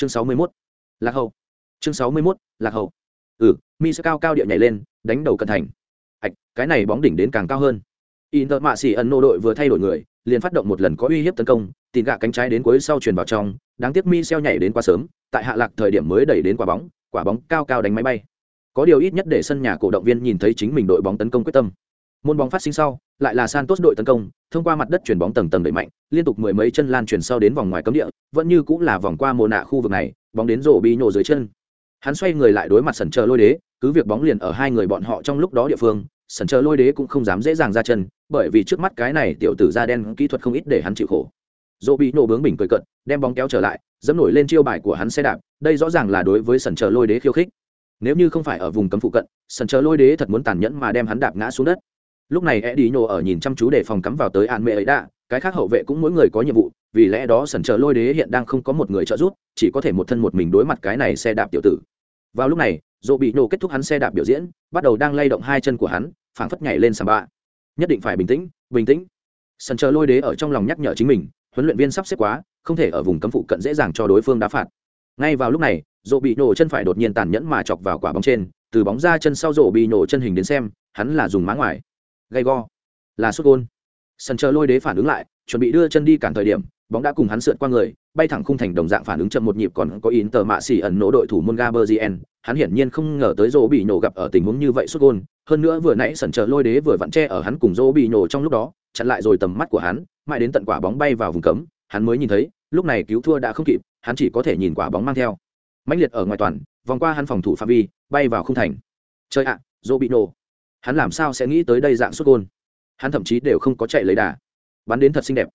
chương sáu mươi 61. lạc hậu. Chương sáu mươi 61. lạc hậu. Ừ mi sẽ cao cao địa nhảy lên, đánh đầu cận thành. Ạch, cái này bóng đỉnh đến càng cao hơn. Inter mạ xỉ ẩn nô đội vừa thay đổi người, liền phát động một lần có uy hiếp tấn công tìm gạ cánh trái đến cuối sau truyền vào trong, đáng tiếc mi xeo nhảy đến quá sớm, tại hạ lạc thời điểm mới đẩy đến quả bóng quả bóng cao cao đánh máy bay. Có điều ít nhất để sân nhà cổ động viên nhìn thấy chính mình đội bóng tấn công quyết tâm môn bóng phát sinh sau, lại là santos đội tấn công, thông qua mặt đất chuyển bóng tầng tầng đẩy mạnh, liên tục mười mấy chân lan chuyển sau đến vòng ngoài cấm địa, vẫn như cũng là vòng qua mồ nạ khu vực này, bóng đến rổ bị nhổ dưới chân. Hắn xoay người lại đối mặt sần chờ lôi đế, cứ việc bóng liền ở hai người bọn họ trong lúc đó địa phương sần chờ lôi đế cũng không dám dễ dàng ra chân, bởi vì trước mắt cái này tiểu tử da đen kỹ thuật không ít để hắn chịu khổ. Dỗ bị nổ bướng bình cười cận đem bóng kéo trở lại, dẫm nổi lên chiêu bài của hắn xe đạp, đây rõ ràng là đối với sần chờ lôi đế khiêu khích. Nếu như không phải ở vùng cấm phụ cận sần chờ lôi đế thật muốn tàn nhẫn mà đem hắn đạp ngã xuống đất lúc này e đi nhổ ở nhìn chăm chú để phòng cắm vào tới an mẹ ấy đã, cái khác hậu vệ cũng mỗi người có nhiệm vụ, vì lẽ đó sần chờ lôi đế hiện đang không có một người trợ giúp, chỉ có thể một thân một mình đối mặt cái này xe đạp tiểu tử. Vào lúc này, dỗ bị nổ kết thúc hắn xe đạp biểu diễn, bắt đầu đang lay động hai chân của hắn, phảng phất nhảy lên sàm bạ. Nhất định phải bình tĩnh bình tĩnh. Sần chờ lôi đế ở trong lòng nhắc nhở chính mình, huấn luyện viên sắp xếp quá, không thể ở vùng cấm phụ cận dễ dàng cho đối phương đá phạt. Ngay vào lúc này, dỗ bị nổ chân phải đột nhiên tàn nhẫn mà chọc vào quả bóng trên, từ bóng ra chân sau rổ bị nổ chân hình đến xem, hắn là dùng má ngoài gay go. Là sút gôn. Sân chờ lôi đế phản ứng lại chuẩn bị đưa chân đi cản thời điểm bóng đã cùng hắn sượt qua người bay thẳng khung thành đồng dạng phản ứng chậm một nhịp còn có in tờ mạ xỉ ẩn nổ đội thủ môn gaberzien hắn hiển nhiên không ngờ tới dỗ bị nổ gặp ở tình huống như vậy sút gôn. Hơn nữa vừa nãy sân chờ lôi đế vừa vặn che ở hắn cùng dỗ bị nổ trong lúc đó chặn lại rồi tầm mắt của hắn mãi đến tận quả bóng bay vào vùng cấm hắn mới nhìn thấy lúc này cứu thua đã không kịp hắn chỉ có thể nhìn quả bóng mang theo. Mãnh liệt ở ngoài toàn vòng qua hắn phòng thủ phạm vi bay vào khung thành. Chơi ạ à, bị nổ hắn làm sao sẽ nghĩ tới đây dạng xuất gôn? Hắn thậm chí đều không có chạy lấy đà. Bắn đến thật xinh đẹp.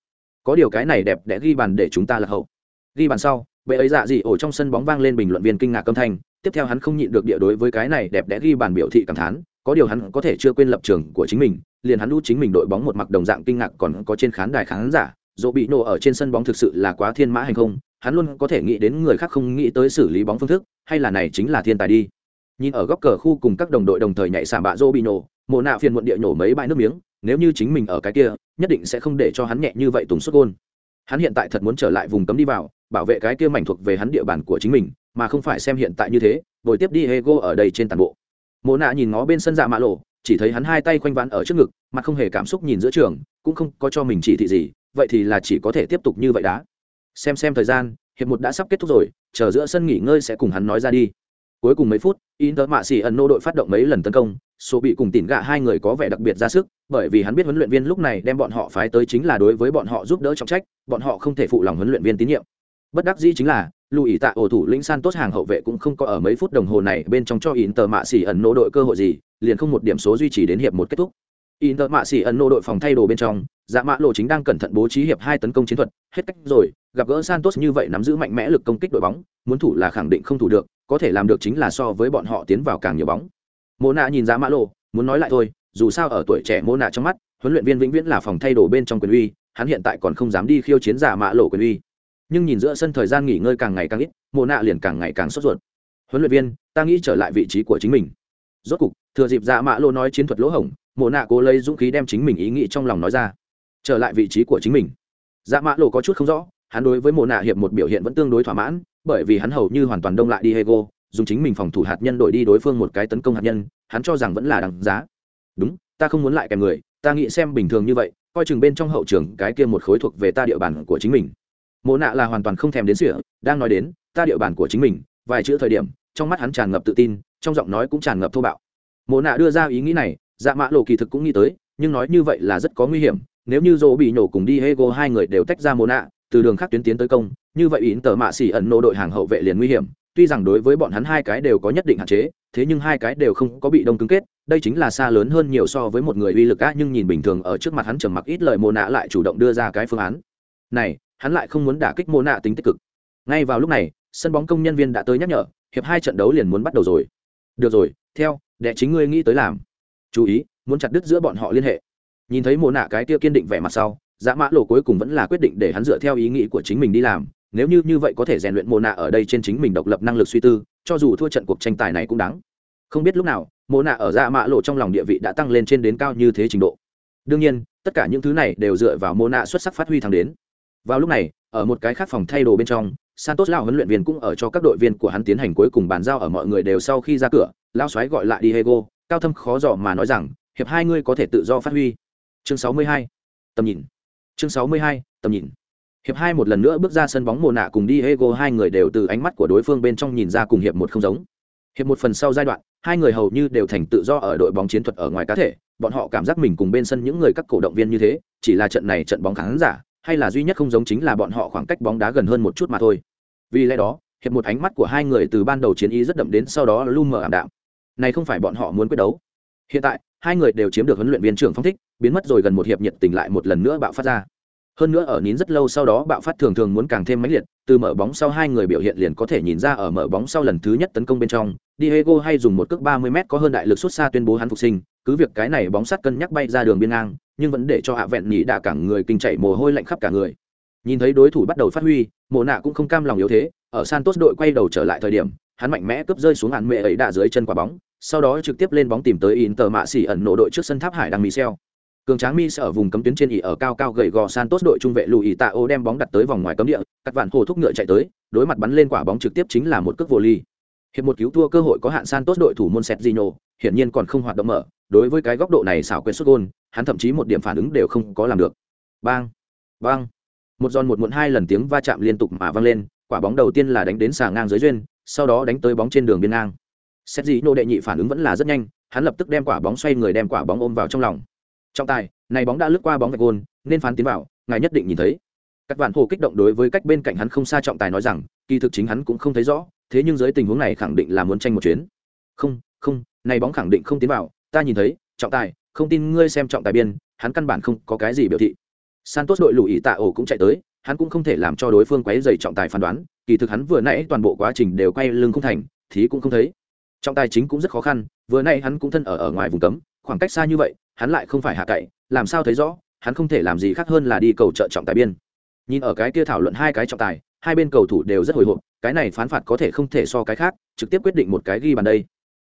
Có điều cái này đẹp đẽ ghi bàn để chúng ta là hậu. Ghi bàn sau, bệ ấy dạ gì ổ trong sân bóng vang lên bình luận viên kinh ngạc âm thanh. Tiếp theo hắn không nhịn được địa đối với cái này đẹp đẽ ghi bàn biểu thị cảm thán. Có điều hắn có thể chưa quên lập trường của chính mình, liền hắn đút chính mình đội bóng một mặc đồng dạng kinh ngạc còn có trên khán đài khán giả. Dỗ bị nổ ở trên sân bóng thực sự là quá thiên mã hành không, hắn luôn có thể nghĩ đến người khác không nghĩ tới xử lý bóng phương thức, hay là này chính là thiên tài đi nhìn ở góc cờ khu cùng các đồng đội đồng thời nhảy sàm bạ rô bị nổ mồ nạ phiền muộn địa nhổ mấy bãi nước miếng, nếu như chính mình ở cái kia, nhất định sẽ không để cho hắn nhẹ như vậy tùng xuất gôn. Hắn hiện tại thật muốn trở lại vùng cấm đi vào, bảo vệ cái kia mảnh thuộc về hắn địa bàn của chính mình, mà không phải xem hiện tại như thế, bồi tiếp đi hego ở đây trên toàn bộ. Mồ nạ nhìn ngó bên sân dạ mã lộ, chỉ thấy hắn hai tay khoanh ván ở trước ngực, mặt không hề cảm xúc nhìn giữa trường, cũng không có cho mình chỉ thị gì, vậy thì là chỉ có thể tiếp tục như vậy đã. Xem xem thời gian, hiệp một đã sắp kết thúc rồi, chờ giữa sân nghỉ ngơi sẽ cùng hắn nói ra đi cuối cùng mấy phút, inter mạ xỉ ẩn nô đội phát động mấy lần tấn công, số bị cùng tỉn gạ hai người có vẻ đặc biệt ra sức, bởi vì hắn biết huấn luyện viên lúc này đem bọn họ phái tới chính là đối với bọn họ giúp đỡ trọng trách, bọn họ không thể phụ lòng huấn luyện viên tín nhiệm. Bất đắc dĩ chính là lưu ý tạ ổ thủ lĩnh san tốt hàng hậu vệ cũng không có ở mấy phút đồng hồ này bên trong cho Inter mạ xỉ ẩn nô đội cơ hội gì, liền không một điểm số duy trì đến hiệp một kết thúc. Inter mạ xỉ ẩn nô đội phòng thay đồ bên trong dạ mạ lộ chính đang cẩn thận bố trí hiệp hai tấn công chiến thuật, hết cách rồi gặp gỡ santos như vậy nắm giữ mạnh mẽ lực công kích đội bóng, muốn thủ là khẳng định không thủ được, có thể làm được chính là so với bọn họ tiến vào càng nhiều bóng. Mộ nạ nhìn ra mã lộ muốn nói lại thôi, dù sao ở tuổi trẻ Mộ nạ trong mắt, huấn luyện viên vĩnh viễn là phòng thay đồ bên trong quyền uy, hắn hiện tại còn không dám đi khiêu chiến giả mã lộ quyền uy. Nhưng nhìn giữa sân thời gian nghỉ ngơi càng ngày càng ít Mộ nạ liền càng ngày càng sốt ruột. Huấn luyện viên, ta nghĩ trở lại vị trí của chính mình. Rốt cục, thừa dịp giả mã lộ nói chiến thuật lỗ hổng Mộ nạ cố lấy dũng khí đem chính mình ý nghĩ trong lòng nói ra. Trở lại vị trí của chính mình. Dạ mã lộ có chút không rõ hắn đối với mồ nạ hiệp một biểu hiện vẫn tương đối thỏa mãn bởi vì hắn hầu như hoàn toàn đông lại Diego, dùng chính mình phòng thủ hạt nhân đổi đi đối phương một cái tấn công hạt nhân hắn cho rằng vẫn là đằng giá. Đúng ta không muốn lại kèm người ta nghĩ xem bình thường như vậy coi chừng bên trong hậu trường cái kia một khối thuộc về ta địa bàn của chính mình. Mộ nạ là hoàn toàn không thèm đến sỉa đang nói đến ta địa bàn của chính mình vài chữ thời điểm trong mắt hắn tràn ngập tự tin trong giọng nói cũng tràn ngập thô bạo. Mộ nạ đưa ra ý nghĩ này dạ mã lộ kỳ thực cũng nghĩ tới nhưng nói như vậy là rất có nguy hiểm nếu như dỗ bị nổ cùng đi hego hai người đều tách ra mộ nạ từ đường khác tuyến tiến tới công, như vậy ý tờ mạ xỉ ẩn nô đội hàng hậu vệ liền nguy hiểm, tuy rằng đối với bọn hắn hai cái đều có nhất định hạn chế, thế nhưng hai cái đều không có bị đông cứng kết, đây chính là xa lớn hơn nhiều so với một người uy lực á, nhưng nhìn bình thường ở trước mặt hắn trầm mặc ít lời mô nạ lại chủ động đưa ra cái phương án. Này, hắn lại không muốn đả kích mô nạ tính tích cực. Ngay vào lúc này, sân bóng công nhân viên đã tới nhắc nhở, hiệp hai trận đấu liền muốn bắt đầu rồi. Được rồi, theo, đệ chính ngươi nghĩ tới làm. Chú ý, muốn chặt đứt giữa bọn họ liên hệ. Nhìn thấy mô nạ cái kia kiên định vẻ mặt sau dã mã lộ cuối cùng vẫn là quyết định để hắn dựa theo ý nghĩ của chính mình đi làm, nếu như như vậy có thể rèn luyện mồ nạ ở đây trên chính mình độc lập năng lực suy tư, cho dù thua trận cuộc tranh tài này cũng đáng. Không biết lúc nào mồ nạ ở dạ mã lộ trong lòng địa vị đã tăng lên trên đến cao như thế trình độ. Đương nhiên, tất cả những thứ này đều dựa vào mồ nạ xuất sắc phát huy thắng đến. Vào lúc này, ở một cái khác phòng thay đồ bên trong, santos lao huấn luyện viên cũng ở cho các đội viên của hắn tiến hành cuối cùng bàn giao ở mọi người đều sau khi ra cửa, lao xoáy gọi lại diego, cao thâm khó dò mà nói rằng, hiệp hai ngươi có thể tự do phát huy. Chương 62. tầm nhìn chương 62. tầm nhìn. Hiệp hai một lần nữa bước ra sân bóng mồ nạ cùng đi ego hai người đều từ ánh mắt của đối phương bên trong nhìn ra cùng hiệp một không giống. Hiệp một phần sau giai đoạn, hai người hầu như đều thành tự do ở đội bóng chiến thuật ở ngoài cá thể, bọn họ cảm giác mình cùng bên sân những người các cổ động viên như thế, chỉ là trận này trận bóng khán giả, hay là duy nhất không giống chính là bọn họ khoảng cách bóng đá gần hơn một chút mà thôi. Vì lẽ đó, hiệp một ánh mắt của hai người từ ban đầu chiến ý rất đậm đến sau đó lu mờ ảm đạm. Này không phải bọn họ muốn quyết đấu hiện tại, hai người đều chiếm được huấn luyện viên trưởng phong thích, biến mất rồi gần một hiệp nhiệt tình lại một lần nữa bạo phát ra. Hơn nữa ở nín rất lâu sau đó bạo phát thường thường muốn càng thêm mãnh liệt, từ mở bóng sau hai người biểu hiện liền có thể nhìn ra ở mở bóng sau lần thứ nhất tấn công bên trong, Diego hay dùng một cước 30m có hơn đại lực xuất xa tuyên bố hắn phục sinh, cứ việc cái này bóng sắt cân nhắc bay ra đường biên ngang, nhưng vẫn để cho hạ vẹn nhỉ đạ cả người kinh chạy mồ hôi lạnh khắp cả người. Nhìn thấy đối thủ bắt đầu phát huy mồ nạ cũng không cam lòng yếu thế, ở santos đội quay đầu trở lại thời điểm, hắn mạnh mẽ cướp rơi xuống hạn mẹ ấy đã dưới chân quả bóng sau đó trực tiếp lên bóng tìm tới Inter mạ xỉ ẩn nổ đội trước sân tháp hải đăng Michel. Cường tráng mi ở vùng cấm tuyến trên ỉ ở cao cao gầy gò Santos đội trung vệ lùi Tạ ô đem bóng đặt tới vòng ngoài cấm địa, cắt vạn hồ thúc ngựa chạy tới, đối mặt bắn lên quả bóng trực tiếp chính là một cước vô ly. Hiệp một cứu thua cơ hội có hạn Santos đội thủ môn Sergio, hiển nhiên còn không hoạt động mở, đối với cái góc độ này xảo quyệt xuất gôn, hắn thậm chí một điểm phản ứng đều không có làm được. Bang, bang. Một giòn một muộn hai lần tiếng va chạm liên tục mà vang lên, quả bóng đầu tiên là đánh đến xà ngang dưới duyên, sau đó đánh tới bóng trên đường biên ngang. Xét gì nô đệ nhị phản ứng vẫn là rất nhanh, hắn lập tức đem quả bóng xoay người đem quả bóng ôm vào trong lòng. Trọng tài, này bóng đã lướt qua bóng vạch gôn, nên phán tiến vào, ngài nhất định nhìn thấy. Các bạn hồ kích động đối với cách bên cạnh hắn không xa trọng tài nói rằng, kỳ thực chính hắn cũng không thấy rõ, thế nhưng dưới tình huống này khẳng định là muốn tranh một chuyến. Không, không, này bóng khẳng định không tiến vào, ta nhìn thấy, trọng tài, không tin ngươi xem trọng tài biên, hắn căn bản không có cái gì biểu thị. Santos đội lùi tạ ổ cũng chạy tới, hắn cũng không thể làm cho đối phương quấy rầy trọng tài phán đoán, kỳ thực hắn vừa nãy toàn bộ quá trình đều quay lưng không thành, thì cũng không thấy. Trọng tài chính cũng rất khó khăn, vừa nay hắn cũng thân ở ở ngoài vùng cấm, khoảng cách xa như vậy, hắn lại không phải hạ cậy, làm sao thấy rõ, hắn không thể làm gì khác hơn là đi cầu trợ trọng tài biên. Nhìn ở cái kia thảo luận hai cái trọng tài, hai bên cầu thủ đều rất hồi hộp, cái này phán phạt có thể không thể so cái khác, trực tiếp quyết định một cái ghi bàn đây.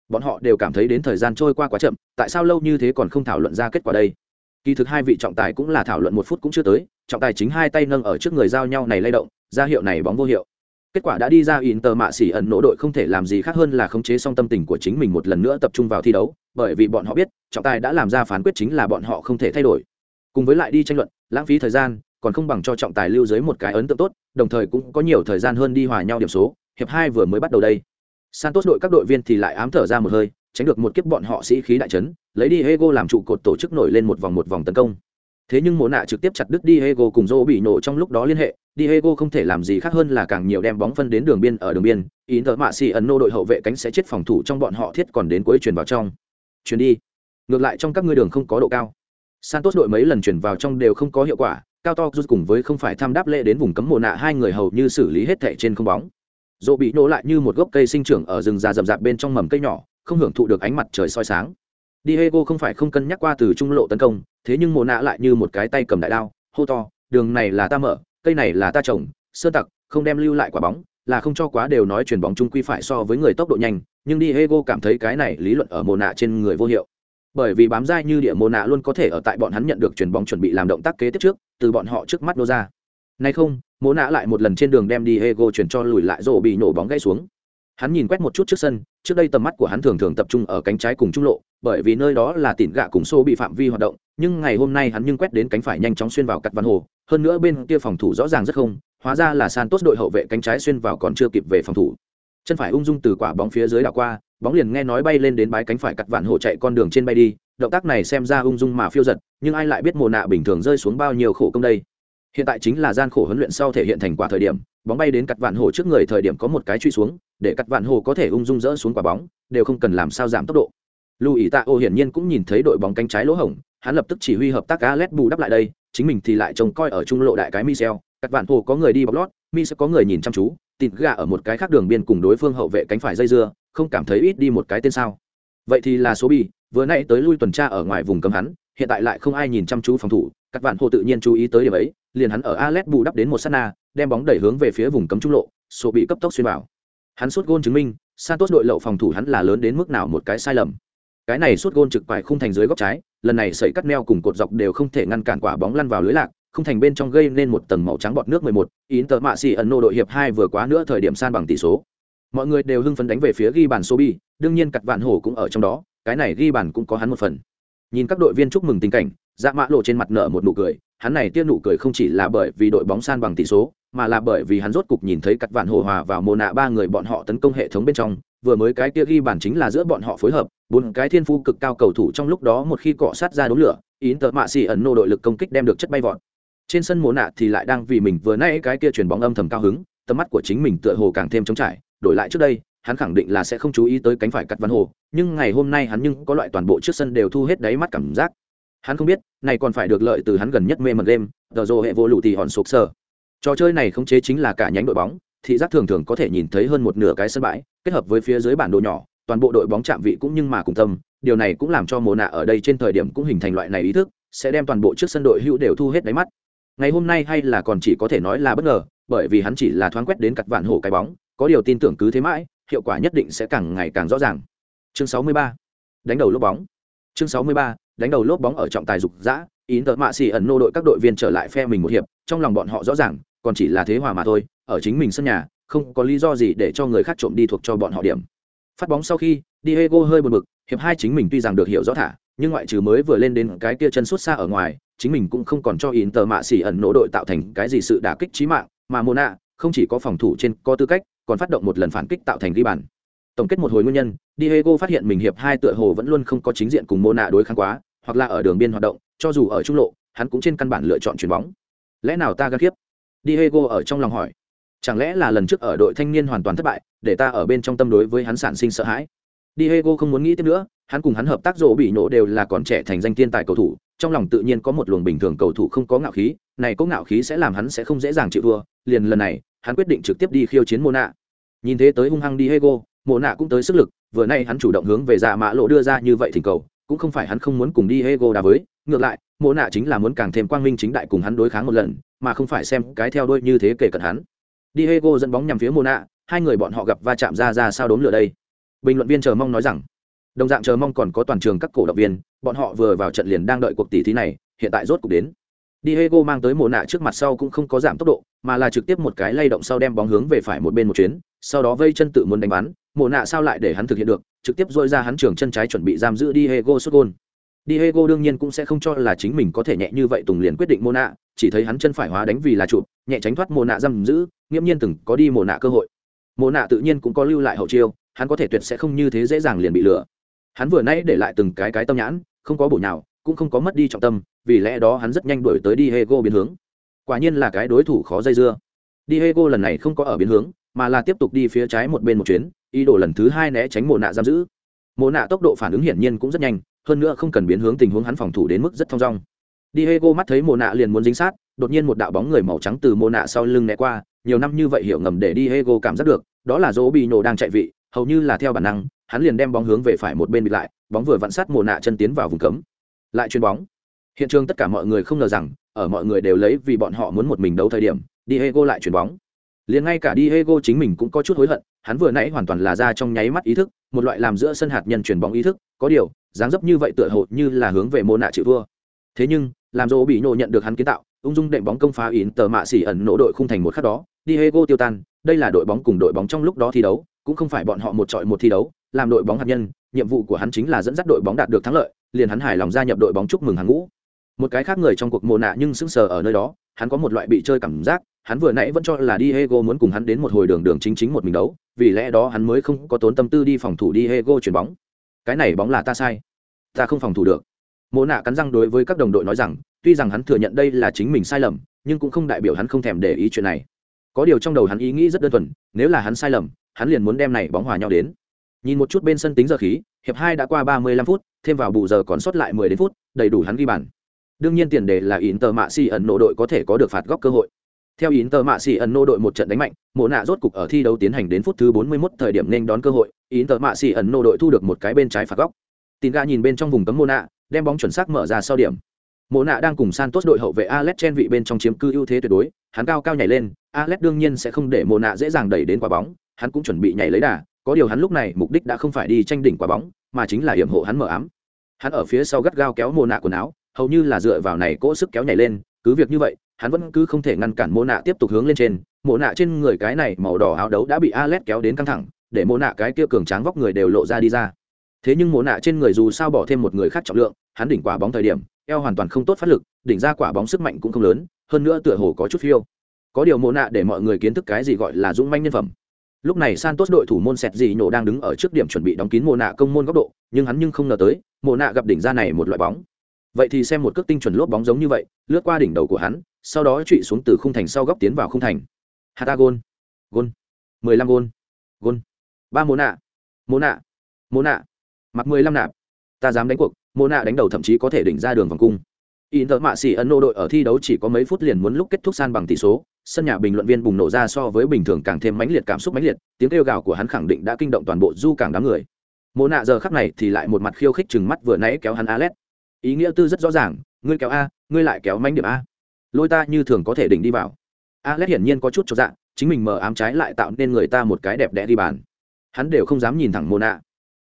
Bọn họ đều cảm thấy đến thời gian trôi qua quá chậm, tại sao lâu như thế còn không thảo luận ra kết quả đây? Kỳ thực hai vị trọng tài cũng là thảo luận một phút cũng chưa tới, trọng tài chính hai tay nâng ở trước người giao nhau này lay động, ra hiệu này bóng vô hiệu. Kết quả đã đi ra Inter mạ xỉ ẩn nỗ đội không thể làm gì khác hơn là khống chế song tâm tình của chính mình một lần nữa tập trung vào thi đấu, bởi vì bọn họ biết, trọng tài đã làm ra phán quyết chính là bọn họ không thể thay đổi. Cùng với lại đi tranh luận, lãng phí thời gian, còn không bằng cho trọng tài lưu dưới một cái ấn tượng tốt, đồng thời cũng có nhiều thời gian hơn đi hòa nhau điểm số, hiệp hai vừa mới bắt đầu đây. Santos đội các đội viên thì lại ám thở ra một hơi, tránh được một kiếp bọn họ sĩ khí đại chấn, lấy đi Hego làm trụ cột tổ chức nổi lên một vòng một vòng tấn công. Thế nhưng Mộ nạ trực tiếp chặt đứt Diego cùng Zô bị nổ trong lúc đó liên hệ, Diego không thể làm gì khác hơn là càng nhiều đem bóng phân đến đường biên ở đường biên, Inter mạ xì ấn nô đội hậu vệ cánh sẽ chết phòng thủ trong bọn họ thiết còn đến cuối chuyển vào trong. Chuyển đi. Ngược lại trong các ngươi đường không có độ cao. Santos đội mấy lần chuyển vào trong đều không có hiệu quả, cao to rút cùng với không phải tham đáp lệ đến vùng cấm mộ nạ hai người hầu như xử lý hết thệ trên không bóng dỗ bị nổ lại như một gốc cây sinh trưởng ở rừng già rậm rạp bên trong mầm cây nhỏ không hưởng thụ được ánh mặt trời soi sáng diego không phải không cân nhắc qua từ trung lộ tấn công, thế nhưng Mộ nạ lại như một cái tay cầm đại đao, hô to, đường này là ta mở, cây này là ta trồng sơn tặc, không đem lưu lại quả bóng, là không cho quá đều nói chuyển bóng trung quy phải so với người tốc độ nhanh, nhưng diego cảm thấy cái này lý luận ở Mộ nạ trên người vô hiệu. Bởi vì bám dai như địa Mộ nạ luôn có thể ở tại bọn hắn nhận được chuyển bóng chuẩn bị làm động tác kế tiếp trước, từ bọn họ trước mắt nô ra. Nay không, Mộ nạ lại một lần trên đường đem Diego chuyển cho lùi lại rổ bị nổ bóng gãy xuống hắn nhìn quét một chút trước sân, trước đây tầm mắt của hắn thường thường tập trung ở cánh trái cùng trung lộ, bởi vì nơi đó là tỉn gạ cùng xô bị phạm vi hoạt động, nhưng ngày hôm nay hắn nhưng quét đến cánh phải nhanh chóng xuyên vào cắt văn hồ, hơn nữa bên kia phòng thủ rõ ràng rất không, hóa ra là san tốt đội hậu vệ cánh trái xuyên vào còn chưa kịp về phòng thủ. Chân phải ung dung từ quả bóng phía dưới đảo qua, bóng liền nghe nói bay lên đến bãi cánh phải cắt vạn hồ chạy con đường trên bay đi, động tác này xem ra ung dung mà phiêu giật, nhưng ai lại biết mồ nạ bình thường rơi xuống bao nhiêu khổ công đây? Hiện tại chính là gian khổ huấn luyện sau thể hiện thành quả thời điểm, bóng bay đến cắt vạn hồ trước người thời điểm có một cái truy xuống, để cắt vạn hồ có thể ung dung dỡ xuống quả bóng, đều không cần làm sao giảm tốc độ. Lưu ý tạ ô hiển nhiên cũng nhìn thấy đội bóng cánh trái lỗ hổng, hắn lập tức chỉ huy hợp tác Alex bù đắp lại đây, chính mình thì lại trông coi ở trung lộ đại cái Michel, cắt vạn hồ có người đi bọc lót mi sẽ có người nhìn chăm chú tịt gà ở một cái khác đường biên cùng đối phương hậu vệ cánh phải dây dưa, không cảm thấy ít đi một cái tên sao. Vậy thì là số bị vừa nãy tới lui tuần tra ở ngoài vùng cấm hắn, hiện tại lại không ai nhìn chăm chú phòng thủ các bạn hồ tự nhiên chú ý tới điểm ấy liền hắn ở Alet bù đắp đến một sát na đem bóng đẩy hướng về phía vùng cấm trung lộ số bị cấp tốc xuyên vào hắn sút gôn chứng minh Santos đội lậu phòng thủ hắn là lớn đến mức nào một cái sai lầm cái này sút gôn trực phải khung thành dưới góc trái lần này sẩy cắt neo cùng cột dọc đều không thể ngăn cản quả bóng lăn vào lưới lạc không thành bên trong gây nên một tầng màu trắng bọt nước 11, Inter Mạ Sĩ ẩn nô đội hiệp 2 vừa quá nữa thời điểm san bằng tỷ số. Mọi người đều hưng phấn đánh về phía ghi bàn số đương nhiên cặt vạn hổ cũng ở trong đó, cái này ghi bàn cũng có hắn một phần. Nhìn các đội viên chúc mừng tình cảnh, Dạ Mã lộ trên mặt nở một nụ cười, hắn này tiên nụ cười không chỉ là bởi vì đội bóng san bằng tỷ số, mà là bởi vì hắn rốt cục nhìn thấy cắt vạn hồ hòa vào mồ nạ ba người bọn họ tấn công hệ thống bên trong, vừa mới cái kia ghi bàn chính là giữa bọn họ phối hợp, bốn cái thiên phu cực cao cầu thủ trong lúc đó một khi cọ sát ra đống lửa, Inter Mạ xì ẩn nô đội lực công kích đem được chất bay vọt. Trên sân mồ nạ thì lại đang vì mình vừa nãy cái kia truyền bóng âm thầm cao hứng, tầm mắt của chính mình tựa hồ càng thêm trống trải, đổi lại trước đây, hắn khẳng định là sẽ không chú ý tới cánh phải cắt văn hồ, nhưng ngày hôm nay hắn nhưng có loại toàn bộ trước sân đều thu hết đáy mắt cảm giác. Hắn không biết, này còn phải được lợi từ hắn gần nhất mê mật game, tờ rồ hệ vô lụ thì hòn sụp sờ. Trò chơi này khống chế chính là cả nhánh đội bóng, thị giác thường thường có thể nhìn thấy hơn một nửa cái sân bãi, kết hợp với phía dưới bản đồ nhỏ, toàn bộ đội bóng chạm vị cũng nhưng mà cùng tâm, điều này cũng làm cho mồ nạ ở đây trên thời điểm cũng hình thành loại này ý thức, sẽ đem toàn bộ trước sân đội hữu đều thu hết đáy mắt. Ngày hôm nay hay là còn chỉ có thể nói là bất ngờ, bởi vì hắn chỉ là thoáng quét đến cặt vạn hổ cái bóng, có điều tin tưởng cứ thế mãi, hiệu quả nhất định sẽ càng ngày càng rõ ràng. Chương 63. Đánh đầu lốp bóng. Chương 63. Đánh đầu lốp bóng ở trọng tài dục dã, Inter Mạ xì ẩn nô đội các đội viên trở lại phe mình một hiệp, trong lòng bọn họ rõ ràng, còn chỉ là thế hòa mà thôi, ở chính mình sân nhà, không có lý do gì để cho người khác trộm đi thuộc cho bọn họ điểm. Phát bóng sau khi, Diego hơi buồn bực, hiệp hai chính mình tuy rằng được hiểu rõ thả, nhưng ngoại trừ mới vừa lên đến cái kia chân suốt xa ở ngoài, chính mình cũng không còn cho Inter Mạ Xỉ ẩn nỗ đội tạo thành cái gì sự đả kích chí mạng, mà Mona không chỉ có phòng thủ trên có tư cách, còn phát động một lần phản kích tạo thành ghi bàn. Tổng kết một hồi nguyên nhân, Diego phát hiện mình hiệp hai tựa hồ vẫn luôn không có chính diện cùng Mona đối kháng quá, hoặc là ở đường biên hoạt động, cho dù ở trung lộ, hắn cũng trên căn bản lựa chọn chuyền bóng. Lẽ nào ta gan khiếp? Diego ở trong lòng hỏi. Chẳng lẽ là lần trước ở đội thanh niên hoàn toàn thất bại, để ta ở bên trong tâm đối với hắn sản sinh sợ hãi? Diego không muốn nghĩ tiếp nữa, hắn cùng hắn hợp tác rộ bị nổ đều là còn trẻ thành danh thiên tài cầu thủ, trong lòng tự nhiên có một luồng bình thường cầu thủ không có ngạo khí, này có ngạo khí sẽ làm hắn sẽ không dễ dàng chịu thua, liền lần này, hắn quyết định trực tiếp đi khiêu chiến Mona. Nhìn thế tới hung hăng Diego, Mona cũng tới sức lực, vừa nay hắn chủ động hướng về dạ mã lộ đưa ra như vậy thỉnh cầu, cũng không phải hắn không muốn cùng đi Diego đá với, ngược lại, Mona chính là muốn càng thêm quang minh chính đại cùng hắn đối kháng một lần, mà không phải xem cái theo đuôi như thế kể cận hắn. Diego dẫn bóng nhằm phía Mona, hai người bọn họ gặp va chạm ra ra sao đốm lửa đây. Bình luận viên chờ mong nói rằng, đồng dạng chờ mong còn có toàn trường các cổ động viên bọn họ vừa vào trận liền đang đợi cuộc tỷ thí này hiện tại rốt cuộc đến Diego mang tới Mộ nạ trước mặt sau cũng không có giảm tốc độ, mà là trực tiếp một cái lay động sau đem bóng hướng về phải một bên một chuyến, sau đó vây chân tự muốn đánh bắn, Mộ nạ sao lại để hắn thực hiện được, trực tiếp dội ra hắn trường chân trái chuẩn bị giam giữ Diego sút gol. Diego đương nhiên cũng sẽ không cho là chính mình có thể nhẹ như vậy tùng liền quyết định mộ nạ, chỉ thấy hắn chân phải hóa đánh vì là chụp nhẹ tránh thoát mộ nạ giam giữ, nghiễm nhiên từng có đi mộ nạ cơ hội. mộ nạ tự nhiên cũng có lưu lại hậu chiêu, hắn có thể tuyệt sẽ không như thế dễ dàng liền bị lừa hắn vừa nãy để lại từng cái cái tâm nhãn không có bổ nhào cũng không có mất đi trọng tâm vì lẽ đó hắn rất nhanh đuổi tới Diego biến hướng quả nhiên là cái đối thủ khó dây dưa Diego lần này không có ở biến hướng mà là tiếp tục đi phía trái một bên một chuyến, ý đồ lần thứ hai né tránh mồ nạ giam giữ. Mồ nạ tốc độ phản ứng hiển nhiên cũng rất nhanh, hơn nữa không cần biến hướng tình huống hắn phòng thủ đến mức rất thong dong. Diego mắt thấy mồ nạ liền muốn dính sát, đột nhiên một đạo bóng người màu trắng từ mồ nạ sau lưng né qua, nhiều năm như vậy hiểu ngầm để Diego cảm giác được, đó là dỗ bị nổ đang chạy vị, hầu như là theo bản năng, hắn liền đem bóng hướng về phải một bên bịt lại, bóng vừa vặn sát mồ nạ chân tiến vào vùng cấm. Lại chuyền bóng. Hiện trường tất cả mọi người không ngờ rằng, ở mọi người đều lấy vì bọn họ muốn một mình đấu thời điểm, Diego lại chuyền bóng liền ngay cả Diego chính mình cũng có chút hối hận, hắn vừa nãy hoàn toàn là ra trong nháy mắt ý thức, một loại làm giữa sân hạt nhân chuyển bóng ý thức, có điều, dáng dấp như vậy tựa hồ như là hướng về môn nạ chịu thua. Thế nhưng, làm dỗ bị nổ nhận được hắn kiến tạo, ung dung đệm bóng công phá yến tờ mạ xỉ ẩn nổ đội khung thành một khắc đó, Diego tiêu tan, đây là đội bóng cùng đội bóng trong lúc đó thi đấu, cũng không phải bọn họ một trọi một thi đấu, làm đội bóng hạt nhân, nhiệm vụ của hắn chính là dẫn dắt đội bóng đạt được thắng lợi, liền hắn hài lòng gia nhập đội bóng chúc mừng hàng ngũ. Một cái khác người trong cuộc môn nạ nhưng sững sờ ở nơi đó, hắn có một loại bị chơi cảm giác hắn vừa nãy vẫn cho là Diego muốn cùng hắn đến một hồi đường đường chính chính một mình đấu vì lẽ đó hắn mới không có tốn tâm tư đi phòng thủ Diego chuyển bóng. Cái này bóng là ta sai. Ta không phòng thủ được. Mộ nạ cắn răng đối với các đồng đội nói rằng tuy rằng hắn thừa nhận đây là chính mình sai lầm nhưng cũng không đại biểu hắn không thèm để ý chuyện này. Có điều trong đầu hắn ý nghĩ rất đơn thuần nếu là hắn sai lầm hắn liền muốn đem này bóng hòa nhau đến. Nhìn một chút bên sân tính giờ khí, hiệp hai đã qua ba mươi 35 phút, thêm vào bù giờ còn sót lại mười đến phút, đầy đủ hắn ghi bàn. Đương nhiên tiền đề là Inter Mạ Si ẩn nộ đội có thể có được phạt góc cơ hội. Theo Inter Mạ xì ẩn nô đội một trận đánh mạnh, Mộ nạ rốt cục ở thi đấu tiến hành đến phút thứ 41 thời điểm nên đón cơ hội, Inter Mạ xì ẩn nô đội thu được một cái bên trái phạt góc. Tinga nhìn bên trong vùng cấm Mộ nạ, đem bóng chuẩn xác mở ra sau điểm. Mộ nạ đang cùng Santos đội hậu vệ Alex Chen vị bên trong chiếm cư ưu thế tuyệt đối, hắn cao cao nhảy lên, Alex đương nhiên sẽ không để Mộ nạ dễ dàng đẩy đến quả bóng, hắn cũng chuẩn bị nhảy lấy đà, có điều hắn lúc này mục đích đã không phải đi tranh đỉnh quả bóng mà chính là hiểm hộ hắn mở ám hắn ở phía sau gắt gao kéo Mộ nạ quần áo hầu như là dựa vào này cỗ sức kéo nhảy lên cứ việc như vậy hắn vẫn cứ không thể ngăn cản mô nạ tiếp tục hướng lên trên. Mô nạ trên người cái này màu đỏ áo đấu đã bị alex kéo đến căng thẳng, để mô nạ cái kia cường tráng vóc người đều lộ ra đi ra. Thế nhưng mô nạ trên người dù sao bỏ thêm một người khác trọng lượng, hắn đỉnh quả bóng thời điểm, eo hoàn toàn không tốt phát lực, đỉnh ra quả bóng sức mạnh cũng không lớn, hơn nữa tựa hồ có chút phiêu. Có điều mô nạ để mọi người kiến thức cái gì gọi là dũng manh nhân phẩm. Lúc này santos đội thủ môn sẹt gì nhổ đang đứng ở trước điểm chuẩn bị đóng kín mô nạ công môn góc độ, nhưng hắn nhưng không ngờ tới mô nạ gặp đỉnh ra này một loại bóng. Vậy thì xem một cước tinh chuẩn lốp bóng giống như vậy, lướt qua đỉnh đầu của hắn sau đó trụy xuống từ khung thành sau góc tiến vào khung thành. Hata gôn gôn mười lăm gôn gôn, ba mô nạ mô nạ mô nạ, mặc mười lăm nạp. Ta dám đánh cuộc, mô nạ đánh đầu thậm chí có thể đỉnh ra đường vòng cung. In thợ mạ xỉ ấn nô đội ở thi đấu chỉ có mấy phút liền muốn lúc kết thúc san bằng tỷ số, sân nhà bình luận viên bùng nổ ra so với bình thường càng thêm mãnh liệt cảm xúc mãnh liệt, tiếng kêu gào của hắn khẳng định đã kinh động toàn bộ du càng đám người. Mô nạ giờ khắc này thì lại một mặt khiêu khích chừng mắt vừa nãy kéo hắn alex. Ý nghĩa tư rất rõ ràng, ngươi kéo a, ngươi lại kéo mánh điểm a lôi ta như thường có thể đỉnh đi vào alex hiển nhiên có chút cho dạ chính mình mờ ám trái lại tạo nên người ta một cái đẹp đẽ đi bàn hắn đều không dám nhìn thẳng mô nạ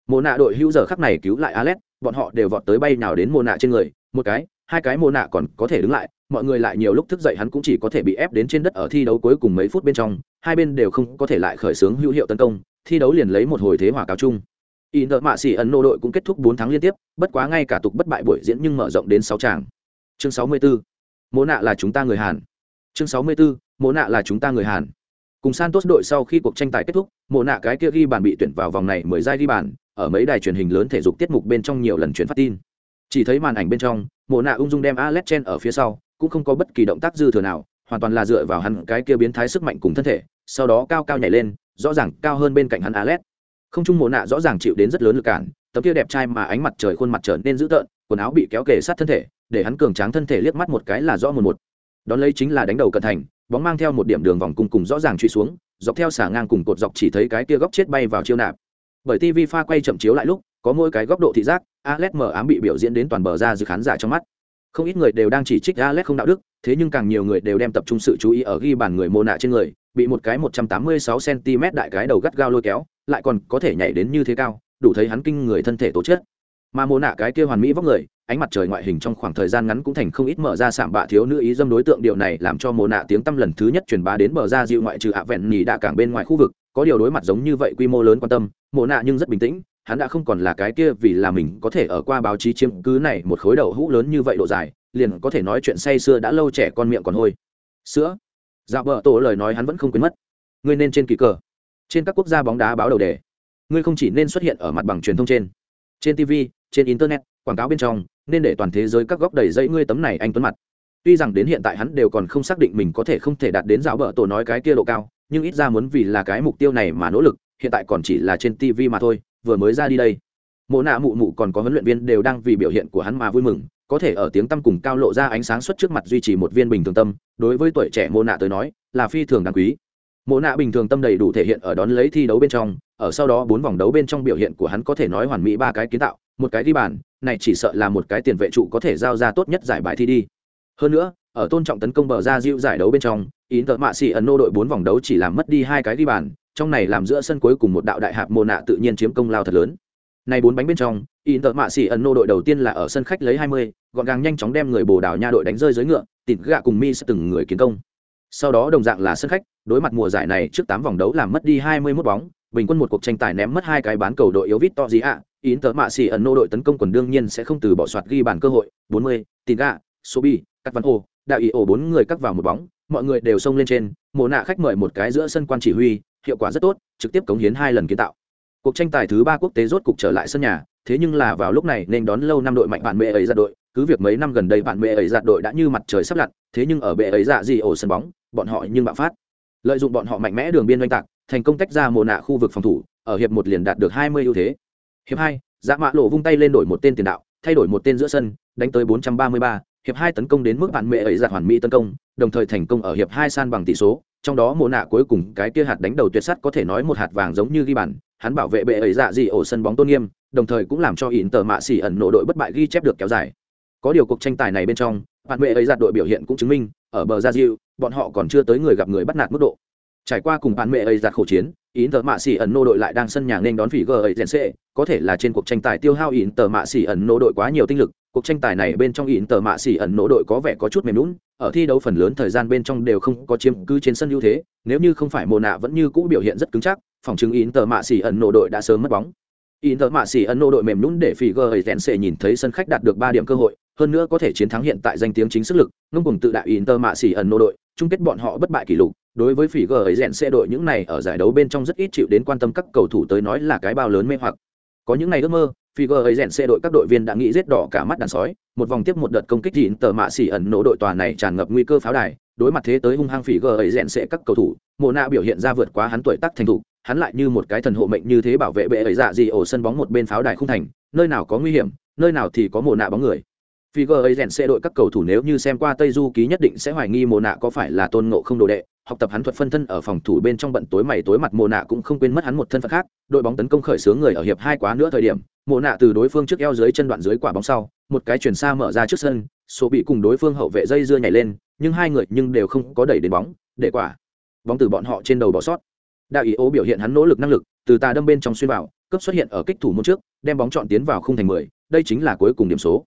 mô nạ đội hữu giờ khắc này cứu lại alex bọn họ đều vọt tới bay nào đến mô nạ trên người một cái hai cái mô nạ còn có thể đứng lại mọi người lại nhiều lúc thức dậy hắn cũng chỉ có thể bị ép đến trên đất ở thi đấu cuối cùng mấy phút bên trong hai bên đều không có thể lại khởi xướng hữu hiệu tấn công thi đấu liền lấy một hồi thế hòa cáo chung Inter Mạ xỉ ấn nô đội cũng kết thúc bốn tháng liên tiếp, bất quá ngay cả tục bất bại buổi diễn nhưng mở rộng đến sáu tràng. Chương 64. Mộ nạ là chúng ta người Hàn. Chương 64. Mộ nạ là chúng ta người Hàn. Cùng Santos đội sau khi cuộc tranh tài kết thúc, mộ nạ cái kia ghi bàn bị tuyển vào vòng này mới giai ghi bàn, ở mấy đài truyền hình lớn thể dục tiết mục bên trong nhiều lần truyền phát tin. Chỉ thấy màn ảnh bên trong, mộ nạ ung dung đem Alex Chen ở phía sau, cũng không có bất kỳ động tác dư thừa nào, hoàn toàn là dựa vào hắn cái kia biến thái sức mạnh cùng thân thể, sau đó cao cao nhảy lên, rõ ràng cao hơn bên cạnh hắn Alex không chung Mộ nạ rõ ràng chịu đến rất lớn lực cản tấm kia đẹp trai mà ánh mặt trời khuôn mặt trở nên dữ tợn, quần áo bị kéo kề sát thân thể, để hắn cường tráng thân thể liếc mắt một cái là rõ một một. Đón lấy chính là đánh đầu cận thành, bóng mang theo một điểm đường vòng cùng cùng rõ ràng truy xuống, dọc theo xả ngang cùng cột dọc chỉ thấy cái kia góc chết bay vào chiêu nạp. Bởi tv pha quay chậm chiếu lại lúc, có mỗi cái góc độ thị giác, alex mở ám bị biểu diễn đến toàn bờ ra giữa khán giả trong mắt. Không ít người đều đang chỉ trích alex không đạo đức, thế nhưng càng nhiều người đều đem tập trung sự chú ý ở ghi bàn người mô nạ trên người, bị một cái 186 cm đại cái đầu gắt gao lôi kéo, lại còn có thể nhảy đến như thế cao đủ thấy hắn kinh người thân thể tố chất. Mà mô nạ cái kia hoàn mỹ vóc người, ánh mặt trời ngoại hình trong khoảng thời gian ngắn cũng thành không ít mở ra sạm bạ thiếu nữ ý dâm đối tượng điều này làm cho mồ nạ tiếng tăm lần thứ nhất truyền bá đến bờ ra dịu ngoại trừ ạ vẹn nhì đạ cảng bên ngoài khu vực, có điều đối mặt giống như vậy quy mô lớn quan tâm mồ nạ nhưng rất bình tĩnh, hắn đã không còn là cái kia vì là mình có thể ở qua báo chí chiếm cứ này một khối đầu hũ lớn như vậy độ dài, liền có thể nói chuyện say xưa đã lâu trẻ con miệng còn hôi. Sữa. Dạo vợ tổ lời nói hắn vẫn không quên mất. Ngươi nên trên kỳ cờ. Trên các quốc gia bóng đá báo đầu đề ngươi không chỉ nên xuất hiện ở mặt bằng truyền thông trên trên tv trên internet, quảng cáo bên trong, nên để toàn thế giới các góc đầy dây ngươi tấm này anh tuấn mặt. Tuy rằng đến hiện tại hắn đều còn không xác định mình có thể không thể đạt đến giáo bờ tổ nói cái kia độ cao, nhưng ít ra muốn vì là cái mục tiêu này mà nỗ lực, hiện tại còn chỉ là trên tv mà thôi, vừa mới ra đi đây. Mộ nạ mụ mụ còn có huấn luyện viên đều đang vì biểu hiện của hắn mà vui mừng, có thể ở tiếng tăm cùng cao lộ ra ánh sáng xuất trước mặt duy trì một viên bình thường tâm, đối với tuổi trẻ mô nạ tới nói, là phi thường đáng quý mộ nạ bình thường tâm đầy đủ thể hiện ở đón lấy thi đấu bên trong, ở sau đó bốn vòng đấu bên trong biểu hiện của hắn có thể nói hoàn mỹ ba cái kiến tạo, một cái đi bàn, này chỉ sợ là một cái tiền vệ trụ có thể giao ra tốt nhất giải bài thi đi. Hơn nữa, ở tôn trọng tấn công bờ ra diệu giải đấu bên trong ý tợ mạ xỉ ấn nô đội bốn vòng đấu chỉ làm mất đi hai cái đi bàn, trong này làm giữa sân cuối cùng một đạo đại hạp mồ nạ tự nhiên chiếm công lao thật lớn. Này bốn bánh bên trong ý tợ mạ xỉ ấn nô đội đầu tiên là ở sân khách lấy hai mươi, gọn gàng nhanh chóng đem người bồ đào nha đội đánh rơi dưới ngựa, tịt gạ cùng mi sẽ từng người kiến công sau đó đồng dạng là sân khách đối mặt mùa giải này trước tám vòng đấu làm mất đi hai mươi 21 bóng bình quân một cuộc tranh tài ném mất hai cái bán cầu đội yếu vít to gì ạ ý tớ mạ xỉ ẩn nô đội tấn công quần đương nhiên sẽ không từ bỏ soạt ghi bàn cơ hội 40, tin gạ sobi cắt văn ô đạo ý ổ bốn người cắt vào một bóng mọi người đều xông lên trên mồ nạ khách mời một cái giữa sân quan chỉ huy hiệu quả rất tốt trực tiếp cống hiến hai lần kiến tạo. Cuộc tranh tài thứ ba quốc tế rốt cục trở lại sân nhà thế nhưng là vào lúc này nên đón lâu năm đội mạnh bạn mẹ ấy ra đội cứ việc mấy năm gần đây bạn mẹ ấy giạt đội đã như mặt trời sắp lặn thế nhưng ở bệ ấy dạ gì ổ sân bóng bọn họ nhưng bạo phát. Lợi dụng bọn họ mạnh mẽ đường biên oanh tạc, thành công tách ra mồ nạ khu vực phòng thủ, ở hiệp một liền đạt được hai mươi ưu thế. Hiệp hai dạ mạ lộ vung tay lên đổi một tên tiền đạo, thay đổi một tên giữa sân, đánh tới bốn trăm ba mươi ba. Hiệp hai tấn công đến mức bạn mẹ ấy giặt hoàn mỹ tấn công, đồng thời thành công ở hiệp hai san bằng tỷ số, trong đó mồ nạ cuối cùng cái kia hạt đánh đầu tuyệt sắt có thể nói một hạt vàng giống như ghi bàn, hắn bảo vệ bệ ấy dạ gì ổ sân bóng tôn nghiêm, đồng thời cũng làm cho ỉn tờ mạ xỉ ẩn nộ đội bất bại ghi chép được kéo dài. Có điều cuộc tranh tài này bên trong bạn mẹ ấy giặt đội biểu hiện cũng chứng minh, ở bờ gia diệu bọn họ còn chưa tới người gặp người bắt nạt mức độ. Trải qua cùng bạn mẹ ấy giặt khổ chiến ý tờ mạ xỉ ẩn nô đội lại đang sân nhà nên đón phỉ gờ ấy rèn xệ có thể là trên cuộc tranh tài tiêu hao ý tờ mạ xỉ ẩn nô đội quá nhiều tinh lực, cuộc tranh tài này bên trong ỉn tờ mạ xỉ ẩn Nô đội có vẻ có chút mềm lún ở thi đấu phần lớn thời gian bên trong đều không có chiếm cứ trên sân ưu thế, nếu như không phải mồ nạ vẫn như cũ biểu hiện rất cứng chắc, phòng chứng ỉn tờ mạ xỉ ẩn Nô đội đã sớm mất bóng. Ỉn tờ mạ xỉ ẩn Nô đội mềm lún để phỉ gờ rèn xệ nhìn thấy sân khách đạt được ba điểm cơ hội hơn nữa có thể chiến thắng hiện tại danh tiếng chính sức lực ngông cùng tự đại Inter mạ xỉ ẩn nô đội chung kết bọn họ bất bại kỷ lục. Đối với phỉ gờ rèn sẽ đội những này ở giải đấu bên trong rất ít chịu đến quan tâm các cầu thủ tới nói là cái bao lớn mê hoặc. Có những ngày ước mơ Figo ấy rèn xe đội các đội viên đã nghĩ giết đỏ cả mắt đàn sói, một vòng tiếp một đợt công kích dịn tờ mạ xỉ ẩn nổ đội tòa này tràn ngập nguy cơ pháo đài, đối mặt thế tới hung hăng Figo ấy rèn sẽ các cầu thủ, Mộ Na biểu hiện ra vượt quá hắn tuổi tác thành thủ, hắn lại như một cái thần hộ mệnh như thế bảo vệ bệ ấy dạ gì ổ sân bóng một bên pháo đài không thành, nơi nào có nguy hiểm, nơi nào thì có Mộ nạ bóng người. Figo ấy rèn xe đội các cầu thủ nếu như xem qua Tây Du ký nhất định sẽ hoài nghi Mộ nạ có phải là tôn ngộ không đồ đệ, học tập hắn thuật phân thân ở phòng thủ bên trong bận tối mày tối mặt Mộ nạ cũng không quên mất hắn một thân phận khác, đội bóng tấn công khởi xướng người ở hiệp hai quá nữa thời điểm, mộ nạ từ đối phương trước eo dưới chân đoạn dưới quả bóng sau một cái chuyển xa mở ra trước sân số bị cùng đối phương hậu vệ dây dưa nhảy lên nhưng hai người nhưng đều không có đẩy đến bóng để quả. Bóng từ bọn họ trên đầu bỏ sót. Đạo ý ố biểu hiện hắn nỗ lực năng lực từ tà đâm bên trong xuyên vào cấp xuất hiện ở kích thủ môn trước đem bóng chọn tiến vào khung thành mười đây chính là cuối cùng điểm số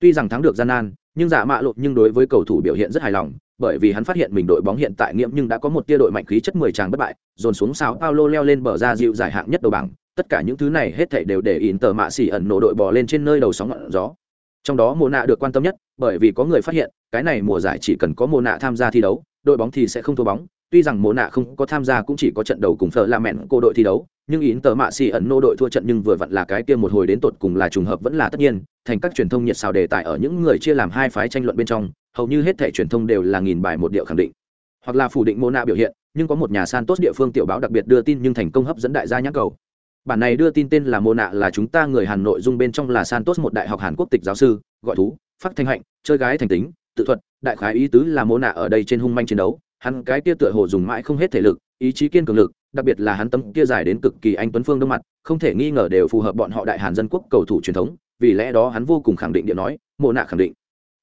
tuy rằng thắng được gian nan, nhưng giả mạ lộn nhưng đối với cầu thủ biểu hiện rất hài lòng, bởi vì hắn phát hiện mình đội bóng hiện tại nghiệm nhưng đã có một tia đội mạnh khí chất mười tràng bất bại, dồn xuống sao paulo leo lên bờ ra dịu giải hạng nhất đầu bảng. Tất cả những thứ này hết thảy đều để ỉn tờ mạ xỉ ẩn nổ đội bò lên trên nơi đầu sóng ngọn gió. Trong đó mùa nạ được quan tâm nhất, bởi vì có người phát hiện, cái này mùa giải chỉ cần có mùa nạ tham gia thi đấu, đội bóng thì sẽ không thua bóng tuy rằng mùa nạ không có tham gia cũng chỉ có trận đầu cùng phở là mẹn cô đội thi đấu, nhưng yến tờ mạ xì ẩn nô đội thua trận nhưng vừa vặn là cái kia một hồi đến tột cùng là trùng hợp vẫn là tất nhiên, thành các truyền thông nhiệt xào đề tài ở những người chia làm hai phái tranh luận bên trong, hầu như hết thể truyền thông đều là nghìn bài một điệu khẳng định. Hoặc là phủ định mô nạ biểu hiện, nhưng có một nhà san tốt địa phương tiểu báo đặc biệt đưa tin nhưng thành công hấp dẫn đại gia nhãn cầu. Bản này đưa tin tên là mô nạ là chúng ta người hàn nội dung bên trong là santos một đại học hàn quốc tịch giáo sư, gọi thú phát thanh hạnh, chơi gái thành tính, tự thuật, đại khái ý tứ là mô nạ ở đây trên hung manh chiến đấu hắn cái kia tựa hồ dùng mãi không hết thể lực, ý chí kiên cường lực, đặc biệt là hắn tấm kia dài đến cực kỳ anh tuấn phương đông mặt, không thể nghi ngờ đều phù hợp bọn họ đại hàn dân quốc cầu thủ truyền thống, vì lẽ đó hắn vô cùng khẳng định điện nói mô nạ khẳng định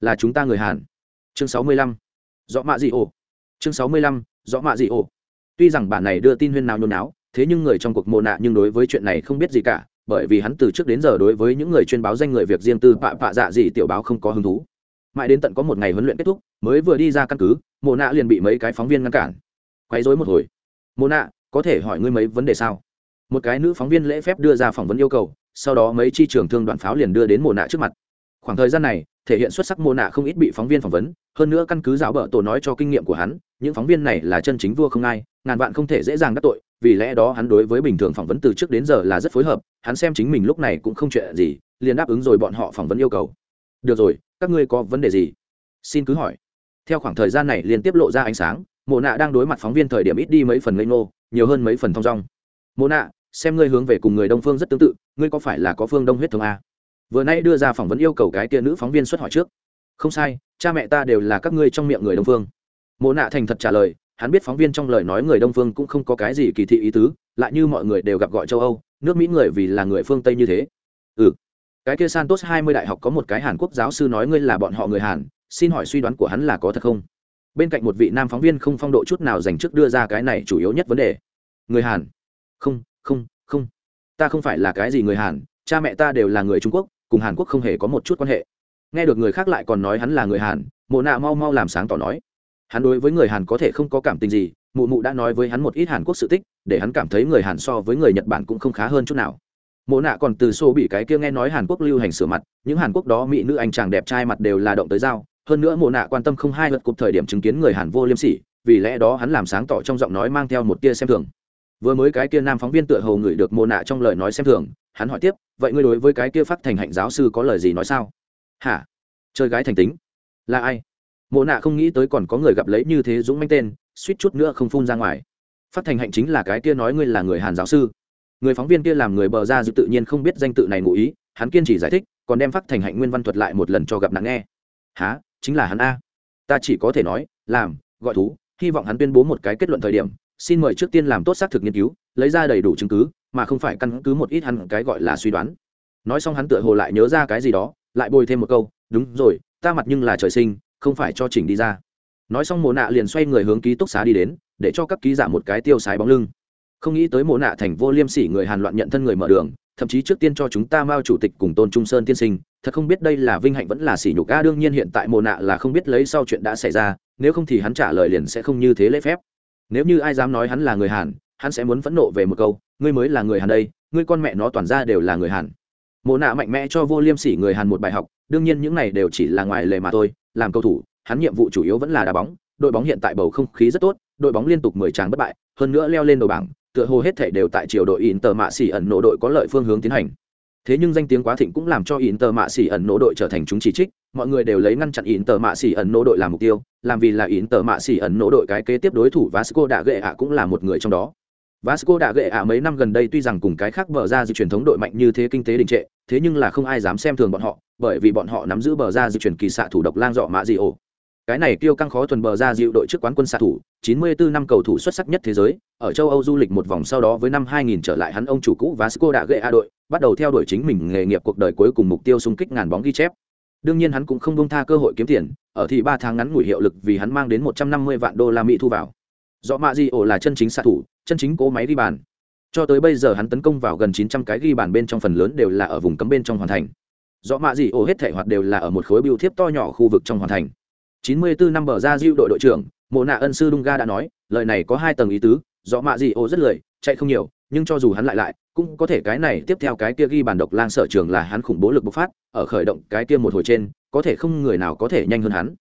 là chúng ta người hàn. Chương sáu mươi lăm rõ mạ dị ổ. Chương sáu mươi lăm rõ mạ dị ổ. Tuy rằng bản này đưa tin huyên nào nhôn náo, thế nhưng người trong cuộc mộ nạ nhưng đối với chuyện này không biết gì cả, bởi vì hắn từ trước đến giờ đối với những người chuyên báo danh người việc riêng tư pạ pạ dạ gì tiểu báo không có hứng thú mãi đến tận có một ngày huấn luyện kết thúc, mới vừa đi ra căn cứ mồ nạ liền bị mấy cái phóng viên ngăn cản. Quấy rối một hồi. Mồ nạ có thể hỏi ngươi mấy vấn đề sao? Một cái nữ phóng viên lễ phép đưa ra phỏng vấn yêu cầu, sau đó mấy chi trường thương đoạn pháo liền đưa đến mồ nạ trước mặt. Khoảng thời gian này, thể hiện xuất sắc mồ nạ không ít bị phóng viên phỏng vấn, hơn nữa căn cứ giáo bở tổ nói cho kinh nghiệm của hắn, những phóng viên này là chân chính vua không ai, ngàn vạn không thể dễ dàng đắc tội, vì lẽ đó hắn đối với bình thường phỏng vấn từ trước đến giờ là rất phối hợp, hắn xem chính mình lúc này cũng không chuyện gì, liền đáp ứng rồi bọn họ phỏng vấn yêu cầu. Được rồi các ngươi có vấn đề gì? Xin cứ hỏi. Theo khoảng thời gian này liên tiếp lộ ra ánh sáng, mộ nạ đang đối mặt phóng viên thời điểm ít đi mấy phần ngây ngô, nhiều hơn mấy phần thong dong. Mộ nạ, xem ngươi hướng về cùng người đông phương rất tương tự, ngươi có phải là có phương đông huyết thống a? Vừa nay đưa ra phỏng vấn yêu cầu cái tia nữ phóng viên xuất hỏi trước. Không sai, cha mẹ ta đều là các ngươi trong miệng người đông phương. Mộ nạ thành thật trả lời, hắn biết phóng viên trong lời nói người đông phương cũng không có cái gì kỳ thị ý tứ, lại như mọi người đều gặp gọi châu âu, nước mỹ người vì là người phương tây như thế. Ừ cái kia santos hai mươi đại học có một cái hàn quốc giáo sư nói ngươi là bọn họ người hàn, xin hỏi suy đoán của hắn là có thật không? Bên cạnh một vị nam phóng viên không phong độ chút nào dành trước đưa ra cái này chủ yếu nhất vấn đề. Người hàn. Không không không. Ta không phải là cái gì người hàn, cha mẹ ta đều là người trung quốc, cùng hàn quốc không hề có một chút quan hệ. Nghe được người khác lại còn nói hắn là người hàn, mộ nạ mau mau làm sáng tỏ nói. Hắn đối với người hàn có thể không có cảm tình gì, mụ mụ đã nói với hắn một ít hàn quốc sự tích, để hắn cảm thấy người hàn so với người nhật bản cũng không khá hơn chút nào mộ nạ còn từ xô bị cái kia nghe nói hàn quốc lưu hành sửa mặt, những hàn quốc đó mỹ nữ anh chàng đẹp trai mặt đều là động tới dao hơn nữa mộ nạ quan tâm không hai lượt cục thời điểm chứng kiến người hàn vô liêm sỉ, vì lẽ đó hắn làm sáng tỏ trong giọng nói mang theo một tia xem thường. Vừa mới cái kia nam phóng viên tựa hồ ngửi được mộ nạ trong lời nói xem thường, hắn hỏi tiếp, vậy ngươi đối với cái kia phát thành hạnh giáo sư có lời gì nói sao? Hả? Chơi gái thành tính? Là ai? Mộ nạ không nghĩ tới còn có người gặp lấy như thế dũng manh tên, suýt chút nữa không phun ra ngoài. Phát thành hạnh chính là cái kia nói ngươi là người hàn giáo sư người phóng viên kia làm người bờ ra dự tự nhiên không biết danh tự này ngụ ý, hắn kiên trì giải thích, còn đem phát thành hạnh nguyên văn thuật lại một lần cho gặp nặng nghe. Há chính là hắn a? Ta chỉ có thể nói, làm, gọi thú, hy vọng hắn tuyên bố một cái kết luận thời điểm, xin mời trước tiên làm tốt xác thực nghiên cứu, lấy ra đầy đủ chứng cứ, mà không phải căn cứ một ít hắn cái gọi là suy đoán. Nói xong hắn tựa hồ lại nhớ ra cái gì đó, lại bồi thêm một câu, đúng rồi, ta mặt nhưng là trời sinh, không phải cho chỉnh đi ra. Nói xong mồ nạ liền xoay người hướng ký túc xá đi đến, để cho các ký giả một cái tiêu sái bóng lưng không nghĩ tới mộ nạ thành vô liêm sỉ người hàn loạn nhận thân người mở đường, thậm chí trước tiên cho chúng ta mao chủ tịch cùng tôn trung sơn tiên sinh. Thật không biết đây là vinh hạnh vẫn là sỉ nhục, a, đương nhiên hiện tại mộ nạ là không biết lấy sau chuyện đã xảy ra, nếu không thì hắn trả lời liền sẽ không như thế lễ phép. Nếu như ai dám nói hắn là người hàn, hắn sẽ muốn phẫn nộ về một câu, ngươi mới là người hàn đây, ngươi con mẹ nó toàn ra đều là người hàn. Mộ nạ mạnh mẽ cho vô liêm sỉ người hàn một bài học, đương nhiên những này đều chỉ là ngoài lề mà thôi, làm cầu thủ, hắn nhiệm vụ chủ yếu vẫn là đá bóng, đội bóng hiện tại bầu không khí rất tốt, đội bóng liên tục mười tràng bất bại, hơn nữa leo lên đầu bảng tựa hồ hết thể đều tại triều đội in tờ mạ xỉ ẩn nộ đội có lợi phương hướng tiến hành thế nhưng danh tiếng quá thịnh cũng làm cho in tờ mạ xỉ ẩn nộ đội trở thành chúng chỉ trích mọi người đều lấy ngăn chặn in tờ mạ xỉ ẩn nộ đội làm mục tiêu làm vì là in tờ mạ xỉ ẩn nộ đội cái kế tiếp đối thủ vasco đã gệ ạ cũng là một người trong đó Vasco đã gệ ạ mấy năm gần đây tuy rằng cùng cái khác bờ ra di truyền thống đội mạnh như thế kinh tế đình trệ, thế nhưng là không ai dám xem thường bọn họ, bởi vì bọn họ nắm giữ bờ ra di truyền kỳ xạ thủ độc lang dọ mạ di ổ. Cái này tiêu căng khó thuần bờ ra dịu đội trước quán quân xạ thủ, 94 năm cầu thủ xuất sắc nhất thế giới, ở châu Âu du lịch một vòng sau đó với năm 2000 trở lại hắn ông chủ cũ Vasco đã gậy a đội, bắt đầu theo đuổi chính mình nghề nghiệp cuộc đời cuối cùng mục tiêu xung kích ngàn bóng ghi chép. Đương nhiên hắn cũng không buông tha cơ hội kiếm tiền, ở thì ba tháng ngắn ngủi hiệu lực vì hắn mang đến 150 vạn đô la Mỹ thu vào. do mạ di ổ là chân chính xạ thủ, chân chính cố máy ghi bàn cho tới bây giờ hắn tấn công vào gần 900 cái ghi bàn bên trong phần lớn đều là ở vùng cấm bên trong hoàn thành rõ mạ gì ổ hết thể hoạt đều là ở một khối biêu thiếp to nhỏ khu vực trong hoàn thành 94 năm bờ ra diệu đội đội trưởng mộ nạ ân sư Dunga đã nói lời này có hai tầng ý tứ rõ mạ gì ô rất lười chạy không nhiều nhưng cho dù hắn lại lại cũng có thể cái này tiếp theo cái kia ghi bàn độc lang sở trường là hắn khủng bố lực bộc phát ở khởi động cái kia một hồi trên có thể không người nào có thể nhanh hơn hắn.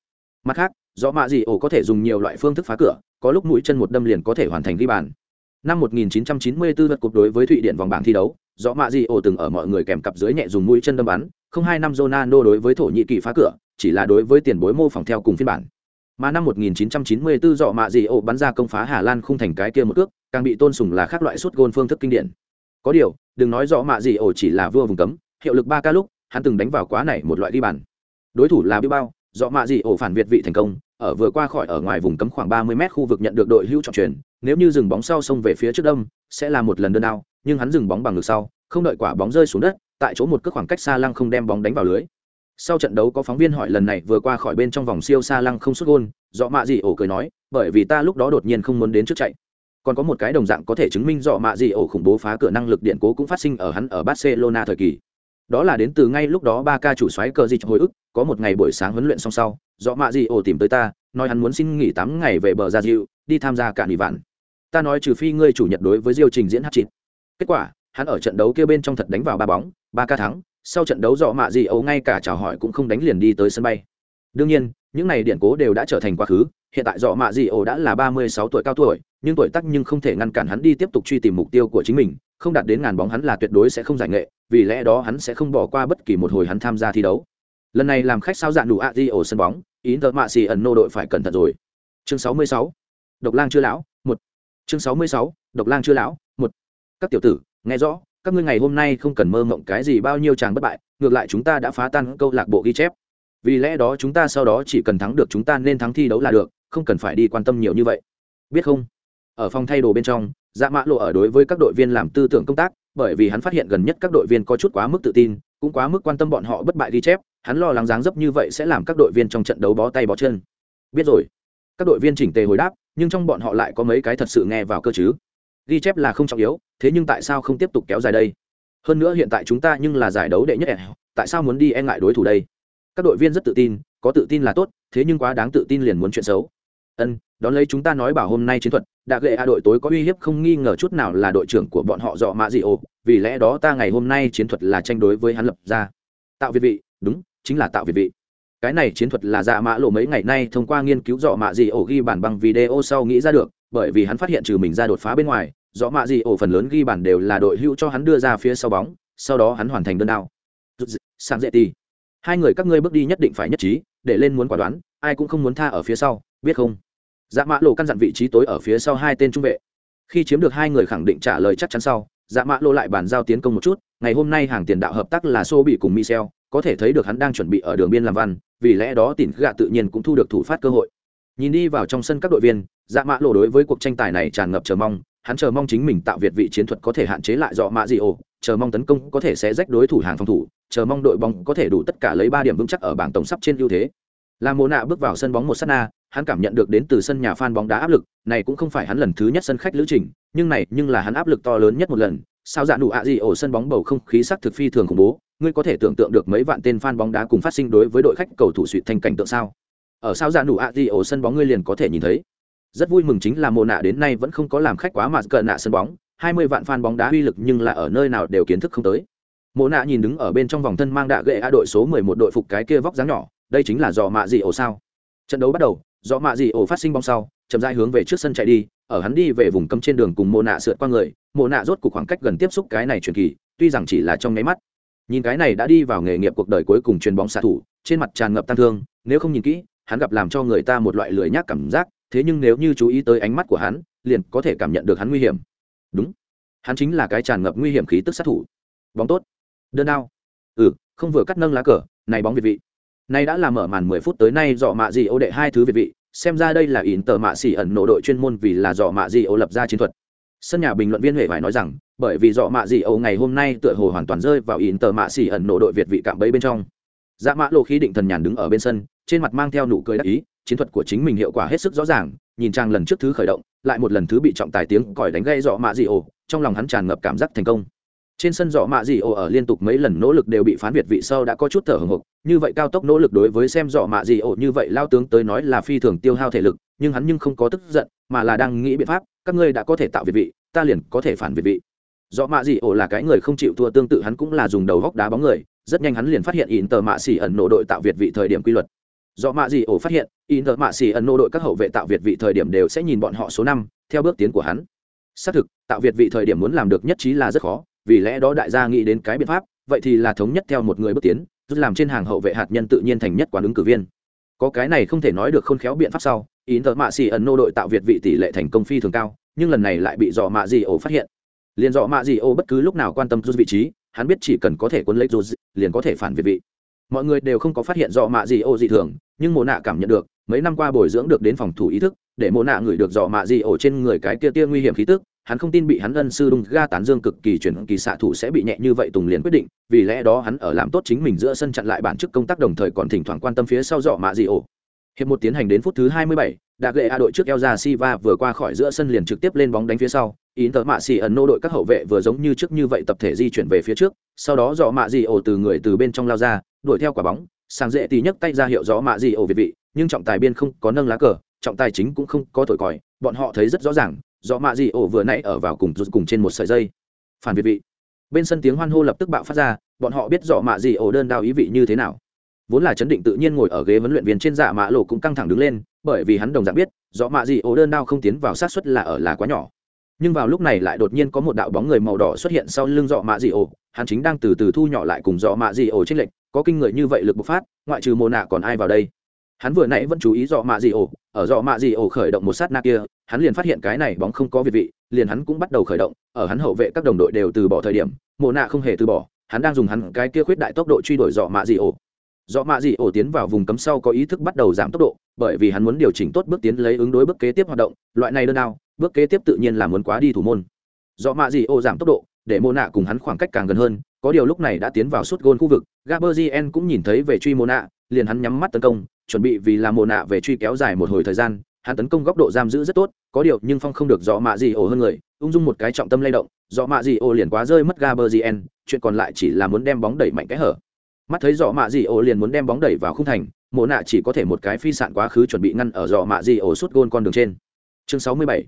Mặt khác rõ mạ gì ổ có thể dùng nhiều loại phương thức phá cửa có lúc mũi chân một đâm liền có thể hoàn thành ghi bàn. Năm 1994 vật cục đối với Thụy Điển vòng bảng thi đấu, rõ mạ gì ổ từng ở mọi người kèm cặp dưới nhẹ dùng mũi chân đâm bắn, không hai năm Ronaldo đối với Thổ Nhĩ Kỳ phá cửa, chỉ là đối với tiền bối mô phỏng theo cùng phiên bản. Mà năm 1994 dọ mạ gì ổ bắn ra công phá Hà Lan khung thành cái kia một cước, càng bị tôn sùng là khác loại suốt gôn phương thức kinh điển. Có điều, đừng nói dọ mạ gì ổ chỉ là vua vùng cấm, hiệu lực ba ca lúc, hắn từng đánh vào quá này một loại đi bàn. Đối thủ là Bilbao, dọ mạ gì ổ phản việt vị thành công, ở vừa qua khỏi ở ngoài vùng cấm khoảng 30 mét khu vực nhận được đội hữu trọng truyền, nếu như dừng bóng sau xông về phía trước đông, sẽ là một lần đơn ao nhưng hắn dừng bóng bằng ngược sau, không đợi quả bóng rơi xuống đất, tại chỗ một cước khoảng cách xa lăng không đem bóng đánh vào lưới. Sau trận đấu có phóng viên hỏi lần này vừa qua khỏi bên trong vòng siêu xa lăng không xuất gôn, dọ mạ gì ổ cười nói, bởi vì ta lúc đó đột nhiên không muốn đến trước chạy. Còn có một cái đồng dạng có thể chứng minh dọ mạ gì ổ khủng bố phá cửa năng lực điện cố cũng phát sinh ở hắn ở Barcelona thời kỳ. Đó là đến từ ngay lúc đó ba ca chủ xoáy cờ dịch hồi ức, có một ngày buổi sáng huấn luyện xong sau, dọ mạ gì ổ tìm tới ta, nói hắn muốn xin nghỉ tám ngày về bờ ra diệu đi tham gia cạn nghỉ vạn ta nói trừ phi ngươi chủ nhật đối với diêu trình diễn hát chịt kết quả hắn ở trận đấu kia bên trong thật đánh vào ba bóng ba ca thắng sau trận đấu dọ mạ gì ấu ngay cả chào hỏi cũng không đánh liền đi tới sân bay. Đương nhiên, những này điện cố đều đã trở thành quá khứ, hiện tại dọ mạ gì ấu đã là ba mươi sáu tuổi cao tuổi, nhưng tuổi tác nhưng không thể ngăn cản hắn đi tiếp tục truy tìm mục tiêu của chính mình, không đạt đến ngàn bóng hắn là tuyệt đối sẽ không giải nghệ, vì lẽ đó hắn sẽ không bỏ qua bất kỳ một hồi hắn tham gia thi đấu. Lần này làm khách sao dạn đủ a di ổ sân bóng, ý tờ mạ xì ẩn nô đội phải cẩn thận rồi. Chương sáu mươi sáu, độc lang chưa lão, một. Chương sáu mươi sáu, độc lang chưa lão, một. Các tiểu tử, nghe rõ các ngươi ngày hôm nay không cần mơ mộng cái gì bao nhiêu chàng bất bại, ngược lại chúng ta đã phá tan câu lạc bộ ghi chép. Vì lẽ đó chúng ta sau đó chỉ cần thắng được chúng ta nên thắng thi đấu là được, không cần phải đi quan tâm nhiều như vậy. Biết không? Ở phòng thay đồ bên trong dạ mã lộ ở đối với các đội viên làm tư tưởng công tác, bởi vì hắn phát hiện gần nhất các đội viên có chút quá mức tự tin, cũng quá mức quan tâm bọn họ bất bại ghi chép, hắn lo lắng dáng dấp như vậy sẽ làm các đội viên trong trận đấu bó tay bó chân. Biết rồi. Các đội viên chỉnh tề hồi đáp, nhưng trong bọn họ lại có mấy cái thật sự nghe vào cơ chứ ghi chép là không trọng yếu, thế nhưng tại sao không tiếp tục kéo dài đây? Hơn nữa hiện tại chúng ta nhưng là giải đấu đệ nhất tại sao muốn đi e ngại đối thủ đây? Các đội viên rất tự tin, có tự tin là tốt, thế nhưng quá đáng tự tin liền muốn chuyện xấu. Ân, đón lấy chúng ta nói bảo hôm nay chiến thuật, đạ gệ a đội tối có uy hiếp không nghi ngờ chút nào là đội trưởng của bọn họ dọ mạ dị ô vì lẽ đó ta ngày hôm nay chiến thuật là tranh đối với hắn lập ra. Tạo việt vị, đúng, chính là tạo việt vị. Cái này chiến thuật là dạ mã lộ mấy ngày nay thông qua nghiên cứu dọ mạ dị ổ ghi bản bằng video sau nghĩ ra được bởi vì hắn phát hiện trừ mình ra đột phá bên ngoài, rõ mạ gì ổ phần lớn ghi bản đều là đội hữu cho hắn đưa ra phía sau bóng, sau đó hắn hoàn thành đơn đao sang dễ ti hai người các ngươi bước đi nhất định phải nhất trí, để lên muốn quả đoán, ai cũng không muốn tha ở phía sau, biết không? Dạ mã lộ căn dặn vị trí tối ở phía sau hai tên trung vệ. Khi chiếm được hai người khẳng định trả lời chắc chắn sau dạ mã lộ lại bàn giao tiến công một chút, ngày hôm nay hàng tiền đạo hợp tác là xô bị cùng michel, có thể thấy được hắn đang chuẩn bị ở đường biên làm văn, vì lẽ đó tỉn gạ tự nhiên cũng thu được thủ phát cơ hội nhìn đi vào trong sân các đội viên dạ mã lộ đối với cuộc tranh tài này tràn ngập chờ mong, hắn chờ mong chính mình tạo việt vị chiến thuật có thể hạn chế lại dọ mã dị ổ, chờ mong tấn công có thể sẽ rách đối thủ hàng phòng thủ, chờ mong đội bóng có thể đủ tất cả lấy ba điểm vững chắc ở bảng tổng sắp trên ưu thế. Là mồ nạ bước vào sân bóng một s á t na, hắn cảm nhận được đến từ sân nhà f a n bóng đá áp lực, này cũng không phải hắn lần thứ nhất sân khách lữ trình, nhưng này, nhưng là hắn áp lực to lớn nhất một lần. Sao dạ nụ ạ gì ổ sân bóng bầu không khí sắc thực phi thường khủng bố, ngươi có thể tưởng tượng được mấy vạn tên fan bóng đá cùng phát sinh đối với đội khách cầu thủ suỵ thành cảnh tượng sao? Ở sao dạ nụ ạ thì ổ sân bóng ngươi liền có thể nhìn thấy. Rất vui mừng chính là mồ nạ đến nay vẫn không có làm khách quá mà cờ nạ sân bóng, hai mươi vạn fan bóng đá uy lực nhưng là ở nơi nào đều kiến thức không tới. Mồ nạ nhìn đứng ở bên trong vòng thân mang đạ gậy a đội số mười một đội phục cái kia vóc dáng nhỏ, đây chính là dò mạ gì ổ sao. Trận đấu bắt đầu dò mạ gì ổ phát sinh bóng sau, chậm rãi hướng về trước sân chạy đi, ở hắn đi về vùng cấm trên đường cùng mồ nạ sượt qua người mồ nạ rốt cuộc khoảng cách gần tiếp xúc cái này truyền kỳ, tuy rằng chỉ là trong nháy mắt. Nhìn cái này đã đi vào nghề nghiệp cuộc đời cuối cùng chuyền bóng xạ thủ, trên mặt tràn ngập tăng thương, nếu không nhìn kỹ hắn gặp làm cho người ta một loại lười nhác cảm giác, thế nhưng nếu như chú ý tới ánh mắt của hắn, liền có thể cảm nhận được hắn nguy hiểm. Đúng, hắn chính là cái tràn ngập nguy hiểm khí tức sát thủ. Bóng tốt. Đơn đao ừ không vừa cắt nâng lá cờ, này bóng việt vị. Này đã là mở màn mười phút tới nay dọ mạ gì ô đệ hai thứ việt vị, xem ra đây là ỉn tờ mạ xỉ ẩn nổ đội chuyên môn vì là dọ mạ gì ô lập ra chiến thuật. Sân nhà bình luận viên huệ phải nói rằng, bởi vì dọ mạ gì ô ngày hôm nay tựa hồ hoàn toàn rơi vào ỉn tờ mạ xỉ ẩn nổ đội việt vị cạm bẫy bên trong. Dạ mạ lộ khí định thần nhàn đứng ở bên sân trên mặt mang theo nụ cười đắc ý, chiến thuật của chính mình hiệu quả hết sức rõ ràng, nhìn trang lần trước thứ khởi động, lại một lần thứ bị trọng tài tiếng còi đánh gây dọ mạ dị ổ trong lòng hắn tràn ngập cảm giác thành công. Trên sân dọ mạ dị ổ ở liên tục mấy lần nỗ lực đều bị phán việt vị sau đã có chút thở hồng hộc, như vậy cao tốc nỗ lực đối với xem dọ mạ dị ổ như vậy lao tướng tới nói là phi thường tiêu hao thể lực, nhưng hắn nhưng không có tức giận, mà là đang nghĩ biện pháp, các ngươi đã có thể tạo việt vị, ta liền có thể phản việt vị. Dọ mạ dị ổ là cái người không chịu thua tương tự, hắn cũng là dùng đầu góc đá bóng người, rất nhanh hắn liền phát hiện ỉn tờ mạ xỉ ẩn nổ đội tạo việt vị thời điểm quy luật do mạ gì ổ phát hiện, in thợ mạ xì ẩn nô đội các hậu vệ tạo việt vị thời điểm đều sẽ nhìn bọn họ số năm, theo bước tiến của hắn. Xác thực, tạo việt vị thời điểm muốn làm được nhất trí là rất khó, vì lẽ đó đại gia nghĩ đến cái biện pháp, vậy thì là thống nhất theo một người bước tiến, giúp làm trên hàng hậu vệ hạt nhân tự nhiên thành nhất quán ứng cử viên. Có cái này không thể nói được khôn khéo biện pháp sau, in thợ mạ xì ẩn nô đội tạo việt vị tỷ lệ thành công phi thường cao, nhưng lần này lại bị dò mạ gì ổ phát hiện. Liền dò mạ gì ổ bất cứ lúc nào quan tâm rút vị trí, hắn biết chỉ cần có thể quân lấy rút liền có thể phản việt vị mọi người đều không có phát hiện dò mạ gì ô dị thường nhưng mồ nạ cảm nhận được mấy năm qua bồi dưỡng được đến phòng thủ ý thức để mồ nạ ngửi được dò mạ gì ổ trên người cái kia tia nguy hiểm khí tức hắn không tin bị hắn ân sư đung ga tán dương cực kỳ chuyển kỳ xạ thủ sẽ bị nhẹ như vậy tùng liền quyết định vì lẽ đó hắn ở làm tốt chính mình giữa sân chặn lại bản chức công tác đồng thời còn thỉnh thoảng quan tâm phía sau dọ mạ gì ổ hiệp một tiến hành đến phút thứ 27, đạ gệ a đội trước eo ra siva vừa qua khỏi giữa sân liền trực tiếp lên bóng đánh phía sau ý tờ mạ xì ẩn nô đội các hậu vệ vừa giống như trước như vậy tập thể di chuyển về phía trước sau đó dọ mạ gì ổ từ người từ bên trong lao ra đuổi theo quả bóng sang dễ tì nhấc tay ra hiệu gió mạ gì ổ việt vị, nhưng trọng tài biên không có nâng lá cờ, trọng tài chính cũng không có thổi còi, bọn họ thấy rất rõ ràng, gió mạ gì ổ vừa nãy ở vào cùng rút cùng trên một sợi dây. Phản việt vị. Bên sân tiếng hoan hô lập tức bạo phát ra, bọn họ biết rõ mạ gì ổ đơn đao ý vị như thế nào. Vốn là chấn định tự nhiên ngồi ở ghế huấn luyện viên trên dạ mạ lộ cũng căng thẳng đứng lên, bởi vì hắn đồng dạng biết rõ mạ gì ổ đơn đao không tiến vào sát xuất là ở là quá nhỏ. Nhưng vào lúc này lại đột nhiên có một đạo bóng người màu đỏ xuất hiện sau lưng dọ mạ dị ổ, hắn chính đang từ từ thu nhỏ lại cùng dọ mạ dị ổ trên lệnh có kinh người như vậy lực bộc phát, ngoại trừ mồ nạ còn ai vào đây? Hắn vừa nãy vẫn chú ý dọ mạ dị ổ, ở dọ mạ dị ổ khởi động một sát na kia, hắn liền phát hiện cái này bóng không có việt vị, liền hắn cũng bắt đầu khởi động, ở hắn hậu vệ các đồng đội đều từ bỏ thời điểm mồ nạ không hề từ bỏ, hắn đang dùng hắn cái kia khuyết đại tốc độ truy đuổi dọ mạ dị ổ. Dọ mạ dị ổ tiến vào vùng cấm sau có ý thức bắt đầu giảm tốc độ, bởi vì hắn muốn điều chỉnh tốt bước tiến lấy ứng đối bước kế tiếp hoạt động, loại này đơn nào bước kế tiếp tự nhiên là muốn quá đi thủ môn. Dọ mạ dị ổ giảm tốc độ, để mồ nạ cùng hắn khoảng cách càng gần hơn có điều lúc này đã tiến vào suốt gôn khu vực gaberzien cũng nhìn thấy về truy mồ nạ, liền hắn nhắm mắt tấn công, chuẩn bị vì làm mồ nạ về truy kéo dài một hồi thời gian, hắn tấn công góc độ giam giữ rất tốt, có điều nhưng phong không được dọ mạ gì ổ hơn người, ung dung một cái trọng tâm lay động dọ mạ gì ổ liền quá rơi mất gaberzien chuyện còn lại chỉ là muốn đem bóng đẩy mạnh cái hở mắt thấy dọ mạ gì ổ liền muốn đem bóng đẩy vào khung thành mồ nạ chỉ có thể một cái phi sạn quá khứ chuẩn bị ngăn ở dọ mạ gì ổ suốt gôn con đường trên chương 67.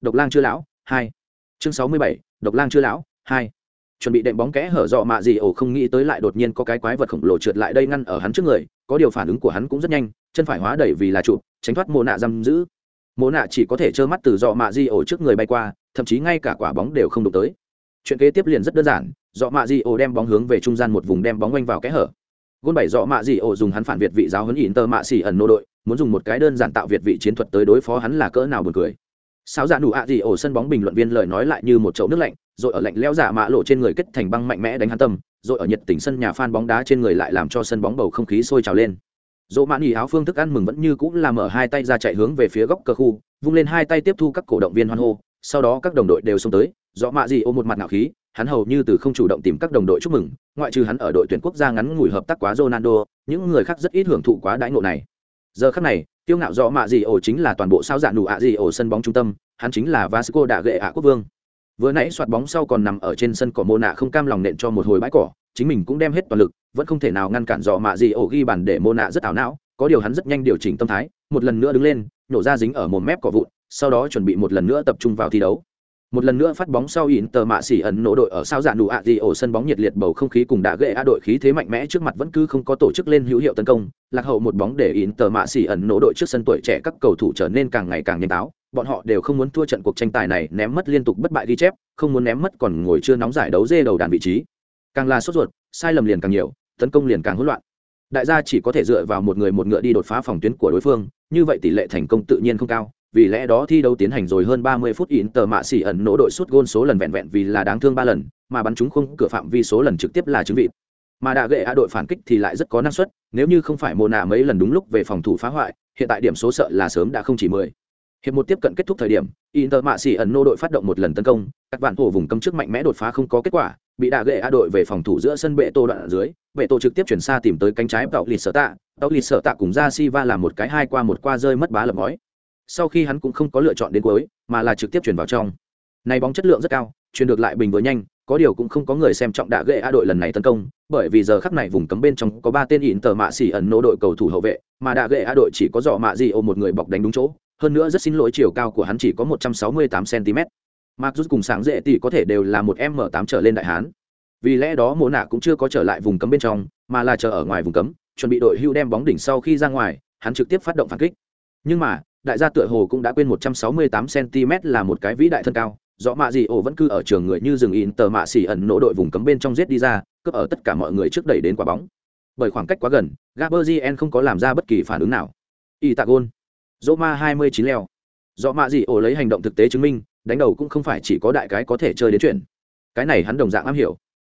độc lang chưa lão, hai chương 67. độc lang chưa lão, hai chuẩn bị đệm bóng kẽ hở dọ mạ gì ổ không nghĩ tới lại đột nhiên có cái quái vật khổng lồ trượt lại đây ngăn ở hắn trước người, có điều phản ứng của hắn cũng rất nhanh, chân phải hóa đẩy vì là trụ, tránh thoát mồ nạ giam giữ. Mồ nạ chỉ có thể trơ mắt từ dọ mạ di ổ trước người bay qua, thậm chí ngay cả quả bóng đều không đụng tới. Chuyện kế tiếp liền rất đơn giản, dọ mạ di ổ đem bóng hướng về trung gian một vùng đem bóng quanh vào kẽ hở. Gôn bảy dọ mạ di ổ dùng hắn phản việt vị giáo huấn ỉn tơ mạ xỉ ẩn nô đội, muốn dùng một cái đơn giản tạo việt vị chiến thuật tới đối phó hắn là cỡ nào buồn cười. Sao dạ nụ ạ gì ổ sân bóng bình luận viên lời nói lại như một chậu nước lạnh rồi ở lạnh lẽo dạ giả mạ lộ trên người kết thành băng mạnh mẽ đánh hắn tâm, rồi ở nhiệt tình sân nhà phan bóng đá trên người lại làm cho sân bóng bầu không khí sôi trào lên. Dỗ mãn Nghị áo phương thức ăn mừng vẫn như cũng là mở hai tay ra chạy hướng về phía góc cờ khu, vung lên hai tay tiếp thu các cổ động viên hoan hô. Sau đó các đồng đội đều xông tới, dỗ mạ gì ôm một mặt nạo khí, hắn hầu như từ không chủ động tìm các đồng đội chúc mừng, ngoại trừ hắn ở đội tuyển quốc gia ngắn ngủi hợp tác quá ronaldo, những người khác rất ít hưởng thụ quá đãi ngộ này. Giờ khắc này tiêu ngạo dỗ mạ gì ổ chính là toàn bộ sao dạ nụ ạ gì ổ sân bóng trung tâm, hắn chính là vasco đã gệ ạ quốc vương vừa nãy soạt bóng sau còn nằm ở trên sân cỏ mô nạ không cam lòng nện cho một hồi bãi cỏ, chính mình cũng đem hết toàn lực, vẫn không thể nào ngăn cản dọ mạ gì ổ ghi bàn để mô nạ rất ảo não, có điều hắn rất nhanh điều chỉnh tâm thái, một lần nữa đứng lên nhổ ra dính ở một mép cỏ vụn, sau đó chuẩn bị một lần nữa tập trung vào thi đấu. Một lần nữa phát bóng sau ỉn tờ mạ xỉ ẩn nổ đội ở sao dạ nụ ạ gì ổ sân bóng nhiệt liệt bầu không khí cùng đã gệ a đội khí thế mạnh mẽ trước mặt vẫn cứ không có tổ chức lên hữu hiệu tấn công, lạc hậu một bóng để ỉn tờ mạ xỉ ẩn nổ đội trước sân tuổi trẻ các cầu thủ trở nên càng ngày càng nhanh táo bọn họ đều không muốn thua trận cuộc tranh tài này, ném mất liên tục bất bại ghi chép, không muốn ném mất còn ngồi chưa nóng giải đấu dê đầu đàn vị trí. Càng là sốt ruột, sai lầm liền càng nhiều, tấn công liền càng hỗn loạn. Đại gia chỉ có thể dựa vào một người một ngựa đi đột phá phòng tuyến của đối phương, như vậy tỷ lệ thành công tự nhiên không cao, vì lẽ đó thi đấu tiến hành rồi hơn 30 phút in tờ mạ xỉ ẩn nổ đội suốt gôn số lần vẹn vẹn vì là đáng thương ba lần, mà bắn chúng không cửa phạm vi số lần trực tiếp là chứng vị mà đã gệ a đội phản kích thì lại rất có năng suất, nếu như không phải mồ nạ mấy lần đúng lúc về phòng thủ phá hoại, hiện tại điểm số sợ là sớm đã không chỉ 10 hiệp một tiếp cận kết thúc thời điểm, inter mạ xỉ ẩn nô đội phát động một lần tấn công, các bạn thổ vùng cấm trước mạnh mẽ đột phá không có kết quả, bị đạ gậy a đội về phòng thủ giữa sân bệ tô đoạn ở dưới, bệ tô trực tiếp chuyển xa tìm tới cánh trái tàu lì sở tạ. Tàu lì sở tạ cùng ra si va làm một cái hai qua một qua rơi mất bá lập ngói. Sau khi hắn cũng không có lựa chọn đến cuối, mà là trực tiếp chuyển vào trong. Này bóng chất lượng rất cao, chuyển được lại bình vừa nhanh, có điều cũng không có người xem trọng đạ gậy a đội lần này tấn công, bởi vì giờ khắc này vùng cấm bên trong có ba tên ỉn tờ mạ xỉ ẩn nô đội cầu thủ hậu vệ, mà đạ gậy a đội chỉ có dọ mạ gì ô một người bọc đánh đúng chỗ hơn nữa rất xin lỗi, chiều cao của hắn chỉ có một trăm sáu mươi tám cm mặc dù cùng sáng dễ tỷ có thể đều là một m tám trở lên đại hán. Vì lẽ đó, mộ nạ cũng chưa có trở lại vùng cấm bên trong, mà là chờ ở ngoài vùng cấm, chuẩn bị đội hưu đem bóng đỉnh sau khi ra ngoài, hắn trực tiếp phát động phản kích. Nhưng mà, đại gia tựa hồ cũng đã quên 168 cm là một cái vĩ đại thân cao. Rõ mạ gì ổ vẫn cứ ở trường người như rừng in tờ mạ xỉ ẩn nỗ đội vùng cấm bên trong giết đi ra, cướp ở tất cả mọi người trước đẩy đến quả bóng. Bởi khoảng cách quá gần gaberzien không có làm ra bất kỳ phản ứng nào. Y dỗ ma hai ma 29 leo. Rõ mạ gì ổ lấy hành động thực tế chứng minh, đánh đầu cũng không phải chỉ có đại cái có thể chơi đến chuyện. Cái này hắn đồng dạng am hiểu.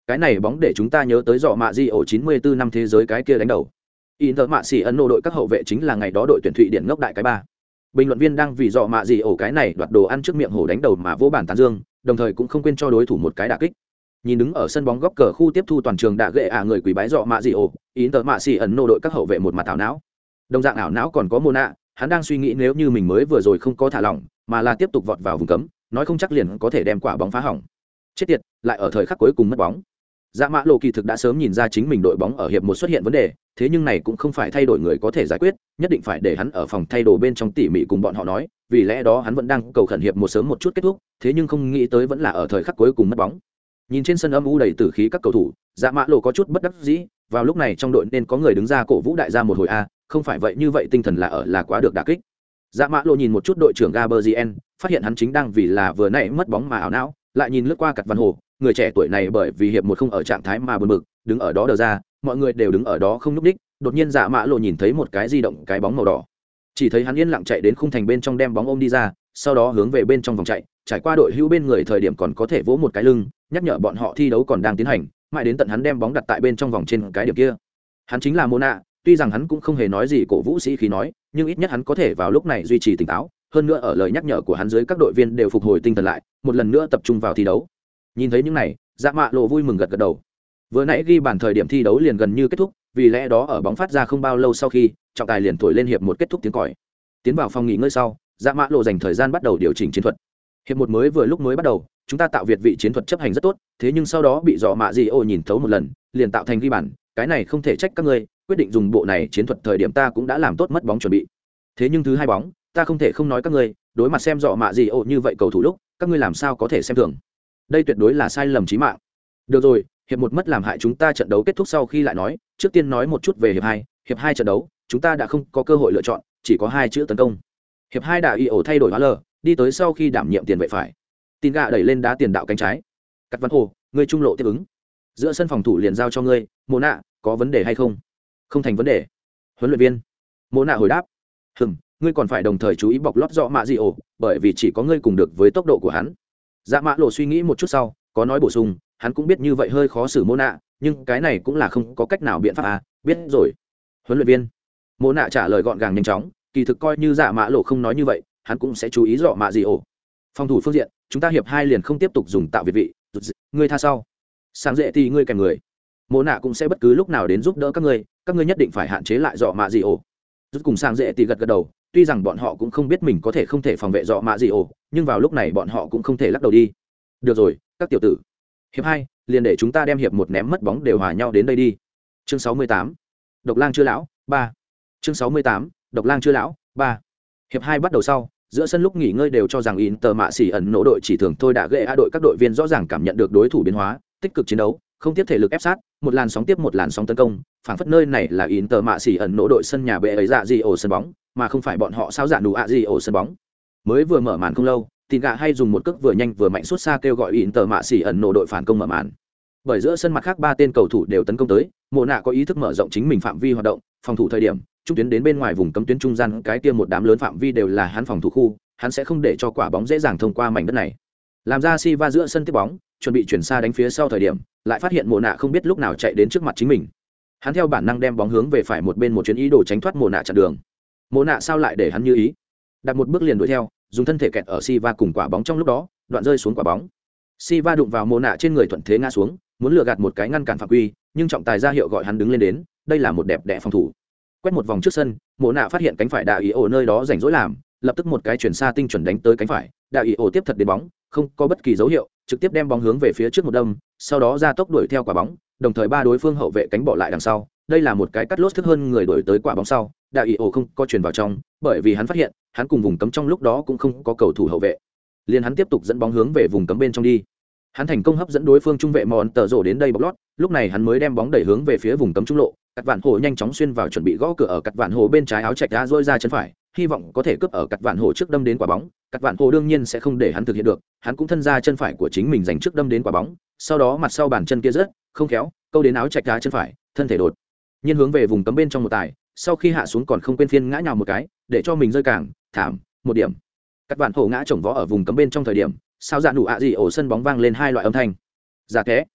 Cái này bóng để chúng ta nhớ tới dọ mạ di ổ 94 năm thế giới cái kia đánh đầu. In thợ mạ xỉ ấn nộ đội các hậu vệ chính là ngày đó đội tuyển thụy điện ngốc đại cái ba. Bình luận viên đang vì dọ mạ gì ổ cái này đoạt đồ ăn trước miệng hổ đánh đầu mà vỗ bản tán dương, đồng thời cũng không quên cho đối thủ một cái đà kích. Nhìn đứng ở sân bóng góc cờ khu tiếp thu toàn trường đạ gệ à người quý bái dọ mạ gì ổ ý tờ mạ xì ẩn nô đội các hậu vệ một mặt ảo não. Đồng dạng ảo não còn có mô nạ hắn đang suy nghĩ nếu như mình mới vừa rồi không có thả lỏng, mà là tiếp tục vọt vào vùng cấm, nói không chắc liền có thể đem quả bóng phá hỏng. Chết tiệt, lại ở thời khắc cuối cùng mất bóng. Dạ mã lộ kỳ thực đã sớm nhìn ra chính mình đội bóng ở hiệp một xuất hiện vấn đề, thế nhưng này cũng không phải thay đổi người có thể giải quyết, nhất định phải để hắn ở phòng thay đồ bên trong tỉ mỉ cùng bọn họ nói, vì lẽ đó hắn vẫn đang cầu khẩn hiệp một sớm một chút kết thúc, thế nhưng không nghĩ tới vẫn là ở thời khắc cuối cùng mất bóng. Nhìn trên sân âm u đầy tử khí các cầu thủ dạ mã lộ có chút bất đắc dĩ, vào lúc này trong đội nên có người đứng ra cổ vũ đại gia một hồi a không phải vậy như vậy tinh thần là ở là quá được đà kích. Dạ mã lộ nhìn một chút đội trưởng gaberzien phát hiện hắn chính đang vì là vừa nãy mất bóng mà ảo não, lại nhìn lướt qua cặt văn hồ, người trẻ tuổi này bởi vì hiệp một không ở trạng thái mà buồn bực, đứng ở đó đờ ra, mọi người đều đứng ở đó không núp đích, đột nhiên dạ mã lộ nhìn thấy một cái di động, cái bóng màu đỏ. Chỉ thấy hắn yên lặng chạy đến khung thành bên trong đem bóng ôm đi ra, sau đó hướng về bên trong vòng chạy, trải qua đội hữu bên người thời điểm còn có thể vỗ một cái lưng, nhắc nhở bọn họ thi đấu còn đang tiến hành, mãi đến tận hắn đem bóng đặt tại bên trong vòng trên cái điểm kia. Hắn chính là mô nạ tuy rằng hắn cũng không hề nói gì cổ vũ sĩ khí nói nhưng ít nhất hắn có thể vào lúc này duy trì tỉnh táo hơn nữa ở lời nhắc nhở của hắn dưới các đội viên đều phục hồi tinh thần lại một lần nữa tập trung vào thi đấu. Nhìn thấy những này dạ mạ lộ vui mừng gật gật đầu. Vừa nãy ghi bản thời điểm thi đấu liền gần như kết thúc vì lẽ đó ở bóng phát ra không bao lâu sau khi trọng tài liền thổi lên hiệp một kết thúc tiếng còi. Tiến vào phòng nghỉ ngơi sau dạ mạ lộ dành thời gian bắt đầu điều chỉnh chiến thuật. Hiệp một mới vừa lúc mới bắt đầu chúng ta tạo việt vị chiến thuật chấp hành rất tốt thế nhưng sau đó bị dò mạ gì ô nhìn thấu một lần liền tạo thành ghi bản, cái này không thể trách các ngươi quyết định dùng bộ này chiến thuật thời điểm ta cũng đã làm tốt mất bóng chuẩn bị. Thế nhưng thứ hai bóng, ta không thể không nói các ngươi, đối mặt xem dọ mạ gì ô như vậy cầu thủ lúc, các ngươi làm sao có thể xem thường? Đây tuyệt đối là sai lầm chí mạng. Được rồi, hiệp một mất làm hại chúng ta trận đấu kết thúc sau khi lại nói, trước tiên nói một chút về hiệp hai. Hiệp hai trận đấu, chúng ta đã không có cơ hội lựa chọn, chỉ có hai chữ tấn công. Hiệp hai đã y ổ thay đổi hóa lờ, đi tới sau khi đảm nhiệm tiền vệ phải. Tin gạ đẩy lên đá tiền đạo cánh trái. Cắt văn hồ, người trung lộ tiếp ứng. Giữa sân phòng thủ liền giao cho ngươi mồ nạ có vấn đề hay không? Không thành vấn đề. Huấn luyện viên mô nạ hồi đáp, hừm, ngươi còn phải đồng thời chú ý bọc lót dọ mạ dị ổ, bởi vì chỉ có ngươi cùng được với tốc độ của hắn. Dạ mạ lộ suy nghĩ một chút sau, có nói bổ sung, hắn cũng biết như vậy hơi khó xử mô nạ, nhưng cái này cũng là không có cách nào biện pháp à biết rồi. Huấn luyện viên mô nạ trả lời gọn gàng nhanh chóng, kỳ thực coi như dạ mạ lộ không nói như vậy, hắn cũng sẽ chú ý dọ mạ dị ổ. Phòng thủ phương diện, chúng ta hiệp hai liền không tiếp tục dùng tạo việt vị. Ngươi tha sau. Sáng dễ thì ngươi kèm người. Mô nạ cũng sẽ bất cứ lúc nào đến giúp đỡ các ngươi các ngươi nhất định phải hạn chế lại dọ mạ dị ổ. Rút cùng sang dễ thì gật gật đầu tuy rằng bọn họ cũng không biết mình có thể không thể phòng vệ dọ mạ dị ổ nhưng vào lúc này bọn họ cũng không thể lắc đầu đi. Được rồi các tiểu tử. Hiệp hai liền để chúng ta đem hiệp một ném mất bóng đều hòa nhau đến đây đi. Chương sáu mươi tám độc lang chưa lão ba. Chương sáu mươi tám độc lang chưa lão ba. Hiệp hai bắt đầu sau giữa sân lúc nghỉ ngơi đều cho rằng Inter mạ xỉ ẩn nỗ đội chỉ thường thôi đã gây a đội các đội viên rõ ràng cảm nhận được đối thủ biến hóa, tích cực chiến đấu, không tiếp thể lực ép sát, một làn sóng tiếp một làn sóng tấn công, phảng phất nơi này là Inter mạ xỉ ẩn nỗ đội sân nhà bệ ấy dạ gì ổ sân bóng, mà không phải bọn họ sao dạ đủ ạ gì ổ sân bóng. Mới vừa mở màn không lâu, tin gạ hay dùng một cước vừa nhanh vừa mạnh suốt xa kêu gọi Inter mạ xỉ ẩn nỗ đội phản công mở màn. Bởi giữa sân mặt khác ba tên cầu thủ đều tấn công tới, Mộ nạ có ý thức mở rộng chính mình phạm vi hoạt động, phòng thủ thời điểm, trung tuyến đến bên ngoài vùng cấm tuyến trung gian cái kia một đám lớn phạm vi đều là hắn phòng thủ khu, hắn sẽ không để cho quả bóng dễ dàng thông qua mảnh đất này. Làm ra si va giữa sân tiếp bóng, chuẩn bị chuyển xa đánh phía sau thời điểm, lại phát hiện Mộ nạ không biết lúc nào chạy đến trước mặt chính mình. Hắn theo bản năng đem bóng hướng về phải một bên một chuyến ý đồ tránh thoát Mộ nạ chặn đường. Mộ nạ sao lại để hắn như ý? Đặt một bước liền đuổi theo, dùng thân thể kẹt ở si va cùng quả bóng trong lúc đó, đoạn rơi xuống quả bóng. Si va đụng vào Mộ nạ trên người thuận thế ngã xuống, muốn lừa gạt một cái ngăn cản phạm quy, nhưng trọng tài ra hiệu gọi hắn đứng lên đến, đây là một đẹp đẽ phòng thủ quét một vòng trước sân mộ nạ phát hiện cánh phải đạ ý ổ nơi đó rảnh rỗi làm lập tức một cái chuyển xa tinh chuẩn đánh tới cánh phải, đại ý ổ tiếp thật đến bóng, không có bất kỳ dấu hiệu, trực tiếp đem bóng hướng về phía trước một đâm, sau đó ra tốc đuổi theo quả bóng, đồng thời ba đối phương hậu vệ cánh bỏ lại đằng sau. Đây là một cái cắt lốt thức hơn người đuổi tới quả bóng sau, đại ý ổ không có chuyển vào trong, bởi vì hắn phát hiện, hắn cùng vùng cấm trong lúc đó cũng không có cầu thủ hậu vệ. Liền hắn tiếp tục dẫn bóng hướng về vùng cấm bên trong đi. Hắn thành công hấp dẫn đối phương trung vệ mòn tờ rổ đến đây bóc lót, lúc này hắn mới đem bóng đẩy hướng về phía vùng cấm trung lộ. Cắt vạn hồ nhanh chóng xuyên vào chuẩn bị gõ cửa ở cắt vạn hồ bên trái áo chạch đá dôi ra chân phải hy vọng có thể cướp ở cặt vạn hồ trước đâm đến quả bóng cặt vạn hồ đương nhiên sẽ không để hắn thực hiện được hắn cũng thân ra chân phải của chính mình dành trước đâm đến quả bóng sau đó mặt sau bàn chân kia rớt không khéo câu đến áo chạch đá chân phải thân thể đột nhiên hướng về vùng cấm bên trong một tài sau khi hạ xuống còn không quên phiên ngã nhào một cái để cho mình rơi càng thảm một điểm. Cắt vạn hồ ngã chồng võ ở vùng cấm bên trong thời điểm sao dạ nụ ạ gì ổ sân bóng vang lên hai loại âm thanh. Giả thế,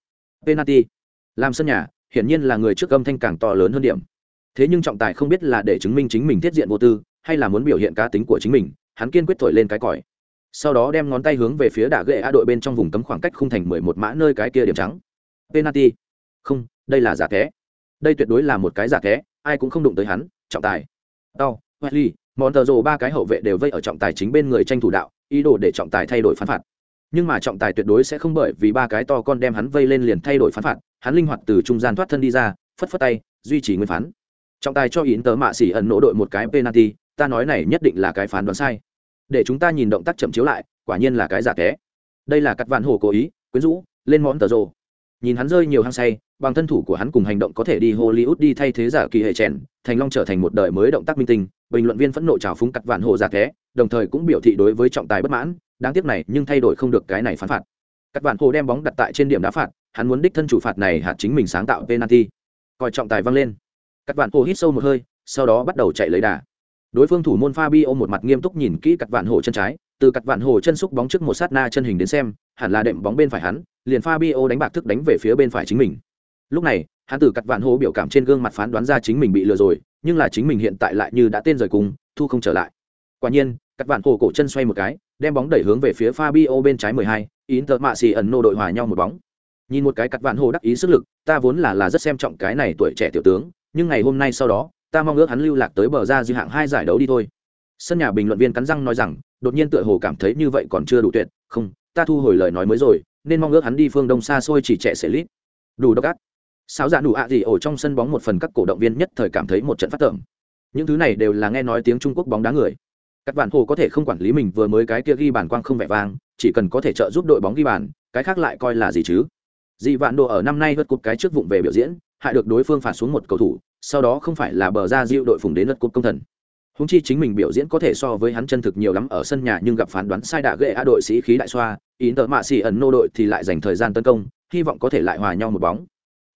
penalty. Làm sân nhà hiển nhiên là người trước âm thanh càng to lớn hơn điểm. Thế nhưng trọng tài không biết là để chứng minh chính mình thiết diện vô tư hay là muốn biểu hiện cá tính của chính mình hắn kiên quyết thổi lên cái còi. Sau đó đem ngón tay hướng về phía đả gậy a đội bên trong vùng cấm khoảng cách khung thành mười một mã nơi cái kia điểm trắng. Penalty. Không đây là giả té đây tuyệt đối là một cái giả té ai cũng không đụng tới hắn trọng tài. Đau Wesley, món tờ rồ ba cái hậu vệ đều vây ở trọng tài chính bên người tranh thủ đạo ý đồ để trọng tài thay đổi phán phạt. Nhưng mà trọng tài tuyệt đối sẽ không bởi vì ba cái to con đem hắn vây lên liền thay đổi phán phạt hắn linh hoạt từ trung gian thoát thân đi ra phất phất tay duy trì nguyên phán. Trọng tài cho yến tớ mạ xỉ ẩn nỗ đội một cái penalty ta nói này nhất định là cái phán đoán sai. Để chúng ta nhìn động tác chậm chiếu lại, quả nhiên là cái giả té đây là cắt vạn hồ cố ý, quyến rũ, lên món tờ rồ. Nhìn hắn rơi nhiều hăng say, bằng thân thủ của hắn cùng hành động có thể đi hollywood đi thay thế giả kỳ hệ chèn, thành long trở thành một đời mới động tác minh tinh, bình luận viên phẫn nộ trào phúng cắt vạn hồ giả té đồng thời cũng biểu thị đối với trọng tài bất mãn, đáng tiếc này nhưng thay đổi không được cái này phán phạt. Cắt vạn hồ đem bóng đặt tại trên điểm đá phạt, hắn muốn đích thân chủ phạt này hạt chính mình sáng tạo penalty. Coi trọng tài văng lên. Cắt vạn hồ hít sâu một hơi, sau đó bắt đầu chạy lấy đà đối phương thủ môn Fabio một mặt nghiêm túc nhìn kỹ cặt vạn hồ chân trái từ cặt vạn hồ chân xúc bóng trước một sát na chân hình đến xem hẳn là đệm bóng bên phải hắn liền Fabio đánh bạc thức đánh về phía bên phải chính mình lúc này hắn từ cặt vạn hồ biểu cảm trên gương mặt phán đoán ra chính mình bị lừa rồi nhưng là chính mình hiện tại lại như đã tên rời cùng thu không trở lại quả nhiên cặt vạn hồ cổ chân xoay một cái đem bóng đẩy hướng về phía Fabio bên trái 12, Inter mạ xì ẩn nô đội hòa nhau một bóng. Nhìn một cái cặt vạn hồ đắc ý sức lực, ta vốn là là rất xem trọng cái này tuổi trẻ tiểu tướng, nhưng ngày hôm nay sau đó, ta mong ước hắn lưu lạc tới bờ ra dư hạng hai giải đấu đi thôi. Sân nhà bình luận viên cắn răng nói rằng, đột nhiên tựa hồ cảm thấy như vậy còn chưa đủ tuyệt, không, ta thu hồi lời nói mới rồi, nên mong ước hắn đi phương đông xa xôi chỉ trẻ sẽ lít. Đủ độc ác. Sáo dạ đủ ạ gì ổ trong sân bóng một phần các cổ động viên nhất thời cảm thấy một trận phát tởm. Những thứ này đều là nghe nói tiếng Trung Quốc bóng đá người các bạn hồ có thể không quản lý mình vừa mới cái kia ghi bàn quang không vẻ vang chỉ cần có thể trợ giúp đội bóng ghi bàn cái khác lại coi là gì chứ dị vạn đồ ở năm nay vượt cột cái trước vụng về biểu diễn hại được đối phương phạt xuống một cầu thủ, sau đó không phải là bờ ra diệu đội phùng đến lượt cúp công thần. Húng chi chính mình biểu diễn có thể so với hắn chân thực nhiều lắm ở sân nhà nhưng gặp phán đoán sai đạ ghệ a đội sĩ khí đại xoa ý tợ mạ xì ẩn nô đội thì lại dành thời gian tấn công, hy vọng có thể lại hòa nhau một bóng.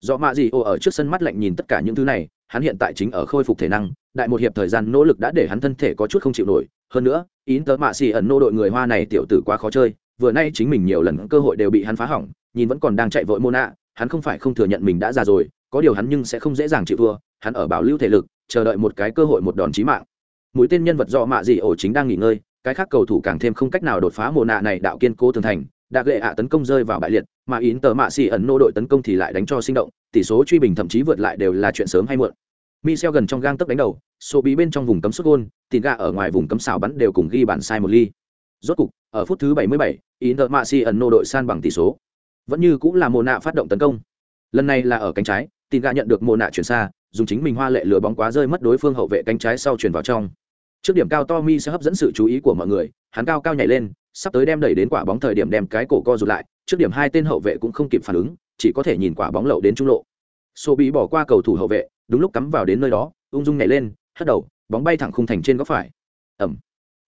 Do mạ gì ô ở trước sân mắt lạnh nhìn tất cả những thứ này, hắn hiện tại chính ở khôi phục thể năng, đại một hiệp thời gian nỗ lực đã để hắn thân thể có chút không chịu nổi. Hơn nữa ý tớ mạ xì ẩn nô đội người hoa này tiểu tử quá khó chơi, vừa nay chính mình nhiều lần cơ hội đều bị hắn phá hỏng, nhìn vẫn còn đang chạy vội mô nạ hắn không phải không thừa nhận mình đã già rồi có điều hắn nhưng sẽ không dễ dàng chịu thua hắn ở bảo lưu thể lực chờ đợi một cái cơ hội một đòn chí mạng mũi tên nhân vật do mạ gì ổ chính đang nghỉ ngơi cái khác cầu thủ càng thêm không cách nào đột phá mồ nạ này đạo kiên cố tường thành đã gệ ạ tấn công rơi vào bại liệt mà ín tờ mạ xì ẩn nô đội tấn công thì lại đánh cho sinh động tỷ số truy bình thậm chí vượt lại đều là chuyện sớm hay muộn Michel gần trong gang tấc đánh đầu, số bí bên trong vùng cấm xuất gôn, tiền ga ở ngoài vùng cấm xào bắn đều cùng ghi bàn sai một ly. Rốt cục, ở phút thứ 77, Inter Mạ xì ẩn nô đội san bằng tỷ số. Vẫn như cũng là mồ nạ phát động tấn công. Lần này là ở cánh trái, Tin gạ nhận được mồ nạ chuyển xa, dùng chính mình hoa lệ lửa bóng quá rơi mất đối phương hậu vệ cánh trái sau chuyển vào trong. Trước điểm cao Tommy sẽ hấp dẫn sự chú ý của mọi người, hắn cao cao nhảy lên, sắp tới đem đẩy đến quả bóng thời điểm đem cái cổ co rụt lại, trước điểm hai tên hậu vệ cũng không kịp phản ứng, chỉ có thể nhìn quả bóng lậu đến trung lộ. Sô bị bỏ qua cầu thủ hậu vệ, đúng lúc cắm vào đến nơi đó, ung dung nhảy lên, hất đầu, bóng bay thẳng khung thành trên góc phải. Ẩm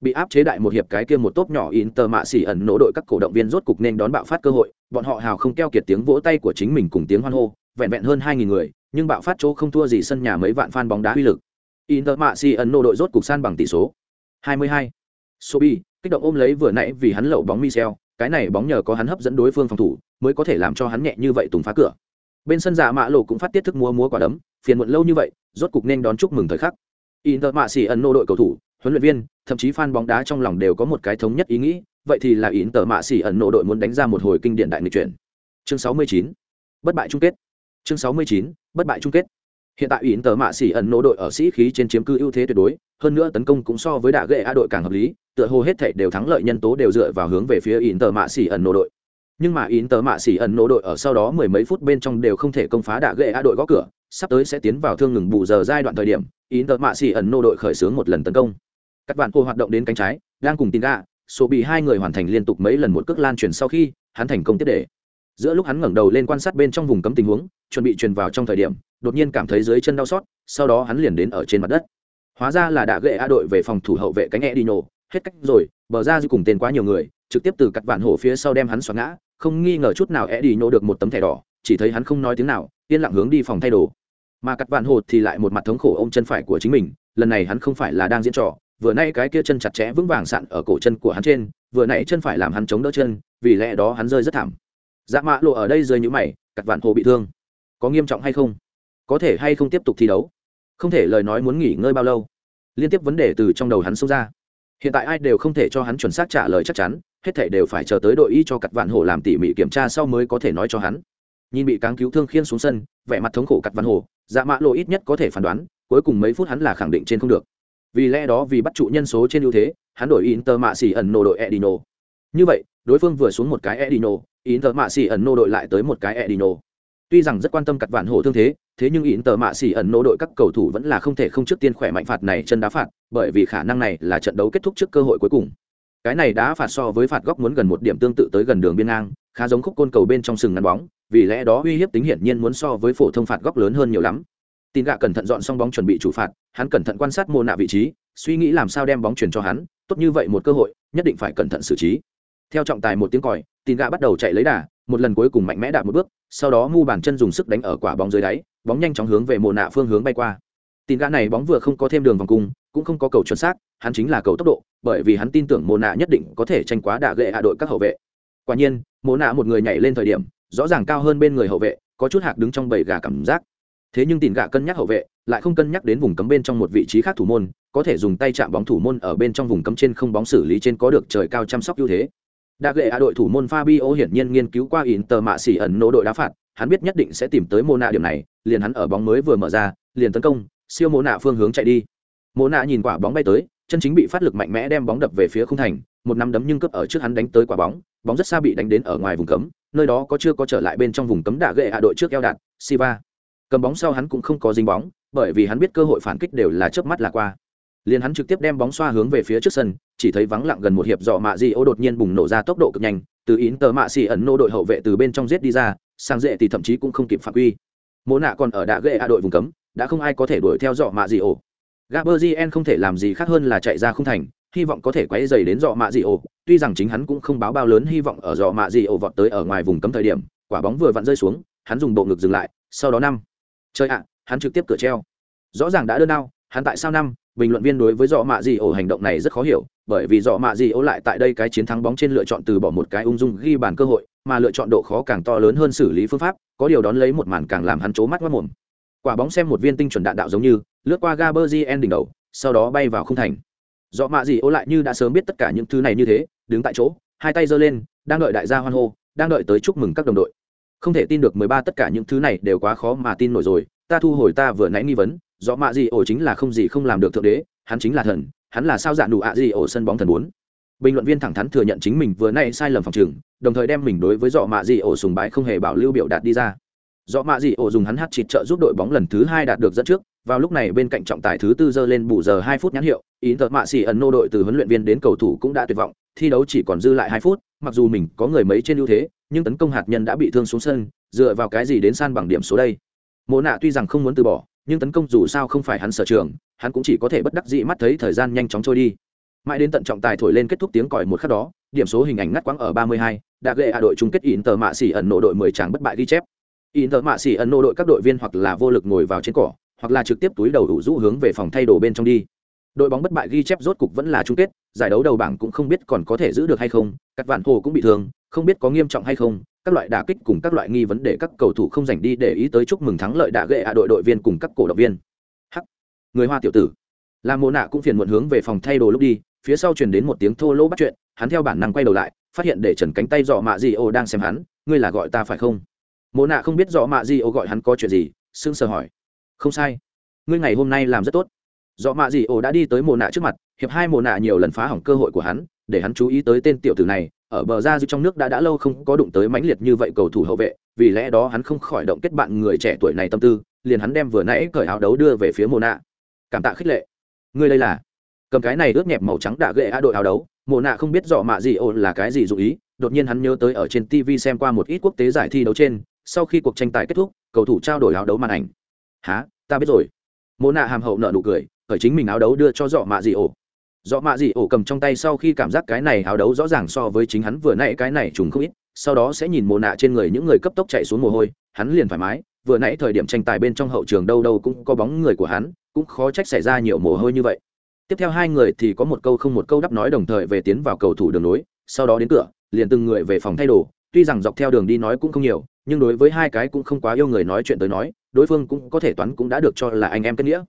bị áp chế đại một hiệp cái kia một tốp nhỏ Inter mạ xỉ ẩn nỗ đội các cổ động viên rốt cục nên đón bạo phát cơ hội, bọn họ hào không keo kiệt tiếng vỗ tay của chính mình cùng tiếng hoan hô, vẹn vẹn hơn 2000 người, nhưng bạo phát chỗ không thua gì sân nhà mấy vạn fan bóng đá uy lực. Inter Milan xỉ đội rốt cục san bằng tỷ số. 22. Sobi, kích động ôm lấy vừa nãy vì hắn lậu bóng Michel, cái này bóng nhờ có hắn hấp dẫn đối phương phòng thủ, mới có thể làm cho hắn nhẹ như vậy tùng phá cửa. Bên sân giả mạ lộ cũng phát tiết thức múa múa quả đấm, phiền muộn lâu như vậy, rốt cục nên đón chúc mừng thời khắc. Inter Milan xỉ nô đội cầu thủ, huấn luyện viên, thậm chí fan bóng đá trong lòng đều có một cái thống nhất ý nghĩ, vậy thì là Inter Milan xỉ nô đội muốn đánh ra một hồi kinh điển đại nghịch chuyển. Chương 69. Bất bại chung kết. Chương 69. Bất bại chung kết. Hiện tại Inter mạ xỉ ẩn nô đội ở sĩ khí trên chiếm cư ưu thế tuyệt đối, hơn nữa tấn công cũng so với đạ gệ a đội càng hợp lý, tựa hồ hết thảy đều thắng lợi nhân tố đều dựa vào hướng về phía Inter mạ xỉ ẩn nô đội nhưng mà Inter mạ xỉ ẩn nổ đội ở sau đó mười mấy phút bên trong đều không thể công phá đạ gệ a đội gõ cửa sắp tới sẽ tiến vào thương ngừng bù giờ giai đoạn thời điểm Inter mạ xỉ ẩn nổ đội khởi xướng một lần tấn công các bạn cô hoạt động đến cánh trái đang cùng tin gạ số bị hai người hoàn thành liên tục mấy lần một cước lan truyền sau khi hắn thành công tiếp để giữa lúc hắn ngẩng đầu lên quan sát bên trong vùng cấm tình huống, chuẩn bị truyền vào trong thời điểm, đột nhiên cảm thấy dưới chân đau xót, sau đó hắn liền đến ở trên mặt đất. Hóa ra là đã gệ a đội về phòng thủ hậu vệ cánh e đi nổ hết cách rồi, bờ ra dư cùng tên quá nhiều người, trực tiếp từ cắt vạn hổ phía sau đem hắn xoắn ngã, không nghi ngờ chút nào e đi nổ được một tấm thẻ đỏ, chỉ thấy hắn không nói tiếng nào, yên lặng hướng đi phòng thay đồ. Mà cắt vạn hổ thì lại một mặt thống khổ ôm chân phải của chính mình, lần này hắn không phải là đang diễn trò, vừa nay cái kia chân chặt chẽ vững vàng sạn ở cổ chân của hắn trên, vừa nãy chân phải làm hắn chống đỡ chân, vì lẽ đó hắn rơi rất thảm dạ mạ lộ ở đây rơi nhũ mày cắt vạn hồ bị thương. Có nghiêm trọng hay không? Có thể hay không tiếp tục thi đấu? Không thể lời nói muốn nghỉ ngơi bao lâu. Liên tiếp vấn đề từ trong đầu hắn xông ra. Hiện tại ai đều không thể cho hắn chuẩn xác trả lời chắc chắn, hết thể đều phải chờ tới đội y cho cặt vạn hổ làm tỉ mỉ kiểm tra sau mới có thể nói cho hắn. Nhìn bị cáng cứu thương khiên xuống sân, vẻ mặt thống khổ cặt vạn hổ dạ mạ lộ ít nhất có thể phán đoán, cuối cùng mấy phút hắn là khẳng định trên không được. Vì lẽ đó vì bắt trụ nhân số trên ưu thế, hắn đổi inter mạ xỉ ẩn nổ đội edino như vậy, đối phương vừa xuống một cái edino inter mạ xỉ ẩn nô đội lại tới một cái edino. Tuy rằng rất quan tâm cặt vạn hổ thương thế thế nhưng ỉn tờ mạ xỉ ẩn nô đội các cầu thủ vẫn là không thể không trước tiên khỏe mạnh phạt này chân đá phạt, bởi vì khả năng này là trận đấu kết thúc trước cơ hội cuối cùng. Cái này đá phạt so với phạt góc muốn gần một điểm tương tự tới gần đường biên ngang, khá giống khúc côn cầu bên trong sừng ngắn bóng, vì lẽ đó uy hiếp tính hiển nhiên muốn so với phổ thông phạt góc lớn hơn nhiều lắm. Tin gạ cẩn thận dọn xong bóng chuẩn bị chủ phạt, hắn cẩn thận quan sát mô nạ vị trí, suy nghĩ làm sao đem bóng chuyển cho hắn, tốt như vậy một cơ hội, nhất định phải cẩn thận xử trí theo trọng tài một tiếng còi, tin gạ bắt đầu chạy lấy đà, một lần cuối cùng mạnh mẽ đạp một bước, sau đó ngu bàn chân dùng sức đánh ở quả bóng dưới đáy, bóng nhanh chóng hướng về mồ nạ phương hướng bay qua. Tin gã này bóng vừa không có thêm đường vòng cung, cũng không có cầu chuẩn xác, hắn chính là cầu tốc độ, bởi vì hắn tin tưởng mồ nạ nhất định có thể tranh quá đạ gệ hạ đội các hậu vệ. Quả nhiên mồ nạ một người nhảy lên thời điểm, rõ ràng cao hơn bên người hậu vệ, có chút hạc đứng trong bầy gà cảm giác. Thế nhưng tin gã cân nhắc hậu vệ, lại không cân nhắc đến vùng cấm bên trong một vị trí khác thủ môn, có thể dùng tay chạm bóng thủ môn ở bên trong vùng cấm trên không bóng xử lý trên có được trời cao chăm sóc ưu thế. Đa gệ a đội thủ môn Fabio hiển nhiên nghiên cứu qua Inter mạ xỉ ẩn nỗ đội đá phạt, hắn biết nhất định sẽ tìm tới Mona điểm này, liền hắn ở bóng mới vừa mở ra, liền tấn công, siêu Mona phương hướng chạy đi. Mona nhìn quả bóng bay tới, chân chính bị phát lực mạnh mẽ đem bóng đập về phía khung thành, một năm đấm nhưng cướp ở trước hắn đánh tới quả bóng, bóng rất xa bị đánh đến ở ngoài vùng cấm, nơi đó có chưa có trở lại bên trong vùng cấm đạ gệ a đội trước eo đạt, Siva. Cầm bóng sau hắn cũng không có dính bóng, bởi vì hắn biết cơ hội phản kích đều là chớp mắt là qua liền hắn trực tiếp đem bóng xoa hướng về phía trước sân, chỉ thấy vắng lặng gần một hiệp dọ mạ di ô đột nhiên bùng nổ ra tốc độ cực nhanh, từ ín tờ mạ xì ẩn nô đội hậu vệ từ bên trong giết đi ra, sang dễ thì thậm chí cũng không kịp phạm quy. Mô nạ còn ở đạ ghệ a đội vùng cấm, đã không ai có thể đuổi theo dọ mạ di ô. Gaberzien không thể làm gì khác hơn là chạy ra không thành, hy vọng có thể quay dày đến dọ mạ di ô. Tuy rằng chính hắn cũng không báo bao lớn hy vọng ở dọ mạ di ô vọt tới ở ngoài vùng cấm thời điểm, quả bóng vừa vặn rơi xuống, hắn dùng bộ ngực dừng lại, sau đó năm. Chơi ạ, hắn trực tiếp cửa treo. Rõ ràng đã đơn đau, hắn tại sao năm? Bình luận viên đối với dọ mạ gì ổ hành động này rất khó hiểu, bởi vì dọ mạ gì ổ lại tại đây cái chiến thắng bóng trên lựa chọn từ bỏ một cái ung dung ghi bàn cơ hội, mà lựa chọn độ khó càng to lớn hơn xử lý phương pháp, có điều đón lấy một màn càng làm hắn c mắt mất mồm. Quả bóng xem một viên tinh chuẩn đạn đạo giống như, lướt qua gaberzien đỉnh đầu, sau đó bay vào không thành. Dọ mạ gì ổ lại như đã sớm biết tất cả những thứ này như thế, đứng tại chỗ, hai tay giơ lên, đang đợi đại gia hoan hô, đang đợi tới chúc mừng các đồng đội. Không thể tin được mười ba tất cả những thứ này đều quá khó mà tin nổi rồi, ta thu hồi ta vừa nãy nghi vấn do mạ gì ổ chính là không gì không làm được thượng đế hắn chính là thần hắn là sao dạ đủ ạ gì ổ sân bóng thần bốn. Bình luận viên thẳng thắn thừa nhận chính mình vừa nay sai lầm phòng trường, đồng thời đem mình đối với dọ mạ gì ổ sùng bái không hề bảo lưu biểu đạt đi ra. Dọ mạ gì ổ dùng hắn hát chịt trợ giúp đội bóng lần thứ hai đạt được dẫn trước vào lúc này bên cạnh trọng tài thứ tư giơ lên bù giờ hai phút nhãn hiệu ý tợ mạ xì ẩn nô đội từ huấn luyện viên đến cầu thủ cũng đã tuyệt vọng thi đấu chỉ còn dư lại hai phút mặc dù mình có người mấy trên ưu thế nhưng tấn công hạt nhân đã bị thương xuống sân dựa vào cái gì đến san bằng điểm số đây? Mộ nạ tuy rằng không muốn từ bỏ nhưng tấn công dù sao không phải hắn sở trường hắn cũng chỉ có thể bất đắc dĩ mắt thấy thời gian nhanh chóng trôi đi. Mãi đến tận trọng tài thổi lên kết thúc tiếng còi một khắc đó điểm số hình ảnh ngắt quãng ở 32, đã gệ hạ đội chung kết in tờ mạ xỉ ẩn nộ đội 10 tràng bất bại ghi chép. In tờ mạ xỉ ẩn nộ đội các đội viên hoặc là vô lực ngồi vào trên cỏ hoặc là trực tiếp túi đầu đủ rũ hướng về phòng thay đồ bên trong đi. Đội bóng bất bại ghi chép rốt cục vẫn là chung kết giải đấu đầu bảng cũng không biết còn có thể giữ được hay không các vạn hồ cũng bị thương không biết có nghiêm trọng hay không các loại đả kích cùng các loại nghi vấn để các cầu thủ không dành đi để ý tới chúc mừng thắng lợi đã gệ à đội đội viên cùng các cổ động viên. Hắc. Người hoa tiểu tử. Lam Mộ nạ cũng phiền muộn hướng về phòng thay đồ lúc đi, phía sau truyền đến một tiếng thô lỗ bắt chuyện, hắn theo bản năng quay đầu lại, phát hiện để trần cánh tay dọ mạ gì ô đang xem hắn, ngươi là gọi ta phải không? Mộ nạ không biết dọ mạ gì ô gọi hắn có chuyện gì, sững sờ hỏi. Không sai. Ngươi ngày hôm nay làm rất tốt. Dọ mạ gì ô đã đi tới Mộ nạ trước mặt, hiệp hai Mộ nạ nhiều lần phá hỏng cơ hội của hắn, để hắn chú ý tới tên tiểu tử này ở bờ ra dư trong nước đã đã lâu không có đụng tới mãnh liệt như vậy cầu thủ hậu vệ, vì lẽ đó hắn không khỏi động kết bạn người trẻ tuổi này tâm tư, liền hắn đem vừa nãy cởi áo đấu đưa về phía mồ nạ cảm tạ khích lệ. Người đây là? Cầm cái này ướt nhẹp màu trắng đã gệ a đội áo đấu mồ nạ không biết rõ mạ gì ồn là cái gì dụ ý, đột nhiên hắn nhớ tới ở trên tv xem qua một ít quốc tế giải thi đấu trên, sau khi cuộc tranh tài kết thúc, cầu thủ trao đổi áo đấu màn ảnh. Há ta biết rồi. Mồ nạ hàm hậu nợ nụ cười ở chính mình áo đấu đưa cho dọ mạ gì ồn dọ mạ gì ổ cầm trong tay sau khi cảm giác cái này háo đấu rõ ràng so với chính hắn vừa nãy cái này trùng không ít, sau đó sẽ nhìn mồ nạ trên người những người cấp tốc chạy xuống mồ hôi, hắn liền thoải mái, vừa nãy thời điểm tranh tài bên trong hậu trường đâu đâu cũng có bóng người của hắn, cũng khó trách xảy ra nhiều mồ hôi như vậy. Tiếp theo hai người thì có một câu không một câu đắp nói đồng thời về tiến vào cầu thủ đường nối sau đó đến cửa, liền từng người về phòng thay đồ, tuy rằng dọc theo đường đi nói cũng không nhiều, nhưng đối với hai cái cũng không quá yêu người nói chuyện tới nói, đối phương cũng có thể toán cũng đã được cho là anh em kết nghĩa.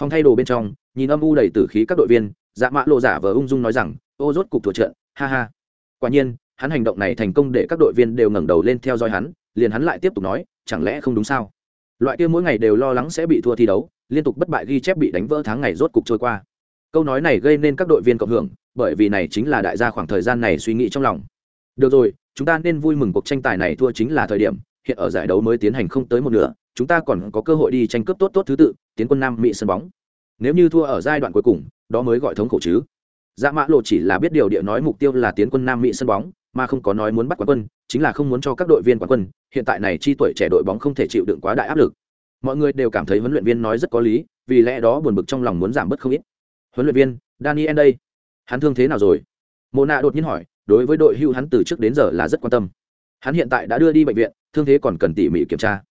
Phòng thay đồ bên trong, nhìn âm u đầy tử khí các đội viên dạ mã lộ giả vờ ung dung nói rằng, ô, rốt cục thuộc trận, ha ha. Quả nhiên, hắn hành động này thành công để các đội viên đều ngẩng đầu lên theo dõi hắn, liền hắn lại tiếp tục nói, chẳng lẽ không đúng sao? Loại kia mỗi ngày đều lo lắng sẽ bị thua thi đấu, liên tục bất bại ghi chép bị đánh vỡ tháng ngày rốt cục trôi qua. Câu nói này gây nên các đội viên cộng hưởng, bởi vì này chính là đại gia khoảng thời gian này suy nghĩ trong lòng. Được rồi, chúng ta nên vui mừng cuộc tranh tài này thua chính là thời điểm, hiện ở giải đấu mới tiến hành không tới một nửa, chúng ta còn có cơ hội đi tranh cướp tốt tốt thứ tự, tiến quân nam mỹ sân bóng. Nếu như thua ở giai đoạn cuối cùng đó mới gọi thống khổ chứ. Dạ mã lộ chỉ là biết điều địa nói mục tiêu là tiến quân nam mỹ sân bóng, mà không có nói muốn bắt quán quân, chính là không muốn cho các đội viên quán quân. Hiện tại này chi tuổi trẻ đội bóng không thể chịu đựng quá đại áp lực. Mọi người đều cảm thấy huấn luyện viên nói rất có lý, vì lẽ đó buồn bực trong lòng muốn giảm bớt không ít. Huấn luyện viên, daniel đây, hắn thương thế nào rồi? Mộ nạ đột nhiên hỏi, đối với đội hưu hắn từ trước đến giờ là rất quan tâm. Hắn hiện tại đã đưa đi bệnh viện, thương thế còn cần tỉ mỉ kiểm tra.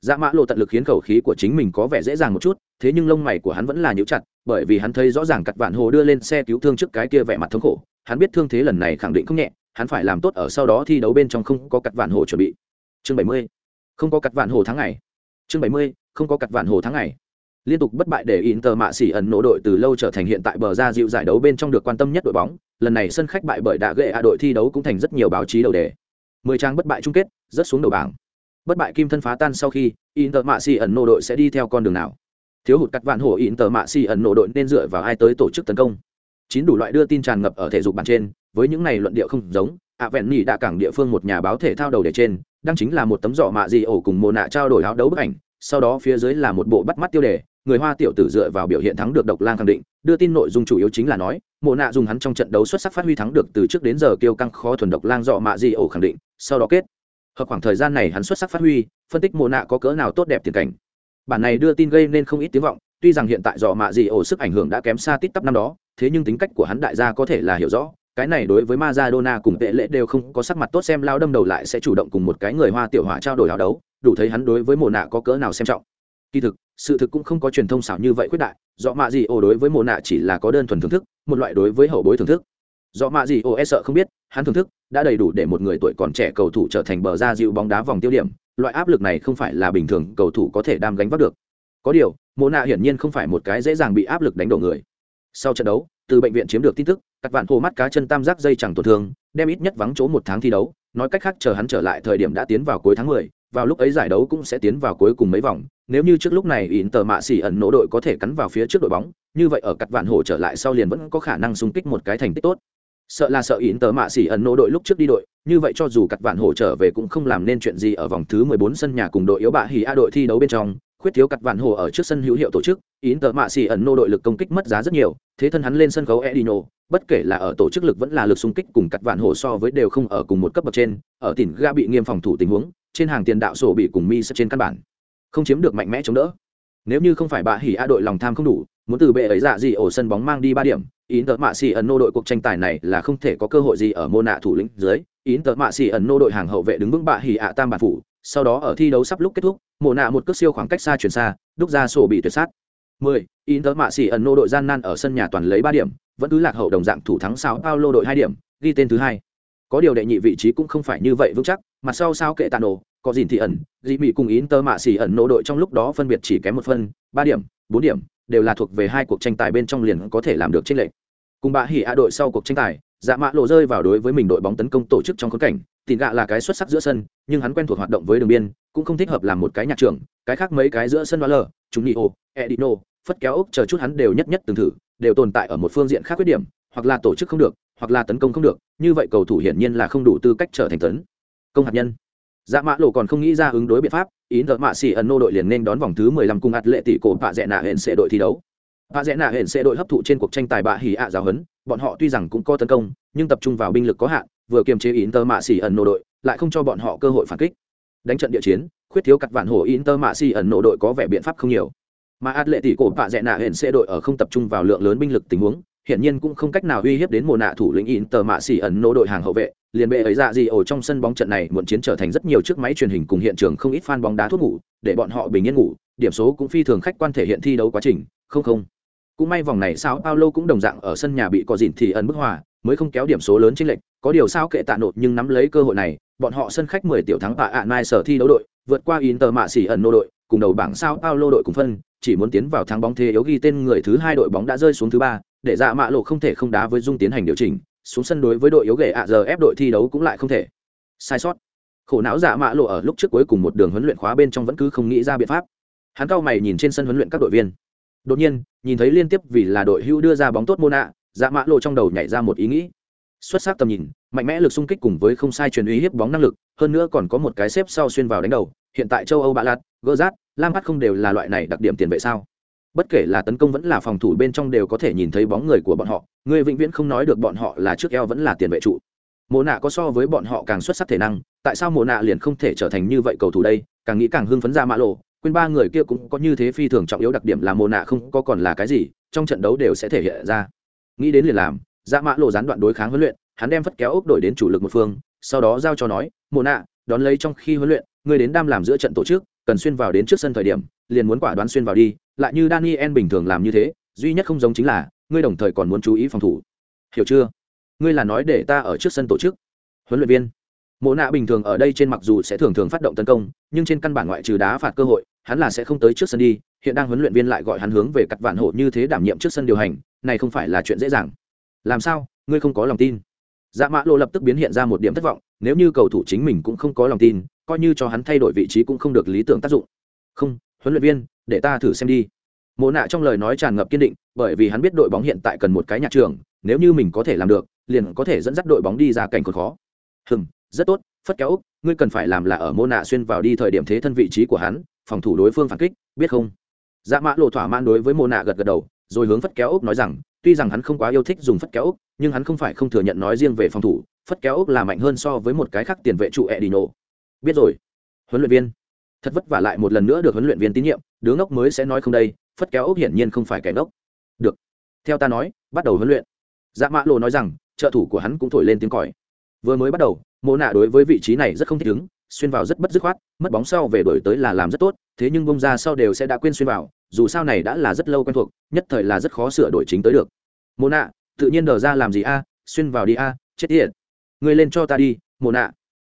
Dạ mã lộ tận lực khiến khẩu khí của chính mình có vẻ dễ dàng một chút, thế nhưng lông mày của hắn vẫn là nhíu chặt bởi vì hắn thấy rõ ràng cặt vạn hồ đưa lên xe cứu thương trước cái kia vẻ mặt thống khổ, hắn biết thương thế lần này khẳng định không nhẹ, hắn phải làm tốt ở sau đó thi đấu bên trong không có cặt vạn hồ chuẩn bị. Chương bảy mươi, không có cặt vạn hồ tháng ngày. Chương bảy mươi, không có cặt vạn hồ tháng ngày. Liên tục bất bại để Inter mạ xỉ ẩn nổ đội từ lâu trở thành hiện tại bờ ra dịu giải đấu bên trong được quan tâm nhất đội bóng, lần này sân khách bại bởi đạ gệ a đội thi đấu cũng thành rất nhiều báo chí đầu đề. Mười trang bất bại chung kết rất xuống đầu bảng. Bất bại kim thân phá tan sau khi, Inter mạ xỉ ẩn nổ đội sẽ đi theo con đường nào? Thiếu hụt cắt vạn hổ Inter mạ xì ẩn nổ đội nên dựa vào ai tới tổ chức tấn công. Chín đủ loại đưa tin tràn ngập ở thể dục bản trên, với những này luận điệu không giống, ạ vẹn nhỉ đã cảng địa phương một nhà báo thể thao đầu để trên, đang chính là một tấm giỏ mạ gì ổ cùng mồ nạ trao đổi áo đấu bức ảnh, sau đó phía dưới là một bộ bắt mắt tiêu đề, người hoa tiểu tử dựa vào biểu hiện thắng được độc lang khẳng định, đưa tin nội dung chủ yếu chính là nói mộ nạ dùng hắn trong trận đấu xuất sắc phát huy thắng được từ trước đến giờ kêu căng khó thuần độc lang dọ mạ gì ổ khẳng định, sau đó kết. Hợp khoảng thời gian này hắn xuất sắc phát huy, phân tích mộ nạ có cỡ nào tốt đẹp tiền cảnh bản này đưa tin gây nên không ít tiếng vọng, tuy rằng hiện tại dò mạ gì ổ sức ảnh hưởng đã kém xa tít tắp năm đó, thế nhưng tính cách của hắn đại gia có thể là hiểu rõ. Cái này đối với Maradona cùng tệ lệ đều không có sắc mặt tốt, xem lao đâm đầu lại sẽ chủ động cùng một cái người hoa tiểu hỏa trao đổi hào đấu, đủ thấy hắn đối với mồ nạ có cỡ nào xem trọng. Kỳ thực, sự thực cũng không có truyền thông xảo như vậy quyết đại do mạ gì ồ đối với mồ nạ chỉ là có đơn thuần thưởng thức, một loại đối với hậu bối thưởng thức. Do mạ gì ồ e sợ không biết, hắn thưởng thức đã đầy đủ để một người tuổi còn trẻ cầu thủ trở thành bờ ra dịu bóng đá vòng tiêu điểm, loại áp lực này không phải là bình thường cầu thủ có thể đam gánh vác được. Có điều, mô nạ hiển nhiên không phải một cái dễ dàng bị áp lực đánh đổ người. Sau trận đấu, từ bệnh viện chiếm được tin tức, các vạn hồ mắt cá chân tam giác dây chẳng tổn thương, đem ít nhất vắng chỗ một tháng thi đấu, nói cách khác chờ hắn trở lại thời điểm đã tiến vào cuối tháng mười, vào lúc ấy giải đấu cũng sẽ tiến vào cuối cùng mấy vòng. Nếu như trước lúc này ỉn tờ mạ xỉ ẩn nỗ đội có thể cắn vào phía trước đội bóng, như vậy ở cặt vạn hồ trở lại sau liền vẫn có khả năng xung kích một cái thành tích tốt sợ là sợ ỉn tờ mạ xỉ ẩn nô đội lúc trước đi đội, như vậy cho dù cặt vạn hổ trở về cũng không làm nên chuyện gì ở vòng thứ 14 sân nhà cùng đội yếu bạ hỉ a đội thi đấu bên trong, khuyết thiếu cặt vạn hổ ở trước sân hữu hiệu tổ chức, ỉn tờ mạ xỉ ẩn nô đội lực công kích mất giá rất nhiều, thế thân hắn lên sân khấu edino bất kể là ở tổ chức lực vẫn là lực xung kích cùng cặt vạn hổ so với đều không ở cùng một cấp bậc trên, ở tỉnh ga bị nghiêm phòng thủ tình huống, trên hàng tiền đạo sổ bị cùng mi trên căn bản, không chiếm được mạnh mẽ chống đỡ. Nếu như không phải bạ hỉ a đội lòng tham không đủ, muốn từ bệ ấy dạ gì ổ sân bóng mang đi ba điểm ý tợ mạ xì ẩn nô đội cuộc tranh tài này là không thể có cơ hội gì ở mô nạ thủ lĩnh dưới. Ý tợ mạ xì ẩn nô đội hàng hậu vệ đứng vững bạ hỉ ạ tam bản phủ, sau đó ở thi đấu sắp lúc kết thúc mô nạ một cước siêu khoảng cách xa chuyển xa, đúc ra sổ bị tuyệt sát. 10. ý tợ mạ xì ẩn nô đội gian nan ở sân nhà toàn lấy ba điểm, vẫn cứ lạc hậu đồng dạng thủ thắng sao paulo đội hai điểm, ghi tên thứ hai. Có điều đệ nhị vị trí cũng không phải như vậy vững chắc mặt sau sao kệ tàn nổ, có gìn thì ẩn dị mị cùng ý tơ mạ xì ẩn nô đội trong lúc đó phân biệt chỉ kém một phân, ba điểm, bốn điểm, đều là thuộc về hai cuộc tranh tài bên trong liền có thể làm được trên lệnh cùng bạ hỉ a đội sau cuộc tranh tài dạ mạ lộ rơi vào đối với mình đội bóng tấn công tổ chức trong khốn cảnh tìm gạ là cái xuất sắc giữa sân, nhưng hắn quen thuộc hoạt động với đường biên, cũng không thích hợp làm một cái nhạc trưởng, cái khác mấy cái giữa sân đoá lờ, chúng nị ô, edino, phất kéo ốc chờ chút hắn đều nhất nhất từng thử, đều tồn tại ở một phương diện khác khuyết điểm, hoặc là tổ chức không được, hoặc là tấn công không được, như vậy cầu thủ hiển nhiên là không đủ tư cách trở thành tấn công hạt nhân. Dạ mạ lộ còn không nghĩ ra ứng đối biện pháp, ý nợ mạ xỉ ẩn nô đội liền nên đón vòng thứ mười lăm cùng ạt lệ tỷ cổ bạ dẹ nạ hẹn sẽ đội thi đấu bạ rẽ nạ huyền sẽ đội hấp thụ trên cuộc tranh tài bạ hỉ ạ giáo hấn bọn họ tuy rằng cũng có tấn công, nhưng tập trung vào binh lực có hạn, vừa kiềm chế inter mạ xỉ ẩn nô đội, lại không cho bọn họ cơ hội phản kích. Đánh trận địa chiến, khuyết thiếu cặt vạn hổ inter mạ xỉ ẩn nô đội có vẻ biện pháp không nhiều. Mà ạt lệ tỷ cổ bạ rẽ nạ huyền sẽ đội ở không tập trung vào lượng lớn binh lực tình huống, hiển nhiên cũng không cách nào uy hiếp đến mùa nạ thủ lĩnh Inter mạ xỉ ẩn nô đội hàng hậu vệ. Liền bệ ấy dạ gì ổ trong sân bóng trận này muộn chiến trở thành rất nhiều chiếc máy truyền hình cùng hiện trường không ít fan bóng đá thuốc ngủ, để bọn họ bình yên ngủ. Điểm số cũng phi thường khách quan thể hiện thi đấu quá trình, không không cũng may vòng này sao paulo cũng đồng dạng ở sân nhà bị có dỉn thì ẩn bức hòa, mới không kéo điểm số lớn trên lệch. có điều sao kệ tạ nột nhưng nắm lấy cơ hội này, bọn họ sân khách 10 tiểu thắng tạ ạ mai sở thi đấu đội, vượt qua Inter tờ mạ xỉ ẩn nô đội, cùng đầu bảng sao paulo đội cùng phân, chỉ muốn tiến vào thắng bóng thế yếu ghi tên người thứ hai đội bóng đã rơi xuống thứ ba, để dạ mạ lộ không thể không đá với dung tiến hành điều chỉnh, xuống sân đối với đội yếu ghẻ ạ giờ ép đội thi đấu cũng lại không thể. Sai sót. Khổ não dạ mạ lộ ở lúc trước cuối cùng một đường huấn luyện khóa bên trong vẫn cứ không nghĩ ra biện pháp. Hắn cao mày nhìn trên sân huấn luyện các đội viên đột nhiên, nhìn thấy liên tiếp vì là đội hưu đưa ra bóng tốt mô nạ dạ mã lộ trong đầu nhảy ra một ý nghĩ. Xuất sắc tầm nhìn, mạnh mẽ lực xung kích cùng với không sai truyền uy hiếp bóng năng lực, hơn nữa còn có một cái xếp sau xuyên vào đánh đầu. Hiện tại châu âu bạ lạt gỡ rát, lam hát không đều là loại này đặc điểm tiền vệ sao? Bất kể là tấn công vẫn là phòng thủ bên trong đều có thể nhìn thấy bóng người của bọn họ, người vĩnh viễn không nói được bọn họ là trước eo vẫn là tiền vệ trụ. Mồ nạ có so với bọn họ càng xuất sắc thể năng, tại sao mồ nạ liền không thể trở thành như vậy cầu thủ đây? Càng nghĩ càng hưng phấn ra mã lộ quên ba người kia cũng có như thế phi thường trọng yếu đặc điểm là mồ nạ không có còn là cái gì, trong trận đấu đều sẽ thể hiện ra. Nghĩ đến liền làm dạ mã lộ gián đoạn đối kháng huấn luyện, hắn đem phất kéo ốc đổi đến chủ lực một phương, sau đó giao cho nói, mồ nạ, đón lấy trong khi huấn luyện người đến đam làm giữa trận tổ chức, cần xuyên vào đến trước sân thời điểm, liền muốn quả đoán xuyên vào đi, lại như daniel bình thường làm như thế, duy nhất không giống chính là, ngươi đồng thời còn muốn chú ý phòng thủ. Hiểu chưa? Ngươi là nói để ta ở trước sân tổ chức. Huấn luyện viên. Mộ nạ bình thường ở đây trên mặc dù sẽ thường thường phát động tấn công, nhưng trên căn bản ngoại trừ đá phạt cơ hội hắn là sẽ không tới trước sân đi, hiện đang huấn luyện viên lại gọi hắn hướng về cặt vạn hộ như thế đảm nhiệm trước sân điều hành, này không phải là chuyện dễ dàng. Làm sao? Ngươi không có lòng tin. Dạ mã lộ lập tức biến hiện ra một điểm thất vọng, nếu như cầu thủ chính mình cũng không có lòng tin, coi như cho hắn thay đổi vị trí cũng không được lý tưởng tác dụng. Không, huấn luyện viên, để ta thử xem đi. Mộ nạ trong lời nói tràn ngập kiên định, bởi vì hắn biết đội bóng hiện tại cần một cái nhạc trường, nếu như mình có thể làm được, liền có thể dẫn dắt đội bóng đi ra cảnh còn khó. Hừng rất tốt, phất kéo ngươi cần phải làm là ở mô nạ xuyên vào đi thời điểm thế thân vị trí của hắn phòng thủ đối phương phản kích, biết không? Dạ mã lộ thỏa mãn đối với mô nạ gật gật đầu, rồi hướng phất kéo úc nói rằng, tuy rằng hắn không quá yêu thích dùng phất kéo úc, nhưng hắn không phải không thừa nhận nói riêng về phòng thủ, phất kéo úc là mạnh hơn so với một cái khác tiền vệ trụ e đi nổ biết rồi. Huấn luyện viên. Thật vất vả lại một lần nữa được huấn luyện viên tín nhiệm, đứa ngốc mới sẽ nói không đây, phất kéo ốc hiển nhiên không phải kẻ ngốc. Được. Theo ta nói, bắt đầu huấn luyện. Dạ mã lộ nói rằng, trợ thủ của hắn cũng thổi lên tiếng còi. Vừa mới bắt đầu mô nạ đối với vị trí này rất không thích ứng xuyên vào rất bất dứt khoát, mất bóng sau về đổi tới là làm rất tốt, thế nhưng bông ra sau đều sẽ đã quên xuyên vào, dù sao này đã là rất lâu quen thuộc, nhất thời là rất khó sửa đổi chính tới được. Mô nạ, tự nhiên đờ ra làm gì a, xuyên vào đi a, chết tiệt. Người lên cho ta đi mô nạ.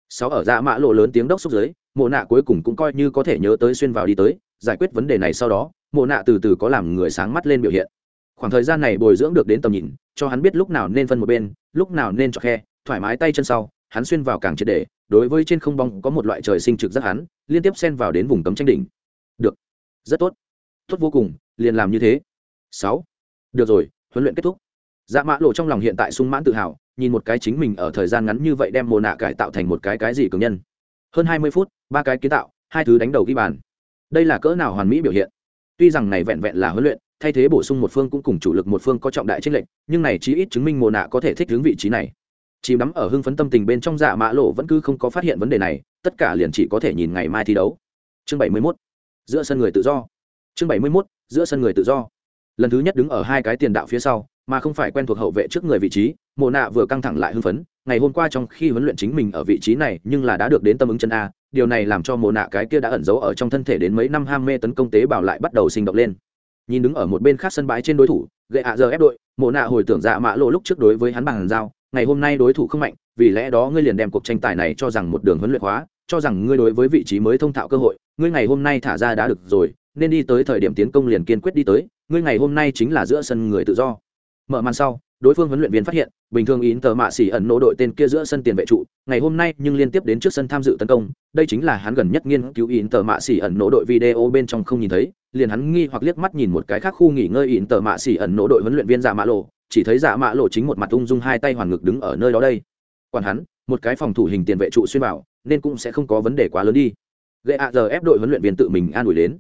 Sáu ở dạ mã lộ lớn tiếng đốc xúc dưới, mộ nạ cuối cùng cũng coi như có thể nhớ tới xuyên vào đi tới, giải quyết vấn đề này sau đó, mộ nạ từ từ có làm người sáng mắt lên biểu hiện. Khoảng thời gian này bồi dưỡng được đến tầm nhìn, cho hắn biết lúc nào nên phân một bên, lúc nào nên chọn khe, thoải mái tay chân sau, hắn xuyên vào càng triệt để đối với trên không bóng có một loại trời sinh trực giác hắn, liên tiếp xen vào đến vùng cấm tranh đỉnh. Được. Rất tốt. Tốt vô cùng, liền làm như thế. Sáu. Được rồi, huấn luyện kết thúc. Dạ mã lộ trong lòng hiện tại sung mãn tự hào, nhìn một cái chính mình ở thời gian ngắn như vậy đem mồ nạ cải tạo thành một cái cái gì cường nhân. Hơn hai mươi phút, ba cái kiến tạo, hai thứ đánh đầu ghi bàn. Đây là cỡ nào hoàn mỹ biểu hiện? Tuy rằng này vẹn vẹn là huấn luyện, thay thế bổ sung một phương cũng cùng chủ lực một phương có trọng đại tranh lệch, nhưng này chí ít chứng minh mồ nạ có thể thích hướng vị trí này chìm đắm ở hưng phấn tâm tình bên trong dạ mã lộ vẫn cứ không có phát hiện vấn đề này, tất cả liền chỉ có thể nhìn ngày mai thi đấu chương bảy mươi 71. giữa sân người tự do chương bảy mươi 71. giữa sân người tự do lần thứ nhất đứng ở hai cái tiền đạo phía sau, mà không phải quen thuộc hậu vệ trước người vị trí mồ nạ vừa căng thẳng lại hưng phấn, ngày hôm qua trong khi huấn luyện chính mình ở vị trí này, nhưng là đã được đến tâm ứng chân a, điều này làm cho mồ nạ cái kia đã ẩn giấu ở trong thân thể đến mấy năm ham mê tấn công tế bào lại bắt đầu sinh động lên nhìn đứng ở một bên khác sân bãi trên đối thủ gậy ạ giờ ép đội mồ nạ hồi tưởng dạ mã lộ lúc trước đối với hắn bằng giao ngày hôm nay đối thủ không mạnh, vì lẽ đó ngươi liền đem cuộc tranh tài này cho rằng một đường huấn luyện hóa, cho rằng ngươi đối với vị trí mới thông thạo cơ hội, ngươi ngày hôm nay thả ra đã được rồi, nên đi tới thời điểm tiến công liền kiên quyết đi tới, ngươi ngày hôm nay chính là giữa sân người tự do. Mở màn sau, đối phương huấn luyện viên phát hiện, bình thường ín tờ mạ xỉ ẩn nỗ đội tên kia giữa sân tiền vệ trụ, ngày hôm nay nhưng liên tiếp đến trước sân tham dự tấn công, đây chính là hắn gần nhất nghiên cứu ín tờ mạ xỉ ẩn nỗ đội video bên trong không nhìn thấy, liền hắn nghi hoặc liếc mắt nhìn một cái khác khu nghỉ ngơi ín tờ mạ xỉ ẩn nỗ đội huấn luyện viên dạ giả mã lộ chỉ thấy giả mã lộ chính một mặt ung dung hai tay hoàn ngực đứng ở nơi đó đây. Còn hắn, một cái phòng thủ hình tiền vệ trụ xuyên bảo nên cũng sẽ không có vấn đề quá lớn đi. Gây ạ giờ ép đội huấn luyện viên tự mình an ủi đến.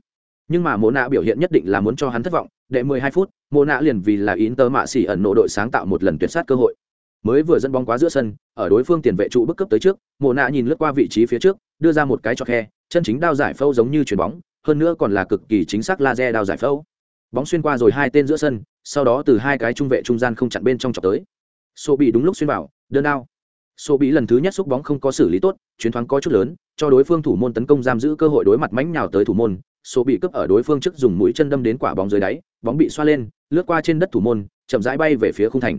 Nhưng mà mô nạ biểu hiện nhất định là muốn cho hắn thất vọng, đệ 12 phút mô nạ liền vì là in tơ mạ xỉ ẩn nộ đội sáng tạo một lần tuyệt sát cơ hội. Mới vừa dẫn bóng quá giữa sân, ở đối phương tiền vệ trụ bức cấp tới trước mô nạ nhìn lướt qua vị trí phía trước, đưa ra một cái cho khe, chân chính đao giải phâu giống như chuyền bóng, hơn nữa còn là cực kỳ chính xác laser đao giải phâu. Bóng xuyên qua rồi hai tên giữa sân sau đó từ hai cái trung vệ trung gian không chặn bên trong chọc tới. Số bị đúng lúc xuyên vào, đơn đao. Số bị lần thứ nhất xúc bóng không có xử lý tốt chuyến thoáng có chút lớn, cho đối phương thủ môn tấn công giam giữ cơ hội đối mặt mánh nhào tới thủ môn. Số bị cướp ở đối phương trước dùng mũi chân đâm đến quả bóng dưới đáy, bóng bị xoa lên, lướt qua trên đất thủ môn, chậm rãi bay về phía khung thành.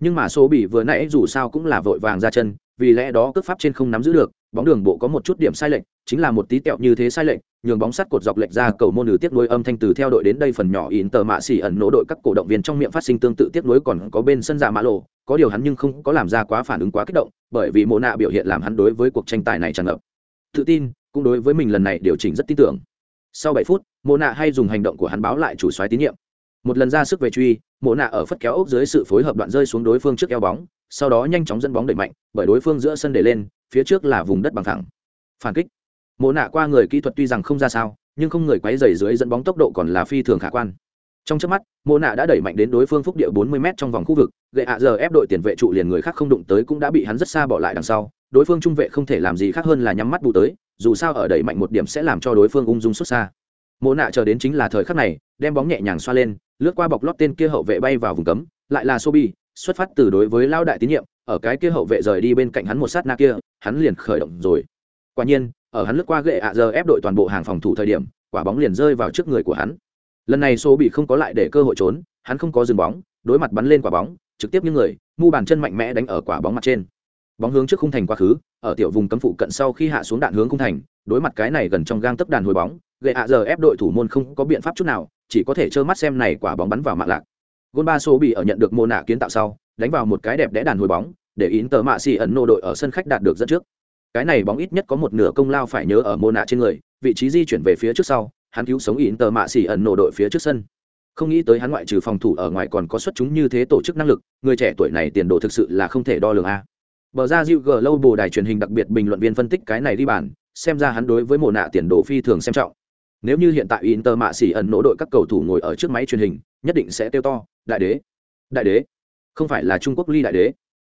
Nhưng mà số bị vừa nãy dù sao cũng là vội vàng ra chân, vì lẽ đó cướp pháp trên không nắm giữ được bóng đường bộ có một chút điểm sai lệch, chính là một tí tẹo như thế sai lệch, nhường bóng sắt cột dọc lệch ra cầu môn nữ tiếc nối âm thanh từ theo đội đến đây phần nhỏ in tờ mạ xỉ ẩn nỗ đội các cổ động viên trong miệng phát sinh tương tự tiếc nối còn có bên sân giả mã lộ, có điều hắn nhưng không có làm ra quá phản ứng quá kích động, bởi vì mộ nạ biểu hiện làm hắn đối với cuộc tranh tài này tràn ngập. Tự tin, cũng đối với mình lần này điều chỉnh rất tin tưởng. Sau bảy phút, mộ nạ hay dùng hành động của hắn báo lại chủ xoáy tín nhiệm. Một lần ra sức về truy, mộ nạ ở phất kéo ốc dưới sự phối hợp đoạn rơi xuống đối phương trước eo bóng, sau đó nhanh chóng dẫn bóng đẩy mạnh, bởi đối phương giữa sân để lên phía trước là vùng đất bằng thẳng. Phản kích. Mộ nạ qua người kỹ thuật tuy rằng không ra sao, nhưng không người quấy dày dưới dẫn bóng tốc độ còn là phi thường khả quan. Trong chớp mắt, mộ nạ đã đẩy mạnh đến đối phương phúc địa 40 m trong vòng khu vực, gậy ạ giờ ép đội tiền vệ trụ liền người khác không đụng tới cũng đã bị hắn rất xa bỏ lại đằng sau. Đối phương trung vệ không thể làm gì khác hơn là nhắm mắt bù tới, dù sao ở đẩy mạnh một điểm sẽ làm cho đối phương ung dung xuất xa. Mộ nạ chờ đến chính là thời khắc này, đem bóng nhẹ nhàng xoa lên, lướt qua bọc lót tên kia hậu vệ bay vào vùng cấm, lại là sobi xuất phát từ đối với lao đại tín nhiệm, ở cái kia hậu vệ rời đi bên cạnh hắn một sát na kia, hắn liền khởi động rồi. Quả nhiên, ở hắn lướt qua gậy ạ giờ ép đội toàn bộ hàng phòng thủ thời điểm, quả bóng liền rơi vào trước người của hắn. Lần này số bị không có lại để cơ hội trốn, hắn không có dừng bóng, đối mặt bắn lên quả bóng, trực tiếp những người, mu bàn chân mạnh mẽ đánh ở quả bóng mặt trên. Bóng hướng trước khung thành quá khứ, ở tiểu vùng cấm phụ cận sau khi hạ xuống đạn hướng khung thành, đối mặt cái này gần trong gang tấp đàn hồi bóng, gậy ạ giờ ép đội thủ môn không có biện pháp chút nào, chỉ có thể trơ mắt xem này quả bóng bắn vào mạng lạc gôn ba số bị ở nhận được mô nạ kiến tạo sau, đánh vào một cái đẹp đẽ đàn hồi bóng, để ín tờ mạ xì ẩn nô đội ở sân khách đạt được dẫn trước. Cái này bóng ít nhất có một nửa công lao phải nhớ ở mô nạ trên người, vị trí di chuyển về phía trước sau, hắn cứu sống ín tờ mạ xì ẩn nô đội phía trước sân. Không nghĩ tới hắn ngoại trừ phòng thủ ở ngoài còn có xuất chúng như thế tổ chức năng lực, người trẻ tuổi này tiền đồ thực sự là không thể đo lường a. Bờ ra dịu g lâu bồ đài truyền hình đặc biệt bình luận viên phân tích cái này đi bàn, xem ra hắn đối với mồ nạ tiền đồ phi thường xem trọng. Nếu như hiện tại inter mạ xỉ ẩn nỗ đội các cầu thủ ngồi ở trước máy truyền hình, nhất định sẽ tiêu to đại đế đại đế, không phải là trung quốc ly đại đế.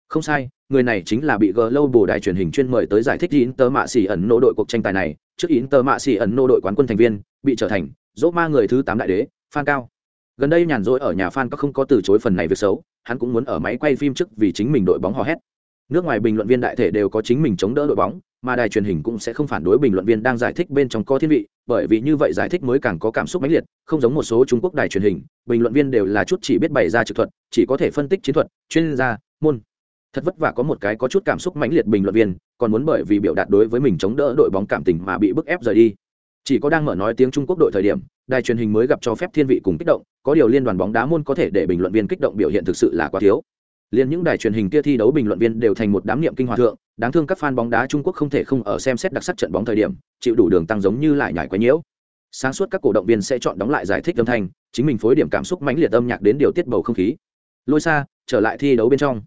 Không sai, người này chính là bị g lâu bồ đài truyền hình chuyên mời tới giải thích inter mạ xỉ ẩn nô đội cuộc tranh tài này. Trước inter mạ xỉ ẩn nô đội quán quân thành viên bị trở thành dỗ ma người thứ tám đại đế phan cao. Gần đây nhàn rỗi ở nhà phan các không có từ chối phần này việc xấu, hắn cũng muốn ở máy quay phim trước vì chính mình đội bóng hò hét nước ngoài bình luận viên đại thể đều có chính mình chống đỡ đội bóng, mà đài truyền hình cũng sẽ không phản đối bình luận viên đang giải thích bên trong có thiên vị, bởi vì như vậy giải thích mới càng có cảm xúc mãnh liệt, không giống một số trung quốc đài truyền hình, bình luận viên đều là chút chỉ biết bày ra trực thuật, chỉ có thể phân tích chiến thuật, chuyên gia, môn. Thật vất vả có một cái có chút cảm xúc mãnh liệt bình luận viên, còn muốn bởi vì biểu đạt đối với mình chống đỡ đội bóng cảm tình mà bị bức ép rời đi. Chỉ có đang mở nói tiếng trung quốc đội thời điểm, đài truyền hình mới gặp cho phép thiên vị cùng kích động, có điều liên đoàn bóng đá môn có thể để bình luận viên kích động biểu hiện thực sự là quá thiếu liền những đài truyền hình kia thi đấu bình luận viên đều thành một đám niệm kinh hòa thượng, đáng thương các fan bóng đá trung quốc không thể không ở xem xét đặc sắc trận bóng thời điểm, chịu đủ đường tăng giống như lại nhải quấy nhiễu. Sáng suốt các cổ động viên sẽ chọn đóng lại giải thích âm thanh, chính mình phối điểm cảm xúc mãnh liệt âm nhạc đến điều tiết bầu không khí. Lôi xa trở lại thi đấu bên trong.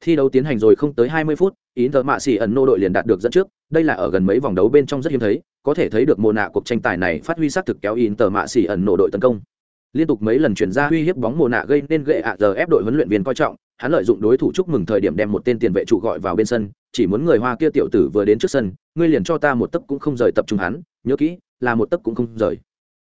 Thi đấu tiến hành rồi không tới 20 phút ý thợ mạ xỉ ẩn nô đội liền đạt được dẫn trước, đây là ở gần mấy vòng đấu bên trong rất hiếm thấy, có thể thấy được mồ nạ cuộc tranh tài này phát huy sát thực kéo in tờ mạ xỉ ẩn nổ đội tấn công. Liên tục mấy lần chuyển ra uy hiếp bóng mồ nạ gây nên gệ ạ giờ ép đội huấn luyện viên coi trọng hắn lợi dụng đối thủ chúc mừng thời điểm đem một tên tiền vệ trụ gọi vào bên sân, chỉ muốn người hoa kia tiểu tử vừa đến trước sân, ngươi liền cho ta một tấc cũng không rời tập trung hắn, nhớ kỹ, là một tấc cũng không rời.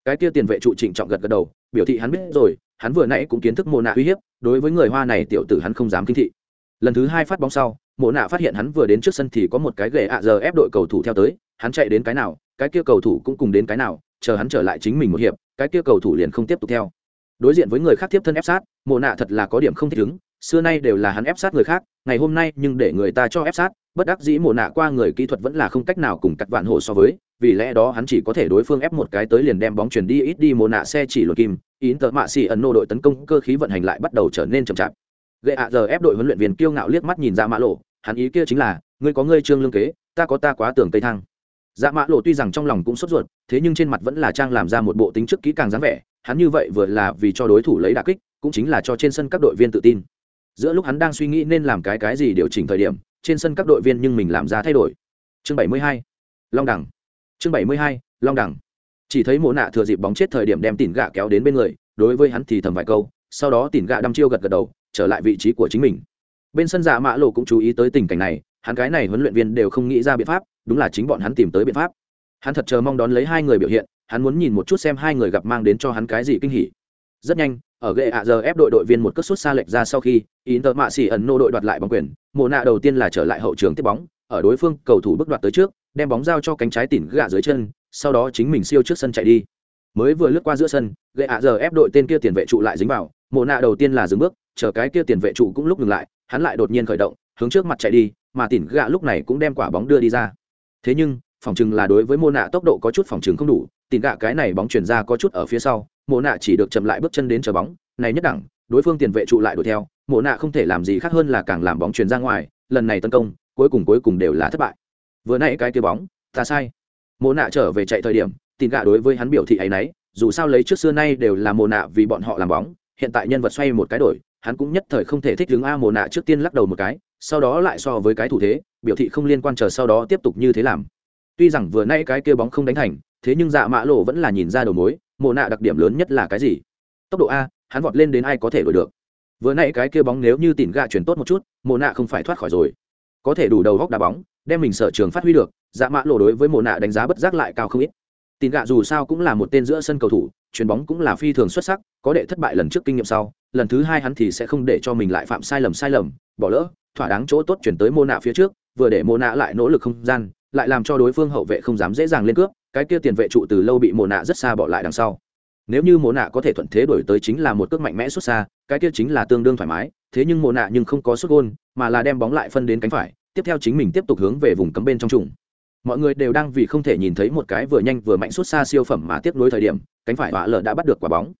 Cái kia tiền vệ trụ trịnh trọng gật gật đầu, biểu thị hắn biết rồi, hắn vừa nãy cũng kiến thức mồ nạ uy hiếp, đối với người hoa này tiểu tử hắn không dám kinh thị. Lần thứ hai phát bóng sau, mộ nạ phát hiện hắn vừa đến trước sân thì có một cái ghệ ạ giờ ép đội cầu thủ theo tới, hắn chạy đến cái nào, cái kia cầu thủ cũng cùng đến cái nào, chờ hắn trở lại chính mình một hiệp, cái kia cầu thủ liền không tiếp tục theo. Đối diện với người khác tiếp thân ép sát, mộ nạ thật là có điểm không thích ứng xưa nay đều là hắn ép sát người khác, ngày hôm nay nhưng để người ta cho ép sát, bất đắc dĩ mộ nạ qua người kỹ thuật vẫn là không cách nào cùng cắt vạn hộ so với, vì lẽ đó hắn chỉ có thể đối phương ép một cái tới liền đem bóng chuyển đi, ít đi mộ nạ xe chỉ luật kim ín tợ mạ xì ẩn nô đội tấn công cơ khí vận hành lại bắt đầu trở nên chậm chạp. Gậy ạ giờ ép đội huấn luyện viên kiêu ngạo liếc mắt nhìn dạ ra mã lộ, hắn ý kia chính là, ngươi có ngươi trương lương kế, ta có ta quá tưởng tây thang. Dạ mã lộ tuy rằng trong lòng cũng sốt ruột, thế nhưng trên mặt vẫn là trang làm ra một bộ tính chức kỹ càng dáng vẻ, hắn như vậy vừa là vì cho đối thủ lấy đà kích, cũng chính là cho trên sân các đội viên tự tin giữa lúc hắn đang suy nghĩ nên làm cái cái gì điều chỉnh thời điểm, trên sân các đội viên nhưng mình làm ra thay đổi chương 72. long đẳng chương 72. long đẳng chỉ thấy mộ nạ thừa dịp bóng chết thời điểm đem tỉn gạ kéo đến bên người, đối với hắn thì thầm vài câu, sau đó tỉn gạ đăm chiêu gật gật đầu, trở lại vị trí của chính mình bên sân giả mã lộ cũng chú ý tới tình cảnh này, hắn cái này huấn luyện viên đều không nghĩ ra biện pháp, đúng là chính bọn hắn tìm tới biện pháp hắn thật chờ mong đón lấy hai người biểu hiện, hắn muốn nhìn một chút xem hai người gặp mang đến cho hắn cái gì kinh hỉ rất nhanh, ở ghệ ạ giờ ép đội đội viên một cất sút xa lệch ra sau khi, inter mạ xỉ ẩn nô đội đoạt lại bóng quyền. Mồ nạ đầu tiên là trở lại hậu trường tiếp bóng. Ở đối phương, cầu thủ bước đoạt tới trước, đem bóng giao cho cánh trái tỉn gạ dưới chân, sau đó chính mình siêu trước sân chạy đi. Mới vừa lướt qua giữa sân, ghệ ạ giờ ép đội tên kia tiền vệ trụ lại dính vào. Mồ nạ đầu tiên là dừng bước, chờ cái kia tiền vệ trụ cũng lúc ngừng lại, hắn lại đột nhiên khởi động, hướng trước mặt chạy đi, mà tỉn gạ lúc này cũng đem quả bóng đưa đi ra. Thế nhưng, phòng chừng là đối với mô nạ tốc độ có chút phòng chừng không đủ tìm gạ cái này bóng chuyển ra có chút ở phía sau, mộ nạ chỉ được chậm lại bước chân đến chờ bóng, này nhất đẳng, đối phương tiền vệ trụ lại đuổi theo, mộ nạ không thể làm gì khác hơn là càng làm bóng chuyển ra ngoài, lần này tấn công, cuối cùng cuối cùng đều là thất bại. Vừa nãy cái kia bóng, ta sai. Mộ nạ trở về chạy thời điểm tìm gạ đối với hắn biểu thị ấy nấy, dù sao lấy trước xưa nay đều là mô nạ vì bọn họ làm bóng, hiện tại nhân vật xoay một cái đổi, hắn cũng nhất thời không thể thích đứng a mồ nạ trước tiên lắc đầu một cái, sau đó lại so với cái thủ thế, biểu thị không liên quan chờ sau đó tiếp tục như thế làm. Tuy rằng vừa nay cái kia bóng không đánh thành thế nhưng dạ mã lộ vẫn là nhìn ra đầu mối mồ nạ đặc điểm lớn nhất là cái gì? Tốc độ a, hắn vọt lên đến ai có thể đổi được? Vừa nay cái kia bóng nếu như tỉn gạ chuyển tốt một chút mồ nạ không phải thoát khỏi rồi. Có thể đủ đầu góc đá bóng, đem mình sở trường phát huy được dạ mã lộ đối với mồ nạ đánh giá bất giác lại cao không ít. Tỉn gạ dù sao cũng là một tên giữa sân cầu thủ, chuyền bóng cũng là phi thường xuất sắc, có đệ thất bại lần trước kinh nghiệm sau, lần thứ hai hắn thì sẽ không để cho mình lại phạm sai lầm sai lầm, bỏ lỡ, thỏa đáng chỗ tốt chuyển tới mô nạ phía trước, vừa để mô nạ lại nỗ lực không gian, lại làm cho đối phương hậu vệ không dám dễ dàng lên cướp cái kia tiền vệ trụ từ lâu bị mồ nạ rất xa bỏ lại đằng sau. Nếu như mồ nạ có thể thuận thế đổi tới chính là một cước mạnh mẽ xuất xa, cái kia chính là tương đương thoải mái, thế nhưng mồ nạ nhưng không có xuất gôn, mà là đem bóng lại phân đến cánh phải, tiếp theo chính mình tiếp tục hướng về vùng cấm bên trong trùng. Mọi người đều đang vì không thể nhìn thấy một cái vừa nhanh vừa mạnh xuất xa siêu phẩm mà tiếp nối thời điểm, cánh phải họa lở đã bắt được quả bóng.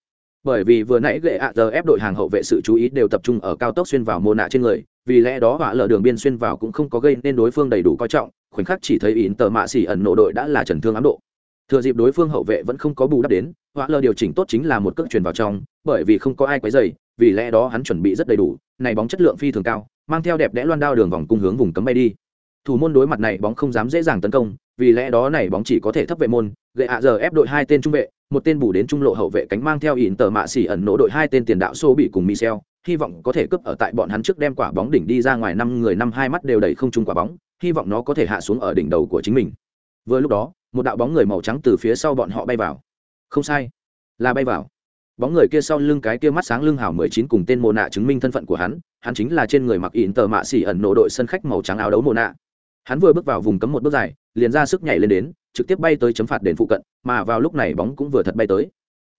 Bởi vì vừa nãy gệ ạ giờ ép đội hàng hậu vệ sự chú ý đều tập trung ở cao tốc xuyên vào mồ nạ trên người, vì lẽ đó họa lở đường biên xuyên vào cũng không có gây nên đối phương đầy đủ coi trọng khoảnh khắc chỉ thấy ỉn tờ mạ xỉ ẩn nổ đội đã là trần thương ám độ. Thừa dịp đối phương hậu vệ vẫn không có bù đắp đến họa lờ điều chỉnh tốt chính là một cước truyền vào trong, bởi vì không có ai quấy dày vì lẽ đó hắn chuẩn bị rất đầy đủ, này bóng chất lượng phi thường cao, mang theo đẹp đẽ loan đao đường vòng cung hướng vùng cấm bay đi. Thủ môn đối mặt này bóng không dám dễ dàng tấn công, vì lẽ đó này bóng chỉ có thể thấp vệ môn, gậy ạ giờ ép đội hai tên trung vệ, một tên bù đến trung lộ hậu vệ cánh mang theo ỉn tờ mạ xỉ ẩn nổ đội hai tên tiền đạo xô bị cùng michel, hy vọng có thể cướp ở tại bọn hắn trước đem quả bóng đỉnh đi ra ngoài năm người năm hai mắt đều đầy không trung quả bóng hy vọng nó có thể hạ xuống ở đỉnh đầu của chính mình. Vừa lúc đó, một đạo bóng người màu trắng từ phía sau bọn họ bay vào. Không sai, là bay vào. Bóng người kia sau lưng cái kia mắt sáng lưng hảo mười chín cùng tên mồ nạ chứng minh thân phận của hắn hắn chính là trên người mặc ỉn tờ mạ xỉ ẩn nộ đội sân khách màu trắng áo đấu mồ nạ. Hắn vừa bước vào vùng cấm một bước dài, liền ra sức nhảy lên đến, trực tiếp bay tới chấm phạt đền phụ cận, mà vào lúc này bóng cũng vừa thật bay tới.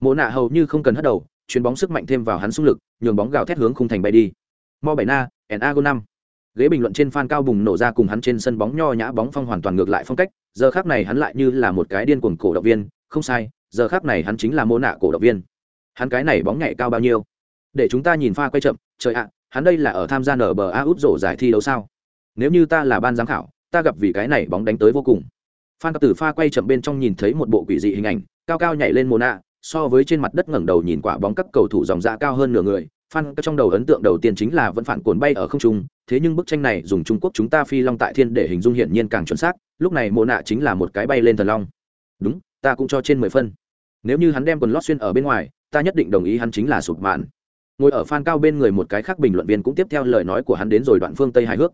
Mồ nạ hầu như không cần hất đầu, chuyền bóng sức mạnh thêm vào hắn xung lực, nhường bóng gào thét hướng khung thành bay đi. Mo bảy na nago năm ghế bình luận trên fan cao bùng nổ ra cùng hắn trên sân bóng nho nhã bóng phong hoàn toàn ngược lại phong cách, giờ khác này hắn lại như là một cái điên cuồng cổ động viên, không sai, giờ khác này hắn chính là mô nạ cổ động viên. Hắn cái này bóng nhảy cao bao nhiêu? Để chúng ta nhìn pha quay chậm, trời ạ, hắn đây là ở tham gia nở bờ a út rổ giải thi đấu sao? Nếu như ta là ban giám khảo, ta gặp vì cái này bóng đánh tới vô cùng. Phan cặp tử pha quay chậm bên trong nhìn thấy một bộ quỷ dị hình ảnh, cao cao nhảy lên mô nạ, so với trên mặt đất ngẩng đầu nhìn quả bóng các cầu thủ dòng dạ cao hơn nửa người phan trong đầu ấn tượng đầu tiên chính là vẫn phản cồn bay ở không trung, thế nhưng bức tranh này dùng trung quốc chúng ta phi long tại thiên để hình dung hiển nhiên càng chuẩn xác, lúc này Mộ nạ chính là một cái bay lên thần long. Đúng, ta cũng cho trên mười phân. Nếu như hắn đem quần lót xuyên ở bên ngoài, ta nhất định đồng ý hắn chính là sụp mạn. Ngồi ở phan cao bên người một cái khác bình luận viên cũng tiếp theo lời nói của hắn đến rồi đoạn phương tây hài hước.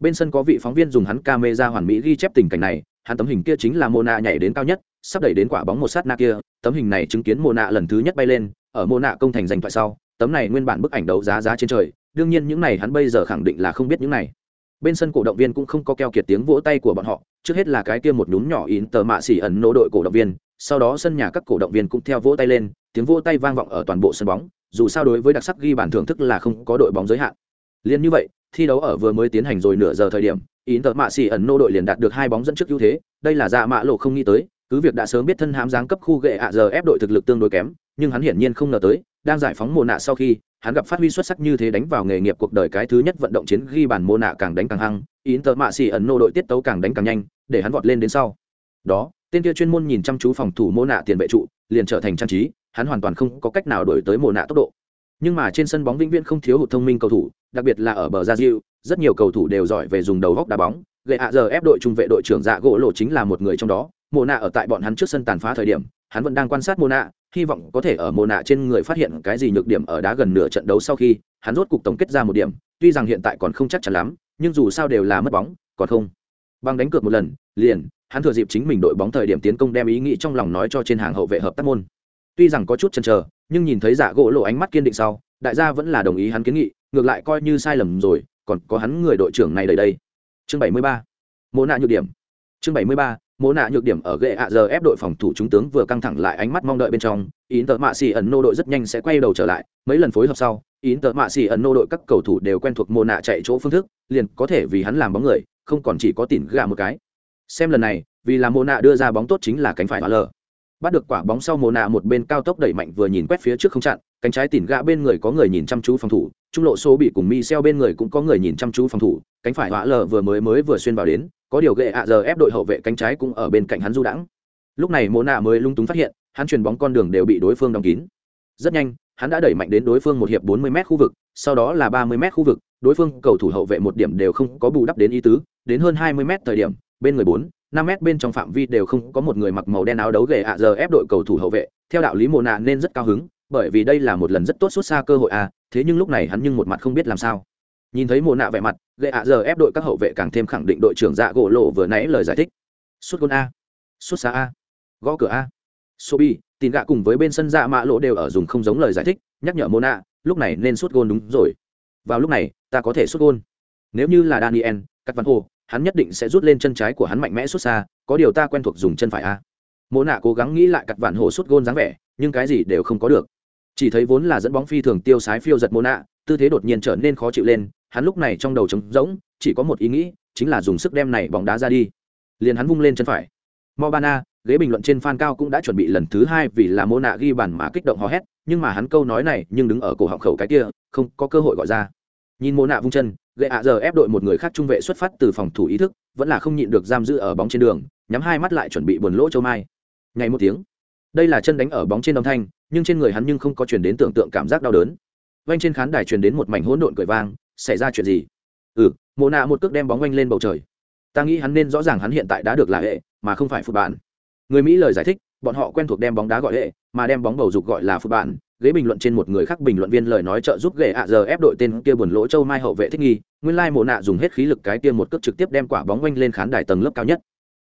Bên sân có vị phóng viên dùng hắn camera hoàn mỹ ghi chép tình cảnh này, hắn tấm hình kia chính là Mộ nạ nhảy đến cao nhất, sắp đẩy đến quả bóng một sát na kia, tấm hình này chứng kiến Mộ nạ lần thứ nhất bay lên, ở Mộ nạ công thành giành thoại sau tấm này nguyên bản bức ảnh đấu giá giá trên trời, đương nhiên những này hắn bây giờ khẳng định là không biết những này. Bên sân cổ động viên cũng không có keo kiệt tiếng vỗ tay của bọn họ, trước hết là cái kia một nhúm nhỏ in tờ mạ xỉ ẩn nỗ đội cổ động viên, sau đó sân nhà các cổ động viên cũng theo vỗ tay lên, tiếng vỗ tay vang vọng ở toàn bộ sân bóng, dù sao đối với đặc sắc ghi bản thưởng thức là không có đội bóng giới hạn. Liên như vậy, thi đấu ở vừa mới tiến hành rồi nửa giờ thời điểm, in tờ mạ xỉ ẩn nô đội liền đạt được hai bóng dẫn trước ưu thế, đây là dạ mạ lộ không nghĩ tới, cứ việc đã sớm biết thân hãm giáng cấp khu gệ ạ giờ ép đội thực lực tương đối kém, nhưng hắn hiển nhiên không ngờ tới đang giải phóng mồ nạ sau khi, hắn gặp phát huy xuất sắc như thế đánh vào nghề nghiệp cuộc đời cái thứ nhất vận động chiến ghi bàn mồ nạ càng đánh càng hăng in tờ mạ xì ẩn nô đội tiết tấu càng đánh càng nhanh, để hắn vọt lên đến sau. Đó, tên kia chuyên môn nhìn chăm chú phòng thủ mô nạ tiền vệ trụ, liền trở thành trang trí, hắn hoàn toàn không có cách nào đổi tới mồ nạ tốc độ. Nhưng mà trên sân bóng vĩnh viễn không thiếu hụt thông minh cầu thủ, đặc biệt là ở bờ gia diệu rất nhiều cầu thủ đều giỏi về dùng đầu góc đá bóng. Gậy hạ giờ ép đội trung vệ đội trưởng dạ gỗ lộ chính là một người trong đó. Mồ nạ ở tại bọn hắn trước sân tàn phá thời điểm, hắn vẫn đang quan sát mồ nạ hy vọng có thể ở mồ nạ trên người phát hiện cái gì nhược điểm ở đá gần nửa trận đấu sau khi, hắn rốt cục tổng kết ra một điểm, tuy rằng hiện tại còn không chắc chắn lắm, nhưng dù sao đều là mất bóng, còn không bằng đánh cược một lần, liền, hắn thừa dịp chính mình đội bóng thời điểm tiến công đem ý nghĩ trong lòng nói cho trên hàng hậu vệ hợp tác môn tuy rằng có chút chần chờ, nhưng nhìn thấy dạ gỗ lộ ánh mắt kiên định sau, đại gia vẫn là đồng ý hắn kiến nghị, ngược lại coi như sai lầm rồi, còn có hắn người đội trưởng này đầy đây chương 73. mô nạ nhược điểm chương 73 mô nạ nhược điểm ở ghệ ạ giờ ép đội phòng thủ trung tướng vừa căng thẳng lại ánh mắt mong đợi bên trong ín tợ mạ xì ẩn nô đội rất nhanh sẽ quay đầu trở lại, mấy lần phối hợp sau ín tợ mạ xì ẩn nô đội các cầu thủ đều quen thuộc mô nạ chạy chỗ phương thức, liền có thể vì hắn làm bóng người, không còn chỉ có tỉn gà một cái. Xem lần này, vì là mô nạ đưa ra bóng tốt chính là cánh phải hóa lờ bắt được quả bóng sau mồ nạ một bên cao tốc đẩy mạnh vừa nhìn quét phía trước không chặn, cánh trái tỉn gã bên người có người nhìn chăm chú phòng thủ, trung lộ số bị cùng mi xeo bên người cũng có người nhìn chăm chú phòng thủ, cánh phải họa lờ vừa mới mới vừa xuyên vào đến có điều gệ ạ giờ ép đội hậu vệ cánh trái cũng ở bên cạnh hắn du đãng. Lúc này mô nạ mới lung túng phát hiện, hắn chuyền bóng con đường đều bị đối phương đóng kín. Rất nhanh, hắn đã đẩy mạnh đến đối phương một hiệp 40 m khu vực, sau đó là 30 m khu vực, đối phương cầu thủ hậu vệ một điểm đều không có bù đắp đến ý tứ, đến hơn 20 m thời điểm, bên người bốn, năm mét bên trong phạm vi đều không có một người mặc màu đen áo đấu ghề ạ giờ ép đội cầu thủ hậu vệ. Theo đạo lý mồ nạ nên rất cao hứng, bởi vì đây là một lần rất tốt xuất xa cơ hội à thế nhưng lúc này hắn nhưng một mặt không biết làm sao nhìn thấy mồ nạ vẻ mặt ghệ ạ giờ ép đội các hậu vệ càng thêm khẳng định đội trưởng dạ gỗ lộ vừa nãy lời giải thích. Sút gôn a. Sút xa a. Gõ cửa a. Sobi tin gạ cùng với bên sân dạ mạ lỗ đều ở dùng không giống lời giải thích, nhắc nhở mồ nạ, lúc này nên sút gôn đúng rồi. Vào lúc này, ta có thể sút gôn. Nếu như là daniel cắt văn hồ hắn nhất định sẽ rút lên chân trái của hắn mạnh mẽ xuất xa, có điều ta quen thuộc dùng chân phải a. Mô nạ cố gắng nghĩ lại cắt vạn hồ sút gôn dáng vẻ, nhưng cái gì đều không có được. Chỉ thấy vốn là dẫn bóng phi thường tiêu sái phiêu giật mô nạ, tư thế đột nhiên trở nên khó chịu lên hắn lúc này trong đầu trống rỗng, chỉ có một ý nghĩ, chính là dùng sức đem này bóng đá ra đi. Liền hắn vung lên chân phải. Mobana, ghế bình luận trên fan cao cũng đã chuẩn bị lần thứ hai vì là mô nạ ghi bàn mà kích động hò hét, nhưng mà hắn câu nói này nhưng đứng ở cổ họng khẩu cái kia, không có cơ hội gọi ra. Nhìn mô nạ vung chân, gậy ạ giờ ép đội một người khác trung vệ xuất phát từ phòng thủ ý thức, vẫn là không nhịn được giam giữ ở bóng trên đường, nhắm hai mắt lại chuẩn bị buồn lỗ châu mai. Ngay một tiếng, đây là chân đánh ở bóng trên đồng thanh, nhưng trên người hắn nhưng không có chuyển đến tưởng tượng cảm giác đau đớn. Vanh trên khán đài truyền đến một mảnh hỗn độn cười vang xảy ra chuyện gì? Ừ mồ nạ một cước đem bóng oanh lên bầu trời. Ta nghĩ hắn nên rõ ràng hắn hiện tại đã được là hệ, mà không phải phụ bạn. Người mỹ lời giải thích, bọn họ quen thuộc đem bóng đá gọi hệ, mà đem bóng bầu dục gọi là phụ bạn. Ghế bình luận trên một người khác bình luận viên lời nói trợ giúp ghệ ạ giờ ép đội tên kia buồn lỗ châu mai hậu vệ thích nghi, nguyên lai mộ nạ dùng hết khí lực cái kia một cước trực tiếp đem quả bóng quanh lên khán đài tầng lớp cao nhất.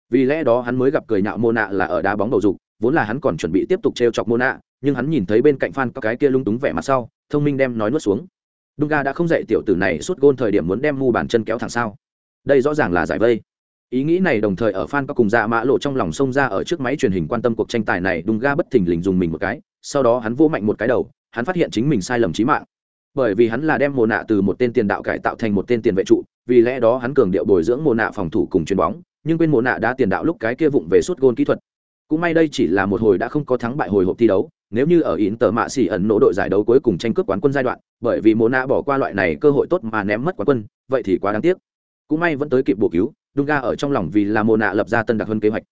Vì lẽ đó hắn mới gặp cười nhạo mô nạ là ở đá bóng bầu dục, vốn là hắn còn chuẩn bị tiếp tục t chọc mô nạ, nhưng hắn nhìn thấy bên cạnh fan có cái kia lung túng vẻ mặt sau, thông minh đem nói nuốt xuống. Dunga đã không dạy tiểu tử này suốt gôn thời điểm muốn đem mu bàn chân kéo thẳng sao. Đây rõ ràng là giải vây. Ý nghĩ này đồng thời ở fan có cùng dạ mã lộ trong lòng sông ra ở trước máy truyền hình quan tâm cuộc tranh tài này Dunga bất thình lình dùng mình một cái, sau đó hắn vô mạnh một cái đầu, hắn phát hiện chính mình sai lầm chí mạng. Bởi vì hắn là đem mồ nạ từ một tên tiền đạo cải tạo thành một tên tiền vệ trụ, vì lẽ đó hắn cường điệu bồi dưỡng mồ nạ phòng thủ cùng chuyền bóng, nhưng quên mồ nạ đã tiền đạo lúc cái kia vụng về suốt gôn kỹ thuật. Cũng may đây chỉ là một hồi đã không có thắng bại hồi hộp thi đấu nếu như ở ỉn tờ mạ xỉ ẩn nỗ đội giải đấu cuối cùng tranh cướp quán quân giai đoạn, bởi vì mô nạ bỏ qua loại này cơ hội tốt mà ném mất quán quân, vậy thì quá đáng tiếc. Cũng may vẫn tới kịp bổ cứu, Dunga ở trong lòng vì là mô nạ lập ra tân đặc hơn kế hoạch.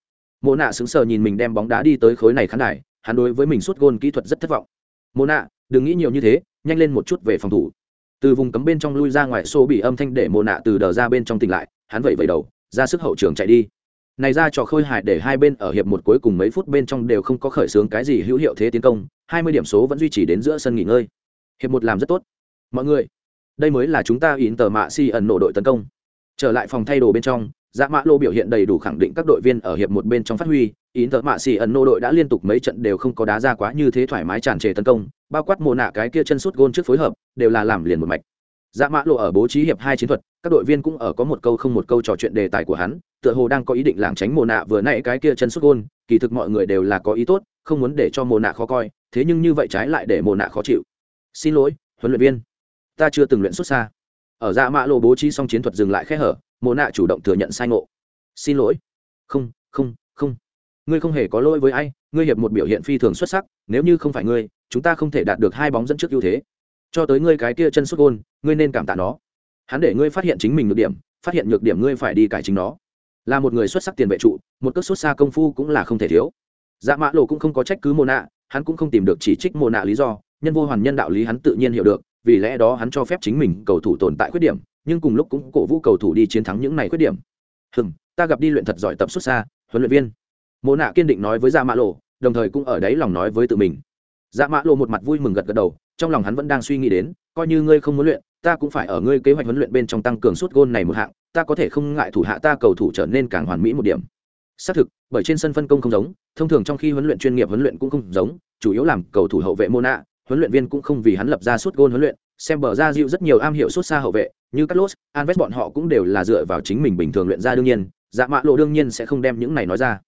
Mô nạ sững sờ nhìn mình đem bóng đá đi tới khối này khán đài, hắn đối với mình suốt gôn kỹ thuật rất thất vọng. Mô nạ đừng nghĩ nhiều như thế, nhanh lên một chút về phòng thủ. Từ vùng cấm bên trong lui ra ngoài xô bị âm thanh để mô nạ từ đờ ra bên trong tỉnh lại, hắn vẫy vẫy đầu, ra sức hậu trường chạy đi này ra trò khôi hài để hai bên ở hiệp một cuối cùng mấy phút bên trong đều không có khởi xướng cái gì hữu hiệu thế tiến công, hai mươi điểm số vẫn duy trì đến giữa sân nghỉ ngơi. Hiệp một làm rất tốt. Mọi người, đây mới là chúng ta yến tờ mạ si ẩn nổ đội tấn công. Trở lại phòng thay đồ bên trong dạ mã lô biểu hiện đầy đủ khẳng định các đội viên ở hiệp một bên trong phát huy. Yến tờ mạ si ẩn nổ đội đã liên tục mấy trận đều không có đá ra quá như thế thoải mái tràn trề tấn công, bao quát mồ nạ cái kia chân sút gôn trước phối hợp, đều là làm liền một mạch. Dạ mã lô ở bố trí hiệp hai chiến thuật các đội viên cũng ở có một câu không một câu trò chuyện đề tài của hắn, tựa hồ đang có ý định lảng tránh mồ nạ vừa nãy cái kia chân xuất gôn, kỳ thực mọi người đều là có ý tốt, không muốn để cho mồ nạ khó coi, thế nhưng như vậy trái lại để mồ nạ khó chịu. Xin lỗi, huấn luyện viên. Ta chưa từng luyện xuất xa. Ở dạ mã lộ bố trí xong chiến thuật dừng lại khẽ hở, mồ nạ chủ động thừa nhận sai ngộ. Xin lỗi. Không không không. Ngươi không hề có lỗi với ai, ngươi hiệp một biểu hiện phi thường xuất sắc, nếu như không phải ngươi, chúng ta không thể đạt được hai bóng dẫn trước ưu thế. Cho tới ngươi cái kia chân xuất gôn, ngươi nên cảm tạ nó hắn để ngươi phát hiện chính mình nhược điểm, phát hiện nhược điểm ngươi phải đi cải chính nó. Là một người xuất sắc tiền vệ trụ, một cước xuất xa công phu cũng là không thể thiếu. Dạ mã lộ cũng không có trách cứ mồ nạ, hắn cũng không tìm được chỉ trích mồ nạ lý do, nhân vô hoàn nhân đạo lý hắn tự nhiên hiểu được, vì lẽ đó hắn cho phép chính mình cầu thủ tồn tại khuyết điểm, nhưng cùng lúc cũng cổ vũ cầu thủ đi chiến thắng những này khuyết điểm. Hừm, ta gặp đi luyện thật giỏi tập xuất xa, huấn luyện viên. Mồ nạ kiên định nói với dạ mã lộ đồng thời cũng ở đấy lòng nói với tự mình. Dạ mã lộ một mặt vui mừng gật gật đầu, trong lòng hắn vẫn đang suy nghĩ đến, coi như ngươi không muốn luyện ta cũng phải ở ngươi kế hoạch huấn luyện bên trong tăng cường suốt gôn này một hạng ta có thể không ngại thủ hạ ta cầu thủ trở nên càng hoàn mỹ một điểm xác thực bởi trên sân phân công không giống thông thường trong khi huấn luyện chuyên nghiệp huấn luyện cũng không giống chủ yếu làm cầu thủ hậu vệ mô nạ huấn luyện viên cũng không vì hắn lập ra suốt gôn huấn luyện xem bờ ra dịu rất nhiều am hiểu suốt xa hậu vệ như Carlos, Alves bọn họ cũng đều là dựa vào chính mình bình thường luyện ra đương nhiên, Dạ Mã Lộ đương nhiên sẽ không đem những này nói ra.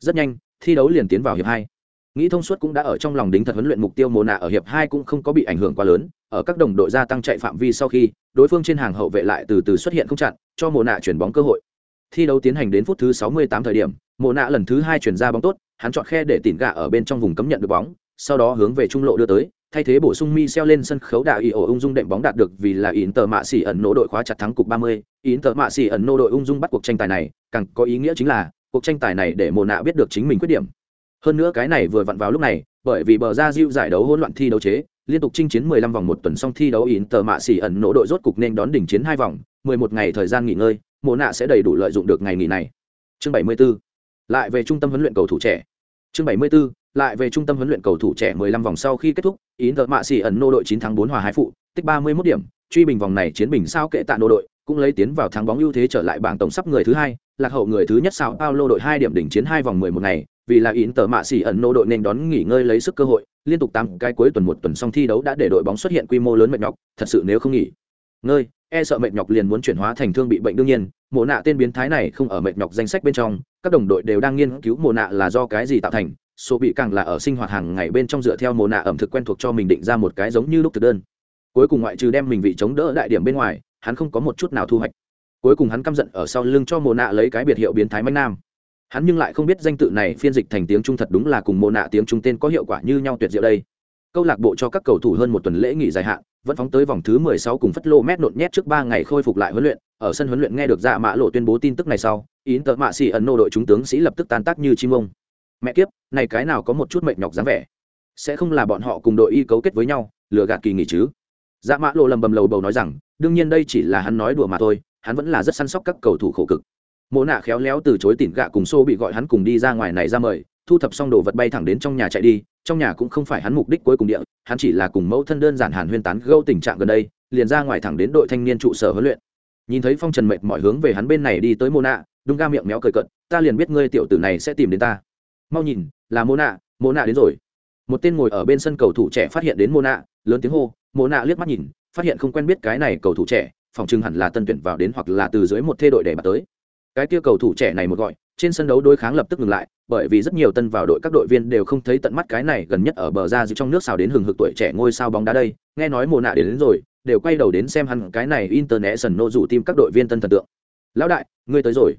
Rất nhanh, thi đấu liền tiến vào hiệp hai nghĩ thông suốt cũng đã ở trong lòng đính thật huấn luyện mục tiêu mồ nạ ở hiệp hai cũng không có bị ảnh hưởng quá lớn ở các đồng đội gia tăng chạy phạm vi sau khi đối phương trên hàng hậu vệ lại từ từ xuất hiện không chặn cho mồ nạ chuyển bóng cơ hội. Thi đấu tiến hành đến phút thứ 68 thời điểm mồ nạ lần thứ hai chuyển ra bóng tốt hắn chọn khe để tỉn gạ ở bên trong vùng cấm nhận được bóng sau đó hướng về trung lộ đưa tới thay thế bổ sung mi xeo lên sân khấu đạo ý ổ ung dung đệm bóng đạt được vì là ý tờ mạ xỉ ẩn nỗ đội khóa chặt thắng cục 30, ý tờ mạ xỉ ẩn nô đội ung dung bắt cuộc tranh tài này càng có ý nghĩa chính là cuộc tranh tài này để mồ nạ biết được chính mình khuyết điểm. Hơn nữa cái này vừa vặn vào lúc này bởi vì bờ ra diêu giải đấu hỗn loạn thi đấu chế liên tục chinh chiến 15 vòng một tuần xong thi đấu Inter tờ mạ xỉ ẩn nỗ đội rốt cục nên đón đỉnh chiến hai vòng 11 ngày thời gian nghỉ ngơi, mộ nạ sẽ đầy đủ lợi dụng được ngày nghỉ này. Chương 74 lại về trung tâm huấn luyện cầu thủ trẻ. Chương 74 lại về trung tâm huấn luyện cầu thủ trẻ 15 vòng sau khi kết thúc, Inter tờ mạ xỉ ẩn nỗ đội 9 thắng 4 hòa 2 phụ, tích 31 điểm, truy bình vòng này chiến bình sao kệ tạ nỗ đội, cũng lấy tiến vào thắng bóng ưu thế trở lại bảng tổng sắp người thứ hai, lạc hậu người thứ nhất sao Paulo đội hai điểm đỉnh chiến hai vòng 11 ngày vì là in tờ mạ xỉ ẩn nô đội nên đón nghỉ ngơi lấy sức cơ hội, liên tục tám cái cuối tuần một tuần xong thi đấu đã để đội bóng xuất hiện quy mô lớn mệt nhọc, thật sự nếu không nghỉ. Ngơi e sợ mệt nhọc liền muốn chuyển hóa thành thương bị bệnh đương nhiên mồ nạ tên biến thái này không ở mệt nhọc danh sách bên trong, các đồng đội đều đang nghiên cứu mồ nạ là do cái gì tạo thành, số bị càng là ở sinh hoạt hàng ngày bên trong dựa theo mồ nạ ẩm thực quen thuộc cho mình định ra một cái giống như lúc thực đơn. Cuối cùng ngoại trừ đem mình vị chống đỡ đại điểm bên ngoài, hắn không có một chút nào thu hoạch. Cuối cùng hắn căm giận ở sau lưng cho mồ nạ lấy cái biệt hiệu biến thái manh nam hắn nhưng lại không biết danh tự này phiên dịch thành tiếng trung thật đúng là cùng mô nạ tiếng trung tên có hiệu quả như nhau tuyệt diệu đây. Câu lạc bộ cho các cầu thủ hơn một tuần lễ nghỉ dài hạn, vẫn phóng tới vòng thứ 16 cùng phất lô mét nộn nhét trước 3 ngày khôi phục lại huấn luyện. Ở sân huấn luyện nghe được dạ mã lộ tuyên bố tin tức này sau yến tợ mạ xì ẩn nô đội chúng tướng sĩ lập tức tan tác như chim ông. Mẹ kiếp, này cái nào có một chút mệt nhọc dáng vẻ? Sẽ không là bọn họ cùng đội y cấu kết với nhau, lừa gạt kỳ nghỉ chứ? Dạ mã lộ lầm bầm lầu bầu nói rằng, đương nhiên đây chỉ là hắn nói đùa mà thôi, hắn vẫn là rất săn sóc các cầu thủ khổ cực mộ nạ khéo léo từ chối tỉn gạ cùng xô bị gọi hắn cùng đi ra ngoài này ra mời, thu thập xong đồ vật bay thẳng đến trong nhà chạy đi, trong nhà cũng không phải hắn mục đích cuối cùng địa, hắn chỉ là cùng mẫu thân đơn giản hàn huyên tán gâu tình trạng gần đây, liền ra ngoài thẳng đến đội thanh niên trụ sở huấn luyện. Nhìn thấy phong trần mệt mọi hướng về hắn bên này đi tới mô nạ, đung ga miệng méo cười cận ta liền biết ngươi tiểu tử này sẽ tìm đến ta. Mau nhìn, là mô nạ mô nạ đến rồi. Một tên ngồi ở bên sân cầu thủ trẻ phát hiện đến mô nạ, lớn tiếng hô mô nạ liếc mắt nhìn, phát hiện không quen biết cái này cầu thủ trẻ, phòng chừng hẳn là tân tuyển vào đến hoặc là từ dưới một thê đội để bạt tới cái kia cầu thủ trẻ này một gọi trên sân đấu đối kháng lập tức ngừng lại bởi vì rất nhiều tân vào đội các đội viên đều không thấy tận mắt cái này gần nhất ở bờ ra giữa trong nước xào đến hừng hực tuổi trẻ ngôi sao bóng đá đây. Nghe nói mùa nạ đến, đến rồi đều quay đầu đến xem hắn cái này international nô rủ tim các đội viên tân thần tượng. Lão đại ngươi tới rồi.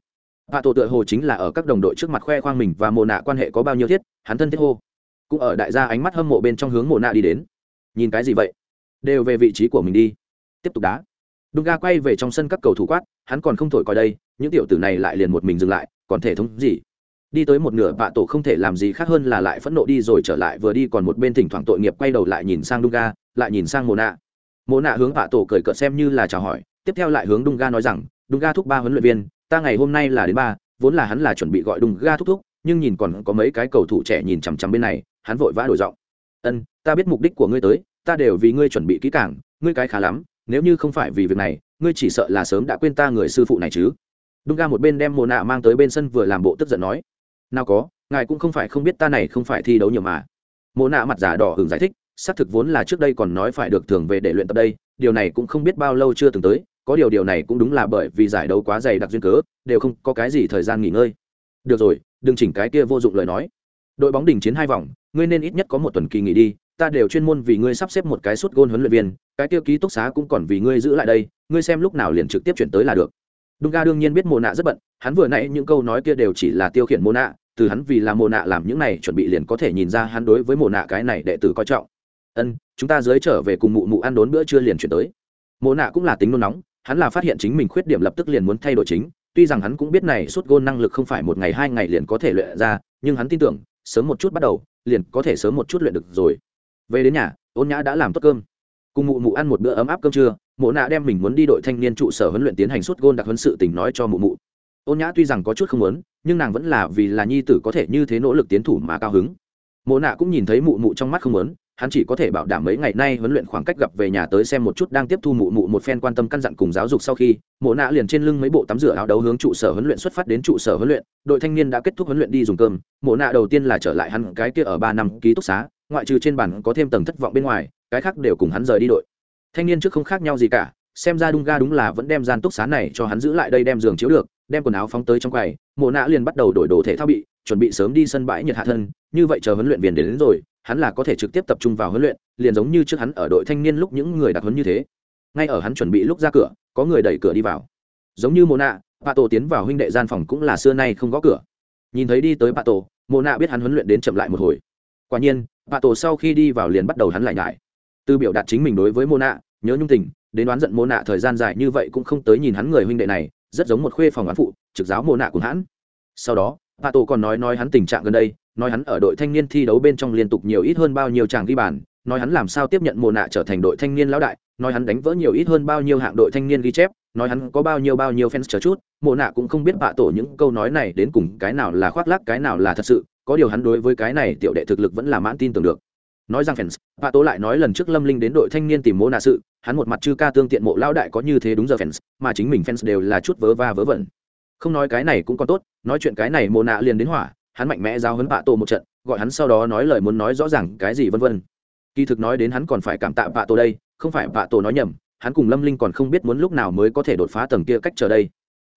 Hạ tổ tựa hồ chính là ở các đồng đội trước mặt khoe khoang mình và mùa nạ quan hệ có bao nhiêu thiết hắn thân thiết hô. Cũng ở đại gia ánh mắt hâm mộ bên trong hướng mùa nạ đi đến. Nhìn cái gì vậy? Đều về vị trí của mình đi. Tiếp tục đá. Đúng ga quay về trong sân các cầu thủ quát hắn còn không thổi coi đây những tiểu tử này lại liền một mình dừng lại còn thể thống gì đi tới một nửa bạ tổ không thể làm gì khác hơn là lại phẫn nộ đi rồi trở lại vừa đi còn một bên thỉnh thoảng tội nghiệp quay đầu lại nhìn sang Dunga, lại nhìn sang mồ nạ. mồ nạ hướng bạ tổ cười cợt xem như là chào hỏi, tiếp theo lại hướng Dunga nói rằng, Dunga thúc ba huấn luyện viên, ta ngày hôm nay là đến ba, vốn là hắn là chuẩn bị gọi Dunga thúc thúc, nhưng nhìn còn có mấy cái cầu thủ trẻ nhìn chằm chằm bên này, hắn vội vã đổi giọng. "Ân, ta biết mục đích của ngươi tới, ta đều vì ngươi chuẩn bị kỹ càng, ngươi cái khá lắm, nếu như không phải vì việc này, ngươi chỉ sợ là sớm đã quên ta người sư phụ này chứ." Dunga một bên đem Mộ nạ mang tới bên sân vừa làm bộ tức giận nói, "Nào có, ngài cũng không phải không biết ta này không phải thi đấu nhiều mà." Mộ nạ mặt giả đỏ hưởng giải thích, xác thực vốn là trước đây còn nói phải được thường về để luyện tập đây, điều này cũng không biết bao lâu chưa từng tới, có điều điều này cũng đúng là bởi vì giải đấu quá dày đặc duyên cớ, đều không có cái gì thời gian nghỉ ngơi. Được rồi, đừng chỉnh cái kia vô dụng lời nói. Đội bóng đỉnh chiến hai vòng, ngươi nên ít nhất có một tuần kỳ nghỉ đi, ta đều chuyên môn vì ngươi sắp xếp một cái suất gôn huấn luyện viên, cái kia ký túc xá cũng còn vì ngươi giữ lại đây, ngươi xem lúc nào liền trực tiếp chuyển tới là được. Dunga đương nhiên biết Mộ Nạ rất bận, hắn vừa nãy những câu nói kia đều chỉ là tiêu khiển Mộ Nạ, từ hắn vì là Mộ Nạ làm những này chuẩn bị liền có thể nhìn ra hắn đối với Mộ Nạ cái này đệ tử coi trọng. Ân, chúng ta dưới trở về cùng mụ mụ ăn đốn bữa trưa liền chuyển tới. Mộ Nạ cũng là tính nôn nóng, hắn là phát hiện chính mình khuyết điểm lập tức liền muốn thay đổi chính, tuy rằng hắn cũng biết này suốt gôn năng lực không phải một ngày hai ngày liền có thể luyện ra, nhưng hắn tin tưởng, sớm một chút bắt đầu, liền có thể sớm một chút luyện được rồi. Về đến nhà, Ôn Nhã đã làm tốt cơm. Cùng mụ mụ ăn một bữa ấm áp cơm trưa, Mộ Nạ đem mình muốn đi đội thanh niên trụ sở huấn luyện tiến hành suốt gôn đặc huấn sự tình nói cho mụ mụ. Ôn Nhã tuy rằng có chút không muốn, nhưng nàng vẫn là vì là nhi tử có thể như thế nỗ lực tiến thủ mà cao hứng. Mộ Nạ cũng nhìn thấy mụ mụ trong mắt không muốn, hắn chỉ có thể bảo đảm mấy ngày nay huấn luyện khoảng cách gặp về nhà tới xem một chút đang tiếp thu mụ mụ một phen quan tâm căn dặn cùng giáo dục sau khi mộ nạ liền trên lưng mấy bộ tắm rửa áo đấu hướng trụ sở huấn luyện xuất phát đến trụ sở huấn luyện đội thanh niên đã kết thúc huấn luyện đi dùng cơm mộ nạ đầu tiên là trở lại hắn cái kia ở ba năm ký túc xá ngoại trừ trên bàn có thêm tầng thất vọng bên ngoài cái khác đều cùng hắn rời đi đội thanh niên trước không khác nhau gì cả xem ra đung ga đúng là vẫn đem gian túc xá này cho hắn giữ lại đây đem giường chiếu được đem quần áo phóng tới trong quầy mộ nạ liền bắt đầu đổi đồ thể thao bị chuẩn bị sớm đi sân bãi nhiệt hạ thân. Như vậy chờ huấn luyện viên đến, đến rồi hắn là có thể trực tiếp tập trung vào huấn luyện liền giống như trước hắn ở đội thanh niên lúc những người đặc huấn như thế. Ngay ở hắn chuẩn bị lúc ra cửa có người đẩy cửa đi vào. Giống như Mộ nạ bà tổ tiến vào huynh đệ gian phòng cũng là xưa nay không gõ cửa. Nhìn thấy đi tới bà tổ Mộ nạ biết hắn huấn luyện đến chậm lại một hồi. Quả nhiên bà tổ sau khi đi vào liền bắt đầu hắn lại ngại từ biểu đạt chính mình đối với mô nạ nhớ nhung tình, đến đoán giận mô nạ thời gian dài như vậy cũng không tới nhìn hắn người huynh đệ này, rất giống một khuê phòng án phụ, trực giáo mô nạ của hắn. Sau đó bà tổ còn nói nói hắn tình trạng gần đây, nói hắn ở đội thanh niên thi đấu bên trong liên tục nhiều ít hơn bao nhiêu chàng ghi bàn, nói hắn làm sao tiếp nhận mồ nạ trở thành đội thanh niên lão đại, nói hắn đánh vỡ nhiều ít hơn bao nhiêu hạng đội thanh niên ghi chép, nói hắn có bao nhiêu bao nhiêu fans chờ chút mồ nạ cũng không biết bạ tổ những câu nói này đến cùng cái nào là khoác lác, cái nào là thật sự, có điều hắn đối với cái này tiểu đệ thực lực vẫn là mãn tin tưởng được nói rằng fans vạ tổ lại nói lần trước lâm linh đến đội thanh niên tìm mô nạ sự, hắn một mặt chư ca tương tiện mộ lão đại có như thế đúng giờ fans, mà chính mình fans đều là chút vớ va vớ vẩn. Không nói cái này cũng còn tốt, nói chuyện cái này mô nạ liền đến hỏa, hắn mạnh mẽ giao hấn bạ tổ một trận, gọi hắn sau đó nói lời muốn nói rõ ràng cái gì vân vân. Kỳ thực nói đến hắn còn phải cảm tạ bạ tổ đây, không phải bạ tổ nói nhầm, hắn cùng lâm linh còn không biết muốn lúc nào mới có thể đột phá tầng kia cách chờ đây.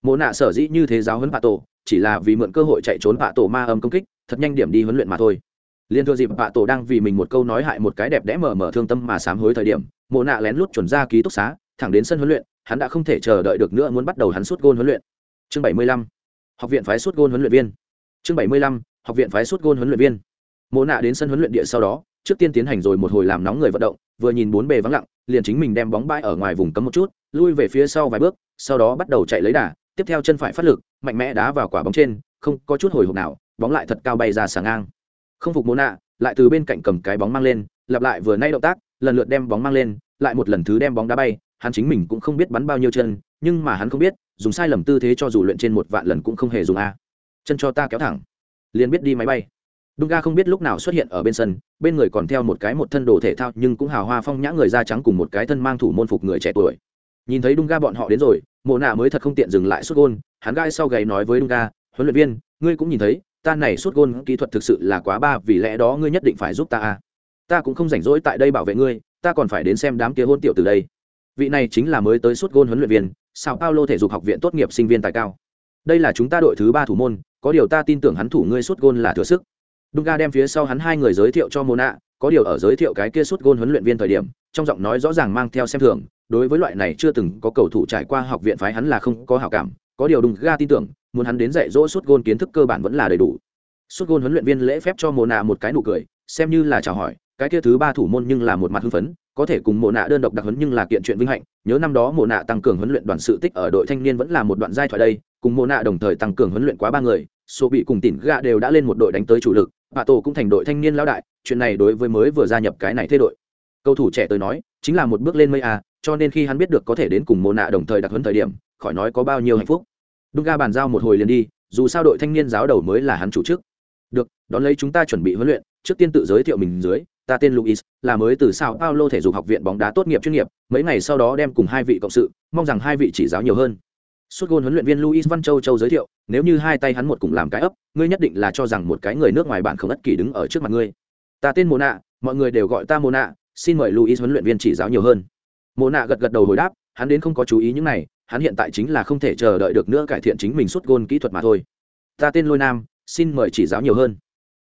Mộ nạ sở dĩ như thế giáo huấn bạ tổ chỉ là vì mượn cơ hội chạy trốn bạ tổ ma âm công kích, thật nhanh điểm đi huấn luyện mà thôi liên thừa dịp bạ tổ đang vì mình một câu nói hại một cái đẹp đẽ mở mở thương tâm mà sám hối thời điểm, mộ nạ lén lút chuẩn ra ký túc xá, thẳng đến sân huấn luyện, hắn đã không thể chờ đợi được nữa muốn bắt đầu hắn suốt gôn huấn luyện. Chương bảy mươi lăm, học viện phái suốt gôn huấn luyện viên. Chương bảy mươi lăm, học viện phái suốt gôn huấn luyện viên. Mộ nạ đến sân huấn luyện địa sau đó, trước tiên tiến hành rồi một hồi làm nóng người vận động, vừa nhìn bốn bề vắng lặng, liền chính mình đem bóng bãi ở ngoài vùng cấm một chút, lui về phía sau vài bước, sau đó bắt đầu chạy lấy đà, tiếp theo chân phải phát lực, mạnh mẽ đá vào quả bóng trên, không có chút hồi hộp nào, bóng lại thật cao bay ra sáng ngang không phục mô nạ lại từ bên cạnh cầm cái bóng mang lên lặp lại vừa nay động tác lần lượt đem bóng mang lên lại một lần thứ đem bóng đá bay hắn chính mình cũng không biết bắn bao nhiêu chân nhưng mà hắn không biết dùng sai lầm tư thế cho dù luyện trên một vạn lần cũng không hề dùng a. Chân cho ta kéo thẳng. Liền biết đi máy bay. Dunga không biết lúc nào xuất hiện ở bên sân, bên người còn theo một cái một thân đồ thể thao nhưng cũng hào hoa phong nhã người da trắng cùng một cái thân mang thủ môn phục người trẻ tuổi. Nhìn thấy Dunga bọn họ đến rồi, Mộ Nạ mới thật không tiện dừng lại sút gôn, hắn gai sau gáy nói với Dunga, huấn luyện viên, ngươi cũng nhìn thấy, ta này suốt gôn kỹ thuật thực sự là quá ba, vì lẽ đó ngươi nhất định phải giúp ta a. Ta cũng không rảnh rỗi tại đây bảo vệ ngươi, ta còn phải đến xem đám kia hôn tiểu từ đây. Vị này chính là mới tới suốt gôn huấn luyện viên, Sao Paulo thể dục học viện tốt nghiệp sinh viên tài cao. Đây là chúng ta đội thứ ba thủ môn, có điều ta tin tưởng hắn thủ ngươi suốt gôn là thừa sức Dunga đem phía sau hắn hai người giới thiệu cho Mona, có điều ở giới thiệu cái kia suốt gôn huấn luyện viên thời điểm, trong giọng nói rõ ràng mang theo xem thường, đối với loại này chưa từng có cầu thủ trải qua học viện phái hắn là không có hảo cảm, có điều Dunga tin tưởng, muốn hắn đến dạy dỗ suốt gôn kiến thức cơ bản vẫn là đầy đủ. suốt gôn huấn luyện viên lễ phép cho Mona một cái nụ cười, xem như là chào hỏi, cái kia thứ ba thủ môn nhưng là một mặt hưng phấn, có thể cùng Mona đơn độc đặc huấn nhưng là kiện chuyện vinh hạnh, nhớ năm đó Mona tăng cường huấn luyện đoàn sự tích ở đội thanh niên vẫn là một đoạn giai thoại đây, cùng mồ nạ đồng thời tăng cường huấn luyện quá ba người số bị cùng tỉn gạ đều đã lên một đội đánh tới chủ lực bà tổ cũng thành đội thanh niên lão đại chuyện này đối với mới vừa gia nhập cái này thế đội cầu thủ trẻ tới nói chính là một bước lên mây à cho nên khi hắn biết được có thể đến cùng mồ nạ đồng thời đặc huấn thời điểm khỏi nói có bao nhiêu hạnh phúc Dunga ga bàn giao một hồi liền đi, dù sao đội thanh niên giáo đầu mới là hắn chủ chức. Được, đón lấy chúng ta chuẩn bị huấn luyện, trước tiên tự giới thiệu mình dưới, ta tên luis, là mới từ sao paulo thể dục học viện bóng đá tốt nghiệp chuyên nghiệp, mấy ngày sau đó đem cùng hai vị cộng sự, mong rằng hai vị chỉ giáo nhiều hơn. Suốt gôn huấn luyện viên luis văn châu châu giới thiệu, nếu như hai tay hắn một cùng làm cái ấp, ngươi nhất định là cho rằng một cái người nước ngoài bạn không ất kỳ đứng ở trước mặt ngươi. Ta tên Mona, mọi người đều gọi ta Mona, xin mời luis huấn luyện viên chỉ giáo nhiều hơn. Mona gật gật đầu hồi đáp, hắn đến không có chú ý những này hắn hiện tại chính là không thể chờ đợi được nữa cải thiện chính mình suốt gôn kỹ thuật mà thôi. Ta tên lôi nam, xin mời chỉ giáo nhiều hơn.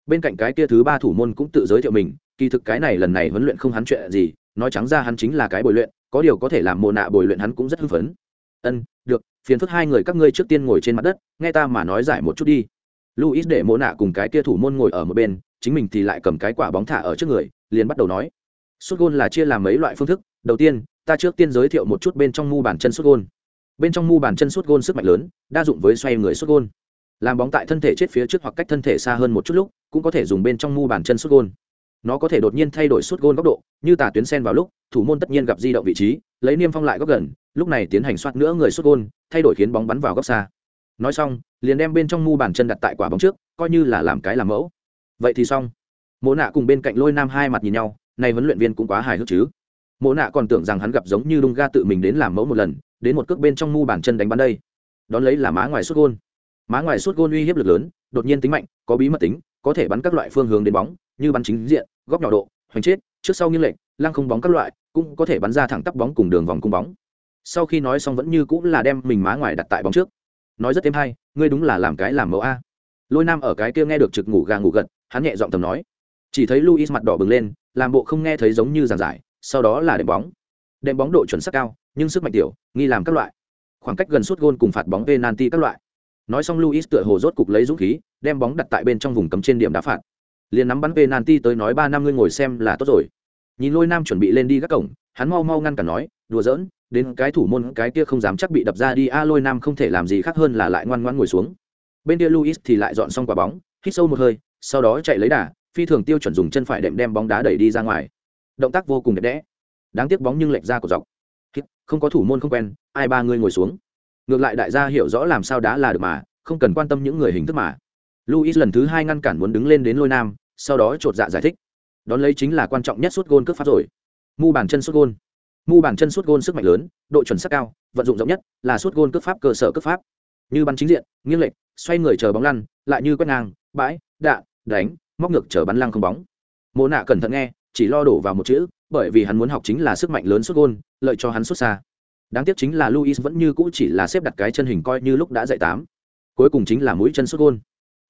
Bên cạnh cái kia thứ ba thủ môn cũng tự giới thiệu mình, kỳ thực cái này lần này huấn luyện không hắn chuyện gì, nói trắng ra hắn chính là cái bồi luyện, có điều có thể làm mồ nạ bồi luyện hắn cũng rất hưng phấn. Ân, được, phiền phức hai người các ngươi trước tiên ngồi trên mặt đất, nghe ta mà nói giải một chút đi. Luis để mồ nạ cùng cái kia thủ môn ngồi ở một bên, chính mình thì lại cầm cái quả bóng thả ở trước người, liền bắt đầu nói. Sút gôn là chia làm mấy loại phương thức. Đầu tiên, ta trước tiên giới thiệu một chút bên trong mu bàn chân sút gôn bên trong mu bàn chân suốt gôn sức mạnh lớn, đa dụng với xoay người suốt gôn. Làm bóng tại thân thể chết phía trước hoặc cách thân thể xa hơn một chút lúc, cũng có thể dùng bên trong mu bàn chân suốt gôn. Nó có thể đột nhiên thay đổi suốt gôn góc độ, như tà tuyến sen vào lúc, thủ môn tất nhiên gặp di động vị trí, lấy niêm phong lại góc gần, lúc này tiến hành soát nữa người suốt gôn, thay đổi khiến bóng bắn vào góc xa. Nói xong, liền đem bên trong mu bàn chân đặt tại quả bóng trước, coi như là làm cái làm mẫu. Vậy thì xong. Mộ nạ cùng bên cạnh lôi nam hai mặt nhìn nhau này huấn luyện viên cũng quá hài hước chứ. Mộ nạ còn tưởng rằng hắn gặp giống như đung ga tự mình đến làm mẫu một lần đến một cước bên trong mu bàn chân đánh bắn đây. Đón lấy là má ngoài suốt gôn. Má ngoài suốt gôn uy hiếp lực lớn, đột nhiên tính mạnh, có bí mật tính, có thể bắn các loại phương hướng đến bóng, như bắn chính diện, góc nhỏ độ, hoành chết, trước sau nghiêng lệch, lăng không bóng các loại, cũng có thể bắn ra thẳng tắp bóng cùng đường vòng cung bóng. Sau khi nói xong vẫn như cũng là đem mình má ngoài đặt tại bóng trước. Nói rất thêm hay, ngươi đúng là làm cái làm mẫu a. Lôi nam ở cái kia nghe được trực ngủ gà ngủ gật, hắn nhẹ giọng tầm nói. Chỉ thấy luis mặt đỏ bừng lên, làm bộ không nghe thấy giống như giàn giải, sau đó là đệm bóng đem bóng độ chuẩn sắc cao, nhưng sức mạnh tiểu, nghi làm các loại. Khoảng cách gần suốt gôn cùng phạt bóng penalty các loại. Nói xong luis tựa hồ rốt cục lấy dũng khí, đem bóng đặt tại bên trong vùng cấm trên điểm đá phạt. Liền nắm bắn penalty tới nói ba năm ngươi ngồi xem là tốt rồi. Nhìn lôi nam chuẩn bị lên đi các cổng, hắn mau mau ngăn cản nói, đùa giỡn, đến cái thủ môn cái kia không dám chắc bị đập ra đi, a, lôi nam không thể làm gì khác hơn là lại ngoan ngoan ngồi xuống. Bên kia luis thì lại dọn xong quả bóng, hít sâu một hơi, sau đó chạy lấy đà, phi thường tiêu chuẩn dùng chân phải đệm đem bóng đá đẩy đi ra ngoài. Động tác vô cùng đẹp đẽ đáng tiếc bóng nhưng lệch ra của dọc. Không có thủ môn không quen, ai ba người ngồi xuống. Ngược lại đại gia hiểu rõ làm sao đá là được mà, không cần quan tâm những người hình thức mà. Luis lần thứ hai ngăn cản muốn đứng lên đến lôi nam, sau đó chột dạ giải thích. Đón lấy chính là quan trọng nhất suốt gôn cướp pháp rồi. Mu bàn chân suốt gôn. Mu bàn chân suốt gôn sức mạnh lớn, độ chuẩn sắc cao, vận dụng rộng nhất là suốt gôn cướp pháp cơ sở cướp pháp. Như bắn chính diện, nghiêng lệch, xoay người chờ bóng lăn, lại như quét ngang, bãi đạn đánh, móc ngược chờ bắn lăng không bóng. Mộ nạ cẩn thận nghe, chỉ lo đổ vào một chữ bởi vì hắn muốn học chính là sức mạnh lớn xuất gôn, lợi cho hắn xuất xa. Đáng tiếc chính là luis vẫn như cũ chỉ là xếp đặt cái chân hình coi như lúc đã dạy tám. Cuối cùng chính là mũi chân sút gôn.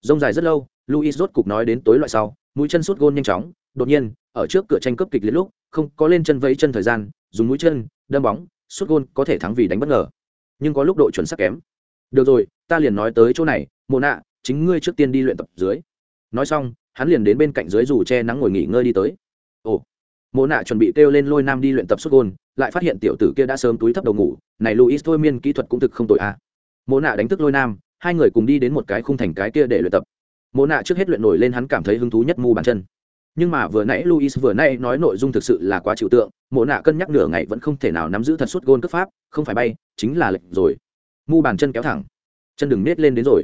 Rông dài rất lâu, luis rốt cục nói đến tối loại sau, mũi chân sút gôn nhanh chóng, đột nhiên, ở trước cửa tranh cướp kịch liệt lúc, không có lên chân vẫy chân thời gian, dùng mũi chân, đâm bóng sút gôn có thể thắng vì đánh bất ngờ. Nhưng có lúc độ chuẩn sắc kém. Được rồi, ta liền nói tới chỗ này mồ nạ, chính ngươi trước tiên đi luyện tập dưới. Nói xong, hắn liền đến bên cạnh dưới dù che nắng ngồi nghỉ ngơi đi tới. Ồ Mộ nạ chuẩn bị kêu lên lôi nam đi luyện tập xuất gôn, lại phát hiện tiểu tử kia đã sớm túi thấp đầu ngủ, này luis thôi miên kỹ thuật cũng thực không tội a. À. nạ đánh thức lôi nam, hai người cùng đi đến một cái khung thành cái kia để luyện tập. Mộ nạ trước hết luyện nổi lên hắn cảm thấy hứng thú nhất mu bàn chân. Nhưng mà vừa nãy luis vừa nãy nói nội dung thực sự là quá trừu tượng, Mộ nạ cân nhắc nửa ngày vẫn không thể nào nắm giữ thật suốt gôn cấp pháp, không phải bay, chính là lệnh rồi. Mu bàn chân kéo thẳng. Chân đừng nết lên đến rồi.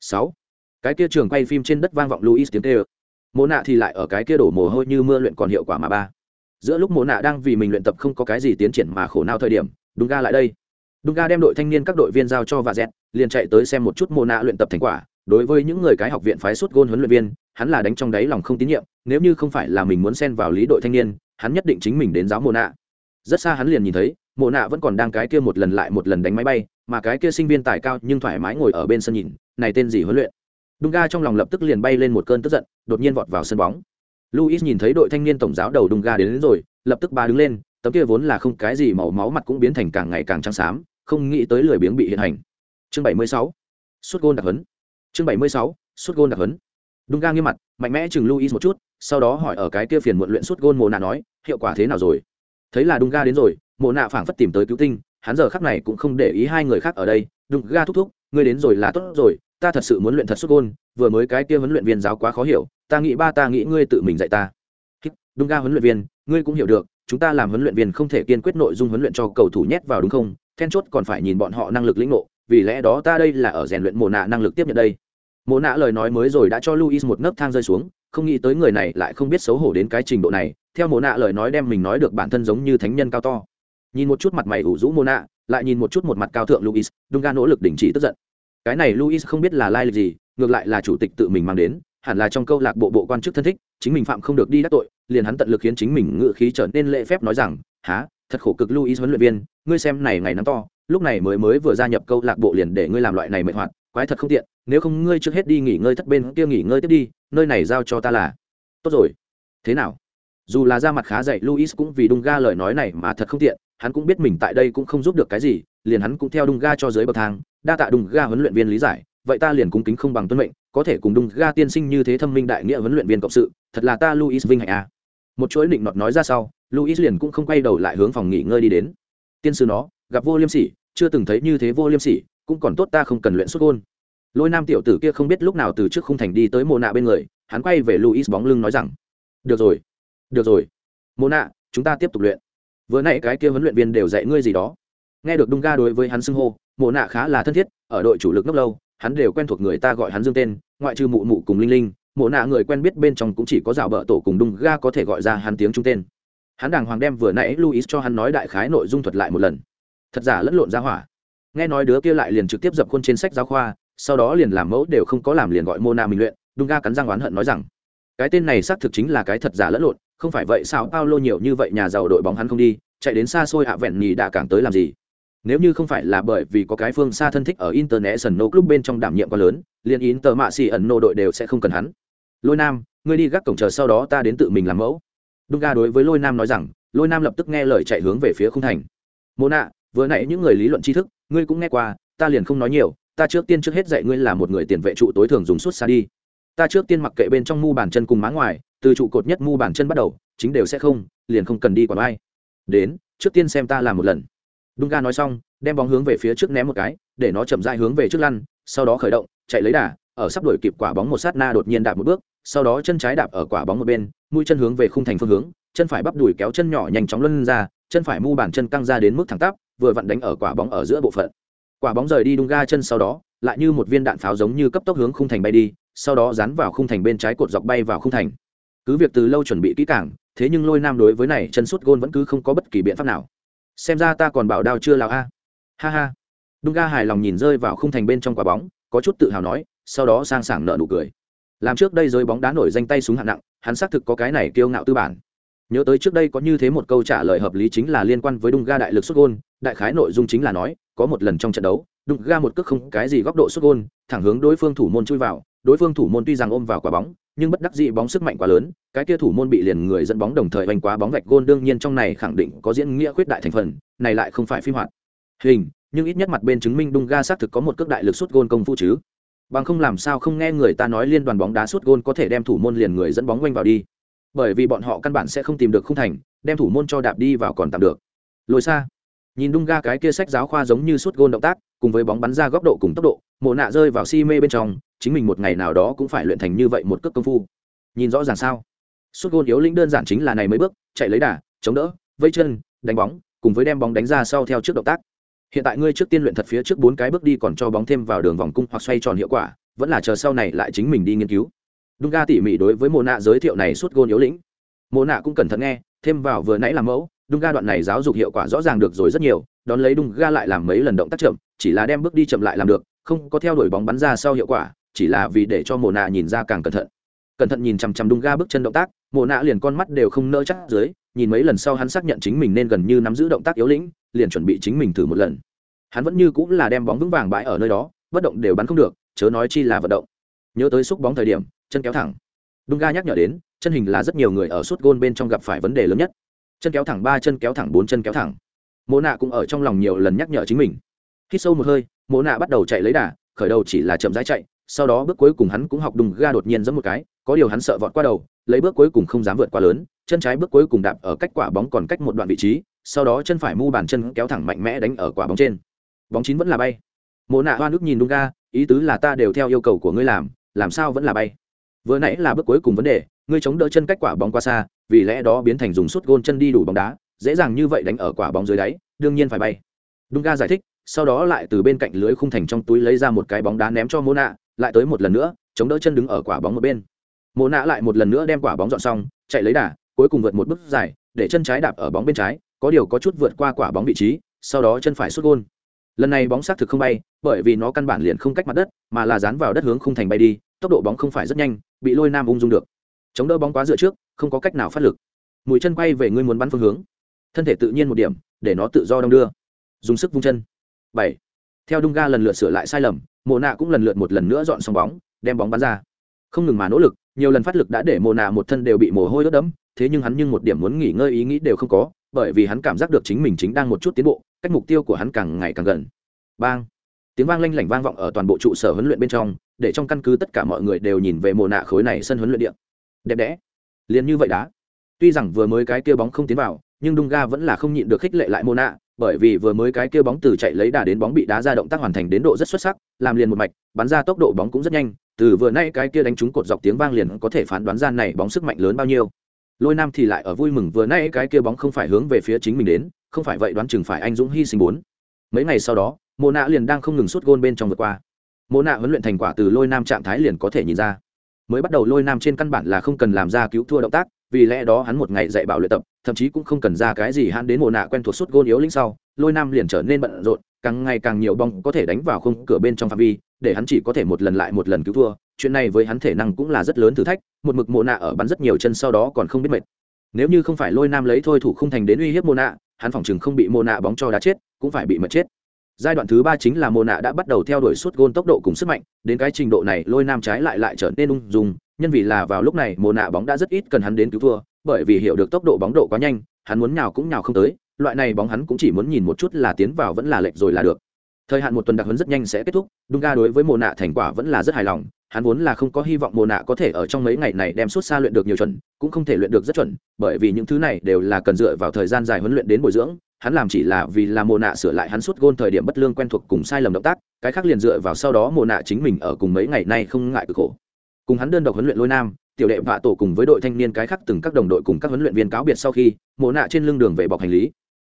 Sáu. Cái kia trường quay phim trên đất vang vọng luis tiếng kêu. Mộ nạ thì lại ở cái kia đổ mồ hôi như mưa luyện còn hiệu quả mà ba giữa lúc Mộ nạ đang vì mình luyện tập không có cái gì tiến triển mà khổ não thời điểm đúng ga lại đây. Đúng ga đem đội thanh niên các đội viên giao cho và dẹt, liền chạy tới xem một chút Mộ nạ luyện tập thành quả. Đối với những người cái học viện phái suốt gôn huấn luyện viên, hắn là đánh trong đáy lòng không tín nhiệm, nếu như không phải là mình muốn xen vào lý đội thanh niên, hắn nhất định chính mình đến giáo Mộ nạ. Rất xa hắn liền nhìn thấy, Mộ nạ vẫn còn đang cái kia một lần lại một lần đánh máy bay, mà cái kia sinh viên tài cao nhưng thoải mái ngồi ở bên sân nhìn, này tên gì huấn luyện? Đúng ga trong lòng lập tức liền bay lên một cơn tức giận, đột nhiên vọt vào sân bóng luis nhìn thấy đội thanh niên tổng giáo đầu đung ga đến, đến rồi lập tức ba đứng lên tấm kia vốn là không cái gì màu máu mặt cũng biến thành càng ngày càng trắng xám không nghĩ tới lười biếng bị hiện hành chương 76. suốt gôn đặc hấn chương 76. suốt gôn đặc hấn đung ga nghiêm mặt mạnh mẽ chừng luis một chút sau đó hỏi ở cái kia phiền muộn luyện suốt gôn mồ nạ nói hiệu quả thế nào rồi thấy là đung ga đến rồi mồ nạ phảng phất tìm tới cứu tinh hắn giờ khắc này cũng không để ý hai người khác ở đây đung ga thúc thúc ngươi đến rồi là tốt rồi ta thật sự muốn luyện thật suốt gôn vừa mới cái kia huấn luyện viên giáo quá khó hiểu ta nghĩ ba ta nghĩ ngươi tự mình dạy ta. Đúng ga huấn luyện viên, ngươi cũng hiểu được, chúng ta làm huấn luyện viên không thể kiên quyết nội dung huấn luyện cho cầu thủ nhét vào đúng không? Then chốt còn phải nhìn bọn họ năng lực lĩnh ngộ, vì lẽ đó ta đây là ở rèn luyện mồ nạ năng lực tiếp nhận đây. Mồ nạ lời nói mới rồi đã cho luis một nấc thang rơi xuống, không nghĩ tới người này lại không biết xấu hổ đến cái trình độ này, theo mồ nạ lời nói đem mình nói được bản thân giống như thánh nhân cao to. Nhìn một chút mặt mày ủ rũ mồ nạ, lại nhìn một chút một mặt cao thượng luis dunga nỗ lực đình chỉ tức giận. Cái này luis không biết là lai lịch gì, ngược lại là chủ tịch tự mình mang đến hẳn là trong câu lạc bộ bộ quan chức thân thích, chính mình phạm không được đi đắc tội, liền hắn tận lực khiến chính mình ngự khí trở nên lễ phép nói rằng há thật khổ cực luis huấn luyện viên, ngươi xem này ngày nắng to, lúc này mới mới vừa gia nhập câu lạc bộ liền để ngươi làm loại này mệt hoạt, quái thật không tiện, nếu không ngươi trước hết đi nghỉ ngơi thất bên kia nghỉ ngơi tiếp đi, nơi này giao cho ta là. Tốt rồi. Thế nào? Dù là ra mặt khá dậy luis cũng vì đung ga lời nói này mà thật không tiện, hắn cũng biết mình tại đây cũng không giúp được cái gì, liền hắn cũng theo đung ga cho dưới bậc thang, đa tạ đung ga huấn luyện viên lý giải vậy ta liền cung kính không bằng tuân mệnh, có thể cùng đung ga tiên sinh như thế thâm minh đại nghĩa huấn luyện viên cộng sự, thật là ta luis vinh hạnh à. một chuỗi định nọt nói ra sau luis liền cũng không quay đầu lại hướng phòng nghỉ ngơi đi đến. Tiên sư nó, gặp vô liêm sỉ, chưa từng thấy như thế vô liêm sỉ, cũng còn tốt ta không cần luyện xuất gôn. Lôi nam tiểu tử kia không biết lúc nào từ trước khung thành đi tới mồ nạ bên người, hắn quay về luis bóng lưng nói rằng, được rồi được rồi. Mồ nạ, chúng ta tiếp tục luyện. Vừa nãy cái kia huấn luyện viên đều dạy ngươi gì đó. Nghe được đung ga đối với hắn xưng hô mồ nạ khá là thân thiết, ở đội chủ lực nước lâu hắn đều quen thuộc người ta gọi hắn dương tên, ngoại trừ mụ mụ cùng linh linh mộ nạ người quen biết bên trong cũng chỉ có rào bờ tổ cùng đung ga có thể gọi ra hắn tiếng trung tên. Hắn đàng hoàng đem vừa nãy luis cho hắn nói đại khái nội dung thuật lại một lần. Thật giả lẫn lộn ra hỏa. Nghe nói đứa kia lại liền trực tiếp dập khuôn trên sách giáo khoa, sau đó liền làm mẫu đều không có làm liền gọi mona mình luyện, đung ga cắn răng oán hận nói rằng, cái tên này xác thực chính là cái thật giả lẫn lộn, không phải vậy sao paulo nhiều như vậy nhà giàu đội bóng hắn không đi, chạy đến xa xôi hạ vẹn nhì đã càng tới làm gì? Nếu như không phải là bởi vì có cái phương xa thân thích ở international club bên trong đảm nhiệm quá lớn, liền inter mạ xì ẩn nô đội đều sẽ không cần hắn. Lôi nam, ngươi đi gác cổng chờ sau đó ta đến tự mình làm mẫu. Đung ga đối với lôi nam nói rằng, lôi nam lập tức nghe lời chạy hướng về phía khung thành. Mô nạ, vừa nãy những người lý luận tri thức, ngươi cũng nghe qua, ta liền không nói nhiều, ta trước tiên trước hết dạy ngươi là một người tiền vệ trụ tối thường dùng suốt xa đi. Ta trước tiên mặc kệ bên trong mu bàn chân cùng má ngoài, từ trụ cột nhất mu bàn chân bắt đầu, chính đều sẽ không, liền không cần đi quản ai. đến, trước tiên xem ta làm một lần đung ga nói xong, đem bóng hướng về phía trước ném một cái, để nó chậm dại hướng về trước lăn, sau đó khởi động, chạy lấy đà, ở sắp đổi kịp quả bóng một sát na đột nhiên đạp một bước, sau đó chân trái đạp ở quả bóng một bên, mũi chân hướng về khung thành phương hướng, chân phải bắp đùi kéo chân nhỏ nhanh chóng luân ra, chân phải mu bàn chân căng ra đến mức thẳng tắp, vừa vặn đánh ở quả bóng ở giữa bộ phận. Quả bóng rời đi đung ga chân sau đó, lại như một viên đạn pháo giống như cấp tốc hướng khung thành bay đi, sau đó dán vào khung thành bên trái cột dọc bay vào khung thành. Cứ việc từ lâu chuẩn bị kỹ càng, thế nhưng lôi nam đối với này chân sút gôn vẫn cứ không có bất kỳ biện pháp nào xem ra ta còn bảo đao chưa lào a. Ha ha. Đung ga hài lòng nhìn rơi vào khung thành bên trong quả bóng, có chút tự hào nói, sau đó sang sảng nợ nụ cười. Làm trước đây giới bóng đá nổi danh tay súng hạng nặng, hắn xác thực có cái này kiêu ngạo tư bản. Nhớ tới trước đây có như thế một câu trả lời hợp lý chính là liên quan với đung ga đại lực xuất gôn, đại khái nội dung chính là nói, có một lần trong trận đấu, đung ga một cước không cái gì góc độ xuất gôn, thẳng hướng đối phương thủ môn chui vào, đối phương thủ môn tuy rằng ôm vào quả bóng nhưng bất đắc dĩ bóng sức mạnh quá lớn, cái kia thủ môn bị liền người dẫn bóng đồng thời vành quá bóng vạch gôn đương nhiên trong này khẳng định có diễn nghĩa khuyết đại thành phần, này lại không phải phim hoạt. Hình, nhưng ít nhất mặt bên chứng minh Dunga ga xác thực có một cước đại lực sút gôn công phu chứ. Bằng không làm sao không nghe người ta nói liên đoàn bóng đá sút gôn có thể đem thủ môn liền người dẫn bóng quanh vào đi. Bởi vì bọn họ căn bản sẽ không tìm được khung thành, đem thủ môn cho đạp đi vào còn tạm được. Lôi xa. Nhìn Dunga ga cái kia sách giáo khoa giống như sút gôn động tác, cùng với bóng bắn ra góc độ cùng tốc độ mồ nạ rơi vào si mê bên trong chính mình một ngày nào đó cũng phải luyện thành như vậy một cước công phu. Nhìn rõ ràng sao? Suốt gôn yếu lĩnh đơn giản chính là này mấy bước, chạy lấy đà, chống đỡ, vây chân, đánh bóng, cùng với đem bóng đánh ra sau theo trước động tác. Hiện tại ngươi trước tiên luyện thật phía trước bốn cái bước đi còn cho bóng thêm vào đường vòng cung hoặc xoay tròn hiệu quả, vẫn là chờ sau này lại chính mình đi nghiên cứu. Đúng ga tỉ mỉ đối với mồ nạ giới thiệu này suốt gôn yếu lĩnh. Mồ nạ cũng cẩn thận nghe, thêm vào vừa nãy làm mẫu đúng ga đoạn này giáo dục hiệu quả rõ ràng được rồi rất nhiều, đón lấy đúng ga lại làm mấy lần động tác chậm, chỉ là đem bước đi chậm lại làm được, không có theo đuổi bóng bắn ra sau hiệu quả chỉ là vì để cho mồ nạ nhìn ra càng cẩn thận. Cẩn thận nhìn chằm chằm đung ga bước chân động tác mồ nạ liền con mắt đều không nỡ chắc dưới, nhìn mấy lần sau hắn xác nhận chính mình nên gần như nắm giữ động tác yếu lĩnh, liền chuẩn bị chính mình thử một lần. Hắn vẫn như cũng là đem bóng vững vàng bãi ở nơi đó, bất động đều bắn không được, chớ nói chi là vận động. Nhớ tới xúc bóng thời điểm, chân kéo thẳng. Đung ga nhắc nhở đến, chân hình là rất nhiều người ở suốt gôn bên trong gặp phải vấn đề lớn nhất. Chân kéo thẳng ba, chân kéo thẳng bốn, chân kéo thẳng. Mộ nạ cũng ở trong lòng nhiều lần nhắc nhở chính mình. Khi sâu một hơi, mộ nạ bắt đầu chạy lấy đà, khởi đầu chỉ là chậm rãi chạy sau đó bước cuối cùng hắn cũng học đùng ga đột nhiên giẫm một cái, có điều hắn sợ vọt qua đầu, lấy bước cuối cùng không dám vượt quá lớn, chân trái bước cuối cùng đạp ở cách quả bóng còn cách một đoạn vị trí, sau đó chân phải mu bàn chân kéo thẳng mạnh mẽ đánh ở quả bóng trên. Bóng chín vẫn là bay. Mộ nạ hoa nước nhìn đung ga, ý tứ là ta đều theo yêu cầu của ngươi làm làm sao vẫn là bay? Vừa nãy là bước cuối cùng vấn đề, ngươi chống đỡ chân cách quả bóng quá xa, vì lẽ đó biến thành dùng suốt gôn chân đi đủ bóng đá, dễ dàng như vậy đánh ở quả bóng dưới đáy, đương nhiên phải bay. Đung ga giải thích, sau đó lại từ bên cạnh lưới khung thành trong túi lấy ra một cái bóng đá ném cho mô nạ lại tới một lần nữa, chống đỡ chân đứng ở quả bóng một bên. Mồ nạ lại một lần nữa đem quả bóng dọn xong, chạy lấy đà, cuối cùng vượt một bước dài, để chân trái đạp ở bóng bên trái, có điều có chút vượt qua quả bóng vị trí, sau đó chân phải xuất gôn. Lần này bóng xác thực không bay, bởi vì nó căn bản liền không cách mặt đất, mà là dán vào đất hướng khung thành bay đi, tốc độ bóng không phải rất nhanh, bị lôi nam ung dung được. Chống đỡ bóng quá dựa trước, không có cách nào phát lực. Mũi chân quay về ngươi muốn bắn phương hướng. Thân thể tự nhiên một điểm, để nó tự do đong đưa. Dùng sức vung chân. Bảy. Theo đung ga lần lượt sửa lại sai lầm mồ nạ cũng lần lượt một lần nữa dọn xong bóng, đem bóng bắn ra. Không ngừng mà nỗ lực, nhiều lần phát lực đã để mồ nạ một thân đều bị mồ hôi ướt đẫm, thế nhưng hắn nhưng một điểm muốn nghỉ ngơi ý nghĩ đều không có, bởi vì hắn cảm giác được chính mình chính đang một chút tiến bộ, cách mục tiêu của hắn càng ngày càng gần. Bang! Tiếng vang lanh lảnh vang vọng ở toàn bộ trụ sở huấn luyện bên trong, để trong căn cứ tất cả mọi người đều nhìn về mồ nạ khối này sân huấn luyện điện đẹp đẽ. Liền như vậy đã. tuy rằng vừa mới cái kia bóng không tiến vào, nhưng đung ga vẫn là không nhịn được khích lệ lại mồ nạ bởi vì vừa mới cái kia bóng từ chạy lấy đà đến bóng bị đá ra động tác hoàn thành đến độ rất xuất sắc, làm liền một mạch, bắn ra tốc độ bóng cũng rất nhanh, từ vừa nay cái kia đánh trúng cột dọc tiếng vang liền có thể phán đoán ra này bóng sức mạnh lớn bao nhiêu. Lôi nam thì lại ở vui mừng vừa nay cái kia bóng không phải hướng về phía chính mình đến, không phải vậy đoán chừng phải anh dũng hy sinh bốn. Mấy ngày sau đó mồ nạ liền đang không ngừng sút gôn bên trong vượt qua. Mồ nạ huấn luyện thành quả từ lôi nam trạng thái liền có thể nhìn ra. Mới bắt đầu lôi nam trên căn bản là không cần làm ra cứu thua động tác vì lẽ đó hắn một ngày dạy bảo luyện tập, thậm chí cũng không cần ra cái gì hắn đến mồ nạ quen thuộc suốt gôn yếu linh sau, lôi nam liền trở nên bận rộn, càng ngày càng nhiều bóng có thể đánh vào khung cửa bên trong phạm vi, để hắn chỉ có thể một lần lại một lần cứu thua. Chuyện này với hắn thể năng cũng là rất lớn thử thách, một mực mồ nạ ở bắn rất nhiều chân sau đó còn không biết mệt. Nếu như không phải lôi nam lấy thôi thủ không thành đến uy hiếp mồ nạ, hắn phòng chừng không bị mồ nạ bóng cho đá chết, cũng phải bị mệt chết. Giai đoạn thứ ba chính là mồ nạ đã bắt đầu theo đuổi suốt gôn tốc độ cùng sức mạnh, đến cái trình độ này lôi nam trái lại lại trở nên ung dung nhân vì là vào lúc này mồ nạ bóng đã rất ít cần hắn đến cứu thua, bởi vì hiểu được tốc độ bóng độ quá nhanh, hắn muốn nhào cũng nhào không tới, loại này bóng hắn cũng chỉ muốn nhìn một chút là tiến vào vẫn là lệch rồi là được. Thời hạn một tuần đặc huấn rất nhanh sẽ kết thúc đúng ga đối với mồ nạ thành quả vẫn là rất hài lòng, hắn vốn là không có hy vọng mồ nạ có thể ở trong mấy ngày này đem suốt xa luyện được nhiều chuẩn, cũng không thể luyện được rất chuẩn, bởi vì những thứ này đều là cần dựa vào thời gian dài huấn luyện đến bồi dưỡng, hắn làm chỉ là vì là mồ nạ sửa lại hắn suốt gôn thời điểm bất lương quen thuộc cùng sai lầm động tác, cái khác liền dựa vào sau đó mồ nạ chính mình ở cùng mấy ngày nay không ngại cực khổ cùng hắn đơn độc huấn luyện lôi nam, tiểu đệ vạ tổ cùng với đội thanh niên cái khác từng các đồng đội cùng các huấn luyện viên cáo biệt sau khi mồ nạ trên lưng đường về bọc hành lý.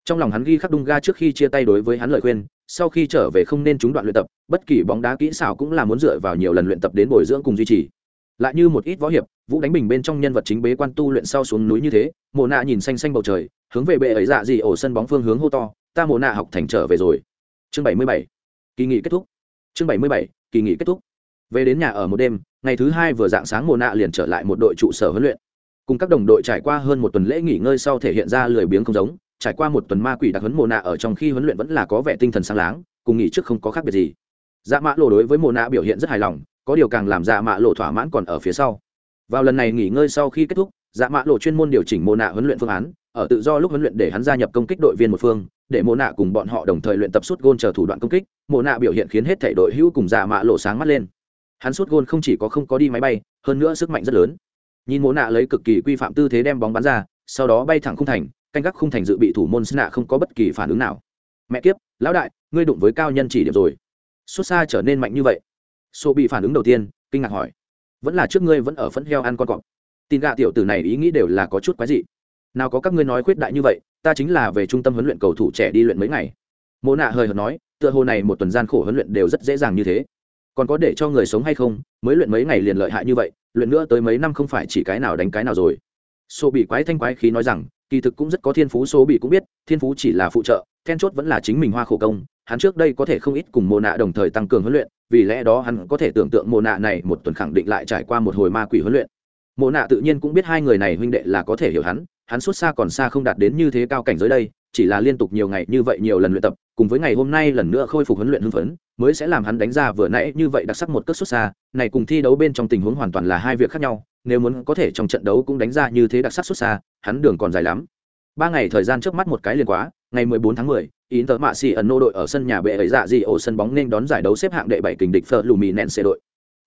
Trong lòng hắn ghi khắc đung ga trước khi chia tay đối với hắn lời khuyên, sau khi trở về không nên trúng đoạn luyện tập, bất kỳ bóng đá kỹ xảo cũng là muốn dựa vào nhiều lần luyện tập đến bồi dưỡng cùng duy trì. Lại như một ít võ hiệp, vũ đánh bình bên trong nhân vật chính bế quan tu luyện sau xuống núi như thế mồ nạ nhìn xanh xanh bầu trời, hướng về bệ ấy dạ gì ổ sân bóng phương hướng hô to, ta mồ nạ học thành trở về rồi. Chương bảy mươi bảy, kỳ nghỉ kết thúc. Chương bảy mươi bảy, kỳ nghỉ kết thúc. Về đến nhà ở một đêm ngày thứ hai vừa dạng sáng mồ nạ liền trở lại một đội trụ sở huấn luyện. Cùng các đồng đội trải qua hơn một tuần lễ nghỉ ngơi sau thể hiện ra lười biếng không giống, trải qua một tuần ma quỷ đặc huấn mồ nạ ở trong khi huấn luyện vẫn là có vẻ tinh thần sáng láng, cùng nghỉ trước không có khác biệt gì. Dạ mã lộ đối với mồ nạ biểu hiện rất hài lòng, có điều càng làm dạ mã lộ thỏa mãn còn ở phía sau. Vào lần này nghỉ ngơi sau khi kết thúc dạ mã lộ chuyên môn điều chỉnh mồ nạ huấn luyện phương án, ở tự do lúc huấn luyện để hắn gia nhập công kích đội viên một phương, để mồ nạ cùng bọn họ đồng thời luyện tập suốt gôn chờ thủ đoạn công kích mồ nạ biểu hiện khiến hết thể đội hữu cùng dạ mã lộ sáng mắt lên hắn sút gôn không chỉ có không có đi máy bay, hơn nữa sức mạnh rất lớn. Nhìn mồ nạ lấy cực kỳ quy phạm tư thế đem bóng bắn ra, sau đó bay thẳng khung thành, canh gác khung thành dự bị thủ môn sna không có bất kỳ phản ứng nào. Mẹ kiếp, lão đại, ngươi đụng với cao nhân chỉ điểm rồi. Xuất xa trở nên mạnh như vậy. Sô bị phản ứng đầu tiên, kinh ngạc hỏi, vẫn là trước ngươi vẫn ở phẫn heo ăn con cọp? Tin gạ tiểu tử này ý nghĩ đều là có chút quái dị. Nào có các ngươi nói khuyết đại như vậy, ta chính là về trung tâm huấn luyện cầu thủ trẻ đi luyện mấy ngày. Mô nạ hơi hợt nói, tựa hồ này một tuần gian khổ huấn luyện đều rất dễ dàng như thế còn có để cho người sống hay không, mới luyện mấy ngày liền lợi hại như vậy, luyện nữa tới mấy năm không phải chỉ cái nào đánh cái nào rồi. Số bị quái thanh quái khí nói rằng, kỳ thực cũng rất có thiên phú số bị cũng biết, thiên phú chỉ là phụ trợ, then chốt vẫn là chính mình hoa khổ công, hắn trước đây có thể không ít cùng mồ nạ đồng thời tăng cường huấn luyện, vì lẽ đó hắn có thể tưởng tượng mồ nạ này một tuần khẳng định lại trải qua một hồi ma quỷ huấn luyện. Mồ nạ tự nhiên cũng biết hai người này huynh đệ là có thể hiểu hắn hắn xuất xa còn xa không đạt đến như thế cao cảnh giới đây chỉ là liên tục nhiều ngày như vậy nhiều lần luyện tập cùng với ngày hôm nay lần nữa khôi phục huấn luyện hưng phấn mới sẽ làm hắn đánh ra vừa nãy như vậy đặc sắc một cất xuất xa này cùng thi đấu bên trong tình huống hoàn toàn là hai việc khác nhau nếu muốn có thể trong trận đấu cũng đánh ra như thế đặc sắc xuất xa hắn đường còn dài lắm ba ngày thời gian trước mắt một cái liền quá ngày 14 tháng 10, Inter Mạ Xì ẩn nô đội ở sân nhà bệ ấy dạ gì ổ sân bóng nên đón giải đấu xếp hạng đệ bảy kình địch Phở Lùmì nện xe đội.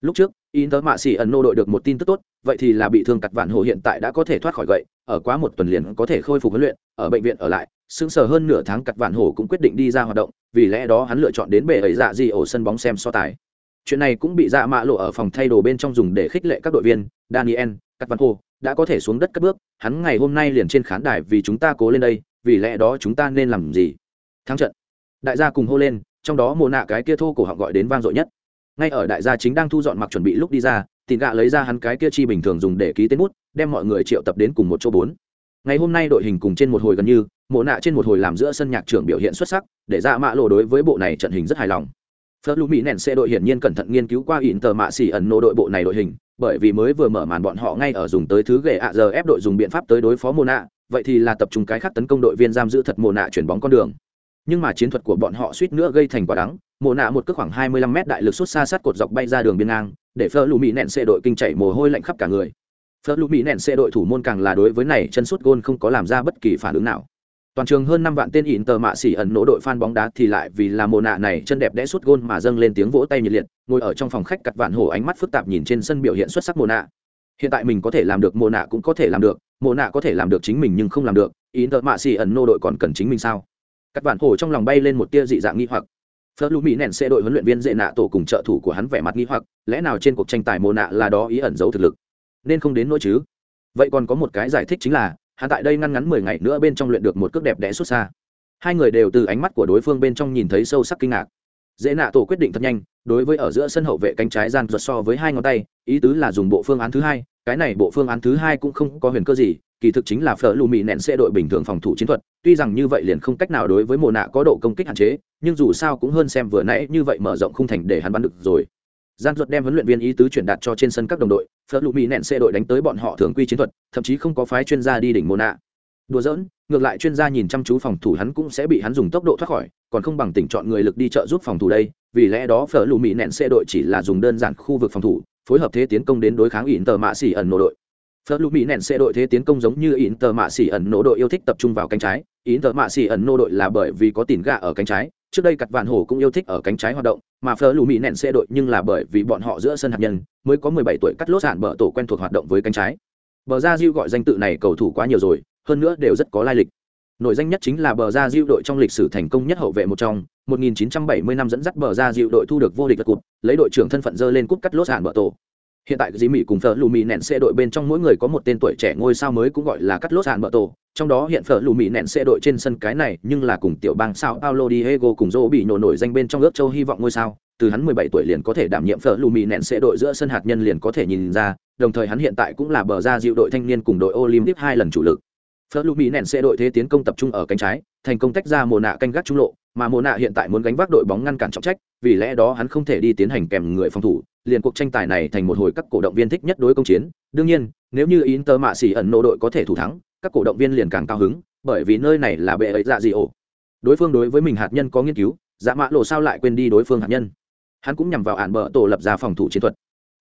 Lúc trước, Inter Mạ xỉ ẩn nô đội được một tin tức tốt, vậy thì là bị thương cặt vạn hồ hiện tại đã có thể thoát khỏi gậy, ở quá một tuần liền có thể khôi phục huấn luyện, ở bệnh viện ở lại, sững sờ hơn nửa tháng cặt vạn hổ cũng quyết định đi ra hoạt động vì lẽ đó hắn lựa chọn đến bể ấy dạ gì ổ sân bóng xem so tài. Chuyện này cũng bị dạ mạ lộ ở phòng thay đồ bên trong dùng để khích lệ các đội viên daniel cắt vạn hổ đã có thể xuống đất cất bước hắn ngày hôm nay liền trên khán đài vì chúng ta cố lên đây vì lẽ đó chúng ta nên làm gì? Thắng trận. Đại gia cùng hô lên trong đó mồ nạ cái kia thô cổ họng gọi đến vang dội nhất ngay ở đại gia chính đang thu dọn mặc chuẩn bị lúc đi ra tìm gạ lấy ra hắn cái kia chi bình thường dùng để ký tên bút, đem mọi người triệu tập đến cùng một chỗ bốn. Ngày hôm nay đội hình cùng trên một hồi gần như, mộ nạ trên một hồi làm giữa sân nhạc trưởng biểu hiện xuất sắc, để ra mạ lộ đối với bộ này trận hình rất hài lòng. Phớt lũ mỹ nện xe đội hiển nhiên cẩn thận nghiên cứu qua ỉn tờ mạ xỉ ẩn nô đội bộ này đội hình, bởi vì mới vừa mở màn bọn họ ngay ở dùng tới thứ ghệ ạ giờ ép đội dùng biện pháp tới đối phó mộ nạ, vậy thì là tập trung cái khác tấn công đội viên giam giữ thật mộ nạ chuyển bóng con đường nhưng mà chiến thuật của bọn họ suýt nữa gây thành quả đắng mồ nạ một cước khoảng 25 mét đại lực xuất xa sát cột dọc bay ra đường biên ngang, để phơ lù mỹ nện xe đội kinh chảy mồ hôi lạnh khắp cả người. Phớt lù mỹ nện xe đội thủ môn càng là đối với này chân sút gôn không có làm ra bất kỳ phản ứng nào. Toàn trường hơn năm vạn tên ỉn tờ mạ xỉ ẩn nỗ đội fan bóng đá thì lại vì là mồ nạ này chân đẹp đẽ sút gôn mà dâng lên tiếng vỗ tay nhiệt liệt, ngồi ở trong phòng khách cặt vạn hổ ánh mắt phức tạp nhìn trên sân biểu hiện xuất sắc mồ nạ. Hiện tại mình có thể làm được mồ nạ cũng có thể làm được mồ nạ có thể làm được chính mình nhưng không làm được ỉn tờ mạ xỉ ẩn nỗ đội còn cần chính mình sao? Cắt vạn hổ trong lòng bay lên một tia dị dạng nghi hoặc. Phớt lũ mỹ nện xe đội huấn luyện viên Dệ nạ tổ cùng trợ thủ của hắn vẻ mặt nghi hoặc, lẽ nào trên cuộc tranh tài mồ nạ là đó ý ẩn giấu thực lực? Nên không đến nỗi chứ? Vậy còn có một cái giải thích chính là, hắn tại đây ngăn ngắn mười ngày nữa bên trong luyện được một cước đẹp đẽ xuất xa. Hai người đều từ ánh mắt của đối phương bên trong nhìn thấy sâu sắc kinh ngạc dễ nạ tổ quyết định thật nhanh, đối với ở giữa sân hậu vệ cánh trái gian ruột so với hai ngón tay, ý tứ là dùng bộ phương án thứ hai, cái này bộ phương án thứ hai cũng không có huyền cơ gì, kỳ thực chính là phở lù mì nện xe đội bình thường phòng thủ chiến thuật, tuy rằng như vậy liền không cách nào đối với mồ nạ có độ công kích hạn chế, nhưng dù sao cũng hơn xem vừa nãy như vậy mở rộng khung thành để hắn bắn được rồi. Gian ruột đem huấn luyện viên ý tứ chuyển đạt cho trên sân các đồng đội, phở lù mì nện xe đội đánh tới bọn họ thường quy chiến thuật, thậm chí không có phái chuyên gia đi đỉnh mồ nạ. Đùa giỡn, ngược lại chuyên gia nhìn chăm chú phòng thủ hắn cũng sẽ bị hắn dùng tốc độ thoát khỏi còn không bằng tỉnh chọn người lực đi trợ giúp phòng thủ đây, vì lẽ đó phở lù mỹ nện xe đội chỉ là dùng đơn giản khu vực phòng thủ, phối hợp thế tiến công đến đối kháng ỉn tờ mạ xỉ ẩn nổ đội. Phớt lù mỹ nện xe đội thế tiến công giống như ỉn tờ mạ xỉ ẩn nổ đội yêu thích tập trung vào cánh trái. Ỉn tờ mạ xỉ ẩn nổ đội là bởi vì có tỉn gà ở cánh trái. Trước đây cặt vạn hổ cũng yêu thích ở cánh trái hoạt động, mà phở lù mỹ nện xe đội nhưng là bởi vì bọn họ giữa sân hạt nhân mới có 17 tuổi cắt lốt sản bờ tổ quen thuộc hoạt động với cánh trái. Bờ ra diêu gọi danh tự này cầu thủ quá nhiều rồi, hơn nữa đều rất có lai lịch nổi danh nhất chính là bờ ra diệu đội trong lịch sử thành công nhất hậu vệ một trong 1970 năm dẫn dắt bờ ra diệu đội thu được vô địch cúp, lấy đội trưởng thân phận dơ lên cúp cắt lốt hạn bờ tổ. Hiện tại Jimmy mỹ cùng Fleur Lumi mỹ nện xe đội bên trong mỗi người có một tên tuổi trẻ ngôi sao mới cũng gọi là cắt lốt hạn bờ tổ, trong đó hiện Fleur Lumi mỹ nện xe đội trên sân cái này, nhưng là cùng tiểu bang sao paulo diego cùng joe bị nổ nổi danh bên trong ước châu hy vọng ngôi sao. Từ hắn 17 tuổi liền có thể đảm nhiệm Fleur Lumi mỹ nện xe đội giữa sân hạt nhân liền có thể nhìn ra, đồng thời hắn hiện tại cũng là bờ ra diệu đội thanh niên cùng đội olympic hai lần chủ lực phớt lumi mỹ nện sẽ đội thế tiến công tập trung ở cánh trái, thành công tách ra mồ nạ canh gác trung lộ, mà mồ nạ hiện tại muốn gánh vác đội bóng ngăn cản trọng trách, vì lẽ đó hắn không thể đi tiến hành kèm người phòng thủ, liền cuộc tranh tài này thành một hồi các cổ động viên thích nhất đối công chiến. Đương nhiên, nếu như inter mạ xỉ ẩn nô đội có thể thủ thắng, các cổ động viên liền càng cao hứng, bởi vì nơi này là bệ ấy dạ gì ổ. Đối phương đối với mình hạt nhân có nghiên cứu dạ mạ lộ sao lại quên đi đối phương hạt nhân? Hắn cũng nhằm vào ản bờ tổ lập ra phòng thủ chiến thuật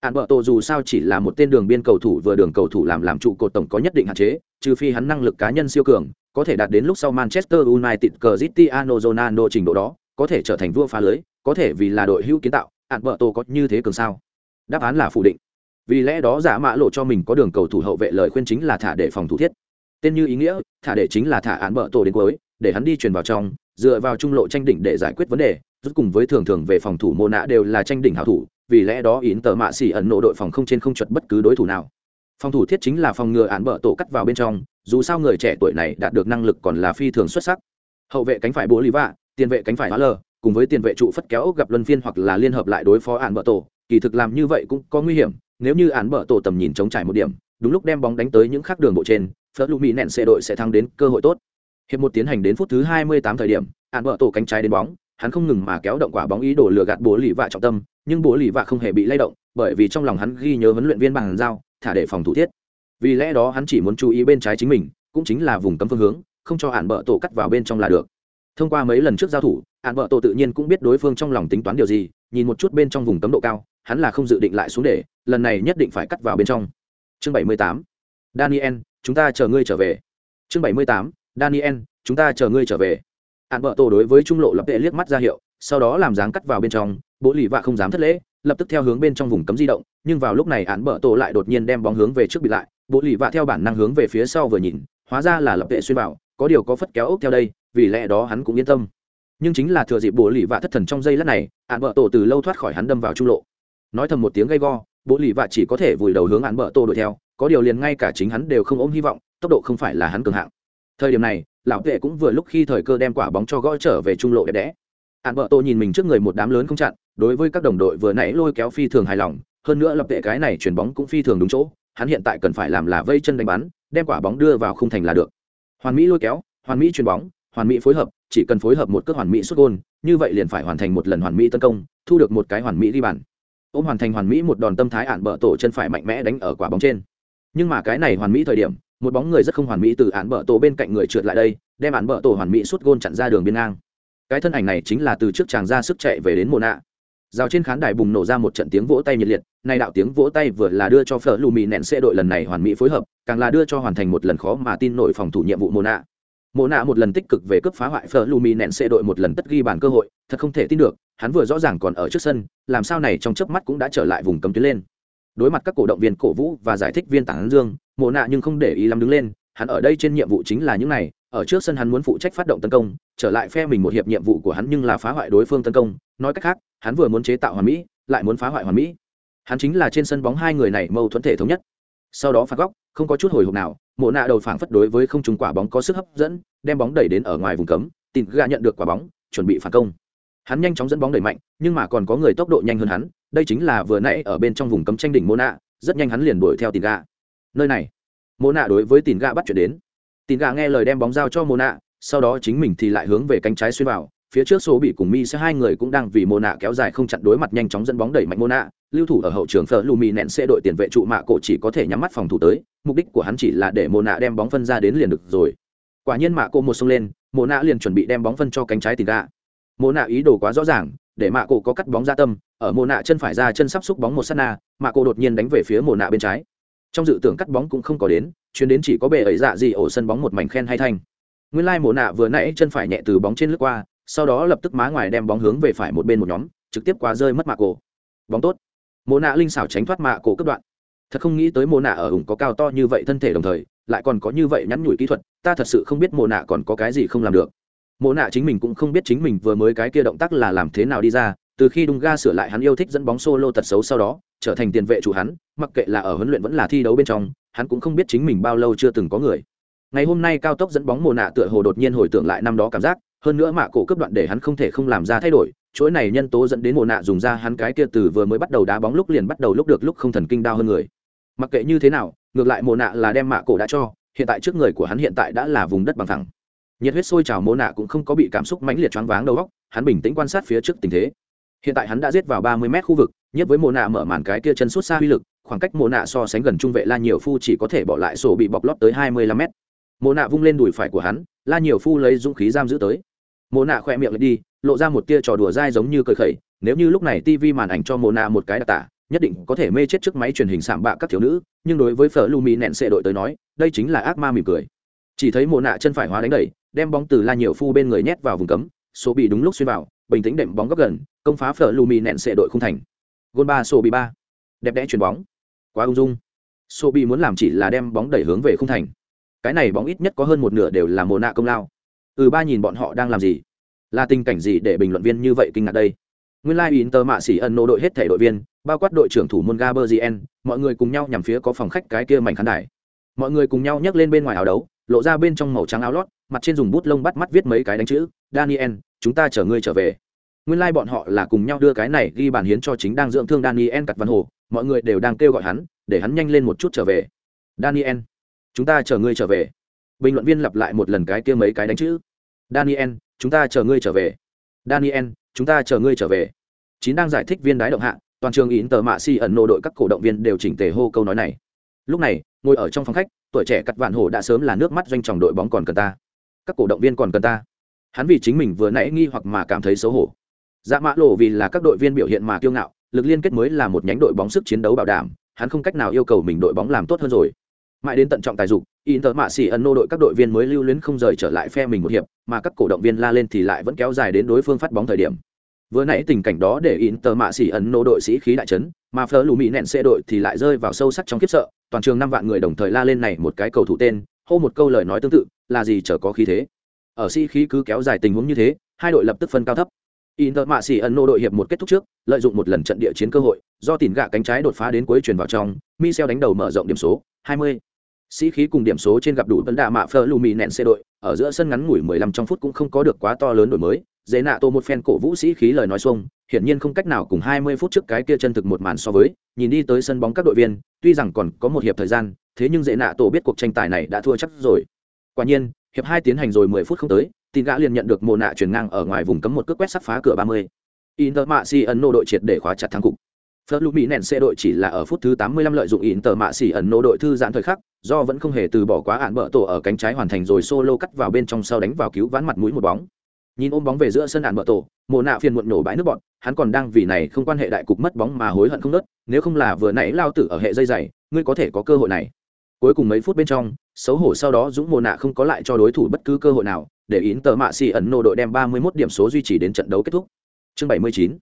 hạn bợ tổ dù sao chỉ là một tên đường biên cầu thủ vừa đường cầu thủ làm làm trụ cột tổng có nhất định hạn chế, trừ phi hắn năng lực cá nhân siêu cường, có thể đạt đến lúc sau manchester united cristiano ronaldo trình độ đó, có thể trở thành vua phá lưới, có thể vì là đội hữu kiến tạo hạn bợ tổ có như thế cường sao? Đáp án là phủ định. Vì lẽ đó giả mã lộ cho mình có đường cầu thủ hậu vệ lời khuyên chính là thả để phòng thủ thiết. Tên như ý nghĩa, thả để chính là thả án bợ tổ đến cuối, để hắn đi truyền vào trong, dựa vào trung lộ tranh đỉnh để giải quyết vấn đề, rút cùng với thường thường về phòng thủ mô nạ đều là tranh đỉnh hảo thủ vì lẽ đó yến tờ mạ xỉ ẩn nộ đội phòng không trên không chuật bất cứ đối thủ nào. Phòng thủ thiết chính là phòng ngừa án bờ tổ cắt vào bên trong, dù sao người trẻ tuổi này đạt được năng lực còn là phi thường xuất sắc. Hậu vệ cánh phải bố lý vạ tiền vệ cánh phải hóa lờ cùng với tiền vệ trụ phất kéo gặp luân phiên hoặc là liên hợp lại đối phó án bờ tổ, kỳ thực làm như vậy cũng có nguy hiểm, nếu như án bờ tổ tầm nhìn chống trải một điểm, đúng lúc đem bóng đánh tới những khác đường bộ trên, phớt lụ mỹ nện xe đội sẽ thắng đến cơ hội tốt. Hiệp một tiến hành đến phút thứ 28 thời điểm, án bờ tổ cánh trái đến bóng hắn không ngừng mà kéo động quả bóng ý đồ lừa gạt bố lì vạ trọng tâm, nhưng bố lì vạ không hề bị lay động, bởi vì trong lòng hắn ghi nhớ huấn luyện viên bằng giao, thả để phòng thủ thiết. Vì lẽ đó hắn chỉ muốn chú ý bên trái chính mình, cũng chính là vùng cấm phương hướng, không cho hạn bợ tổ cắt vào bên trong là được. Thông qua mấy lần trước giao thủ hạn bợ tổ tự nhiên cũng biết đối phương trong lòng tính toán điều gì, nhìn một chút bên trong vùng cấm độ cao, hắn là không dự định lại xuống để, lần này nhất định phải cắt vào bên trong. Chương 78. daniel, chúng ta chờ ngươi trở về. Chương 78. daniel, chúng ta chờ ngươi trở về hạn bờ tổ đối với trung lộ lập tệ liếc mắt ra hiệu, sau đó làm dáng cắt vào bên trong, bố lì vạ không dám thất lễ, lập tức theo hướng bên trong vùng cấm di động, nhưng vào lúc này hạn bờ tổ lại đột nhiên đem bóng hướng về trước bị lại, bố lì vạ theo bản năng hướng về phía sau vừa nhìn, hóa ra là lập tệ xuyên vào, có điều có phất kéo ốc theo đây, vì lẽ đó hắn cũng yên tâm. Nhưng chính là thừa dịp bố lì vạ thất thần trong giây lát này hạn vợ tổ từ lâu thoát khỏi hắn đâm vào trung lộ. Nói thầm một tiếng gay go, bố lì vạ chỉ có thể vùi đầu hướng hạn vợ tổ đuổi theo, có điều liền ngay cả chính hắn đều không ôm hy vọng, tốc độ không phải là hắn cường hạng. Thời điểm này lão tệ cũng vừa lúc khi thời cơ đem quả bóng cho gõ trở về trung lộ đẹp đẽ. Hạn vợ tôi nhìn mình trước người một đám lớn không chặn, đối với các đồng đội vừa nãy lôi kéo phi thường hài lòng, hơn nữa lập tệ cái này chuyển bóng cũng phi thường đúng chỗ, hắn hiện tại cần phải làm là vây chân đánh bắn, đem quả bóng đưa vào khung thành là được. Hoàn mỹ lôi kéo, hoàn mỹ chuyền bóng, hoàn mỹ phối hợp, chỉ cần phối hợp một cước hoàn mỹ xuất gôn, như vậy liền phải hoàn thành một lần hoàn mỹ tấn công, thu được một cái hoàn mỹ đi bàn. Ôm hoàn thành hoàn mỹ một đòn tâm thái ạn vợ tổ chân phải mạnh mẽ đánh ở quả bóng trên. Nhưng mà cái này hoàn mỹ thời điểm một bóng người rất không hoàn mỹ từ án bờ tổ bên cạnh người trượt lại đây, đem án bờ tổ hoàn mỹ suốt gôn chặn ra đường biên ngang. Cái thân ảnh này chính là từ trước chàng ra sức chạy về đến mồ nạ. Rào trên khán đài bùng nổ ra một trận tiếng vỗ tay nhiệt liệt, nay đạo tiếng vỗ tay vừa là đưa cho phở lù mì nẹn xe đội lần này hoàn mỹ phối hợp, càng là đưa cho hoàn thành một lần khó mà tin nổi phòng thủ nhiệm vụ mồ nạ. Mồ nạ một lần tích cực về cướp phá hoại phở lù mì nẹn xe đội một lần tất ghi bàn cơ hội, thật không thể tin được, hắn vừa rõ ràng còn ở trước sân, làm sao này trong chớp mắt cũng đã trở lại vùng cấm tuyến lên đối mặt các cổ động viên cổ vũ và giải thích viên tảng dương, Mộ nạ nhưng không để ý lắm đứng lên, hắn ở đây trên nhiệm vụ chính là những này, ở trước sân hắn muốn phụ trách phát động tấn công, trở lại phe mình một hiệp nhiệm vụ của hắn nhưng là phá hoại đối phương tấn công, nói cách khác, hắn vừa muốn chế tạo hoàn mỹ, lại muốn phá hoại hoàn mỹ. Hắn chính là trên sân bóng hai người này mâu thuẫn thể thống nhất. Sau đó phạt góc, không có chút hồi hộp nào, mộ nạ đầu phảng phất đối với không trúng quả bóng có sức hấp dẫn, đem bóng đẩy đến ở ngoài vùng cấm tìm gà nhận được quả bóng, chuẩn bị phản công hắn nhanh chóng dẫn bóng đẩy mạnh, nhưng mà còn có người tốc độ nhanh hơn hắn, đây chính là vừa nãy ở bên trong vùng cấm tranh đỉnh mô nạ rất nhanh hắn liền đuổi theo tìm gạ nơi này mô nạ đối với tìm gạ bắt chuyển đến. Tìm gạ nghe lời đem bóng giao cho mô nạ sau đó chính mình thì lại hướng về cánh trái xuyên vào, phía trước số bị cùng mi sẽ hai người cũng đang vì mô nạ kéo dài không chặn đối mặt nhanh chóng dẫn bóng đẩy mạnh mô nạ lưu thủ ở hậu trường phở lù mì nẹn sẽ đội tiền vệ trụ mạ cổ chỉ có thể nhắm mắt phòng thủ tới, mục đích của hắn chỉ là để mô nạ đem bóng phân ra đến liền được rồi. Quả nhiên mạ cổ một xông lên mô nạ liền chuẩn bị đem bóng phân cho cánh trái tìm gạ mô nạ ý đồ quá rõ ràng, để mạ cổ có cắt bóng ra tâm, ở mô nạ chân phải ra chân sắp xúc bóng một sát na, mạ cổ đột nhiên đánh về phía mô nạ bên trái. Trong dự tưởng cắt bóng cũng không có đến, chuyến đến chỉ có bề ấy dạ gì ổ sân bóng một mảnh khen hay thanh. Nguyên lai like nạ vừa nãy chân phải nhẹ từ bóng trên lướt qua, sau đó lập tức má ngoài đem bóng hướng về phải một bên một nhóm, trực tiếp qua rơi mất mạ cổ. Bóng tốt. Mô nạ linh xảo tránh thoát mạ cổ cất đoạn. Thật không nghĩ tới mô nạ ở ủng có cao to như vậy thân thể đồng thời, lại còn có như vậy nhắn nhủi kỹ thuật, ta thật sự không biết mô nạ còn có cái gì không làm được. Mộ nạ chính mình cũng không biết chính mình vừa mới cái kia động tác là làm thế nào đi ra, từ khi đung ga sửa lại hắn yêu thích dẫn bóng solo tật xấu sau đó, trở thành tiền vệ chủ hắn, mặc kệ là ở huấn luyện vẫn là thi đấu bên trong, hắn cũng không biết chính mình bao lâu chưa từng có người. Ngày hôm nay cao tốc dẫn bóng mồ nạ tựa hồ đột nhiên hồi tưởng lại năm đó cảm giác, hơn nữa mạ cổ cấp đoạn để hắn không thể không làm ra thay đổi, chuỗi này nhân tố dẫn đến mồ nạ dùng ra hắn cái kia từ vừa mới bắt đầu đá bóng lúc liền bắt đầu lúc được lúc không thần kinh đau hơn người. Mặc kệ như thế nào, ngược lại mồ nạ là đem mạ cổ đã cho, hiện tại trước người của hắn hiện tại đã là vùng đất bằng thẳng nhiệt huyết sôi trào Mô nạ cũng không có bị cảm xúc mãnh liệt choáng váng đầu óc, hắn bình tĩnh quan sát phía trước tình thế. Hiện tại hắn đã giết vào ba mươi mét khu vực, nhất với Mô nạ mở màn cái kia chân suốt xa uy lực, khoảng cách Mô nạ so sánh gần trung vệ la nhiều phu chỉ có thể bỏ lại sổ bị bọc lót tới hai mươi lăm mét. Mô nạ vung lên đùi phải của hắn, la nhiều phu lấy dũng khí giam giữ tới. Mô nạ khỏe miệng lại đi, lộ ra một tia trò đùa dai giống như cười khẩy, nếu như lúc này tv màn ảnh cho Mô nạ một cái đặc tả, nhất định có thể mê chết trước máy truyền hình sạm bạ các thiếu nữ, nhưng đối với phở lumi nẹn sệ đội tới nói, đây chính là ác ma mỉm cười. Chỉ thấy mồ nạ chân phải hóa đánh đẩy đem bóng từ la nhiều phu bên người nhét vào vùng cấm số bị đúng lúc xuyên vào, bình tĩnh đệm bóng góc gần, công phá phở lumi nện sệ đội không thành. Gol 3 số bị ba. Đẹp đẽ chuyền bóng. Quá ung dung. Số bị muốn làm chỉ là đem bóng đẩy hướng về không thành. Cái này bóng ít nhất có hơn một nửa đều là mồ nạ công lao. Ừ ba nhìn bọn họ đang làm gì? Là tình cảnh gì để bình luận viên như vậy kinh ngạc đây? Nguyên lai like inter mạ sĩ ẩn nô đội hết thể đội viên, bao quát đội trưởng thủ môn gaberzien mọi người cùng nhau nhằm phía có phòng khách cái kia mảnh khán đài. Mọi người cùng nhau nhấc lên bên ngoài áo đấu, lộ ra bên trong màu trắng áo lót mặt trên dùng bút lông bắt mắt viết mấy cái đánh chữ, daniel, chúng ta chở ngươi trở về. Nguyên lai bọn họ là cùng nhau đưa cái này ghi bản hiến cho chính đang dưỡng thương daniel cặt văn hồ, mọi người đều đang kêu gọi hắn, để hắn nhanh lên một chút trở về. Daniel, chúng ta chờ ngươi trở về. Bình luận viên lặp lại một lần cái kia mấy cái đánh chữ. Daniel, chúng ta chờ ngươi trở về. Daniel, chúng ta chờ ngươi trở về. Chín đang giải thích viên đái động hạ, toàn trường ý tờ mạ si ẩn nô đội các cổ động viên đều chỉnh tề hô câu nói này. Lúc này, ngồi ở trong phòng khách, tuổi trẻ cắt vạn hổ đã sớm là nước mắt doanh tròng đội bóng còn cần ta các cổ động viên còn cần ta. Hắn vì chính mình vừa nãy nghi hoặc mà cảm thấy xấu hổ. Dạ mã lộ vì là các đội viên biểu hiện mà kiêu ngạo, lực liên kết mới là một nhánh đội bóng sức chiến đấu bảo đảm, hắn không cách nào yêu cầu mình đội bóng làm tốt hơn rồi. Mãi đến tận trọng tài dục, inter mạ xỉ ẩn nô đội các đội viên mới lưu luyến không rời trở lại phe mình một hiệp, mà các cổ động viên la lên thì lại vẫn kéo dài đến đối phương phát bóng thời điểm. Vừa nãy tình cảnh đó để inter mạ xỉ ẩn nô đội sĩ khí đại trấn mà phở lù mỹ nẹn xe đội thì lại rơi vào sâu sắc trong khiếp sợ, toàn trường năm vạn người đồng thời la lên này một cái cầu thủ tên hô một câu lời nói tương tự là gì chờ có khí thế. Ở sĩ khí cứ kéo dài tình huống như thế hai đội lập tức phân cao thấp. Inter mạ xỉ ẩn nô đội hiệp một kết thúc trước, lợi dụng một lần trận địa chiến cơ hội, do tìm gạ cánh trái đột phá đến cuối truyền vào trong, Michel đánh đầu mở rộng điểm số, 20. Sĩ khí cùng điểm số trên gặp đủ vấn đạ mạ phơ lùmì nện xe đội, ở giữa sân ngắn ngủi 15 trong phút cũng không có được quá to lớn đổi mới, dễ nạ tô một phen cổ vũ sĩ khí lời nói xuông, hiển nhiên không cách nào cùng 20 phút trước cái kia chân thực một màn so với, nhìn đi tới sân bóng các đội viên, tuy rằng còn có một hiệp thời gian, thế nhưng dễ nạ tổ biết cuộc tranh tài này đã thua chắc rồi. Quả nhiên, hiệp hai tiến hành rồi 10 phút không tới, tin gã liền nhận được mồ nạ chuyển ngang ở ngoài vùng cấm một cước quét sắp phá cửa 30. Inter mạ si ấn nô đội triệt để khóa chặt thắng cục. Phớt lũ Mỹ nèn xe đội chỉ là ở phút thứ 85 lợi dụng Inter mạ xỉ ấn nô đội thư giãn thời khắc, do vẫn không hề từ bỏ quá hạn bỡ tổ ở cánh trái hoàn thành rồi solo cắt vào bên trong sau đánh vào cứu vãn mặt mũi một bóng. Nhìn ôm bóng về giữa sân án bợ tổ, mồ nạ phiền muộn nổ bãi nước bọn, hắn còn đang vì này không quan hệ đại cục mất bóng mà hối hận không nớt, nếu không là vừa nãy lao tử ở hệ dây dày, ngươi có thể có cơ hội này. Cuối cùng mấy phút bên trong, xấu hổ sau đó Dũng mồ Nạ không có lại cho đối thủ bất cứ cơ hội nào, để ý tờ mạ xì ẩn nô đội đem 31 điểm số duy trì đến trận đấu kết thúc. Chương 79.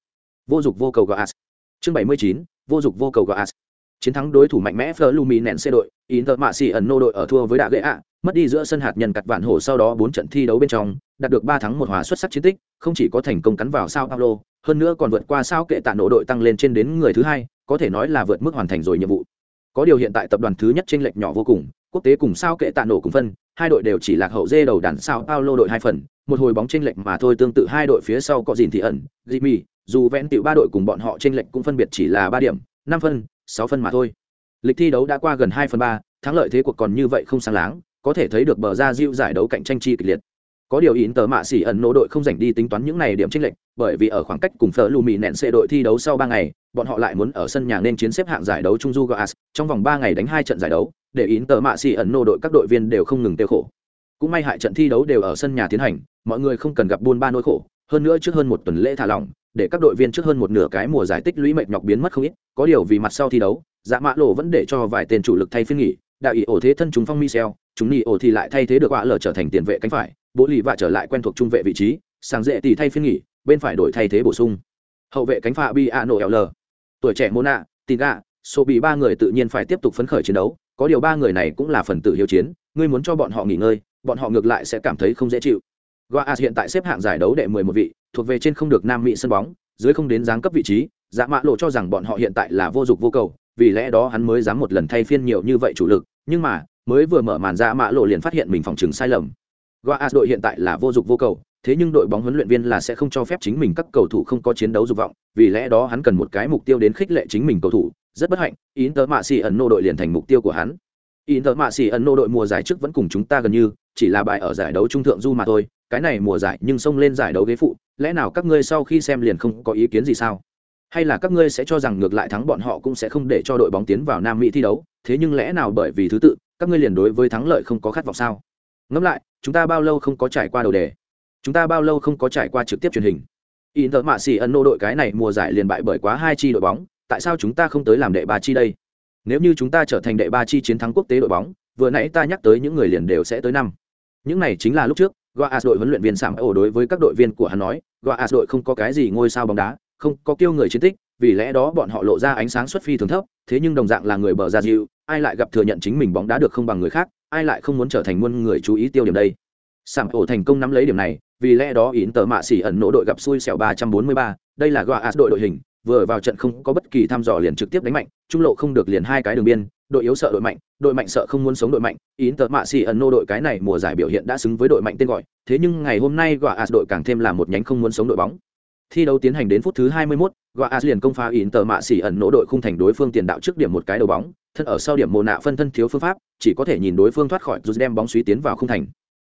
Vô dục vô cầu Goas. Chương 79. Vô dục vô cầu Goas. Chiến thắng đối thủ mạnh mẽ Fleur Lumi nện xe đội, Inter mạ xì ẩn nô đội ở thua với Đạ Gệ ạ, mất đi giữa sân hạt nhân cặt vạn hổ sau đó 4 trận thi đấu bên trong, đạt được 3 thắng một hòa xuất sắc chiến tích, không chỉ có thành công cắn vào Sao Paulo, hơn nữa còn vượt qua sao kệ tạ nổ đội tăng lên trên đến người thứ hai, có thể nói là vượt mức hoàn thành rồi nhiệm vụ. Có điều hiện tại tập đoàn thứ nhất chênh lệch nhỏ vô cùng, quốc tế cùng sao kệ tạ nổ cùng phân, hai đội đều chỉ lạc hậu dê đầu đàn sao Paulo đội hai phần, một hồi bóng chênh lệch mà thôi tương tự hai đội phía sau có dìn thì ẩn, Jimmy, dù vẽn tiểu ba đội cùng bọn họ chênh lệch cũng phân biệt chỉ là ba điểm, năm phân, sáu phân mà thôi. Lịch thi đấu đã qua gần hai phần ba, thắng lợi thế cuộc còn như vậy không sáng láng, có thể thấy được bờ ra diêu giải đấu cạnh tranh chi kịch liệt. Có điều ý tờ mạ xỉ ẩn nỗ đội không dành đi tính toán những này điểm chênh lệch, bởi vì ở khoảng cách cùng phở lù mì nện xệ đội thi đấu sau ba ngày, bọn họ lại muốn ở sân nhà nên chiến xếp hạng giải đấu Trung Du Gas, trong vòng ba ngày đánh hai trận giải đấu, để ý tờ mạ xỉ ẩn nô đội các đội viên đều không ngừng tiêu khổ. Cũng may hại trận thi đấu đều ở sân nhà tiến hành mọi người không cần gặp buôn ba nỗi khổ hơn nữa trước hơn một tuần lễ thả lỏng để các đội viên trước hơn một nửa cái mùa giải tích lũy mệt nhọc biến mất không ít. Có điều vì mặt sau thi đấu dạ mã lộ vẫn để cho vài tên chủ lực thay phiên nghỉ đại ý ổ thế thân chúng phong michel chúng nghỉ ổ thì lại thay thế được quả lở trở thành tiền vệ cánh phải, bố lì vạ trở lại quen thuộc trung vệ vị trí sang dễ tỷ thay phiên nghỉ, bên phải đổi thay thế bổ sung. Hậu vệ cánh phạ bi a nổ l tuổi trẻ mona, tiga, số bị ba người tự nhiên phải tiếp tục phấn khởi chiến đấu, có điều ba người này cũng là phần tử hiếu chiến, ngươi muốn cho bọn họ nghỉ ngơi, bọn họ ngược lại sẽ cảm thấy không dễ chịu. Goa hiện tại xếp hạng giải đấu đệ mười một vị, thuộc về trên không được nam mỹ sân bóng, dưới không đến giáng cấp vị trí dạ mạ lộ cho rằng bọn họ hiện tại là vô dụng vô cầu, vì lẽ đó hắn mới dám một lần thay phiên nhiều như vậy chủ lực, nhưng mà mới vừa mở màn ra mạ lộ liền phát hiện mình phòng trừng sai lầm goas đội hiện tại là vô dụng vô cầu thế nhưng đội bóng huấn luyện viên là sẽ không cho phép chính mình các cầu thủ không có chiến đấu dục vọng vì lẽ đó hắn cần một cái mục tiêu đến khích lệ chính mình cầu thủ rất bất hạnh Inter Mạ xì ẩn nô đội liền thành mục tiêu của hắn. Inter Mạ xì ẩn nô đội mùa giải trước vẫn cùng chúng ta gần như, chỉ là bại ở giải đấu trung thượng du mà thôi, cái này mùa giải nhưng xông lên giải đấu ghế phụ, lẽ nào các ngươi sau khi xem liền không có ý kiến gì sao? Hay là các ngươi sẽ cho rằng ngược lại thắng bọn họ cũng sẽ không để cho đội bóng tiến vào Nam Mỹ thi đấu, thế nhưng lẽ nào bởi vì thứ tự, các ngươi liền đối với thắng lợi không có khát vọng sao? Ngẫm lại, chúng ta bao lâu không có trải qua đầu đề? Chúng ta bao lâu không có trải qua trực tiếp truyền hình? Inter Mạ Xỉ ẩn nô đội cái này mùa giải liền bại bởi quá hai chi đội bóng, tại sao chúng ta không tới làm đệ ba chi đây nếu như chúng ta trở thành đệ ba chi chiến thắng quốc tế đội bóng vừa nãy ta nhắc tới những người liền đều sẽ tới năm những này chính là lúc trước goas đội huấn luyện viên Sảng ổ đối với các đội viên của hắn nói goas đội không có cái gì ngôi sao bóng đá không có kêu người chiến tích vì lẽ đó bọn họ lộ ra ánh sáng xuất phi thường thấp, thế nhưng đồng dạng là người bờ ra dịu ai lại gặp thừa nhận chính mình bóng đá được không bằng người khác, ai lại không muốn trở thành muôn người chú ý tiêu điểm đây. Sảng ổ thành công nắm lấy điểm này, vì lẽ đó ý tờ mạ xỉ ẩn nỗ đội gặp xui xẻo ba trăm bốn mươi ba, đây là goas đội đội hình, vừa vào trận không có bất kỳ thăm dò liền trực tiếp đánh mạnh, trung lộ không được liền hai cái đường biên, đội yếu sợ đội mạnh đội mạnh sợ không muốn sống đội mạnh ý tờ mạ xỉ ẩn nô đội cái này mùa giải biểu hiện đã xứng với đội mạnh tên gọi, thế nhưng ngày hôm nay gọa as đội càng thêm là một nhánh không muốn sống đội bóng thi đấu tiến hành đến phút thứ 21, Gọi as liền công phá Inter tờ mạ xỉ ẩn nỗ đội khung thành đối phương tiền đạo trước điểm một cái đầu bóng thân ở sau điểm mồ nạ phân thân thiếu phương pháp chỉ có thể nhìn đối phương thoát khỏi rút đem bóng suy tiến vào khung thành.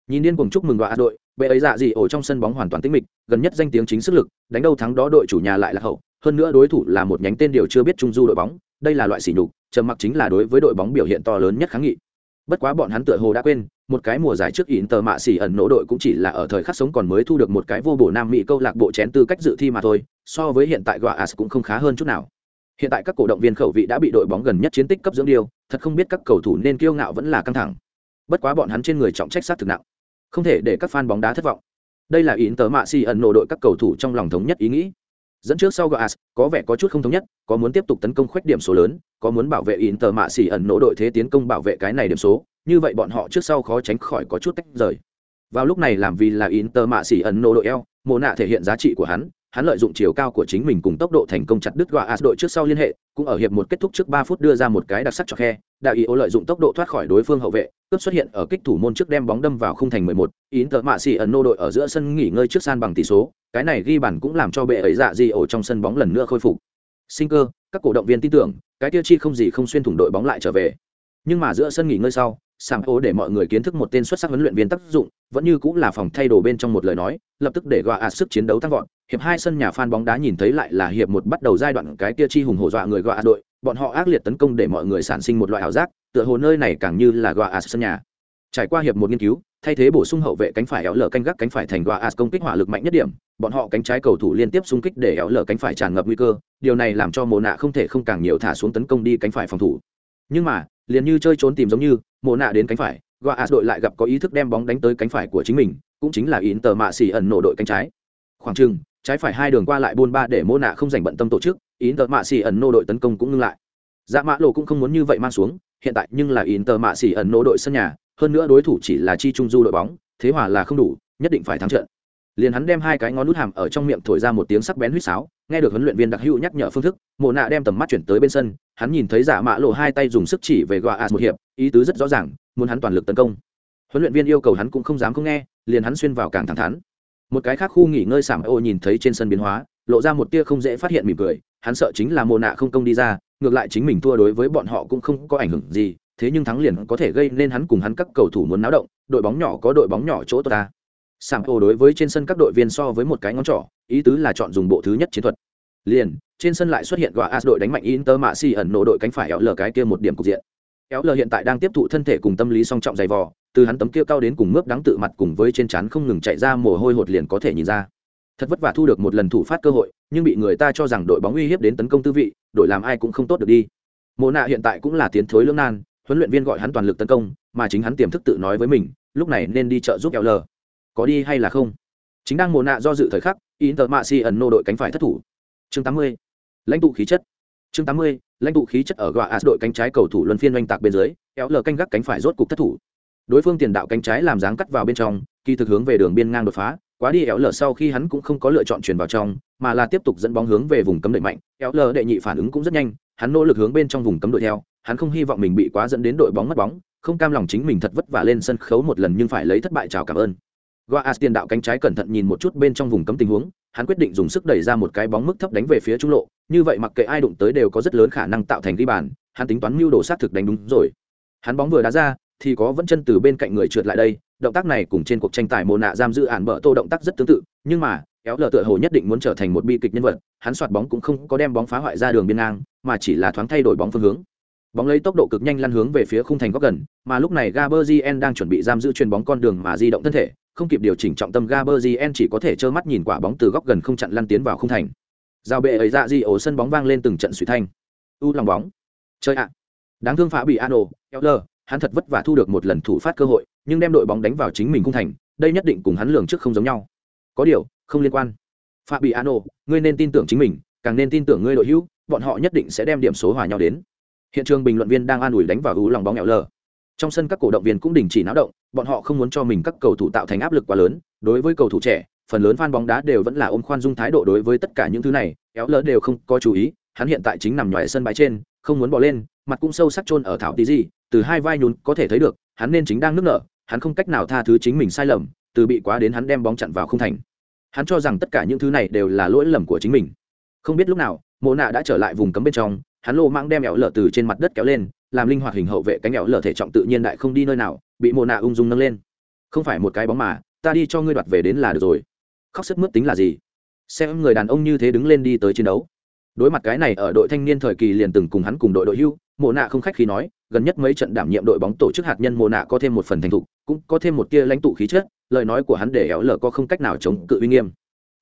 Nhìn điên cuồng chúc mừng gọa đội bệ ấy dạ gì ổ trong sân bóng hoàn toàn tĩnh mịch gần nhất danh tiếng chính sức lực đánh đâu thắng đó đội chủ nhà lại là hậu hơn nữa đối thủ là một nhánh tên điều chưa biết trung du đội bóng đây là loại sỉ nhục trầm mặc chính là đối với đội bóng biểu hiện to lớn nhất kháng nghị. Bất quá bọn hắn tựa hồ đã quên một cái mùa giải trước ỉn tờ mạ xỉ ẩn nỗ đội cũng chỉ là ở thời khắc sống còn mới thu được một cái vô bổ nam mỹ câu lạc bộ chén tư cách dự thi mà thôi, so với hiện tại goas cũng không khá hơn chút nào. Hiện tại các cổ động viên khẩu vị đã bị đội bóng gần nhất chiến tích cấp dưỡng điều thật không biết các cầu thủ nên kiêu ngạo vẫn là căng thẳng. Bất quá bọn hắn trên người trọng trách sát thực nặng, không thể để các fan bóng đá thất vọng. Đây là ỉn tờ mạ xỉ ẩn nỗ đội các cầu thủ trong lòng thống nhất ý nghĩ. Dẫn trước sau gas có vẻ có chút không thống nhất, có muốn tiếp tục tấn công khoét điểm số lớn, có muốn bảo vệ inter mạ xỉ ẩn nỗ đội thế tiến công bảo vệ cái này điểm số như vậy bọn họ trước sau khó tránh khỏi có chút tách rời vào lúc này làm vì là Inter mạ xỉ ẩn nô đội eo mồ nạ thể hiện giá trị của hắn hắn lợi dụng chiều cao của chính mình cùng tốc độ thành công chặt đứt Goas đội trước sau liên hệ, cũng ở hiệp một kết thúc trước ba phút đưa ra một cái đặc sắc cho khe, Đạo Ý lợi dụng tốc độ thoát khỏi đối phương hậu vệ, cướp xuất hiện ở kích thủ môn trước đem bóng đâm vào khung thành 11, Inter mạ xỉ ẩn nô đội ở giữa sân nghỉ ngơi trước san bằng tỷ số, cái này ghi bàn cũng làm cho bệ ấy dạ gì ổ trong sân bóng lần nữa khôi phục. Sinh cơ, các cổ động viên tin tưởng, cái tiêu chi không gì không xuyên thủng đội bóng lại trở về. Nhưng mà giữa sân nghỉ ngơi sau, sàng ô để mọi người kiến thức một tên xuất sắc huấn luyện viên tác dụng vẫn như cũng là phòng thay đồ bên trong một lời nói lập tức để gọa ạt sức chiến đấu tăng vọt. Hiệp hai sân nhà phan bóng đá nhìn thấy lại là hiệp một bắt đầu giai đoạn cái kia chi hùng hổ dọa người gọa ạt đội. Bọn họ ác liệt tấn công để mọi người sản sinh một loại ảo giác tựa hồ nơi này càng như là gọa ạt sân nhà. Trải qua hiệp một nghiên cứu thay thế bổ sung hậu vệ cánh phải éo lở canh gác cánh phải thành gọa ạt công kích hỏa lực mạnh nhất điểm bọn họ cánh trái cầu thủ liên tiếp xung kích để éo lở cánh phải tràn ngập nguy cơ điều này làm cho mồ nạ không thể không càng nhiều thả xuống tấn công đi cánh phải phòng thủ. Nhưng mà liền như chơi trốn tìm giống như mộ nạ đến cánh phải Goas đội lại gặp có ý thức đem bóng đánh tới cánh phải của chính mình, cũng chính là Inter mạ xỉ ẩn nổ đội cánh trái. Khoảng chừng, trái phải hai đường qua lại buôn ba để Mô nạ không dành bận tâm tổ chức, Inter mạ xỉ ẩn nổ đội tấn công cũng ngưng lại. Dạ Mã Lộ cũng không muốn như vậy mang xuống, hiện tại nhưng là Inter mạ xỉ ẩn nổ đội sân nhà, hơn nữa đối thủ chỉ là chi trung du đội bóng, thế hòa là không đủ, nhất định phải thắng trận. Liền hắn đem hai cái ngón nút hàm ở trong miệng thổi ra một tiếng sắc bén huýt sáo, nghe được huấn luyện viên đặc hữu nhắc nhở phương thức, Mộ Nạ đem tầm mắt chuyển tới bên sân, hắn nhìn thấy giả Mã Lộ hai tay dùng sức chỉ về Goas một hiệp, ý tứ rất rõ ràng, muốn hắn toàn lực tấn công. Huấn luyện viên yêu cầu hắn cũng không dám không nghe liền hắn xuyên vào càng thẳng thắn. Một cái khác khu nghỉ ngơi sảng ô nhìn thấy trên sân biến hóa lộ ra một tia không dễ phát hiện mỉm cười hắn sợ chính là mồ nạ không công đi ra ngược lại chính mình thua đối với bọn họ cũng không có ảnh hưởng gì thế nhưng thắng liền có thể gây nên hắn cùng hắn các cầu thủ muốn náo động đội bóng nhỏ có đội bóng nhỏ chỗ tốt ta. Sảng ô đối với trên sân các đội viên so với một cái ngón trỏ ý tứ là chọn dùng bộ thứ nhất chiến thuật liền, trên sân lại xuất hiện gọi as đội đánh mạnh inter mạ xì ẩn nổ đội cánh phải éo lờ cái kia một điểm cục diện. Éo lờ hiện tại đang tiếp thụ thân thể cùng tâm lý song trọng dày vò, từ hắn tấm kia cao đến cùng mướp đắng tự mặt cùng với trên trán không ngừng chạy ra mồ hôi hột liền có thể nhìn ra. Thật vất vả thu được một lần thủ phát cơ hội, nhưng bị người ta cho rằng đội bóng uy hiếp đến tấn công tư vị, đội làm ai cũng không tốt được đi. Mồ nạ hiện tại cũng là tiến thối lưỡng nan, huấn luyện viên gọi hắn toàn lực tấn công, mà chính hắn tiềm thức tự nói với mình, lúc này nên đi chợ giúp éo lờ có đi hay là không? Chính đang mồ nạ do dự thời khắc, inter mạ xì ẩn nô đội cánh phải thất thủ chương 80. lãnh tụ khí chất. Chương 80, lãnh tụ khí chất ở gọa as đội cánh trái cầu thủ luân phiên oanh tạc bên dưới kéo lờ canh gác cánh phải rốt cục thất thủ. Đối phương tiền đạo cánh trái làm dáng cắt vào bên trong kỳ thực hướng về đường biên ngang đột phá quá đi éo lờ sau khi hắn cũng không có lựa chọn chuyển vào trong mà là tiếp tục dẫn bóng hướng về vùng cấm đẩy mạnh. Éo lờ đệ nhị phản ứng cũng rất nhanh hắn nỗ lực hướng bên trong vùng cấm đội theo hắn không hy vọng mình bị quá dẫn đến đội bóng mất bóng không cam lòng chính mình thật vất vả lên sân khấu một lần nhưng phải lấy thất bại chào cảm ơn. Goas tiền đạo cánh trái cẩn thận nhìn một chút bên trong vùng cấm tình huống, hắn quyết định dùng sức đẩy ra một cái bóng mức thấp đánh về phía trung lộ, như vậy mặc kệ ai đụng tới đều có rất lớn khả năng tạo thành ghi bàn, hắn tính toán mưu đồ sát thực đánh đúng rồi. Hắn bóng vừa đá ra, thì có vẫn chân từ bên cạnh người trượt lại đây. Động tác này cùng trên cuộc tranh tài mồ nạ giam giữ án bợ tô động tác rất tương tự. Nhưng mà kéo lờ tựa hồ nhất định muốn trở thành một bi kịch nhân vật. Hắn soạt bóng cũng không có đem bóng phá hoại ra đường biên ngang mà chỉ là thoáng thay đổi bóng phương hướng. Bóng lấy tốc độ cực nhanh lăn hướng về phía khung thành góc gần mà lúc này Gaberzien đang chuẩn bị giam giữ chuyền bóng con đường mà di động thân thể không kịp điều chỉnh trọng tâm Gabriel chỉ có thể trơ mắt nhìn quả bóng từ góc gần không chặn lăn tiến vào khung thành. Giao bệ ấy dạ di ổ sân bóng vang lên từng trận suy thanh. U lòng bóng. Chơi ạ. Đáng thương phá bị ano Elder, hắn thật vất vả thu được một lần thủ phát cơ hội nhưng đem đội bóng đánh vào chính mình cung thành đây nhất định cùng hắn lường trước không giống nhau. Có điều không liên quan. Fabiano ngươi nên tin tưởng chính mình càng nên tin tưởng ngươi đội hữu bọn họ nhất định sẽ đem điểm số hòa nhau đến. Hiện trường bình luận viên đang an ủi đánh vào u lòng bóng Elder trong sân các cổ động viên cũng đình chỉ náo động, bọn họ không muốn cho mình các cầu thủ tạo thành áp lực quá lớn. Đối với cầu thủ trẻ, phần lớn fan bóng đá đều vẫn là ôm khoan dung thái độ đối với tất cả những thứ này, éo lỡ đều không có chú ý, hắn hiện tại chính nằm ngoài sân bãi trên, không muốn bỏ lên, mặt cũng sâu sắc chôn ở thảo tí gì từ hai vai nhún có thể thấy được, hắn nên chính đang nức nở, hắn không cách nào tha thứ chính mình sai lầm, từ bị quá đến hắn đem bóng chặn vào không thành. Hắn cho rằng tất cả những thứ này đều là lỗi lầm của chính mình. Không biết lúc nào, mộ nạ đã trở lại vùng cấm bên trong, hắn lô mang đem éo lở từ trên mặt đất kéo lên làm linh hoạt hình hậu vệ cánh ẻo lở thể trọng tự nhiên đại không đi nơi nào, bị mộ nạ ung dung nâng lên. Không phải một cái bóng mà, ta đi cho ngươi đoạt về đến là được rồi. Khóc sức mướt tính là gì? Xem người đàn ông như thế đứng lên đi tới chiến đấu. Đối mặt cái này ở đội thanh niên thời kỳ liền từng cùng hắn cùng đội đội hưu, mộ nạ không khách khí nói, gần nhất mấy trận đảm nhiệm đội bóng tổ chức hạt nhân mộ nạ có thêm một phần thành thục, cũng có thêm một tia lãnh tụ khí chất, lời nói của hắn để éo lở có không cách nào chống cự uy nghiêm.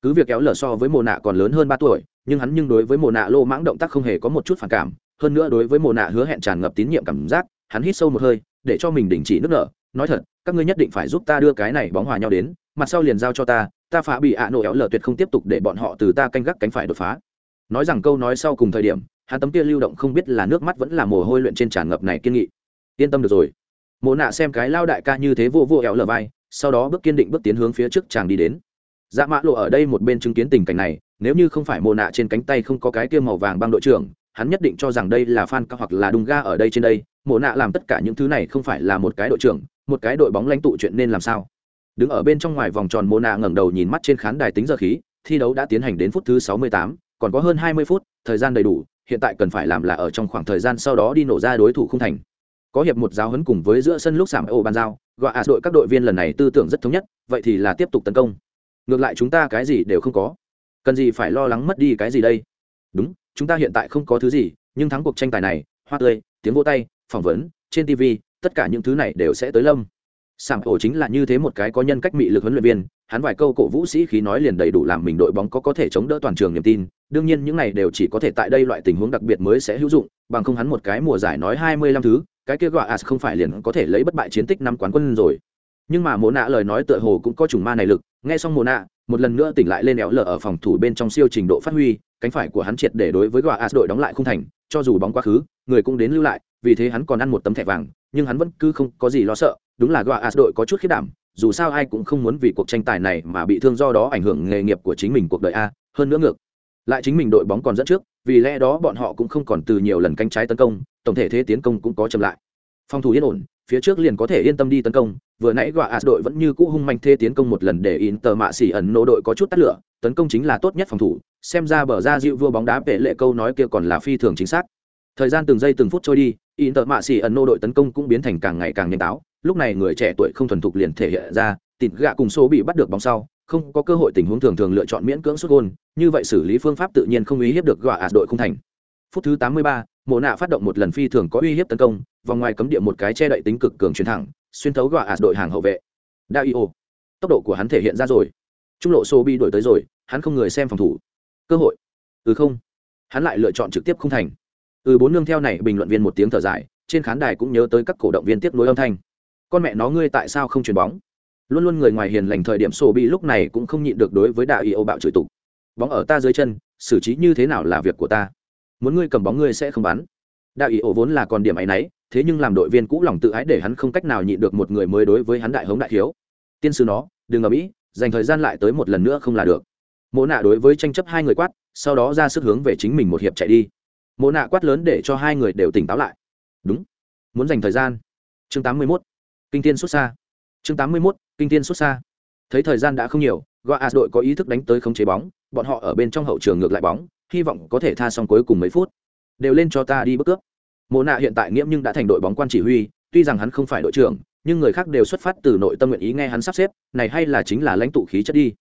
Cứ việc éo lở so với mộ nạ còn lớn hơn ba tuổi, nhưng hắn nhưng đối với mộ nạ lô mãng động tác không hề có một chút phản cảm hơn nữa đối với mồ nạ hứa hẹn tràn ngập tín nhiệm cảm giác, hắn hít sâu một hơi, để cho mình đình chỉ nước nở, nói thật, các ngươi nhất định phải giúp ta đưa cái này bóng hòa nhau đến, mặt sau liền giao cho ta ta phá bị ạ nổ éo lờ tuyệt không tiếp tục để bọn họ từ ta canh gác cánh phải đột phá. Nói rằng câu nói sau cùng thời điểm, hắn tấm kia lưu động không biết là nước mắt vẫn là mồ hôi luyện trên tràn ngập này kiên nghị. Yên tâm được rồi. Mồ nạ xem cái lao đại ca như thế vô vô éo lờ vai, sau đó bước kiên định bước tiến hướng phía trước chàng đi đến. Dạ mã lộ ở đây một bên chứng kiến tình cảnh này, nếu như không phải mồ nạ trên cánh tay không có cái kia màu vàng băng đội trưởng hắn nhất định cho rằng đây là fan hoặc là đùng ga ở đây trên đây mộ nạ làm tất cả những thứ này không phải là một cái đội trưởng một cái đội bóng lãnh tụ chuyện nên làm sao? Đứng ở bên trong ngoài vòng tròn mộ nạ ngẩng đầu nhìn mắt trên khán đài tính giờ khí thi đấu đã tiến hành đến phút thứ 68, còn có hơn 20 phút thời gian đầy đủ hiện tại cần phải làm là ở trong khoảng thời gian sau đó đi nổ ra đối thủ không thành. Có hiệp một giáo huấn cùng với giữa sân lúc sảm ô bàn giao gọi à đội các đội viên lần này tư tưởng rất thống nhất vậy thì là tiếp tục tấn công. Ngược lại chúng ta cái gì đều không có. Cần gì phải lo lắng mất đi cái gì đây? Đúng chúng ta hiện tại không có thứ gì, nhưng thắng cuộc tranh tài này, hoa tươi, tiếng vô tay, phỏng vấn, trên tv tất cả những thứ này đều sẽ tới lâm. Sảng ổ chính là như thế một cái có nhân cách mị lực huấn luyện viên, hắn vài câu cổ vũ sĩ khí nói liền đầy đủ làm mình đội bóng có có thể chống đỡ toàn trường niềm tin, đương nhiên những này đều chỉ có thể tại đây loại tình huống đặc biệt mới sẽ hữu dụng, bằng không hắn một cái mùa giải nói hai mươi lăm thứ, cái kia gọi as không phải liền có thể lấy bất bại chiến tích năm quán quân rồi. Nhưng mà mồ nạ lời nói tựa hồ cũng có trùng ma này lực, nghe xong mồ nạ, một lần nữa tỉnh lại lên éo lở ở phòng thủ bên trong siêu trình độ phát huy cánh phải của hắn triệt để đối với gọi as đội đóng lại không thành, cho dù bóng quá khứ, người cũng đến lưu lại, vì thế hắn còn ăn một tấm thẻ vàng, nhưng hắn vẫn cứ không có gì lo sợ, đúng là gọi as đội có chút khiết đảm, dù sao ai cũng không muốn vì cuộc tranh tài này mà bị thương do đó ảnh hưởng nghề nghiệp của chính mình cuộc đời a, hơn nữa ngược lại chính mình đội bóng còn dẫn trước, vì lẽ đó bọn họ cũng không còn từ nhiều lần cánh trái tấn công, tổng thể thế tiến công cũng có chậm lại. Phòng thủ yên ổn, phía trước liền có thể yên tâm đi tấn công, vừa nãy gọa as đội vẫn như cũ hung manh thế tiến công một lần để in tờ mạ xỉ ẩn nổ đội có chút tắt lửa tấn công chính là tốt nhất phòng thủ xem ra bờ ra dịu vua bóng đá vệ lệ câu nói kia còn là phi thường chính xác. Thời gian từng giây từng phút trôi đi in tợ mạ xì ẩn nô đội tấn công cũng biến thành càng ngày càng nhanh táo lúc này người trẻ tuổi không thuần thục liền thể hiện ra tịt gạ cùng số bị bắt được bóng sau không có cơ hội tình huống thường thường lựa chọn miễn cưỡng xuất gôn như vậy xử lý phương pháp tự nhiên không uy hiếp được gọa ạt đội không thành. Phút thứ 83, mộ nạ phát động một lần phi thường có uy hiếp tấn công vòng ngoài cấm địa một cái che đậy tính cực cường chuyển thẳng xuyên thấu gọa ạt đội hàng hậu vệ. Đa tốc độ của hắn thể hiện ra rồi trung lộ sô bi đổi tới rồi, hắn không người xem phòng thủ. Cơ hội. Ừ không. Hắn lại lựa chọn trực tiếp không thành. Ừ bốn nương theo này bình luận viên một tiếng thở dài, trên khán đài cũng nhớ tới các cổ động viên tiếp nối âm thanh. Con mẹ nó ngươi tại sao không chuyền bóng? Luôn luôn người ngoài hiền lành thời điểm sổ bị lúc này cũng không nhịn được đối với đạo y ô bạo chửi tục. Bóng ở ta dưới chân, xử trí như thế nào là việc của ta? Muốn ngươi cầm bóng ngươi sẽ không bắn. Đạo y ô vốn là còn điểm ấy nấy, thế nhưng làm đội viên cũ lòng tự ái để hắn không cách nào nhịn được một người mới đối với hắn đại hống đại thiếu tiên sư nó, đừng ở mỹ dành thời gian lại tới một lần nữa không là được. Mộ nạ đối với tranh chấp hai người quát sau đó ra sức hướng về chính mình một hiệp chạy đi. Mộ nạ quát lớn để cho hai người đều tỉnh táo lại. Đúng. Muốn dành thời gian. Chương tám mươi 81. kinh tiên xuất xa. Chương tám mươi 81, kinh tiên xuất xa. Thấy thời gian đã không nhiều goa đội có ý thức đánh tới không chế bóng bọn họ ở bên trong hậu trường ngược lại bóng hy vọng có thể tha xong cuối cùng mấy phút. Đều lên cho ta đi bước cướp. Mộ nạ hiện tại nghiễm nhưng đã thành đội bóng quan chỉ huy tuy rằng hắn không phải đội trưởng nhưng người khác đều xuất phát từ nội tâm nguyện ý nghe hắn sắp xếp, này hay là chính là lãnh tụ khí chất đi.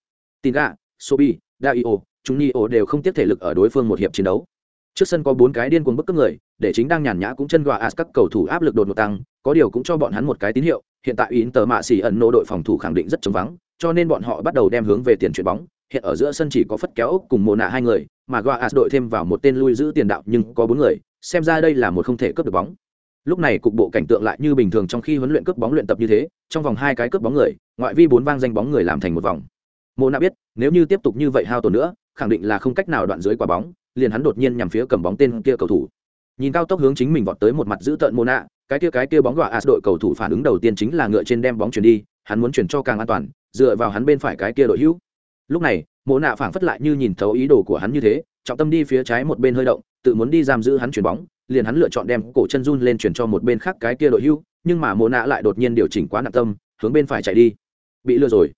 Tin gạ, sobi daio chúng ni đều không tiếp thể lực ở đối phương một hiệp chiến đấu. Trước sân có bốn cái điên cuồng bức cấp người, để chính đang nhàn nhã cũng chân gòa as các cầu thủ áp lực đột ngột tăng, có điều cũng cho bọn hắn một cái tín hiệu, hiện tại in tờ mạ xỉ ẩn nô đội phòng thủ khẳng định rất chống vắng, cho nên bọn họ bắt đầu đem hướng về tiền chuyển bóng. Hiện ở giữa sân chỉ có phất kéo ốc cùng mồ nạ hai người, mà gòa as đội thêm vào một tên lui giữ tiền đạo nhưng có bốn người, xem ra đây là một không thể cướp được bóng lúc này cục bộ cảnh tượng lại như bình thường trong khi huấn luyện cướp bóng luyện tập như thế, trong vòng hai cái cướp bóng người, ngoại vi bốn vang danh bóng người làm thành một vòng. Mô nạ biết, nếu như tiếp tục như vậy hao tổn nữa, khẳng định là không cách nào đoạn dưới quả bóng, liền hắn đột nhiên nhằm phía cầm bóng tên kia cầu thủ. Nhìn cao tốc hướng chính mình vọt tới một mặt giữ tận mô nạ, cái kia cái kia bóng gọa as đội cầu thủ phản ứng đầu tiên chính là ngựa trên đem bóng chuyển đi, hắn muốn chuyển cho càng an toàn, dựa vào hắn bên phải cái kia đội hữu. Lúc này mô nạ phảng phất lại như nhìn thấu ý đồ của hắn như thế, trọng tâm đi phía trái một bên hơi động, tự muốn đi giam giữ hắn chuyển bóng liền hắn lựa chọn đem cổ chân run lên chuyển cho một bên khác cái kia đội hưu, nhưng mà mộ nạ lại đột nhiên điều chỉnh quá nặng tâm, hướng bên phải chạy đi. Bị lừa rồi.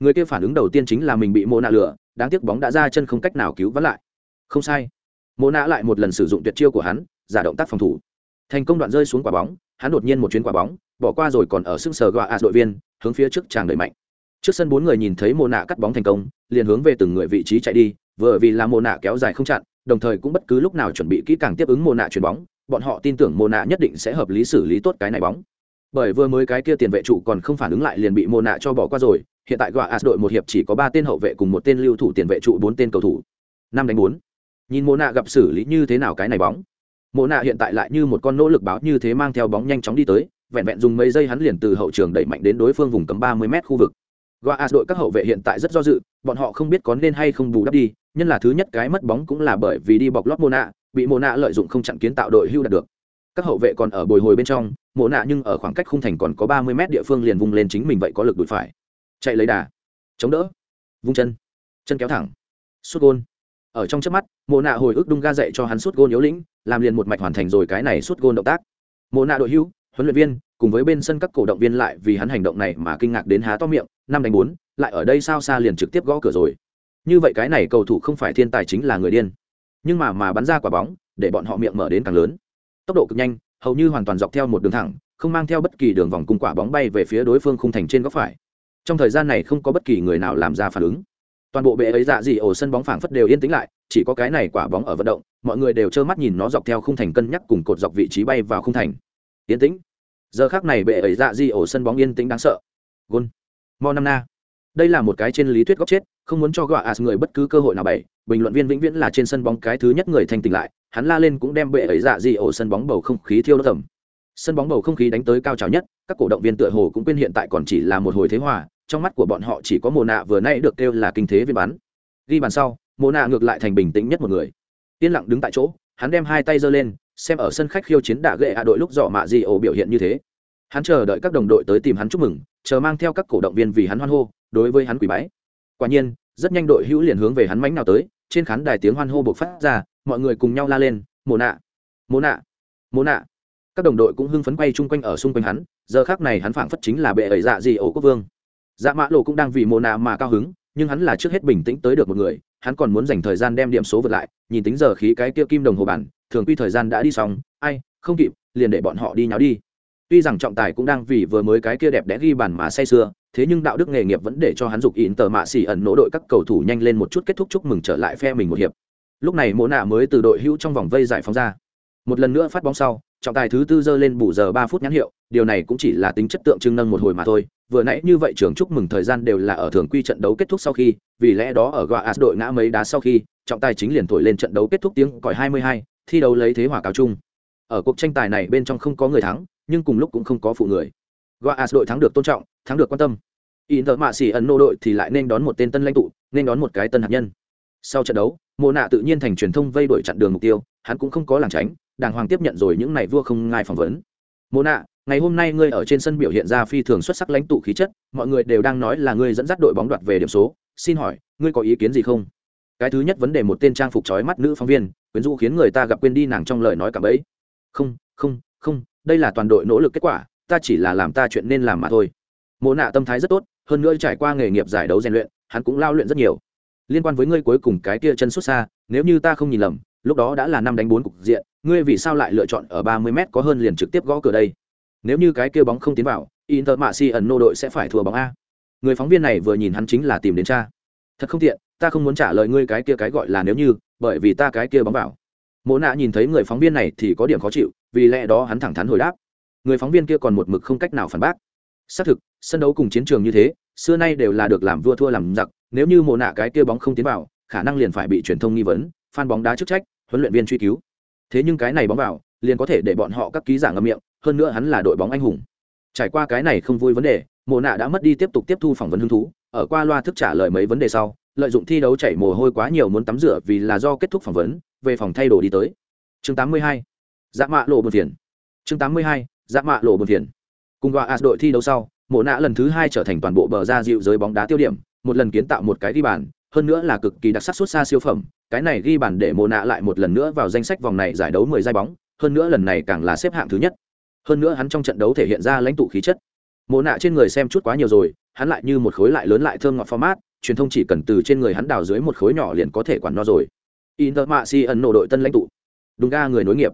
Người kia phản ứng đầu tiên chính là mình bị mộ nạ lừa, đáng tiếc bóng đã ra chân không cách nào cứu vãn lại. Không sai. Mộ nạ lại một lần sử dụng tuyệt chiêu của hắn, giả động tác phòng thủ. Thành công đoạn rơi xuống quả bóng, hắn đột nhiên một chuyến quả bóng, bỏ qua rồi còn ở sưng sờ gọa ạt đội viên, hướng phía trước tràng đẩy mạnh. Trước sân bốn người nhìn thấy mồ nạ cắt bóng thành công, liền hướng về từng người vị trí chạy đi, vừa vì là mồ nạ kéo dài không chặn đồng thời cũng bất cứ lúc nào chuẩn bị kỹ càng tiếp ứng mồ nạ chuyền bóng, bọn họ tin tưởng mồ nạ nhất định sẽ hợp lý xử lý tốt cái này bóng. Bởi vừa mới cái kia tiền vệ trụ còn không phản ứng lại liền bị mồ nạ cho bỏ qua rồi, hiện tại gọa as đội một hiệp chỉ có ba tên hậu vệ cùng một tên lưu thủ tiền vệ trụ bốn tên cầu thủ. Năm đánh bốn. Nhìn mồ nạ gặp xử lý như thế nào cái này bóng. Mộ nạ hiện tại lại như một con nỗ lực báo như thế mang theo bóng nhanh chóng đi tới, vẹn vẹn dùng mấy giây hắn liền từ hậu trường đẩy mạnh đến đối phương vùng cấm ba mươi m khu vực goa đội các hậu vệ hiện tại rất do dự bọn họ không biết có nên hay không bù đắp đi nhân là thứ nhất cái mất bóng cũng là bởi vì đi bọc lót Mona, bị Mona lợi dụng không chặn kiến tạo đội hưu đạt được. Các hậu vệ còn ở bồi hồi bên trong Mona nhưng ở khoảng cách khung thành còn có ba mươi mét địa phương liền vung lên chính mình vậy có lực đuổi phải. Chạy lấy đà. Chống đỡ. Vung chân. Chân kéo thẳng. Sút gôn. Ở trong chớp mắt Mona hồi ức đung ga dậy cho hắn sút gôn yếu lĩnh làm liền một mạch hoàn thành rồi cái này sút gôn động tác. Mona đội hưu huấn luyện viên cùng với bên sân các cổ động viên lại vì hắn hành động này mà kinh ngạc đến há to miệng, năm đánh bốn, lại ở đây sao xa liền trực tiếp gõ cửa rồi. Như vậy cái này cầu thủ không phải thiên tài chính là người điên. Nhưng mà mà bắn ra quả bóng, để bọn họ miệng mở đến càng lớn. Tốc độ cực nhanh, hầu như hoàn toàn dọc theo một đường thẳng, không mang theo bất kỳ đường vòng cung quả bóng bay về phía đối phương khung thành trên góc phải. Trong thời gian này không có bất kỳ người nào làm ra phản ứng. Toàn bộ bệ ấy dạ dị ổ sân bóng phảng phất đều yên tĩnh lại, chỉ có cái này quả bóng ở vận động, mọi người đều trơ mắt nhìn nó dọc theo khung thành cân nhắc cùng cột dọc vị trí bay vào khung thành. Yên tĩnh giờ khác này bệ ấy dạ di ổ sân bóng yên tĩnh đáng sợ. Gôn. Mo năm na. Đây là một cái trên lý thuyết góc chết, không muốn cho gọa as người bất cứ cơ hội nào bày. Bình luận viên vĩnh viễn là trên sân bóng cái thứ nhất người thanh tỉnh lại, hắn la lên cũng đem bệ ấy dạ di ổ sân bóng bầu không khí thiêu đốt tầm sân bóng bầu không khí đánh tới cao trào nhất, các cổ động viên tựa hồ cũng quên hiện tại còn chỉ là một hồi thế hòa, trong mắt của bọn họ chỉ có mồ nạ vừa nay được kêu là kinh thế viên bắn ghi bàn sau mồ nạ ngược lại thành bình tĩnh nhất một người. Yên lặng đứng tại chỗ, hắn đem hai tay giơ lên xem ở sân khách khiêu chiến đạ gệ hạ đội lúc dọ mạ di ổ biểu hiện như thế. Hắn chờ đợi các đồng đội tới tìm hắn chúc mừng, chờ mang theo các cổ động viên vì hắn hoan hô, đối với hắn quỷ bái. Quả nhiên, rất nhanh đội hữu liền hướng về hắn mánh nào tới, trên khán đài tiếng hoan hô bộc phát ra, mọi người cùng nhau la lên mồ nạ mồ nạ mồ nạ. Các đồng đội cũng hưng phấn quay chung quanh ở xung quanh hắn, giờ khác này hắn phảng phất chính là bệ ẩy dạ gì ổ quốc vương. Dạ mã lộ cũng đang vì mồ nạ mà cao hứng nhưng hắn là trước hết bình tĩnh tới được một người, hắn còn muốn dành thời gian đem điểm số vượt lại, nhìn tính giờ khí cái kia kim đồng hồ bản, thường quy thời gian đã đi xong, ai, không kịp, liền để bọn họ đi nháo đi. Tuy rằng trọng tài cũng đang vì vừa mới cái kia đẹp đẽ ghi bàn mà say sưa, thế nhưng đạo đức nghề nghiệp vẫn để cho hắn dục ỉn tờ mạ xỉ ẩn nỗ đội các cầu thủ nhanh lên một chút kết thúc chúc mừng trở lại phe mình một hiệp. Lúc này mỗ nạ mới từ đội hữu trong vòng vây giải phóng ra. Một lần nữa phát bóng sau trọng tài thứ tư giơ lên bù giờ ba phút nhãn hiệu điều này cũng chỉ là tính chất tượng trưng nâng một hồi mà thôi. Vừa nãy như vậy trường chúc mừng thời gian đều là ở thường quy trận đấu kết thúc sau khi vì lẽ đó ở goa as đội ngã mấy đá sau khi trọng tài chính liền thổi lên trận đấu kết thúc tiếng còi 22, thi đấu lấy thế hòa cáo chung. Ở cuộc tranh tài này bên trong không có người thắng nhưng cùng lúc cũng không có phụ người. Goa as đội thắng được tôn trọng thắng được quan tâm. Inter mạ xỉ ẩn nô đội thì lại nên đón một tên tân lãnh tụ nên đón một cái tân hạt nhân. Sau trận đấu mộ nạ tự nhiên thành truyền thông vây đuổi chặn đường mục tiêu hắn cũng không có làng tránh đàng hoàng tiếp nhận rồi những này vua không ngai phỏng vấn. Mô nạ, ngày hôm nay ngươi ở trên sân biểu hiện ra phi thường xuất sắc lãnh tụ khí chất, mọi người đều đang nói là ngươi dẫn dắt đội bóng đoạt về điểm số. Xin hỏi, ngươi có ý kiến gì không? Cái thứ nhất vấn đề một tên trang phục trói mắt nữ phóng viên, quyến rũ khiến người ta gặp quên đi nàng trong lời nói cảm ấy. Không không không, đây là toàn đội nỗ lực kết quả, ta chỉ là làm ta chuyện nên làm mà thôi. Mộ nạ tâm thái rất tốt, hơn nữa trải qua nghề nghiệp giải đấu rèn luyện, hắn cũng lao luyện rất nhiều. Liên quan với ngươi cuối cùng cái kia chân xuất xa, nếu như ta không nhìn lầm lúc đó đã là năm đánh bốn cục diện, ngươi vì sao lại lựa chọn ở ba mươi m có hơn liền trực tiếp gõ cửa đây? Nếu như cái kia bóng không tiến vào, inter mạ si ẩn nô đội sẽ phải thua bóng a. Người phóng viên này vừa nhìn hắn chính là tìm đến cha. Thật không tiện, ta không muốn trả lời ngươi cái kia cái gọi là nếu như, bởi vì ta cái kia bóng vào. Mỗ nạ nhìn thấy người phóng viên này thì có điểm khó chịu, vì lẽ đó hắn thẳng thắn hồi đáp. Người phóng viên kia còn một mực không cách nào phản bác. Xác thực, sân đấu cùng chiến trường như thế, xưa nay đều là được làm vua thua làm giặc, nếu như mồ nạ cái kia bóng không tiến vào, khả năng liền phải bị truyền thông nghi vấn phan bóng đá chức trách huấn luyện viên truy cứu thế nhưng cái này bóng vào, liền có thể để bọn họ các ký giả ngậm miệng, hơn nữa hắn là đội bóng anh hùng trải qua cái này không vui vấn đề mồ nạ đã mất đi tiếp tục tiếp thu phỏng vấn hứng thú, ở qua loa thức trả lời mấy vấn đề sau, lợi dụng thi đấu chảy mồ hôi quá nhiều muốn tắm rửa vì là do kết thúc phỏng vấn, về phòng thay đồ đi tới chương 82. dạ mạ lộ buồn phiền chương 82. dạ mạ lộ buồn phiền cùng gọi as đội thi đấu sau, mộ nạ lần thứ hai trở thành toàn bộ bờ ra dịu giới bóng đá tiêu điểm, một lần kiến tạo một cái ghi bàn hơn nữa là cực kỳ đặc sắc xuất xa siêu phẩm, cái này ghi bàn để mồ nạ lại một lần nữa vào danh sách vòng này giải đấu mười giai bóng, hơn nữa lần này càng là xếp hạng thứ nhất. Hơn nữa hắn trong trận đấu thể hiện ra lãnh tụ khí chất. Mồ nạ trên người xem chút quá nhiều rồi, hắn lại như một khối lại lớn lại thơm ngọt format, truyền thông chỉ cần từ trên người hắn đào dưới một khối nhỏ liền có thể quản no rồi. Inter mạ si ẩn nổ đội tân lãnh tụ. Đúng ga người nối nghiệp.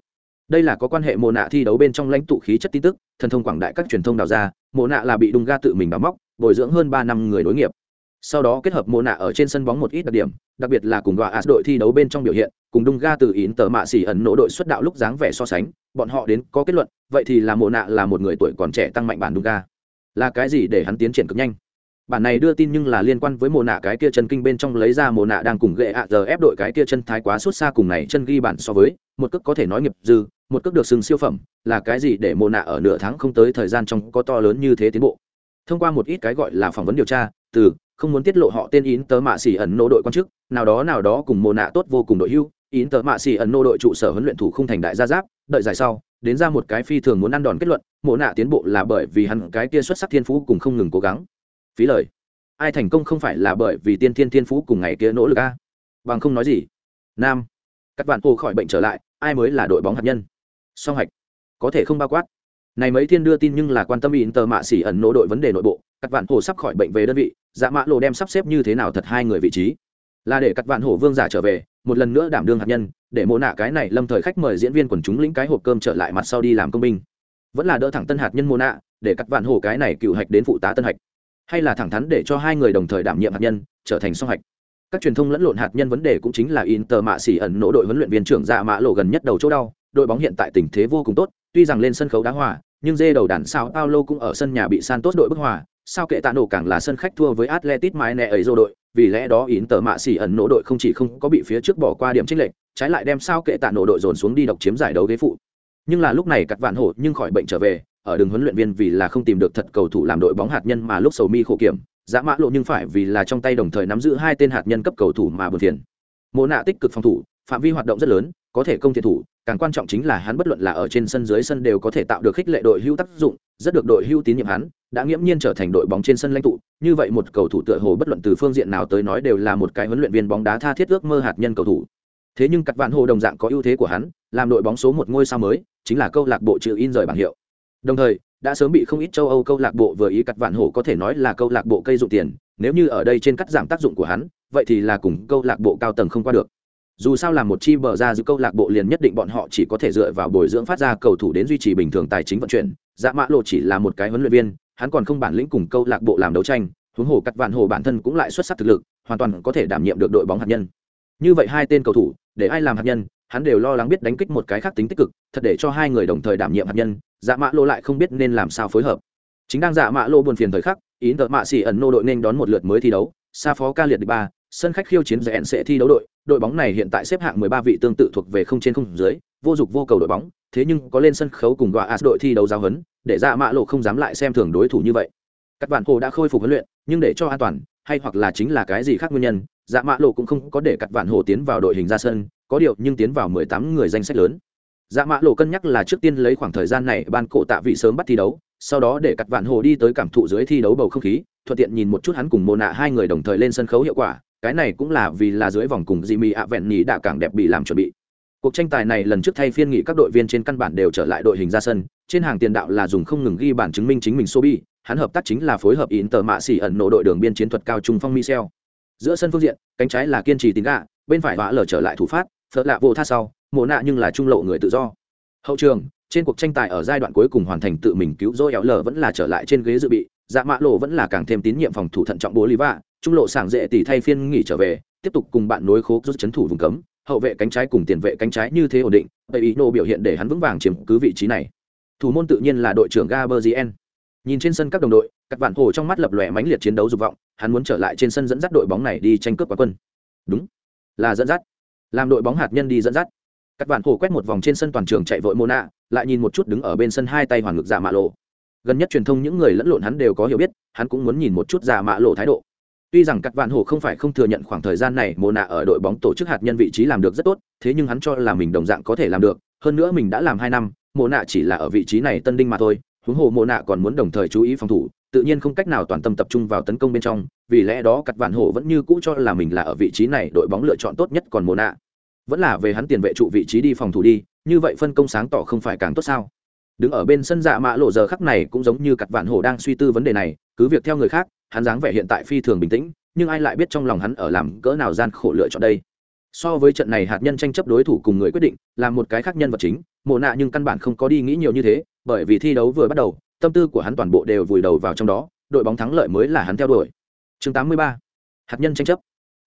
Đây là có quan hệ mồ nạ thi đấu bên trong lãnh tụ khí chất tin tức, thần thông quảng đại các truyền thông đào ra mồ nạ là bị đung ga tự mình đóng móc, bồi dưỡng hơn ba năm người nối nghiệp sau đó kết hợp mô nạ ở trên sân bóng một ít đặc điểm, đặc biệt là cùng gọi as đội thi đấu bên trong biểu hiện, cùng đung ga từ ín tờ mạ xỉ ẩn nỗ đội xuất đạo lúc dáng vẻ so sánh, bọn họ đến có kết luận, vậy thì là mô nạ là một người tuổi còn trẻ tăng mạnh bản đung ga. Là cái gì để hắn tiến triển cực nhanh? Bản này đưa tin nhưng là liên quan với mồ nạ cái kia chân kinh bên trong lấy ra mồ nạ đang cùng ghệ ạ giờ ép đội cái kia chân thái quá suốt xa cùng này chân ghi bản so với, một cước có thể nói nghiệp dư, một cước được sừng siêu phẩm, là cái gì để mồ nạ ở nửa tháng không tới thời gian trong có to lớn như thế tiến bộ? Thông qua một ít cái gọi là phỏng vấn điều tra, từ không muốn tiết lộ họ tên yến tớ mạ xỉ ẩn nô đội quan chức, nào đó nào đó cùng mồ nạ tốt vô cùng đội hưu, yến tớ mạ xỉ ẩn nô đội trụ sở huấn luyện thủ không thành đại gia giáp, đợi giải sau, đến ra một cái phi thường muốn ăn đòn kết luận mồ nạ tiến bộ là bởi vì hắn cái kia xuất sắc thiên phú cùng không ngừng cố gắng. Phí lời. Ai thành công không phải là bởi vì tiên thiên thiên phú cùng ngày kia nỗ lực a? Bằng không nói gì. Nam. Các bạn ô khỏi bệnh trở lại, ai mới là đội bóng hạt nhân? Song hạch. Có thể không bao quát. Này mấy thiên đưa tin nhưng là quan tâm in tờ mạ xỉ ẩn nỗ đội vấn đề nội bộ các bạn hồ sắp khỏi bệnh về đơn vị dạ mã lộ đem sắp xếp như thế nào thật hai người vị trí. Là để các bạn Hổ vương giả trở về một lần nữa đảm đương hạt nhân để mộ nạ cái này lâm thời khách mời diễn viên quần chúng lĩnh cái hộp cơm trở lại mặt sau đi làm công binh. Vẫn là đỡ thẳng tân hạt nhân mộ nạ để các bạn Hổ cái này cựu hạch đến phụ tá tân hạch. Hay là thẳng thắn để cho hai người đồng thời đảm nhiệm hạt nhân trở thành song hạch. Các truyền thông lẫn lộn hạt nhân vấn đề cũng chính là Inter mạ xỉ ẩn nỗ đội huấn luyện viên trưởng dạ mã lộ gần nhất đầu chỗ đau, đội bóng hiện tại tình thế vô cùng tốt, tuy rằng lên sân khấu đá hòa, nhưng dê đầu đàn sao Paulo cũng ở sân nhà bị Santos đội bức hòa, sao kệ tạ nổ càng là sân khách thua với Atletic Mai nẹ ấy đội, vì lẽ đó Inter mạ xỉ ẩn nổ đội không chỉ không có bị phía trước bỏ qua điểm trích lệch, trái lại đem sao kệ tạ nổ đội dồn xuống đi độc chiếm giải đấu ghế phụ. Nhưng là lúc này cắt vạn hổ nhưng khỏi bệnh trở về, ở đường huấn luyện viên vì là không tìm được thật cầu thủ làm đội bóng hạt nhân mà lúc sầu mi khổ kiểm, dã mã lộ nhưng phải vì là trong tay đồng thời nắm giữ hai tên hạt nhân cấp cầu thủ mà buồn phiền mộ nạ tích cực phòng thủ phạm vi hoạt động rất lớn có thể công thiện thủ, càng quan trọng chính là hắn bất luận là ở trên sân dưới sân đều có thể tạo được khích lệ đội hưu tác dụng, rất được đội hưu tín nhiệm hắn, đã nghiễm nhiên trở thành đội bóng trên sân lãnh tụ. Như vậy một cầu thủ tựa hồ bất luận từ phương diện nào tới nói đều là một cái huấn luyện viên bóng đá tha thiết ước mơ hạt nhân cầu thủ. Thế nhưng cặp vạn hồ đồng dạng có ưu thế của hắn, làm đội bóng số một ngôi sao mới, chính là câu lạc bộ chữ in rời bảng hiệu. Đồng thời, đã sớm bị không ít châu âu câu lạc bộ vừa ý cặp vạn hổ có thể nói là câu lạc bộ cây dụng tiền, nếu như ở đây trên cắt giảm tác dụng của hắn, vậy thì là cùng câu lạc bộ cao tầng không qua được dù sao là một chi bờ ra giữ câu lạc bộ liền nhất định bọn họ chỉ có thể dựa vào bồi dưỡng phát ra cầu thủ đến duy trì bình thường tài chính vận chuyển. Dạ mã lộ chỉ là một cái huấn luyện viên, hắn còn không bản lĩnh cùng câu lạc bộ làm đấu tranh, huống hồ cắt vạn hồ bản thân cũng lại xuất sắc thực lực, hoàn toàn có thể đảm nhiệm được đội bóng hạt nhân. Như vậy hai tên cầu thủ, để ai làm hạt nhân, hắn đều lo lắng biết đánh kích một cái khác tính tích cực, thật để cho hai người đồng thời đảm nhiệm hạt nhân dạ mã lô lại không biết nên làm sao phối hợp. Chính đang dạ mã lô buồn phiền thời khắc ý tợ mạ xỉ ẩn nô đội nên đón một lượt mới thi đấu xa phó ca liệt ba, sân khách khiêu chiến rẽn sẽ thi đấu đội đội bóng này hiện tại xếp hạng 13 vị tương tự thuộc về không trên không dưới, vô dụng vô cầu đội bóng, thế nhưng có lên sân khấu cùng đọa as đội thi đấu giao hấn để dạ Mạ lộ không dám lại xem thường đối thủ như vậy. Các bạn hồ đã khôi phục huấn luyện, nhưng để cho an toàn, hay hoặc là chính là cái gì khác nguyên nhân dạ Mạ lộ cũng không có để các bạn hồ tiến vào đội hình ra sân, có điều nhưng tiến vào 18 người danh sách lớn. Dạ Mạ lộ cân nhắc là trước tiên lấy khoảng thời gian này ban cổ tạ vị sớm bắt thi đấu, sau đó để cắt vạn hồ đi tới cảm thụ dưới thi đấu bầu không khí, thuận tiện nhìn một chút hắn cùng mô nạ hai người đồng thời lên sân khấu hiệu quả cái này cũng là vì là dưới vòng cùng Jimmy ạ vẹn nhì đã càng đẹp bị làm chuẩn bị. Cuộc tranh tài này lần trước thay phiên nghỉ các đội viên trên căn bản đều trở lại đội hình ra sân, trên hàng tiền đạo là dùng không ngừng ghi bản chứng minh chính mình sobi, hắn hợp tác chính là phối hợp in tờ mạ xỉ ẩn nổ đội đường biên chiến thuật cao trung phong michel. Giữa sân phương diện, cánh trái là kiên trì tín gạ, bên phải vã lở trở lại thủ phát, phớt lạ vô tha sau, mộ nạ nhưng là trung lộ người tự do. Hậu trường, trên cuộc tranh tài ở giai đoạn cuối cùng hoàn thành tự mình cứu rỗi éo lờ vẫn là trở lại trên ghế dự bị dạ mã lộ vẫn là càng thêm tín nhiệm phòng thủ thận trọng bố lý vạ trung lộ sảng dễ tỷ thay phiên nghỉ trở về, tiếp tục cùng bạn nối khố rút chấn thủ vùng cấm. Hậu vệ cánh trái cùng tiền vệ cánh trái như thế ổn định tây ý nô biểu hiện để hắn vững vàng chiếm cứ vị trí này. Thủ môn tự nhiên là đội trưởng gaberzien nhìn trên sân các đồng đội, các bạn hồ trong mắt lập lòe mãnh liệt chiến đấu dục vọng, hắn muốn trở lại trên sân dẫn dắt đội bóng này đi tranh cướp quá quân. Đúng, là dẫn dắt. Làm đội bóng hạt nhân đi dẫn dắt. Các bạn hồ quét một vòng trên sân toàn trường chạy vội mô nạ lại nhìn một chút đứng ở bên sân hai tay hoàn ngực giả dạ mạ lộ gần nhất truyền thông những người lẫn lộn hắn đều có hiểu biết, hắn cũng muốn nhìn một chút giả mạ lộ thái độ. Tuy rằng các vạn hồ không phải không thừa nhận khoảng thời gian này mô nạ ở đội bóng tổ chức hạt nhân vị trí làm được rất tốt, thế nhưng hắn cho là mình đồng dạng có thể làm được, hơn nữa mình đã làm hai năm mô nạ chỉ là ở vị trí này tân đinh mà thôi, huống hồ mô nạ còn muốn đồng thời chú ý phòng thủ, tự nhiên không cách nào toàn tâm tập trung vào tấn công bên trong, vì lẽ đó các vạn hổ vẫn như cũ cho là mình là ở vị trí này đội bóng lựa chọn tốt nhất còn mô nạ. Vẫn là về hắn tiền vệ trụ vị trí đi phòng thủ đi, như vậy phân công sáng tỏ không phải càng tốt sao? Đứng ở bên sân dạ mạ lộ giờ khắc này cũng giống như cặt vạn hổ đang suy tư vấn đề này, cứ việc theo người khác, hắn dáng vẻ hiện tại phi thường bình tĩnh, nhưng ai lại biết trong lòng hắn ở làm cỡ nào gian khổ lựa chọn đây so với trận này hạt nhân tranh chấp đối thủ cùng người quyết định là một cái khác nhân vật chính, mộ nạ nhưng căn bản không có đi nghĩ nhiều như thế, bởi vì thi đấu vừa bắt đầu, tâm tư của hắn toàn bộ đều vùi đầu vào trong đó, đội bóng thắng lợi mới là hắn theo đuổi chương 83. hạt nhân tranh chấp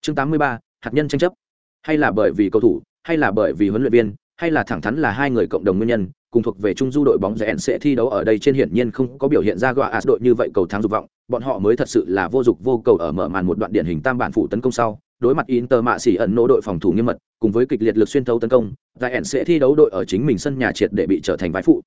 chương 83. hạt nhân tranh chấp hay là bởi vì cầu thủ, hay là bởi vì huấn luyện viên, hay là thẳng thắn là hai người cộng đồng nguyên nhân cùng thuộc về trung du đội bóng rẽn sẽ thi đấu ở đây trên hiển nhiên không có biểu hiện ra gọa as đội như vậy cầu thắng dục vọng, bọn họ mới thật sự là vô dụng vô cầu ở mở màn một đoạn điển hình tam bản phủ tấn công sau, đối mặt Inter mạ xỉ ẩn nỗ đội phòng thủ nghiêm mật, cùng với kịch liệt lực xuyên thấu tấn công rẽn sẽ thi đấu đội ở chính mình sân nhà triệt để bị trở thành vái phụ.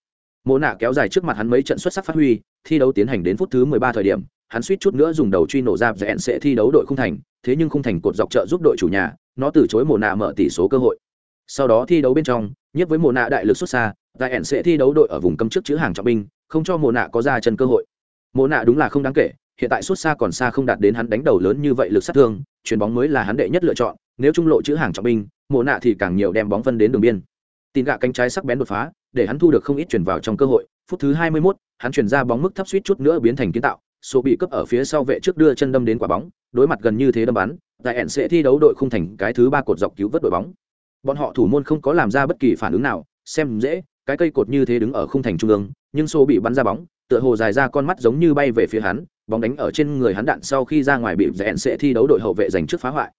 Mô nạ kéo dài trước mặt hắn mấy trận xuất sắc phát huy, thi đấu tiến hành đến phút thứ 13 thời điểm, hắn suýt chút nữa dùng đầu truy nổ ra rẽn sẽ thi đấu đội không thành, thế nhưng không thành cột dọc trợ giúp đội chủ nhà, nó từ chối mồ nạ mở tỷ số cơ hội. Sau đó thi đấu bên trong, nhất với mồ nạ đại lực xuất xa tại ẻn sẽ thi đấu đội ở vùng cấm trước chữ hàng trọng binh không cho mồ nạ có ra chân cơ hội. Mồ nạ đúng là không đáng kể hiện tại suốt xa còn xa không đạt đến hắn đánh đầu lớn như vậy lực sát thương chuyền bóng mới là hắn đệ nhất lựa chọn nếu trung lộ chữ hàng trọng binh mồ nạ thì càng nhiều đem bóng phân đến đường biên. Tin gạ cánh trái sắc bén đột phá để hắn thu được không ít chuyển vào trong cơ hội phút thứ 21, hắn chuyển ra bóng mức thấp suýt chút nữa biến thành kiến tạo số bị cấp ở phía sau vệ trước đưa chân đâm đến quả bóng đối mặt gần như thế đâm bắn tại ẻn sẽ thi đấu đội không thành cái thứ ba cột dọc cứu vớt đội bóng. Bọn họ thủ môn không có làm ra bất kỳ phản ứng nào xem dễ cái cây cột như thế đứng ở khung thành trung ương, nhưng số bị bắn ra bóng, tựa hồ dài ra con mắt giống như bay về phía hắn, bóng đánh ở trên người hắn đạn sau khi ra ngoài bị rẽn sẽ thi đấu đội hậu vệ giành trước phá hoại.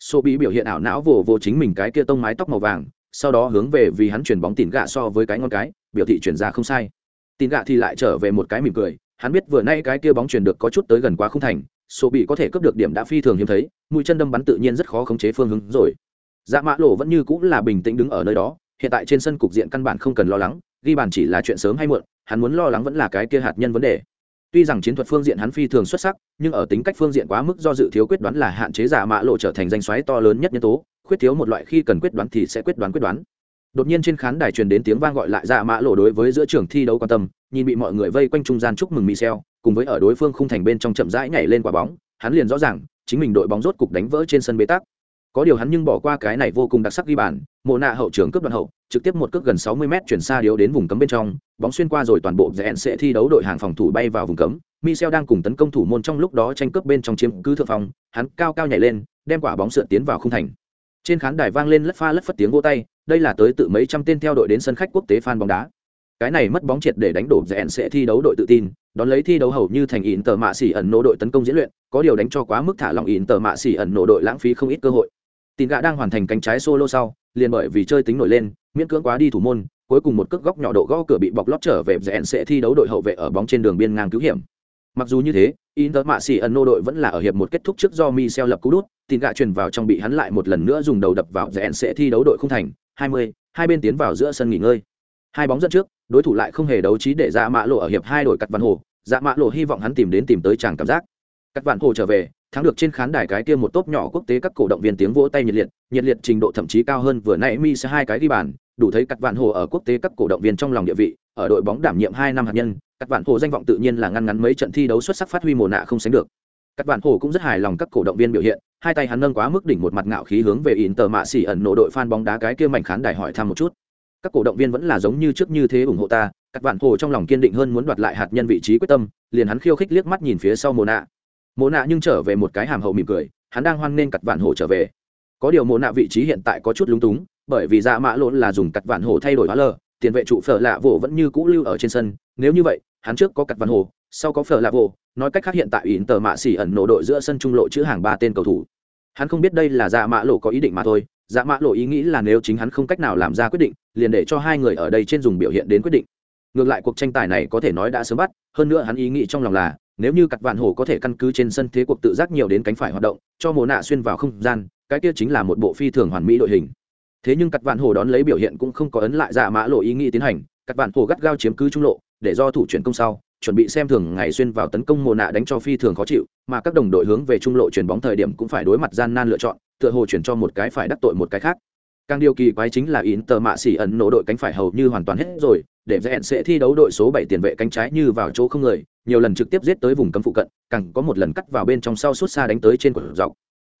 Số bị biểu hiện ảo não vồ vồ chính mình cái kia tông mái tóc màu vàng, sau đó hướng về vì hắn chuyển bóng tỉn gạ so với cái ngon cái, biểu thị chuyển ra không sai. Tỉn gạ thì lại trở về một cái mỉm cười, hắn biết vừa nay cái kia bóng chuyển được có chút tới gần quá không thành số bị có thể cướp được điểm đã phi thường hiếm thấy, mũi chân đâm bắn tự nhiên rất khó khống chế phương hướng rồi. Dạ mã lộ vẫn như cũng là bình tĩnh đứng ở nơi đó hiện tại trên sân cục diện căn bản không cần lo lắng, ghi bàn chỉ là chuyện sớm hay muộn, hắn muốn lo lắng vẫn là cái kia hạt nhân vấn đề. Tuy rằng chiến thuật phương diện hắn phi thường xuất sắc, nhưng ở tính cách phương diện quá mức do dự thiếu quyết đoán là hạn chế giả mã lộ trở thành danh xoáy to lớn nhất nhân tố, khuyết thiếu một loại khi cần quyết đoán thì sẽ quyết đoán quyết đoán. Đột nhiên trên khán đài truyền đến tiếng vang gọi lại giả mã lộ đối với giữa trường thi đấu quan tâm, nhìn bị mọi người vây quanh trung gian chúc mừng michel, cùng với ở đối phương khung thành bên trong chậm rãi nhảy lên quả bóng, hắn liền rõ ràng, chính mình đội bóng rốt cục đánh vỡ trên sân bế tắc có điều hắn nhưng bỏ qua cái này vô cùng đặc sắc ghi bàn, mộ nạ hậu trưởng cướp đoạn hậu, trực tiếp một cước gần 60 m chuyển xa điếu đến vùng cấm bên trong, bóng xuyên qua rồi toàn bộ dẹn sẽ thi đấu đội hàng phòng thủ bay vào vùng cấm. Michel đang cùng tấn công thủ môn trong lúc đó tranh cướp bên trong chiếm cứ thượng phòng hắn cao cao nhảy lên, đem quả bóng sượt tiến vào khung thành. Trên khán đài vang lên lất pha lất phất tiếng vô tay, đây là tới tự mấy trăm tên theo đội đến sân khách quốc tế fan bóng đá. Cái này mất bóng triệt để đánh đổ dẹn sẽ thi đấu đội tự tin, đón lấy thi đấu hầu như thành ỉn tờ mạ xỉ ẩn nổ đội tấn công diễn luyện, có điều đánh cho quá mức thả lòng ỉn tờ mạ xỉ ẩn nổ đội lãng phí không ít cơ hội tin gã đang hoàn thành cánh trái solo sau liền bởi vì chơi tính nổi lên miễn cưỡng quá đi thủ môn cuối cùng một cước góc nhỏ độ gõ cửa bị bọc lót trở về Dẹn sẽ thi đấu đội hậu vệ ở bóng trên đường biên ngang cứu hiểm. Mặc dù như thế inter mạ Sĩ ẩn nô đội vẫn là ở hiệp một kết thúc trước do michel lập cú đút tin gã truyền vào trong bị hắn lại một lần nữa dùng đầu đập vào Dẹn sẽ thi đấu đội không thành 20, hai bên tiến vào giữa sân nghỉ ngơi. Hai bóng dẫn trước đối thủ lại không hề đấu trí để ra mạ lộ ở hiệp hai đội cắt văn hồ. Dạ mạ lộ hy vọng hắn tìm đến tìm tới chàng cảm giác. Cắt vạn hồ trở về thắng được trên khán đài cái kia một tốp nhỏ quốc tế các cổ động viên tiếng vỗ tay nhiệt liệt nhiệt liệt trình độ thậm chí cao hơn vừa nãy mi sẽ hai cái ghi bàn, đủ thấy cắt vạn hồ ở quốc tế các cổ động viên trong lòng địa vị, ở đội bóng đảm nhiệm hai năm hạt nhân cắt vạn hồ danh vọng tự nhiên là ngăn ngắn mấy trận thi đấu xuất sắc phát huy mồ nạ không sánh được. Cắt vạn hồ cũng rất hài lòng các cổ động viên biểu hiện, hai tay hắn nâng quá mức đỉnh một mặt ngạo khí hướng về ỉn tờ mạ xỉ ẩn nổ đội fan bóng đá cái kia mảnh khán đài hỏi thăm một chút. Các cổ động viên vẫn là giống như trước như thế ủng hộ ta các vạn hồ trong lòng kiên định hơn muốn đoạt lại hạt nhân vị trí quyết tâm, liền hắn khiêu khích liếc mắt nhìn phía sau mồ nạ. Mộ nạ nhưng trở về một cái hàm hậu mỉm cười, hắn đang hoan nên cặt vạn hổ trở về. Có điều Mộ nạ vị trí hiện tại có chút lúng túng, bởi vì dạ mã lộn là dùng cặt vạn hổ thay đổi hóa lờ, tiền vệ trụ phở lạ vỗ vẫn như cũ lưu ở trên sân. Nếu như vậy, hắn trước có cặt vạn hổ, sau có phở lạ vỗ nói cách khác hiện tại ỉn tờ mạ xỉ ẩn nổ đội giữa sân trung lộ chữ hàng ba tên cầu thủ. Hắn không biết đây là dạ mã lộ có ý định mà thôi dạ mã lộ ý nghĩ là nếu chính hắn không cách nào làm ra quyết định, liền để cho hai người ở đây trên dùng biểu hiện đến quyết định. Ngược lại cuộc tranh tài này có thể nói đã sớm bắt, hơn nữa hắn ý nghĩ trong lòng là nếu như cặt vạn hổ có thể căn cứ trên sân thế cuộc tự giác nhiều đến cánh phải hoạt động, cho mồ nạ xuyên vào không gian, cái kia chính là một bộ phi thường hoàn mỹ đội hình. Thế nhưng cặt vạn hổ đón lấy biểu hiện cũng không có ấn lại dạ mã lộ ý nghĩ tiến hành cặt vạn hổ gắt gao chiếm cứ trung lộ, để do thủ chuyển công sau, chuẩn bị xem thường ngày xuyên vào tấn công mồ nạ đánh cho phi thường khó chịu, mà các đồng đội hướng về trung lộ chuyển bóng thời điểm cũng phải đối mặt gian nan lựa chọn, tựa hồ chuyển cho một cái phải đắc tội một cái khác càng điều kỳ quái chính là in tờ mạ xỉ ẩn nổ đội cánh phải hầu như hoàn toàn hết rồi, để dẹn sẽ thi đấu đội số bảy tiền vệ cánh trái như vào chỗ không người, nhiều lần trực tiếp giết tới vùng cấm phụ cận, càng có một lần cắt vào bên trong sau suốt xa đánh tới trên cột dọc.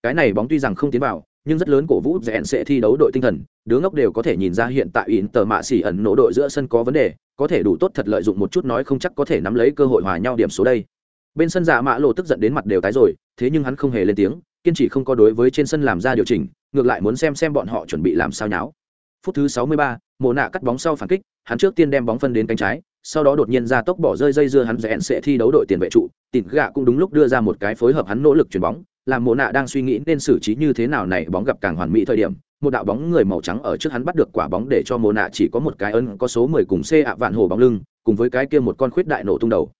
Cái này bóng tuy rằng không tiến vào, nhưng rất lớn cổ vũ dẹn sẽ thi đấu đội tinh thần, đứa ngốc đều có thể nhìn ra hiện tại in tờ mạ xỉ ẩn nổ đội giữa sân có vấn đề, có thể đủ tốt thật lợi dụng một chút nói không chắc có thể nắm lấy cơ hội hòa nhau điểm số đây. Bên sân dạ giả mã lộ tức giận đến mặt đều tái rồi, thế nhưng hắn không hề lên tiếng, kiên trì không có đối với trên sân làm ra điều chỉnh ngược lại muốn xem xem bọn họ chuẩn bị làm sao nháo. Phút thứ 63, mồ nạ cắt bóng sau phản kích hắn trước tiên đem bóng phân đến cánh trái sau đó đột nhiên ra tốc bỏ rơi dây dưa hắn rẽn sẽ thi đấu đội tiền vệ trụ tịt gạ cũng đúng lúc đưa ra một cái phối hợp hắn nỗ lực chuyển bóng làm mồ nạ đang suy nghĩ nên xử trí như thế nào này bóng gặp càng hoàn mỹ thời điểm một đạo bóng người màu trắng ở trước hắn bắt được quả bóng để cho mồ nạ chỉ có một cái ấn có số 10 cùng C ạ vạn hồ bóng lưng cùng với cái kia một con khuyết đại nổ tung đầu.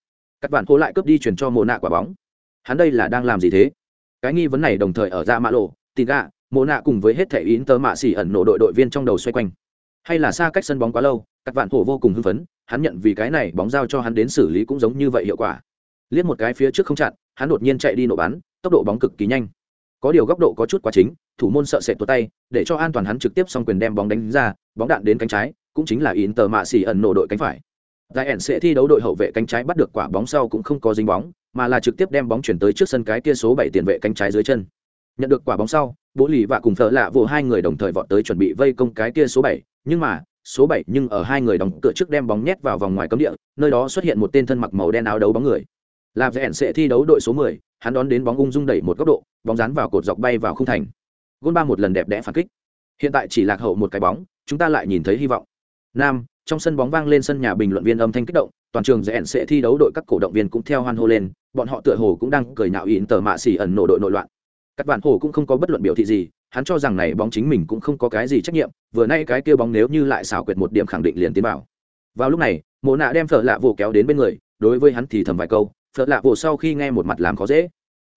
Cắt vạn hồ lại cướp đi chuyển cho mồ nạ quả bóng. Hắn đây là đang làm gì thế? Cái nghi vấn này đồng thời ở ra mã lộ tịt gạ mộ nạ cùng với hết thể ý tơ mạ xỉ ẩn nổ đội đội viên trong đầu xoay quanh hay là xa cách sân bóng quá lâu các vạn hổ vô cùng hưng phấn hắn nhận vì cái này bóng giao cho hắn đến xử lý cũng giống như vậy hiệu quả liếc một cái phía trước không chặn hắn đột nhiên chạy đi nổ bắn tốc độ bóng cực kỳ nhanh có điều góc độ có chút quá chính thủ môn sợ sệt tuột tay để cho an toàn hắn trực tiếp xong quyền đem bóng đánh ra bóng đạn đến cánh trái cũng chính là Inter mạ xỉ ẩn nổ đội cánh phải. Giants sẽ thi đấu đội hậu vệ cánh trái bắt được quả bóng sau cũng không có dính bóng, mà là trực tiếp đem bóng chuyển tới trước sân cái kia số bảy tiền vệ cánh trái dưới chân. Nhận được quả bóng sau, Bố Lì và cùng thợ lạ vỗ hai người đồng thời vọt tới chuẩn bị vây công cái kia số bảy, nhưng mà, số bảy nhưng ở hai người đóng cửa trước đem bóng nhét vào vòng ngoài cấm địa, nơi đó xuất hiện một tên thân mặc màu đen áo đấu bóng người. Là Giants sẽ thi đấu đội số 10, hắn đón đến bóng ung dung đẩy một góc độ, bóng dán vào cột dọc bay vào khung thành. Gôn ba một lần đẹp đẽ phản kích. Hiện tại chỉ lạc hậu một cái bóng, chúng ta lại nhìn thấy hy vọng. Nam, trong sân bóng vang lên sân nhà bình luận viên âm thanh kích động, toàn trường rẽn sẽ thi đấu đội các cổ động viên cũng theo hoan hô lên, bọn họ tựa hồ cũng đang cười nhạo ỉn tờ mạ xỉ ẩn nổ đội nội loạn. Các bạn hồ cũng không có bất luận biểu thị gì, hắn cho rằng này bóng chính mình cũng không có cái gì trách nhiệm, vừa nay cái kia bóng nếu như lại xảo quyệt một điểm khẳng định liền tiến vào. Vào lúc này, Mộ nạ đem Phở Lạ Vụ kéo đến bên người, đối với hắn thì thầm vài câu, Phở Lạ Vụ sau khi nghe một mặt làm khó dễ.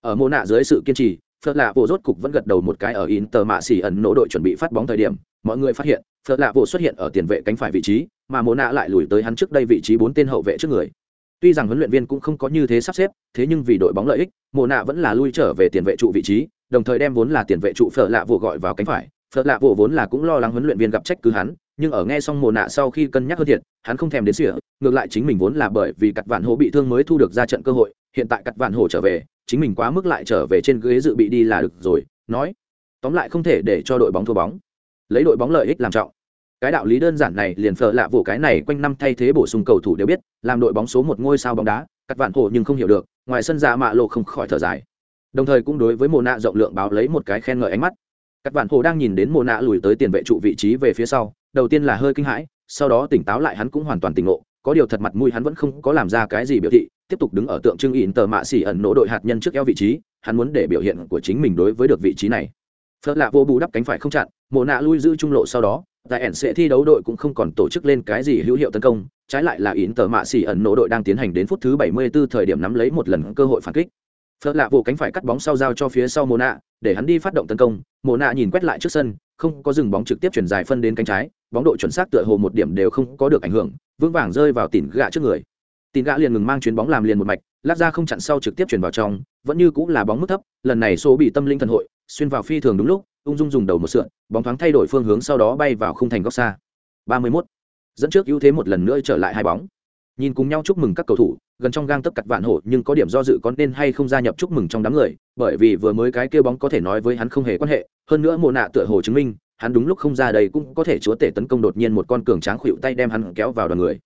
Ở Mộ nạ dưới sự kiên trì, Phở Lạ Vụ rốt cục vẫn gật đầu một cái ở Inter mạ xỉ ẩn nỗ đội chuẩn bị phát bóng thời điểm, mọi người phát hiện, Phở Lạ Vụ xuất hiện ở tiền vệ cánh phải vị trí, mà Mộ nạ lại lùi tới hắn trước đây vị trí bốn tên hậu vệ trước người. Tuy rằng huấn luyện viên cũng không có như thế sắp xếp, thế nhưng vì đội bóng lợi ích, Mộ nạ vẫn là lui trở về tiền vệ trụ vị trí, đồng thời đem vốn là tiền vệ trụ Phở Lạ Vụ gọi vào cánh phải. Phở Lạ Vụ vốn là cũng lo lắng huấn luyện viên gặp trách cứ hắn, nhưng ở nghe xong Mộ nạ sau khi cân nhắc hơn thiệt, hắn không thèm đến sỉa, ngược lại chính mình vốn là bởi vì cắt vạn Hổ bị thương mới thu được ra trận cơ hội, hiện tại cắt vạn Hổ trở về, chính mình quá mức lại trở về trên ghế dự bị đi là được rồi, nói. Tóm lại không thể để cho đội bóng thua bóng. Lấy đội bóng lợi ích làm trọng cái đạo lý đơn giản này liền phở lạ vụ cái này quanh năm thay thế bổ sung cầu thủ đều biết, làm đội bóng số một ngôi sao bóng đá, cắt vạn hộ nhưng không hiểu được, ngoài sân ra mạ lộ không khỏi thở dài. Đồng thời cũng đối với mồ nạ rộng lượng báo lấy một cái khen ngợi ánh mắt. Cắt vạn hộ đang nhìn đến mồ nạ lùi tới tiền vệ trụ vị trí về phía sau, đầu tiên là hơi kinh hãi, sau đó tỉnh táo lại hắn cũng hoàn toàn tỉnh ngộ, có điều thật mặt mũi hắn vẫn không có làm ra cái gì biểu thị, tiếp tục đứng ở tượng trưng ỉn tờ mạ xỉ ẩn nỗ đội hạt nhân trước eo vị trí, hắn muốn để biểu hiện của chính mình đối với được vị trí này. Phớt lạ vô bù đắp cánh phải không chặn mồ nạ lui giữ trung lộ sau đó tại ẻn sẽ thi đấu đội cũng không còn tổ chức lên cái gì hữu hiệu tấn công, trái lại là ỉn tờ mạ xỉ ẩn nổ đội đang tiến hành đến phút thứ 74 thời điểm nắm lấy một lần cơ hội phản kích. Phớt lạ vụ cánh phải cắt bóng sau giao cho phía sau mồ nạ để hắn đi phát động tấn công. Mồ nạ nhìn quét lại trước sân, không có dừng bóng trực tiếp chuyển dài phân đến cánh trái, bóng độ chuẩn xác tựa hồ một điểm đều không có được ảnh hưởng, vững vàng rơi vào tỉn gạ trước người. Tỉn gạ liền ngừng mang chuyến bóng làm liền một mạch, lát ra không chặn sau trực tiếp chuyển vào trong, vẫn như cũng là bóng mức thấp, lần này số bị tâm linh thần hội, xuyên vào phi thường đúng lúc, ung dung dùng đầu một sượn bóng thoáng thay đổi phương hướng sau đó bay vào khung thành góc xa. 31. dẫn trước ưu thế một lần nữa trở lại hai bóng. Nhìn cùng nhau chúc mừng các cầu thủ, gần trong gang tất cặt vạn hổ nhưng có điểm do dự có nên hay không gia nhập chúc mừng trong đám người, bởi vì vừa mới cái kia bóng có thể nói với hắn không hề quan hệ, hơn nữa mồ nạ tựa hồ chứng minh, hắn đúng lúc không ra đây cũng có thể chúa tể tấn công đột nhiên một con cường tráng khuỵu tay đem hắn kéo vào đoàn người.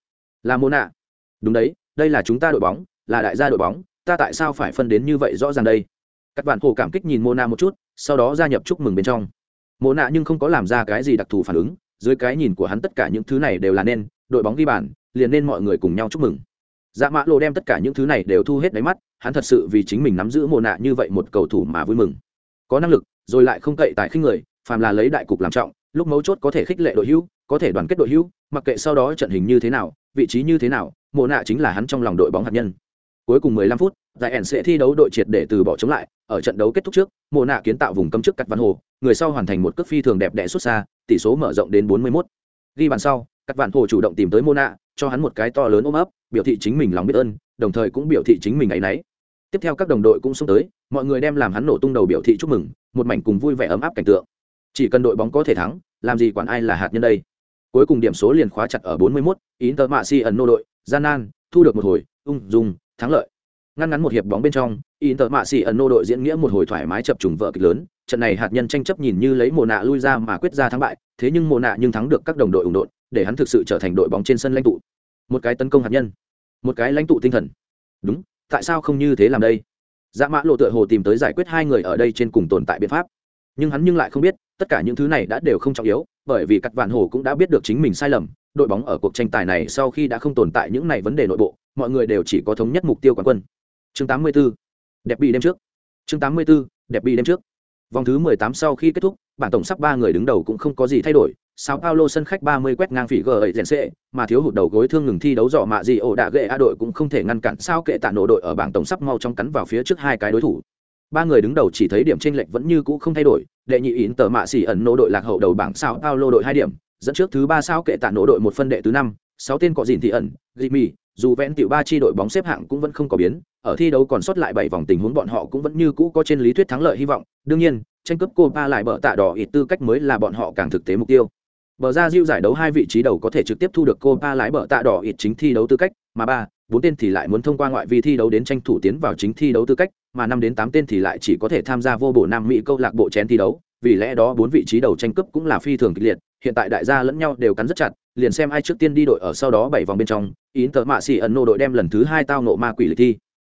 Là mồ nạ. Đúng đấy, đây là chúng ta đội bóng, là đại gia đội bóng, ta tại sao phải phân đến như vậy rõ ràng đây? Các bạn hồ cảm kích nhìn mô na một chút, sau đó gia nhập chúc mừng bên trong mộ nạ nhưng không có làm ra cái gì đặc thù phản ứng, dưới cái nhìn của hắn tất cả những thứ này đều là nên, đội bóng ghi bàn, liền nên mọi người cùng nhau chúc mừng. Dạ mã lộ đem tất cả những thứ này đều thu hết đáy mắt, hắn thật sự vì chính mình nắm giữ mô nạ như vậy một cầu thủ mà vui mừng. Có năng lực, rồi lại không cậy tại khinh người, phàm là lấy đại cục làm trọng, lúc mấu chốt có thể khích lệ đội hữu, có thể đoàn kết đội hữu, mặc kệ sau đó trận hình như thế nào, vị trí như thế nào mô nạ chính là hắn trong lòng đội bóng hạt nhân. Cuối cùng 15 phút giải ẻn sẽ thi đấu đội triệt để từ bỏ chống lại ở trận đấu kết thúc trước mồ nạ kiến tạo vùng cấm trước cắt văn hồ người sau hoàn thành một cước phi thường đẹp đẽ xuất xa tỷ số mở rộng đến 41. ghi bàn sau cắt vạn hồ chủ động tìm tới mô nạ cho hắn một cái to lớn ôm ấp biểu thị chính mình lòng biết ơn đồng thời cũng biểu thị chính mình ấy nấy tiếp theo các đồng đội cũng xông tới mọi người đem làm hắn nổ tung đầu biểu thị chúc mừng một mảnh cùng vui vẻ ấm áp cảnh tượng. Chỉ cần đội bóng có thể thắng làm gì quản ai là hạt nhân đây. Cuối cùng điểm số liền khóa chặt ở 41, Inter Mạ Si ẩn nô đội, gian nan, thu được một hồi, ung dung, thắng lợi ngăn ngắn một hiệp bóng bên trong inter mạ xỉ ẩn nô đội diễn nghĩa một hồi thoải mái chập trùng vợ kịch lớn trận này hạt nhân tranh chấp nhìn như lấy mồ nạ lui ra mà quyết ra thắng bại thế nhưng mồ nạ nhưng thắng được các đồng đội ủng đội, để hắn thực sự trở thành đội bóng trên sân lãnh tụ. Một cái tấn công hạt nhân một cái lãnh tụ tinh thần. Đúng tại sao không như thế làm đây? Dạ mã lộ tựa hồ tìm tới giải quyết hai người ở đây trên cùng tồn tại biện pháp. Nhưng hắn nhưng lại không biết tất cả những thứ này đã đều không trọng yếu bởi vì cắt vạn hồ cũng đã biết được chính mình sai lầm đội bóng ở cuộc tranh tài này sau khi đã không tồn tại những này vấn đề nội bộ mọi người đều chỉ có thống nhất mục tiêu quán quân chương 84. đẹp bị đêm trước chương 84. đẹp bị đêm trước vòng thứ 18 sau khi kết thúc bản tổng sắp ba người đứng đầu cũng không có gì thay đổi sao paulo sân khách 30 quét ngang phỉ gờ ấy rèn xệ mà thiếu hụt đầu gối thương ngừng thi đấu dọ mạ gì ổ đạ gệ a đội cũng không thể ngăn cản sao kệ tạ nổ đội ở bảng tổng sắp mau trong cắn vào phía trước hai cái đối thủ ba người đứng đầu chỉ thấy điểm chênh lệch vẫn như cũ không thay đổi đệ nhị ỉn tờ mạ xỉ ẩn nổ đội lạc hậu đầu bảng sao paulo đội hai điểm dẫn trước thứ ba sao kệ tạ nổ đội một phân đệ thứ năm sáu tên cọ dìn thị ẩn Jimmy, dù vẹn tiểu ba chi đội bóng xếp hạng cũng vẫn không có biến, ở thi đấu còn sót lại bảy vòng tình huống bọn họ cũng vẫn như cũ có trên lý thuyết thắng lợi hy vọng. Đương nhiên, tranh cướp Copa lại bở tạ đỏ ít tư cách mới là bọn họ càng thực tế mục tiêu. Bờ ra diệu giải đấu hai vị trí đầu có thể trực tiếp thu được Copa lái bờ tạ đỏ ít chính thi đấu tư cách, mà ba, bốn tên thì lại muốn thông qua ngoại vi thi đấu đến tranh thủ tiến vào chính thi đấu tư cách, mà năm đến tám tên thì lại chỉ có thể tham gia vô bổ Nam Mỹ câu lạc bộ chén thi đấu, vì lẽ đó bốn vị trí đầu tranh cướp cũng là phi thường kịch liệt, hiện tại đại gia lẫn nhau đều cắn rất chặt, liền xem ai trước tiên đi đội ở sau đó bảy vòng bên trong, Inter Mạ xì ẩn nô đội đem lần thứ hai tao nộ ma quỷ lịch thi.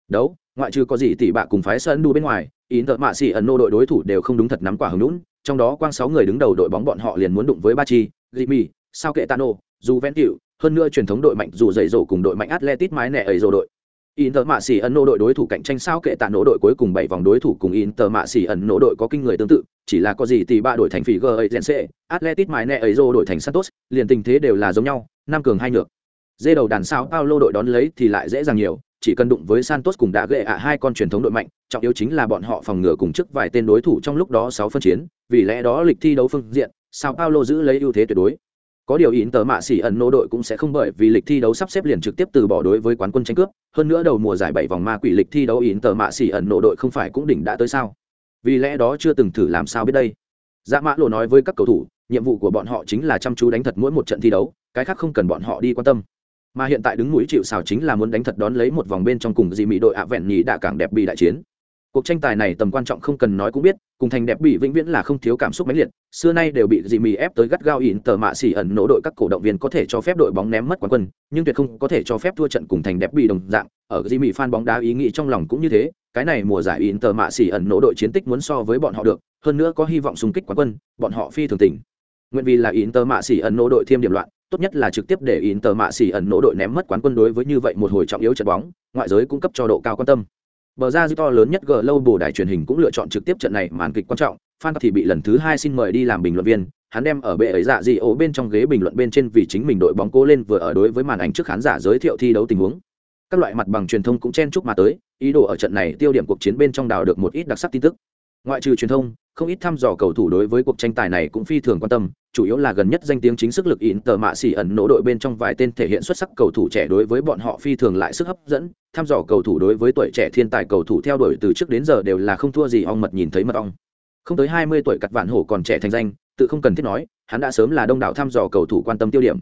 Đấu, ngoại trừ có gì tỷ bạ cùng phái sân đu bên ngoài, Inter Mạ xì ẩn nô đội đối thủ đều không đúng thật nắm quả hứng lũn. trong đó quang sáu người đứng đầu đội bóng bọn họ liền muốn đụng với ba chi, Jimmy, sao kệ Tano, dù ven tiểu, hơn nữa truyền thống đội mạnh dù dày dỗ cùng đội mạnh Atletic mái nẻ ấy dỗ đội. Inter Mạ Sĩ ẩn nô đội đối thủ cạnh tranh sao kệ nỗ đội cuối cùng bảy vòng đối thủ cùng Inter Mạ Sĩ ẩn nô đội có kinh người tương tự, chỉ là có gì thì ba đội thành phỉ GAC, Atletic mái nẻ ấy rồi đội thành Santos, liền tình thế đều là giống nhau, năm cường hai nhược. Dê đầu đàn sao Paulo đội đón lấy thì lại dễ dàng nhiều, chỉ cần đụng với Santos cùng đã gệ ạ hai con truyền thống đội mạnh, trọng yếu chính là bọn họ phòng ngừa cùng trước vài tên đối thủ trong lúc đó sáu phân chiến, vì lẽ đó lịch thi đấu phương diện, Sao Paulo giữ lấy ưu thế tuyệt đối. Có điều ý tờ mạ xỉ ẩn nô đội cũng sẽ không bởi vì lịch thi đấu sắp xếp liền trực tiếp từ bỏ đối với quán quân tranh cướp, hơn nữa đầu mùa giải bảy vòng ma quỷ lịch thi đấu ý tờ mạ xỉ ẩn nô đội không phải cũng đỉnh đã tới sao? Vì lẽ đó chưa từng thử làm sao biết đây. Dạ Mã Lộ nói với các cầu thủ, nhiệm vụ của bọn họ chính là chăm chú đánh thật mỗi một trận thi đấu, cái khác không cần bọn họ đi quan tâm mà hiện tại đứng mũi chịu xào chính là muốn đánh thật đón lấy một vòng bên trong cùng dị mỹ đội ạ vẹn nhì đạ càng đẹp bị đại chiến cuộc tranh tài này tầm quan trọng không cần nói cũng biết cùng thành đẹp bị vĩnh viễn là không thiếu cảm xúc mãnh liệt. Xưa nay đều bị dì mỹ ép tới gắt gao ỉn tờ mạ xỉ ẩn nỗ đội các cổ động viên có thể cho phép đội bóng ném mất quán quân nhưng tuyệt không có thể cho phép thua trận cùng thành đẹp bị đồng dạng. Ở dì mỹ fan bóng đá ý nghĩ trong lòng cũng như thế cái này mùa giải ỉn tờ mạ xỉ ẩn nỗ đội chiến tích muốn so với bọn họ được hơn nữa có hy vọng xung kích quán quân bọn họ phi thường tỉnh nguyện vì là ỉn tờ mạ xỉ ẩn nỗ đội thêm điểm loạn tốt nhất là trực tiếp để Inter mạ xỉ ẩn nỗ đội ném mất quán quân đối với như vậy một hồi trọng yếu trận bóng, ngoại giới cung cấp cho độ cao quan tâm. Bờ ra to lớn nhất G lâu bổ đài truyền hình cũng lựa chọn trực tiếp trận này màn kịch quan trọng, fan thì bị lần thứ hai xin mời đi làm bình luận viên, hắn đem ở bệ ấy dạ gì ổ bên trong ghế bình luận bên trên vì chính mình đội bóng cố lên vừa ở đối với màn ảnh trước khán giả giới thiệu thi đấu tình huống. Các loại mặt bằng truyền thông cũng chen chúc mà tới, ý đồ ở trận này tiêu điểm cuộc chiến bên trong đào được một ít đặc sắc tin tức. Ngoại trừ truyền thông, không ít thăm dò cầu thủ đối với cuộc tranh tài này cũng phi thường quan tâm, chủ yếu là gần nhất danh tiếng chính sức lực in tờ mạ xỉ ẩn nỗ đội bên trong vài tên thể hiện xuất sắc cầu thủ trẻ đối với bọn họ phi thường lại sức hấp dẫn, thăm dò cầu thủ đối với tuổi trẻ thiên tài cầu thủ theo đuổi từ trước đến giờ đều là không thua gì ong mật nhìn thấy mật ong. Không tới hai mươi tuổi cặt vạn hổ còn trẻ thành danh, tự không cần thiết nói, hắn đã sớm là đông đảo thăm dò cầu thủ quan tâm tiêu điểm.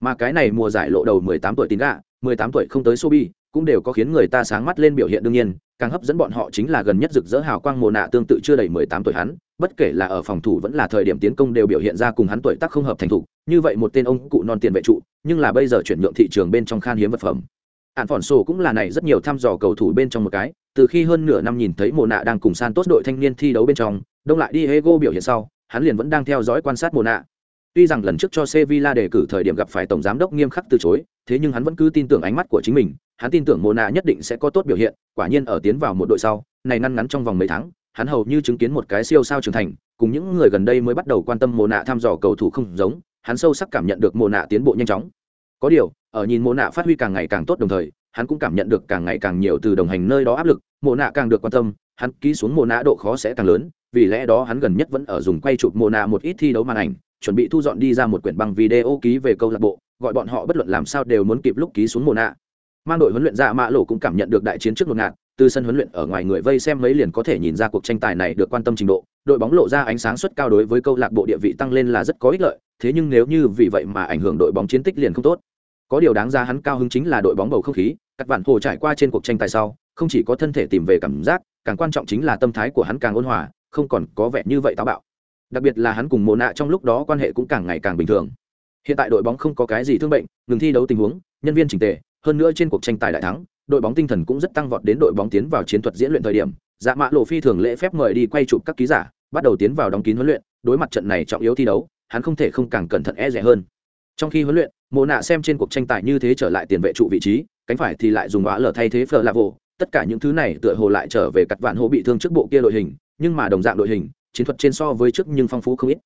Mà cái này mùa giải lộ đầu mười tám tuổi tín gạ, mười tám tuổi không tới Sobi, cũng đều có khiến người ta sáng mắt lên biểu hiện đương nhiên, càng hấp dẫn bọn họ chính là gần nhất rực rỡ hào quang mồ nạ tương tự chưa đầy mười tám tuổi hắn, bất kể là ở phòng thủ vẫn là thời điểm tiến công đều biểu hiện ra cùng hắn tuổi tác không hợp thành thủ, như vậy một tên ông cụ non tiền vệ trụ, nhưng là bây giờ chuyển nhượng thị trường bên trong khan hiếm vật phẩm. Ản Phòn Sổ cũng là này rất nhiều thăm dò cầu thủ bên trong một cái, từ khi hơn nửa năm nhìn thấy mồ Nạ đang cùng Santos đội thanh niên thi đấu bên trong, đông lại đi Diego biểu hiện sau, hắn liền vẫn đang theo dõi quan sát mồ Nạ. Tuy rằng lần trước cho Sevilla đề cử thời điểm gặp phải tổng giám đốc nghiêm khắc từ chối, thế nhưng hắn vẫn cứ tin tưởng ánh mắt của chính mình, hắn tin tưởng Mộ Nạ nhất định sẽ có tốt biểu hiện, quả nhiên ở tiến vào một đội sau, này ngăn ngắn trong vòng mấy tháng, hắn hầu như chứng kiến một cái siêu sao trưởng thành, cùng những người gần đây mới bắt đầu quan tâm Mộ Nạ thăm dò cầu thủ không giống, hắn sâu sắc cảm nhận được Mộ Nạ tiến bộ nhanh chóng. Có điều, ở nhìn Mộ Nạ phát huy càng ngày càng tốt đồng thời, hắn cũng cảm nhận được càng ngày càng nhiều từ đồng hành nơi đó áp lực, Mộ Nạ càng được quan tâm, hắn ký xuống Mộ Nạ độ khó sẽ càng lớn, vì lẽ đó hắn gần nhất vẫn ở dùng quay chụp Mộ Nạ một ít thi đấu màn ảnh, chuẩn bị thu dọn đi ra một quyển băng video ký về câu lạc bộ, gọi bọn họ bất luận làm sao đều muốn kịp lúc ký xuống Mộ Nạ mang đội huấn luyện ra mã lộ cũng cảm nhận được đại chiến trước một ngạt, từ sân huấn luyện ở ngoài người vây xem mấy liền có thể nhìn ra cuộc tranh tài này được quan tâm trình độ, đội bóng lộ ra ánh sáng suất cao đối với câu lạc bộ địa vị tăng lên là rất có ích lợi, thế nhưng nếu như vì vậy mà ảnh hưởng đội bóng chiến tích liền không tốt. Có điều đáng ra hắn cao hứng chính là đội bóng bầu không khí các bạn hồ trải qua trên cuộc tranh tài sau, không chỉ có thân thể tìm về cảm giác, càng quan trọng chính là tâm thái của hắn càng ôn hòa, không còn có vẻ như vậy táo bạo. Đặc biệt là hắn cùng mồ nạ trong lúc đó quan hệ cũng càng ngày càng bình thường. Hiện tại đội bóng không có cái gì thương bệnh, ngừng thi đấu tình huống, nhân viên trình tề hơn nữa trên cuộc tranh tài đại thắng, đội bóng tinh thần cũng rất tăng vọt đến đội bóng tiến vào chiến thuật diễn luyện thời điểm. Dạ mã lộ phi thường lễ phép mời đi quay chụp các ký giả, bắt đầu tiến vào đóng kín huấn luyện. Đối mặt trận này trọng yếu thi đấu, hắn không thể không càng cẩn thận e rẻ hơn. Trong khi huấn luyện, mộ nạ xem trên cuộc tranh tài như thế trở lại tiền vệ trụ vị trí, cánh phải thì lại dùng vã lở thay thế phờ lạ vô tất cả những thứ này tựa hồ lại trở về cặt vạn hộ bị thương trước bộ kia đội hình, nhưng mà đồng dạng đội hình, chiến thuật trên so với trước nhưng phong phú không ít.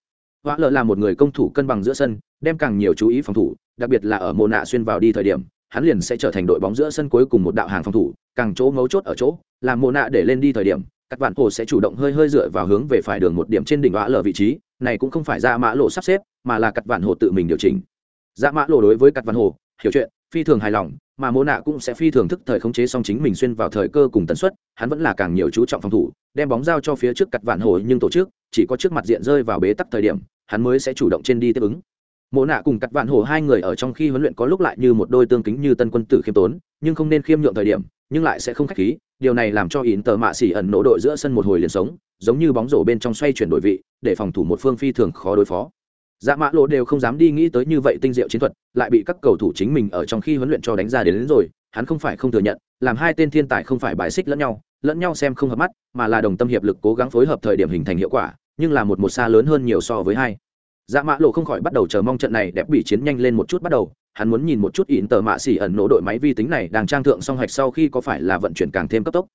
Vã lở là một người công thủ cân bằng giữa sân, đem càng nhiều chú ý phòng thủ, đặc biệt là ở mộ nạ xuyên vào đi thời điểm hắn liền sẽ trở thành đội bóng giữa sân cuối cùng một đạo hàng phòng thủ, càng chỗ mấu chốt ở chỗ làm mồ nạ để lên đi thời điểm, các bạn hồ sẽ chủ động hơi hơi dựa vào hướng về phải đường một điểm trên đỉnh vã lở vị trí, này cũng không phải ra mã lộ sắp xếp, mà là cắt vạn hồ tự mình điều chỉnh. Dạ mã lộ đối với cắt vạn hồ, hiểu chuyện, phi thường hài lòng, mà mô nạ cũng sẽ phi thường thức thời khống chế song chính mình xuyên vào thời cơ cùng tần suất, hắn vẫn là càng nhiều chú trọng phòng thủ, đem bóng giao cho phía trước cắt vạn hồ nhưng tổ chức, chỉ có trước mặt diện rơi vào bế tắc thời điểm, hắn mới sẽ chủ động trên đi tiếp ứng mộ nạ cùng cắt vạn hồ hai người ở trong khi huấn luyện có lúc lại như một đôi tương kính như tân quân tử khiêm tốn nhưng không nên khiêm nhượng thời điểm nhưng lại sẽ không khách khí. Điều này làm cho ỉn tờ mạ xỉ ẩn nổ đội giữa sân một hồi liền sống giống như bóng rổ bên trong xoay chuyển đổi vị để phòng thủ một phương phi thường khó đối phó. Dạ mã lộ đều không dám đi nghĩ tới như vậy tinh diệu chiến thuật lại bị các cầu thủ chính mình ở trong khi huấn luyện cho đánh ra đến, đến rồi hắn không phải không thừa nhận làm hai tên thiên tài không phải bài xích lẫn nhau lẫn nhau xem không hợp mắt mà là đồng tâm hiệp lực cố gắng phối hợp thời điểm hình thành hiệu quả nhưng là một một xa lớn hơn nhiều so với hai dạ mã lộ không khỏi bắt đầu chờ mong trận này đẹp bị chiến nhanh lên một chút bắt đầu. Hắn muốn nhìn một chút ỉn tờ mạ xỉ ẩn nổ đội máy vi tính này đang trang thượng song hạch sau khi có phải là vận chuyển càng thêm cấp tốc.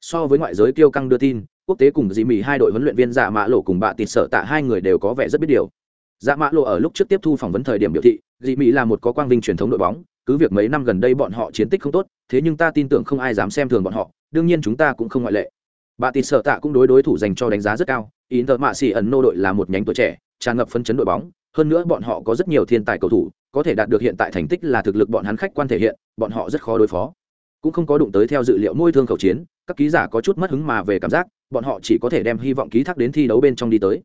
So với ngoại giới kiêu căng đưa tin, quốc tế cùng dì mì hai đội huấn luyện viên dạ mã lộ cùng bạ tịt sợ tạ hai người đều có vẻ rất biết điều. Dạ mã lộ ở lúc trước tiếp thu phỏng vấn thời điểm biểu thị dì mì là một có quang vinh truyền thống đội bóng, cứ việc mấy năm gần đây bọn họ chiến tích không tốt, thế nhưng ta tin tưởng không ai dám xem thường bọn họ, đương nhiên chúng ta cũng không ngoại lệ. Bà tịt sợ tạ cũng đối đối thủ dành cho đánh giá rất cao ý tờ mạ xỉ ẩn nô đội là một nhánh tuổi trẻ tràn ngập phân chấn đội bóng, hơn nữa bọn họ có rất nhiều thiên tài cầu thủ, có thể đạt được hiện tại thành tích là thực lực bọn hắn khách quan thể hiện, bọn họ rất khó đối phó. Cũng không có đụng tới theo dự liệu môi thương khẩu chiến, các ký giả có chút mất hứng mà về cảm giác, bọn họ chỉ có thể đem hy vọng ký thác đến thi đấu bên trong đi tới.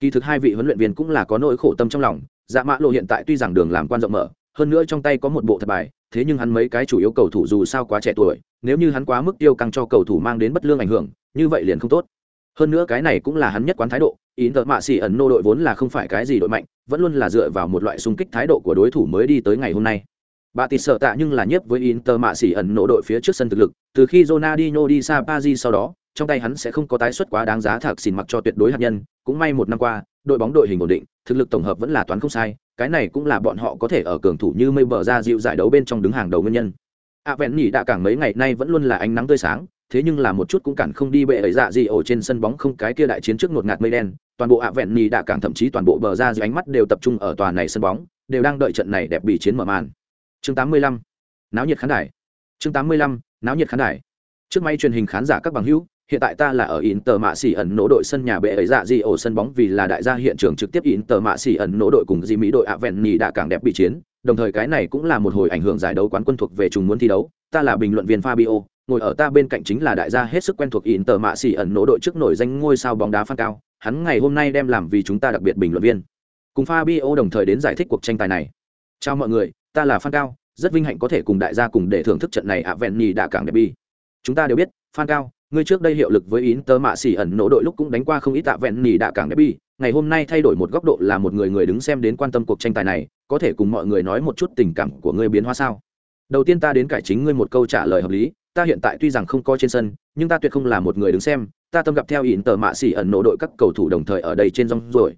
Kỳ thực hai vị huấn luyện viên cũng là có nỗi khổ tâm trong lòng dạ mã lộ hiện tại tuy rằng đường làm quan rộng mở, hơn nữa trong tay có một bộ thật bài, thế nhưng hắn mấy cái chủ yếu cầu thủ dù sao quá trẻ tuổi, nếu như hắn quá mức tiêu căng cho cầu thủ mang đến bất lương ảnh hưởng, như vậy liền không tốt. Hơn nữa cái này cũng là hắn nhất quán thái độ ý tợ mạ xỉ ẩn nô đội vốn là không phải cái gì đội mạnh, vẫn luôn là dựa vào một loại xung kích thái độ của đối thủ mới đi tới ngày hôm nay. Bà tịt sợ tạ nhưng là nhiếp với inter mạ xỉ ẩn nổ đội phía trước sân thực lực, từ khi Ronaldinho đi xa Paris sau đó, trong tay hắn sẽ không có tái xuất quá đáng giá thạc xỉn mặc cho tuyệt đối hạt nhân, cũng may một năm qua, đội bóng đội hình ổn định, thực lực tổng hợp vẫn là toán không sai, cái này cũng là bọn họ có thể ở cường thủ như mây bờ ra dịu giải đấu bên trong đứng hàng đầu nguyên nhân. A vẹn nhỉ đã cảng mấy ngày nay vẫn luôn là ánh nắng tươi sáng thế nhưng là một chút cũng cản không đi bệ ấy dạ gì ở trên sân bóng không cái kia đại chiến trước ngột ngạt mây đen toàn bộ ạ vẹn nhì đã cảng thậm chí toàn bộ bờ ra dưới ánh mắt đều tập trung ở tòa này sân bóng đều đang đợi trận này đẹp bị chiến mở màn chương 85. náo nhiệt khán đài chương 85. náo nhiệt khán đài trước máy truyền hình khán giả các bằng hữu hiện tại ta là ở Inter Mạ Sĩ ẩn nỗ đội sân nhà bệ ấy dạ gì ổ sân bóng vì là đại gia hiện trường trực tiếp Inter Mạ Sĩ ẩn nỗ đội cùng Di Mỹ đội Avenni đã càng đẹp bị chiến, đồng thời cái này cũng là một hồi ảnh hưởng giải đấu quán quân thuộc về trùng muốn thi đấu. Ta là bình luận viên Fabio, ngồi ở ta bên cạnh chính là đại gia hết sức quen thuộc Inter Mạ xỉ ẩn nỗ đội trước nổi danh ngôi sao bóng đá Phan Cao, hắn ngày hôm nay đem làm vì chúng ta đặc biệt bình luận viên. Cùng Fabio đồng thời đến giải thích cuộc tranh tài này. Chào mọi người, ta là Phan Cao, rất vinh hạnh có thể cùng đại gia cùng để thưởng thức trận này ạ vẹn nhì đã cảng đẹp bi. Chúng ta đều biết, Phan Cao, ngươi trước đây hiệu lực với Inter mạ xỉ ẩn nổ đội lúc cũng đánh qua không ít tạ vẹn nỉ đạ cảng derby, ngày hôm nay thay đổi một góc độ là một người người đứng xem đến quan tâm cuộc tranh tài này, có thể cùng mọi người nói một chút tình cảm của ngươi biến hóa sao? Đầu tiên ta đến cải chính ngươi một câu trả lời hợp lý, ta hiện tại tuy rằng không có trên sân, nhưng ta tuyệt không là một người đứng xem, ta tâm gặp theo Inter mạ xỉ ẩn nổ đội các cầu thủ đồng thời ở đây trên rong rồi.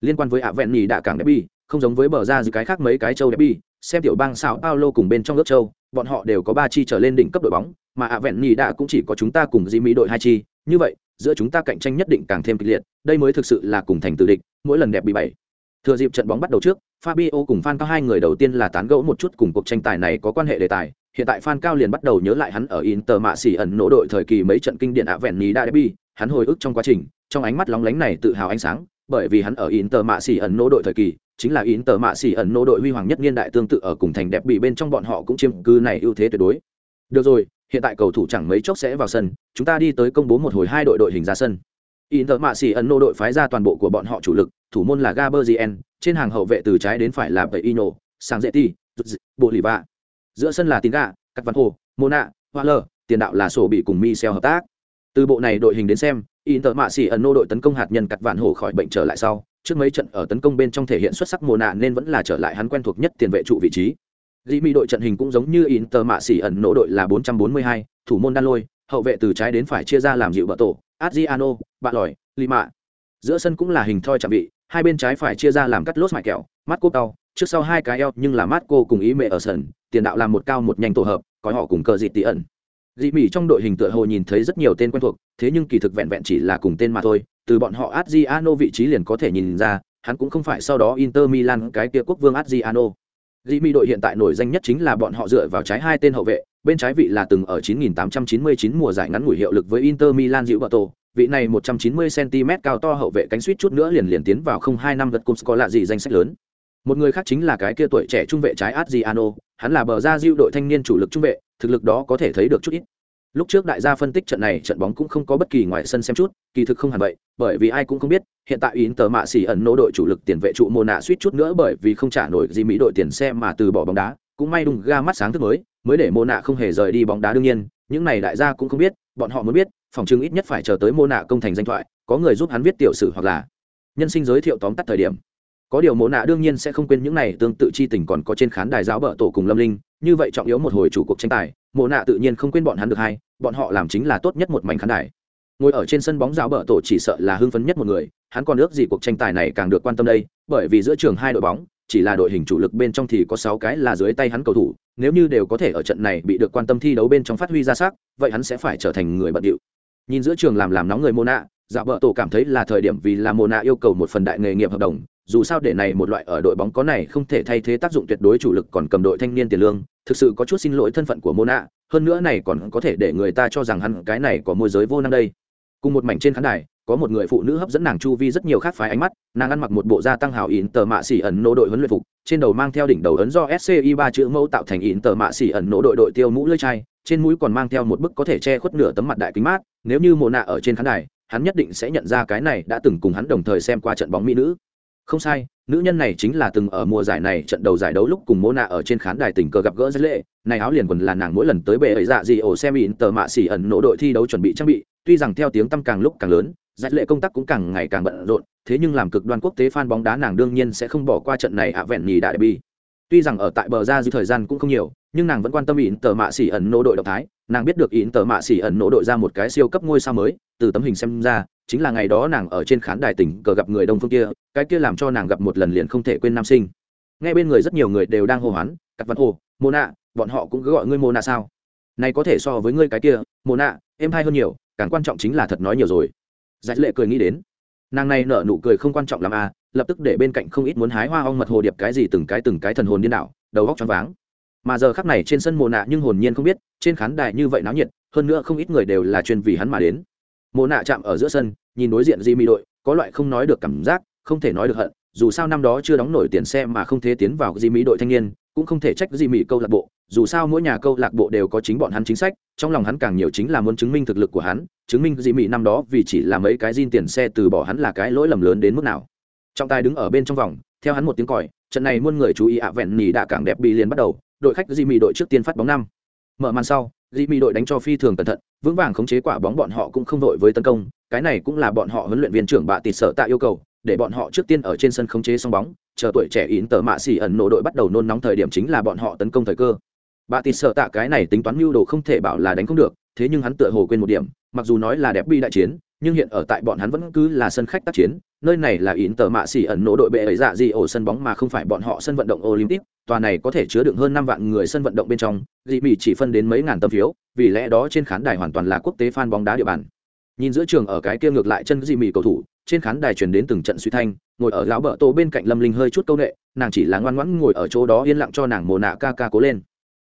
Liên quan với ạ vẹn nỉ đạ cảng derby, không giống với bờ ra gì cái khác mấy cái châu derby, xem tiểu bang sao Paulo cùng bên trong nước châu, bọn họ đều có ba chi trở lên đỉnh cấp đội bóng, mà ạ vẹn nhì đã cũng chỉ có chúng ta cùng di mỹ đội hai chi như vậy giữa chúng ta cạnh tranh nhất định càng thêm kịch liệt đây mới thực sự là cùng thành tự địch mỗi lần đẹp bị bảy thừa dịp trận bóng bắt đầu trước fabio cùng fan cao hai người đầu tiên là tán gẫu một chút cùng cuộc tranh tài này có quan hệ đề tài hiện tại phan cao liền bắt đầu nhớ lại hắn ở inter mạ xỉ ẩn nỗ đội thời kỳ mấy trận kinh điển ạ vẹn ní đã derby. Hắn hồi ức trong quá trình trong ánh mắt lóng lánh này tự hào ánh sáng bởi vì hắn ở inter mạ xỉ ẩn nỗ đội thời kỳ chính là inter mạ xỉ ẩn nỗ đội huy hoàng nhất niên đại tương tự ở cùng thành đẹp bị bên trong bọn họ cũng chiếm cư này ưu thế tuyệt đối. Được rồi hiện tại cầu thủ chẳng mấy chốc sẽ vào sân chúng ta đi tới công bố một hồi hai đội đội hình ra sân. Inter mạ xỉ ẩn nổ đội phái ra toàn bộ của bọn họ chủ lực thủ môn là Gabriel, trên hàng hậu vệ từ trái đến phải là bảy Sangzetti, Bolivar giữa sân là tín gà các văn hồ mona hoa lờ tiền đạo là sổ bị cùng mi xeo hợp tác từ bộ này đội hình đến xem inter mạ xỉ ẩn nô đội tấn công hạt nhân cắt vạn hồ khỏi bệnh trở lại sau trước mấy trận ở tấn công bên trong thể hiện xuất sắc mồ nạ nên vẫn là trở lại hắn quen thuộc nhất tiền vệ trụ vị trí Dĩ Mỹ đội trận hình cũng giống như Inter mạ xỉ ẩn nỗ đội là 442, thủ môn đan lôi, hậu vệ từ trái đến phải chia ra làm dịu bờ tổ, Adriano, bạn lòi, Lima. Giữa sân cũng là hình thoi trạm vị, hai bên trái phải chia ra làm cắt lốt mại kẹo, Marco đau trước sau hai cái eo nhưng là Marco cùng ý mẹ ở sân, tiền đạo làm một cao một nhanh tổ hợp, có họ cùng cờ dịt tỷ ẩn. Dị Mỹ trong đội hình tựa hồ nhìn thấy rất nhiều tên quen thuộc, thế nhưng kỳ thực vẹn vẹn chỉ là cùng tên mà thôi, từ bọn họ Adriano vị trí liền có thể nhìn ra, hắn cũng không phải sau đó Inter Milan cái kia quốc vương Adriano. mỹ đội hiện tại nổi danh nhất chính là bọn họ dựa vào trái hai tên hậu vệ, bên trái vị là từng ở 9899 mùa giải ngắn ngủi hiệu lực với Inter Milan dịu bờ tổ vị này 190 cm cao to hậu vệ cánh suýt chút nữa liền liền tiến vào không hai năm gật cùng có lạ gì danh sách lớn. Một người khác chính là cái kia tuổi trẻ trung vệ trái Adriano, hắn là bờ ra Diệu đội thanh niên chủ lực trung vệ, thực lực đó có thể thấy được chút ít. lúc trước đại gia phân tích trận này trận bóng cũng không có bất kỳ ngoài sân xem chút kỳ thực không hẳn vậy bởi vì ai cũng không biết hiện tại in tờ mạ xỉ ẩn nỗ đội chủ lực tiền vệ trụ mô nạ suýt chút nữa bởi vì không trả nổi gì mỹ đội tiền xe mà từ bỏ bóng đá cũng may đùng ga mắt sáng thức mới mới để mô nạ không hề rời đi bóng đá đương nhiên những này đại gia cũng không biết bọn họ muốn biết phòng chứng ít nhất phải chờ tới mô nạ công thành danh thoại có người giúp hắn viết tiểu sử hoặc là nhân sinh giới thiệu tóm tắt thời điểm có điều mộ nạ đương nhiên sẽ không quên những này, tương tự chi tình còn có trên khán đài giáo bợ tổ cùng lâm linh, như vậy trọng yếu một hồi chủ cuộc tranh tài, mộ nạ tự nhiên không quên bọn hắn được hay, bọn họ làm chính là tốt nhất một mảnh khán đài. Ngồi ở trên sân bóng giáo bợ tổ chỉ sợ là hưng phấn nhất một người, hắn còn ước gì cuộc tranh tài này càng được quan tâm đây, bởi vì giữa trường hai đội bóng, chỉ là đội hình chủ lực bên trong thì có sáu cái là dưới tay hắn cầu thủ, nếu như đều có thể ở trận này bị được quan tâm thi đấu bên trong phát huy ra sắc, vậy hắn sẽ phải trở thành người bận điệu. Nhìn giữa trường làm làm nóng người mô nạ dạ vợ tổ cảm thấy là thời điểm vì là mồ nạ yêu cầu một phần đại nghề nghiệp hợp đồng, dù sao để này một loại ở đội bóng có này không thể thay thế tác dụng tuyệt đối chủ lực còn cầm đội thanh niên tiền lương, thực sự có chút xin lỗi thân phận của mô nạ hơn nữa này còn có thể để người ta cho rằng hắn cái này có môi giới vô năng đây. Cùng một mảnh trên khán đài, có một người phụ nữ hấp dẫn nàng chu vi rất nhiều khác phái ánh mắt, nàng ăn mặc một bộ da tăng hào ỉn tờ mạ xỉ ẩn nỗ đội huấn luyện phục, trên đầu mang theo đỉnh đầu ấn do sci ba chữ mẫu tạo thành ỉn tờ mạ xỉ ẩn nỗ đội đội tiêu mũ lưỡi chai, trên mũi còn mang theo một bức có thể che khuất nửa tấm mặt đại kính mát, nếu như mồ nạ ở trên khán đài hắn nhất định sẽ nhận ra cái này đã từng cùng hắn đồng thời xem qua trận bóng mỹ nữ. Không sai, nữ nhân này chính là từng ở mùa giải này trận đầu giải đấu lúc cùng mô nạ ở trên khán đài tình cờ gặp gỡ dưới lệ này áo liền quần là nàng mỗi lần tới bệ ấy dạ gì ổ xem ỉn tờ mạ xỉ ẩn nỗ đội thi đấu chuẩn bị trang bị, tuy rằng theo tiếng tăm càng lúc càng lớn giải lệ công tác cũng càng ngày càng bận rộn, thế nhưng làm cực đoan quốc tế fan bóng đá nàng đương nhiên sẽ không bỏ qua trận này ạ vẹn nhì đại bi tuy rằng ở tại bờ ra dư thời gian cũng không nhiều, nhưng nàng vẫn quan tâm ỉn tờ mạ xỉ ẩn nỗ đội động thái. Nàng biết được ỉn tờ mạ xỉ ẩn nỗ đội ra một cái siêu cấp ngôi sao mới, từ tấm hình xem ra, chính là ngày đó nàng ở trên khán đài tỉnh cờ gặp người đông phương kia, cái kia làm cho nàng gặp một lần liền không thể quên nam sinh. Ngay bên người rất nhiều người đều đang hô hoán, cắt văn hồ mô nạ, bọn họ cũng cứ gọi ngươi mô nạ sao? Này có thể so với ngươi cái kia mô nạ, em hay hơn nhiều, càng quan trọng chính là thật nói nhiều rồi. Giải lệ cười nghĩ đến nàng này nở nụ cười không quan trọng làm à lập tức để bên cạnh không ít muốn hái hoa ong mật hồ điệp cái gì từng cái từng cái thần hồn điên đảo, đầu góc choáng váng. Mà giờ khắc này trên sân mồ nạ nhưng hồn nhiên không biết, trên khán đài như vậy náo nhiệt, hơn nữa không ít người đều là chuyên vì hắn mà đến. Mồ nạ chạm ở giữa sân, nhìn đối diện di mi đội, có loại không nói được cảm giác, không thể nói được hận dù sao năm đó chưa đóng nổi tiền xe mà không thể tiến vào di mỹ đội thanh niên, cũng không thể trách di mỹ câu lạc bộ. Dù sao mỗi nhà câu lạc bộ đều có chính bọn hắn chính sách, trong lòng hắn càng nhiều chính là muốn chứng minh thực lực của hắn, chứng minh di mỹ năm đó vì chỉ là mấy cái zin tiền xe từ bỏ hắn là cái lỗi lầm lớn đến mức nào. Trọng tài đứng ở bên trong vòng, theo hắn một tiếng còi, trận này muôn người chú ý ạ vẹn nỉ đã càng đẹp bị liền bắt đầu, đội khách di mỹ đội trước tiên phát bóng năm. Mở màn sau, di mỹ đội đánh cho phi thường cẩn thận, vững vàng khống chế quả bóng bọn họ cũng không đội với tấn công, cái này cũng là bọn họ huấn luyện viên trưởng bạ tịt sợ tạ yêu cầu để bọn họ trước tiên ở trên sân khống chế xong bóng, chờ tuổi trẻ yến tờ mạ xỉ ẩn nổ đội bắt đầu nôn nóng thời điểm chính là bọn họ tấn công thời cơ. Bà tịt sợ tạ cái này tính toán mưu đồ không thể bảo là đánh không được, thế nhưng hắn tựa hồ quên một điểm, mặc dù nói là đẹp bi đại chiến, nhưng hiện ở tại bọn hắn vẫn cứ là sân khách tác chiến, nơi này là yến tờ mạ xỉ ẩn nổ đội bệ ấy dạ gì ổ sân bóng mà không phải bọn họ sân vận động olympic, tòa này có thể chứa đựng hơn năm vạn người sân vận động bên trong dị bị chỉ phân đến mấy ngàn tấm phiếu, vì lẽ đó trên khán đài hoàn toàn là quốc tế fan bóng đá địa bàn nhìn giữa trường ở cái kia ngược lại chân dị mỹ cầu thủ, trên khán đài truyền đến từng trận suy thanh, ngồi ở lão bờ tô bên cạnh lâm linh hơi chút câu ệ nàng chỉ là ngoan ngoãn ngồi ở chỗ đó yên lặng cho nàng mồ nạ ca ca cố lên.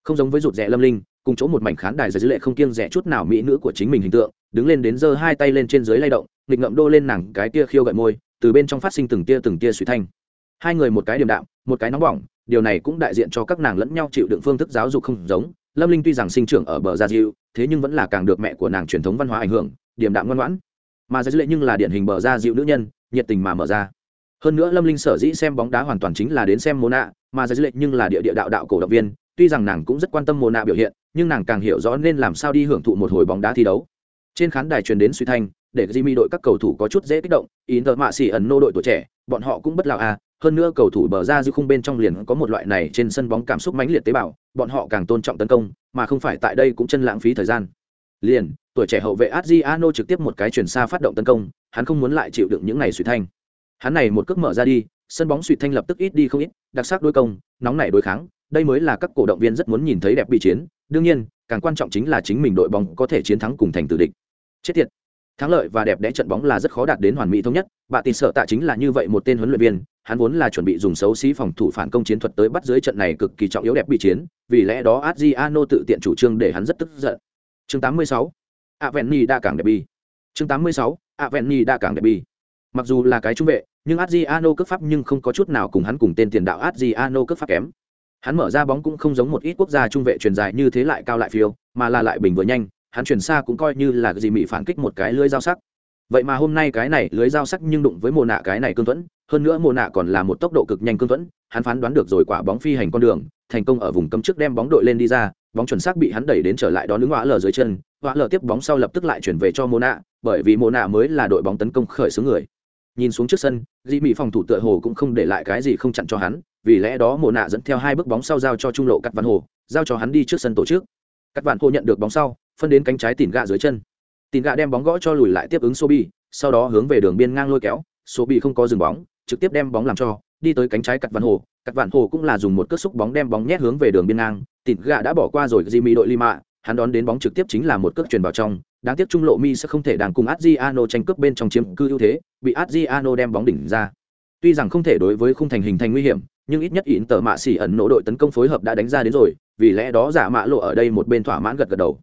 Không giống với rụt rẽ lâm linh, cùng chỗ một mảnh khán đài dưới lệ không kiêng rẻ chút nào mỹ nữ của chính mình hình tượng, đứng lên đến giơ hai tay lên trên dưới lay động, nghịch ngậm đô lên nàng cái tia khiêu gợi môi, từ bên trong phát sinh từng tia từng tia suy thanh. Hai người một cái điềm đạm, một cái nóng bỏng, điều này cũng đại diện cho các nàng lẫn nhau chịu đựng phương thức giáo dục không giống. Lâm linh tuy rằng sinh trưởng ở bờ gia diệu thế nhưng vẫn là càng được mẹ của nàng truyền thống văn hóa ảnh hưởng điềm đạm ngoan ngoãn. Mà dưới lệ nhưng là điển hình bờ ra dịu nữ nhân nhiệt tình mà mở ra. Hơn nữa lâm linh sở dĩ xem bóng đá hoàn toàn chính là đến xem mô nạ mà dưới lệ nhưng là địa địa đạo đạo cổ động viên tuy rằng nàng cũng rất quan tâm mô nạ biểu hiện nhưng nàng càng hiểu rõ nên làm sao đi hưởng thụ một hồi bóng đá thi đấu. Trên khán đài truyền đến suy thanh để Jimmy đội các cầu thủ có chút dễ kích động, ý Inter mạ xỉ ẩn nô đội tuổi trẻ, bọn họ cũng bất lão à, hơn nữa cầu thủ bờ ra dư khung bên trong liền có một loại này trên sân bóng cảm xúc mãnh liệt tế bào, bọn họ càng tôn trọng tấn công, mà không phải tại đây cũng chân lãng phí thời gian. Liền, tuổi trẻ hậu vệ Adriano trực tiếp một cái chuyển xa phát động tấn công, hắn không muốn lại chịu đựng những ngày suy thanh. Hắn này một cước mở ra đi, sân bóng suy thanh lập tức ít đi không ít, đặc sắc đối công, nóng nảy đối kháng, đây mới là các cổ động viên rất muốn nhìn thấy đẹp bị chiến, đương nhiên, càng quan trọng chính là chính mình đội bóng có thể chiến thắng cùng thành tử địch. Chết tiệt thắng lợi và đẹp đẽ trận bóng là rất khó đạt đến hoàn mỹ thống nhất bà tin sợ tạ chính là như vậy một tên huấn luyện viên hắn vốn là chuẩn bị dùng xấu xí phòng thủ phản công chiến thuật tới bắt dưới trận này cực kỳ trọng yếu đẹp bị chiến vì lẽ đó adriano tự tiện chủ trương để hắn rất tức giận chương 86. Avenni đa cảng đẹp bi chương 86. Avenni đa cảng đẹp bi mặc dù là cái trung vệ, nhưng adriano cướp pháp nhưng không có chút nào cùng hắn cùng tên tiền đạo adriano cướp pháp kém hắn mở ra bóng cũng không giống một ít quốc gia trung vệ truyền dài như thế lại cao lại phiêu, mà là lại bình vừa nhanh, hắn chuyển xa cũng coi như là gì mỹ phản kích một cái lưới dao sắc vậy mà hôm nay cái này lưới dao sắc nhưng đụng với mồ nạ cái này cương thuẫn, hơn nữa mồ nạ còn là một tốc độ cực nhanh cương thuẫn, hắn phán đoán được rồi quả bóng phi hành con đường, thành công ở vùng cấm trước đem bóng đội lên đi ra bóng chuẩn xác bị hắn đẩy đến trở lại đó đứng ngõ lờ dưới chân. Ngõ lờ tiếp bóng sau lập tức lại chuyển về cho mô nạ bởi vì mô nạ mới là đội bóng tấn công khởi xướng người. Nhìn xuống trước sân dị mỹ phòng thủ tựa hồ cũng không để lại cái gì không chặn cho hắn, vì lẽ đó mô nạ dẫn theo hai bước bóng sau giao cho trung lộ cắt văn hồ, giao cho hắn đi trước sân tổ chức. Cắt vạn hồ nhận được bóng sau, phân đến cánh trái tỉn gạ dưới chân. Tỉn gạ đem bóng gõ cho lùi lại tiếp ứng sobi, sau đó hướng về đường biên ngang lôi kéo. Sobi không có dừng bóng, trực tiếp đem bóng làm cho, đi tới cánh trái cắt văn hồ. Cắt vạn hồ cũng là dùng một cước xúc bóng đem bóng nhét hướng về đường biên ngang tịt gạ đã bỏ qua rồi, Jimmy đội Lima, hắn đón đến bóng trực tiếp chính là một cước truyền vào trong. Đáng tiếc trung lộ mi sẽ không thể đàn cùng Adriano tranh cướp bên trong chiếm cư ưu thế, bị Adriano đem bóng đỉnh ra. Tuy rằng không thể đối với khung thành hình thành nguy hiểm, nhưng ít nhất ỉn tờ mạ xỉ ẩn nỗ đội tấn công phối hợp đã đánh ra đến rồi, vì lẽ đó giả mạ lộ ở đây một bên thỏa mãn gật gật đầu.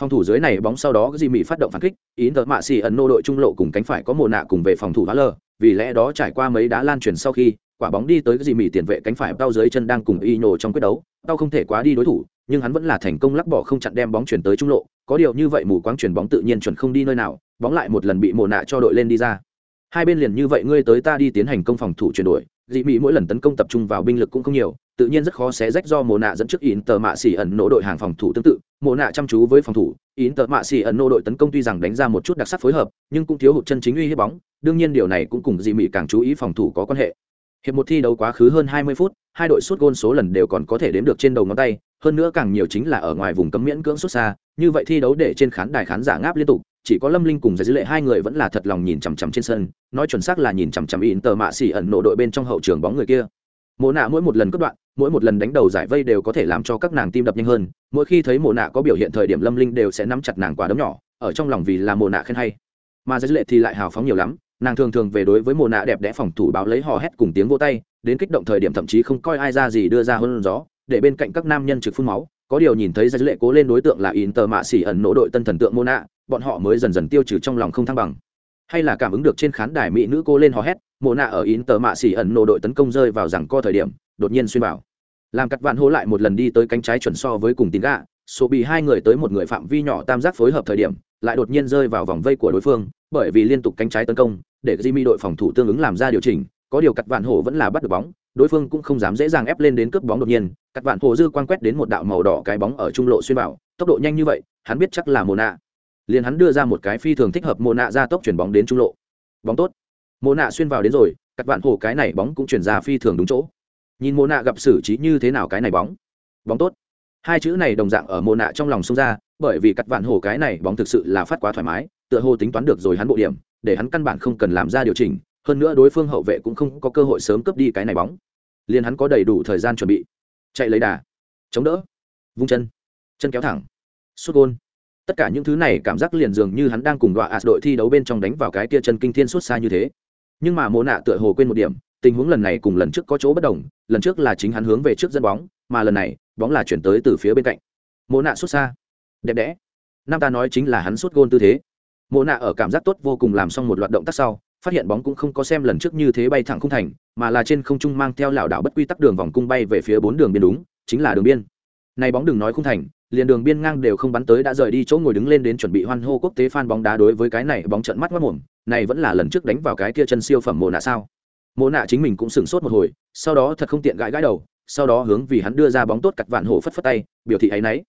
Phòng thủ dưới này bóng sau đó di phát động phản kích ỉn tờ mạ xỉ ẩn nỗ đội trung lộ cùng cánh phải có mồ nạ cùng về phòng thủ hóa lờ vì lẽ đó trải qua mấy đá lan truyền sau khi, quả bóng đi tới di tiền vệ cánh phải bao dưới chân đang cùng Ino trong quyết đấu tao không thể quá đi đối thủ, nhưng hắn vẫn là thành công lắc bỏ không chặn đem bóng chuyển tới trung lộ. Có điều như vậy mù quáng chuyển bóng tự nhiên chuẩn không đi nơi nào, bóng lại một lần bị mồ nạ cho đội lên đi ra. Hai bên liền như vậy ngươi tới ta đi tiến hành công phòng thủ chuyển đổi, dị mỹ mỗi lần tấn công tập trung vào binh lực cũng không nhiều, tự nhiên rất khó xé rách do mồ nạ dẫn trước in tờ mạ xỉ ẩn nỗ đội hàng phòng thủ tương tự. Mồ nạ chăm chú với phòng thủ in tờ mạ xỉ ẩn nỗ đội tấn công tuy rằng đánh ra một chút đặc sắc phối hợp, nhưng cũng thiếu hụt chân chính uy hiếp bóng, đương nhiên điều này cũng cùng dị mỹ càng chú ý phòng thủ có quan hệ hiệp một thi đấu quá khứ hơn 20 phút, hai đội sút gôn số lần đều còn có thể đếm được trên đầu ngón tay, hơn nữa càng nhiều chính là ở ngoài vùng cấm miễn cưỡng xuất xa, như vậy thi đấu để trên khán đài khán giả ngáp liên tục, chỉ có lâm linh cùng giải dữ lệ hai người vẫn là thật lòng nhìn chằm chằm trên sân, nói chuẩn xác là nhìn chằm chằm in tờ mạ xỉ ẩn nộ đội bên trong hậu trường bóng người kia. Mộ nạ mỗi một lần cất đoạn, mỗi một lần đánh đầu giải vây đều có thể làm cho các nàng tim đập nhanh hơn, mỗi khi thấy mộ nạ có biểu hiện thời điểm lâm linh đều sẽ nắm chặt nàng quả đấm nhỏ, ở trong lòng vì là mộ nạ khen hay. Mà giải dữ lệ thì lại hào phóng nhiều lắm nàng thường thường về đối với mồ nạ đẹp đẽ phòng thủ báo lấy hò hét cùng tiếng vô tay, đến kích động thời điểm thậm chí không coi ai ra gì đưa ra hơn gió, để bên cạnh các nam nhân trực phun máu. Có điều nhìn thấy giải dữ lệ cố lên đối tượng là in tờ mạ xỉ ẩn nổ đội tân thần tượng mô nạ bọn họ mới dần dần tiêu trừ trong lòng không thăng bằng. Hay là cảm ứng được trên khán đài mỹ nữ cô lên hò hét mộ nạ ở in tờ mạ xỉ ẩn nổ đội tấn công rơi vào rằng co thời điểm, đột nhiên xuyên vào. Làm cắt vạn hô lại một lần đi tới cánh trái chuẩn so với cùng tín gạ, số bị hai người tới một người phạm vi nhỏ tam giác phối hợp thời điểm lại đột nhiên rơi vào vòng vây của đối phương, bởi vì liên tục cánh trái tấn công, để Jimmy đội phòng thủ tương ứng làm ra điều chỉnh, có điều cắt vạn hổ vẫn là bắt được bóng, đối phương cũng không dám dễ dàng ép lên đến cướp bóng đột nhiên, cắt vạn hổ dư quan quét đến một đạo màu đỏ cái bóng ở trung lộ xuyên vào, tốc độ nhanh như vậy, hắn biết chắc là mồ nạ liền hắn đưa ra một cái phi thường thích hợp mồ nạ ra tốc chuyển bóng đến trung lộ. Bóng tốt. Mồ nạ xuyên vào đến rồi, cắt vạn hổ cái này bóng cũng chuyển ra phi thường đúng chỗ. Nhìn mồ nạ gặp xử trí như thế nào cái này bóng. Bóng tốt. Hai chữ này đồng dạng ở mồ nạ trong lòng xông ra bởi vì cắt vạn hổ cái này bóng thực sự là phát quá thoải mái, tựa hồ tính toán được rồi hắn bộ điểm, để hắn căn bản không cần làm ra điều chỉnh, hơn nữa đối phương hậu vệ cũng không có cơ hội sớm cướp đi cái này bóng. Liền hắn có đầy đủ thời gian chuẩn bị. Chạy lấy đà. Chống đỡ. Vung chân. Chân kéo thẳng. Sút gôn. Tất cả những thứ này cảm giác liền dường như hắn đang cùng đọa ạt đội thi đấu bên trong đánh vào cái tia chân kinh thiên suốt xa như thế. Nhưng mà mô nạ tựa hồ quên một điểm, tình huống lần này cùng lần trước có chỗ bất đồng, lần trước là chính hắn hướng về trước dẫn bóng, mà lần này, bóng là chuyển tới từ phía bên cạnh. Mô nạ xuất xa đẹp đẽ. Nam ta nói chính là hắn suốt gôn tư thế. Mộ nạ ở cảm giác tốt vô cùng làm xong một loạt động tác sau, phát hiện bóng cũng không có xem lần trước như thế bay thẳng không thành, mà là trên không trung mang theo lảo đảo bất quy tắc đường vòng cung bay về phía bốn đường biên đúng, chính là đường biên. Này bóng đừng nói không thành, liền đường biên ngang đều không bắn tới đã rời đi chỗ ngồi đứng lên đến chuẩn bị hoan hô quốc tế fan bóng đá đối với cái này bóng trận mắt mất mồm, này vẫn là lần trước đánh vào cái kia chân siêu phẩm mồ nạ sao? Mồ nạ chính mình cũng sửng sốt một hồi, sau đó thật không tiện gãi gãi đầu, sau đó hướng vì hắn đưa ra bóng tốt cặt vạn hổ phất phất tay, biểu thị ấy nấy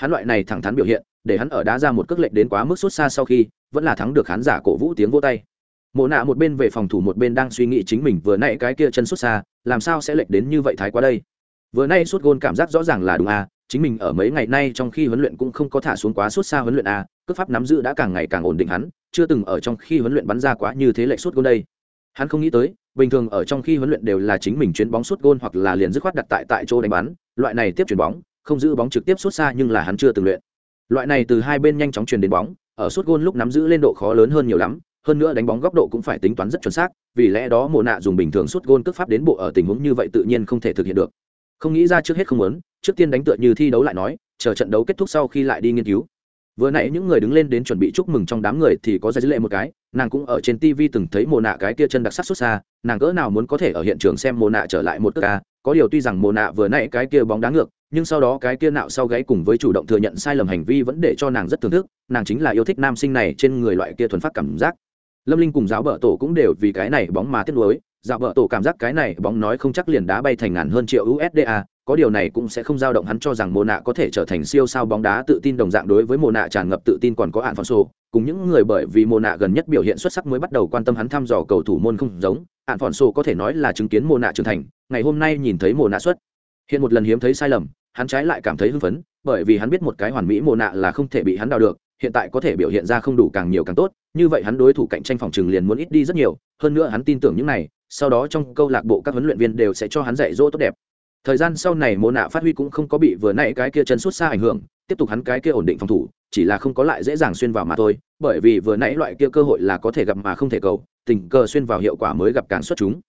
hắn loại này thẳng thắn biểu hiện, để hắn ở đá ra một cước lệch đến quá mức xuất xa sau khi, vẫn là thắng được khán giả cổ vũ tiếng vô tay. Mộ nạ một bên về phòng thủ một bên đang suy nghĩ chính mình vừa nãy cái kia chân xuất xa, làm sao sẽ lệch đến như vậy thái quá đây? Vừa nay suốt gôn cảm giác rõ ràng là đúng à chính mình ở mấy ngày nay trong khi huấn luyện cũng không có thả xuống quá suốt xa huấn luyện à cước pháp nắm giữ đã càng ngày càng ổn định hắn, chưa từng ở trong khi huấn luyện bắn ra quá như thế lệch suốt gôn đây. Hắn không nghĩ tới, bình thường ở trong khi huấn luyện đều là chính mình chuyến bóng suốt gôn hoặc là liền dứt khoát đặt tại tại chỗ đánh bắn, loại này tiếp chuyển bóng không giữ bóng trực tiếp suốt xa nhưng là hắn chưa từng luyện. Loại này từ hai bên nhanh chóng truyền đến bóng, ở suốt gôn lúc nắm giữ lên độ khó lớn hơn nhiều lắm, hơn nữa đánh bóng góc độ cũng phải tính toán rất chuẩn xác, vì lẽ đó mộ nạ dùng bình thường suốt gôn cướp pháp đến bộ ở tình huống như vậy tự nhiên không thể thực hiện được. Không nghĩ ra trước hết không muốn, trước tiên đánh tựa như thi đấu lại nói, chờ trận đấu kết thúc sau khi lại đi nghiên cứu. Vừa nãy những người đứng lên đến chuẩn bị chúc mừng trong đám người thì có ra dữ lệ một cái, nàng cũng ở trên tv từng thấy mồ nạ cái kia chân đặc sắc xuất xa, nàng cỡ nào muốn có thể ở hiện trường xem mồ nạ trở lại một cước ca, có điều tuy rằng mồ nạ vừa nãy cái kia bóng đá ngược nhưng sau đó cái kia nạo sau gáy cùng với chủ động thừa nhận sai lầm hành vi vẫn để cho nàng rất thưởng thức, nàng chính là yêu thích nam sinh này trên người loại kia thuần phát cảm giác. Lâm linh cùng giáo vợ tổ cũng đều vì cái này bóng mà tiếc nuối, giáo vợ tổ cảm giác cái này bóng nói không chắc liền đá bay thành ngàn hơn triệu usda có điều này cũng sẽ không dao động hắn cho rằng mồ nạ có thể trở thành siêu sao bóng đá tự tin đồng dạng đối với mồ nạ tràn ngập tự tin còn có hạn phong sổ cùng những người bởi vì mồ nạ gần nhất biểu hiện xuất sắc mới bắt đầu quan tâm hắn thăm dò cầu thủ môn không giống hạn phòn sổ có thể nói là chứng kiến mồ nạ trưởng thành, ngày hôm nay nhìn thấy mồ nạ xuất. Hiện một lần hiếm thấy sai lầm hắn trái lại cảm thấy hưng phấn, bởi vì hắn biết một cái hoàn mỹ mồ nạ là không thể bị hắn đào được, hiện tại có thể biểu hiện ra không đủ càng nhiều càng tốt, như vậy hắn đối thủ cạnh tranh phòng trừng liền muốn ít đi rất nhiều, hơn nữa hắn tin tưởng những này, sau đó trong câu lạc bộ các huấn luyện viên đều sẽ cho hắn dạy dỗ tốt đẹp. Thời gian sau này mồ nạ phát huy cũng không có bị vừa nãy cái kia chân suốt xa ảnh hưởng, tiếp tục hắn cái kia ổn định phòng thủ, chỉ là không có lại dễ dàng xuyên vào mà thôi, bởi vì vừa nãy loại kia cơ hội là có thể gặp mà không thể cầu, tình cờ xuyên vào hiệu quả mới gặp càng xuất chúng.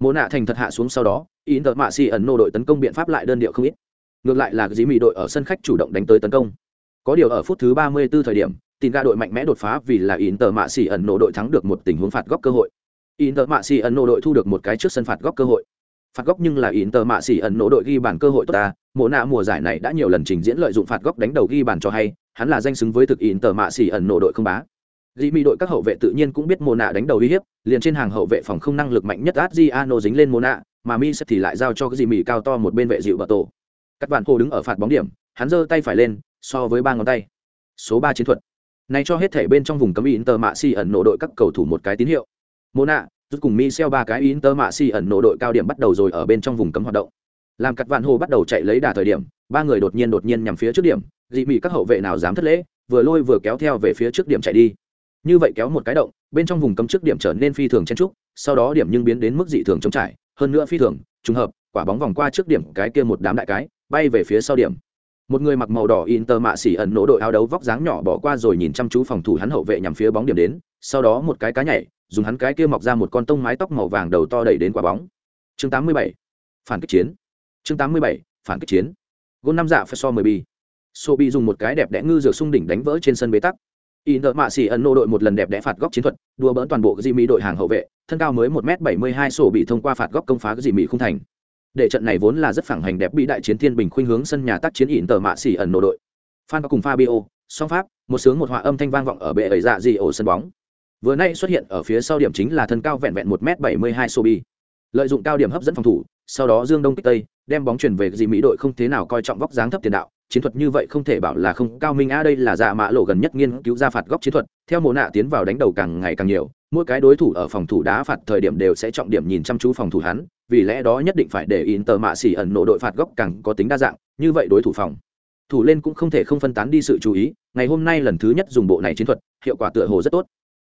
Mồ nạ thành thật hạ xuống sau đó ý tợ mạ xì ẩn nô đội tấn công biện pháp lại đơn điệu không ít ngược lại là dĩ mỹ đội ở sân khách chủ động đánh tới tấn công. Có điều ở phút thứ ba mươi 34 thời điểm tin ga đội mạnh mẽ đột phá vì là ý tợ mạ xì ẩn nộ đội thắng được một tình huống phạt góc cơ hội. Ý tợ mạ xì ẩn nộ đội thu được một cái trước sân phạt góc cơ hội. Phạt góc nhưng là in tờ mạ xỉ ẩn nổ đội ghi bàn cơ hội tốt ta. Mộ nạ mùa giải này đã nhiều lần trình diễn lợi dụng phạt góc đánh đầu ghi bàn cho hay hắn là danh xứng với thực in tờ mạ xỉ ẩn nổ đội không bá. Dĩ mỹ đội các hậu vệ tự nhiên cũng biết mồ nạ đánh đầu uy hiếp, liền trên hàng hậu vệ phòng không năng lực mạnh nhất Adriano dính lên mồ nạ, mà Mi sẽ thì lại giao cho cái Dĩ mỹ cao to một bên vệ dịu bờ tổ. Các bạn hồ đứng ở phạt bóng điểm, hắn giơ tay phải lên, so với ba ngón tay. Số ba chiến thuật. Này cho hết thể bên trong vùng cấm Inter Mạ Si ẩn nổ đội các cầu thủ một cái tín hiệu. Mona, nạ, rút cùng Michel ba cái Inter Mạ Si ẩn nổ đội cao điểm bắt đầu rồi ở bên trong vùng cấm hoạt động. Làm cắt vạn hồ bắt đầu chạy lấy đà thời điểm, ba người đột nhiên đột nhiên nhằm phía trước điểm, dị mị các hậu vệ nào dám thất lễ, vừa lôi vừa kéo theo về phía trước điểm chạy đi. Như vậy kéo một cái động, bên trong vùng cấm trước điểm trở nên phi thường chen trúc, sau đó điểm nhưng biến đến mức dị thường trống trải, hơn nữa phi thường, trùng hợp, quả bóng vòng qua trước điểm cái kia một đám đại cái, bay về phía sau điểm. Một người mặc màu đỏ Inter mạ xỉ ẩn nổ đội áo đấu vóc dáng nhỏ bỏ qua rồi nhìn chăm chú phòng thủ hắn hậu vệ nhằm phía bóng điểm đến, sau đó một cái cá nhảy, dùng hắn cái kia mọc ra một con tông mái tóc màu vàng đầu to đẩy đến quả bóng chương 87. phản kích chiến chương 87. phản kích chiến gôn năm dạ phải so mười bi so bị dùng một cái đẹp đẽ ngư dược sung đỉnh đánh vỡ trên sân bế tắc inter mạ xỉ ẩn nô đội một lần đẹp đẽ phạt góc chiến thuật đua bỡn toàn bộ jimmy đội hàng hậu vệ thân cao mới một m bảy mươi hai sổ bị thông qua phạt góc công phá jimmy không thành để trận này vốn là rất phẳng hành đẹp bị đại chiến thiên bình khuynh hướng sân nhà tác chiến ỉn tờ mạ xỉ ẩn nô đội. Phan cùng fabio, song pháp, một sướng một họa âm thanh vang vọng ở bệ ấy dạ gì ổ sân bóng. Vừa nay xuất hiện ở phía sau điểm chính là thân cao vẹn vẹn một m bảy mươi hai sobi. Lợi dụng cao điểm hấp dẫn phòng thủ, sau đó dương đông kích tây, đem bóng chuyển về gì mỹ đội không thế nào coi trọng vóc dáng thấp tiền đạo chiến thuật như vậy không thể bảo là không. Cao minh a đây là dạ mã lộ gần nhất nghiên cứu ra phạt góc chiến thuật theo mộ nạ tiến vào đánh đầu càng ngày càng nhiều mỗi cái đối thủ ở phòng thủ đá phạt thời điểm đều sẽ trọng điểm nhìn chăm chú phòng thủ hắn vì lẽ đó nhất định phải để in tờ mạ xỉ ẩn nộ đội phạt góc càng có tính đa dạng như vậy đối thủ phòng. Thủ lên cũng không thể không phân tán đi sự chú ý ngày hôm nay lần thứ nhất dùng bộ này chiến thuật hiệu quả tựa hồ rất tốt.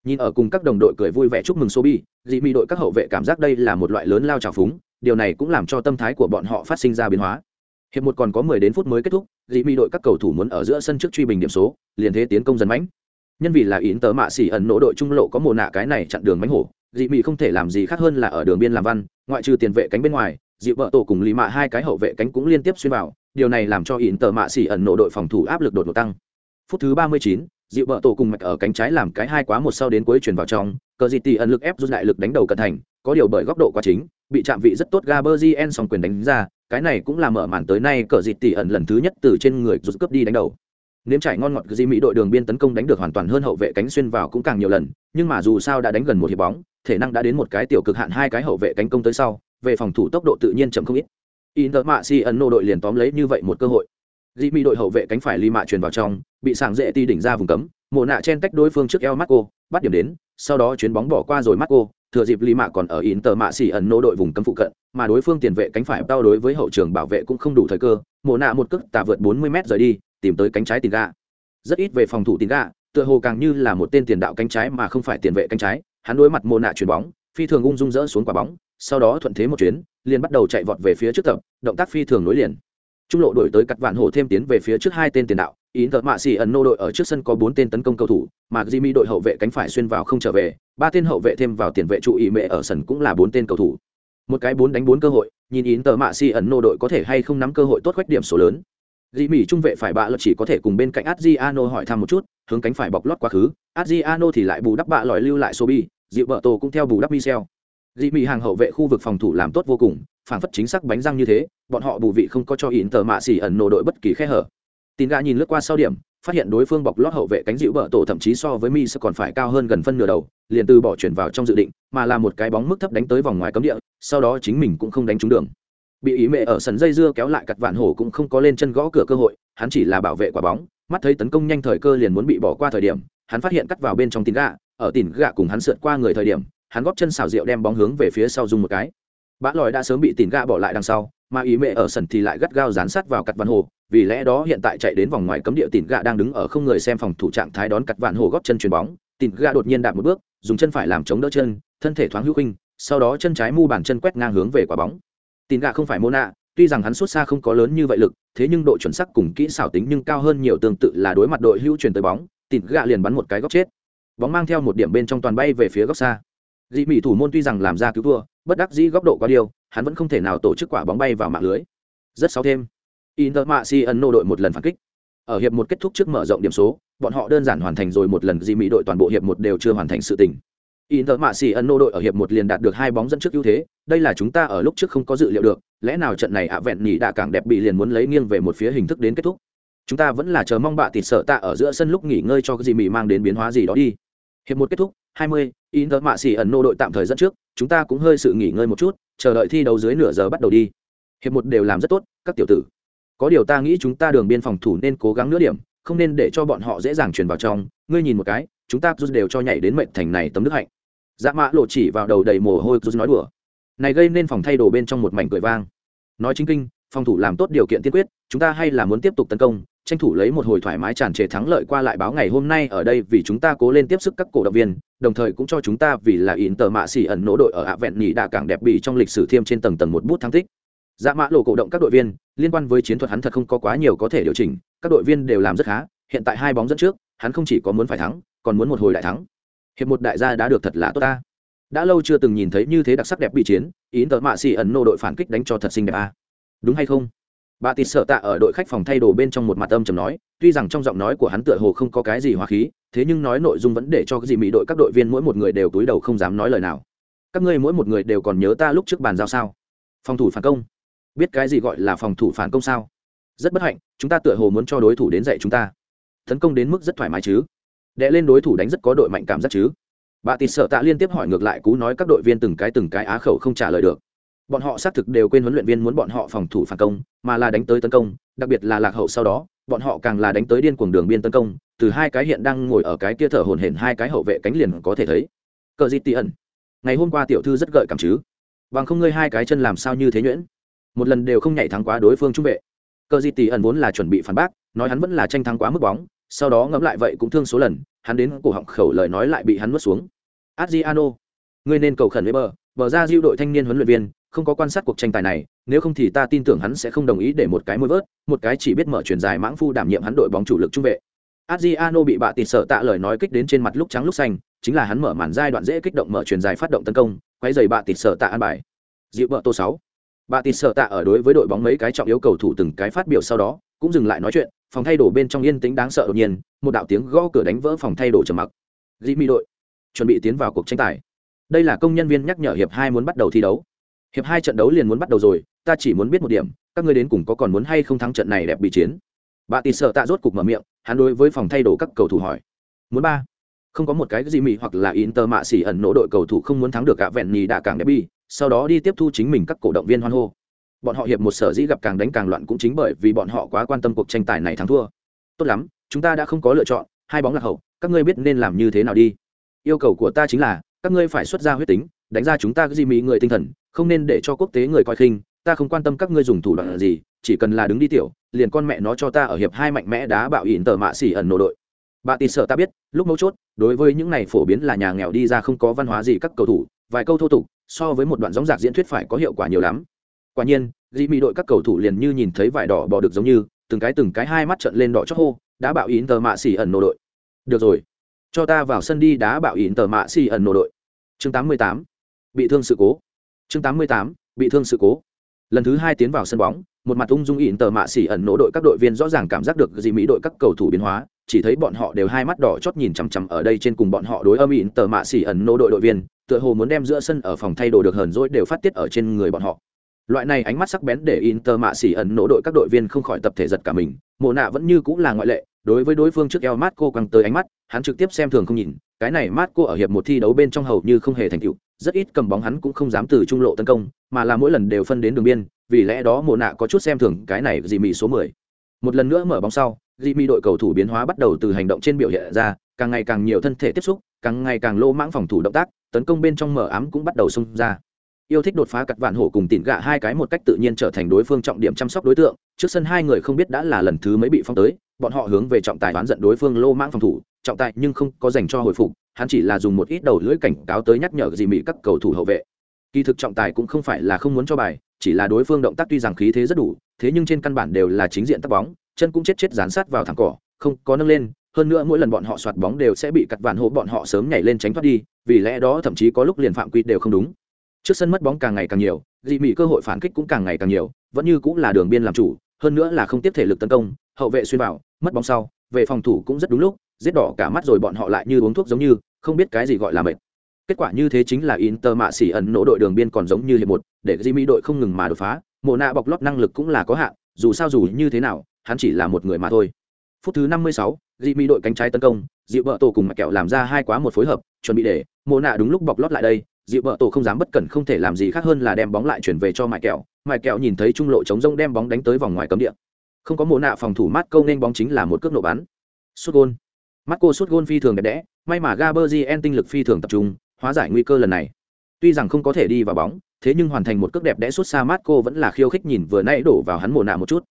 Nhìn ở cùng các đồng đội cười vui vẻ chúc mừng Sobi, dị mỹ đội các hậu vệ cảm giác đây là một loại lớn lao trào phúng, điều này cũng làm cho tâm thái của bọn họ phát sinh ra biến hóa. Hiệp một còn có 10 đến phút mới kết thúc, dị mỹ đội các cầu thủ muốn ở giữa sân trước truy bình điểm số, liền thế tiến công dần mãnh. Nhân vì là yến tớ mạ xỉ ẩn nỗ đội trung lộ có mồ nạ cái này chặn đường mãnh hổ, dị mỹ không thể làm gì khác hơn là ở đường biên làm văn, ngoại trừ tiền vệ cánh bên ngoài, dị vợ tổ cùng lý mạ hai cái hậu vệ cánh cũng liên tiếp xuyên vào, điều này làm cho yến tớ mạ xỉ ẩn nỗ đội phòng thủ áp lực đột ngột tăng. Phút thứ 39, dị vợ tổ cùng mạch ở cánh trái làm cái hai quá một sau đến cuối chuyển vào trong cờ dị tỷ ẩn lực ép rút đại lực đánh đầu cận thành có điều bởi góc độ quá chính bị chạm vị rất tốt gaberzien song quyền đánh ra cái này cũng là mở màn tới nay cờ dịt tỷ ẩn lần thứ nhất từ trên người rút cướp đi đánh đầu. Nếm trải ngon ngọt di mỹ đội đường biên tấn công đánh được hoàn toàn hơn hậu vệ cánh xuyên vào cũng càng nhiều lần nhưng mà dù sao đã đánh gần một hiệp bóng thể năng đã đến một cái tiểu cực hạn hai cái hậu vệ cánh công tới sau về phòng thủ tốc độ tự nhiên chậm không ít. Inter mạ si ấn nô đội liền tóm lấy như vậy một cơ hội. Di mỹ đội hậu vệ cánh phải li mạ truyền vào trong bị sàng dễ ti đỉnh ra vùng cấm mồ nạ chen tách đối phương trước eo Marco, bắt điểm đến, sau đó chuyến bóng bỏ qua rồi Marco, thừa dịp Lý Mạ còn ở Inter Mạ xỉ ẩn nô đội vùng cấm phụ cận, mà đối phương tiền vệ cánh phải tao đối với hậu trường bảo vệ cũng không đủ thời cơ, mộ nạ một cước tạ vượt 40m rời đi, tìm tới cánh trái tiền gạ. Rất ít về phòng thủ tiền gạ, tựa hồ càng như là một tên tiền đạo cánh trái mà không phải tiền vệ cánh trái, hắn đối mặt mộ nạ chuyền bóng, phi thường ung dung dỡ xuống quả bóng, sau đó thuận thế một chuyến, liền bắt đầu chạy vọt về phía trước tập, động tác phi thường nối liền. Trung lộ đổi tới cắt vạn hổ thêm tiến về phía trước hai tên tiền đạo, ý tợ mạ xì ẩn nô đội ở trước sân có bốn tên tấn công cầu thủ mà jimmy đội hậu vệ cánh phải xuyên vào không trở về ba tên hậu vệ thêm vào tiền vệ trụ ý mệ ở sân cũng là bốn tên cầu thủ. Một cái bốn đánh bốn cơ hội nhìn ý tợ mạ xì ẩn nô đội có thể hay không nắm cơ hội tốt khoét điểm số lớn. Jimmy trung vệ phải bạ lật chỉ có thể cùng bên cạnh Adriano hỏi thăm một chút, hướng cánh phải bọc lót quá khứ, Adriano thì lại bù đắp bạ lòi lưu lại Sobi, dịu bờ tổ cũng theo bù đắp Michel. Jimmy hàng hậu vệ khu vực phòng thủ làm tốt vô cùng phản phất chính xác bánh răng như thế bọn họ bù vị không có cho ỉn tờ mạ xỉ ẩn nô đội bất kỳ khe hở tin gã nhìn lướt qua sau điểm phát hiện đối phương bọc lót hậu vệ cánh dịu bờ tổ thậm chí so với mi sẽ còn phải cao hơn gần phân nửa đầu liền từ bỏ chuyển vào trong dự định mà là một cái bóng mức thấp đánh tới vòng ngoài cấm địa sau đó chính mình cũng không đánh trúng đường. Bị ý mẹ ở sân dây dưa kéo lại cặt vạn hổ cũng không có lên chân gõ cửa cơ hội hắn chỉ là bảo vệ quả bóng mắt thấy tấn công nhanh thời cơ liền muốn bị bỏ qua thời điểm hắn phát hiện cắt vào bên trong tin gã, ở tín gã cùng hắn sượt qua người thời điểm hắn góp chân xào rượu đem bóng hướng về phía sau dùng một cái bã lòi đã sớm bị tìm gạ bỏ lại đằng sau, mà ý mẹ ở sân thì lại gắt gao dán sát vào cặt vạn hồ, vì lẽ đó hiện tại chạy đến vòng ngoài cấm địa tìm gạ đang đứng ở không người xem phòng thủ trạng thái đón cặt vạn hồ góp chân chuyền bóng. Tìm gạ đột nhiên đạp một bước, dùng chân phải làm chống đỡ chân, thân thể thoáng hữu khinh, sau đó chân trái mu bàn chân quét ngang hướng về quả bóng. Tìm gạ không phải mô nạ tuy rằng hắn xuất xa không có lớn như vậy lực, thế nhưng độ chuẩn sắc cùng kỹ xảo tính nhưng cao hơn nhiều tương tự là đối mặt đội hữu truyền tới bóng. Tìm gạ liền bắn một cái góc chết. Bóng mang theo một điểm bên trong toàn bay về phía góc xa. Dị mỹ thủ môn tuy rằng làm ra cứu thua bất đắc dĩ góc độ quá điều, hắn vẫn không thể nào tổ chức quả bóng bay vào mạng lưới. Rất sáu thêm, inter mạ ấn nô đội một lần phản kích. Ở hiệp một kết thúc trước mở rộng điểm số, bọn họ đơn giản hoàn thành rồi một lần dị mỹ đội toàn bộ hiệp một đều chưa hoàn thành sự tình. Inter mạ ấn nô đội ở hiệp một liền đạt được hai bóng dẫn trước ưu thế, đây là chúng ta ở lúc trước không có dự liệu được, lẽ nào trận này ạ vẹn nhỉ đã càng đẹp bị liền muốn lấy nghiêng về một phía hình thức đến kết thúc? Chúng ta vẫn là chờ mong bạ tịt sợ ta ở giữa sân lúc nghỉ ngơi cho cái gì mỹ mang đến biến hóa gì đó đi hiệp một kết thúc 20, Inter mạ xỉ ẩn nô đội tạm thời dẫn trước, chúng ta cũng hơi sự nghỉ ngơi một chút, chờ đợi thi đấu dưới nửa giờ bắt đầu đi. Hiệp một đều làm rất tốt, các tiểu tử. Có điều ta nghĩ chúng ta đường biên phòng thủ nên cố gắng nửa điểm, không nên để cho bọn họ dễ dàng truyền vào trong, ngươi nhìn một cái, chúng ta rút đều cho nhảy đến mệnh thành này tấm đức hạnh. Dạ mạ lộ chỉ vào đầu đầy mồ hôi rút nói đùa. Này gây nên phòng thay đồ bên trong một mảnh cười vang. Nói chính kinh, phòng thủ làm tốt điều kiện tiên quyết, chúng ta hay là muốn tiếp tục tấn công, tranh thủ lấy một hồi thoải mái tràn trề thắng lợi qua lại báo ngày hôm nay ở đây vì chúng ta cố lên tiếp sức các cổ động viên, đồng thời cũng cho chúng ta vì là in tờ mạ xỉ ẩn nỗ đội ở ạ vẹn nhị đạ cảng đẹp bị trong lịch sử thiêm trên tầng tầng một bút thắng tích. Dạ mã lộ cổ động các đội viên, liên quan với chiến thuật hắn thật không có quá nhiều có thể điều chỉnh, các đội viên đều làm rất khá, hiện tại hai bóng dẫn trước, hắn không chỉ có muốn phải thắng, còn muốn một hồi đại thắng. Hiệp một đại gia đã được thật là tốt ta. Đã lâu chưa từng nhìn thấy như thế đặc sắc đẹp bị chiến, in tờ mạ xỉ ẩn nô đội phản kích đánh cho thật xinh đẹp a. Đúng hay không? Bà tịt sợ tạ ở đội khách phòng thay đồ bên trong một mặt âm trầm nói, tuy rằng trong giọng nói của hắn tựa hồ không có cái gì hòa khí, thế nhưng nói nội dung vẫn để cho cái gì mỹ đội các đội viên mỗi một người đều túi đầu không dám nói lời nào. Các ngươi mỗi một người đều còn nhớ ta lúc trước bàn giao sao? Phòng thủ phản công. Biết cái gì gọi là phòng thủ phản công sao? Rất bất hạnh, chúng ta tựa hồ muốn cho đối thủ đến dạy chúng ta. Tấn công đến mức rất thoải mái chứ? Đệ lên đối thủ đánh rất có đội mạnh cảm giác chứ? Bà tịt sợ tạ liên tiếp hỏi ngược lại, cú nói các đội viên từng cái từng cái á khẩu không trả lời được bọn họ xác thực đều quên huấn luyện viên muốn bọn họ phòng thủ phản công, mà là đánh tới tấn công, đặc biệt là lạc hậu sau đó, bọn họ càng là đánh tới điên cuồng đường biên tấn công, từ hai cái hiện đang ngồi ở cái kia thở hổn hển hai cái hậu vệ cánh liền có thể thấy. Cờ di tị ẩn, ngày hôm qua tiểu thư rất gợi cảm chứ? Bằng không ngươi hai cái chân làm sao như thế nhuyễn? Một lần đều không nhảy thắng quá đối phương trung vệ. Cờ di tị ẩn vốn là chuẩn bị phản bác, nói hắn vẫn là tranh thắng quá mức bóng, sau đó ngẫm lại vậy cũng thương số lần, hắn đến cổ họng khẩu lời nói lại bị hắn nuốt xuống. Adriano, ngươi nên cầu khẩn với bờ bờ ra diêu đội thanh niên huấn luyện viên không có quan sát cuộc tranh tài này, nếu không thì ta tin tưởng hắn sẽ không đồng ý để một cái môi vớt, một cái chỉ biết mở chuyển dài mãng phu đảm nhiệm hắn đội bóng chủ lực trung vệ. Adriano bị bạ tịt sợ tạ lời nói kích đến trên mặt lúc trắng lúc xanh, chính là hắn mở màn giai đoạn dễ kích động mở chuyển dài phát động tấn công quay giày bạ tịt sợ tạ an bài. Dịu bợ tô sáu. Bạ tịt sợ tạ ở đối với đội bóng mấy cái trọng yếu cầu thủ từng cái phát biểu sau đó, cũng dừng lại nói chuyện, phòng thay đồ bên trong yên tĩnh đáng sợ đột nhiên, một đạo tiếng gõ cửa đánh vỡ phòng thay đồ trầm mặc. Dị mỹ đội, chuẩn bị tiến vào cuộc tranh tài. Đây là công nhân viên nhắc nhở hiệp hai muốn bắt đầu thi đấu hiệp hai trận đấu liền muốn bắt đầu rồi, ta chỉ muốn biết một điểm, các ngươi đến cùng có còn muốn hay không thắng trận này đẹp bị chiến? Bà tì sợ tạ rốt cục mở miệng, hắn đối với phòng thay đồ các cầu thủ hỏi. Muốn ba. Không có một cái gì mỹ hoặc là inter mạ xỉ ẩn nỗ đội cầu thủ không muốn thắng được cả vẹn nhì đạ càng đẹp bi sau đó đi tiếp thu chính mình các cổ động viên hoan hô. Bọn họ hiệp một sở dĩ gặp càng đánh càng loạn cũng chính bởi vì bọn họ quá quan tâm cuộc tranh tài này thắng thua. Tốt lắm, chúng ta đã không có lựa chọn, hai bóng lạc hậu, các ngươi biết nên làm như thế nào đi. Yêu cầu của ta chính là, các ngươi phải xuất ra huyết tính đánh ra chúng ta cái gì mỹ người tinh thần, không nên để cho quốc tế người coi khinh, ta không quan tâm các ngươi dùng thủ đoạn gì, chỉ cần là đứng đi tiểu, liền con mẹ nó cho ta ở hiệp hai mạnh mẽ đá bạo ỉn tờ mạ xỉ ẩn nổ đội. Bà tin sợ ta biết, lúc mấu chốt, đối với những này phổ biến là nhà nghèo đi ra không có văn hóa gì các cầu thủ, vài câu thô tục, so với một đoạn gióng giạc diễn thuyết phải có hiệu quả nhiều lắm. Quả nhiên dị mỹ đội các cầu thủ liền như nhìn thấy vải đỏ bò được giống như, từng cái từng cái hai mắt trận lên đỏ chót hô đã bạo ỉn tờ mạ xỉ ẩn nổ đội. Được rồi, cho ta vào sân đi đá bạo ỉn tờ mạ xỉ ẩn nổ đội. Chương 88 bị thương sự cố. Chương 88, bị thương sự cố. Lần thứ hai tiến vào sân bóng một mặt ung dung ỉn tờ mạ xỉ ẩn nỗ đội các đội viên rõ ràng cảm giác được gì mỹ đội các cầu thủ biến hóa chỉ thấy bọn họ đều hai mắt đỏ chót nhìn chằm chằm ở đây trên cùng bọn họ đối âm ỉn tờ mạ xỉ ẩn nỗ đội đội viên tựa hồ muốn đem giữa sân ở phòng thay đồ được hờn dỗi đều phát tiết ở trên người bọn họ. Loại này ánh mắt sắc bén để inter mạ xỉ ẩn nỗ đội các đội viên không khỏi tập thể giật cả mình mộ nạ vẫn như cũng là ngoại lệ đối với đối phương trước eo mát cô quăng tới ánh mắt hắn trực tiếp xem thường không nhìn cái này mát cô ở hiệp một thi đấu bên trong hầu như không hề thành tựu rất ít cầm bóng hắn cũng không dám từ trung lộ tấn công, mà là mỗi lần đều phân đến đường biên, vì lẽ đó mộ nạ có chút xem thường cái này dị mị số mười. Một lần nữa mở bóng sau, dị mị đội cầu thủ biến hóa bắt đầu từ hành động trên biểu hiện ra, càng ngày càng nhiều thân thể tiếp xúc, càng ngày càng lô mãng phòng thủ động tác, tấn công bên trong mở ám cũng bắt đầu xung ra. Yêu thích đột phá cật vạn hổ cùng tỉn gạ hai cái một cách tự nhiên trở thành đối phương trọng điểm chăm sóc đối tượng, trước sân hai người không biết đã là lần thứ mấy bị phong tới, bọn họ hướng về trọng tài đoán giận đối phương lô mãng phòng thủ, trọng tài nhưng không có dành cho hồi phục hắn chỉ là dùng một ít đầu lưỡi cảnh cáo tới nhắc nhở gì mỹ các cầu thủ hậu vệ. Kỳ thực trọng tài cũng không phải là không muốn cho bài, chỉ là đối phương động tác tuy rằng khí thế rất đủ, thế nhưng trên căn bản đều là chính diện tắt bóng, chân cũng chết chết dán sát vào thẳng cỏ, không có nâng lên, hơn nữa mỗi lần bọn họ soạt bóng đều sẽ bị cặt vạn hộ bọn họ sớm nhảy lên tránh thoát đi, vì lẽ đó thậm chí có lúc liền phạm quy đều không đúng. Trước sân mất bóng càng ngày càng nhiều dị mỹ cơ hội phản kích cũng càng ngày càng nhiều, vẫn như cũng là đường biên làm chủ, hơn nữa là không tiếp thể lực tấn công, hậu vệ xuyên vào, mất bóng sau, về phòng thủ cũng rất đúng lúc giết đỏ cả mắt rồi bọn họ lại như uống thuốc giống như không biết cái gì gọi là mệt. Kết quả như thế chính là Inter mạ xỉ ẩn nỗ đội đường biên còn giống như hiệp một để Jimmy đội không ngừng mà đột phá mộ nạ bọc lót năng lực cũng là có hạn dù sao dù như thế nào hắn chỉ là một người mà thôi. Phút thứ 56, Jimmy đội cánh trái tấn công dịu vợ tổ cùng mạch kẹo làm ra hai quá một phối hợp chuẩn bị để mộ nạ đúng lúc bọc lót lại đây dịu vợ tổ không dám bất cẩn không thể làm gì khác hơn là đem bóng lại chuyển về cho mạch kẹo mạch kẹo nhìn thấy trung lộ chống rông đem bóng đánh tới vòng ngoài cấm địa. Không có mộ nạ phòng thủ mát câu nên bóng chính là một cước nổ bắn. Sút gôn mắt cô sút gôn phi thường đẹp đẽ may mà gaberzien tinh lực phi thường tập trung hóa giải nguy cơ lần này tuy rằng không có thể đi vào bóng thế nhưng hoàn thành một cước đẹp đẽ suốt xa mắt cô vẫn là khiêu khích nhìn vừa nãy đổ vào hắn mồ nạ một chút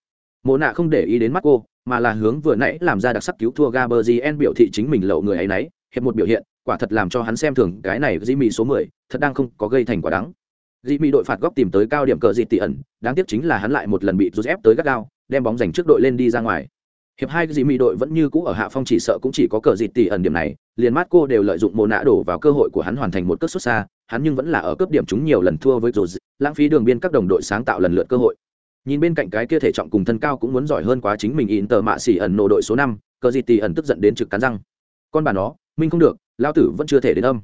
mồ nạ không để ý đến mắt cô mà là hướng vừa nãy làm ra đặc sắc cứu thua gaberzien biểu thị chính mình lậu người ấy nấy hiệp một biểu hiện quả thật làm cho hắn xem thường cái này Jimmy số 10, thật đang không có gây thành quả đáng. Jimmy đội phạt góc tìm tới cao điểm cờ dịt tỷ ẩn, đáng tiếc chính là hắn lại một lần bị rút ép tới gắt gao, đem bóng giành trước đội lên đi ra ngoài. Hiệp hai dị mỹ đội vẫn như cũ ở hạ phong chỉ sợ cũng chỉ có cờ dịt tỷ ẩn điểm này, liền Marco đều lợi dụng mồ nã đổ vào cơ hội của hắn hoàn thành một cước xuất xa, hắn nhưng vẫn là ở cấp điểm chúng nhiều lần thua với rồi, lãng phí đường biên các đồng đội sáng tạo lần lượt cơ hội. Nhìn bên cạnh cái kia thể trọng cùng thân cao cũng muốn giỏi hơn quá chính mình Inter mạ xỉ ẩn nổ đội số năm, cờ dịt tỷ ẩn tức giận đến trực cắn răng. Con bà nó, minh không được, lao tử vẫn chưa thể đến âm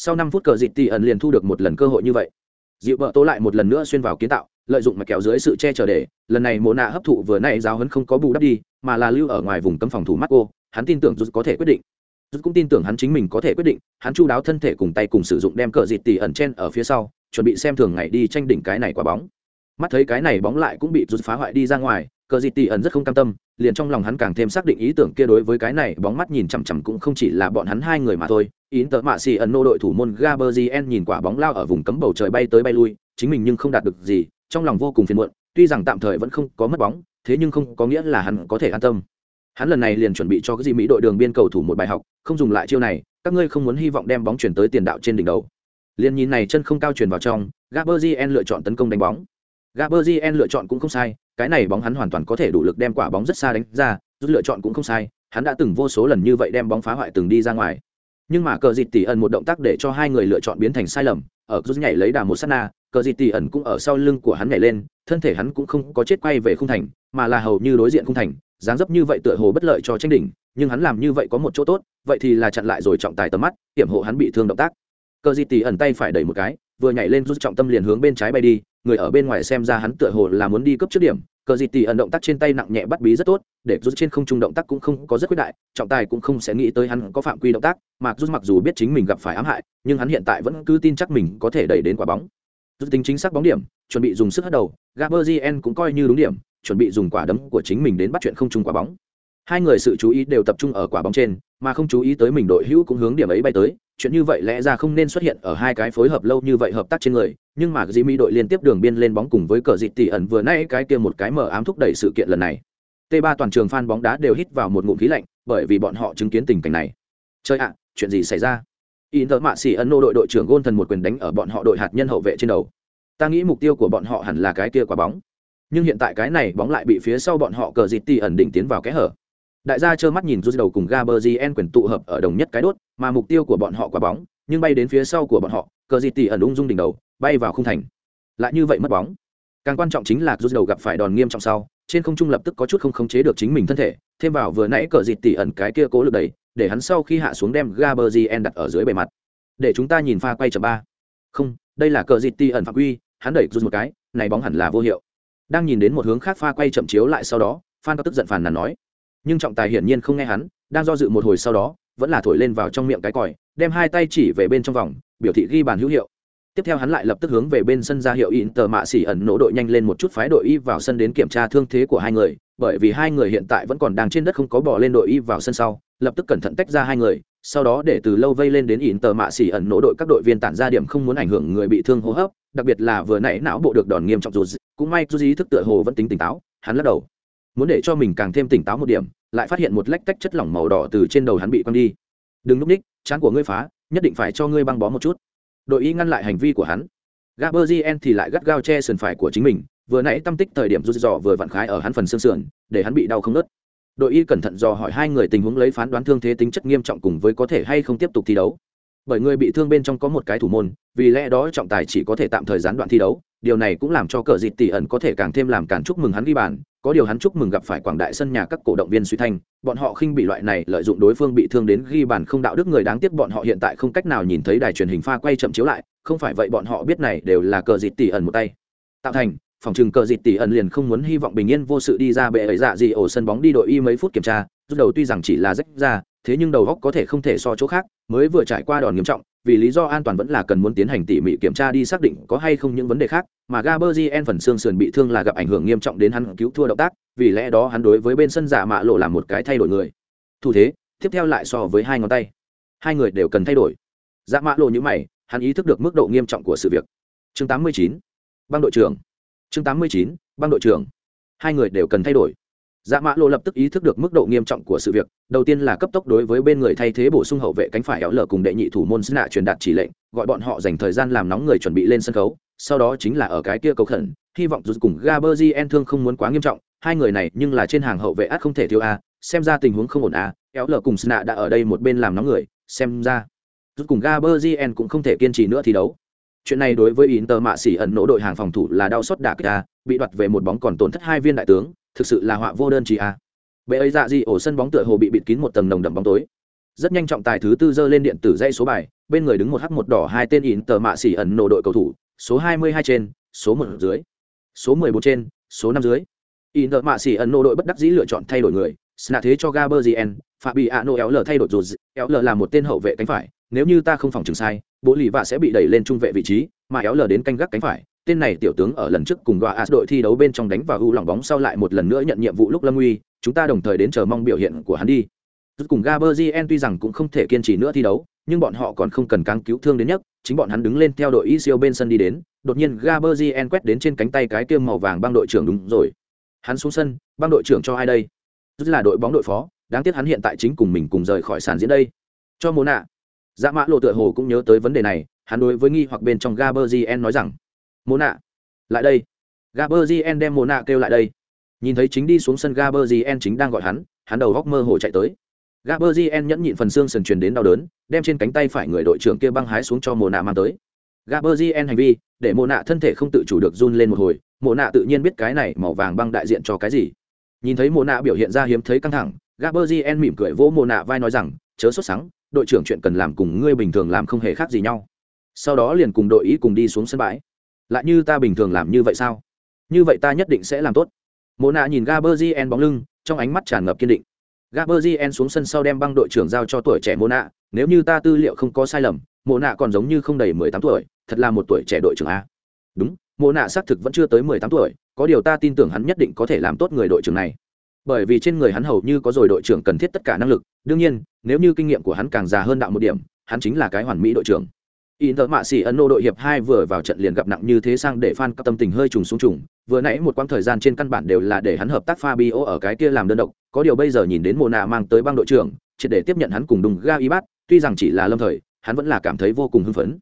sau năm phút cờ dịt tỉ ẩn liền thu được một lần cơ hội như vậy dịu vợ tố lại một lần nữa xuyên vào kiến tạo lợi dụng mà kéo dưới sự che chở để, lần này mộ nạ hấp thụ vừa nay giáo hấn không có bù đắp đi, mà là lưu ở ngoài vùng cấm phòng thủ mắt cô hắn tin tưởng rút có thể quyết định. Rút cũng tin tưởng hắn chính mình có thể quyết định, hắn chu đáo thân thể cùng tay cùng sử dụng đem cờ dịt tỉ ẩn chen ở phía sau, chuẩn bị xem thường ngày đi tranh đỉnh cái này quả bóng. Mắt thấy cái này bóng lại cũng bị rút phá hoại đi ra ngoài, cờ dịt tỉ ẩn rất không cam tâm, liền trong lòng hắn càng thêm xác định ý tưởng kia đối với cái này bóng mắt nhìn chằm chằm cũng không chỉ là bọn hắn hai người mà thôi. Ín tợ mạ xì ẩn nô đội thủ môn gaberzien nhìn quả bóng lao ở vùng cấm bầu trời bay tới bay lui, chính mình nhưng không đạt được gì trong lòng vô cùng phiền muộn, tuy rằng tạm thời vẫn không có mất bóng, thế nhưng không có nghĩa là hắn có thể an tâm. Hắn lần này liền chuẩn bị cho cái gì mỹ đội đường biên cầu thủ một bài học, không dùng lại chiêu này, các ngươi không muốn hy vọng đem bóng chuyển tới tiền đạo trên đỉnh đầu. Liền nhìn này chân không cao truyền vào trong gaberzien lựa chọn tấn công đánh bóng. Gaberzien lựa chọn cũng không sai, cái này bóng hắn hoàn toàn có thể đủ lực đem quả bóng rất xa đánh ra, rút lựa chọn cũng không sai, hắn đã từng vô số lần như vậy đem bóng phá hoại từng đi ra ngoài. Nhưng mà cờ dịt tỉ ẩn một động tác để cho hai người lựa chọn biến thành sai lầm, ở rút nhảy lấy đà một sát na cờ dịt tỉ ẩn cũng ở sau lưng của hắn nhảy lên, thân thể hắn cũng không có chết quay về khung thành, mà là hầu như đối diện khung thành, dáng dấp như vậy tựa hồ bất lợi cho tranh đỉnh, nhưng hắn làm như vậy có một chỗ tốt, vậy thì là chặn lại rồi trọng tài tầm mắt, hiểm hộ hắn bị thương động tác. Cờ dịt tỉ ẩn tay phải đẩy một cái, vừa nhảy lên rút trọng tâm liền hướng bên trái bay đi, người ở bên ngoài xem ra hắn tựa hồ là muốn đi cấp trước điểm. Cờ dịt tỉ ẩn động tác trên tay nặng nhẹ bắt bí rất tốt, để rút trên không trung động tác cũng không có rất quyết đại, trọng tài cũng không sẽ nghĩ tới hắn có phạm quy động tác, mà rút mặc dù biết chính mình gặp phải ám hại, nhưng hắn hiện tại vẫn cứ tin chắc mình có thể đẩy đến quả bóng dự tính chính xác bóng điểm, chuẩn bị dùng sức hất đầu gaberzien cũng coi như đúng điểm, chuẩn bị dùng quả đấm của chính mình đến bắt chuyện không trung quả bóng. Hai người sự chú ý đều tập trung ở quả bóng trên, mà không chú ý tới mình đội hữu cũng hướng điểm ấy bay tới. Chuyện như vậy lẽ ra không nên xuất hiện ở hai cái phối hợp lâu như vậy hợp tác trên người, nhưng mà Jimmy đội liên tiếp đường biên lên bóng cùng với cờ dịt tỷ ẩn vừa nãy cái kia một cái mở ám thúc đẩy sự kiện lần này. T3 toàn trường fan bóng đá đều hít vào một ngụm khí lạnh, bởi vì bọn họ chứng kiến tình cảnh này. Chơi ạ, chuyện gì xảy ra? Inter mạ xỉ ấn nô đội đội trưởng gôn thần một quyền đánh ở bọn họ đội hạt nhân hậu vệ trên đầu. Ta nghĩ mục tiêu của bọn họ hẳn là cái kia quả bóng. Nhưng hiện tại cái này bóng lại bị phía sau bọn họ cờ dịt tỷ ẩn định tiến vào kẽ hở. Đại gia trơ mắt nhìn rút đầu cùng gaberzien quyền tụ hợp ở đồng nhất cái đốt, mà mục tiêu của bọn họ quả bóng, nhưng bay đến phía sau của bọn họ, cờ dịt tỉ ẩn ung dung đỉnh đầu, bay vào khung thành. Lại như vậy mất bóng càng quan trọng chính là rút đầu gặp phải đòn nghiêm trọng sau, trên không trung lập tức có chút không khống chế được chính mình thân thể, thêm vào vừa nãy cờ dịt tỉ ẩn cái kia cố lực đẩy, để hắn sau khi hạ xuống đem gaberzien đặt ở dưới bề mặt. Để chúng ta nhìn pha quay chậm ba. Không, đây là cờ dịt tỉ ẩn phạm quy, hắn đẩy rút một cái, này bóng hẳn là vô hiệu. Đang nhìn đến một hướng khác pha quay chậm chiếu lại sau đó, phan có tức giận phàn nàn nói. Nhưng trọng tài hiển nhiên không nghe hắn, đang do dự một hồi sau đó, vẫn là thổi lên vào trong miệng cái còi, đem hai tay chỉ về bên trong vòng, biểu thị ghi bàn hữu hiệu tiếp theo hắn lại lập tức hướng về bên sân ra hiệu in tờ mạ xỉ ẩn nổ đội nhanh lên một chút phái đội y vào sân đến kiểm tra thương thế của hai người, bởi vì hai người hiện tại vẫn còn đang trên đất không có bỏ lên đội y vào sân sau, lập tức cẩn thận tách ra hai người, sau đó để từ lâu vây lên đến in tờ mạ xỉ ẩn nổ đội các đội viên tản ra điểm không muốn ảnh hưởng người bị thương hô hấp, đặc biệt là vừa nãy não bộ được đòn nghiêm trọng dù cũng may dù ý thức tựa hồ vẫn tính tỉnh táo, hắn lắc đầu. Muốn để cho mình càng thêm tỉnh táo một điểm, lại phát hiện một lách tách chất lỏng màu đỏ từ trên đầu hắn bị quăng đi. Đừng núp ních, chán của ngươi phá, nhất định phải cho ngươi băng bó một chút đội y ngăn lại hành vi của hắn. Gaberzien thì lại gắt gao che sườn phải của chính mình, vừa nãy tâm tích thời điểm rút dò vừa vặn khái ở hắn phần xương sườn, để hắn bị đau không nớt đội y cẩn thận dò hỏi hai người tình huống lấy phán đoán thương thế tính chất nghiêm trọng cùng với có thể hay không tiếp tục thi đấu. Bởi người bị thương bên trong có một cái thủ môn, vì lẽ đó trọng tài chỉ có thể tạm thời gián đoạn thi đấu, điều này cũng làm cho cờ dịt tỷ ẩn có thể càng thêm làm cản chúc mừng hắn ghi bàn có điều hắn chúc mừng gặp phải quảng đại sân nhà các cổ động viên suy thanh, bọn họ khinh bị loại này lợi dụng đối phương bị thương đến ghi bàn không đạo đức người đáng tiếc bọn họ hiện tại không cách nào nhìn thấy đài truyền hình pha quay chậm chiếu lại, không phải vậy bọn họ biết này đều là cờ dịt tỷ ẩn một tay. Tạo thành, phòng trừng cờ dịt tỷ ẩn liền không muốn hy vọng bình yên vô sự đi ra bệ ấy dạ gì ổ sân bóng đi đội y mấy phút kiểm tra, rút đầu tuy rằng chỉ là rách ra thế nhưng đầu góc có thể không thể so chỗ khác, mới vừa trải qua đòn nghiêm trọng, vì lý do an toàn vẫn là cần muốn tiến hành tỉ mỉ kiểm tra đi xác định có hay không những vấn đề khác, mà Gaberzien phần xương sườn bị thương là gặp ảnh hưởng nghiêm trọng đến hắn cứu thua động tác, vì lẽ đó hắn đối với bên sân giả mạ lộ làm một cái thay đổi người. Thủ thế, tiếp theo lại so với hai ngón tay. Hai người đều cần thay đổi. Giả mạ lộ như mày, hắn ý thức được mức độ nghiêm trọng của sự việc. Chương 89. băng đội trưởng. Chương 89. băng đội trưởng. Hai người đều cần thay đổi dạ mã lộ lập tức ý thức được mức độ nghiêm trọng của sự việc đầu tiên là cấp tốc đối với bên người thay thế bổ sung hậu vệ cánh phải éo lở cùng đệ nhị thủ môn sna truyền đạt chỉ lệnh gọi bọn họ dành thời gian làm nóng người chuẩn bị lên sân khấu sau đó chính là ở cái kia cầu khẩn hy vọng dù cùng gaberzien thương không muốn quá nghiêm trọng hai người này nhưng là trên hàng hậu vệ át không thể thiếu a xem ra tình huống không ổn a éo lở cùng sna đã ở đây một bên làm nóng người xem ra dù cùng gaberzien cũng không thể kiên trì nữa thi đấu. Chuyện này đối với Inter mạ Sĩ ẩn nỗ đội hàng phòng thủ là đau xót đả kích a, bị đoạt về một bóng còn tổn thất hai viên đại tướng, thực sự là họa vô đơn chỉ a. Bệ ấy dạ gì ổ sân bóng tựa hồ bị bịt kín một tầng nồng đậm bóng tối. Rất nhanh trọng tài thứ tư giơ lên điện tử dây số bài, bên người đứng một h một đỏ hai tên Inter mạ xỉ ẩn nổ đội cầu thủ, số 22 trên, số 1 dưới, số 14 trên, số 5 dưới. Inter mạ xỉ ẩn nổ đội bất đắc dĩ lựa chọn thay đổi người, sna thế cho Gaberzien, éo L thay đổi rồi, L là một tên hậu vệ cánh phải, nếu như ta không phòng trừng sai, bố lì vạ sẽ bị đẩy lên trung vệ vị trí mà éo lờ đến canh gác cánh phải tên này tiểu tướng ở lần trước cùng đoa as đội thi đấu bên trong đánh và u lòng bóng sau lại một lần nữa nhận nhiệm vụ lúc lâm uy, chúng ta đồng thời đến chờ mong biểu hiện của hắn đi. Rút cùng gaberzien tuy rằng cũng không thể kiên trì nữa thi đấu, nhưng bọn họ còn không cần căng cứu thương đến nhất, chính bọn hắn đứng lên theo đội Isio bên sân đi đến, đột nhiên gaberzien quét đến trên cánh tay cái kia màu vàng băng đội trưởng đúng rồi. Hắn xuống sân, băng đội trưởng cho ai đây? Rất là đội bóng đội phó, đáng tiếc hắn hiện tại chính cùng mình cùng rời khỏi sàn diễn đây. Cho mô nạ dạ mã lộ tựa hồ cũng nhớ tới vấn đề này, hắn đối với nghi hoặc bên trong gaberzien nói rằng mô nạ. Lại đây. Gaberzien đem mô nạ kêu lại đây. Nhìn thấy chính đi xuống sân gaberzien chính đang gọi hắn hắn đầu góc mơ hồ chạy tới. Gaberzien nhẫn nhịn phần xương sần truyền đến đau đớn, đem trên cánh tay phải người đội trưởng kia băng hái xuống cho mô nạ mang tới. Gaberzien hành vi, để mô nạ thân thể không tự chủ được run lên một hồi mô nạ tự nhiên biết cái này màu vàng băng đại diện cho cái gì. Nhìn thấy mô nạ biểu hiện ra hiếm thấy căng thẳng gaberzien mỉm cười vỗ mô nạ vai nói rằng, chớ sốt sắng, đội trưởng chuyện cần làm cùng ngươi bình thường làm không hề khác gì nhau. Sau đó liền cùng đội ý cùng đi xuống sân bãi lại như ta bình thường làm như vậy sao? Như vậy ta nhất định sẽ làm tốt. Mộ nạ nhìn gaberzien bóng lưng, trong ánh mắt tràn ngập kiên định. Gaberzien xuống sân sau đem băng đội trưởng giao cho tuổi trẻ mộ nạ nếu như ta tư liệu không có sai lầm, mộ nạ còn giống như không đầy mười tám tuổi, thật là một tuổi trẻ đội trưởng a. Đúng, mộ nạ xác thực vẫn chưa tới mười tám tuổi, có điều ta tin tưởng hắn nhất định có thể làm tốt người đội trưởng này. Bởi vì trên người hắn hầu như có rồi đội trưởng cần thiết tất cả năng lực. Đương nhiên, nếu như kinh nghiệm của hắn càng già hơn đạo một điểm, hắn chính là cái hoàn mỹ đội trưởng. Inter mạ xỉ ấn độ đội hiệp hai vừa vào trận liền gặp nặng như thế sang để fan các tâm tình hơi trùng xuống trùng, vừa nãy một quãng thời gian trên căn bản đều là để hắn hợp tác Fabio ở cái kia làm đơn độc, có điều bây giờ nhìn đến Mona mang tới băng đội trưởng, chỉ để tiếp nhận hắn cùng đùng ga Ibat, tuy rằng chỉ là lâm thời, hắn vẫn là cảm thấy vô cùng hưng phấn.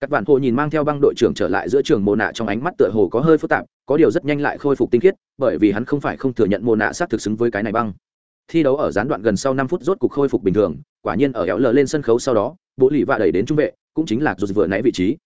Các bạn hồ nhìn mang theo băng đội trưởng trở lại giữa trường Mona trong ánh mắt tựa hồ có hơi phức tạp, có điều rất nhanh lại khôi phục tinh khiết, bởi vì hắn không phải không thừa nhận Mona sát thực xứng với cái này băng thi đấu ở gián đoạn gần sau năm phút rốt cục khôi phục bình thường quả nhiên ở éo lờ lên sân khấu sau đó bộ lì vạ đẩy đến trung vệ cũng chính là rồi vừa nãy vị trí.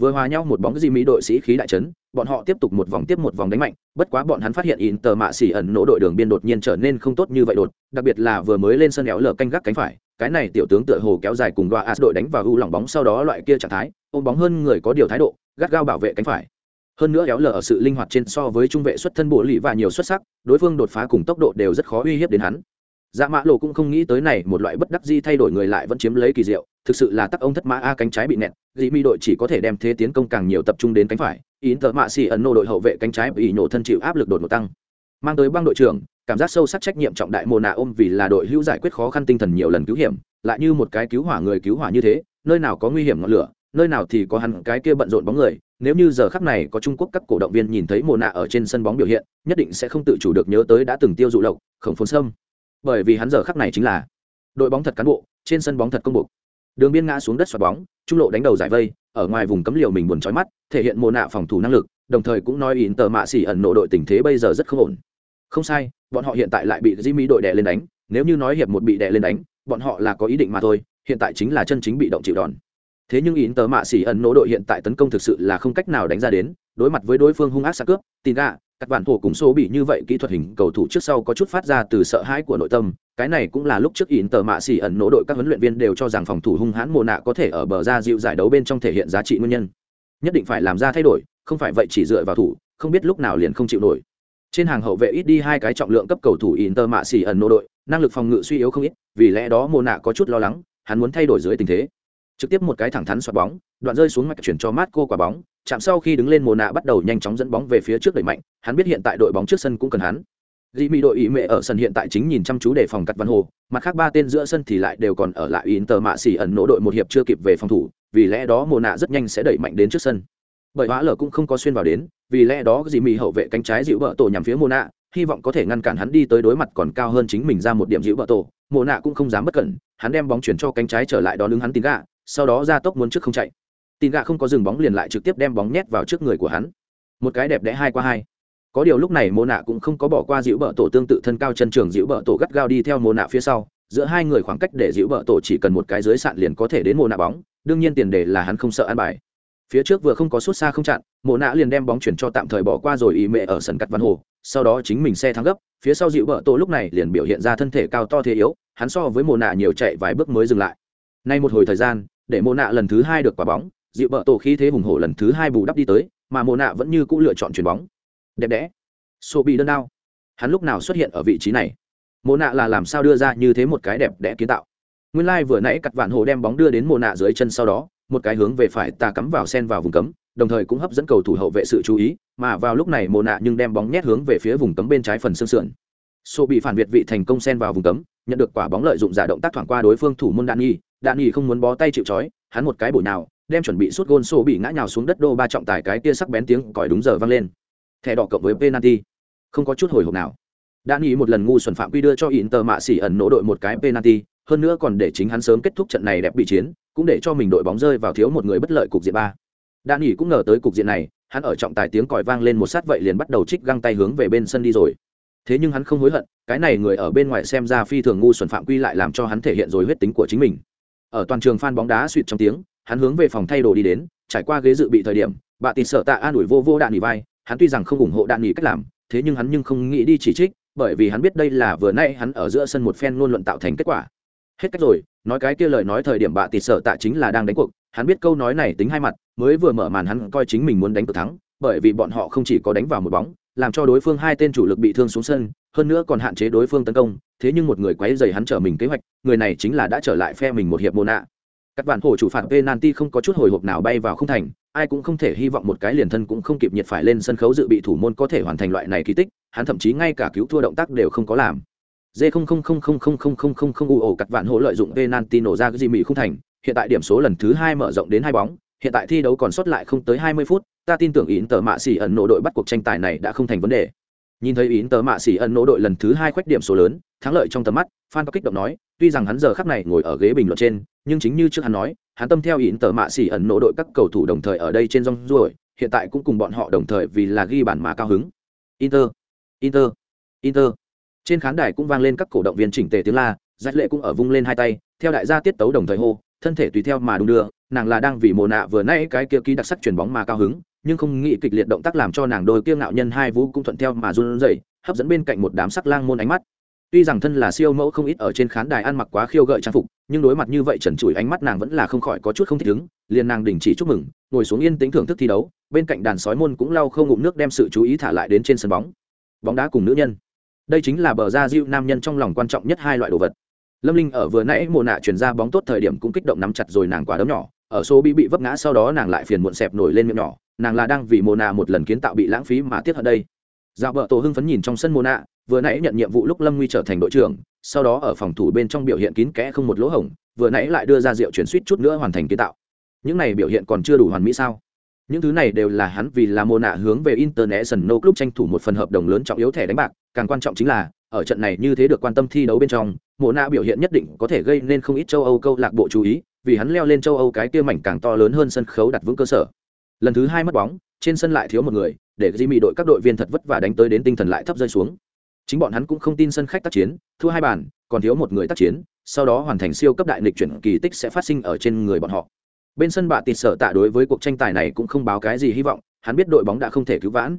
Vừa hòa nhau một bóng gì mỹ đội sĩ khí đại trấn bọn họ tiếp tục một vòng tiếp một vòng đánh mạnh, bất quá bọn hắn phát hiện in tờ mạ xỉ ẩn nổ đội đường biên đột nhiên trở nên không tốt như vậy đột, đặc biệt là vừa mới lên sân éo lờ canh gác cánh phải, cái này tiểu tướng tựa hồ kéo dài cùng đoa as đội đánh vào u lỏng bóng sau đó loại kia trạng thái, ôm bóng hơn người có điều thái độ, gắt gao bảo vệ cánh phải. Hơn nữa éo lờ ở sự linh hoạt trên so với trung vệ xuất thân bộ lì và nhiều xuất sắc, đối phương đột phá cùng tốc độ đều rất khó uy hiếp đến hắn dạ mã lộ cũng không nghĩ tới này một loại bất đắc di thay đổi người lại vẫn chiếm lấy kỳ diệu, thực sự là tắc ông thất mã a cánh trái bị nẹt dị mi đội chỉ có thể đem thế tiến công càng nhiều tập trung đến cánh phải ý tờ mạ xì ấn nô đội hậu vệ cánh trái bị nổ thân chịu áp lực đột ngột tăng. Mang tới băng đội trưởng, cảm giác sâu sắc trách nhiệm trọng đại mồ nạ ôm vì là đội hữu giải quyết khó khăn tinh thần nhiều lần cứu hiểm, lại như một cái cứu hỏa người cứu hỏa như thế, nơi nào có nguy hiểm ngọn lửa, nơi nào thì có hẳn cái kia bận rộn bóng người, nếu như giờ khắc này có trung quốc các cổ động viên nhìn thấy mồ nạ ở trên sân bóng biểu hiện, nhất định sẽ không tự chủ được nhớ tới đã từng tiêu dụ lộc, khổng phồn sâm bởi vì hắn giờ khắc này chính là đội bóng thật cán bộ, trên sân bóng thật công bộ đường biên ngã xuống đất xoạt bóng, trung lộ đánh đầu giải vây, ở ngoài vùng cấm liều mình buồn trói mắt, thể hiện mồ nạ phòng thủ năng lực, đồng thời cũng nói in tờ mạ xỉ ẩn nộ đội tình thế bây giờ rất không ổn. Không sai, bọn họ hiện tại lại bị Jimmy đội đè lên đánh, nếu như nói hiệp một bị đè lên đánh, bọn họ là có ý định mà thôi, hiện tại chính là chân chính bị động chịu đòn. Thế nhưng in tờ mạ xỉ ẩn nộ đội hiện tại tấn công thực sự là không cách nào đánh ra đến, đối mặt với đối phương hung ác xa cướp tin gạ các bạn thủ cùng số bị như vậy kỹ thuật hình cầu thủ trước sau có chút phát ra từ sợ hãi của nội tâm. Cái này cũng là lúc trước in tờ mạ xỉ ẩn nỗ đội các huấn luyện viên đều cho rằng phòng thủ hung hãn mồ nạ có thể ở bờ ra dịu giải đấu bên trong thể hiện giá trị nguyên nhân. Nhất định phải làm ra thay đổi không phải vậy chỉ dựa vào thủ không biết lúc nào liền không chịu nổi. Trên hàng hậu vệ ít đi hai cái trọng lượng cấp cầu thủ Inter mạ xỉ ẩn nô đội, năng lực phòng ngự suy yếu không ít, vì lẽ đó mồ nạ có chút lo lắng, hắn muốn thay đổi dưới tình thế. Trực tiếp một cái thẳng thắn xoạt bóng, đoạn rơi xuống mạch chuyển cho Marco quả bóng, chạm sau khi đứng lên mồ nạ bắt đầu nhanh chóng dẫn bóng về phía trước đẩy mạnh, hắn biết hiện tại đội bóng trước sân cũng cần hắn. Jimmy đội ý mệ ở sân hiện tại chính nhìn chăm chú để phòng cắt văn hồ, mặt khác ba tên giữa sân thì lại đều còn ở lại Inter mạ xỉ ẩn nỗ đội một hiệp chưa kịp về phòng thủ, vì lẽ đó mồ nạ rất nhanh sẽ đẩy mạnh đến trước sân bởi hóa lở cũng không có xuyên vào đến vì lẽ đó dì Mị hậu vệ cánh trái dịu vợ tổ nhằm phía mồ nạ hy vọng có thể ngăn cản hắn đi tới đối mặt còn cao hơn chính mình ra một điểm dịu vợ tổ mồ nạ cũng không dám bất cẩn hắn đem bóng chuyển cho cánh trái trở lại đón ứng hắn tín gạ sau đó ra tốc muốn trước không chạy. Tin gạ không có dừng bóng liền lại trực tiếp đem bóng nhét vào trước người của hắn. Một cái đẹp đẽ hai qua hai. Có điều lúc này mô nạ cũng không có bỏ qua dịu bờ tổ tương tự thân cao chân trường dịu bờ tổ gắt gao đi theo mô nạ phía sau. Giữa hai người khoảng cách để dịu bờ tổ chỉ cần một cái dưới sạn liền có thể đến mô nạ bóng. Đương nhiên tiền đề là hắn không sợ ăn bài. Phía trước vừa không có suốt xa không chặn, mộ nạ liền đem bóng chuyển cho tạm thời bỏ qua rồi ý mệ ở sân cắt văn hồ. Sau đó chính mình xe thắng gấp, phía sau dịu bờ tổ lúc này liền biểu hiện ra thân thể cao to thế yếu, hắn so với mộ nạ nhiều chạy vài bước mới dừng lại. Nay một hồi thời gian để mộ nạ lần thứ hai được quả bóng, dịu bờ tổ khí thế hùng hổ lần thứ hai bù đắp đi tới, mà mộ nạ vẫn như cũ lựa chọn chuyền bóng. Đẹp đẽ. Sổ bị đơn đao. Hắn lúc nào xuất hiện ở vị trí này? Mộ nạ là làm sao đưa ra như thế một cái đẹp đẽ kiến tạo? Nguyên lai vừa nãy cặt vạn hồ đem bóng đưa đến mộ nạ dưới chân sau đó, một cái hướng về phải ta cắm vào sen vào vùng cấm, đồng thời cũng hấp dẫn cầu thủ hậu vệ sự chú ý, mà vào lúc này mộ nạ nhưng đem bóng nhét hướng về phía vùng cấm bên trái phần xương sườn sô bị phản việt vị thành công sen vào vùng cấm, nhận được quả bóng lợi dụng giả động tác thoảng qua đối phương thủ môn đạn nghi đạn nghi không muốn bó tay chịu trói, hắn một cái bổ nào đem chuẩn bị sút gôn sô bị ngã nhào xuống đất đô ba trọng tài cái tia sắc bén tiếng còi đúng giờ vang lên. Thẻ đỏ cộng với penalty. Không có chút hồi hộp nào. Đạn nghi một lần ngu xuẩn phạm quy đưa cho inter mạ xỉ ẩn nỗ đội một cái penalty, hơn nữa còn để chính hắn sớm kết thúc trận này đẹp bị chiến, cũng để cho mình đội bóng rơi vào thiếu một người bất lợi cục diện ba. Đan nghỉ cũng ngờ tới cục diện này, hắn ở trọng tài tiếng còi vang lên một sát vậy liền bắt đầu trích găng tay hướng về bên sân đi rồi thế nhưng hắn không hối hận, cái này người ở bên ngoài xem ra phi thường ngu xuẩn phạm quy lại làm cho hắn thể hiện rồi huyết tính của chính mình. Ở toàn trường phan bóng đá suỵt trong tiếng, hắn hướng về phòng thay đồ đi đến, trải qua ghế dự bị thời điểm, bà tịt sợ tạ an ủi vô vô đạn nghỉ vai, hắn tuy rằng không ủng hộ đạn nghỉ cách làm, thế nhưng hắn nhưng không nghĩ đi chỉ trích, bởi vì hắn biết đây là vừa nay hắn ở giữa sân một phen ngôn luận tạo thành kết quả. Hết cách rồi, nói cái kia lời nói thời điểm bà tịt sợ tạ chính là đang đánh cuộc, hắn biết câu nói này tính hai mặt, mới vừa mở màn hắn coi chính mình muốn đánh cược thắng, bởi vì bọn họ không chỉ có đánh vào một bóng làm cho đối phương hai tên chủ lực bị thương xuống sân hơn nữa còn hạn chế đối phương tấn công thế nhưng một người quấy rầy hắn trở mình kế hoạch người này chính là đã trở lại phe mình một hiệp môn ạ. các bản hổ chủ phản penalty không có chút hồi hộp nào bay vào không thành ai cũng không thể hy vọng một cái liền thân cũng không kịp nhiệt phải lên sân khấu dự bị thủ môn có thể hoàn thành loại này kỳ tích hắn thậm chí ngay cả cứu thua động tác đều không có làm D00000000 u ổ cắt vạn hổ lợi dụng penalty nổ ra cái gì mỉ không thành, hiện tại điểm số lần thứ 2 mở rộng đến hai bóng, hiện tại thi đấu còn sót lại không tới 20 phút, ta tin tưởng ý tờ mạ xỉ ẩn nộ đội bắt cuộc tranh tài này đã không thành vấn đề. Nhìn thấy ý tờ mạ xỉ ẩn nộ đội lần thứ hai khoách điểm số lớn, thắng lợi trong tầm mắt phan có kích động nói, tuy rằng hắn giờ khắc này ngồi ở ghế bình luận trên, nhưng chính như trước hắn nói, hắn tâm theo ý tờ mạ xỉ ẩn nộ đội các cầu thủ đồng thời ở đây trên rong ruổi, hiện tại cũng cùng bọn họ đồng thời vì là ghi bản mà cao hứng. Inter inter inter. Trên khán đài cũng vang lên các cổ động viên chỉnh tề tiếng la giặc lệ cũng ở vung lên hai tay, theo đại gia tiết tấu đồng thời hô, thân thể tùy theo mà đung đưa nàng là đang vì mồ nạ vừa nãy cái kia ký đặc sắc chuyền bóng mà cao hứng, nhưng không nghĩ kịch liệt động tác làm cho nàng đôi kia ngạo nhân hai vũ cũng thuận theo mà run rẩy, hấp dẫn bên cạnh một đám sắc lang môn ánh mắt. Tuy rằng thân là siêu mẫu không ít ở trên khán đài ăn mặc quá khiêu gợi trang phục, nhưng đối mặt như vậy trần trụi ánh mắt nàng vẫn là không khỏi có chút không thích ứng, liền nàng đình chỉ chúc mừng, ngồi xuống yên tĩnh thưởng thức thi đấu, bên cạnh đàn sói môn cũng lau không ngụm nước đem sự chú ý thả lại đến trên sân bóng. Bóng đá cùng nữ nhân. Đây chính là bờ ra diệu nam nhân trong lòng quan trọng nhất hai loại đồ vật. Lâm linh ở vừa nãy mồ nạ chuyển ra bóng tốt thời điểm cũng kích động nắm chặt rồi nàng quả đấm nhỏ ở số bị bị vấp ngã sau đó nàng lại phiền muộn xẹp nổi lên miệng nhỏ, nàng là đang vì mồ nạ một lần kiến tạo bị lãng phí mà tiếc ở đây. Dạo vợ tổ hưng phấn nhìn trong sân mồ nạ, vừa nãy nhận nhiệm vụ lúc lâm nguy trở thành đội trưởng, sau đó ở phòng thủ bên trong biểu hiện kín kẽ không một lỗ hổng, vừa nãy lại đưa ra rượu chuyển suýt chút nữa hoàn thành kiến tạo. Những này biểu hiện còn chưa đủ hoàn mỹ sao? Những thứ này đều là hắn vì là mồ nạ hướng về international club tranh thủ một phần hợp đồng lớn trọng yếu thẻ đánh bạc, càng quan trọng chính là, ở trận này như thế được quan tâm thi đấu bên trong mồ nạ biểu hiện nhất định có thể gây nên không ít châu âu câu lạc bộ chú ý vì hắn leo lên châu âu cái kia mảnh càng to lớn hơn sân khấu đặt vững cơ sở. Lần thứ hai mất bóng, trên sân lại thiếu một người, để Jimmy đội các đội viên thật vất vả đánh tới đến tinh thần lại thấp rơi xuống. Chính bọn hắn cũng không tin sân khách tác chiến, thua hai bàn, còn thiếu một người tác chiến, sau đó hoàn thành siêu cấp đại nghịch chuyển kỳ tích sẽ phát sinh ở trên người bọn họ. Bên sân bạ tịt sợ tạ đối với cuộc tranh tài này cũng không báo cái gì hy vọng, hắn biết đội bóng đã không thể cứu vãn.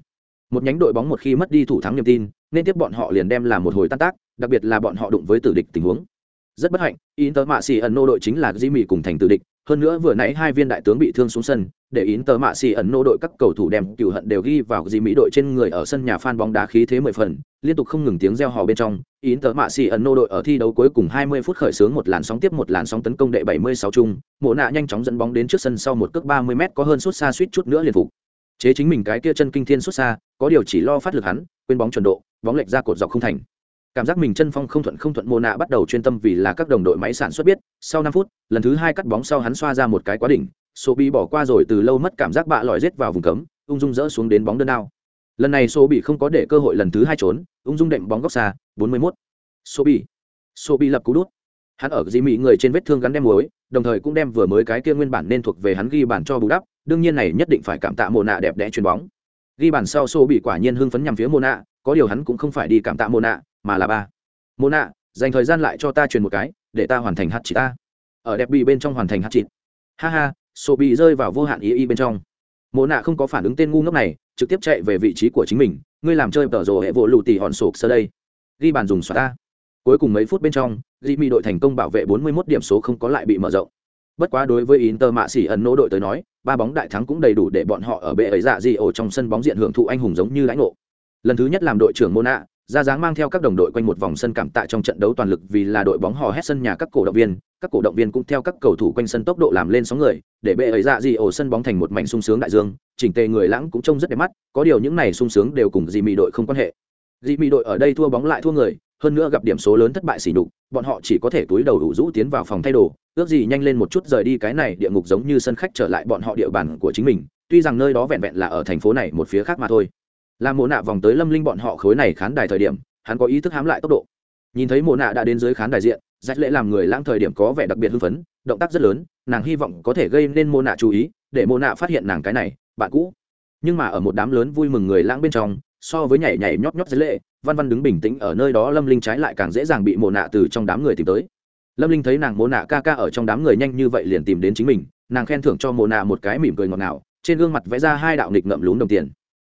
Một nhánh đội bóng một khi mất đi thủ thắng niềm tin, nên tiếp bọn họ liền đem làm một hồi tan tác, đặc biệt là bọn họ đụng với tử địch tình huống rất bất hạnh inter mạ xì ẩn nô đội chính là Jimmy cùng thành tử địch, hơn nữa vừa nãy hai viên đại tướng bị thương xuống sân, để Inter mạ xì ẩn nô đội các cầu thủ đem cựu hận đều ghi vào Jimmy đội trên người ở sân nhà phan bóng đá khí thế mười phần, liên tục không ngừng tiếng reo hò bên trong Inter mạ xì ẩn nô đội ở thi đấu cuối cùng 20 phút khởi xướng một làn sóng tiếp một làn sóng tấn công đệ 76 chung, mộ nạ nhanh chóng dẫn bóng đến trước sân sau một cước 30 m có hơn suốt xa suýt chút nữa liền phục. Chế chính mình cái kia chân kinh thiên xuất xa, có điều chỉ lo phát lực hắn, quên bóng chuẩn độ, bóng lệch ra cột dọc không thành cảm giác mình chân phong không thuận không thuận mô nạ bắt đầu chuyên tâm vì là các đồng đội máy sản xuất biết, sau năm phút, lần thứ hai cắt bóng sau hắn xoa ra một cái quá đỉnh số bị bỏ qua rồi từ lâu mất cảm giác bạ lòi rết vào vùng cấm, ung dung dỡ xuống đến bóng đơn đao. Lần này số bị không có để cơ hội lần thứ hai trốn, ung dung đệm bóng góc xa 41. số bị số bị lập cú đút. Hắn ở dĩ mỹ người trên vết thương gắn đem muối, đồng thời cũng đem vừa mới cái kia nguyên bản nên thuộc về hắn ghi bản cho bù đắp, đương nhiên này nhất định phải cảm tạ mồ nạ đẹp đẽ chuyền bóng. Ghi bản sau số bị quả nhiên hưng phấn nhằm phía mồ nạ, có điều hắn cũng không phải đi cảm tạ mồ nạ mà là ba. Mô nạ, dành thời gian lại cho ta truyền một cái, để ta hoàn thành hát chỉ ta. Ở đẹp bị bên trong hoàn thành hát chỉ. Ha ha, sổ bị rơi vào vô hạn ý y bên trong. Mô nạ không có phản ứng tên ngu ngốc này, trực tiếp chạy về vị trí của chính mình. Ngươi làm chơi tở rồ hệ vỗ lù tỉ hòn sụp sơ đây. Ghi bàn dùng xoa ta. Cuối cùng mấy phút bên trong Jimmy đội thành công bảo vệ 41 điểm số không có lại bị mở rộng. Bất quá đối với Inter mạ xỉ ẩn nỗ đội tới nói, ba bóng đại thắng cũng đầy đủ để bọn họ ở bệ ấy dạ di ổ trong sân bóng diện hưởng thụ anh hùng giống như lãnh ngộ. Lần thứ nhất làm đội trưởng Mona ra dáng mang theo các đồng đội quanh một vòng sân cảm tạ trong trận đấu toàn lực vì là đội bóng hò hét sân nhà các cổ động viên, các cổ động viên cũng theo các cầu thủ quanh sân tốc độ làm lên sóng người, để bệ ấy dạ gì ổ sân bóng thành một mảnh sung sướng đại dương, chỉnh tề người lãng cũng trông rất đẹp mắt, có điều những này sung sướng đều cùng Dị Mị đội không quan hệ. Dị Mị đội ở đây thua bóng lại thua người, hơn nữa gặp điểm số lớn thất bại xỉ nhục, bọn họ chỉ có thể túi đầu đủ rũ tiến vào phòng thay đồ, ước gì nhanh lên một chút rời đi cái này địa ngục giống như sân khách trở lại bọn họ địa bàn của chính mình, tuy rằng nơi đó vẹn vẹn là ở thành phố này một phía khác mà thôi là mộ nạ vòng tới lâm linh bọn họ khối này khán đài thời điểm, hắn có ý thức hám lại tốc độ. Nhìn thấy mộ nạ đã đến dưới khán đài diện rách lễ làm người lãng thời điểm có vẻ đặc biệt hưng phấn, động tác rất lớn, nàng hy vọng có thể gây nên mộ nạ chú ý, để mộ nạ phát hiện nàng cái này, bạn cũ. Nhưng mà ở một đám lớn vui mừng người lãng bên trong, so với nhảy nhảy nhót nhót dưới lệ, văn văn đứng bình tĩnh ở nơi đó lâm linh trái lại càng dễ dàng bị mộ nạ từ trong đám người tìm tới. Lâm linh thấy nàng mộ nạ ca ca ở trong đám người nhanh như vậy liền tìm đến chính mình, nàng khen thưởng cho mộ nạ một cái mỉm cười ngọt ngào, trên gương mặt vẽ ra hai đạo nghịch ngậm lún đồng tiền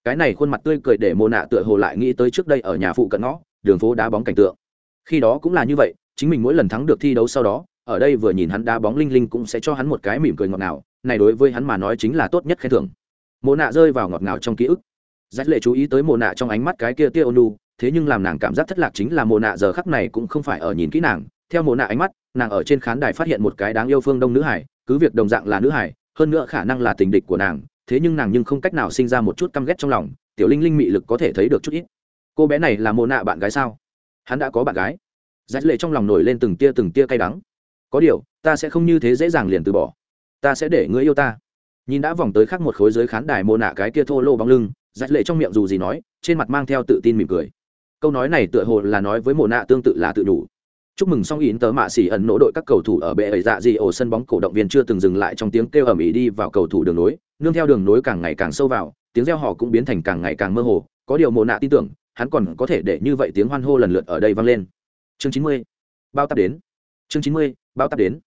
cái này khuôn mặt tươi cười để mồ nạ tựa hồ lại nghĩ tới trước đây ở nhà phụ cận ngõ, đường phố đá bóng cảnh tượng. Khi đó cũng là như vậy, chính mình mỗi lần thắng được thi đấu sau đó, ở đây vừa nhìn hắn đá bóng linh linh cũng sẽ cho hắn một cái mỉm cười ngọt ngào, này đối với hắn mà nói chính là tốt nhất khen thưởng. Mồ nạ rơi vào ngọt ngào trong ký ức. Rách lệ chú ý tới mồ nạ trong ánh mắt cái kia tia ônu thế nhưng làm nàng cảm giác thất lạc chính là mồ nạ giờ khắc này cũng không phải ở nhìn kỹ nàng. Theo mồ nạ ánh mắt, nàng ở trên khán đài phát hiện một cái đáng yêu phương đông nữ hải, cứ việc đồng dạng là nữ hải, hơn nữa khả năng là tình địch của nàng thế nhưng nàng nhưng không cách nào sinh ra một chút căm ghét trong lòng, tiểu linh linh mị lực có thể thấy được chút ít. Cô bé này là mồ nạ bạn gái sao? Hắn đã có bạn gái. Rách lệ trong lòng nổi lên từng tia từng tia cay đắng. Có điều, ta sẽ không như thế dễ dàng liền từ bỏ. Ta sẽ để ngươi yêu ta. Nhìn đã vòng tới khác một khối dưới khán đài mồ nạ cái kia thô lô bóng lưng, rách lệ trong miệng dù gì nói, trên mặt mang theo tự tin mỉm cười. Câu nói này tựa hồ là nói với mồ nạ tương tự là tự đủ chúc mừng xong yến tớ mạ xỉ ẩn nỗ đội các cầu thủ ở bệ ấy dạ gì ổ sân bóng cổ động viên chưa từng dừng lại trong tiếng kêu ầm ĩ đi vào cầu thủ đường nối nương theo đường nối càng ngày càng sâu vào, tiếng reo hò cũng biến thành càng ngày càng mơ hồ. Có điều mồ nạ tin tưởng, hắn còn có thể để như vậy tiếng hoan hô lần lượt ở đây vang lên. Chương chín mươi, bao tắp đến. Chương chín mươi, bao tắp đến.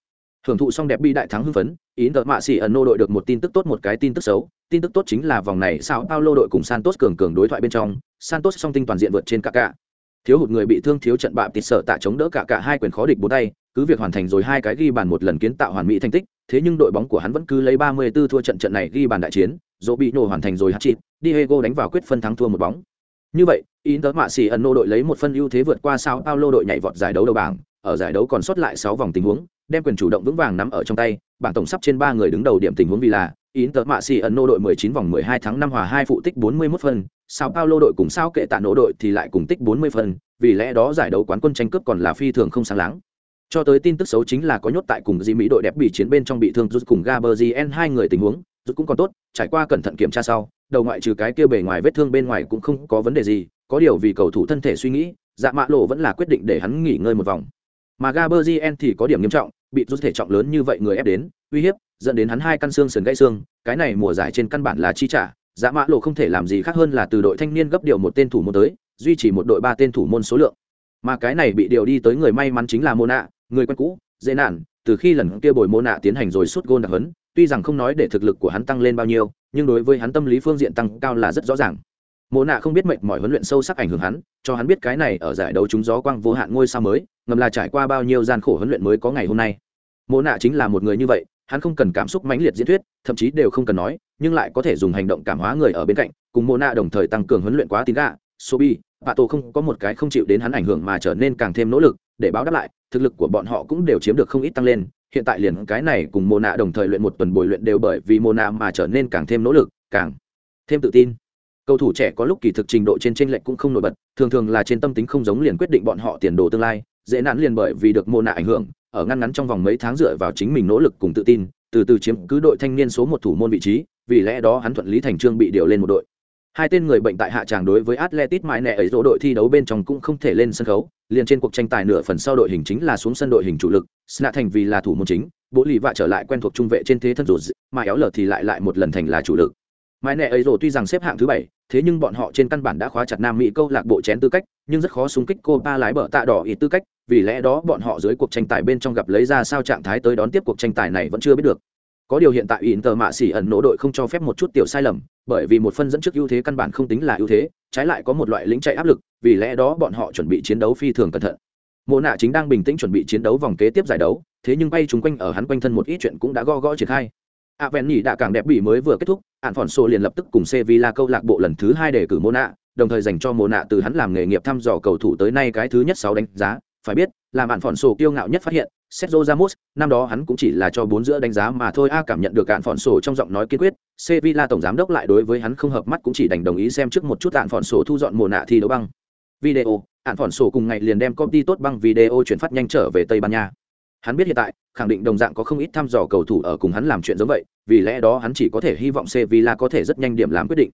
Hưởng thụ xong đẹp bi đại thắng hưng phấn ý tợ mạ xỉ ẩn nô đội được một tin tức tốt một cái tin tức xấu. Tin tức tốt chính là vòng này sao paulo đội cùng santos cường cường đối thoại bên trong. Santos song tinh toàn diện vượt trên cả cả thiếu hụt người bị thương thiếu trận bạm tịt sợ tạ chống đỡ cả cả hai quyền khó địch bốn tay, cứ việc hoàn thành rồi hai cái ghi bàn một lần kiến tạo hoàn mỹ thành tích, thế nhưng đội bóng của hắn vẫn cứ lấy 34 thua trận trận này ghi bàn đại chiến dỗ bị nổ hoàn thành rồi hạt chịt, Diego đánh vào quyết phân thắng thua một bóng. Như vậy, Inter mạ xì ẩn nô đội lấy một phân ưu thế vượt qua sao Paulo đội nhảy vọt giải đấu đầu bảng, ở giải đấu còn sót lại 6 vòng tình huống, đem quyền chủ động vững vàng nắm ở trong tay, bảng tổng sắp trên ba người đứng đầu điểm tình huống vì là Inter mạ xì ẩn nô đội 19 vòng 12 tháng 5 hòa 2 phụ tích 41 phân, sao Paulo đội cùng sao kệ tạ nổ đội thì lại cùng tích 40 phân, vì lẽ đó giải đấu quán quân tranh cướp còn là phi thường không sáng láng. Cho tới tin tức xấu chính là có nhốt tại cùng di mỹ đội đẹp bị chiến bên trong bị thương rút cùng gaberzien hai người tình huống, rút cũng còn tốt, trải qua cẩn thận kiểm tra sau, đầu ngoại trừ cái kia bề ngoài vết thương bên ngoài cũng không có vấn đề gì, có điều vì cầu thủ thân thể suy nghĩ dạ mạ lộ vẫn là quyết định để hắn nghỉ ngơi một vòng. Mà gaberzien thì có điểm nghiêm trọng bị rút thể trọng lớn như vậy người ép đến uy hiếp dẫn đến hắn hai căn xương sườn gãy xương cái này mùa giải trên căn bản là chi trả dã mã lộ không thể làm gì khác hơn là từ đội thanh niên gấp điều một tên thủ môn tới duy trì một đội ba tên thủ môn số lượng. Mà cái này bị điều đi tới người may mắn chính là mô nạ người quen cũ dễ nản, từ khi lần kia bồi mô nạ tiến hành rồi suốt gôn đặc hấn tuy rằng không nói để thực lực của hắn tăng lên bao nhiêu nhưng đối với hắn tâm lý phương diện tăng cao là rất rõ ràng. Mô nạ không biết mệnh mọi huấn luyện sâu sắc ảnh hưởng hắn cho hắn biết cái này ở giải đấu chúng gió quang vô hạn ngôi sao mới ngầm là trải qua bao nhiêu gian khổ huấn luyện mới có ngày hôm nay. Mô nạ chính là một người như vậy, hắn không cần cảm xúc mãnh liệt diễn thuyết, thậm chí đều không cần nói, nhưng lại có thể dùng hành động cảm hóa người ở bên cạnh, cùng mô nạ đồng thời tăng cường huấn luyện quá tín gạ, sobi bạ tổ không có một cái không chịu đến hắn ảnh hưởng mà trở nên càng thêm nỗ lực, để báo đáp lại, thực lực của bọn họ cũng đều chiếm được không ít tăng lên, hiện tại liền cái này cùng mô nạ đồng thời luyện một tuần bồi luyện đều bởi vì mô nạ mà trở nên càng thêm nỗ lực, càng thêm tự tin. Cầu thủ trẻ có lúc kỳ thực trình độ trên tranh lệch cũng không nổi bật, thường thường là trên tâm tính không giống liền quyết định bọn họ tiền đồ tương lai dễ nản liền bởi vì được mô nạ ảnh hưởng, ở ngăn ngắn trong vòng mấy tháng dựa vào chính mình nỗ lực cùng tự tin, từ từ chiếm cứ đội thanh niên số một thủ môn vị trí, vì lẽ đó hắn thuận lý thành trương bị điều lên một đội. Hai tên người bệnh tại hạ tràng đối với atletic mãi nẹ ấy dỗ đội thi đấu bên trong cũng không thể lên sân khấu, liền trên cuộc tranh tài nửa phần sau đội hình chính là xuống sân đội hình chủ lực, sna thành vì là thủ môn chính, bố lì vạ trở lại quen thuộc trung vệ trên thế thân rột mà éo lờ thì lại lại một lần thành là chủ lực. Mãi nẹ ấy dỗ tuy rằng xếp hạng thứ bảy, thế nhưng bọn họ trên căn bản đã khóa chặt nam mỹ câu lạc bộ chén tư cách, nhưng rất khó xung kích cô ba lái bờ tạ đỏ ý tư cách vì lẽ đó bọn họ dưới cuộc tranh tài bên trong gặp lấy ra sao trạng thái tới đón tiếp cuộc tranh tài này vẫn chưa biết được có điều hiện tại Inter mạ xỉ ẩn nỗ đội không cho phép một chút tiểu sai lầm, bởi vì một phân dẫn trước ưu thế căn bản không tính là ưu thế, trái lại có một loại lính chạy áp lực, vì lẽ đó bọn họ chuẩn bị chiến đấu phi thường cẩn thận. Mộ nạ chính đang bình tĩnh chuẩn bị chiến đấu vòng kế tiếp giải đấu, thế nhưng bay chúng quanh ở hắn quanh thân một ít chuyện cũng đã go gõ triển khai. A Ven nhỉ đã càng đẹp bị mới vừa kết thúc, ạn Phòn Sô liền lập tức cùng Sevilla câu lạc bộ lần thứ hai để cử Mộ nạ, đồng thời dành cho Mộ nạ từ hắn làm nghề nghiệp thăm dò cầu thủ tới nay cái thứ nhất sáu đánh giá, phải biết, làm bạn Phòn sổ kiêu ngạo nhất phát hiện, Sergio Ramos, năm đó hắn cũng chỉ là cho bốn giữa đánh giá mà thôi a cảm nhận được cạn phòn sổ trong giọng nói kiên quyết, Sevilla tổng giám đốc lại đối với hắn không hợp mắt cũng chỉ đành đồng ý xem trước một chút cạn phòn sổ thu dọn mùa nạ thi đấu băng. Video, cạn phòn sổ cùng ngày liền đem công ty tốt băng video chuyển phát nhanh trở về Tây Ban Nha. Hắn biết hiện tại, khẳng định đồng dạng có không ít thăm dò cầu thủ ở cùng hắn làm chuyện giống vậy, vì lẽ đó hắn chỉ có thể hy vọng Sevilla có thể rất nhanh điểm làm quyết định.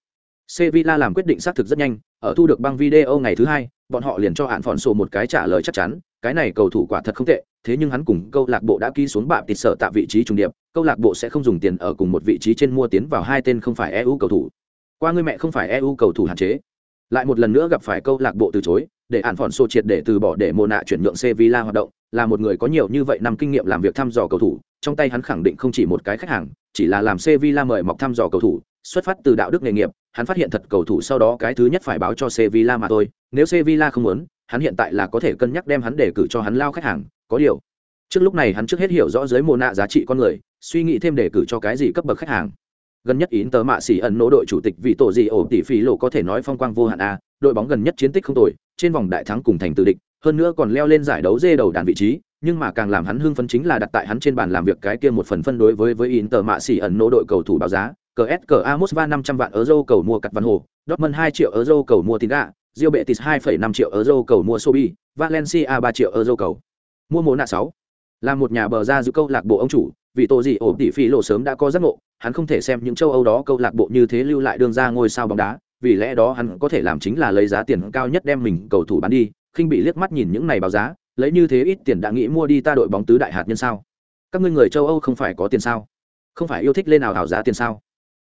Sevilla làm quyết định xác thực rất nhanh, ở thu được băng video ngày thứ hai, bọn họ liền cho hạn phòn sổ một cái trả lời chắc chắn, cái này cầu thủ quả thật không tệ, thế nhưng hắn cùng câu lạc bộ đã ký xuống bạm tịt sở tạ vị trí trung điệp, câu lạc bộ sẽ không dùng tiền ở cùng một vị trí trên mua tiến vào hai tên không phải EU cầu thủ. Qua người mẹ không phải EU cầu thủ hạn chế. Lại một lần nữa gặp phải câu lạc bộ từ chối, để hạn phòn sổ triệt để từ bỏ để mồ nạ chuyển nhượng Sevilla hoạt động, là một người có nhiều như vậy năm kinh nghiệm làm việc thăm dò cầu thủ, trong tay hắn khẳng định không chỉ một cái khách hàng, chỉ là làm Sevilla mời mọc thăm dò cầu thủ, xuất phát từ đạo đức nghề nghiệp, hắn phát hiện thật cầu thủ sau đó cái thứ nhất phải báo cho Sevilla mà thôi, nếu Sevilla không muốn, hắn hiện tại là có thể cân nhắc đem hắn để cử cho hắn lao khách hàng, có điều. Trước lúc này hắn trước hết hiểu rõ dưới mồ nạ giá trị con người, suy nghĩ thêm để cử cho cái gì cấp bậc khách hàng. Gần nhất yến tờ mạ sĩ ẩn nỗ đội chủ tịch vị tổ gì ổ tỷ phí lộ có thể nói phong quang vô hạn a, đội bóng gần nhất chiến tích không tồi, trên vòng đại thắng cùng thành tự địch, hơn nữa còn leo lên giải đấu dê đầu đàn vị trí, nhưng mà càng làm hắn hưng phấn chính là đặt tại hắn trên bàn làm việc cái kia một phần phân đối với với Inter mạ sĩ ẩn nỗ đội cầu thủ báo giá, CSKA Mosva 500 vạn euro cầu mua cặt văn hồ, Dortmund 2 triệu euro cầu mua Tinga, Real Betis 2,5 triệu euro cầu mua Sobi, Valencia 3 triệu euro cầu. Mua mồ nạ 6. Là một nhà bờ ra giữ câu lạc bộ ông chủ, vì tổ gì ổn tỷ phi lộ sớm đã có rất ngộ, hắn không thể xem những châu Âu đó câu lạc bộ như thế lưu lại đường ra ngôi sao bóng đá, vì lẽ đó hắn có thể làm chính là lấy giá tiền cao nhất đem mình cầu thủ bán đi, khinh bị liếc mắt nhìn những này báo giá, lấy như thế ít tiền đã nghĩ mua đi ta đội bóng tứ đại hạt nhân sao? Các ngươi người châu Âu không phải có tiền sao? Không phải yêu thích lên nào ảo giá tiền sao?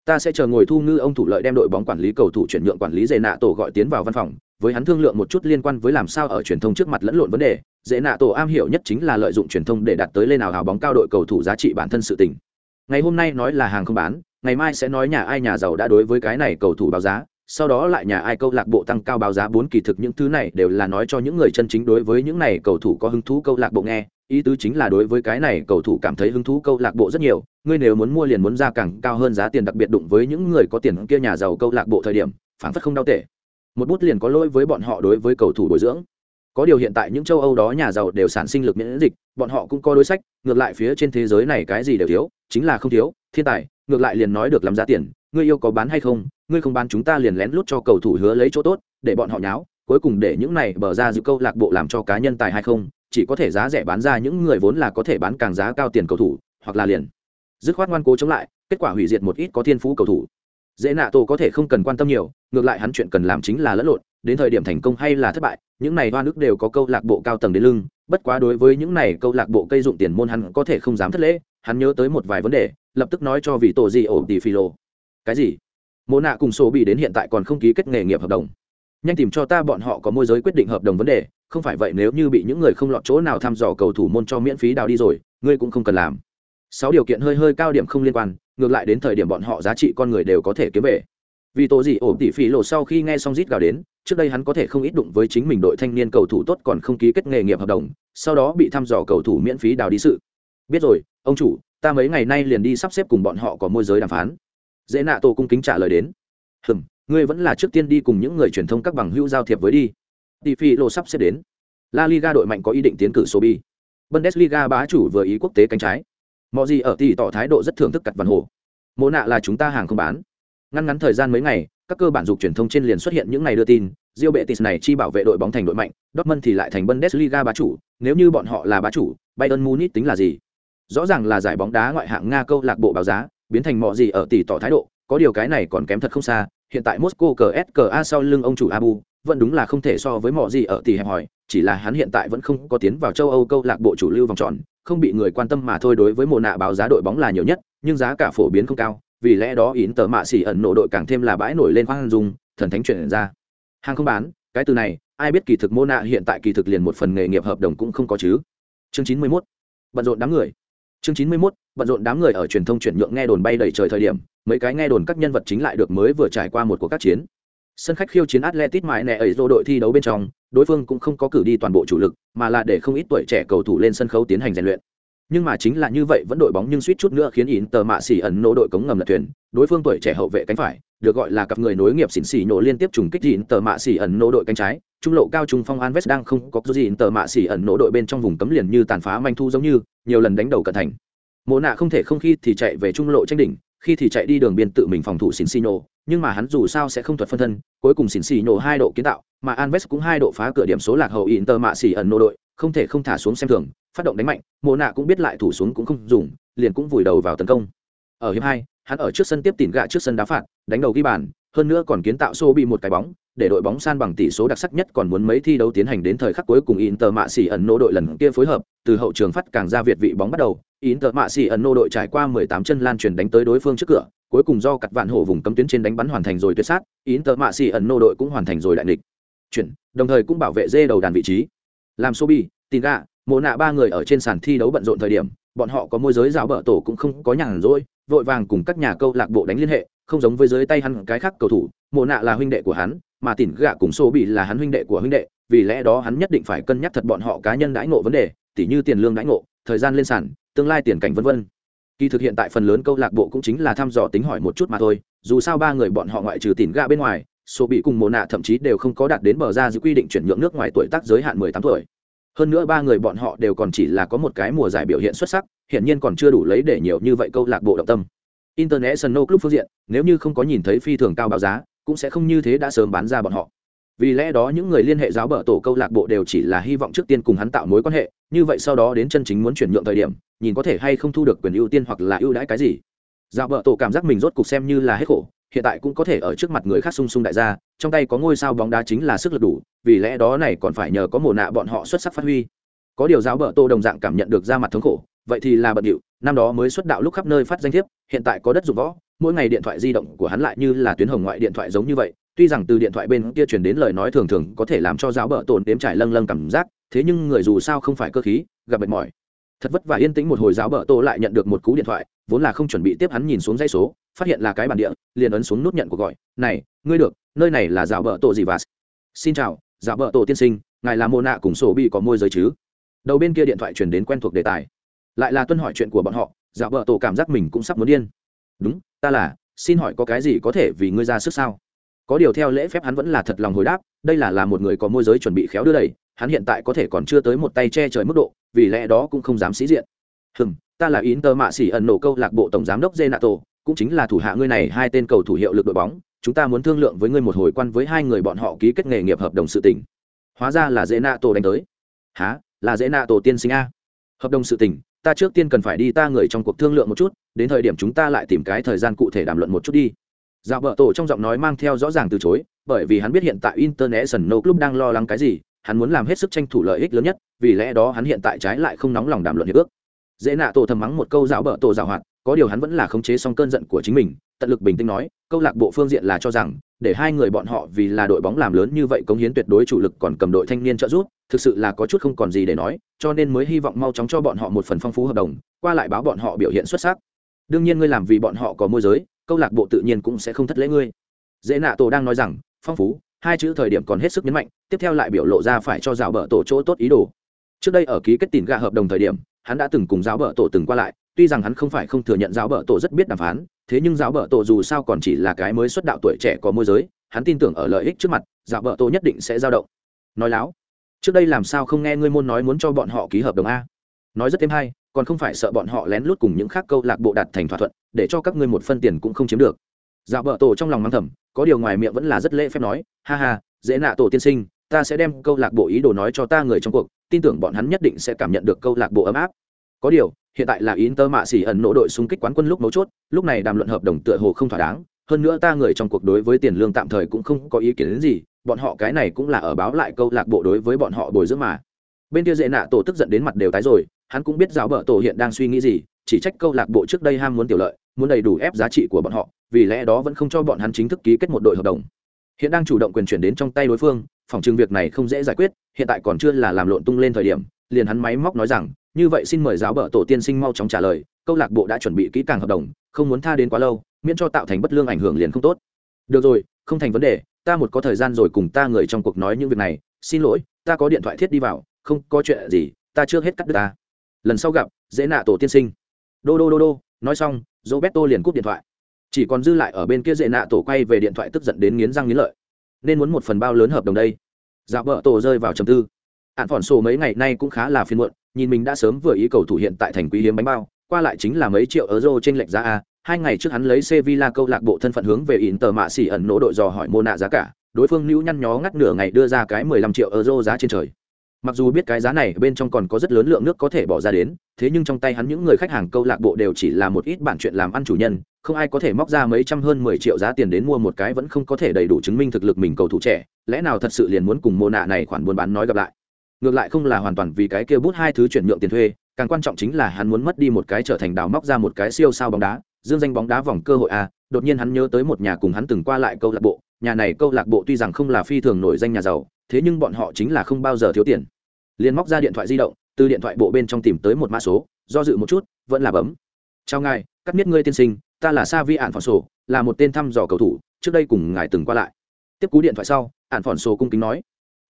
Ta sẽ chờ ngồi thu ngư ông thủ lợi đem đội bóng quản lý cầu thủ chuyển nhượng quản lý dễ nạ tổ gọi tiến vào văn phòng, với hắn thương lượng một chút liên quan với làm sao ở truyền thông trước mặt lẫn lộn vấn đề, dễ nạ tổ am hiểu nhất chính là lợi dụng truyền thông để đạt tới lên nào hào bóng cao đội cầu thủ giá trị bản thân sự tình. Ngày hôm nay nói là hàng không bán, ngày mai sẽ nói nhà ai nhà giàu đã đối với cái này cầu thủ báo giá, sau đó lại nhà ai câu lạc bộ tăng cao báo giá bốn kỳ thực những thứ này đều là nói cho những người chân chính đối với những này cầu thủ có hứng thú câu lạc bộ nghe ý tứ chính là đối với cái này cầu thủ cảm thấy hứng thú câu lạc bộ rất nhiều, ngươi nếu muốn mua liền muốn ra càng cao hơn giá tiền đặc biệt đụng với những người có tiền kia nhà giàu câu lạc bộ thời điểm, phản phất không đau tệ. Một bút liền có lỗi với bọn họ đối với cầu thủ bồi dưỡng. Có điều hiện tại những châu âu đó nhà giàu đều sản sinh lực miễn dịch, bọn họ cũng có đối sách, ngược lại phía trên thế giới này cái gì đều thiếu, chính là không thiếu, thiên tài, ngược lại liền nói được làm giá tiền, ngươi yêu có bán hay không, ngươi không bán chúng ta liền lén lút cho cầu thủ hứa lấy chỗ tốt, để bọn họ nháo, cuối cùng để những này bờ ra giữ câu lạc bộ làm cho cá nhân tài hay không chỉ có thể giá rẻ bán ra những người vốn là có thể bán càng giá cao tiền cầu thủ, hoặc là liền. Dứt khoát ngoan cố chống lại, kết quả hủy diệt một ít có thiên phú cầu thủ. Dễ nạ tổ có thể không cần quan tâm nhiều, ngược lại hắn chuyện cần làm chính là lẫn lộn, đến thời điểm thành công hay là thất bại, những này hoa nước đều có câu lạc bộ cao tầng đến lưng, bất quá đối với những này câu lạc bộ cây dụng tiền môn hắn có thể không dám thất lễ, hắn nhớ tới một vài vấn đề, lập tức nói cho vị tổ gì ổ tỷ phi lô cái gì? Mô nạ cùng số bị đến hiện tại còn không ký kết nghề nghiệp hợp đồng nhanh tìm cho ta bọn họ có môi giới quyết định hợp đồng vấn đề, không phải vậy nếu như bị những người không lọt chỗ nào thăm dò cầu thủ môn cho miễn phí đào đi rồi, ngươi cũng không cần làm. Sáu điều kiện hơi hơi cao điểm không liên quan, ngược lại đến thời điểm bọn họ giá trị con người đều có thể kiếm về. Vì tổ gì ổn tỷ phí lộ sau khi nghe xong rít gào đến, trước đây hắn có thể không ít đụng với chính mình đội thanh niên cầu thủ tốt còn không ký kết nghề nghiệp hợp đồng, sau đó bị thăm dò cầu thủ miễn phí đào đi sự. Biết rồi, ông chủ, ta mấy ngày nay liền đi sắp xếp cùng bọn họ có môi giới đàm phán. Dễ nạ tổ cung kính trả lời đến. Hừm ngươi vẫn là trước tiên đi cùng những người truyền thông các bằng hữu giao thiệp với đi. Tỷ phi lộ sắp xếp đến. La liga đội mạnh có ý định tiến cử số bi bundesliga bá chủ vừa ý quốc tế cánh trái. Mọi gì ở tỷ tỏ thái độ rất thưởng thức cặt văn hồ. Mỗ nạ là chúng ta hàng không bán. Ngăn ngắn thời gian mấy ngày các cơ bản dục truyền thông trên liền xuất hiện những ngày đưa tin Real Betis này chi bảo vệ đội bóng thành đội mạnh, Dortmund thì lại thành Bundesliga bá chủ, nếu như bọn họ là bá chủ, Bayern Munich tính là gì? Rõ ràng là giải bóng đá ngoại hạng Nga câu lạc bộ báo giá, biến thành mọi gì ở tỷ tỏ thái độ, có điều cái này còn kém thật không xa, hiện tại Moscow CSKA sau lưng ông chủ Abu, vẫn đúng là không thể so với mọi gì ở tỷ hẹp hỏi, chỉ là hắn hiện tại vẫn không có tiến vào châu Âu câu lạc bộ chủ lưu vòng tròn, không bị người quan tâm mà thôi đối với mùa nạ báo giá đội bóng là nhiều nhất, nhưng giá cả phổ biến không cao, vì lẽ đó yến tờ mạ xỉ ẩn nổ đội càng thêm là bãi nổi lên khoang dung thần thánh chuyển ra hàng không bán cái từ này ai biết kỳ thực mô nạ hiện tại kỳ thực liền một phần nghề nghiệp hợp đồng cũng không có chứ chương chín mươi 91. bận rộn đám người chương chín mươi 91, bận rộn đám người ở truyền thông chuyển nhượng nghe đồn bay đầy trời thời điểm mấy cái nghe đồn các nhân vật chính lại được mới vừa trải qua một cuộc các chiến. Sân khách khiêu chiến atletic mãi nẹ ở đội thi đấu bên trong đối phương cũng không có cử đi toàn bộ chủ lực mà là để không ít tuổi trẻ cầu thủ lên sân khấu tiến hành rèn luyện. Nhưng mà chính là như vậy vẫn đội bóng nhưng suýt chút nữa khiến ỉn tờ mạ xỉ ẩn nổ đội cống ngầm lật thuyền đối phương tuổi trẻ hậu vệ cánh phải được gọi là cặp người nối nghiệp xỉn xỉ nổ liên tiếp trùng kích ỉn tờ mạ xỉ ẩn nổ đội cánh trái trung lộ cao trung phong Alves đang không có gì, tờ mạ xỉ ẩn nổ đội bên trong vùng cấm liền như tàn phá manh thu giống như, nhiều lần đánh đầu cận thành. Mộ nạ không thể không khi thì chạy về trung lộ tranh đỉnh, khi thì chạy đi đường biên tự mình phòng thủ xỉn xì nổ nhưng mà hắn dù sao sẽ không thuật phân thân, cuối cùng xỉn xì nổ hai độ kiến tạo, mà Alves cũng hai độ phá cửa điểm số lạc hậu in tờ mạ xỉ ẩn nổ đội, không thể không thả xuống xem thường, phát động đánh mạnh, mộ nạ cũng biết lại thủ xuống cũng không dùng, liền cũng vùi đầu vào tấn công. Ở hiệp hai hắn ở trước sân tiếp tỉn gạ trước sân đá phạt đánh đầu ghi bàn hơn nữa còn kiến tạo xô bị một cái bóng để đội bóng san bằng tỷ số đặc sắc nhất còn muốn mấy thi đấu tiến hành đến thời khắc cuối cùng Inter Mạ Sĩ ẩn nô đội lần kia phối hợp, từ hậu trường phát càng ra việt vị bóng bắt đầu, Inter Mạ Sĩ ẩn nô đội trải qua 18 chân lan truyền đánh tới đối phương trước cửa, cuối cùng do cặt vạn hổ vùng cấm tuyến trên đánh bắn hoàn thành rồi tuyệt sát, Inter Mạ Sĩ ẩn nô đội cũng hoàn thành rồi đại địch. Chuyển, đồng thời cũng bảo vệ dê đầu đàn vị trí. Làm Sobi, Tinga, mộ nạ ba người ở trên sàn thi đấu bận rộn thời điểm bọn họ có môi giới rào bờ tổ cũng không có nhàn rỗi vội vàng cùng các nhà câu lạc bộ đánh liên hệ không giống với dưới tay hắn cái khác cầu thủ mộ nạ là huynh đệ của hắn mà tỉn gạ cùng xô bị là hắn huynh đệ của huynh đệ vì lẽ đó hắn nhất định phải cân nhắc thật bọn họ cá nhân đãi ngộ vấn đề tỉ như tiền lương đãi ngộ thời gian lên sản, tương lai tiền cảnh vân vân. Kỳ thực hiện tại phần lớn câu lạc bộ cũng chính là thăm dò tính hỏi một chút mà thôi dù sao ba người bọn họ ngoại trừ tỉn gạ bên ngoài số bị cùng mồ nạ thậm chí đều không có đạt đến bờ ra giữ quy định chuyển nhượng nước ngoài tuổi tác giới hạn 18 tuổi. Hơn nữa ba người bọn họ đều còn chỉ là có một cái mùa giải biểu hiện xuất sắc hiện nhiên còn chưa đủ lấy để nhiều như vậy câu lạc bộ động tâm. International club phương diện, nếu như không có nhìn thấy phi thường cao báo giá, cũng sẽ không như thế đã sớm bán ra bọn họ. Vì lẽ đó những người liên hệ giáo bờ tổ câu lạc bộ đều chỉ là hy vọng trước tiên cùng hắn tạo mối quan hệ, như vậy sau đó đến chân chính muốn chuyển nhượng thời điểm, nhìn có thể hay không thu được quyền ưu tiên hoặc là ưu đãi cái gì. Giáo bờ tổ cảm giác mình rốt cục xem như là hết khổ, hiện tại cũng có thể ở trước mặt người khác sung sung đại gia, trong tay có ngôi sao bóng đá chính là sức lực đủ, vì lẽ đó này còn phải nhờ có mồ nạ bọn họ xuất sắc phát huy. Có điều giáo bờ tô đồng dạng cảm nhận được ra mặt thống khổ vậy thì là bận điệu, năm đó mới xuất đạo lúc khắp nơi phát danh thiếp, hiện tại có đất dụng võ, mỗi ngày điện thoại di động của hắn lại như là tuyến hồng ngoại điện thoại giống như vậy, tuy rằng từ điện thoại bên kia truyền đến lời nói thường thường có thể làm cho giáo bợ tổn đếm trải lâng lâng cảm giác, thế nhưng người dù sao không phải cơ khí, gặp mệt mỏi. Thật vất vả yên tĩnh một hồi giáo bợ tô lại nhận được một cú điện thoại, vốn là không chuẩn bị tiếp hắn nhìn xuống dây số, phát hiện là cái bản địa, liền ấn xuống nút nhận cuộc gọi, này, ngươi được, nơi này là giáo bợ tổ gì và xin chào, giáo bợ tổ tiên sinh, ngài là mô nạ cùng sổ bị có môi giới chứ? Đầu bên kia điện thoại truyền đến quen thuộc đề tài lại là tuân hỏi chuyện của bọn họ dạo bờ tổ cảm giác mình cũng sắp muốn điên đúng ta là xin hỏi có cái gì có thể vì ngươi ra sức sao có điều theo lễ phép hắn vẫn là thật lòng hồi đáp đây là là một người có môi giới chuẩn bị khéo đưa đẩy hắn hiện tại có thể còn chưa tới một tay che trời mức độ vì lẽ đó cũng không dám sĩ diện hừm ta là Inter Mạ xỉ ẩn nổ câu lạc bộ tổng giám đốc Renato, cũng chính là thủ hạ ngươi này hai tên cầu thủ hiệu lực đội bóng, chúng ta muốn thương lượng với ngươi một hồi quan với hai người bọn họ ký kết nghề nghiệp hợp đồng sự tình. Hóa ra là Renato đánh tới. há Là Renato tiên sinh a? Hợp đồng sự tình, ta trước tiên cần phải đi ta người trong cuộc thương lượng một chút, đến thời điểm chúng ta lại tìm cái thời gian cụ thể đàm luận một chút đi. Dạo bờ tổ trong giọng nói mang theo rõ ràng từ chối, bởi vì hắn biết hiện tại International Club đang lo lắng cái gì, hắn muốn làm hết sức tranh thủ lợi ích lớn nhất, vì lẽ đó hắn hiện tại trái lại không nóng lòng đàm luận hiệp ước dễ nạ tổ thầm mắng một câu dạo bờ tổ dạo hoạt có điều hắn vẫn là khống chế xong cơn giận của chính mình tận lực bình tĩnh nói câu lạc bộ phương diện là cho rằng để hai người bọn họ vì là đội bóng làm lớn như vậy cống hiến tuyệt đối chủ lực còn cầm đội thanh niên trợ giúp, thực sự là có chút không còn gì để nói, cho nên mới hy vọng mau chóng cho bọn họ một phần phong phú hợp đồng, qua lại báo bọn họ biểu hiện xuất sắc. Đương nhiên ngươi làm vì bọn họ có môi giới, câu lạc bộ tự nhiên cũng sẽ không thất lễ ngươi. Dễ nạ tổ đang nói rằng, phong phú, hai chữ thời điểm còn hết sức nhấn mạnh, tiếp theo lại biểu lộ ra phải cho rào bờ tổ chỗ tốt ý đồ. Trước đây ở ký kết tiền gạ hợp đồng thời điểm, hắn đã từng cùng giáo bờ tổ từng qua lại, tuy rằng hắn không phải không thừa nhận giáo bờ tổ rất biết đàm phán thế nhưng giáo bợ tổ dù sao còn chỉ là cái mới xuất đạo tuổi trẻ có môi giới, hắn tin tưởng ở lợi ích trước mặt, giáo bợ tổ nhất định sẽ giao động. Nói láo, trước đây làm sao không nghe ngươi môn nói muốn cho bọn họ ký hợp đồng a? Nói rất thêm hay, còn không phải sợ bọn họ lén lút cùng những khác câu lạc bộ đạt thành thỏa thuận, để cho các ngươi một phân tiền cũng không chiếm được. Giáo bợ tổ trong lòng mang thầm, có điều ngoài miệng vẫn là rất lễ phép nói, ha ha, dễ nạ tổ tiên sinh, ta sẽ đem câu lạc bộ ý đồ nói cho ta người trong cuộc, tin tưởng bọn hắn nhất định sẽ cảm nhận được câu lạc bộ ấm áp có điều, hiện tại là Inter mạ xỉ ẩn nỗ đội xung kích quán quân lúc mấu chốt, lúc này đàm luận hợp đồng tựa hồ không thỏa đáng. Hơn nữa ta người trong cuộc đối với tiền lương tạm thời cũng không có ý kiến đến gì, bọn họ cái này cũng là ở báo lại câu lạc bộ đối với bọn họ bồi dưỡng mà. Bên kia dễ nạ tổ tức giận đến mặt đều tái rồi, hắn cũng biết giáo bờ tổ hiện đang suy nghĩ gì, chỉ trách câu lạc bộ trước đây ham muốn tiểu lợi, muốn đầy đủ ép giá trị của bọn họ, vì lẽ đó vẫn không cho bọn hắn chính thức ký kết một đội hợp đồng. Hiện đang chủ động quyền chuyển đến trong tay đối phương, phòng trừng việc này không dễ giải quyết, hiện tại còn chưa là làm lộn tung lên thời điểm, liền hắn máy móc nói rằng như vậy xin mời giáo bờ tổ tiên sinh mau chóng trả lời, câu lạc bộ đã chuẩn bị kỹ càng hợp đồng, không muốn tha đến quá lâu, miễn cho tạo thành bất lương ảnh hưởng liền không tốt. Được rồi, không thành vấn đề, ta một có thời gian rồi cùng ta người trong cuộc nói những việc này, xin lỗi, ta có điện thoại thiết đi vào, không có chuyện gì, ta chưa hết cắt đứt ta. Lần sau gặp, dễ nạ tổ tiên sinh. Đô đô đô đô, nói xong, roberto liền cúp điện thoại. Chỉ còn dư lại ở bên kia dễ nạ tổ quay về điện thoại tức giận đến nghiến răng nghiến lợi. Nên muốn một phần bao lớn hợp đồng đây. Dạo vợ tổ rơi vào trầm tư. Ạn phỏn sổ mấy ngày nay cũng khá là phiên muộn nhìn mình đã sớm vừa ý cầu thủ hiện tại thành quý hiếm bánh bao, qua lại chính là mấy triệu euro trên lệch giá a, hai ngày trước hắn lấy sevilla câu lạc bộ thân phận hướng về Inter mạ xỉ ẩn nỗ đội dò hỏi mua nạ giá cả, đối phương nữ nhăn nhó ngắt nửa ngày đưa ra cái mười lăm triệu euro giá trên trời. Mặc dù biết cái giá này bên trong còn có rất lớn lượng nước có thể bỏ ra đến, thế nhưng trong tay hắn những người khách hàng câu lạc bộ đều chỉ là một ít bản chuyện làm ăn chủ nhân, không ai có thể móc ra mấy trăm hơn mười triệu giá tiền đến mua một cái vẫn không có thể đầy đủ chứng minh thực lực mình cầu thủ trẻ, lẽ nào thật sự liền muốn cùng mô nạ này khoản buôn bán nói gặp lại? Ngược lại không là hoàn toàn vì cái kia bút hai thứ chuyển nhượng tiền thuê, càng quan trọng chính là hắn muốn mất đi một cái trở thành đào móc ra một cái siêu sao bóng đá, dương danh bóng đá vòng cơ hội a, đột nhiên hắn nhớ tới một nhà cùng hắn từng qua lại câu lạc bộ, nhà này câu lạc bộ tuy rằng không là phi thường nổi danh nhà giàu, thế nhưng bọn họ chính là không bao giờ thiếu tiền. Liền móc ra điện thoại di động, từ điện thoại bộ bên trong tìm tới một mã số, do dự một chút, vẫn là bấm. Chào ngài, cắt miết ngươi tiên sinh, ta là sa vi ạn phòn sổ, là một tên thăm dò cầu thủ, trước đây cùng ngài từng qua lại. Tiếp cú điện thoại sau ạn phòn sổ cung kính nói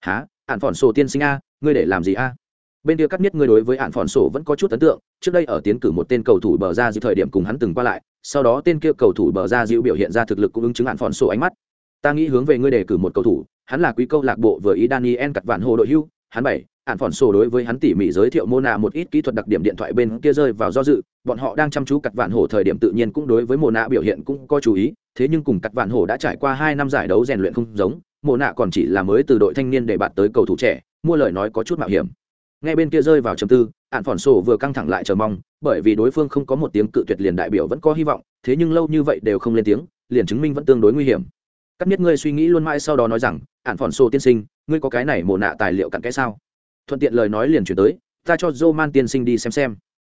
há ạn phòn sổ tiên sinh a ngươi để làm gì a? Bên kia cắt miết ngươi đối với hạn phòn sổ vẫn có chút ấn tượng, trước đây ở tiến cử một tên cầu thủ bờ ra dịu thời điểm cùng hắn từng qua lại, sau đó tên kia cầu thủ bờ ra dịu biểu hiện ra thực lực cũng ứng chứng hạn phòn sổ ánh mắt. Ta nghĩ hướng về ngươi đề cử một cầu thủ, hắn là quý câu lạc bộ vừa ý daniel cặt vạn hồ đội hưu, hắn bảy hạn phòn sổ đối với hắn tỉ mỉ giới thiệu mô nạ một ít kỹ thuật đặc điểm điện thoại bên kia rơi vào do dự, bọn họ đang chăm chú cặt vạn hổ thời điểm tự nhiên cũng đối với mô nạ biểu hiện cũng có chú ý, thế nhưng cùng cặt vạn hổ đã trải qua hai năm giải đấu rèn luyện không giống mô nạ còn chỉ là mới từ đội thanh niên để bạt tới cầu thủ trẻ mua lời nói có chút mạo hiểm. Ngay bên kia rơi vào trầm tư ạn phỏn sổ vừa căng thẳng lại chờ mong, bởi vì đối phương không có một tiếng cự tuyệt liền đại biểu vẫn có hy vọng, thế nhưng lâu như vậy đều không lên tiếng, liền chứng minh vẫn tương đối nguy hiểm. Cắt nhất ngươi suy nghĩ luôn mãi sau đó nói rằng ạn phỏn sổ tiên sinh, ngươi có cái này mồ nạ tài liệu cặn cái sao? Thuận tiện lời nói liền chuyển tới, ta cho dô man tiên sinh đi xem xem.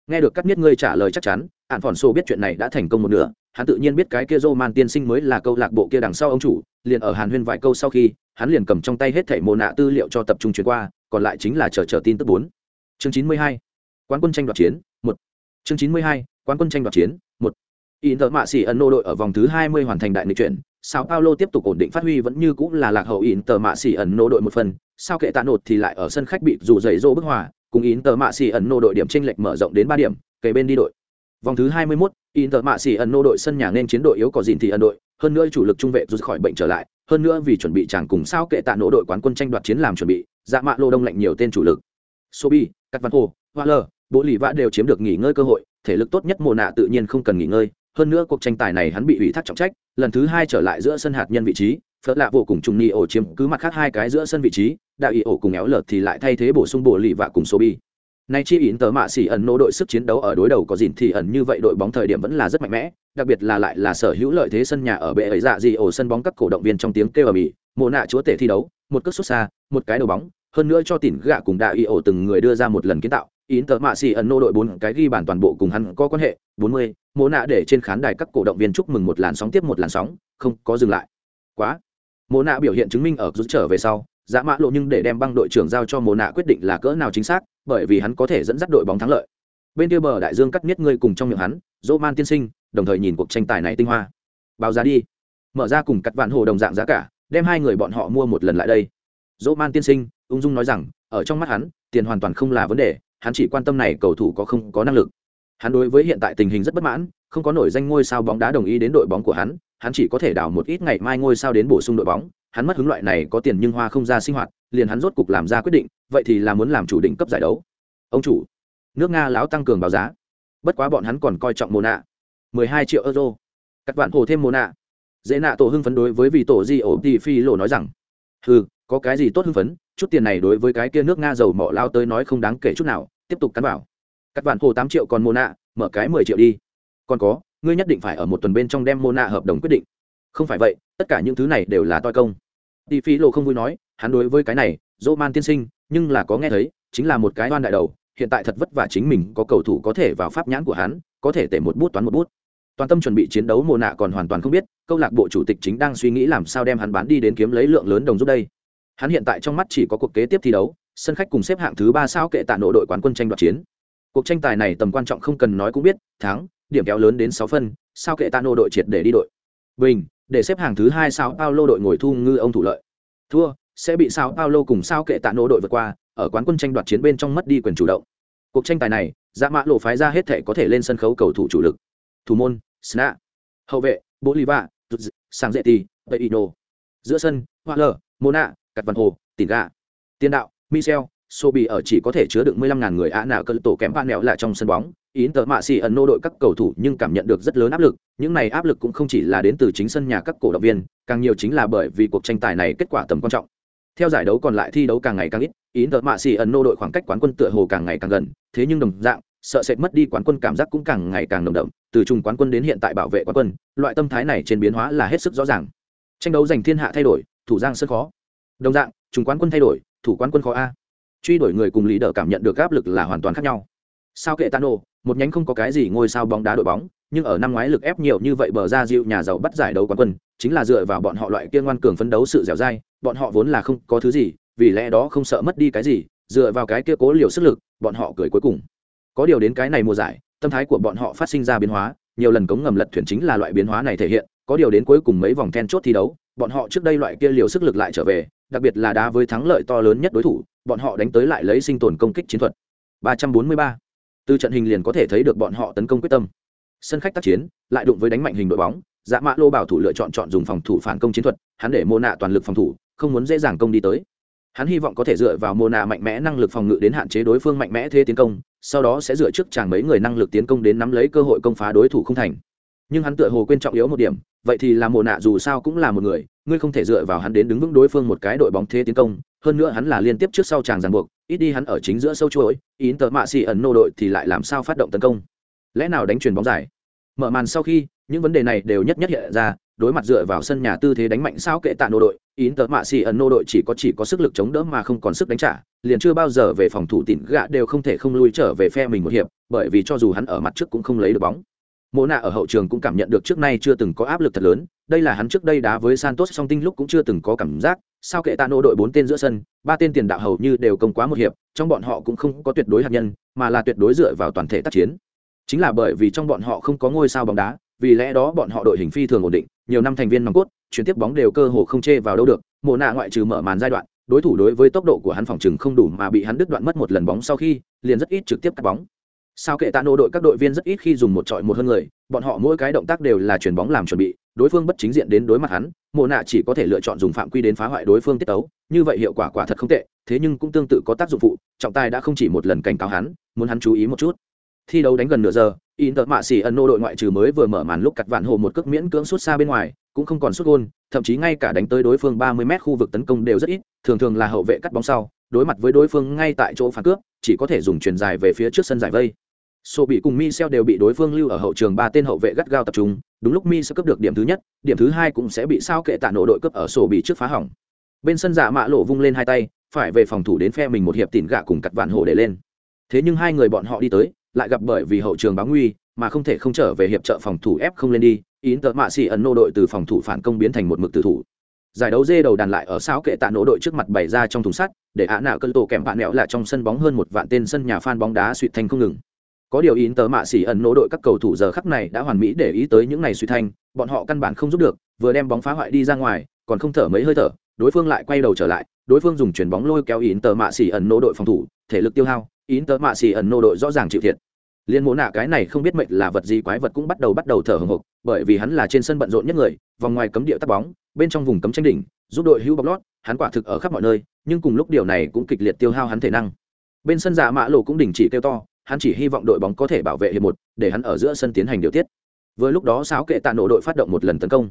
Nghe được cắt nhất ngươi trả lời chắc chắn ạn phỏn sổ biết chuyện này đã thành công một nửa hắn tự nhiên biết cái kia dô man tiên sinh mới là câu lạc bộ kia đằng sau ông chủ liền ở hàn huyên vài câu sau khi hắn liền cầm trong tay hết thảy mồ nạ tư liệu cho tập trung chuyển qua còn lại chính là chờ chờ tin tức bốn. Chương chín mươi hai quán quân tranh đoạt chiến một. Chương chín mươi hai quán quân tranh đoạt chiến một. Inter mạ xỉ ấn nô đội ở vòng thứ 20 hoàn thành đại nghịch chuyển, sao paulo tiếp tục ổn định phát huy vẫn như cũng là lạc hậu in tờ mạ xỉ ẩn nô đội một phần sao kệ tạ nột thì lại ở sân khách bị dù dày dỗ bức hòa cùng in tờ mạ xỉ ẩn nô đội điểm chênh lệch mở rộng đến ba điểm kề bên đi đội vòng thứ 21, Inter mạ Sĩ ẩn nô đội sân nhà nên chiến đội yếu có gìn thì ẩn đội hơn nữa chủ lực trung vệ rút khỏi bệnh trở lại hơn nữa vì chuẩn bị chàng cùng sao kệ tạ nỗ đội quán quân tranh đoạt chiến làm chuẩn bị dạ mạ lô đông lạnh nhiều tên chủ lực. Sobi cắt văn hồ Waller, lơ bộ lì vã đều chiếm được nghỉ ngơi cơ hội thể lực tốt nhất mùa nạ tự nhiên không cần nghỉ ngơi hơn nữa cuộc tranh tài này hắn bị ủy thác trọng trách lần thứ hai trở lại giữa sân hạt nhân vị trí phớt lạ vô cùng trùng ni ổ chiếm cứ mặt khác hai cái giữa sân vị trí đạo ý ổ cùng éo lợt thì lại thay thế bổ sung bộ lì vạ cùng sobi. Nay chi ỉn tờ mạ xỉ ẩn nô đội sức chiến đấu ở đối đầu có dìn thì ẩn như vậy đội bóng thời điểm vẫn là rất mạnh mẽ, đặc biệt là lại là sở hữu lợi thế sân nhà ở bệ ấy dạ gì ổ sân bóng các cổ động viên trong tiếng kêu ở mỹ, mồ nạ chúa tể thi đấu, một cước xuất xa, một cái đầu bóng, hơn nữa cho tỉn gạ cùng đại y ổ từng người đưa ra một lần kiến tạo, ỉn tờ mạ xỉ ẩn nô đội bốn cái ghi bàn toàn bộ cùng hắn có quan hệ, 40, mồ nạ để trên khán đài các cổ động viên chúc mừng một làn sóng tiếp một làn sóng, không có dừng lại. Quá. Mồ nạ biểu hiện chứng minh ở rút trở về sau, dã mã lộ nhưng để đem băng đội trưởng giao cho mồ nạ quyết định là cỡ nào chính xác, bởi vì hắn có thể dẫn dắt đội bóng thắng lợi. Bên kia bờ đại dương cắt miết ngươi cùng trong miệng hắn, dỗ man tiên sinh, đồng thời nhìn cuộc tranh tài này tinh hoa. Báo giá đi. Mở ra cùng cắt vạn hồ đồng dạng giá cả, đem hai người bọn họ mua một lần lại đây. Dỗ man tiên sinh, ung dung nói rằng, ở trong mắt hắn, tiền hoàn toàn không là vấn đề, hắn chỉ quan tâm này cầu thủ có không có năng lực. Hắn đối với hiện tại tình hình rất bất mãn, không có nổi danh ngôi sao bóng đá đồng ý đến đội bóng của hắn hắn chỉ có thể đào một ít ngày mai ngôi sao đến bổ sung đội bóng hắn mất hứng loại này có tiền nhưng hoa không ra sinh hoạt liền hắn rốt cục làm ra quyết định vậy thì là muốn làm chủ định cấp giải đấu. Ông chủ nước nga láo tăng cường báo giá. Bất quá bọn hắn còn coi trọng mồ nạ mười hai triệu euro. Các bạn hồ thêm mồ nạ dễ nạ tổ hưng phấn đối với vì tổ di ổ thì phi lộ nói rằng ừ có cái gì tốt hưng phấn chút tiền này đối với cái kia nước nga giàu mỏ lao tới nói không đáng kể chút nào tiếp tục cắn bảo, các bạn hồ tám triệu còn mồ nạ mở cái mười triệu đi. Còn có ngươi nhất định phải ở một tuần bên trong đem mồ nạ hợp đồng quyết định không phải vậy, tất cả những thứ này đều là toi công. Đi phí lộ không vui nói, hắn đối với cái này, dỗ man tiên sinh, nhưng là có nghe thấy, chính là một cái oan đại đầu, hiện tại thật vất vả chính mình có cầu thủ có thể vào pháp nhãn của hắn, có thể tể một bút toán một bút. Toàn tâm chuẩn bị chiến đấu mồ nạ còn hoàn toàn không biết, câu lạc bộ chủ tịch chính đang suy nghĩ làm sao đem hắn bán đi đến kiếm lấy lượng lớn đồng rút đây. Hắn hiện tại trong mắt chỉ có cuộc kế tiếp thi đấu, sân khách cùng xếp hạng thứ ba sao kệ tạ nộ đội quán quân tranh đoạt chiến. Cuộc tranh tài này tầm quan trọng không cần nói cũng biết, thắng, điểm kéo lớn đến sáu phân, sao kệ tạ nộ đội triệt để đi đội. Bình để xếp hàng thứ hai sao Paulo đội ngồi thu ngư ông thủ lợi. Thua, sẽ bị sao Paulo cùng sao kệ tạ nổ đội vượt qua, ở quán quân tranh đoạt chiến bên trong mất đi quyền chủ động. Cuộc tranh tài này, Dạ Mã Lộ phái ra hết thể có thể lên sân khấu cầu thủ chủ lực. Thủ môn, Sna. Hậu vệ, Bolivar, Sang dễ Zeti, Peino. Giữa sân, Hoa Lở, Mona, Cắt Văn Hồ, Tiền Gà. Tiền đạo, Michel, Sobi ở chỉ có thể chứa được 15.000 người ạ nào cơ tổ kém bạn mẹo lại trong sân bóng, Yến tờ mạ xì ẩn nô đội các cầu thủ nhưng cảm nhận được rất lớn áp lực, những này áp lực cũng không chỉ là đến từ chính sân nhà các cổ động viên, càng nhiều chính là bởi vì cuộc tranh tài này kết quả tầm quan trọng. Theo giải đấu còn lại thi đấu càng ngày càng ít, Yến tờ mạ xì ẩn nô đội khoảng cách quán quân tựa hồ càng ngày càng gần, thế nhưng đồng dạng, sợ sẽ mất đi quán quân cảm giác cũng càng ngày càng nồng đậm, từ trung quán quân đến hiện tại bảo vệ quán quân, loại tâm thái này trên biến hóa là hết sức rõ ràng. Tranh đấu giành thiên hạ thay đổi, thủ giang sân khó. Đồng dạng, trung quán quân thay đổi, thủ quán quân khó a. Truy đuổi người cùng lý đỡ cảm nhận được áp lực là hoàn toàn khác nhau. Sao kệ Tano, một nhánh không có cái gì ngôi sao bóng đá đội bóng, nhưng ở năm ngoái lực ép nhiều như vậy bờ ra dịu nhà giàu bắt giải đấu quán quân, chính là dựa vào bọn họ loại kia ngoan cường phấn đấu sự dẻo dai, bọn họ vốn là không có thứ gì, vì lẽ đó không sợ mất đi cái gì, dựa vào cái kia cố liều sức lực, bọn họ cười cuối cùng. Có điều đến cái này mùa giải, tâm thái của bọn họ phát sinh ra biến hóa, nhiều lần cống ngầm lật thuyền chính là loại biến hóa này thể hiện, có điều đến cuối cùng mấy vòng then chốt thi đấu, bọn họ trước đây loại kia liều sức lực lại trở về, đặc biệt là đá với thắng lợi to lớn nhất đối thủ, bọn họ đánh tới lại lấy sinh tồn công kích chiến thuật. 343 từ trận hình liền có thể thấy được bọn họ tấn công quyết tâm. Sân khách tác chiến, lại đụng với đánh mạnh hình đội bóng dạ mã lô bảo thủ lựa chọn chọn dùng phòng thủ phản công chiến thuật, hắn để mô nạ toàn lực phòng thủ, không muốn dễ dàng công đi tới. Hắn hy vọng có thể dựa vào mô nạ mạnh mẽ năng lực phòng ngự đến hạn chế đối phương mạnh mẽ thế tiến công, sau đó sẽ dựa trước chàng mấy người năng lực tiến công đến nắm lấy cơ hội công phá đối thủ không thành. Nhưng hắn tựa hồ quên trọng yếu một điểm, vậy thì là mô nạ dù sao cũng là một người, ngươi không thể dựa vào hắn đến đứng vững đối phương một cái đội bóng thế tiến công hơn nữa hắn là liên tiếp trước sau chàng ràng buộc, ít đi hắn ở chính giữa sâu chuỗi ín tờ mạ xì ẩn nô đội thì lại làm sao phát động tấn công? Lẽ nào đánh chuyền bóng dài? Mở màn sau khi, những vấn đề này đều nhất nhất hiện ra, đối mặt dựa vào sân nhà tư thế đánh mạnh sao kệ tạ nô đội ín tờ mạ xì ẩn nô đội chỉ có chỉ có sức lực chống đỡ mà không còn sức đánh trả, liền chưa bao giờ về phòng thủ tỉn gạ đều không thể không lui trở về phe mình một hiệp, bởi vì cho dù hắn ở mặt trước cũng không lấy được bóng mộ nạ ở hậu trường cũng cảm nhận được trước nay chưa từng có áp lực thật lớn, đây là hắn trước đây đá với santos song tinh lúc cũng chưa từng có cảm giác, sao kệ tạ nô đội bốn tên giữa sân, ba tên tiền đạo hầu như đều công quá một hiệp, trong bọn họ cũng không có tuyệt đối hạt nhân, mà là tuyệt đối dựa vào toàn thể tác chiến. Chính là bởi vì trong bọn họ không có ngôi sao bóng đá, vì lẽ đó bọn họ đội hình phi thường ổn định, nhiều năm thành viên nòng cốt, chuyển tiếp bóng đều cơ hồ không chê vào đâu được, Mộ nạ ngoại trừ mở màn giai đoạn, đối thủ đối với tốc độ của hắn phòng chừng không đủ mà bị hắn đứt đoạn mất một lần bóng sau khi, liền rất ít trực tiếp cắt bóng sao kệ tạ nô đội các đội viên rất ít khi dùng một trọi một hơn người, bọn họ mỗi cái động tác đều là chuyền bóng làm chuẩn bị, đối phương bất chính diện đến đối mặt hắn mồ nạ chỉ có thể lựa chọn dùng phạm quy đến phá hoại đối phương tiết tấu, như vậy hiệu quả quả thật không tệ, thế nhưng cũng tương tự có tác dụng phụ, trọng tài đã không chỉ một lần cảnh cáo hắn, muốn hắn chú ý một chút. Thi đấu đánh gần nửa giờ, Inter mạ xỉ ẩn nô đội ngoại trừ mới vừa mở màn lúc cắt vạn hồ một cước miễn cưỡng suốt xa bên ngoài, cũng không còn suốt gôn, thậm chí ngay cả đánh tới đối phương 30 m khu vực tấn công đều rất ít, thường thường là hậu vệ cắt bóng sau, đối mặt với đối phương ngay tại chỗ phản cướp chỉ có thể dùng chuyền dài về phía trước sân giải vây. Sô bị cùng Mi Michel đều bị đối phương lưu ở hậu trường ba tên hậu vệ gắt gao tập trung, đúng lúc Mi sẽ cướp được điểm thứ nhất, điểm thứ hai cũng sẽ bị sao kệ tạ nổ đội cướp ở sổ bị trước phá hỏng. Bên sân giả mạ lộ vung lên hai tay, phải về phòng thủ đến phe mình một hiệp tỉn gạ cùng cặt vạn hổ để lên. Thế nhưng hai người bọn họ đi tới, lại gặp bởi vì hậu trường báo nguy, mà không thể không trở về hiệp trợ phòng thủ ép không lên đi, ín tợ mạ xì ẩn nô đội từ phòng thủ phản công biến thành một mực tử thủ. Giải đấu dê đầu đàn lại ở sao kệ tạ nổ đội trước mặt bày ra trong thùng sắt, để ạ nạo cân tổ kèm bạn mẹo lại trong sân bóng hơn một vạn tên sân nhà fan bóng đá suỵt thành không ngừng có điều in tờ mạ xỉ ẩn nỗ đội các cầu thủ giờ khắc này đã hoàn mỹ để ý tới những này suy thanh, bọn họ căn bản không giúp được, vừa đem bóng phá hoại đi ra ngoài, còn không thở mấy hơi thở, đối phương lại quay đầu trở lại, đối phương dùng chuyền bóng lôi kéo in tờ mạ xỉ ẩn nỗ đội phòng thủ, thể lực tiêu hao in tờ mạ xỉ ẩn nỗ đội rõ ràng chịu thiệt. Liên mỗ nạ cái này không biết mệnh là vật gì quái vật cũng bắt đầu bắt đầu thở hồng hộc, bởi vì hắn là trên sân bận rộn nhất người, vòng ngoài cấm địa tắt bóng, bên trong vùng cấm tranh đỉnh, giúp đội hữu bọc lót, hắn quả thực ở khắp mọi nơi, nhưng cùng lúc điều này cũng kịch liệt tiêu hao hắn thể năng. Bên sân giả mã lộ cũng đình chỉ kêu to hắn chỉ hy vọng đội bóng có thể bảo vệ hiệp một để hắn ở giữa sân tiến hành điều tiết. Vừa lúc đó sao kệ tạ nổ đội phát động một lần tấn công.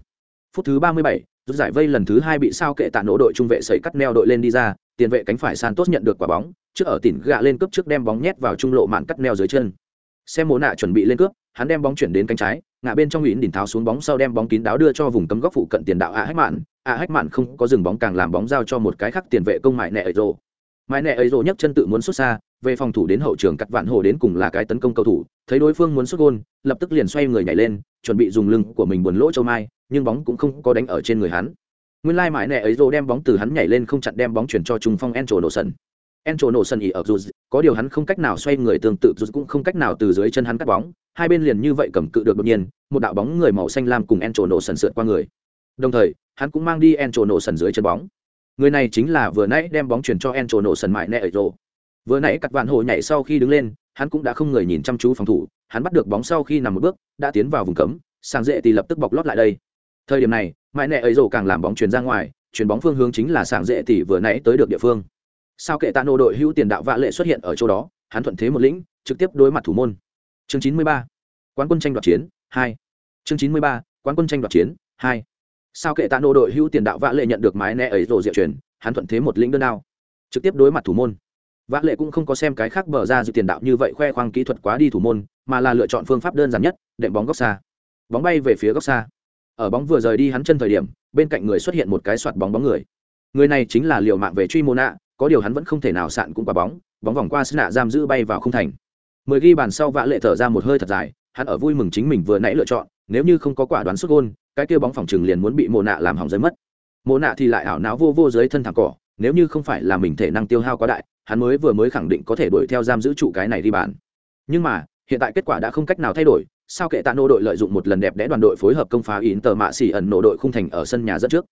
Phút thứ ba mươi bảy, rút giải vây lần thứ hai bị sao kệ tạ nổ đội trung vệ sẩy cắt neo đội lên đi ra tiền vệ cánh phải san tốt nhận được quả bóng trước ở tỉn gạ lên cướp trước đem bóng nhét vào trung lộ mạn cắt neo dưới chân. Xem mồ nạ chuẩn bị lên cướp hắn đem bóng chuyển đến cánh trái ngã bên trong uyển đỉnh tháo xuống bóng sau đem bóng kín đáo đưa cho vùng cấm góc phụ cận tiền đạo a hách mạn. A hách mạn không có dừng bóng càng làm bóng giao cho một cái khác tiền vệ công mại nẹ ở rộ Mãi nẹ ấy rồ nhấc chân tự muốn xuất xa, về phòng thủ đến hậu trường cắt vạn hồ đến cùng là cái tấn công cầu thủ, thấy đối phương muốn xuất gôn, lập tức liền xoay người nhảy lên, chuẩn bị dùng lưng của mình buồn lỗ châu mai, nhưng bóng cũng không có đánh ở trên người hắn. Nguyên lai mãi nẹ ấy rồ đem bóng từ hắn nhảy lên không chặn đem bóng chuyển cho trung phong en trổ nổ En Chùa nổ sần ỉ ở dù có điều hắn không cách nào xoay người tương tự dù cũng không cách nào từ dưới chân hắn cắt bóng, hai bên liền như vậy cầm cự được đột nhiên, một đạo bóng người màu xanh lam cùng en trổ nổ sần sượt qua người. Đồng thời, hắn cũng mang đi en trổ nổ sần dưới chân bóng người này chính là vừa nãy đem bóng chuyển cho encho nổ sần mại nẹ ở rồ vừa nãy cặp vạn hồ nhảy sau khi đứng lên, hắn cũng đã không người nhìn chăm chú phòng thủ, hắn bắt được bóng sau khi nằm một bước, đã tiến vào vùng cấm, sang dễ thì lập tức bọc lót lại đây. Thời điểm này, mãi nẹ ấy rổ càng làm bóng chuyển ra ngoài, chuyển bóng phương hướng chính là sảng dễ thì vừa nãy tới được địa phương. Sao kệ tạ nô đội hữu tiền đạo vạ lệ xuất hiện ở chỗ đó, hắn thuận thế một lĩnh, trực tiếp đối mặt thủ môn. Chương chín mươi ba, quán quân tranh đoạt chiến, hai. Chương chín mươi ba, quán quân tranh đoạt chiến, hai sao kệ tạ nô đội hữu tiền đạo vã lệ nhận được mái nẹ ấy rồ diệu truyền, hắn thuận thế một lĩnh đơn đao. Trực tiếp đối mặt thủ môn. Vã lệ cũng không có xem cái khác bờ ra dự tiền đạo như vậy khoe khoang kỹ thuật quá đi thủ môn, mà là lựa chọn phương pháp đơn giản nhất, đệm bóng góc xa. Bóng bay về phía góc xa. Ở bóng vừa rời đi hắn chân thời điểm, bên cạnh người xuất hiện một cái soạt bóng bóng người. Người này chính là liều mạng về truy mô nạ có điều hắn vẫn không thể nào sạn cũng quả bóng bóng vòng qua sức nạ giam giữ bay vào không thành. Mười ghi bàn sau vã lệ thở ra một hơi thật dài, hắn ở vui mừng chính mình vừa nãy lựa chọn, nếu như không có quả đoán xuất gôn cái kia bóng phòng trường liền muốn bị mồ nạ làm hỏng rơi mất. Mồ nạ thì lại ảo não vô vô dưới thân thẳng cỏ, nếu như không phải là mình thể năng tiêu hao quá đại, hắn mới vừa mới khẳng định có thể đuổi theo giam giữ trụ cái này đi bàn nhưng mà, hiện tại kết quả đã không cách nào thay đổi, sao kệ tạ nô đội lợi dụng một lần đẹp đẽ đoàn đội phối hợp công phá yến tờ mạ xỉ ẩn nổ đội khung thành ở sân nhà dẫn trước.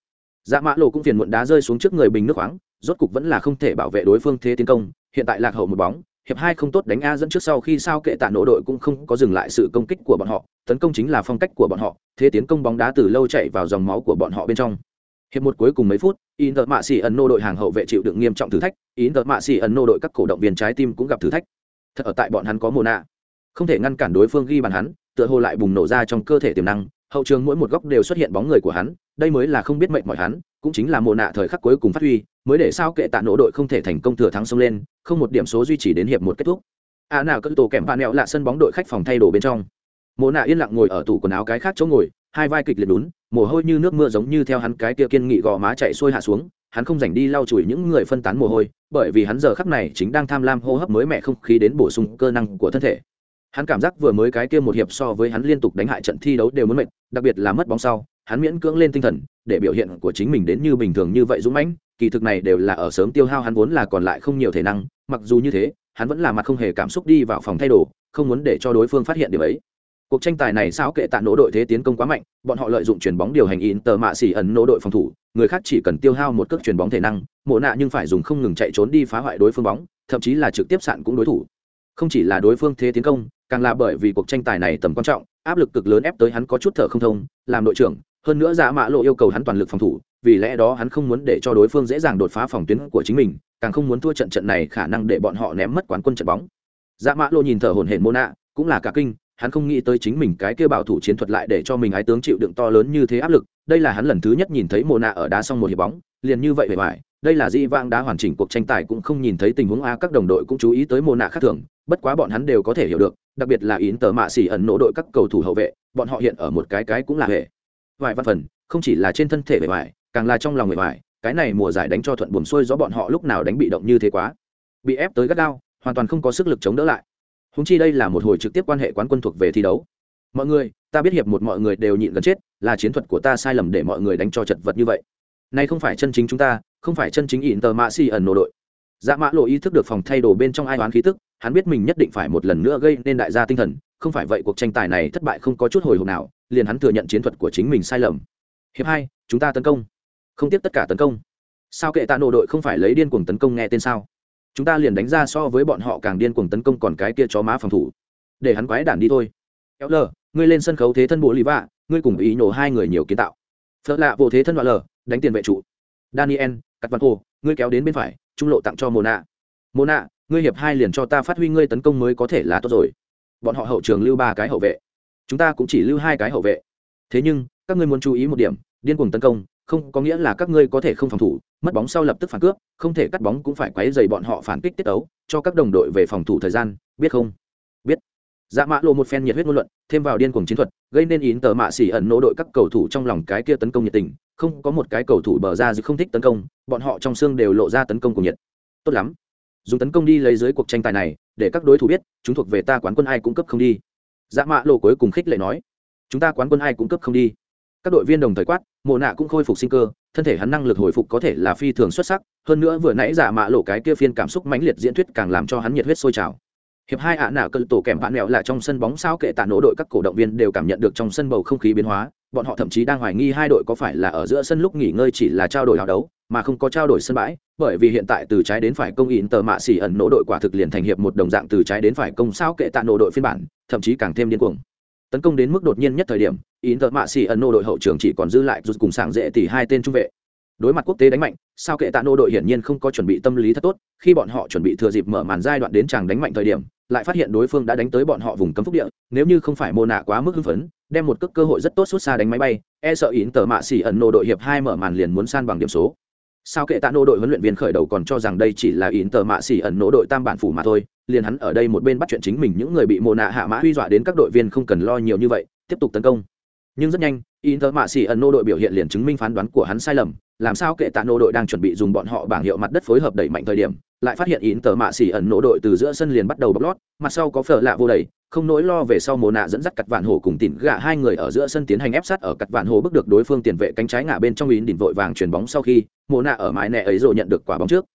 Dạ mã lộ cũng phiền muộn đá rơi xuống trước người bình nước khoáng, rốt cục vẫn là không thể bảo vệ đối phương thế tiến công, hiện tại lạc hậu một bóng hiệp hai không tốt đánh a dẫn trước sau khi sao kệ tạ nổ đội cũng không có dừng lại sự công kích của bọn họ, tấn công chính là phong cách của bọn họ, thế tiến công bóng đá từ lâu chạy vào dòng máu của bọn họ bên trong. Hiệp một cuối cùng mấy phút inter mạ xỉ ẩn nô đội hàng hậu vệ chịu đựng nghiêm trọng thử thách inter mạ xỉ ẩn nô đội các cổ động viên trái tim cũng gặp thử thách. Thật ở tại bọn hắn có mồ nạ. Không thể ngăn cản đối phương ghi bàn hắn, tựa hồ lại bùng nổ ra trong cơ thể tiềm năng, hậu trường mỗi một góc đều xuất hiện bóng người của hắn, đây mới là không biết mệnh mọi hắn, cũng chính là mồ nạ thời khắc cuối cùng phát huy mới để sao kệ tạ nổ đội không thể thành công thừa thắng xông lên, không một điểm số duy trì đến hiệp một kết thúc. À nào cỡ tổ kèm bạn nẹo lạ sân bóng đội khách phòng thay đồ bên trong. Mồ nạ yên lặng ngồi ở tủ quần áo cái khác chỗ ngồi, hai vai kịch liệt lún mồ hôi như nước mưa giống như theo hắn cái kia kiên nghị gò má chạy xuôi hạ xuống, hắn không dành đi lau chùi những người phân tán mồ hôi, bởi vì hắn giờ khắc này chính đang tham lam hô hấp mới mẹ không khí đến bổ sung cơ năng của thân thể. Hắn cảm giác vừa mới cái kia một hiệp so với hắn liên tục đánh hại trận thi đấu đều muốn mệt, đặc biệt là mất bóng sau, hắn miễn cưỡng lên tinh thần, để biểu hiện của chính mình đến như bình thường như vậy dũng mãnh kỳ thực này đều là ở sớm tiêu hao, hắn vốn là còn lại không nhiều thể năng, mặc dù như thế, hắn vẫn là mặt không hề cảm xúc đi vào phòng thay đồ, không muốn để cho đối phương phát hiện điều ấy. Cuộc tranh tài này sao kệ tạ nỗ đội thế tiến công quá mạnh, bọn họ lợi dụng chuyền bóng điều hành in tờ mạ xỉ ẩn nỗ đội phòng thủ, người khác chỉ cần tiêu hao một cước chuyền bóng thể năng, mộ nạ nhưng phải dùng không ngừng chạy trốn đi phá hoại đối phương bóng, thậm chí là trực tiếp sạn cũng đối thủ. Không chỉ là đối phương thế tiến công, càng là bởi vì cuộc tranh tài này tầm quan trọng, áp lực cực lớn ép tới hắn có chút thở không thông, làm đội trưởng, hơn nữa giả mạ lộ yêu cầu hắn toàn lực phòng thủ vì lẽ đó hắn không muốn để cho đối phương dễ dàng đột phá phòng tuyến của chính mình, càng không muốn thua trận trận này khả năng để bọn họ ném mất quán quân trận bóng. Dạ mã lô nhìn thở hổn hển mô nạ cũng là cả kinh, hắn không nghĩ tới chính mình cái kia bảo thủ chiến thuật lại để cho mình ái tướng chịu đựng to lớn như thế áp lực, đây là hắn lần thứ nhất nhìn thấy mồ nạ ở đá xong một hiệp bóng, liền như vậy bề ngoài, đây là di vang đá hoàn chỉnh cuộc tranh tài cũng không nhìn thấy tình huống a, các đồng đội cũng chú ý tới mồ nạ khác thường, bất quá bọn hắn đều có thể hiểu được, đặc biệt là yến tờ mạ xỉ ẩn nỗ đội các cầu thủ hậu vệ, bọn họ hiện ở một cái cái cũng là hệ. Vài văn phần, không chỉ là trên thân thể bề ngoài càng là trong lòng người ngoài cái này mùa giải đánh cho thuận buồm xuôi gió bọn họ lúc nào đánh bị động như thế quá. Bị ép tới gắt gao, hoàn toàn không có sức lực chống đỡ lại. Húng chi đây là một hồi trực tiếp quan hệ quán quân thuộc về thi đấu. Mọi người, ta biết hiệp một mọi người đều nhịn gần chết, là chiến thuật của ta sai lầm để mọi người đánh cho chật vật như vậy. Này không phải chân chính chúng ta, không phải chân chính ỉn tờ mạ xì ẩn nổ đội. Dạ mã lộ ý thức được phòng thay đồ bên trong ai oán khí tức, hắn biết mình nhất định phải một lần nữa gây nên đại gia tinh thần, không phải vậy cuộc tranh tài này thất bại không có chút hồi hộp nào, liền hắn thừa nhận chiến thuật của chính mình sai lầm. Hiệp hai, chúng ta tấn công không tiếp tất cả tấn công. Sao kệ tạ nổ đội không phải lấy điên cuồng tấn công nghe tên sao? Chúng ta liền đánh ra so với bọn họ càng điên cuồng tấn công còn cái kia chó má phòng thủ. Để hắn quái đản đi thôi. Kéo lờ, ngươi lên sân khấu thế thân bộ lì vạ, ngươi cùng ý nhổ hai người nhiều kiến tạo. Phớt lạ vô thế thân đoạn lờ, đánh tiền vệ trụ daniel, cắt văn hồ ngươi kéo đến bên phải, trung lộ tặng cho mona. Mona, ngươi hiệp hai liền cho ta phát huy ngươi tấn công mới có thể là tốt rồi. Bọn họ hậu trường lưu ba cái hậu vệ. Chúng ta cũng chỉ lưu hai cái hậu vệ. Thế nhưng, các ngươi muốn chú ý một điểm, điên cuồng tấn công không có nghĩa là các ngươi có thể không phòng thủ, mất bóng sau lập tức phản cướp, không thể cắt bóng cũng phải quấy dày bọn họ phản kích tiết tấu, cho các đồng đội về phòng thủ thời gian, biết không? Biết. Dạ mã lộ một phen nhiệt huyết ngôn luận, thêm vào điên cuồng chiến thuật, gây nên ý tờ mạ xỉ ẩn nỗ đội các cầu thủ trong lòng cái kia tấn công nhiệt tình, không có một cái cầu thủ bờ ra dù không thích tấn công, bọn họ trong xương đều lộ ra tấn công của nhiệt. Tốt lắm. Dùng tấn công đi lấy dưới cuộc tranh tài này, để các đối thủ biết, chúng thuộc về ta quán quân ai cũng cấp không đi. Dạ mã lộ cuối cùng khích lệ nói, chúng ta quán quân ai cũng cấp không đi. Các đội viên đồng thời quát mộ nạ cũng khôi phục sinh cơ, thân thể hắn năng lực hồi phục có thể là phi thường xuất sắc, hơn nữa vừa nãy giả mạ lộ cái kia phiên cảm xúc mãnh liệt diễn thuyết càng làm cho hắn nhiệt huyết sôi trào. Hiệp hai ạ à nạ cơn tổ kèm bạn mẹo là trong sân bóng sao kệ tạ nổ đội các cổ động viên đều cảm nhận được trong sân bầu không khí biến hóa, bọn họ thậm chí đang hoài nghi hai đội có phải là ở giữa sân lúc nghỉ ngơi chỉ là trao đổi hào đấu, mà không có trao đổi sân bãi, bởi vì hiện tại từ trái đến phải công ỉn tờ mạ xỉ ẩn nổ đội quả thực liền thành hiệp một đồng dạng từ trái đến phải công sao kệ tạ nổ đội phiên bản, thậm chí càng thêm điên cuồng tấn công đến mức đột nhiên nhất thời điểm in tờ mạ xì ẩn nô đội hậu trường chỉ còn dư lại rút cùng sảng dễ tỷ hai tên trung vệ. Đối mặt quốc tế đánh mạnh, sao kệ tạ nô đội hiển nhiên không có chuẩn bị tâm lý thật tốt, khi bọn họ chuẩn bị thừa dịp mở màn giai đoạn đến chàng đánh mạnh thời điểm, lại phát hiện đối phương đã đánh tới bọn họ vùng cấm phúc địa, nếu như không phải mô nạ quá mức hưng phấn, đem một cước cơ hội rất tốt xuất xa đánh máy bay e sợ ỉn tờ mạ xỉ ẩn nô đội hiệp hai mở màn liền muốn san bằng điểm số sao kệ tạ nô đội huấn luyện viên khởi đầu còn cho rằng đây chỉ là ỉn tờ mạ xỉ ẩn nỗ đội tam bản phủ mà thôi liền hắn ở đây một bên bắt chuyện chính mình những người bị mồ nạ hạ mã huy dọa đến các đội viên không cần lo nhiều như vậy tiếp tục tấn công. Nhưng rất nhanh Inter Mạ xỉ ẩn nỗ đội biểu hiện liền chứng minh phán đoán của hắn sai lầm, làm sao kệ tạ nô đội đang chuẩn bị dùng bọn họ bảng hiệu mặt đất phối hợp đẩy mạnh thời điểm, lại phát hiện Inter Mạ xỉ ẩn nỗ đội từ giữa sân liền bắt đầu bóc lót, mặt sau có phở lạ vô đẩy, không nỗi lo về sau mồ nạ dẫn dắt cặt vạn hổ cùng tỉn gạ hai người ở giữa sân tiến hành ép sát ở cặt vạn hổ bước được đối phương tiền vệ cánh trái ngã bên trong ý đỉnh vội vàng chuyển bóng sau khi, mồ nạ ở mái nẹ ấy rồi nhận được quả bóng trước.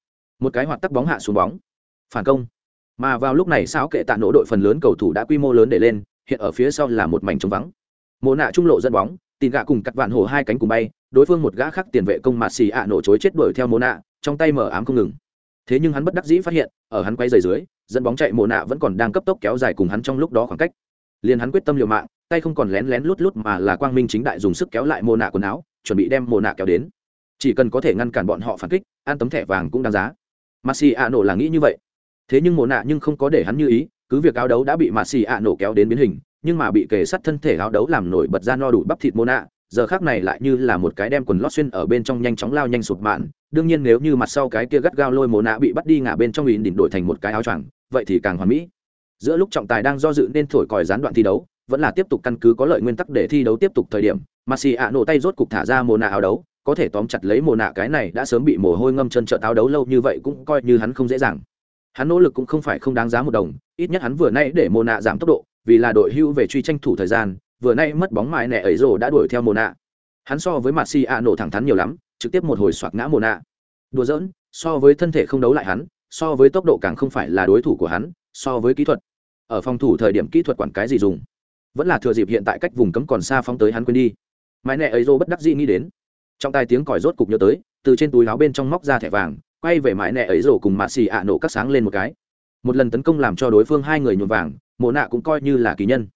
Một cái hoạt tắc bóng hạ xuống bóng. Phản công. Mà vào lúc này sao kệ tạ nổ đội phần lớn cầu thủ đã quy mô lớn để lên, hiện ở phía sau là một mảnh trống vắng. Mồ nạ trung lộ dẫn bóng tin gạ cùng cặt vạn hổ hai cánh cùng bay, đối phương một gã khác tiền vệ công mạt xì ạ nổ chối chết đuổi theo mồ nạ, trong tay mở ám không ngừng. Thế nhưng hắn bất đắc dĩ phát hiện, ở hắn quay dày dưới dẫn bóng chạy mồ nạ vẫn còn đang cấp tốc kéo dài cùng hắn trong lúc đó khoảng cách. Liền hắn quyết tâm liều mạng, tay không còn lén lén lút lút mà là quang minh chính đại dùng sức kéo lại mồ nạ quần áo, chuẩn bị đem mồ nạ kéo đến. Chỉ cần có thể ngăn cản bọn họ phản kích an tấm thẻ vàng cũng đáng giá. Messi nổ là nghĩ như vậy. Thế nhưng mồ nạ nhưng không có để hắn như ý, cứ việc áo đấu đã bị Messi nổ kéo đến biến hình, nhưng mà bị kề sắt thân thể áo đấu làm nổi bật ra no đủ bắp thịt mồ nạ giờ khác này lại như là một cái đem quần lót xuyên ở bên trong nhanh chóng lao nhanh sụp mạn. Đương nhiên nếu như mặt sau cái kia gắt gao lôi mồ nạ bị bắt đi ngả bên trong ỉn đỉnh đổi thành một cái áo choàng, vậy thì càng hoàn mỹ. Giữa lúc trọng tài đang do dự nên thổi còi gián đoạn thi đấu, vẫn là tiếp tục căn cứ có lợi nguyên tắc để thi đấu tiếp tục thời điểm mà xì ạ nổ tay rốt cục thả ra mồ nạ áo đấu, có thể tóm chặt lấy mồ nạ cái này đã sớm bị mồ hôi ngâm chân trợ táo đấu lâu như vậy cũng coi như hắn không dễ dàng. Hắn nỗ lực cũng không phải không đáng giá một đồng, ít nhất hắn vừa nay để mồ nạ giảm tốc độ, vì là đội hưu về truy tranh thủ thời gian vừa nay mất bóng mại nẹ ấy rồ đã đuổi theo mồ nạ hắn so với mặt si a nổ thẳng thắn nhiều lắm, trực tiếp một hồi soạt ngã mồ nạ đùa giỡn, so với thân thể không đấu lại hắn, so với tốc độ càng không phải là đối thủ của hắn, so với kỹ thuật. Ở phòng thủ thời điểm kỹ thuật quản cái gì dùng? Vẫn là thừa dịp hiện tại cách vùng cấm còn xa phóng tới hắn quên đi. Mãi nẹ ấy rô bất đắc dĩ nghĩ đến. Trong tai tiếng còi rốt cục nhớ tới, từ trên túi áo bên trong móc ra thẻ vàng, quay về mãi nẹ ấy rổ cùng mạ xì ạ nổ cắt sáng lên một cái. Một lần tấn công làm cho đối phương hai người nhuộm vàng mộ nạ cũng coi như là kỳ nhân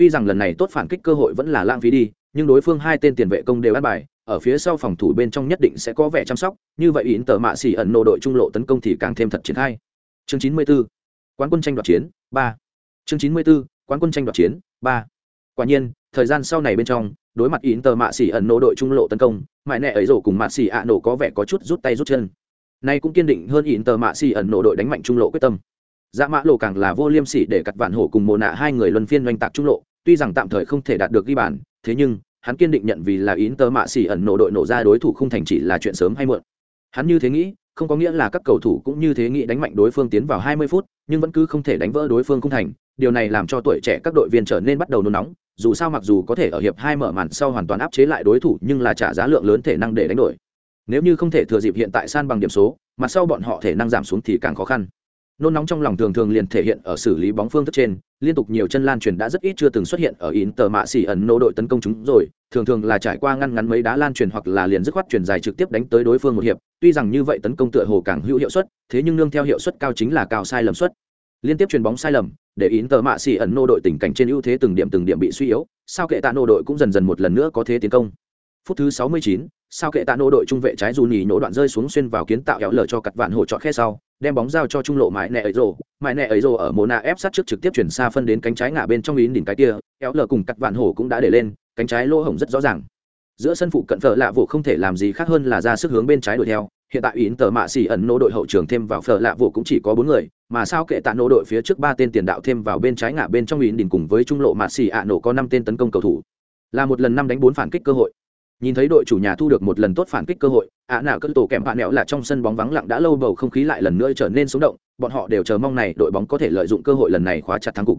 tuy rằng lần này tốt phản kích cơ hội vẫn là lãng phí đi, nhưng đối phương hai tên tiền vệ công đều ăn bài, ở phía sau phòng thủ bên trong nhất định sẽ có vẻ chăm sóc, như vậy ỉn tờ mạ xỉ ẩn nộ đội trung lộ tấn công thì càng thêm thật triển khai chương chín mươi 94. quán quân tranh đoạt chiến, ba chương chín mươi 94. quán quân tranh đoạt chiến, ba quả nhiên, thời gian sau này bên trong, đối mặt ỉn tờ mạ xỉ ẩn nộ đội trung lộ tấn công, mãi nẹ ấy rổ cùng mạ xỉ ạ nổ có vẻ có chút rút tay rút chân nay cũng kiên định hơn ỉn tờ mạ xỉ ẩn nộ đội đánh mạnh trung lộ quyết tâm dạ mã lộ càng là vô liêm sỉ để cặt vạn hổ cùng mồ nạ hai người luân phiên oanh tạc trung lộ tuy rằng tạm thời không thể đạt được ghi bàn, thế nhưng, hắn kiên định nhận vì là ý tờ mạ xỉ ẩn nổ đội nổ ra đối thủ không thành chỉ là chuyện sớm hay muộn. Hắn như thế nghĩ, không có nghĩa là các cầu thủ cũng như thế nghĩ đánh mạnh đối phương tiến vào 20 phút, nhưng vẫn cứ không thể đánh vỡ đối phương không thành. Điều này làm cho tuổi trẻ các đội viên trở nên bắt đầu nôn nóng, dù sao mặc dù có thể ở hiệp hai mở màn sau hoàn toàn áp chế lại đối thủ, nhưng là trả giá lượng lớn thể năng để đánh đổi. Nếu như không thể thừa dịp hiện tại san bằng điểm số, mà sau bọn họ thể năng giảm xuống thì càng khó khăn nôn nóng trong lòng thường thường liền thể hiện ở xử lý bóng phương thức trên liên tục nhiều chân lan truyền đã rất ít chưa từng xuất hiện ở in tờ mạ xỉ ẩn nô đội tấn công chúng rồi thường thường là trải qua ngăn ngắn mấy đá lan truyền hoặc là liền dứt khoát truyền dài trực tiếp đánh tới đối phương một hiệp tuy rằng như vậy tấn công tựa hồ càng hữu hiệu suất thế nhưng nương theo hiệu suất cao chính là cao sai lầm suất. Liên tiếp chuyền bóng sai lầm để in tờ mạ xỉ ẩn nô đội tình cảnh trên ưu thế từng điểm từng điểm bị suy yếu sao kệ tạ nô đội cũng dần dần một lần nữa có thế tiến công. Phút thứ 69, sao kệ tạ nô đội trung vệ trái dù nhì nổ đoạn rơi xuống xuyên vào kiến tạo éo lở cho cặt vạn hổ chọn khe sau đem bóng giao cho trung lộ mãi nẹ ấy rồ. Mãi nẹ ấy rồ ở mồ nạ ép sát trước trực tiếp chuyển xa phân đến cánh trái ngã bên trong ý đỉnh cái kia. Éo lở cùng cắt vạn hổ cũng đã để lên, cánh trái lỗ hổng rất rõ ràng. Giữa sân phụ cận phở lạ vụ không thể làm gì khác hơn là ra sức hướng bên trái đuổi theo. Hiện tại ý tờ mạ xỉ ẩn nô đội hậu trường thêm vào phở lạ vụ cũng chỉ có bốn người, mà sao kệ tạ nô đội phía trước ba tên tiền đạo thêm vào bên trái ngã bên trong ý đỉnh cùng với trung lộ mạ xỉ ạ nổ có năm tên tấn công cầu thủ. Là một lần năm đánh bốn phản kích cơ hội nhìn thấy đội chủ nhà thu được một lần tốt phản kích cơ hội, ạ nạ cân tổ kèm bạn nẹo là trong sân bóng vắng lặng đã lâu bầu không khí lại lần nữa trở nên sống động, bọn họ đều chờ mong này đội bóng có thể lợi dụng cơ hội lần này khóa chặt thắng cục.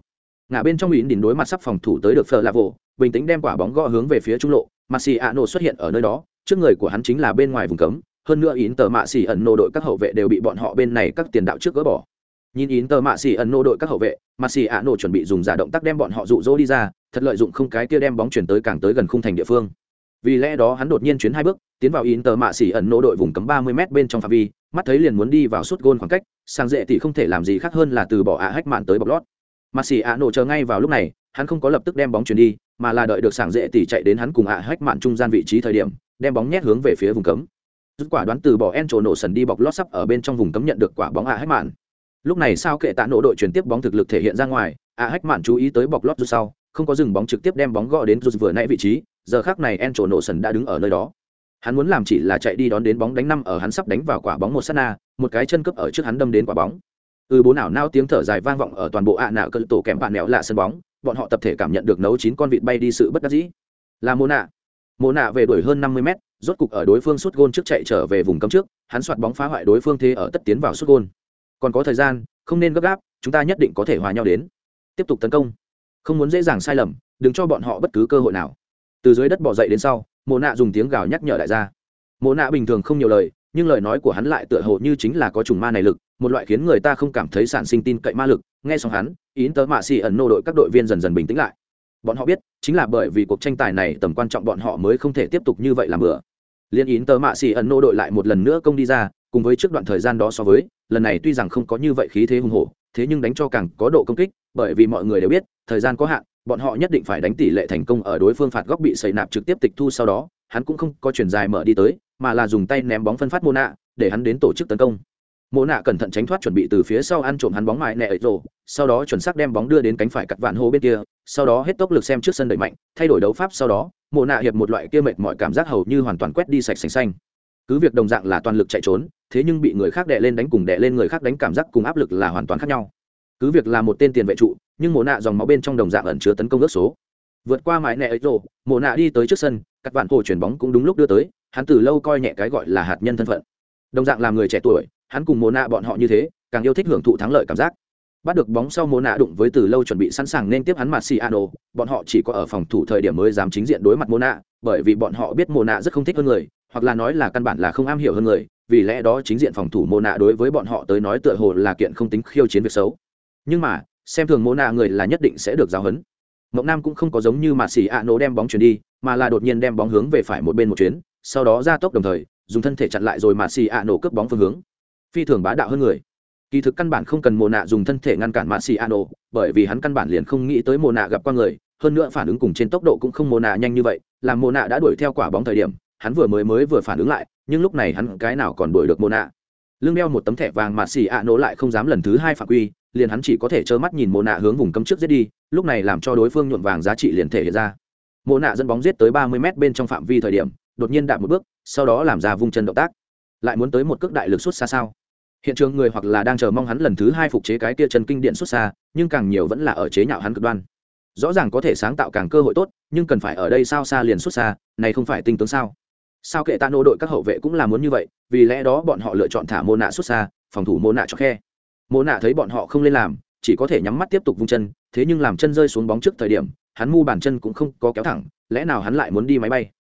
Ngã bên trong ủy đỉnh đối mặt sắp phòng thủ tới được phờ lạ vồ bình tĩnh đem quả bóng gõ hướng về phía trung lộ. Mà xì ạ nổ xuất hiện ở nơi đó, trước người của hắn chính là bên ngoài vùng cấm. Hơn nữa yến tờ mạ xì ẩn nô đội các hậu vệ đều bị bọn họ bên này các tiền đạo trước gỡ bỏ. Nhìn yến tờ mạ xì ẩn nô đội các hậu vệ mà xì ạ nổ chuẩn bị dùng giả động tác đem bọn họ rụ rỗ đi ra, thật lợi dụng không cái kia đem bóng chuyển tới càng tới gần khung thành địa phương vì lẽ đó hắn đột nhiên chuyến hai bước, tiến vào in tờ mạ xỉ ẩn nỗ đội vùng cấm ba mươi m bên trong phạm vi, mắt thấy liền muốn đi vào suốt gôn khoảng cách, sang dễ thì không thể làm gì khác hơn là từ bỏ ạ hách mạn tới bọc lót. Mà xỉ ạ nổ chờ ngay vào lúc này, hắn không có lập tức đem bóng chuyển đi, mà là đợi được sảng dễ tỉ chạy đến hắn cùng ạ hách mạn trung gian vị trí thời điểm, đem bóng nhét hướng về phía vùng cấm. Dứt quả đoán từ bỏ en trổ nổ sần đi bọc lót sắp ở bên trong vùng cấm nhận được quả bóng ạ hách mạn. Lúc này sao kệ tạ nổ đội chuyển tiếp bóng thực lực thể hiện ra ngoài, ạ hách mạn chú ý tới bọc lót rút sau, không có dừng bóng trực tiếp đem bóng gõ đến rút vừa nãy vị trí giờ khác này en trổ nổ sần đã đứng ở nơi đó. Hắn muốn làm chỉ là chạy đi đón đến bóng đánh năm ở hắn sắp đánh vào quả bóng một s á t na, một cái chân cấp ở trước hắn đâm đến quả bóng. Ừ bố nào nao tiếng thở dài vang vọng ở toàn bộ ạ à nạo cơn tổ kèm bạn mẹo lạ sân bóng, bọn họ tập thể cảm nhận được nấu chín con vịt bay đi sự bất đắc dĩ. Là mô nạ mô nạ về đuổi hơn năm mươi mét, rốt cục ở đối phương sút gôn trước chạy trở về vùng cấm trước, hắn soạt bóng phá hoại đối phương thế ở tất tiến vào sút gôn. Còn có thời gian, không nên gấp gáp, chúng ta nhất định có thể hòa nhau đến. Tiếp tục tấn công. Không muốn dễ dàng sai lầm, đừng cho bọn họ bất cứ cơ hội nào từ dưới đất bỏ dậy đến sau mồ nạ dùng tiếng gào nhắc nhở đại gia. Mồ nạ bình thường không nhiều lời, nhưng lời nói của hắn lại tựa hồ như chính là có trùng ma này lực, một loại khiến người ta không cảm thấy sản sinh tin cậy ma lực. Nghe xong hắn ín tớ mạ xì ẩn nô đội các đội viên dần dần bình tĩnh lại. Bọn họ biết, chính là bởi vì cuộc tranh tài này tầm quan trọng bọn họ mới không thể tiếp tục như vậy làm bừa. Liên ín tớ mạ xì ẩn nô đội lại một lần nữa công đi ra, cùng với trước đoạn thời gian đó so với, lần này tuy rằng không có như vậy khí thế hùng hổ, thế nhưng đánh cho càng có độ công kích, bởi vì mọi người đều biết, thời gian có hạn bọn họ nhất định phải đánh tỷ lệ thành công ở đối phương phạt góc bị sẩy nạp trực tiếp tịch thu sau đó, hắn cũng không có chuyển dài mở đi tới, mà là dùng tay ném bóng phân phát mô nạ để hắn đến tổ chức tấn công. Mô nạ cẩn thận tránh thoát chuẩn bị từ phía sau ăn trộm hắn bóng mại nẹ ấy rồ sau đó chuẩn xác đem bóng đưa đến cánh phải cắt vạn hô bên kia, sau đó hết tốc lực xem trước sân đẩy mạnh, thay đổi đấu pháp sau đó mô nạ hiệp một loại kia mệt mọi cảm giác hầu như hoàn toàn quét đi sạch sành xanh. Cứ việc đồng dạng là toàn lực chạy trốn, thế nhưng bị người khác đè lên đánh cùng đè lên người khác đánh cảm giác cùng áp lực là hoàn toàn khác nhau. Cứ việc là một tên tiền vệ trụ nhưng mồ nạ dòng máu bên trong đồng dạng ẩn chứa tấn công ước số. Vượt qua mái nẹ ấy rồ mồ nạ đi tới trước sân các bạn cổ chuyển bóng cũng đúng lúc đưa tới hắn từ lâu coi nhẹ cái gọi là hạt nhân thân phận. Đồng dạng làm người trẻ tuổi hắn cùng mồ nạ bọn họ như thế càng yêu thích hưởng thụ thắng lợi cảm giác. Bắt được bóng sau mồ nạ đụng với từ lâu chuẩn bị sẵn sàng nên tiếp hắn mặt Ano, bọn họ chỉ có ở phòng thủ thời điểm mới dám chính diện đối mặt mồ nạ bởi vì bọn họ biết mồ nạ rất không thích hơn người hoặc là nói là căn bản là không am hiểu hơn người vì lẽ đó chính diện phòng thủ mồ nạ đối với bọn họ tới nói tựa hồ là kiện không tính khiêu chiến việc xấu. Nhưng mà xem thường mô nạ người là nhất định sẽ được giáo huấn. Mộng nam cũng không có giống như mạt xỉ ạ nổ đem bóng chuyển đi, mà là đột nhiên đem bóng hướng về phải một bên một chuyến, sau đó ra tốc đồng thời, dùng thân thể chặn lại rồi mạt xỉ ạ nổ cướp bóng phương hướng. Phi thường bá đạo hơn người. Kỳ thực căn bản không cần mồ nạ dùng thân thể ngăn cản mạt xì nổ, bởi vì hắn căn bản liền không nghĩ tới mồ nạ gặp qua người, hơn nữa phản ứng cùng trên tốc độ cũng không mồ nạ nhanh như vậy, làm mồ nạ đã đuổi theo quả bóng thời điểm, hắn vừa mới mới vừa phản ứng lại, nhưng lúc này hắn cái nào còn đuổi được mồ nạ. Lưng đeo một tấm thẻ vàng mạt xì nổ lại không dám lần thứ hai phạm quy liền hắn chỉ có thể trơ mắt nhìn mồ nạ hướng vùng cấm trước giết đi, lúc này làm cho đối phương nhuộm vàng giá trị liền thể hiện ra. Mồ nạ dẫn bóng giết tới ba mươi m bên trong phạm vi thời điểm, đột nhiên đạp một bước, sau đó làm ra vung chân động tác. Lại muốn tới một cước đại lực xuất xa sao? Hiện trường người hoặc là đang chờ mong hắn lần thứ hai phục chế cái kia chân kinh điện xuất xa, nhưng càng nhiều vẫn là ở chế nhạo hắn cực đoan. Rõ ràng có thể sáng tạo càng cơ hội tốt, nhưng cần phải ở đây sao xa liền xuất xa, này không phải tinh tướng sao? Sao kệ ta nô đội các hậu vệ cũng là muốn như vậy, vì lẽ đó bọn họ lựa chọn thả mô nạ xuất xa, phòng thủ mô nạ cho khe mô nạ thấy bọn họ không lên làm, chỉ có thể nhắm mắt tiếp tục vung chân, thế nhưng làm chân rơi xuống bóng trước thời điểm, hắn mu bàn chân cũng không có kéo thẳng, lẽ nào hắn lại muốn đi máy bay?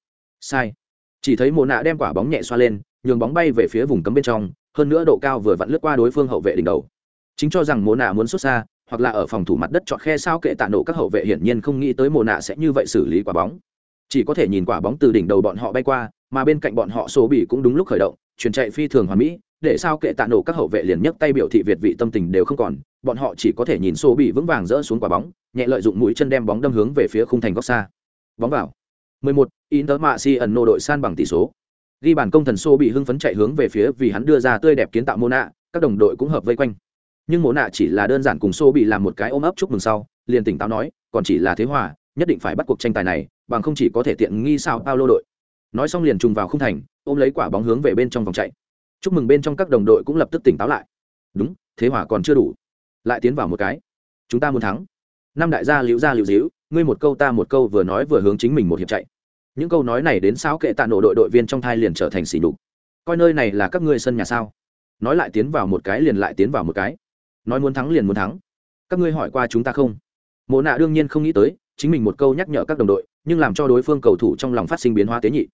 Sai. Chỉ thấy mô nạ đem quả bóng nhẹ xoa lên, nhường bóng bay về phía vùng cấm bên trong, hơn nữa độ cao vừa vặn lướt qua đối phương hậu vệ đỉnh đầu. Chính cho rằng mồ nạ muốn xuất xa, hoặc là ở phòng thủ mặt đất chọn khe sao kệ tạ nổ các hậu vệ hiển nhiên không nghĩ tới mồ nạ sẽ như vậy xử lý quả bóng. Chỉ có thể nhìn quả bóng từ đỉnh đầu bọn họ bay qua, mà bên cạnh bọn họ số bỉ cũng đúng lúc khởi động, chuyển chạy phi thường hoàn mỹ để sao kệ tạ nổ các hậu vệ liền nhấc tay biểu thị việt vị tâm tình đều không còn bọn họ chỉ có thể nhìn xô bị vững vàng rỡ xuống quả bóng nhẹ lợi dụng mũi chân đem bóng đâm hướng về phía khung thành góc xa. Bóng vào. 11, Inter Mạ Si ẩn nô đội san bằng tỷ số. Ghi bàn công thần xô bị hưng phấn chạy hướng về phía vì hắn đưa ra tươi đẹp kiến tạo mô nạ các đồng đội cũng hợp vây quanh. Nhưng mô nạ chỉ là đơn giản cùng xô bị làm một cái ôm ấp chúc mừng sau liền tỉnh táo nói còn chỉ là thế hòa nhất định phải bắt cuộc tranh tài này bằng không chỉ có thể tiện nghi sao paulo đội. Nói xong liền trùng vào khung thành ôm lấy quả bóng hướng về bên trong vòng chạy chúc mừng bên trong các đồng đội cũng lập tức tỉnh táo lại. Đúng thế hòa còn chưa đủ. Lại tiến vào một cái. Chúng ta muốn thắng. Năm đại gia liễu gia liễu diễu, ngươi một câu ta một câu vừa nói vừa hướng chính mình một hiệp chạy. Những câu nói này đến sao kệ tạ nổ đội đội viên trong thai liền trở thành xỉ đục coi nơi này là các ngươi sân nhà sao? Nói lại tiến vào một cái liền lại tiến vào một cái. Nói muốn thắng liền muốn thắng. Các ngươi hỏi qua chúng ta không? Mộ nạ đương nhiên không nghĩ tới chính mình một câu nhắc nhở các đồng đội nhưng làm cho đối phương cầu thủ trong lòng phát sinh biến hóa tế nhị.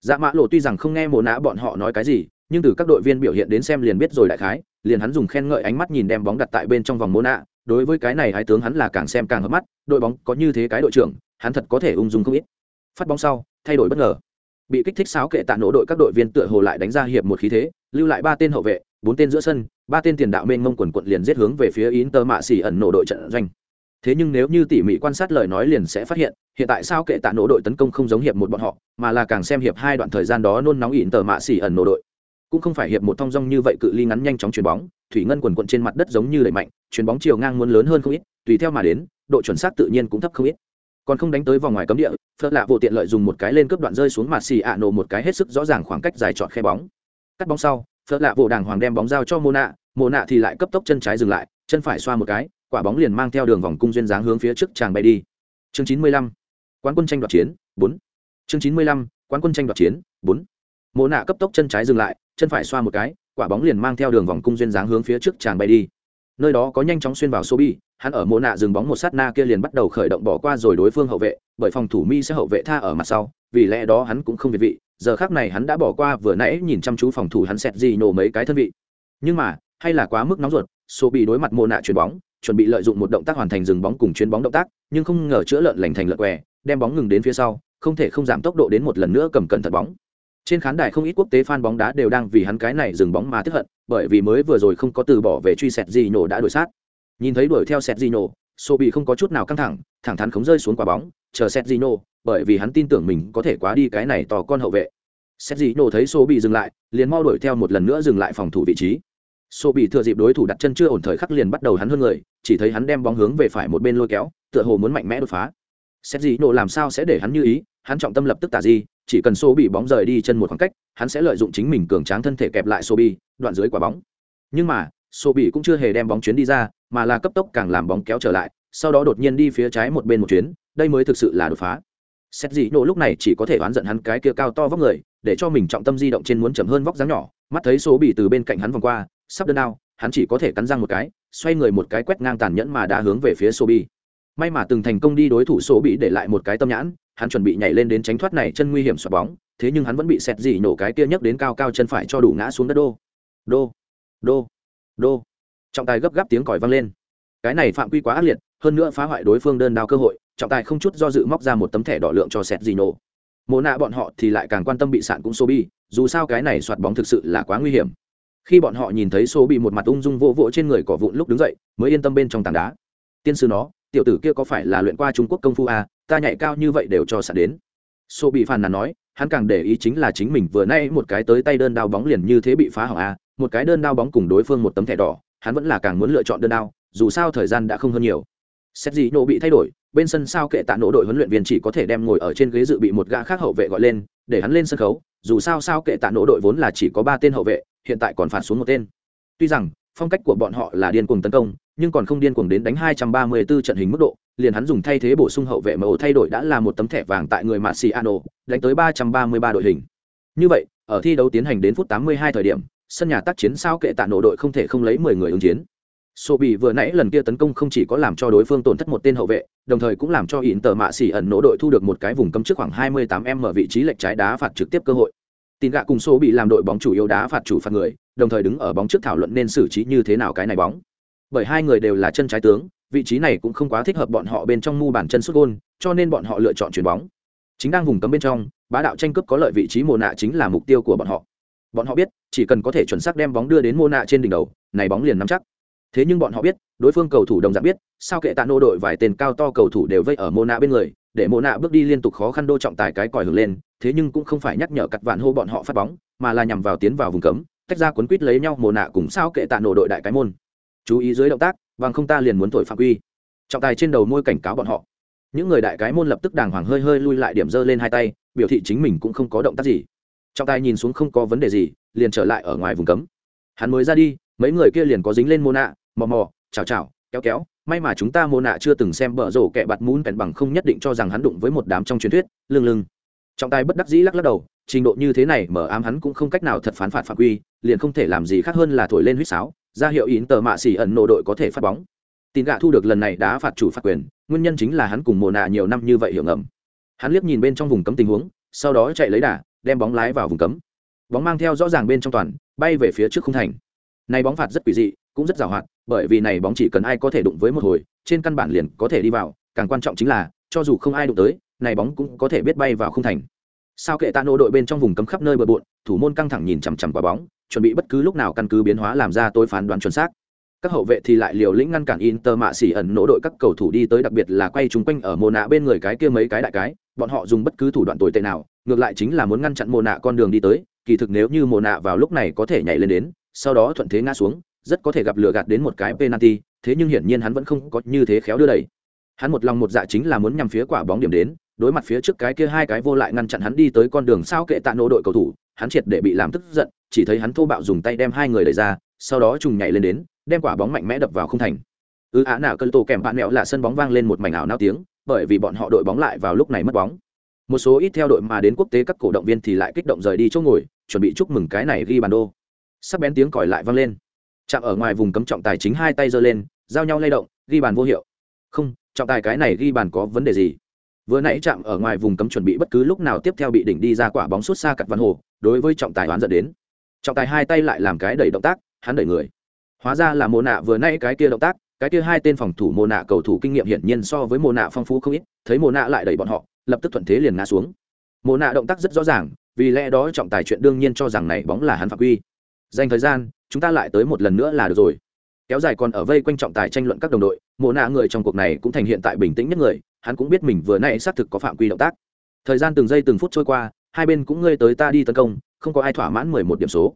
Dạ mã lộ tuy rằng không nghe mộ nạ bọn họ nói cái gì nhưng từ các đội viên biểu hiện đến xem liền biết rồi đại khái, liền hắn dùng khen ngợi ánh mắt nhìn đem bóng đặt tại bên trong vòng mô nạ đối với cái này hai tướng hắn là càng xem càng hợp mắt, đội bóng có như thế cái đội trưởng, hắn thật có thể ung dung không ít. Phát bóng sau, thay đổi bất ngờ. Bị kích thích sáo kệ tạ nổ đội các đội viên tựa hồ lại đánh ra hiệp một khí thế, lưu lại ba tên hậu vệ, bốn tên giữa sân, ba tên tiền đạo mênh mông quần quận liền giết hướng về phía inter mạ xỉ ẩn nổ đội trận doanh. Thế nhưng nếu như tỉ mỉ quan sát lời nói liền sẽ phát hiện hiện tại sao kệ tạ nổ đội tấn công không giống hiệp một bọn họ, mà là càng xem hiệp hai đoạn thời gian đó nôn nóng ỉn tờ mạ xỉ ẩn nổ đội cũng không phải hiệp một thong dong như vậy cự ly ngắn nhanh chóng chuyền bóng, thủy ngân quần quận trên mặt đất giống như đẩy mạnh, chuyền bóng chiều ngang muốn lớn hơn không ít, tùy theo mà đến, độ chuẩn xác tự nhiên cũng thấp không ít. Còn không đánh tới vòng ngoài cấm địa, phớt lạ vô tiện lợi dùng một cái lên cướp đoạn rơi xuống mà xì ạ nổ một cái hết sức rõ ràng khoảng cách dài chọn khe bóng. Cắt bóng sau, phớt lạ vô đàng hoàng đem bóng giao cho mô nạ mô nạ thì lại cấp tốc chân trái dừng lại, chân phải xoa một cái, quả bóng liền mang theo đường vòng cung duyên dáng hướng phía trước chàng bay đi. Chương chín mươi lăm, quán quân tranh đoạt chiến, bốn. Chương chín mươi lăm, quán quân tranh đoạt chiến, bốn. Mô nạ cấp tốc chân trái dừng lại chân phải xoa một cái, quả bóng liền mang theo đường vòng cung duyên dáng hướng phía trước tràn bay đi. Nơi đó có nhanh chóng xuyên vào số bi hắn ở mộ nạ dừng bóng một sát na kia liền bắt đầu khởi động bỏ qua rồi đối phương hậu vệ, bởi phòng thủ mi sẽ hậu vệ tha ở mặt sau, vì lẽ đó hắn cũng không việt vị, giờ khác này hắn đã bỏ qua vừa nãy nhìn chăm chú phòng thủ hắn xẹt gì nổ mấy cái thân vị. Nhưng mà, hay là quá mức nóng ruột số bị đối mặt mộ nạ chuyền bóng, chuẩn bị lợi dụng một động tác hoàn thành dừng bóng cùng chuyến bóng động tác, nhưng không ngờ chữa lợn lành thành lợn què, đem bóng ngừng đến phía sau, không thể không giảm tốc độ đến một lần nữa cầm cẩn thật bóng trên khán đài không ít quốc tế fan bóng đá đều đang vì hắn cái này dừng bóng mà tức hận, bởi vì mới vừa rồi không có từ bỏ về truy sẹt gì nổ đã đuổi sát. Nhìn thấy đuổi theo sẹt gì nổ sô bị không có chút nào căng thẳng thẳng thắn không rơi xuống quả bóng, chờ sẹt gì nổ bởi vì hắn tin tưởng mình có thể quá đi cái này tò con hậu vệ. Sẹt gì nổ thấy sô bị dừng lại, liền mau đuổi theo một lần nữa dừng lại phòng thủ vị trí. Sô bị thừa dịp đối thủ đặt chân chưa ổn thời khắc liền bắt đầu hắn hơn người, chỉ thấy hắn đem bóng hướng về phải một bên lôi kéo, tựa hồ muốn mạnh mẽ đột phá. Sẹt gì nổ làm sao sẽ để hắn như ý, hắn trọng tâm lập tức tả di chỉ cần số bị bóng rời đi chân một khoảng cách hắn sẽ lợi dụng chính mình cường tráng thân thể kẹp lại số bị đoạn dưới quả bóng. Nhưng mà số bị cũng chưa hề đem bóng chuyến đi ra mà là cấp tốc càng làm bóng kéo trở lại sau đó đột nhiên đi phía trái một bên một chuyến đây mới thực sự là đột phá. Xét gì nổ lúc này chỉ có thể oán giận hắn cái kia cao to vóc người để cho mình trọng tâm di động trên muốn chậm hơn vóc dáng nhỏ mắt thấy số bị từ bên cạnh hắn vòng qua sắp đơn ao, hắn chỉ có thể cắn răng một cái xoay người một cái quét ngang tàn nhẫn mà đã hướng về phía số bị may mà từng thành công đi đối thủ số bị để lại một cái tâm nhãn hắn chuẩn bị nhảy lên đến tránh thoát này chân nguy hiểm xoạt bóng, thế nhưng hắn vẫn bị sẹt dỉ nổ cái kia nhấc đến cao cao chân phải cho đủ ngã xuống đất đô. Đô đô đô. Trọng tài gấp gáp tiếng còi vang lên. Cái này phạm quy quá ác liệt, hơn nữa phá hoại đối phương đơn đao cơ hội, trọng tài không chút do dự móc ra một tấm thẻ đỏ lượng cho sẹt gì nổ. Mồ nạ bọn họ thì lại càng quan tâm bị sạn cũng số bi dù sao cái này soạt bóng thực sự là quá nguy hiểm. Khi bọn họ nhìn thấy số bị một mặt ung dung vỗ vỗ trên người cỏ vụn lúc đứng dậy, mới yên tâm bên trong tảng đá. Tiên sư nó tiểu tử kia có phải là luyện qua trung quốc công phu à, ta nhảy cao như vậy đều cho sạn đến. Sô bị phàn nàn nói hắn càng để ý chính là chính mình vừa nay một cái tới tay đơn đao bóng liền như thế bị phá hỏng à, một cái đơn đao bóng cùng đối phương một tấm thẻ đỏ hắn vẫn là càng muốn lựa chọn đơn đao dù sao thời gian đã không hơn nhiều. Xét gì nổ bị thay đổi bên sân sao kệ tạ nổ đội huấn luyện viên chỉ có thể đem ngồi ở trên ghế dự bị một gã khác hậu vệ gọi lên để hắn lên sân khấu dù sao sao kệ tạ nổ đội vốn là chỉ có ba tên hậu vệ hiện tại còn phạt xuống một tên. Tuy rằng phong cách của bọn họ là điên cuồng tấn công nhưng còn không điên cuồng đến đánh 234 trận hình mức độ liền hắn dùng thay thế bổ sung hậu vệ mà thay đổi đã là một tấm thẻ vàng tại người Marciano, đánh tới 333 đội hình. Như vậy, ở thi đấu tiến hành đến phút 82 thời điểm, sân nhà tác chiến sao kệ tạ nổ đội không thể không lấy 10 người ứng chiến. Sobi vừa nãy lần kia tấn công không chỉ có làm cho đối phương tổn thất một tên hậu vệ, đồng thời cũng làm cho ỉn tờ mạ xỉ ẩn nổ đội thu được một cái vùng cấm trước khoảng 28m vị trí lệch trái đá phạt trực tiếp cơ hội. Tin gạ cùng số bị làm đội bóng chủ yếu đá phạt chủ phạt người, đồng thời đứng ở bóng trước thảo luận nên xử trí như thế nào cái này bóng. Bởi hai người đều là chân trái tướng, vị trí này cũng không quá thích hợp bọn họ bên trong mu bàn chân sút gôn, cho nên bọn họ lựa chọn chuyền bóng. Chính đang vùng cấm bên trong, bá đạo tranh cướp có lợi vị trí mồ nạ chính là mục tiêu của bọn họ. Bọn họ biết, chỉ cần có thể chuẩn xác đem bóng đưa đến mồ nạ trên đỉnh đầu, này bóng liền nắm chắc thế nhưng bọn họ biết đối phương cầu thủ đồng dạng biết sao kệ tạ nô đội vài tên cao to cầu thủ đều vây ở mô nạ bên người để Mộ nạ bước đi liên tục khó khăn đô trọng tài cái còi hưởng lên, thế nhưng cũng không phải nhắc nhở cặt vạn hô bọn họ phát bóng, mà là nhằm vào tiến vào vùng cấm, tách ra cuốn quýt lấy nhau mồ nạ cùng sao kệ tạ nổ đội đại cái môn. Chú ý dưới động tác, bằng không ta liền muốn thổi phạm quy. Trọng tài trên đầu môi cảnh cáo bọn họ. Những người đại cái môn lập tức đàng hoàng hơi hơi lui lại điểm dơ lên hai tay, biểu thị chính mình cũng không có động tác gì. Trọng tài nhìn xuống không có vấn đề gì, liền trở lại ở ngoài vùng cấm. Hắn mới ra đi, mấy người kia liền có dính lên mô nạ, mò mò, chào chào, kéo kéo may mà chúng ta mô nạ chưa từng xem bờ rổ kẻ bạt mún bèn bằng không nhất định cho rằng hắn đụng với một đám trong truyền thuyết. Lưng lưng. Trọng tài bất đắc dĩ lắc lắc đầu, trình độ như thế này mở ám hắn cũng không cách nào thật phán phạt phạm quy, liền không thể làm gì khác hơn là thổi lên huýt sáo, ra hiệu ín tờ mạ xỉ ẩn nộ đội có thể phát bóng. Tin gạ thu được lần này đã phạt chủ phạt quyền, nguyên nhân chính là hắn cùng mồ nạ nhiều năm như vậy hiểu ngầm. Hắn liếc nhìn bên trong vùng cấm tình huống, sau đó chạy lấy đà, đem bóng lái vào vùng cấm. Bóng mang theo rõ ràng bên trong toàn, bay về phía trước khung thành. Này bóng phạt rất quỷ dị cũng rất giàu hoạt bởi vì này bóng chỉ cần ai có thể đụng với một hồi trên căn bản liền có thể đi vào càng quan trọng chính là cho dù không ai đụng tới này bóng cũng có thể biết bay vào không thành. Sao kệ Tano đội bên trong vùng cấm khắp nơi bừa bộn thủ môn căng thẳng nhìn chằm chằm quả bóng chuẩn bị bất cứ lúc nào căn cứ biến hóa làm ra tối phán đoán chuẩn xác. Các hậu vệ thì lại liều lĩnh ngăn cản Inter mạ xỉ ẩn nỗ đội các cầu thủ đi tới đặc biệt là quay chúng quanh ở mồ nạ bên người cái kia mấy cái đại cái, bọn họ dùng bất cứ thủ đoạn tồi tệ nào, ngược lại chính là muốn ngăn chặn mồ nạ con đường đi tới, kỳ thực nếu như mồ nạ vào lúc này có thể nhảy lên đến, sau đó thuận thế ngã xuống, rất có thể gặp lừa gạt đến một cái penalty, thế nhưng hiển nhiên hắn vẫn không có như thế khéo đưa đẩy. Hắn một lòng một dạ chính là muốn nhằm phía quả bóng điểm đến, đối mặt phía trước cái kia hai cái vô lại ngăn chặn hắn đi tới con đường sao kệ tạ nổ đội cầu thủ, hắn triệt để bị làm tức giận, chỉ thấy hắn thô bạo dùng tay đem hai người đẩy ra, sau đó trùng nhảy lên đến, đem quả bóng mạnh mẽ đập vào không thành. Ư á nào cơn tổ kèm bạn mẹo là sân bóng vang lên một mảnh ảo nao tiếng, bởi vì bọn họ đội bóng lại vào lúc này mất bóng. Một số ít theo đội mà đến quốc tế các cổ động viên thì lại kích động rời đi chỗ ngồi, chuẩn bị chúc mừng cái này ghi bàn đô. Sắc bén tiếng còi lại vang lên chạm ở ngoài vùng cấm trọng tài chính hai tay giơ lên, giao nhau lay động, ghi bàn vô hiệu. Không, trọng tài cái này ghi bàn có vấn đề gì? Vừa nãy chạm ở ngoài vùng cấm chuẩn bị bất cứ lúc nào tiếp theo bị đỉnh đi ra quả bóng xuất xa cặt văn hồ, đối với trọng tài đoán dẫn đến. Trọng tài hai tay lại làm cái đẩy động tác, hắn đẩy người. Hóa ra là mồ nạ vừa nãy cái kia động tác, cái kia hai tên phòng thủ mồ nạ cầu thủ kinh nghiệm hiển nhiên so với mồ nạ phong phú không ít, thấy mồ nạ lại đẩy bọn họ, lập tức thuận thế liền ngã xuống. Mồ nạ động tác rất rõ ràng, vì lẽ đó trọng tài chuyện đương nhiên cho rằng này bóng là hắn phạm quy. Dành thời gian chúng ta lại tới một lần nữa là được rồi. Kéo dài còn ở vây quanh trọng tài tranh luận các đồng đội, mộ nạ người trong cuộc này cũng thành hiện tại bình tĩnh nhất người, hắn cũng biết mình vừa nay xác thực có phạm quy động tác. Thời gian từng giây từng phút trôi qua, hai bên cũng ngơi tới ta đi tấn công, không có ai thỏa mãn mười một điểm số.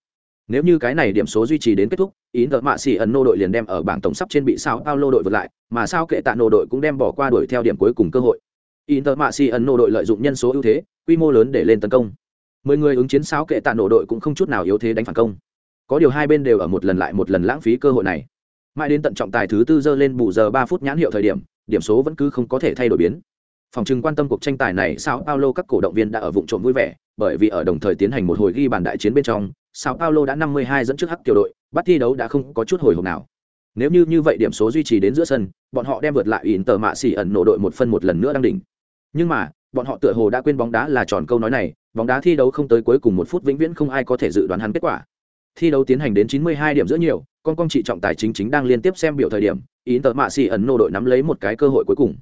Nếu như cái này điểm số duy trì đến kết thúc ý nợ mạ xỉ ẩn nô đội liền đem ở bảng tổng sắp trên bị sao bao lô đội vượt lại, mà sao kệ tạ nô đội cũng đem bỏ qua đuổi theo điểm cuối cùng cơ hội. Ý nợ mạ xỉ ẩn nô đội lợi dụng nhân số ưu thế, quy mô lớn để lên tấn công. Mười người ứng chiến sao kệ tạ nô đội cũng không chút nào yếu thế đánh phản công có điều hai bên đều ở một lần lại một lần lãng phí cơ hội này. Mãi đến tận trọng tài thứ tư dơ lên bù giờ ba phút nhãn hiệu thời điểm điểm số vẫn cứ không có thể thay đổi biến. Phòng trừng quan tâm cuộc tranh tài này, sao paulo các cổ động viên đã ở vụ trộm vui vẻ, bởi vì ở đồng thời tiến hành một hồi ghi bàn đại chiến bên trong, sao paulo đã 52 dẫn trước hắc tiểu đội, bắt thi đấu đã không có chút hồi hộp nào. Nếu như như vậy điểm số duy trì đến giữa sân, bọn họ đem vượt lại ỉn tờ mạ xỉ ẩn nổ đội một phân một lần nữa đang đỉnh. Nhưng mà, bọn họ tựa hồ đã quên bóng đá là tròn câu nói này, bóng đá thi đấu không tới cuối cùng một phút vĩnh viễn không ai có thể dự đoán hắn kết quả thi đấu tiến hành đến 92 điểm giữa nhiều, con con trị trọng tài chính chính đang liên tiếp xem biểu thời điểm ý tờ mạ xì ẩn nô đội nắm lấy một cái cơ hội cuối cùng.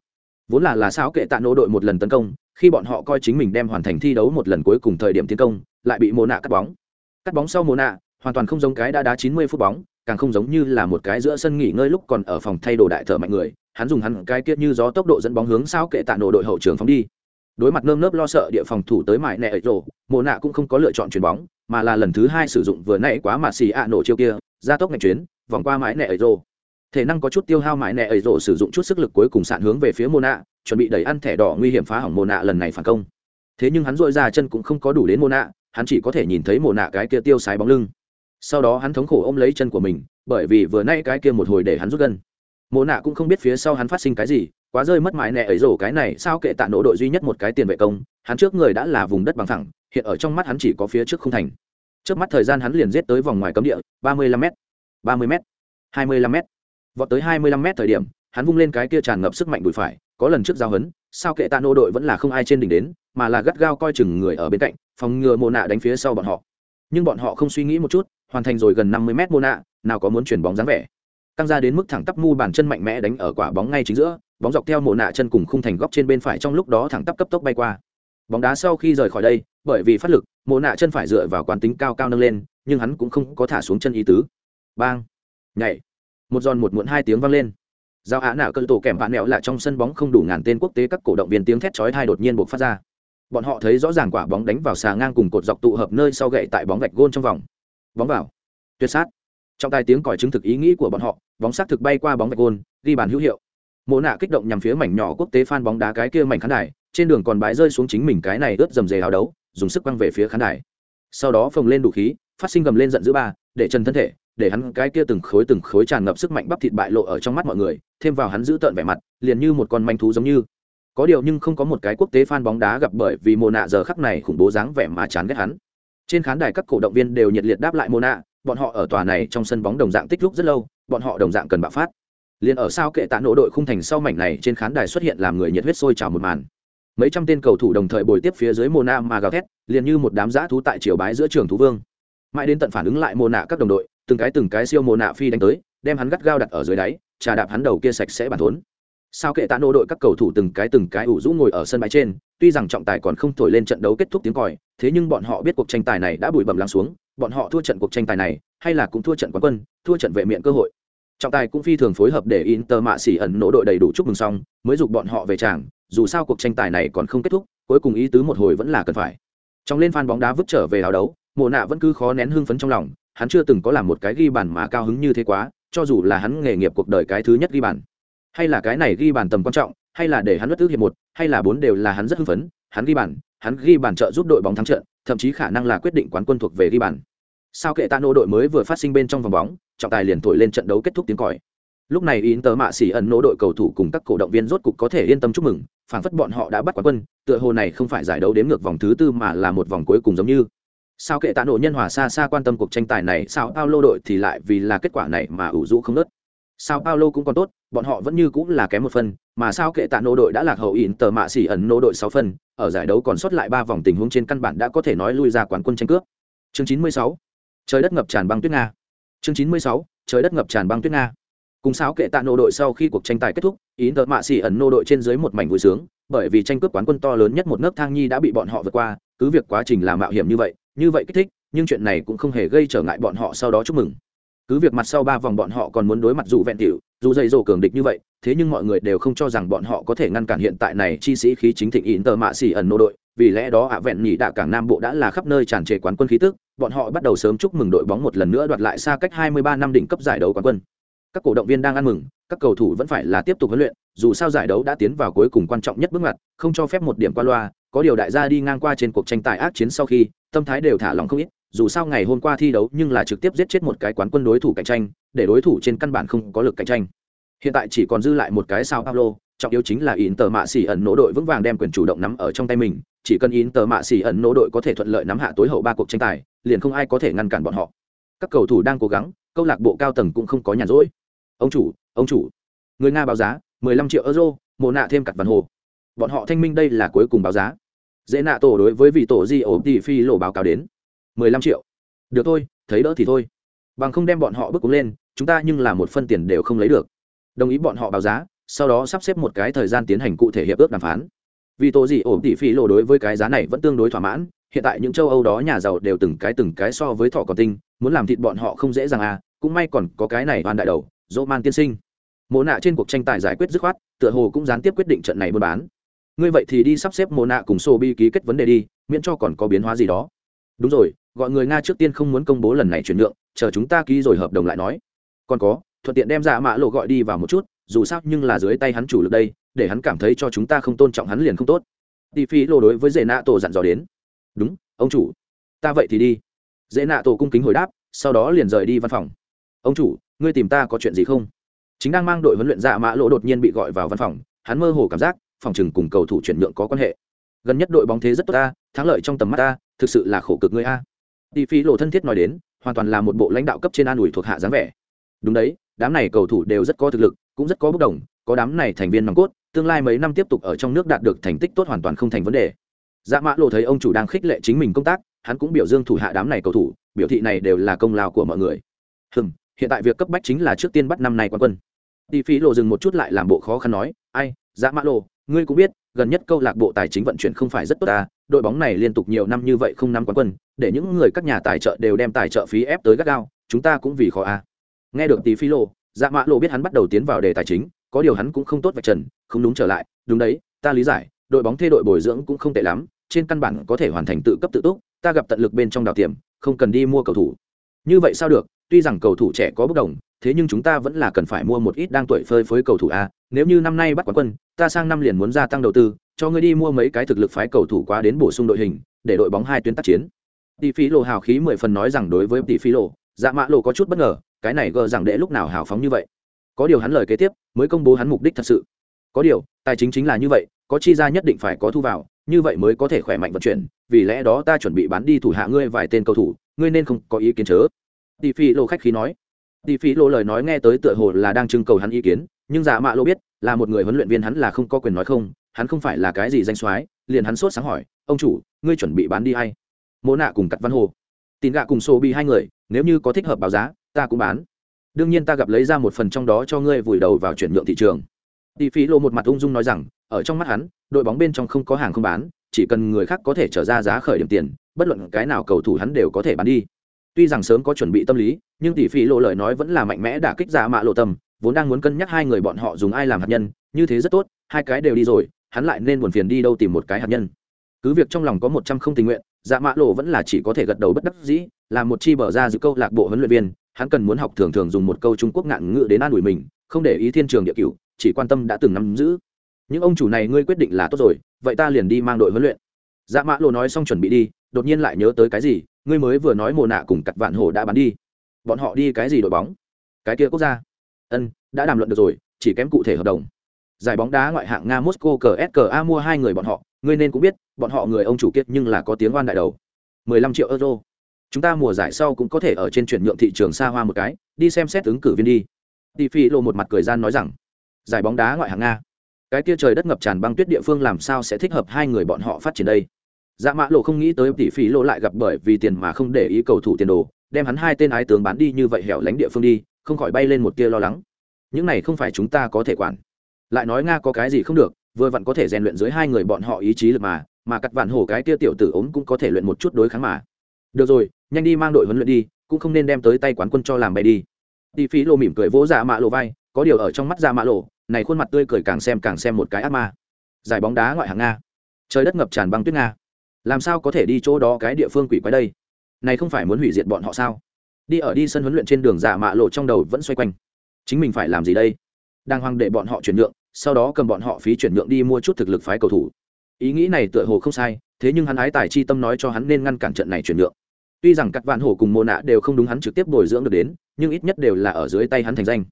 Vốn là là sao kệ tạ nô đội một lần tấn công, khi bọn họ coi chính mình đem hoàn thành thi đấu một lần cuối cùng thời điểm tiến công, lại bị mồ nạ cắt bóng. Cắt bóng sau mồ nạ hoàn toàn không giống cái đã đá 90 phút bóng, càng không giống như là một cái giữa sân nghỉ ngơi lúc còn ở phòng thay đồ đại thợ mạnh người, hắn dùng hắn cái kia như gió tốc độ dẫn bóng hướng sao kệ tạ nổ đội hậu trường phóng đi đối mặt nơm nớp lo sợ địa phòng thủ tới mại nẹ ấy rồ mồ nạ cũng không có lựa chọn chuyền bóng, mà là lần thứ hai sử dụng vừa nãy quá mà xì ạ nổ chiêu kia, ra tốc ngạch chuyến vòng qua mãi nẹ ấy rồ. Thể năng có chút tiêu hao mãi nẹ ấy rồ sử dụng chút sức lực cuối cùng sạn hướng về phía mồ nạ, chuẩn bị đẩy ăn thẻ đỏ nguy hiểm phá hỏng mồ nạ lần này phản công. Thế nhưng hắn dội ra chân cũng không có đủ đến mồ nạ, hắn chỉ có thể nhìn thấy mồ nạ cái kia tiêu sái bóng lưng. Sau đó hắn thống khổ ôm lấy chân của mình, bởi vì vừa nay cái kia một hồi để hắn rút gân. Mồ nạ cũng không biết phía sau hắn phát sinh cái gì quá rơi mất mãi nẹ ấy rổ cái này, sao kệ tạ nổ đội duy nhất một cái tiền vệ công, hắn trước người đã là vùng đất bằng thẳng, hiện ở trong mắt hắn chỉ có phía trước không thành. Trước mắt thời gian hắn liền giết tới vòng ngoài cấm địa, ba mươi lăm m ba mươi m hai mươi lăm m vọt tới hai mươi lăm m thời điểm, hắn vung lên cái kia tràn ngập sức mạnh đùi phải, có lần trước giao hấn, sao kệ tạ nô đội vẫn là không ai trên đỉnh đến, mà là gắt gao coi chừng người ở bên cạnh, phòng ngừa mồ nạ đánh phía sau bọn họ. Nhưng bọn họ không suy nghĩ một chút, hoàn thành rồi gần năm mươi mét mô nạ, nào có muốn chuyển bóng dáng vẻ. Căng ra đến mức thẳng tắp mu bàn chân mạnh mẽ đánh ở quả bóng ngay chính giữa bóng dọc theo mộ nạ chân cùng khung thành góc trên bên phải trong lúc đó thẳng tắp cấp tốc bay qua. Bóng đá sau khi rời khỏi đây, bởi vì phát lực, mộ nạ chân phải dựa vào quán tính cao cao nâng lên, nhưng hắn cũng không có thả xuống chân ý tứ. Bang! Nhảy! Một giòn một muộn hai tiếng vang lên. Giao á nạ cơ tổ kèm bạn mẹo lại trong sân bóng không đủ ngàn tên quốc tế các cổ động viên tiếng thét chói thai đột nhiên buộc phát ra. Bọn họ thấy rõ ràng quả bóng đánh vào xà ngang cùng cột dọc tụ hợp nơi sau gậy tại bóng gạch gôn trong vòng. Bóng vào. Tuyệt sát. Trong tai tiếng còi chứng thực ý nghĩ của bọn họ, bóng sát thực bay qua bóng gạch gôn, ghi bàn hữu hiệu mộ nạ kích động nhằm phía mảnh nhỏ quốc tế fan bóng đá cái kia mảnh khán đài, trên đường còn bãi rơi xuống chính mình cái này ướt dầm dề hào đấu, dùng sức quăng về phía khán đài. Sau đó phồng lên đủ khí, phát sinh gầm lên giận dữ ba, để trần thân thể, để hắn cái kia từng khối từng khối tràn ngập sức mạnh bắp thịt bại lộ ở trong mắt mọi người, thêm vào hắn giữ tợn vẻ mặt, liền như một con manh thú giống như. Có điều nhưng không có một cái quốc tế fan bóng đá gặp bởi vì mồ nạ giờ khắc này khủng bố dáng vẻ mà chán ghét hắn. Trên khán đài các cổ động viên đều nhiệt liệt đáp lại mồ nạ, bọn họ ở tòa này trong sân bóng đồng dạng tích lúc rất lâu, bọn họ đồng dạng cần bạo phát liền ở sao kệ tạ nỗ đội khung thành sau mảnh này trên khán đài xuất hiện làm người nhiệt huyết sôi trào một màn. Mấy trăm tên cầu thủ đồng thời bồi tiếp phía dưới mô na mà gào thét liền như một đám giã thú tại triều bái giữa trường thú vương. Mãi đến tận phản ứng lại mô nạ các đồng đội, từng cái từng cái siêu mô nạ phi đánh tới, đem hắn gắt gao đặt ở dưới đáy, trà đạp hắn đầu kia sạch sẽ bản thốn. Sao kệ tạ nô đội các cầu thủ từng cái từng cái ủ rũ ngồi ở sân bãi trên, tuy rằng trọng tài còn không thổi lên trận đấu kết thúc tiếng còi, thế nhưng bọn họ biết cuộc tranh tài này đã bụi bẩm lắng xuống, bọn họ thua trận cuộc tranh tài này, hay là cũng thua trận quán quân, thua trận vệ miệng cơ hội trọng tài cũng phi thường phối hợp để inter mạ xỉ ẩn nỗ đội đầy đủ chúc mừng xong, mới giục bọn họ về tràng, dù sao cuộc tranh tài này còn không kết thúc, cuối cùng ý tứ một hồi vẫn là cần phải. Trong lên phan bóng đá vứt trở về hào đấu, mộ nạ vẫn cứ khó nén hưng phấn trong lòng, hắn chưa từng có làm một cái ghi bàn mà cao hứng như thế quá, cho dù là hắn nghề nghiệp cuộc đời cái thứ nhất ghi bàn. Hay là cái này ghi bàn tầm quan trọng, hay là để hắn bất tức hiệp một, hay là bốn đều là hắn rất hưng phấn, hắn ghi bàn, hắn ghi bàn trợ giúp đội bóng thắng trận, thậm chí khả năng là quyết định quán quân thuộc về ghi bàn sao kệ tạ nô đội mới vừa phát sinh bên trong vòng bóng, trọng tài liền thổi lên trận đấu kết thúc tiếng còi. Lúc này in tờ mạ xỉ ẩn nỗ đội cầu thủ cùng các cổ động viên rốt cục có thể yên tâm chúc mừng, phản phất bọn họ đã bắt quán quân, tựa hồ này không phải giải đấu đếm ngược vòng thứ tư mà là một vòng cuối cùng giống như. Sao kệ tạ nổ nhân hòa xa xa quan tâm cuộc tranh tài này, sao paulo đội thì lại vì là kết quả này mà ủ rũ không nớt. Sao paulo cũng còn tốt, bọn họ vẫn như cũng là kém một phân mà sao kệ tạ nô đội đã lạc hậu in tờ mạ xỉ ẩn nô đội sáu phân ở giải đấu còn sót lại ba vòng tình huống trên căn bản đã có thể nói lui ra quán quân tranh cướp. Chương chín mươi sáu trời đất ngập tràn băng tuyết nga. Chương chín mươi sáu, trời đất ngập tràn băng tuyết nga. Cùng sao kệ tạ nô đội sau khi cuộc tranh tài kết thúc, ý tợ mạ xỉ ẩn nô đội trên dưới một mảnh vui sướng, bởi vì tranh cướp quán quân to lớn nhất một nước thang nhi đã bị bọn họ vượt qua, cứ việc quá trình làm mạo hiểm như vậy như vậy kích thích, nhưng chuyện này cũng không hề gây trở ngại bọn họ sau đó chúc mừng. Cứ việc mặt sau ba vòng bọn họ còn muốn đối mặt dù vẹn tiểu, dù dày dỗ cường địch như vậy, thế nhưng mọi người đều không cho rằng bọn họ có thể ngăn cản hiện tại này chi sĩ khí chính thịnh ý tờ mạ xỉ ẩn nô đội, vì lẽ đó ạ vẹn nhị đạ cảng nam bộ đã là khắp nơi tràn trề quán quân khí tức bọn họ bắt đầu sớm chúc mừng đội bóng một lần nữa đoạt lại xa cách 23 năm đỉnh cấp giải đấu quán quân. Các cổ động viên đang ăn mừng, các cầu thủ vẫn phải là tiếp tục huấn luyện, dù sao giải đấu đã tiến vào cuối cùng quan trọng nhất bước ngoặt, không cho phép một điểm qua loa, có điều đại gia đi ngang qua trên cuộc tranh tài ác chiến sau khi, tâm thái đều thả lỏng không ít, dù sao ngày hôm qua thi đấu nhưng là trực tiếp giết chết một cái quán quân đối thủ cạnh tranh, để đối thủ trên căn bản không có lực cạnh tranh. Hiện tại chỉ còn dư lại một cái sao paulo, trọng yếu chính là Inter tờ mạ xỉ ẩn nỗ đội vững vàng đem quyền chủ động nắm ở trong tay mình chỉ cần in tờ mạ xỉ ẩn nỗ đội có thể thuận lợi nắm hạ tối hậu ba cuộc tranh tài, liền không ai có thể ngăn cản bọn họ. Các cầu thủ đang cố gắng, câu lạc bộ cao tầng cũng không có nhàn rỗi. Ông chủ ông chủ. Người nga báo giá 15 triệu euro mồ nạ thêm cặt văn hồ. Bọn họ thanh minh đây là cuối cùng báo giá. Dễ nạ tổ đối với vị tổ di ổ tỷ phi lộ báo cáo đến. 15 triệu. Được thôi, thấy đỡ thì thôi. Bằng không đem bọn họ bước cúng lên, chúng ta nhưng là một phân tiền đều không lấy được. Đồng ý bọn họ báo giá, sau đó sắp xếp một cái thời gian tiến hành cụ thể hiệp ước đàm phán vì tổ gì ổn tỷ phí lộ đối với cái giá này vẫn tương đối thỏa mãn, hiện tại những châu âu đó nhà giàu đều từng cái từng cái so với thọ còn tinh, muốn làm thịt bọn họ không dễ dàng à cũng may còn có cái này toàn đại đầu, dỗ man tiên sinh. Mồ nạ trên cuộc tranh tài giải quyết dứt khoát, tựa hồ cũng gián tiếp quyết định trận này buôn bán. Ngươi vậy thì đi sắp xếp mồ nạ cùng sô bi ký kết vấn đề đi, miễn cho còn có biến hóa gì đó. Đúng rồi, gọi người nga trước tiên không muốn công bố lần này chuyển nhượng, chờ chúng ta ký rồi hợp đồng lại nói. Còn có, thuận tiện đem dạ ra mã lộ gọi đi vào một chút, dù sao nhưng là dưới tay hắn chủ lực đây để hắn cảm thấy cho chúng ta không tôn trọng hắn liền không tốt. Tỷ phi lô đối với dễ nạ tổ dặn dò đến. Đúng, ông chủ. Ta vậy thì đi. Dễ nạ tổ cung kính hồi đáp, sau đó liền rời đi văn phòng. Ông chủ, ngươi tìm ta có chuyện gì không? Chính đang mang đội huấn luyện dạ mã lộ đột nhiên bị gọi vào văn phòng, hắn mơ hồ cảm giác, phòng chừng cùng cầu thủ chuyển nhượng có quan hệ. Gần nhất đội bóng thế rất tốt ta, thắng lợi trong tầm mắt ta, thực sự là khổ cực ngươi a. Tỷ phi lộ thân thiết nói đến, hoàn toàn là một bộ lãnh đạo cấp trên an ủi thuộc hạ dáng vẻ. Đúng đấy, đám này cầu thủ đều rất có thực lực, cũng rất có bốc đồng có đám này thành viên nòng cốt tương lai mấy năm tiếp tục ở trong nước đạt được thành tích tốt hoàn toàn không thành vấn đề. Dạ mã lộ thấy ông chủ đang khích lệ chính mình công tác, hắn cũng biểu dương thủ hạ đám này cầu thủ, biểu thị này đều là công lao của mọi người. Hừm, hiện tại việc cấp bách chính là trước tiên bắt năm này quan quân. Tỷ phí lộ dừng một chút lại làm bộ khó khăn nói, ai dạ mã lộ ngươi cũng biết, gần nhất câu lạc bộ tài chính vận chuyển không phải rất tốt ta đội bóng này liên tục nhiều năm như vậy không nắm quán quân, để những người các nhà tài trợ đều đem tài trợ phí ép tới gắt gao, chúng ta cũng vì khó a nghe được tỷ phí lộ dạ mã lộ biết hắn bắt đầu tiến vào đề tài chính có điều hắn cũng không tốt vạch trần, không đúng trở lại, đúng đấy, ta lý giải, đội bóng thay đội bồi dưỡng cũng không tệ lắm, trên căn bản có thể hoàn thành tự cấp tự túc, ta gặp tận lực bên trong đào tiềm, không cần đi mua cầu thủ. Như vậy sao được, tuy rằng cầu thủ trẻ có bất đồng, thế nhưng chúng ta vẫn là cần phải mua một ít đang tuổi phơi phới cầu thủ a, nếu như năm nay bắt quán quân, ta sang năm liền muốn gia tăng đầu tư, cho ngươi đi mua mấy cái thực lực phái cầu thủ quá đến bổ sung đội hình, để đội bóng hai tuyến tác chiến. Tỷ phí lộ hào khí mười phần nói rằng đối với tỷ phí lộ dạ mã lộ có chút bất ngờ, cái này gờ rằng đệ lúc nào hào phóng như vậy có điều hắn lời kế tiếp mới công bố hắn mục đích thật sự. Có điều, tài chính chính là như vậy, có chi ra nhất định phải có thu vào, như vậy mới có thể khỏe mạnh vận chuyển, vì lẽ đó ta chuẩn bị bán đi thủ hạ ngươi vài tên cầu thủ, ngươi nên không có ý kiến chớ. Tỷ phi lô khách khí nói. Tỷ phi lô lời nói nghe tới tựa hồ là đang trưng cầu hắn ý kiến, nhưng giả mạ lô biết, là một người huấn luyện viên hắn là không có quyền nói không, hắn không phải là cái gì danh soái, liền hắn sốt sáng hỏi, ông chủ, ngươi chuẩn bị bán đi hay? Mô nạ cùng cắt văn hồ. Tin gạ cùng xô bị hai người, nếu như có thích hợp báo giá, ta cũng bán đương nhiên ta gặp lấy ra một phần trong đó cho ngươi vùi đầu vào chuyển nhượng thị trường. Tỷ phí lộ một mặt ung dung nói rằng, ở trong mắt hắn, đội bóng bên trong không có hàng không bán, chỉ cần người khác có thể trở ra giá khởi điểm tiền, bất luận cái nào cầu thủ hắn đều có thể bán đi. Tuy rằng sớm có chuẩn bị tâm lý, nhưng tỷ phí lộ lời nói vẫn là mạnh mẽ đả kích giả mạ lộ tâm, vốn đang muốn cân nhắc hai người bọn họ dùng ai làm hạt nhân, như thế rất tốt, hai cái đều đi rồi, hắn lại nên buồn phiền đi đâu tìm một cái hạt nhân. Cứ việc trong lòng có một trăm không tình nguyện dạ mạ lộ vẫn là chỉ có thể gật đầu bất đắc dĩ, là một chi bở ra giữ câu lạc bộ huấn luyện viên hắn cần muốn học thường thường dùng một câu trung quốc ngạn ngữ đến an ủi mình, không để ý thiên trường địa cửu, chỉ quan tâm đã từng nắm giữ. Những ông chủ này ngươi quyết định là tốt rồi, vậy ta liền đi mang đội huấn luyện. Dạ mã lộ nói xong chuẩn bị đi, đột nhiên lại nhớ tới cái gì, ngươi mới vừa nói mồ nạ cùng cặt vạn hồ đã bán đi. Bọn họ đi cái gì đội bóng? Cái kia quốc gia. Ân, đã đàm luận được rồi, chỉ kém cụ thể hợp đồng. Giải bóng đá ngoại hạng nga Mosco cờ mua hai người bọn họ, ngươi nên cũng biết, bọn họ người ông chủ kiệt nhưng là có tiếng oan đại đầu. 15 triệu euro chúng ta mùa giải sau cũng có thể ở trên chuyển nhượng thị trường xa hoa một cái, đi xem xét ứng cử viên đi. Tỷ phi lộ một mặt cười gian nói rằng, giải bóng đá ngoại hạng nga cái kia trời đất ngập tràn băng tuyết địa phương làm sao sẽ thích hợp hai người bọn họ phát triển đây? Dạ mã lộ không nghĩ tới tỷ phí lộ lại gặp bởi vì tiền mà không để ý cầu thủ tiền đồ, đem hắn hai tên ái tướng bán đi như vậy hẻo lánh địa phương đi, không khỏi bay lên một tia lo lắng. Những này không phải chúng ta có thể quản. Lại nói nga có cái gì không được, vừa vặn có thể rèn luyện dưới hai người bọn họ ý chí lực mà mà cắt vạn hổ cái kia tiểu tử ốm cũng có thể luyện một chút đối kháng mà. Được rồi nhanh đi mang đội huấn luyện đi, cũng không nên đem tới tay quán quân cho làm bay đi. Tỷ phí lộ mỉm cười vỗ dạ mã lộ vai, có điều ở trong mắt dạ mã lộ, này khuôn mặt tươi cười càng xem càng xem một cái ác ma. Giải bóng đá ngoại hạng nga. Trời đất ngập tràn băng tuyết nga. Làm sao có thể đi chỗ đó cái địa phương quỷ quái đây? Này không phải muốn hủy diệt bọn họ sao? Đi ở đi sân huấn luyện trên đường dạ mạ lộ trong đầu vẫn xoay quanh. Chính mình phải làm gì đây? Đang hoang để bọn họ chuyển nhượng, sau đó cầm bọn họ phí chuyển nhượng đi mua chút thực lực phái cầu thủ. Ý nghĩ này tựa hồ không sai, thế nhưng hắn ái tài chi tâm nói cho hắn nên ngăn cản trận này chuyển nhượng tuy rằng các vạn hổ cùng mồ nạ đều không đúng hắn trực tiếp bồi dưỡng được đến, nhưng ít nhất đều là ở dưới tay hắn thành danh.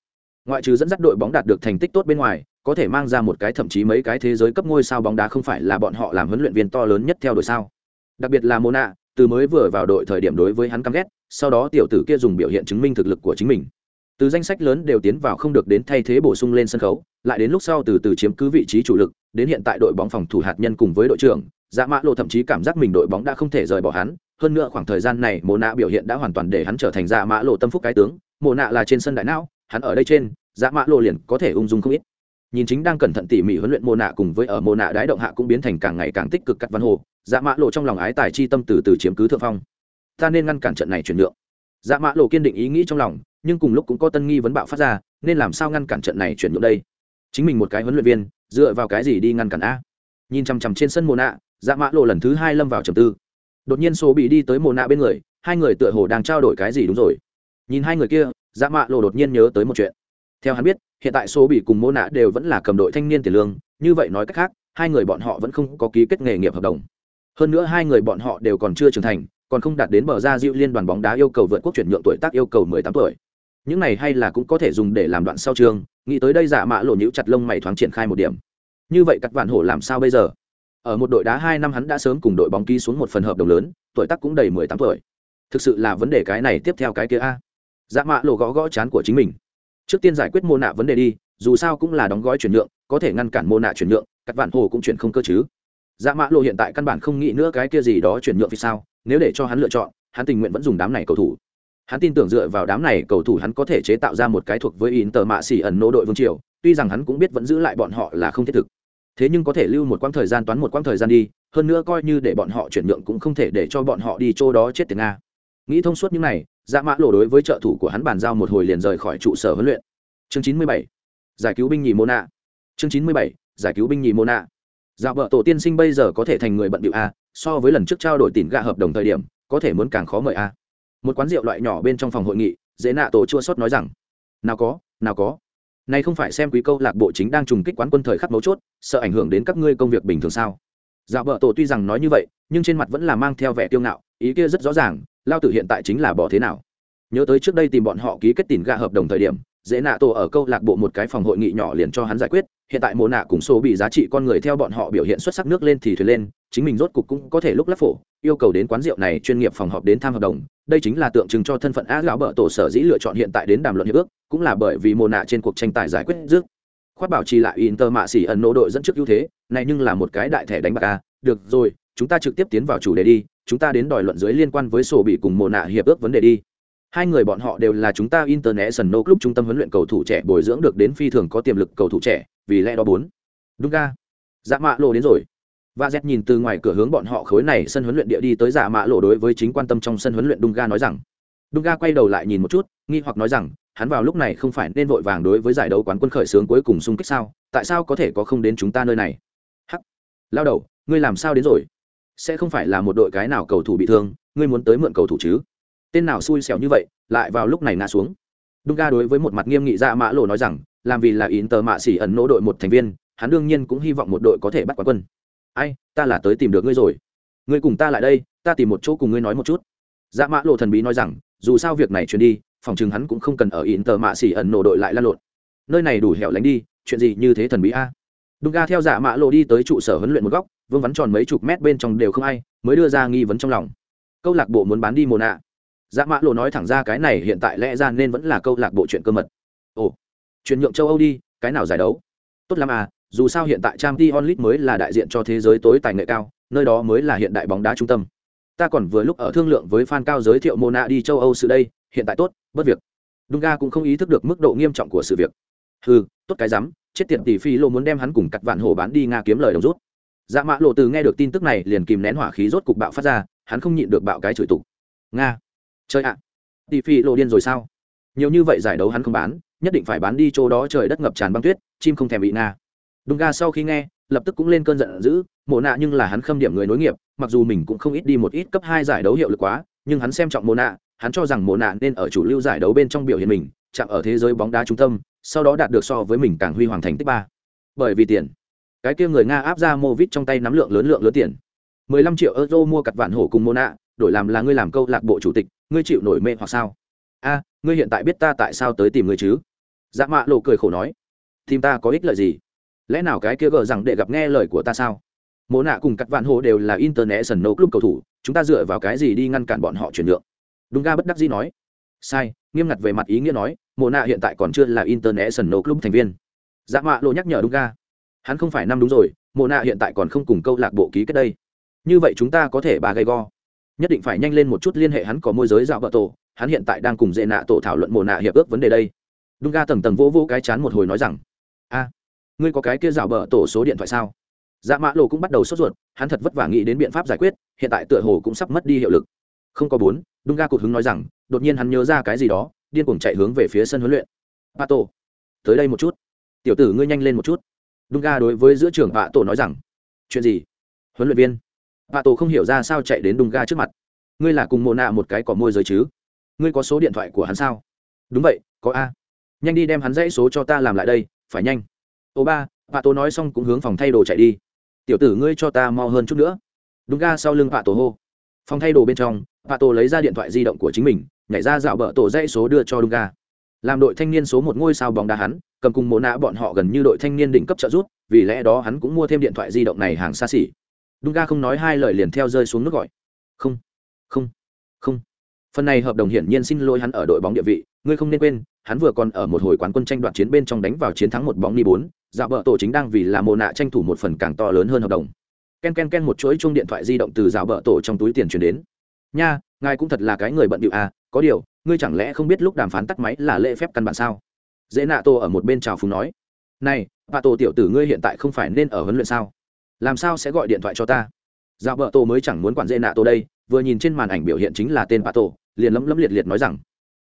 Ngoại trừ dẫn dắt đội bóng đạt được thành tích tốt bên ngoài, có thể mang ra một cái thậm chí mấy cái thế giới cấp ngôi sao bóng đá không phải là bọn họ làm huấn luyện viên to lớn nhất theo đội sao. Đặc biệt là mona từ mới vừa vào đội thời điểm đối với hắn căm ghét, sau đó tiểu tử kia dùng biểu hiện chứng minh thực lực của chính mình. Từ danh sách lớn đều tiến vào không được đến thay thế bổ sung lên sân khấu, lại đến lúc sau từ từ chiếm cứ vị trí chủ lực, đến hiện tại đội bóng phòng thủ hạt nhân cùng với đội trưởng dạ mã lộ thậm chí cảm giác mình đội bóng đã không thể rời bỏ hắn hơn nữa khoảng thời gian này mồ nạ biểu hiện đã hoàn toàn để hắn trở thành dạ mã lộ tâm phúc cái tướng. Mồ nạ là trên sân đại não, hắn ở đây trên dạ mã lộ liền có thể ung dung không ít. Nhìn chính đang cẩn thận tỉ mỉ huấn luyện mồ nạ cùng với ở mồ nạ đái động hạ cũng biến thành càng ngày càng tích cực cắt văn hồ dạ mã lộ trong lòng ái tài chi tâm từ từ chiếm cứ thượng phong. Ta nên ngăn cản trận này chuyển nhượng. Dạ mã lộ kiên định ý nghĩ trong lòng, nhưng cùng lúc cũng có tân nghi vấn bạo phát ra, nên làm sao ngăn cản trận này chuyển nhượng đây? Chính mình một cái huấn luyện viên, dựa vào cái gì đi ngăn cản a? Nhìn chằm chằm trên sân mồ nạ dạ mã lộ lần thứ hai lâm vào trầm tư đột nhiên số bị đi tới mồ nạ bên người, hai người tựa hồ đang trao đổi cái gì đúng rồi. Nhìn hai người kia dạ Mạ lộ đột nhiên nhớ tới một chuyện. Theo hắn biết, hiện tại số bị cùng mô nạ đều vẫn là cầm đội thanh niên tiền lương, như vậy nói cách khác, hai người bọn họ vẫn không có ký kết nghề nghiệp hợp đồng. Hơn nữa hai người bọn họ đều còn chưa trưởng thành, còn không đạt đến bờ ra diệu liên đoàn bóng đá yêu cầu vượt quốc chuyển nhượng tuổi tác yêu cầu 18 tuổi. Những này hay là cũng có thể dùng để làm đoạn sau trường nghĩ tới đây giả mạ lộ nhũ chặt lông mày thoáng triển khai một điểm. Như vậy các vạn hổ làm sao bây giờ? Ở một đội đá hai năm hắn đã sớm cùng đội bóng ký xuống một phần hợp đồng lớn, tuổi tác cũng đầy 18 tuổi. Thực sự là vấn đề cái này tiếp theo cái kia a. Dạ mạ lộ gõ gõ chán của chính mình. Trước tiên giải quyết mô nạ vấn đề đi, dù sao cũng là đóng gói chuyển nhượng, có thể ngăn cản mô nạ chuyển nhượng, cắt vạn hồ cũng chuyển không cơ chứ. Dạ Mạ lộ hiện tại căn bản không nghĩ nữa cái kia gì đó chuyển nhượng vì sao, nếu để cho hắn lựa chọn, hắn tình nguyện vẫn dùng đám này cầu thủ. Hắn tin tưởng dựa vào đám này cầu thủ hắn có thể chế tạo ra một cái thuộc với Inter mạ xỉ ẩn nô đội vương triều, tuy rằng hắn cũng biết vẫn giữ lại bọn họ là không thiết thực thế nhưng có thể lưu một quãng thời gian toán một quãng thời gian đi, hơn nữa coi như để bọn họ chuyển nhượng cũng không thể để cho bọn họ đi chỗ đó chết tiền nga. Nghĩ thông suốt những này dạ mã lộ đối với trợ thủ của hắn bàn giao một hồi liền rời khỏi trụ sở huấn luyện. Chương chín mươi bảy. Giải cứu binh nhì mô nạ chương chín mươi bảy. Giải cứu binh nhì mô nạ dạ vợ tổ tiên sinh bây giờ có thể thành người bận điệu a, so với lần trước trao đổi tiền gạ hợp đồng thời điểm, có thể muốn càng khó mời a. Một quán rượu loại nhỏ bên trong phòng hội nghị, dễ nạ tổ chua sót nói rằng, nào có nào có này không phải xem quý câu lạc bộ chính đang trùng kích quán quân thời khắc mấu chốt, sợ ảnh hưởng đến các ngươi công việc bình thường sao? Dạo vợ tổ tuy rằng nói như vậy, nhưng trên mặt vẫn là mang theo vẻ tiêu ngạo, ý kia rất rõ ràng, lao tử hiện tại chính là bỏ thế nào? Nhớ tới trước đây tìm bọn họ ký kết tiền gạ hợp đồng thời điểm, dễ nạ tổ ở câu lạc bộ một cái phòng hội nghị nhỏ liền cho hắn giải quyết hiện tại mồ nạ cùng số bị giá trị con người theo bọn họ biểu hiện xuất sắc nước lên thì thuyền lên, chính mình rốt cục cũng có thể lúc lắp phổ, yêu cầu đến quán rượu này chuyên nghiệp phòng họp đến tham hợp đồng. Đây chính là tượng trưng cho thân phận á gạo bợ tổ sở dĩ lựa chọn hiện tại đến đàm luận hiệp ước, cũng là bởi vì mồ nạ trên cuộc tranh tài giải quyết rước. Khoát bảo trì lại inter mạ xỉ ẩn nỗ đội dẫn trước ưu thế, này nhưng là một cái đại thẻ đánh bạc a. Được rồi, chúng ta trực tiếp tiến vào chủ đề đi, chúng ta đến đòi luận dưới liên quan với sổ bị cùng mồ nạ hiệp ước vấn đề đi hai người bọn họ đều là chúng ta international club trung tâm huấn luyện cầu thủ trẻ bồi dưỡng được đến phi thường có tiềm lực cầu thủ trẻ, vì lẽ đó bốn. Đúng ga. Dạ mạ lộ đến rồi. Và z nhìn từ ngoài cửa hướng bọn họ khối này sân huấn luyện địa đi tới dạ mạ lộ đối với chính quan tâm trong sân huấn luyện Dunga nói rằng. Dunga quay đầu lại nhìn một chút, nghi hoặc nói rằng, hắn vào lúc này không phải nên vội vàng đối với giải đấu quán quân khởi sướng cuối cùng xung kích sao, tại sao có thể có không đến chúng ta nơi này? Hắc. Lao đầu, ngươi làm sao đến rồi? Sẽ không phải là một đội cái nào cầu thủ bị thương, ngươi muốn tới mượn cầu thủ chứ? Tên nào xui xẻo như vậy lại vào lúc này ngã xuống Dunga đối với một mặt nghiêm nghị ra mã lộ nói rằng làm vì là Inter mạ xỉ ẩn nỗ đội một thành viên, hắn đương nhiên cũng hy vọng một đội có thể bắt quán quân. Ai, ta là tới tìm được ngươi rồi. Ngươi cùng ta lại đây, ta tìm một chỗ cùng ngươi nói một chút. Dạ Mã Lộ thần bí nói rằng, dù sao việc này truyền đi, phòng chừng hắn cũng không cần ở Inter mạ xỉ ẩn nỗ đội lại lan lộn. Nơi này đủ hẻo lánh đi, chuyện gì như thế thần bí a? Dunga theo Dạ Mã Lộ đi tới trụ sở huấn luyện một góc, vương vắn tròn mấy chục mét bên trong đều không ai, mới đưa ra nghi vấn trong lòng. Câu lạc bộ muốn bán đi Mona. Dạ Mã Lộ nói thẳng ra cái này hiện tại lẽ ra nên vẫn là câu lạc bộ chuyện cơ mật. Ồ, chuyển nhượng châu âu đi cái nào giải đấu? Tốt lắm à dù sao hiện tại trang t onlit mới là đại diện cho thế giới tối tài nghệ cao nơi đó mới là hiện đại bóng đá trung tâm. Ta còn vừa lúc ở thương lượng với fan cao giới thiệu mona đi châu âu sự đây hiện tại tốt bất việc. Dunga cũng không ý thức được mức độ nghiêm trọng của sự việc. Ừ tốt cái rắm chết tiệt tỷ phi lô muốn đem hắn cùng cặt vạn hổ bán đi nga kiếm lời đồng rút. Dạ mã lộ từ nghe được tin tức này liền kìm nén hỏa khí rốt cục bạo phát ra hắn không nhịn được bạo cái chửi tục. Nga chơi ạ à. tỷ phi lộ điên rồi sao? Nhiều như vậy giải đấu hắn không bán, nhất định phải bán đi chỗ đó trời đất ngập tràn băng tuyết, chim không thèm bị na. Đúng ga sau khi nghe, lập tức cũng lên cơn giận dữ, mộ nạ nhưng là hắn khâm điểm người nối nghiệp, mặc dù mình cũng không ít đi một ít cấp hai giải đấu hiệu lực quá, nhưng hắn xem trọng mộ nạ, hắn cho rằng mộ nạ nên ở chủ lưu giải đấu bên trong biểu hiện mình, chạm ở thế giới bóng đá trung tâm, sau đó đạt được so với mình càng huy hoàng thành tích ba. Bởi vì tiền. Cái kia người nga áp ra mô vít trong tay nắm lượng lớn lượng lớn tiền. 15 triệu euro mua cặt vạn hổ cùng mô nạ, đổi làm là ngươi làm câu lạc bộ chủ tịch ngươi chịu nổi mê hoặc sao? A, ngươi hiện tại biết ta tại sao tới tìm ngươi chứ? Dạ mạ lộ cười khổ nói. Tìm ta có ích lợi gì? Lẽ nào cái kia gờ rằng để gặp nghe lời của ta sao? Mộ nạ cùng các vạn hồ đều là international club cầu thủ, chúng ta dựa vào cái gì đi ngăn cản bọn họ chuyển nhượng? Đúng ga bất đắc dĩ nói. Sai, nghiêm ngặt về mặt ý nghĩa nói, mộ nạ hiện tại còn chưa là international club thành viên. Dạ mạ lộ nhắc nhở đúng ga hắn không phải năm đúng rồi, mộ nạ hiện tại còn không cùng câu lạc bộ ký kết đây. Như vậy chúng ta có thể bà gây go nhất định phải nhanh lên một chút liên hệ hắn có môi giới dạo vợ tổ, hắn hiện tại đang cùng dễ nạ tổ thảo luận mồ nạ hiệp ước vấn đề đây. Đúng ga tầng tầng vô vô cái chán một hồi nói rằng, a, ngươi có cái kia dạo bờ tổ số điện thoại sao? Dạ mã lộ cũng bắt đầu sốt ruột, hắn thật vất vả nghĩ đến biện pháp giải quyết, hiện tại tựa hồ cũng sắp mất đi hiệu lực. Không có bốn đúng ga cụt hứng nói rằng, đột nhiên hắn nhớ ra cái gì đó, điên cuồng chạy hướng về phía sân huấn luyện. Ba tổ, tới đây một chút. Tiểu tử ngươi nhanh lên một chút. Đúng ga đối với giữa trường bạ tổ nói rằng, chuyện gì? Huấn luyện viên? Bà tổ không hiểu ra sao chạy đến đung ga trước mặt. Ngươi là cùng mồ nạ một cái cỏ môi giới chứ? Ngươi có số điện thoại của hắn sao? Đúng vậy, có a. Nhanh đi đem hắn dãy số cho ta làm lại đây, phải nhanh. Ô ba bà tổ nói xong cũng hướng phòng thay đồ chạy đi. Tiểu tử ngươi cho ta mau hơn chút nữa. Đúng ga sau lưng bà tổ hô. Phòng thay đồ bên trong bà tổ lấy ra điện thoại di động của chính mình, nhảy ra dạo bờ tổ dãy số đưa cho đúng ga. Làm đội thanh niên số một ngôi sao bóng đá hắn, cầm cùng mồ nạ bọn họ gần như đội thanh niên đỉnh cấp trợ giúp. vì lẽ đó hắn cũng mua thêm điện thoại di động này hàng xa xỉ. Dunga ga không nói hai lời liền theo rơi xuống nước gọi. Không không không. Phần này hợp đồng hiển nhiên xin lỗi hắn ở đội bóng địa vị, ngươi không nên quên, hắn vừa còn ở một hồi quán quân tranh đoạt chiến bên trong đánh vào chiến thắng một bóng đi bốn dạo vợ tổ chính đang vì là mồ nạ tranh thủ một phần càng to lớn hơn hợp đồng. Ken ken ken một chuỗi chuông điện thoại di động từ dạo vợ tổ trong túi tiền chuyển đến. Nha, ngài cũng thật là cái người bận điệu à có điều, ngươi chẳng lẽ không biết lúc đàm phán tắt máy là lễ phép căn bản sao? Dễ nạ tô ở một bên chào phúng nói. Này, bà tổ tiểu tử ngươi hiện tại không phải nên ở huấn luyện sao? Làm sao sẽ gọi điện thoại cho ta? Dạo vợ tổ mới chẳng muốn quản dễ nạ tổ đây, vừa nhìn trên màn ảnh biểu hiện chính là tên bà tổ, liền lấm lấm liệt liệt nói rằng,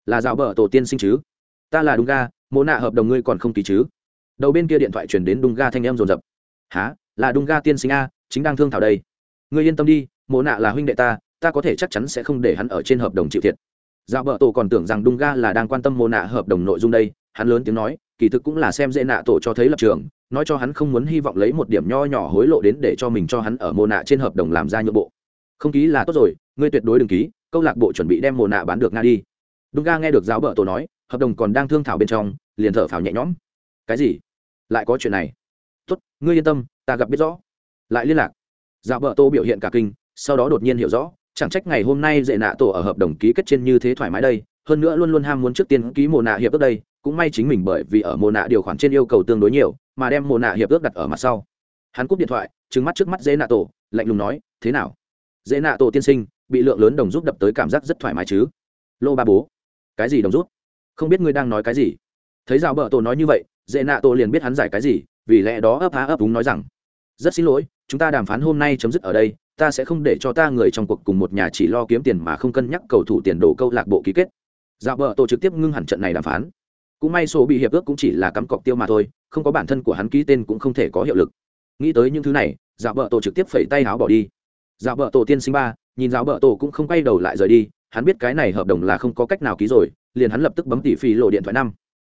là dạo vợ tổ tiên sinh chứ? Ta là đúng ga mô nạ hợp đồng ngươi còn không ký chứ? Đầu bên kia điện thoại chuyển đến đung ga thanh em rồn rập há là đung ga tiên sinh a, chính đang thương thảo đây. Ngươi yên tâm đi mô nạ là huynh đệ ta ta có thể chắc chắn sẽ không để hắn ở trên hợp đồng chịu thiệt. Dạo vợ tổ còn tưởng rằng đung ga là đang quan tâm mô nạ hợp đồng nội dung đây, hắn lớn tiếng nói kỳ thực cũng là xem dễ nạ tổ cho thấy lập trường, nói cho hắn không muốn hy vọng lấy một điểm nho nhỏ hối lộ đến để cho mình cho hắn ở mồ nạ trên hợp đồng làm ra nhượng bộ. Không ký là tốt rồi, ngươi tuyệt đối đừng ký, câu lạc bộ chuẩn bị đem mồ nạ bán được nga đi. Đúng ga nghe được giáo bợ tổ nói, hợp đồng còn đang thương thảo bên trong, liền thở phào nhẹ nhõm. Cái gì? Lại có chuyện này? Tốt, ngươi yên tâm, ta gặp biết rõ. Lại liên lạc. Giáo bợ tô biểu hiện cả kinh, sau đó đột nhiên hiểu rõ, chẳng trách ngày hôm nay dễ nạ tổ ở hợp đồng ký kết trên như thế thoải mái đây, hơn nữa luôn luôn ham muốn trước tiên ký mồ nạ hiệp ước đây cũng may chính mình bởi vì ở mồ nạ điều khoản trên yêu cầu tương đối nhiều, mà đem mồ nạ hiệp ước đặt ở mặt sau. Hắn cúp điện thoại, trừng mắt trước mắt dễ nạ tổ, lạnh lùng nói, thế nào? Dễ nạ tổ tiên sinh, bị lượng lớn đồng giúp đập tới cảm giác rất thoải mái chứ? Lô ba bố. Cái gì đồng rút? Không biết ngươi đang nói cái gì. Thấy rào bờ tổ nói như vậy dễ nạ tổ liền biết hắn giải cái gì, vì lẽ đó ấp há ấp đúng nói rằng, rất xin lỗi, chúng ta đàm phán hôm nay chấm dứt ở đây, ta sẽ không để cho ta người trong cuộc cùng một nhà chỉ lo kiếm tiền mà không cân nhắc cầu thủ tiền đổ câu lạc bộ ký kết. Dạo bờ tổ trực tiếp ngưng hẳn trận này đàm phán cũng may số bị hiệp ước cũng chỉ là cắm cọc tiêu mà thôi, không có bản thân của hắn ký tên cũng không thể có hiệu lực. Nghĩ tới những thứ này dạo vợ tổ trực tiếp phẩy tay áo bỏ đi. Dạo vợ tổ tiên sinh ba, nhìn dạo vợ tổ cũng không quay đầu lại rời đi, hắn biết cái này hợp đồng là không có cách nào ký rồi, liền hắn lập tức bấm tỷ phi lộ điện thoại năm.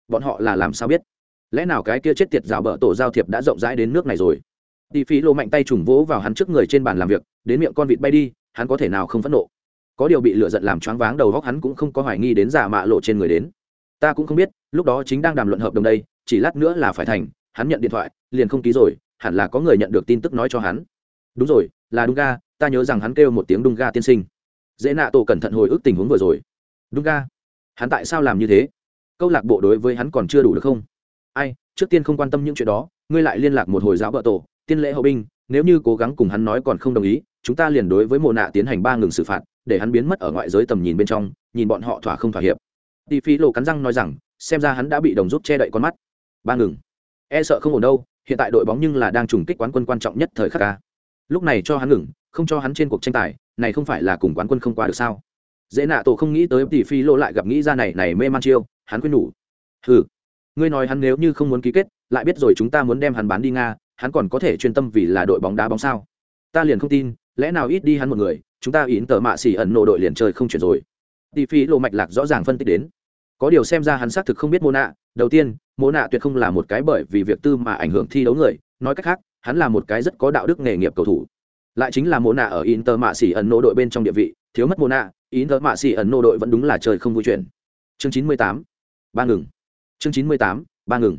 Bọn họ là làm sao biết? Lẽ nào cái kia chết tiệt dạo vợ tổ giao thiệp đã rộng rãi đến nước này rồi? Tỷ phi lộ mạnh tay trùng vỗ vào hắn trước người trên bàn làm việc, đến miệng con vịt bay đi, hắn có thể nào không phẫn nộ? Có điều bị lựa giận làm choáng váng đầu góc hắn cũng không có hoài nghi đến giả mạ lộ trên người đến ta cũng không biết, lúc đó chính đang đàm luận hợp đồng đây, chỉ lát nữa là phải thành, hắn nhận điện thoại, liền không ký rồi, hẳn là có người nhận được tin tức nói cho hắn. Đúng rồi, là đúng ga, ta nhớ rằng hắn kêu một tiếng đung ga tiên sinh. Dễ nạ tổ cẩn thận hồi ức tình huống vừa rồi. Đúng ga, hắn tại sao làm như thế? Câu lạc bộ đối với hắn còn chưa đủ được không? Ai, trước tiên không quan tâm những chuyện đó, ngươi lại liên lạc một hồi giáo vợ tổ, tiên lễ hậu binh, nếu như cố gắng cùng hắn nói còn không đồng ý, chúng ta liền đối với mộ nạ tiến hành ba ngừng xử phạt, để hắn biến mất ở ngoại giới tầm nhìn bên trong, nhìn bọn họ thỏa không thỏa hiệp tỷ phi lộ cắn răng nói rằng, xem ra hắn đã bị đồng rút che đậy con mắt. Ba ngừng. E sợ không ổn đâu, hiện tại đội bóng nhưng là đang trùng kích quán quân quan trọng nhất thời khắc ca. Lúc này cho hắn ngừng, không cho hắn trên cuộc tranh tài, này không phải là cùng quán quân không qua được sao? Dễ nạ tổ không nghĩ tới tỷ phi lô lại gặp nghĩ ra này này mê man chiêu, hắn quên nhủ. Hừ, ngươi nói hắn nếu như không muốn ký kết, lại biết rồi chúng ta muốn đem hắn bán đi nga, hắn còn có thể chuyên tâm vì là đội bóng đá bóng sao? Ta liền không tin, lẽ nào ít đi hắn một người, chúng ta yến tờ mạ xỉ ẩn nộ đội liền chơi không chuyển rồi tỷ phi lộ mạch lạc rõ ràng phân tích đến. Có điều xem ra hắn xác thực không biết mô nạ đầu tiên mô nạ tuyệt không là một cái bởi vì việc tư mà ảnh hưởng thi đấu người. Nói cách khác, hắn là một cái rất có đạo đức nghề nghiệp cầu thủ. Lại chính là mô nạ ở inter mạ xỉ ẩn nô đội bên trong địa vị, thiếu mất mô nạ inter mạ xỉ ẩn nô đội vẫn đúng là trời không vui chuyện. Chương chín mươi tám, ba ngừng. Chương chín mươi tám, ba ngừng.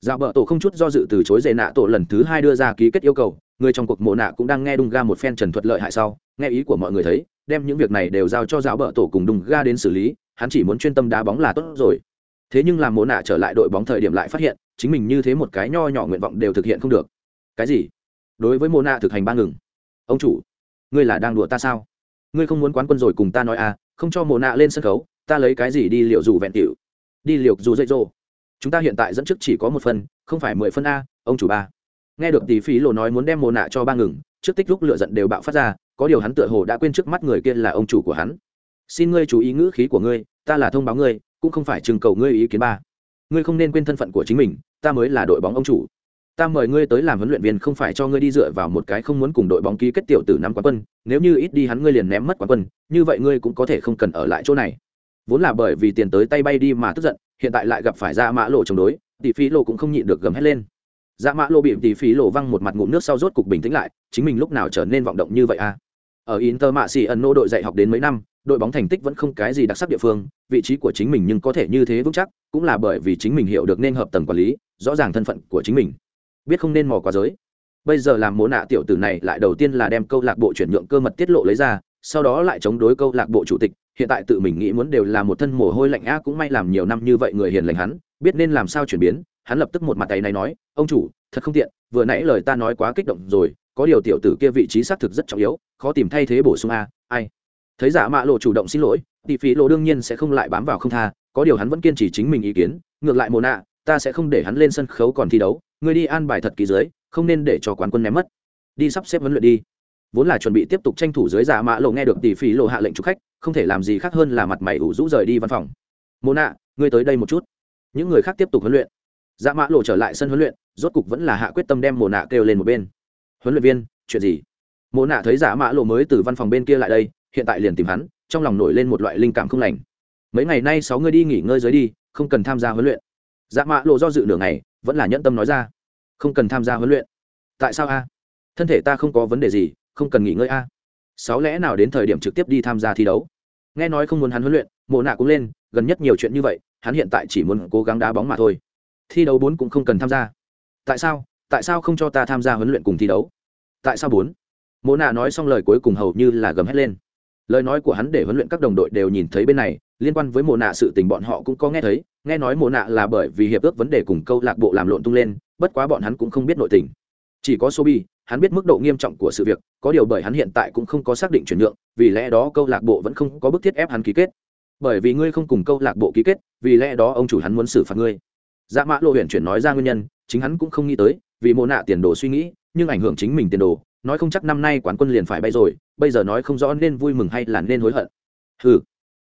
Dạo bờ tổ không chút do dự từ chối dề nạ tổ lần thứ hai đưa ra ký kết yêu cầu. Người trong cuộc mộ nạ cũng đang nghe đung ga một phen trần thuật lợi hại sau. Nghe ý của mọi người thấy đem những việc này đều giao cho giáo bờ tổ cùng đùng ga đến xử lý, hắn chỉ muốn chuyên tâm đá bóng là tốt rồi. Thế nhưng làm mồ nạ trở lại đội bóng thời điểm lại phát hiện, chính mình như thế một cái nho nhỏ nguyện vọng đều thực hiện không được. Cái gì? Đối với mồ nạ thực hành ba ngừng. Ông chủ, ngươi là đang đùa ta sao? Ngươi không muốn quán quân rồi cùng ta nói à không cho mồ nạ lên sân khấu, ta lấy cái gì đi liệu dù vẹn tiểu? Đi liệu dù dây dô. Chúng ta hiện tại dẫn trước chỉ có một phần, không phải mười phân a, ông chủ ba. Nghe được tỷ phí lộ nói muốn đem mồ nạ cho ba ngừng, trước tích lúc lựa giận đều bạo phát ra có điều hắn tựa hồ đã quên trước mắt người kia là ông chủ của hắn. Xin ngươi chú ý ngữ khí của ngươi, ta là thông báo ngươi, cũng không phải trưng cầu ngươi ý kiến ba. Ngươi không nên quên thân phận của chính mình, ta mới là đội bóng ông chủ. Ta mời ngươi tới làm huấn luyện viên không phải cho ngươi đi dựa vào một cái không muốn cùng đội bóng ký kết tiểu tử năm quán quân, nếu như ít đi hắn ngươi liền ném mất quán quân, như vậy ngươi cũng có thể không cần ở lại chỗ này. Vốn là bởi vì tiền tới tay bay đi mà tức giận, hiện tại lại gặp phải ra mã lộ chống đối, tỷ phí lộ cũng không nhịn được gầm hét lên. Dạ mã lộ bị tỷ phí lộ văng một mặt ngụm nước sau rốt cục bình tĩnh lại, chính mình lúc nào trở nên vọng động như vậy à? Ở inter mạ xì ẩn nô đội dạy học đến mấy năm, đội bóng thành tích vẫn không cái gì đặc sắc địa phương, vị trí của chính mình nhưng có thể như thế vững chắc, cũng là bởi vì chính mình hiểu được nên hợp tầng quản lý, rõ ràng thân phận của chính mình. Biết không nên mò quá giới. Bây giờ làm mố nạ tiểu tử này lại đầu tiên là đem câu lạc bộ chuyển nhượng cơ mật tiết lộ lấy ra, sau đó lại chống đối câu lạc bộ chủ tịch, hiện tại tự mình nghĩ muốn đều là một thân mồ hôi lạnh a cũng may làm nhiều năm như vậy người hiền lành hắn, biết nên làm sao chuyển biến, hắn lập tức một mặt tay này nói, ông chủ, thật không tiện, vừa nãy lời ta nói quá kích động rồi có điều tiểu tử kia vị trí xác thực rất trọng yếu, khó tìm thay thế bổ sung a, ai? Thấy giả mạ lộ chủ động xin lỗi tỷ phí lộ đương nhiên sẽ không lại bám vào không tha, có điều hắn vẫn kiên trì chính mình ý kiến, ngược lại mồ nạ, ta sẽ không để hắn lên sân khấu còn thi đấu người đi an bài thật kỳ dưới, không nên để cho quán quân ném mất. Đi sắp xếp vấn luyện đi. Vốn là chuẩn bị tiếp tục tranh thủ dưới giả mạ lộ nghe được tỷ phí lộ hạ lệnh chụp khách, không thể làm gì khác hơn là mặt mày ủ rũ rời đi văn phòng. Mồ nạ, ngươi tới đây một chút. Những người khác tiếp tục huấn luyện. Dạ mã lộ trở lại sân huấn luyện, rốt cục vẫn là hạ quyết tâm đem mồ nạ kêu lên một bên huấn luyện viên, chuyện gì? Mộ nạ thấy giả mã lộ mới từ văn phòng bên kia lại đây, hiện tại liền tìm hắn, trong lòng nổi lên một loại linh cảm không lành. Mấy ngày nay sáu người đi nghỉ ngơi dưới đi, không cần tham gia huấn luyện. Giả mã lộ do dự nửa ngày, vẫn là nhẫn tâm nói ra. Không cần tham gia huấn luyện. Tại sao a? Thân thể ta không có vấn đề gì, không cần nghỉ ngơi a. Sáu lẽ nào đến thời điểm trực tiếp đi tham gia thi đấu? Nghe nói không muốn hắn huấn luyện, Mộ nạ cũng lên, gần nhất nhiều chuyện như vậy, hắn hiện tại chỉ muốn cố gắng đá bóng mà thôi. Thi đấu bốn cũng không cần tham gia. Tại sao? Tại sao không cho ta tham gia huấn luyện cùng thi đấu? Tại sao bốn? Mộ nạ nói xong lời cuối cùng hầu như là gầm hét lên. Lời nói của hắn để huấn luyện các đồng đội đều nhìn thấy bên này, liên quan với mộ nạ sự tình bọn họ cũng có nghe thấy, nghe nói mộ nạ là bởi vì hiệp ước vấn đề cùng câu lạc bộ làm lộn tung lên, bất quá bọn hắn cũng không biết nội tình. Chỉ có sobi, hắn biết mức độ nghiêm trọng của sự việc, có điều bởi hắn hiện tại cũng không có xác định chuyển nhượng, vì lẽ đó câu lạc bộ vẫn không có bức thiết ép hắn ký kết. Bởi vì ngươi không cùng câu lạc bộ ký kết, vì lẽ đó ông chủ hắn muốn xử phạt ngươi. Dạ mã lộ huyện chuyển nói ra nguyên nhân, chính hắn cũng không nghĩ tới vì mồ nạ tiền đồ suy nghĩ, nhưng ảnh hưởng chính mình tiền đồ, nói không chắc năm nay quán quân liền phải bay rồi, bây giờ nói không rõ nên vui mừng hay là nên hối hận. Ừ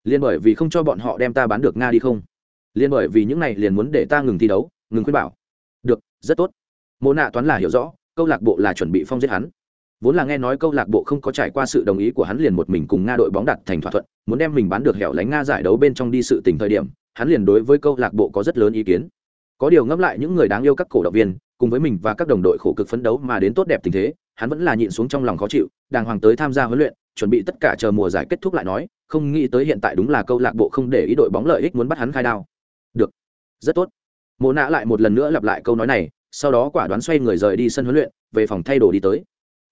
liền bởi vì không cho bọn họ đem ta bán được nga đi không? Liền bởi vì những này liền muốn để ta ngừng thi đấu, ngừng khuyên bảo. Được, rất tốt. Mồ nạ toán là hiểu rõ, câu lạc bộ là chuẩn bị phong giết hắn. Vốn là nghe nói câu lạc bộ không có trải qua sự đồng ý của hắn liền một mình cùng nga đội bóng đặt thành thỏa thuận, muốn đem mình bán được hẻo lánh nga giải đấu bên trong đi sự tình thời điểm, hắn liền đối với câu lạc bộ có rất lớn ý kiến. Có điều ngẫm lại những người đáng yêu các cổ động viên cùng với mình và các đồng đội khổ cực phấn đấu mà đến tốt đẹp tình thế, hắn vẫn là nhịn xuống trong lòng khó chịu, đàng hoàng tới tham gia huấn luyện, chuẩn bị tất cả chờ mùa giải kết thúc lại nói, không nghĩ tới hiện tại đúng là câu lạc bộ không để ý đội bóng lợi ích muốn bắt hắn khai đao. Được, rất tốt. Mộ nạ lại một lần nữa lặp lại câu nói này, sau đó quả đoán xoay người rời đi sân huấn luyện, về phòng thay đồ đi tới.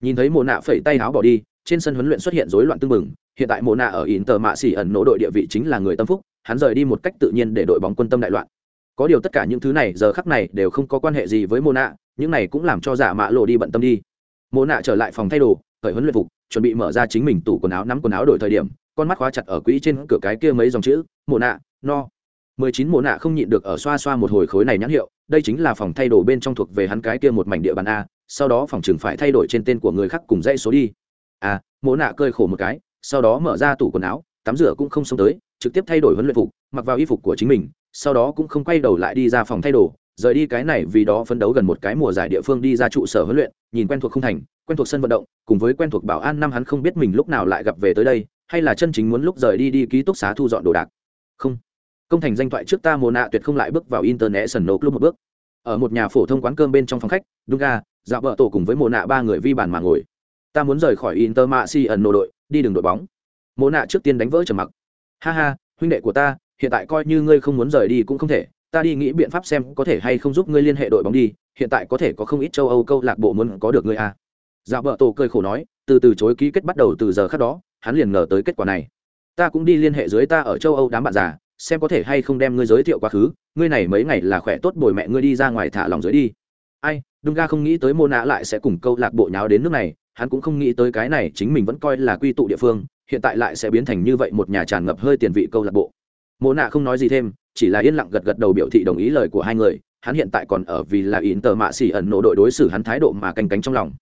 Nhìn thấy mộ nạ phẩy tay áo bỏ đi, trên sân huấn luyện xuất hiện rối loạn tưng bừng, hiện tại mộ nạ ở inter mạ xỉ ẩn nỗ đội địa vị chính là người tâm phúc, hắn rời đi một cách tự nhiên để đội bóng quân tâm đại loạn có điều tất cả những thứ này giờ khắc này đều không có quan hệ gì với mô nạ những này cũng làm cho giả mạ lộ đi bận tâm đi. Mô nạ trở lại phòng thay đồ, khởi huấn luyện phục, chuẩn bị mở ra chính mình tủ quần áo nắm quần áo đổi thời điểm, con mắt khóa chặt ở quỹ trên cửa cái kia mấy dòng chữ mô nạ no. Mười chín mộ nạ không nhịn được ở xoa xoa một hồi khối này nhãn hiệu, đây chính là phòng thay đồ bên trong thuộc về hắn cái kia một mảnh địa bàn a, sau đó phòng trường phải thay đổi trên tên của người khác cùng dãy số đi. À mô nạ cơi khổ một cái, sau đó mở ra tủ quần áo, tắm rửa cũng không xông tới, trực tiếp thay đổi huấn luyện phục, mặc vào y phục của chính mình sau đó cũng không quay đầu lại đi ra phòng thay đồ rời đi cái này vì đó phấn đấu gần một cái mùa giải địa phương đi ra trụ sở huấn luyện nhìn quen thuộc không thành quen thuộc sân vận động cùng với quen thuộc bảo an năm hắn không biết mình lúc nào lại gặp về tới đây hay là chân chính muốn lúc rời đi đi ký túc xá thu dọn đồ đạc. Không. Công thành danh thoại trước ta mồ nạ tuyệt không lại bước vào internet sân nấu club một bước. Ở một nhà phổ thông quán cơm bên trong phòng khách Dunga, dạo vợ tổ cùng với mồ nạ ba người vi bàn mà ngồi. Ta muốn rời khỏi inter mạ si ẩn nô đội đi đường đội bóng. Mồ nạ trước tiên đánh vỡ trầm mặc. Ha ha huynh đệ của ta hiện tại coi như ngươi không muốn rời đi cũng không thể, ta đi nghĩ biện pháp xem có thể hay không giúp ngươi liên hệ đội bóng đi, hiện tại có thể có không ít châu âu câu lạc bộ muốn có được ngươi à. dạo vợ tổ cười khổ nói, từ từ chối ký kết bắt đầu từ giờ khác đó, hắn liền ngờ tới kết quả này. Ta cũng đi liên hệ dưới ta ở châu âu đám bạn già, xem có thể hay không đem ngươi giới thiệu quá khứ, ngươi này mấy ngày là khỏe tốt bồi mẹ ngươi đi ra ngoài thả lòng dưới đi. Ai đúng ga không nghĩ tới mô nã lại sẽ cùng câu lạc bộ nháo đến nước này, hắn cũng không nghĩ tới cái này chính mình vẫn coi là quy tụ địa phương, hiện tại lại sẽ biến thành như vậy một nhà tràn ngập hơi tiền vị câu lạc bộ mộ nạ không nói gì thêm, chỉ là yên lặng gật gật đầu biểu thị đồng ý lời của hai người, hắn hiện tại còn ở vì là in tờ mạ xỉ ẩn nộ đội đối xử hắn thái độ mà canh cánh trong lòng.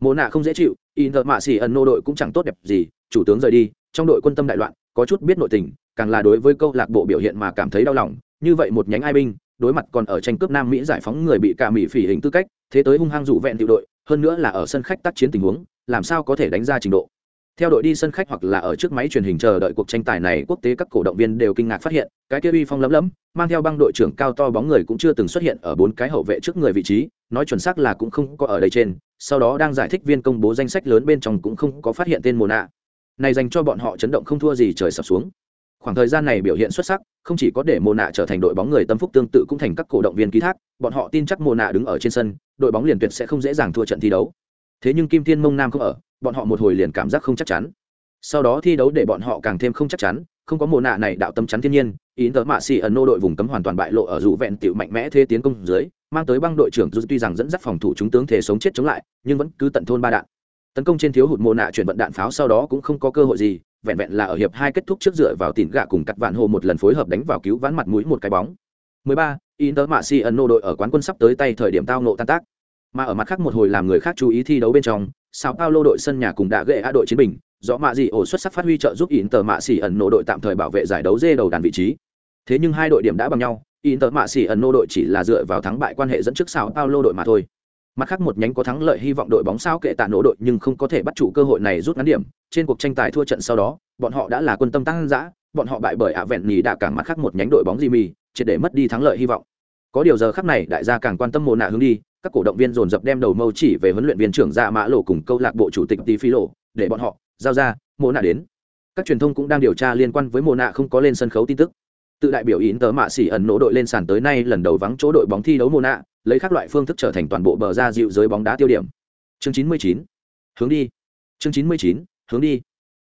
Mộ nạ không dễ chịu in tờ mạ xỉ ẩn nộ đội cũng chẳng tốt đẹp gì, chủ tướng rời đi, trong đội quân tâm đại loạn, có chút biết nội tình, càng là đối với câu lạc bộ biểu hiện mà cảm thấy đau lòng, như vậy một nhánh ai binh, đối mặt còn ở tranh cướp nam mỹ giải phóng người bị cả mỹ phỉ hình tư cách, thế tới hung hăng dụ vẹn tiểu đội, hơn nữa là ở sân khách tác chiến tình huống, làm sao có thể đánh ra trình độ theo đội đi sân khách hoặc là ở trước máy truyền hình chờ đợi cuộc tranh tài này, quốc tế các cổ động viên đều kinh ngạc phát hiện, cái kia uy phong lấm lấm mang theo băng đội trưởng cao to bóng người cũng chưa từng xuất hiện ở bốn cái hậu vệ trước người vị trí, nói chuẩn xác là cũng không có ở đây trên, sau đó đang giải thích viên công bố danh sách lớn bên trong cũng không có phát hiện tên Mona. nạ này dành cho bọn họ chấn động không thua gì trời sập xuống khoảng thời gian này biểu hiện xuất sắc, không chỉ có để mồ nạ trở thành đội bóng người tâm phúc tương tự cũng thành các cổ động viên ký thác, bọn họ tin chắc mồ nạ đứng ở trên sân, đội bóng liền tuyệt sẽ không dễ dàng thua trận thi đấu thế nhưng kim thiên mông nam không ở bọn họ một hồi liền cảm giác không chắc chắn sau đó thi đấu để bọn họ càng thêm không chắc chắn không có mồ nạ này đạo tâm chắn thiên nhiên ý tớ mạ xì ẩn nô đội vùng cấm hoàn toàn bại lộ ở dù vẹn tiểu mạnh mẽ thế tiến công dưới mang tới băng đội trưởng dù tuy rằng dẫn dắt phòng thủ chúng tướng thể sống chết chống lại nhưng vẫn cứ tận thôn ba đạn tấn công trên thiếu hụt mồ nạ chuyển vận đạn pháo sau đó cũng không có cơ hội gì vẹn vẹn là ở hiệp hai kết thúc trước dựa vào tỉn gạ cùng cắt vạn hồ một lần phối hợp đánh vào cứu vãn mặt mũi một cái bóng 13. Inter Mạ Si ẩn nô đội ở quán quân sắp tới tay thời điểm tao nộ tan tác. Mà ở mặt khác một hồi làm người khác chú ý thi đấu bên trong, Sao Paulo đội sân nhà cùng đã gệ A đội chiến bình, rõ mạ gì ổ xuất sắc phát huy trợ giúp Inter Mạ xỉ ẩn nộ đội tạm thời bảo vệ giải đấu dê đầu đàn vị trí. Thế nhưng hai đội điểm đã bằng nhau, Inter Mạ xỉ ẩn nộ đội chỉ là dựa vào thắng bại quan hệ dẫn trước Sao Paulo đội mà thôi. Mặt khác một nhánh có thắng lợi hy vọng đội bóng sao kệ tạ nổ đội nhưng không có thể bắt chủ cơ hội này rút ngắn điểm. Trên cuộc tranh tài thua trận sau đó, bọn họ đã là quân tâm tăng dã, bọn họ bại bởi ạ vẹn nhì đã cả mặt khác một nhánh đội bóng Jimmy, triệt để mất đi thắng lợi hy vọng có điều giờ khắc này đại gia càng quan tâm mồ nạ hướng đi các cổ động viên dồn dập đem đầu mâu chỉ về huấn luyện viên trưởng dạ mã lộ cùng câu lạc bộ chủ tịch tí phi lộ để bọn họ giao ra mồ nạ đến. Các truyền thông cũng đang điều tra liên quan với mồ nạ không có lên sân khấu tin tức. Tự đại biểu yến tớ mạ xỉ ẩn nỗ đội lên sàn tới nay lần đầu vắng chỗ đội bóng thi đấu mồ nạ, lấy các loại phương thức trở thành toàn bộ bờ ra dịu giới bóng đá tiêu điểm. Chương 99. hướng đi. Chương 99. hướng đi.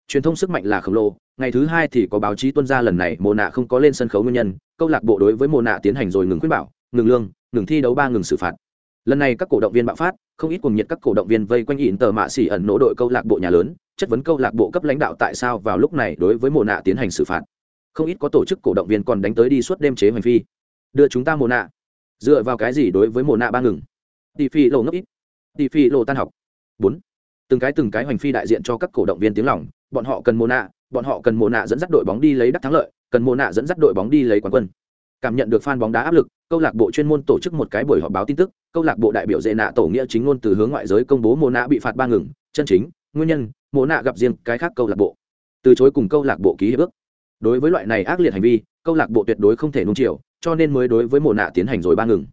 Truyền thông sức mạnh là khổng lồ, ngày thứ hai thì có báo chí tuân ra lần này mồ nạ không có lên sân khấu nguyên nhân, câu lạc bộ đối với mồ nạ tiến hành rồi ngừng khuyên bảo, ngừng lương, ngừng thi đấu ba ngừng xử phạt lần này các cổ động viên bạo phát, không ít cùng nhiệt các cổ động viên vây quanh ỉn tờ mạ xỉ ẩn nỗ đội câu lạc bộ nhà lớn, chất vấn câu lạc bộ cấp lãnh đạo tại sao vào lúc này đối với mồ nạ tiến hành xử phạt. Không ít có tổ chức cổ động viên còn đánh tới đi suốt đêm chế hành phi. Đưa chúng ta mồ nạ. Dựa vào cái gì đối với mồ nạ ba ngừng? Tỷ phi lộ ngốc ít. Tỷ phi lộ tan học. Bốn. Từng cái từng cái hành phi đại diện cho các cổ động viên tiếng lòng, bọn họ cần mồ nạ, bọn họ cần mồ nạ dẫn dắt đội bóng đi lấy đắc thắng lợi, cần mồ nạ dẫn dắt đội bóng đi lấy quán quân cảm nhận được fan bóng đá áp lực, câu lạc bộ chuyên môn tổ chức một cái buổi họp báo tin tức, câu lạc bộ đại biểu dễ nạ tổ nghĩa chính ngôn từ hướng ngoại giới công bố mồ nạ bị phạt ba ngừng, chân chính, nguyên nhân mồ nạ gặp riêng cái khác câu lạc bộ. Từ chối cùng câu lạc bộ ký hiệp ước. Đối với loại này ác liệt hành vi, câu lạc bộ tuyệt đối không thể nung chiều, cho nên mới đối với mồ nạ tiến hành rồi ba ngừng.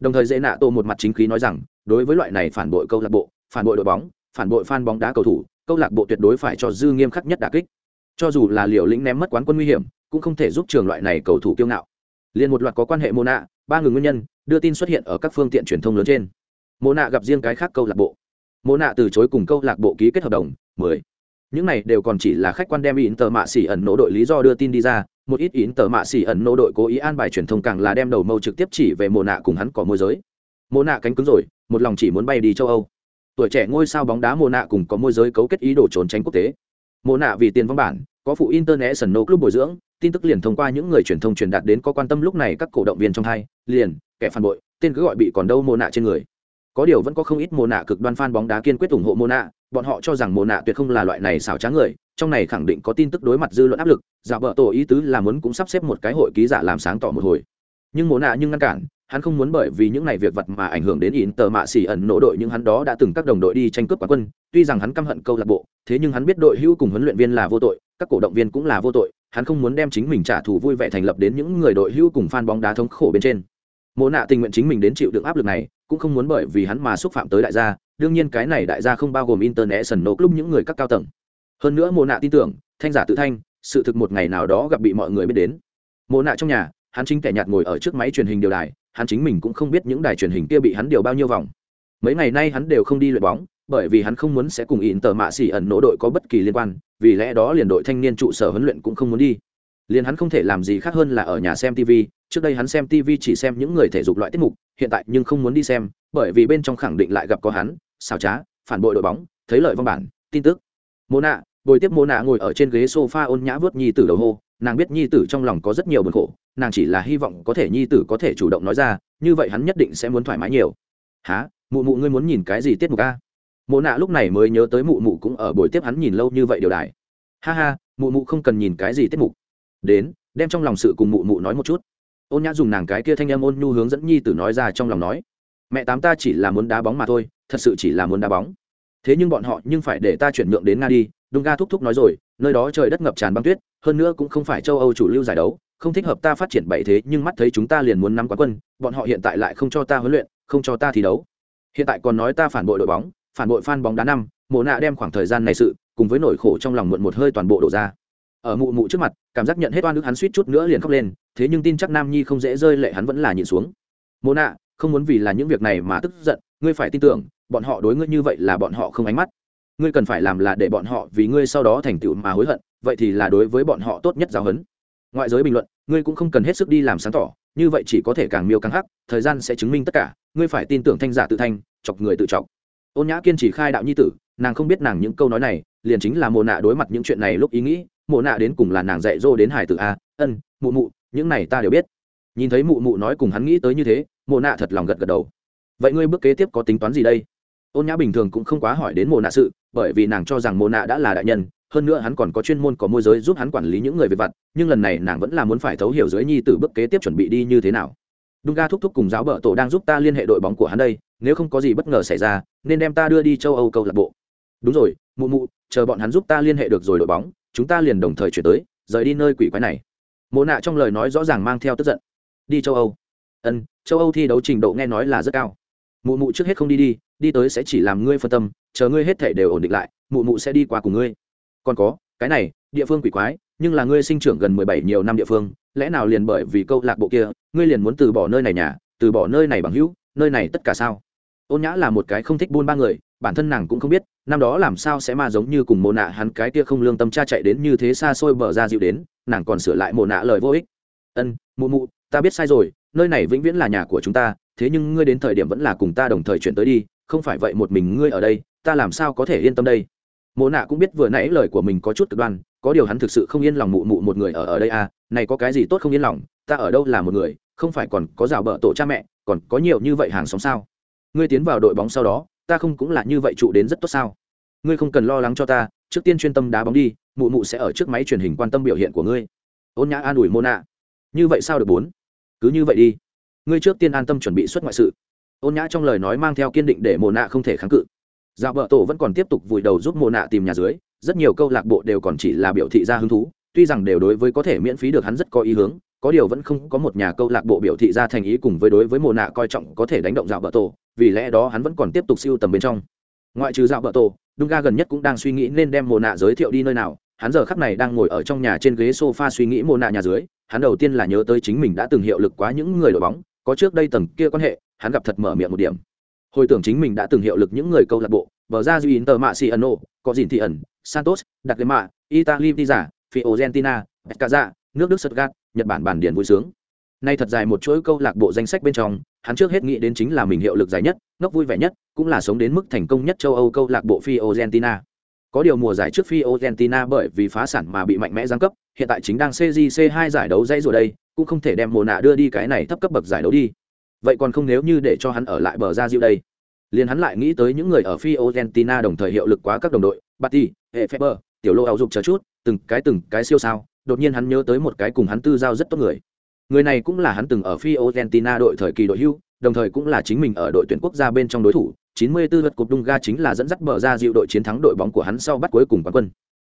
Đồng thời dễ nạ tổ một mặt chính khí nói rằng, đối với loại này phản bội câu lạc bộ, phản bội đội bóng, phản bội fan bóng đá cầu thủ, câu lạc bộ tuyệt đối phải cho dư nghiêm khắc nhất đà kích. Cho dù là liều lĩnh ném mất quán quân nguy hiểm, cũng không thể giúp trường loại này cầu thủ kiêu ngạo liền một loạt có quan hệ mô nạ, ba người nguyên nhân, đưa tin xuất hiện ở các phương tiện truyền thông lớn trên. Mô nạ gặp riêng cái khác câu lạc bộ. Mô nạ từ chối cùng câu lạc bộ ký kết hợp đồng, mười. Những này đều còn chỉ là khách quan đem in tờ mạ xỉ ẩn nỗ đội lý do đưa tin đi ra, một ít in tờ mạ xỉ ẩn nỗ đội cố ý an bài truyền thông càng là đem đầu mâu trực tiếp chỉ về mồ nạ cùng hắn có môi giới. Mồ nạ cánh cứng rồi, một lòng chỉ muốn bay đi châu âu. Tuổi trẻ ngôi sao bóng đá mồ nạ cùng có môi giới cấu kết ý đồ trốn tránh quốc tế. Mồ nạ vì tiền văn bản, có phụ international club bồi dưỡng tin tức liền thông qua những người truyền thông truyền đạt đến có quan tâm lúc này các cổ động viên trong hai, liền, kẻ phản bội, tên cứ gọi bị còn đâu mồ nạ trên người. Có điều vẫn có không ít mồ nạ cực đoan fan bóng đá kiên quyết ủng hộ mồ nạ, bọn họ cho rằng mồ nạ tuyệt không là loại này xảo trá người, trong này khẳng định có tin tức đối mặt dư luận áp lực, giả vợ tổ ý tứ là muốn cũng sắp xếp một cái hội ký giả làm sáng tỏ một hồi. Nhưng mồ nạ nhưng ngăn cản, hắn không muốn bởi vì những này việc vật mà ảnh hưởng đến ỉn tờ mạ xỉ ẩn nỗ đội nhưng hắn đó đã từng các đồng đội đi tranh cướp quán quân, tuy rằng hắn căm hận câu lạc bộ, thế nhưng hắn biết đội hữu cùng huấn luyện viên là vô tội, các cổ động viên cũng là vô tội hắn không muốn đem chính mình trả thù vui vẻ thành lập đến những người đội hữu cùng fan bóng đá thống khổ bên trên. Mộ nạ tình nguyện chính mình đến chịu đựng áp lực này, cũng không muốn bởi vì hắn mà xúc phạm tới đại gia. Đương nhiên cái này đại gia không bao gồm internet sần nổ club những người các cao tầng. Hơn nữa mộ nạ tin tưởng, thanh giả tự thanh, sự thực một ngày nào đó gặp bị mọi người biết đến. Mộ nạ trong nhà, hắn chính kẻ nhạt ngồi ở trước máy truyền hình điều đài, hắn chính mình cũng không biết những đài truyền hình kia bị hắn điều bao nhiêu vòng. Mấy ngày nay hắn đều không đi luyện bóng bởi vì hắn không muốn sẽ cùng ỉn tờ mạ xỉ ẩn nỗ đội có bất kỳ liên quan, vì lẽ đó liền đội thanh niên trụ sở huấn luyện cũng không muốn đi. Liền hắn không thể làm gì khác hơn là ở nhà xem tv trước đây hắn xem tv chỉ xem những người thể dục loại tiết mục, hiện tại nhưng không muốn đi xem, bởi vì bên trong khẳng định lại gặp có hắn, xào trá, phản bội đội bóng, thấy lợi văn bản, tin tức. Mô nạ, bồi tiếp mô nạ ngồi ở trên ghế sofa ôn nhã vớt nhi tử đầu hô, nàng biết nhi tử trong lòng có rất nhiều bực khổ, nàng chỉ là hy vọng có thể nhi tử có thể chủ động nói ra, như vậy hắn nhất định sẽ muốn thoải mái nhiều. Há mụ mụ ngươi muốn nhìn cái gì tiết mục a? Mộ nạ lúc này mới nhớ tới mụ mụ cũng ở buổi tiếp hắn nhìn lâu như vậy điều đài. Ha ha, mụ mụ không cần nhìn cái gì tiết mục. Đến, đem trong lòng sự cùng mụ mụ nói một chút. Ôn nhã dùng nàng cái kia thanh em ôn nhu hướng dẫn nhi tử nói ra trong lòng nói. Mẹ tám ta chỉ là muốn đá bóng mà thôi, thật sự chỉ là muốn đá bóng. Thế nhưng bọn họ nhưng phải để ta chuyển nhượng đến nga đi Đúng ga thúc thúc nói rồi, nơi đó trời đất ngập tràn băng tuyết, hơn nữa cũng không phải châu âu chủ lưu giải đấu, không thích hợp ta phát triển bậy thế, nhưng mắt thấy chúng ta liền muốn nắm quán quân, bọn họ hiện tại lại không cho ta huấn luyện, không cho ta thi đấu. Hiện tại còn nói ta phản bội đội bóng phản bội fan bóng đá năm, mộ nạ đem khoảng thời gian này sự cùng với nỗi khổ trong lòng muộn một hơi toàn bộ đổ ra. Ở mụ mụ trước mặt, cảm giác nhận hết oan ức hắn suýt chút nữa liền khóc lên, thế nhưng tin chắc nam nhi không dễ rơi lệ hắn vẫn là nhịn xuống. Mộ nạ, không muốn vì là những việc này mà tức giận, ngươi phải tin tưởng, bọn họ đối ngươi như vậy là bọn họ không ánh mắt. Ngươi cần phải làm là để bọn họ vì ngươi sau đó thành tựu mà hối hận, vậy thì là đối với bọn họ tốt nhất giáo huấn ngoại giới bình luận, ngươi cũng không cần hết sức đi làm sáng tỏ, như vậy chỉ có thể càng miêu càng hắc, thời gian sẽ chứng minh tất cả, ngươi phải tin tưởng thanh giả tự thanh, chọc người tự chọc ôn nhã kiên trì khai đạo nhi tử, nàng không biết nàng những câu nói này, liền chính là mồ nạ đối mặt những chuyện này lúc ý nghĩ mồ nạ đến cùng là nàng dạy dỗ đến hải tử a, ân, mụ mụ, những này ta đều biết. Nhìn thấy mụ mụ nói cùng hắn nghĩ tới như thế mồ nạ thật lòng gật gật đầu. Vậy ngươi bước kế tiếp có tính toán gì đây? Ôn nhã bình thường cũng không quá hỏi đến mồ nạ sự, bởi vì nàng cho rằng mồ nạ đã là đại nhân, hơn nữa hắn còn có chuyên môn có môi giới giúp hắn quản lý những người về vặt, nhưng lần này nàng vẫn là muốn phải thấu hiểu dưới nhi từ bước kế tiếp chuẩn bị đi như thế nào. Đung ga thúc thúc cùng giáo bợ tổ đang giúp ta liên hệ đội bóng của hắn đây nếu không có gì bất ngờ xảy ra, nên đem ta đưa đi châu âu câu lạc bộ. Đúng rồi, mụ mụ, chờ bọn hắn giúp ta liên hệ được rồi đội bóng, chúng ta liền đồng thời chuyển tới, rời đi nơi quỷ quái này. Mộ nạ trong lời nói rõ ràng mang theo tức giận. Đi châu âu. Ân, châu âu thi đấu trình độ nghe nói là rất cao. Mụ mụ trước hết không đi đi đi tới sẽ chỉ làm ngươi phân tâm, chờ ngươi hết thể đều ổn định lại, mụ mụ sẽ đi qua cùng ngươi. Còn có, cái này, địa phương quỷ quái, nhưng là ngươi sinh trưởng gần mười bảy nhiều năm địa phương, lẽ nào liền bởi vì câu lạc bộ kia, ngươi liền muốn từ bỏ nơi này nhà, từ bỏ nơi này bằng hữu, nơi này tất cả sao? Ôn nhã là một cái không thích buôn ba người, bản thân nàng cũng không biết, năm đó làm sao sẽ mà giống như cùng mồ nạ, hắn cái kia không lương tâm cha chạy đến như thế xa xôi bờ ra dịu đến, nàng còn sửa lại mồ nạ lời vô ích. Ân, mụ mụ, ta biết sai rồi, nơi này vĩnh viễn là nhà của chúng ta, thế nhưng ngươi đến thời điểm vẫn là cùng ta đồng thời chuyển tới đi, không phải vậy một mình ngươi ở đây, ta làm sao có thể yên tâm đây? Mồ nạ cũng biết vừa nãy lời của mình có chút cực đoan, có điều hắn thực sự không yên lòng mụ mụ một người ở ở đây à này có cái gì tốt không yên lòng, ta ở đâu là một người, không phải còn có rào bợ tổ cha mẹ, còn có nhiều như vậy hàng xóm sao? Ngươi tiến vào đội bóng sau đó, ta không cũng là như vậy trụ đến rất tốt sao? Ngươi không cần lo lắng cho ta, trước tiên chuyên tâm đá bóng đi, mụ mụ sẽ ở trước máy truyền hình quan tâm biểu hiện của ngươi. Ôn nhã an ủi mô nạ như vậy sao được bốn? Cứ như vậy đi. Ngươi trước tiên an tâm chuẩn bị xuất ngoại sự. Ôn nhã trong lời nói mang theo kiên định để mồ nạ không thể kháng cự. Dạo vợ tổ vẫn còn tiếp tục vùi đầu giúp mồ nạ tìm nhà dưới, rất nhiều câu lạc bộ đều còn chỉ là biểu thị ra hứng thú, tuy rằng đều đối với có thể miễn phí được hắn rất có ý hướng, có điều vẫn không có một nhà câu lạc bộ biểu thị ra thành ý cùng với đối với mồ nạ coi trọng có thể đánh động dạo vợ tổ vì lẽ đó hắn vẫn còn tiếp tục siêu tầm bên trong. Ngoại trừ dạo bờ tổ đung ga gần nhất cũng đang suy nghĩ nên đem mồ nạ giới thiệu đi nơi nào. Hắn giờ khắc này đang ngồi ở trong nhà trên ghế sofa suy nghĩ mồ nạ nhà dưới. Hắn đầu tiên là nhớ tới chính mình đã từng hiệu lực quá những người đội bóng. Có trước đây tầng kia quan hệ, hắn gặp thật mở miệng một điểm. Hồi tưởng chính mình đã từng hiệu lực những người câu lạc bộ, bờ ra duy tờ mạ si ẩn có dìn thị ẩn, santos đặc lệ mạ, italy đi giả fiorentina petkaza nước đức stuttgart, nhật bản bản điển vui sướng. Nay thật dài một chuỗi câu lạc bộ danh sách bên trong hắn trước hết nghĩ đến chính là mình hiệu lực dài nhất ngốc vui vẻ nhất cũng là sống đến mức thành công nhất châu âu câu lạc bộ fiorentina. Có điều mùa giải trước fiorentina bởi vì phá sản mà bị mạnh mẽ giáng cấp hiện tại chính đang cgc hai giải đấu dây rồi đây cũng không thể đem mùa nạ đưa đi cái này thấp cấp bậc giải đấu đi. Vậy còn không nếu như để cho hắn ở lại bờ ra diệu đây? Liền hắn lại nghĩ tới những người ở Fiorentina đồng thời hiệu lực quá các đồng đội, Batty, Efeber, tiểu lô áo dục chờ chút, từng cái từng cái siêu sao, đột nhiên hắn nhớ tới một cái cùng hắn tư giao rất tốt người. Người này cũng là hắn từng ở Fiorentina đội thời kỳ đội hưu, đồng thời cũng là chính mình ở đội tuyển quốc gia bên trong đối thủ, 94 lượt cục Dunga chính là dẫn dắt bờ ra dịu đội chiến thắng đội bóng của hắn sau bắt cuối cùng quán quân.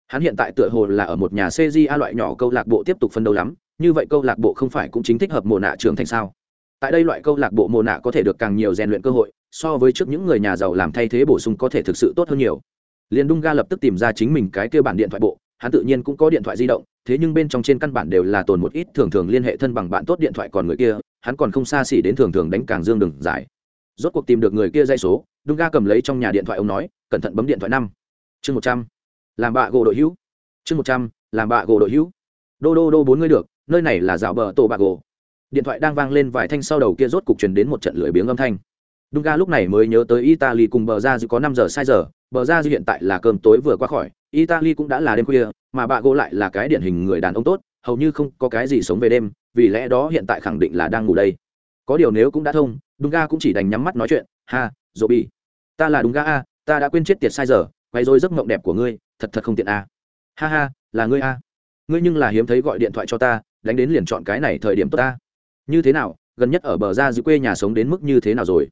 Hắn hiện tại tựa hồ là ở một nhà CJA loại nhỏ câu lạc bộ tiếp tục phân đấu lắm, như vậy câu lạc bộ không phải cũng chính thích hợp mùa nạ trưởng thành sao? Tại đây loại câu lạc bộ mùa nạ có thể được càng nhiều rèn luyện cơ hội, so với trước những người nhà giàu làm thay thế bổ sung có thể thực sự tốt hơn nhiều liền Dunga ga lập tức tìm ra chính mình cái kêu bản điện thoại bộ hắn tự nhiên cũng có điện thoại di động thế nhưng bên trong trên căn bản đều là tồn một ít thường thường liên hệ thân bằng bạn tốt điện thoại còn người kia hắn còn không xa xỉ đến thường thường đánh càng dương đừng giải. Rốt cuộc tìm được người kia dây số đúng ga cầm lấy trong nhà điện thoại ông nói cẩn thận bấm điện thoại năm. Chương một trăm. Làm bạ gỗ đội hữu. Chương một trăm. Làm bạ gỗ đội hữu. Đô đô đô bốn người được nơi này là dạo bờ tổ bạ gỗ. Điện thoại đang vang lên vài thanh sau đầu kia rốt cục truyền đến một trận lưỡi biếng âm thanh. Dunga lúc này mới nhớ tới Italy cùng bờ ra dự có năm giờ sai giờ, bờ ra dư hiện tại là cơm tối vừa qua khỏi, italy cũng đã là đêm khuya, mà bà gỗ lại là cái điển hình người đàn ông tốt, hầu như không có cái gì sống về đêm, vì lẽ đó hiện tại khẳng định là đang ngủ đây. Có điều nếu cũng đã thông đúng ga cũng chỉ đành nhắm mắt nói chuyện, ha dỗ bi ta là đúng ga a, ta đã quên chết tiệt sai giờ quay rồi giấc mộng đẹp của ngươi, thật thật không tiện a. Ha ha, là ngươi a. Ngươi nhưng là hiếm thấy gọi điện thoại cho ta, đánh đến liền chọn cái này thời điểm tốt ta. Như thế nào, gần nhất ở bờ ra giữ quê nhà sống đến mức như thế nào rồi?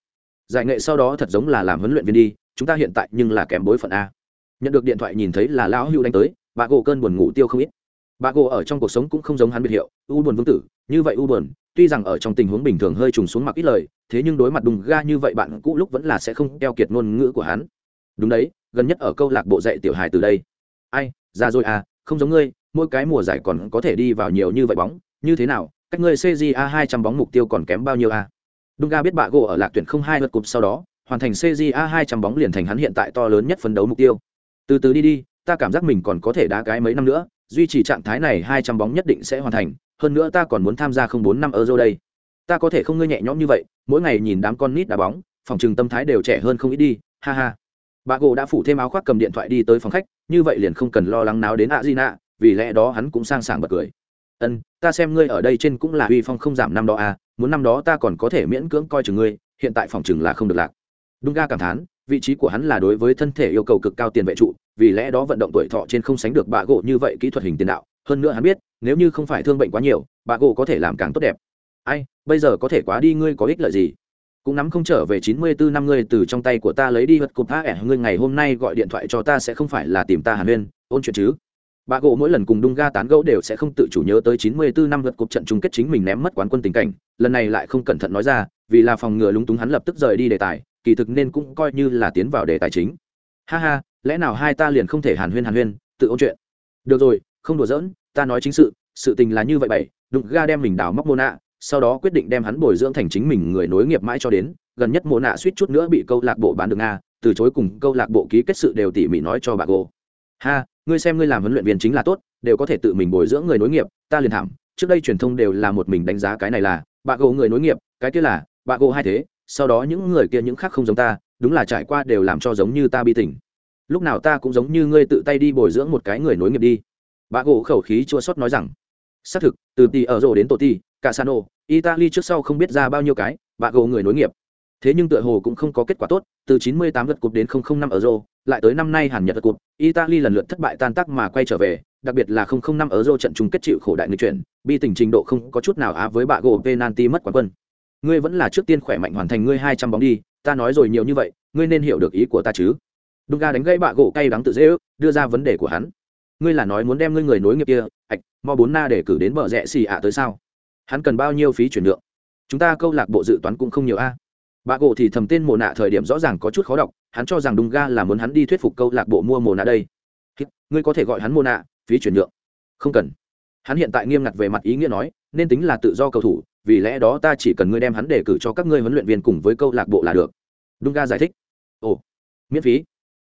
Giải nghệ sau đó thật giống là làm huấn luyện viên đi chúng ta hiện tại nhưng là kém bối phận a. Nhận được điện thoại nhìn thấy là lão hưu đánh tới bà gỗ cơn buồn ngủ tiêu không ít. Bà gỗ ở trong cuộc sống cũng không giống hắn biệt hiệu u buồn vương tử như vậy u buồn tuy rằng ở trong tình huống bình thường hơi trùng xuống mặc ít lời thế nhưng đối mặt đùng ga như vậy bạn cũ lúc vẫn là sẽ không keo kiệt ngôn ngữ của hắn. Đúng đấy gần nhất ở câu lạc bộ dạy tiểu hài từ đây. Ai ra rồi à không giống ngươi mỗi cái mùa giải còn có thể đi vào nhiều như vậy bóng như thế nào cách ngươi cja hai trăm bóng mục tiêu còn kém bao nhiêu a à? ga biết bà gỗ ở lạc tuyển không hai lượt cụp sau đó, hoàn thành CJA 200 bóng liền thành hắn hiện tại to lớn nhất phấn đấu mục tiêu. Từ từ đi đi, ta cảm giác mình còn có thể đá cái mấy năm nữa, duy trì trạng thái này 200 bóng nhất định sẽ hoàn thành, hơn nữa ta còn muốn tham gia 04 năm Euro đây. Ta có thể không ngươi nhẹ nhõm như vậy, mỗi ngày nhìn đám con nít đá bóng, phòng trường tâm thái đều trẻ hơn không ít đi, ha ha. Bà gỗ đã phủ thêm áo khoác cầm điện thoại đi tới phòng khách, như vậy liền không cần lo lắng náo đến Azina, vì lẽ đó hắn cũng sang sảng bật cười. "Ân, ta xem ngươi ở đây trên cũng là uy phong không giảm năm đó à, muốn năm đó ta còn có thể miễn cưỡng coi chừng ngươi hiện tại phòng trường là không được lạc Dunga ga cảm thán vị trí của hắn là đối với thân thể yêu cầu cực cao tiền vệ trụ vì lẽ đó vận động tuổi thọ trên không sánh được bạ gỗ như vậy kỹ thuật hình tiền đạo. Hơn nữa hắn biết nếu như không phải thương bệnh quá nhiều bạ gỗ có thể làm càng tốt đẹp. Ai bây giờ có thể quá đi ngươi có ích lợi gì? Cũng nắm không trở về chín mươi bốn năm ngươi từ trong tay của ta lấy đi vật cục ta ẻ ngươi ngày hôm nay gọi điện thoại cho ta sẽ không phải là tìm ta hàn Nguyên, ôn chuyện chứ? Bà gỗ mỗi lần cùng Dunga ga tán gẫu đều sẽ không tự chủ nhớ tới 94 năm vượt cục trận chung kết chính mình ném mất quán quân tình cảnh lần này lại không cẩn thận nói ra vì là phòng ngừa lúng túng hắn lập tức rời đi đề tài kỳ thực nên cũng coi như là tiến vào đề tài chính ha ha, lẽ nào hai ta liền không thể hàn huyên hàn huyên, tự ôn chuyện được rồi, không đùa giỡn, ta nói chính sự sự tình là như vậy bảy, đụng ga đem mình đào móc mô nạ sau đó quyết định đem hắn bồi dưỡng thành chính mình người nối nghiệp mãi cho đến, gần nhất mô nạ suýt chút nữa bị câu lạc bộ bán được nga, từ chối cùng câu lạc bộ ký kết sự đều tỉ mỉ nói cho bà cô. ha, ngươi xem ngươi làm huấn luyện viên chính là tốt, đều có thể tự mình bồi dưỡng người nối nghiệp, ta liền thảm, trước đây truyền thông đều là một mình đánh giá cái này là, bà cô người nối nghiệp, cái kia là, bà cô hai thế sau đó những người kia những khác không giống ta, đúng là trải qua đều làm cho giống như ta bi tình. Lúc nào ta cũng giống như ngươi tự tay đi bồi dưỡng một cái người nối nghiệp đi. Bạ gỗ khẩu khí chua sót nói rằng. Xác thực, từ tỷ ở rồ đến tổ ti cả sano italy trước sau không biết ra bao nhiêu cái, bạ gỗ người nối nghiệp. Thế nhưng tựa hồ cũng không có kết quả tốt, từ 98 lượt cục đến 005 euro lại tới năm nay hàn nhật cục italy lần lượt thất bại tan tác mà quay trở về, đặc biệt là 005 rô trận chung kết chịu khổ đại người chuyển, bi tình trình độ không có chút nào á với bạ gỗ penalty mất quán quân ngươi vẫn là trước tiên khỏe mạnh hoàn thành ngươi 200 bóng đi, ta nói rồi nhiều như vậy, ngươi nên hiểu được ý của ta chứ. Dunga đánh gãy bạ gỗ cay đắng tự dễ ước, đưa ra vấn đề của hắn. Ngươi là nói muốn đem ngươi người nối nghiệp kia, ạch, mo bốn na để cử đến bờ rẽ xì ạ tới sao? Hắn cần bao nhiêu phí chuyển nhượng? Chúng ta câu lạc bộ dự toán cũng không nhiều a. Bà gỗ thì thầm tên mồ nạ thời điểm rõ ràng có chút khó đọc, hắn cho rằng đúng ga là muốn hắn đi thuyết phục câu lạc bộ mua mồ nạ đây. Ngươi có thể gọi hắn mồ nạ, phí chuyển nhượng. Không cần. Hắn hiện tại nghiêm ngặt về mặt ý nghĩa nói, nên tính là tự do cầu thủ vì lẽ đó ta chỉ cần ngươi đem hắn đề cử cho các ngươi huấn luyện viên cùng với câu lạc bộ là được. Dunga giải thích. Ồ miễn phí.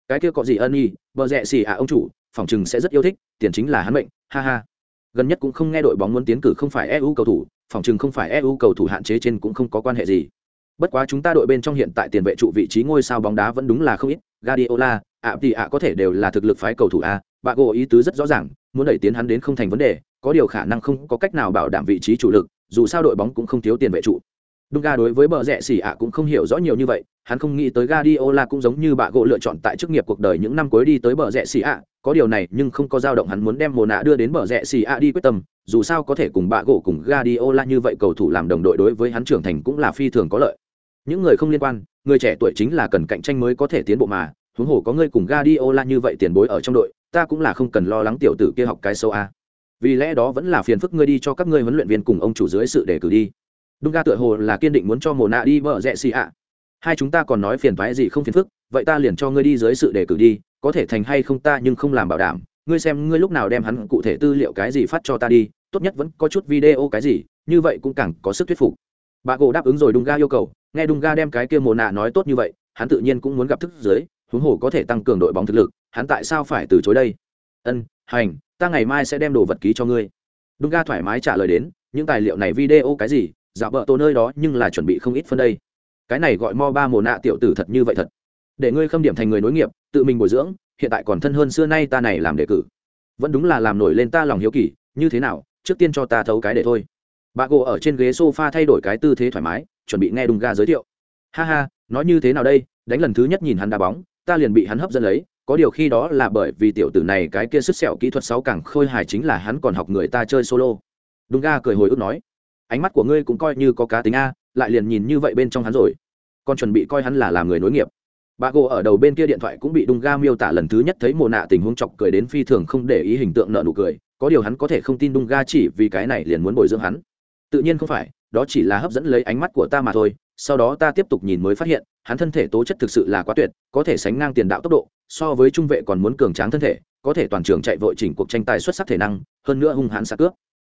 Cái kia có gì ân y bờ rẽ xì à ông chủ phòng chừng sẽ rất yêu thích tiền chính là hắn mệnh ha ha. Gần nhất cũng không nghe đội bóng muốn tiến cử không phải eu cầu thủ phòng chừng không phải eu cầu thủ hạn chế trên cũng không có quan hệ gì. Bất quá chúng ta đội bên trong hiện tại tiền vệ trụ vị trí ngôi sao bóng đá vẫn đúng là không ít, Guardiola, ạ thì ạ có thể đều là thực lực phái cầu thủ a, bà gỗ ý tứ rất rõ ràng, muốn đẩy tiến hắn đến không thành vấn đề, có điều khả năng không có cách nào bảo đảm vị trí chủ lực, dù sao đội bóng cũng không thiếu tiền vệ trụ. Dunga đối với bờ rẽ xỉ ạ cũng không hiểu rõ nhiều như vậy, hắn không nghĩ tới Guardiola cũng giống như bà gỗ lựa chọn tại chức nghiệp cuộc đời những năm cuối đi tới bờ rẽ xỉ ạ, có điều này nhưng không có dao động hắn muốn đem mồ nạ đưa đến bờ rẽ xỉ ạ đi quyết tâm, dù sao có thể cùng bà gỗ cùng Guardiola như vậy cầu thủ làm đồng đội đối với hắn trưởng thành cũng là phi thường có lợi. Những người không liên quan người trẻ tuổi chính là cần cạnh tranh mới có thể tiến bộ mà huống hồ có người cùng Guardiola như vậy tiền bối ở trong đội ta cũng là không cần lo lắng tiểu tử kia học cái sâu a vì lẽ đó vẫn là phiền phức ngươi đi cho các ngươi huấn luyện viên cùng ông chủ dưới sự đề cử đi. Đúng ga tựa hồ là kiên định muốn cho mồ nạ đi vợ rẽ xì ạ. Hai chúng ta còn nói phiền thoái gì không phiền phức, vậy ta liền cho ngươi đi dưới sự đề cử đi, có thể thành hay không ta nhưng không làm bảo đảm. Ngươi xem ngươi lúc nào đem hắn cụ thể tư liệu cái gì phát cho ta đi, tốt nhất vẫn có chút video cái gì, như vậy cũng càng có sức thuyết phục. Bà gỗ đáp ứng rồi đung ga yêu cầu, nghe đung ga đem cái kia mồ nạ nói tốt như vậy, hắn tự nhiên cũng muốn gặp thức dưới huống hồ có thể tăng cường đội bóng thực lực, hắn tại sao phải từ chối đây? Ân, hành ta ngày mai sẽ đem đồ vật ký cho ngươi. Đúng ga thoải mái trả lời đến, những tài liệu này video cái gì dạo vợ tô nơi đó nhưng là chuẩn bị không ít phân đây. Cái này gọi mo ba mồ nạ tiểu tử thật như vậy thật. Để ngươi khâm điểm thành người nối nghiệp, tự mình bồi dưỡng, hiện tại còn thân hơn xưa nay ta này làm đề cử. Vẫn đúng là làm nổi lên ta lòng hiếu kỳ, như thế nào, trước tiên cho ta thấu cái để thôi. Bà gỗ ở trên ghế sofa thay đổi cái tư thế thoải mái, chuẩn bị nghe đùng ga giới thiệu. Ha ha, nói như thế nào đây, đánh lần thứ nhất nhìn hắn đá bóng, ta liền bị hắn hấp dẫn lấy có điều khi đó là bởi vì tiểu tử này cái kia sức sẹo kỹ thuật sáu càng khôi hài chính là hắn còn học người ta chơi solo. Đúng ga cười hồi ức nói, ánh mắt của ngươi cũng coi như có cá tính a, lại liền nhìn như vậy bên trong hắn rồi. Còn chuẩn bị coi hắn là làm người nối nghiệp. Bà gỗ ở đầu bên kia điện thoại cũng bị đung ga miêu tả lần thứ nhất thấy mồ nạ tình huống chọc cười đến phi thường không để ý hình tượng nợ nụ cười. Có điều hắn có thể không tin đung ga chỉ vì cái này liền muốn bồi dưỡng hắn. Tự nhiên không phải, đó chỉ là hấp dẫn lấy ánh mắt của ta mà thôi sau đó ta tiếp tục nhìn mới phát hiện, hắn thân thể tố chất thực sự là quá tuyệt, có thể sánh ngang tiền đạo tốc độ, so với trung vệ còn muốn cường tráng thân thể, có thể toàn trường chạy vội chỉnh cuộc tranh tài xuất sắc thể năng, hơn nữa hung hãn xa cướp.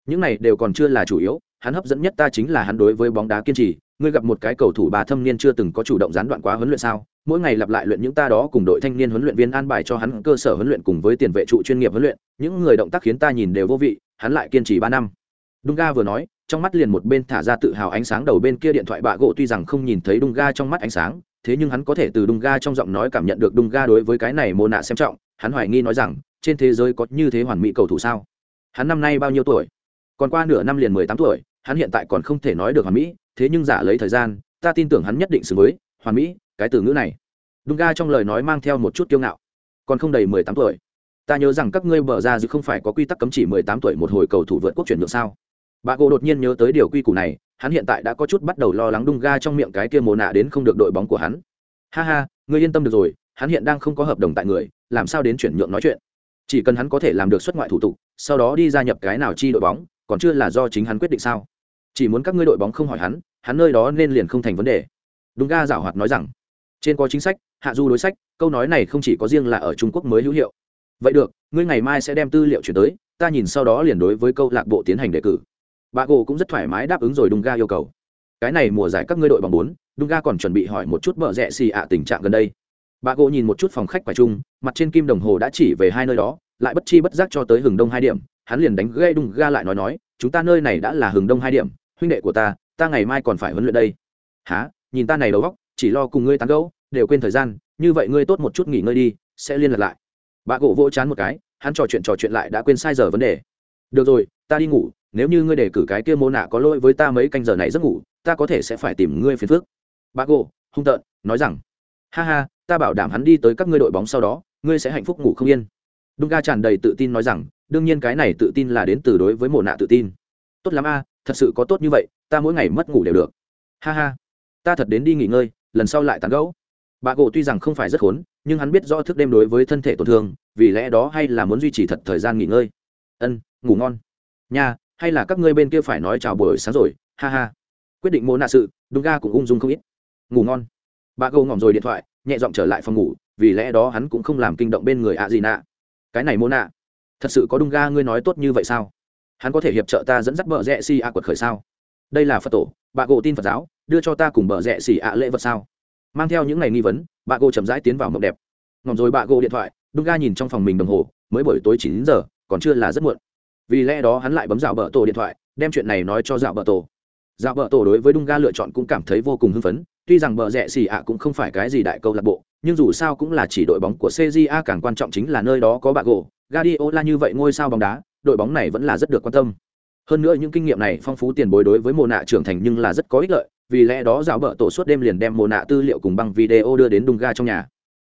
Những này đều còn chưa là chủ yếu, hắn hấp dẫn nhất ta chính là hắn đối với bóng đá kiên trì. Ngươi gặp một cái cầu thủ bà thâm niên chưa từng có chủ động gián đoạn quá huấn luyện sao? Mỗi ngày lặp lại luyện những ta đó cùng đội thanh niên huấn luyện viên an bài cho hắn cơ sở huấn luyện cùng với tiền vệ trụ chuyên nghiệp huấn luyện. Những người động tác khiến ta nhìn đều vô vị, hắn lại kiên trì ba năm. Dunga ga vừa nói trong mắt liền một bên thả ra tự hào ánh sáng đầu bên kia điện thoại bạ gỗ tuy rằng không nhìn thấy đung ga trong mắt ánh sáng, thế nhưng hắn có thể từ đung ga trong giọng nói cảm nhận được đung ga đối với cái này mô nạ xem trọng, hắn hoài nghi nói rằng, trên thế giới có như thế hoàn mỹ cầu thủ sao? Hắn năm nay bao nhiêu tuổi? Còn qua nửa năm liền mười tám tuổi, hắn hiện tại còn không thể nói được hoàn mỹ, thế nhưng giả lấy thời gian, ta tin tưởng hắn nhất định xử với hoàn mỹ, cái từ ngữ này. Đung ga trong lời nói mang theo một chút kiêu ngạo. Còn không đầy mười tám tuổi. Ta nhớ rằng các ngươi bờ ra dự không phải có quy tắc cấm chỉ mười tám tuổi một hồi cầu thủ vượt quốc chuyển nhượng sao? Bà gỗ đột nhiên nhớ tới điều quy củ này, hắn hiện tại đã có chút bắt đầu lo lắng đung ga trong miệng cái kia mồ nạ đến không được đội bóng của hắn. Ha ha, ngươi yên tâm được rồi, hắn hiện đang không có hợp đồng tại người, làm sao đến chuyển nhượng nói chuyện? Chỉ cần hắn có thể làm được xuất ngoại thủ tục, sau đó đi gia nhập cái nào chi đội bóng, còn chưa là do chính hắn quyết định sao? Chỉ muốn các ngươi đội bóng không hỏi hắn hắn nơi đó nên liền không thành vấn đề. Đúng ga giảo hoạt nói rằng, trên có chính sách, hạ du đối sách, câu nói này không chỉ có riêng là ở trung quốc mới hữu hiệu. Vậy được, ngươi ngày mai sẽ đem tư liệu chuyển tới, ta nhìn sau đó liền đối với câu lạc bộ tiến hành đề cử bà gỗ cũng rất thoải mái đáp ứng rồi đung ga yêu cầu. Cái này mùa giải các ngươi đội bóng bốn, đung ga còn chuẩn bị hỏi một chút bợ rẽ xì ạ tình trạng gần đây. Bà gỗ nhìn một chút phòng khách quả trung mặt trên kim đồng hồ đã chỉ về hai nơi đó, lại bất chi bất giác cho tới hừng đông hai điểm, hắn liền đánh gây đung ga lại nói nói, chúng ta nơi này đã là hừng đông hai điểm, huynh đệ của ta ta ngày mai còn phải huấn luyện đây. Há nhìn ta này đầu góc chỉ lo cùng ngươi tán gẫu, đều quên thời gian, như vậy ngươi tốt một chút nghỉ ngơi đi, sẽ liên lạc lại. Bà gỗ vỗ chán một cái, hắn trò chuyện trò chuyện lại đã quên sai giờ vấn đề. Được rồi, ta đi ngủ nếu như ngươi đề cử cái kia mô nạ có lỗi với ta mấy canh giờ này giấc ngủ, ta có thể sẽ phải tìm ngươi phiền phước bà gỗ, hung tợn, nói rằng, ha ha, ta bảo đảm hắn đi tới các ngươi đội bóng sau đó, ngươi sẽ hạnh phúc ngủ không yên. Đúng ga tràn đầy tự tin nói rằng, đương nhiên cái này tự tin là đến từ đối với mồ nạ tự tin. Tốt lắm a, thật sự có tốt như vậy, ta mỗi ngày mất ngủ đều được. Ha ha, ta thật đến đi nghỉ ngơi, lần sau lại tán gẫu. Bà gỗ tuy rằng không phải rất khốn, nhưng hắn biết rõ thức đêm đối với thân thể tổn thương, vì lẽ đó hay là muốn duy trì thật thời gian nghỉ ngơi. Ân, ngủ ngon. Nha hay là các ngươi bên kia phải nói chào buổi sáng rồi, ha ha. Quyết định mô nạ sự, đúng ga cũng ung dung không ít. Ngủ ngon. Bà gâu ngỏm rồi điện thoại, nhẹ giọng trở lại phòng ngủ, vì lẽ đó hắn cũng không làm kinh động bên người ạ gì nạ. Cái này mô nạ, thật sự có đúng ga ngươi nói tốt như vậy sao? Hắn có thể hiệp trợ ta dẫn dắt bờ rẽ xì ạ quật khởi sao? Đây là phật tổ, bà gỗ tin phật giáo, đưa cho ta cùng bờ rẽ xì ạ lễ vật sao? Mang theo những ngày nghi vấn, bà gỗ chậm rãi tiến vào mộng đẹp. Ngỏm rồi bà gỗ điện thoại, đúng ga nhìn trong phòng mình đồng hồ, mới buổi tối chín giờ, còn chưa là rất muộn vì lẽ đó hắn lại bấm dạo bờ tổ điện thoại đem chuyện này nói cho dạo bờ tổ dạo bờ tổ đối với đung ga lựa chọn cũng cảm thấy vô cùng hưng phấn tuy rằng bờ rẽ xì ạ cũng không phải cái gì đại câu lạc bộ nhưng dù sao cũng là chỉ đội bóng của cja càng quan trọng chính là nơi đó có bà gỗ Guardiola như vậy ngôi sao bóng đá, đội bóng này vẫn là rất được quan tâm. Hơn nữa những kinh nghiệm này phong phú tiền bối đối với mồ nạ trưởng thành nhưng là rất có ích lợi, vì lẽ đó dạo bờ tổ suốt đêm liền đem mồ nạ tư liệu cùng băng video đưa đến Dunga trong nhà.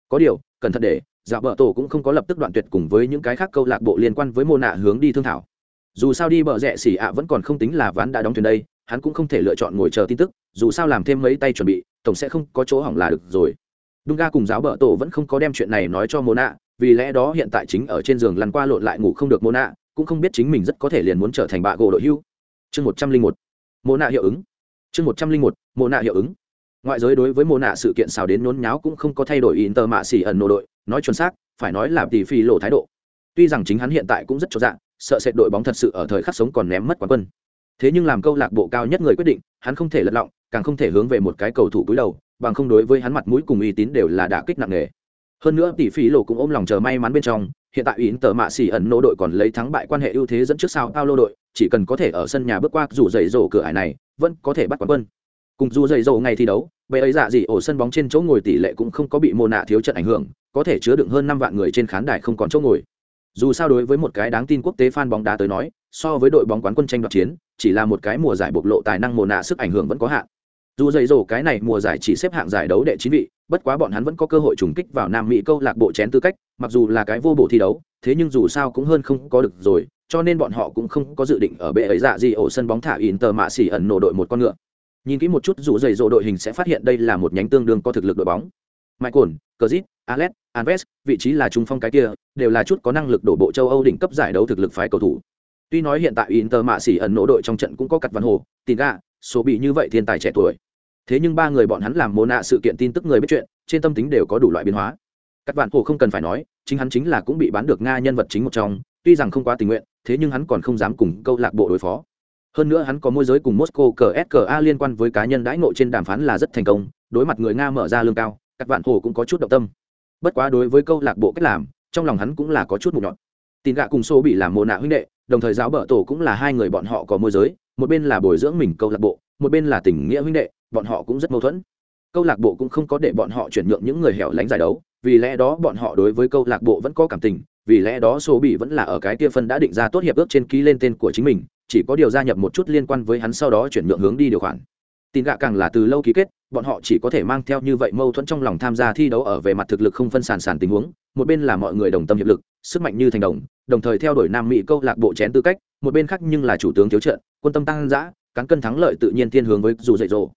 Có điều, cẩn thận để, dạo bờ tổ cũng không có lập tức đoạn tuyệt cùng với những cái khác câu lạc bộ liên quan với mồ nạ hướng đi thương thảo. Dù sao đi bờ rẻ xỉ ạ vẫn còn không tính là ván đã đóng thuyền đây, hắn cũng không thể lựa chọn ngồi chờ tin tức, dù sao làm thêm mấy tay chuẩn bị, tổng sẽ không có chỗ hỏng là được rồi. Dunga cùng giáo bợ tổ vẫn không có đem chuyện này nói cho mô nạ, vì lẽ đó hiện tại chính ở trên giường lăn qua lộn lại ngủ không được mô nạ cũng không biết chính mình rất có thể liền muốn trở thành bạ gỗ đội hưu. Chương một trăm linh một. Mô nạ hiệu ứng. Chương một trăm linh một. Mô nạ hiệu ứng. Ngoại giới đối với mô nạ sự kiện xào đến nhốn nháo cũng không có thay đổi in tờ mạ xỉ ẩn nô đội nói chuẩn xác phải nói là tỷ phi lộ thái độ. Tuy rằng chính hắn hiện tại cũng rất cho dạng sợ sệt đội bóng thật sự ở thời khắc sống còn ném mất quán quân. Thế nhưng làm câu lạc bộ cao nhất người quyết định, hắn không thể lật lọng, càng không thể hướng về một cái cầu thủ cúi đầu, bằng không đối với hắn mặt mũi cùng uy tín đều là đả kích nặng nề. Hơn nữa, tỷ phí lộ cũng ôm lòng chờ may mắn bên trong, hiện tại ý tờ mạ xỉ ẩn nô đội còn lấy thắng bại quan hệ ưu thế dẫn trước sao ao lô đội, chỉ cần có thể ở sân nhà bước qua dù dày rổ cửa ải này, vẫn có thể bắt quán quân. Cùng dù dày rổ ngày thi đấu, bệ ấy dạ gì ổ sân bóng trên chỗ ngồi tỷ lệ cũng không có bị mồ nạ thiếu trận ảnh hưởng, có thể chứa đựng hơn năm vạn người trên khán đài không còn chỗ ngồi dù sao đối với một cái đáng tin quốc tế fan bóng đá tới nói, so với đội bóng quán quân tranh đoạt chiến, chỉ là một cái mùa giải bộc lộ tài năng mồ nạ sức ảnh hưởng vẫn có hạn. Dù dày dỗ cái này mùa giải chỉ xếp hạng giải đấu đệ chín vị, bất quá bọn hắn vẫn có cơ hội trùng kích vào nam mỹ câu lạc bộ chén tư cách, mặc dù là cái vô bổ thi đấu, thế nhưng dù sao cũng hơn không có được rồi, cho nên bọn họ cũng không có dự định ở bệ ấy dạ gì ổ sân bóng thả Inter tờ mạ xỉ ẩn nổ đội một con ngựa. Nhìn kỹ một chút dù dày dỗ đội hình sẽ phát hiện đây là một nhánh tương đương có thực lực đội bóng. Michael cazit alex alves vị trí là trung phong cái kia đều là chút có năng lực đổ bộ châu âu đỉnh cấp giải đấu thực lực phái cầu thủ. Tuy nói hiện tại inter mạ xỉ ẩn nổ đội trong trận cũng có cặt văn hồ tin gạ, số bị như vậy thiên tài trẻ tuổi. Thế nhưng ba người bọn hắn làm mô nạ sự kiện tin tức người biết chuyện trên tâm tính đều có đủ loại biến hóa. Cắt vạn hồ không cần phải nói chính hắn chính là cũng bị bán được nga nhân vật chính một trong tuy rằng không quá tình nguyện thế nhưng hắn còn không dám cùng câu lạc bộ đối phó. Hơn nữa hắn có môi giới cùng moscow cska liên quan với cá nhân đãi ngộ trên đàm phán là rất thành công đối mặt người nga mở ra lương cao các bạn hồ cũng có chút động tâm bất quá đối với câu lạc bộ cách làm, trong lòng hắn cũng là có chút mục nhọn. Tin gạ cùng xô bị làm mồ nạ huynh đệ, đồng thời giáo bờ tổ cũng là hai người bọn họ có môi giới, một bên là bồi dưỡng mình câu lạc bộ, một bên là tình nghĩa huynh đệ, bọn họ cũng rất mâu thuẫn. Câu lạc bộ cũng không có để bọn họ chuyển nhượng những người hẻo lánh giải đấu, vì lẽ đó bọn họ đối với câu lạc bộ vẫn có cảm tình, vì lẽ đó số bị vẫn là ở cái kia phân đã định ra tốt hiệp ước trên ký lên tên của chính mình, chỉ có điều gia nhập một chút liên quan với hắn sau đó chuyển nhượng hướng đi điều khoản. Tin gạ càng là từ lâu ký kết bọn họ chỉ có thể mang theo như vậy mâu thuẫn trong lòng tham gia thi đấu ở về mặt thực lực không phân sản sản tình huống, một bên là mọi người đồng tâm hiệp lực, sức mạnh như thành đồng đồng thời theo đuổi nam mỹ câu lạc bộ chén tư cách, một bên khác nhưng là chủ tướng thiếu trận, quân tâm tăng giã cán cân thắng lợi tự nhiên thiên hướng với dù dạy dỗ.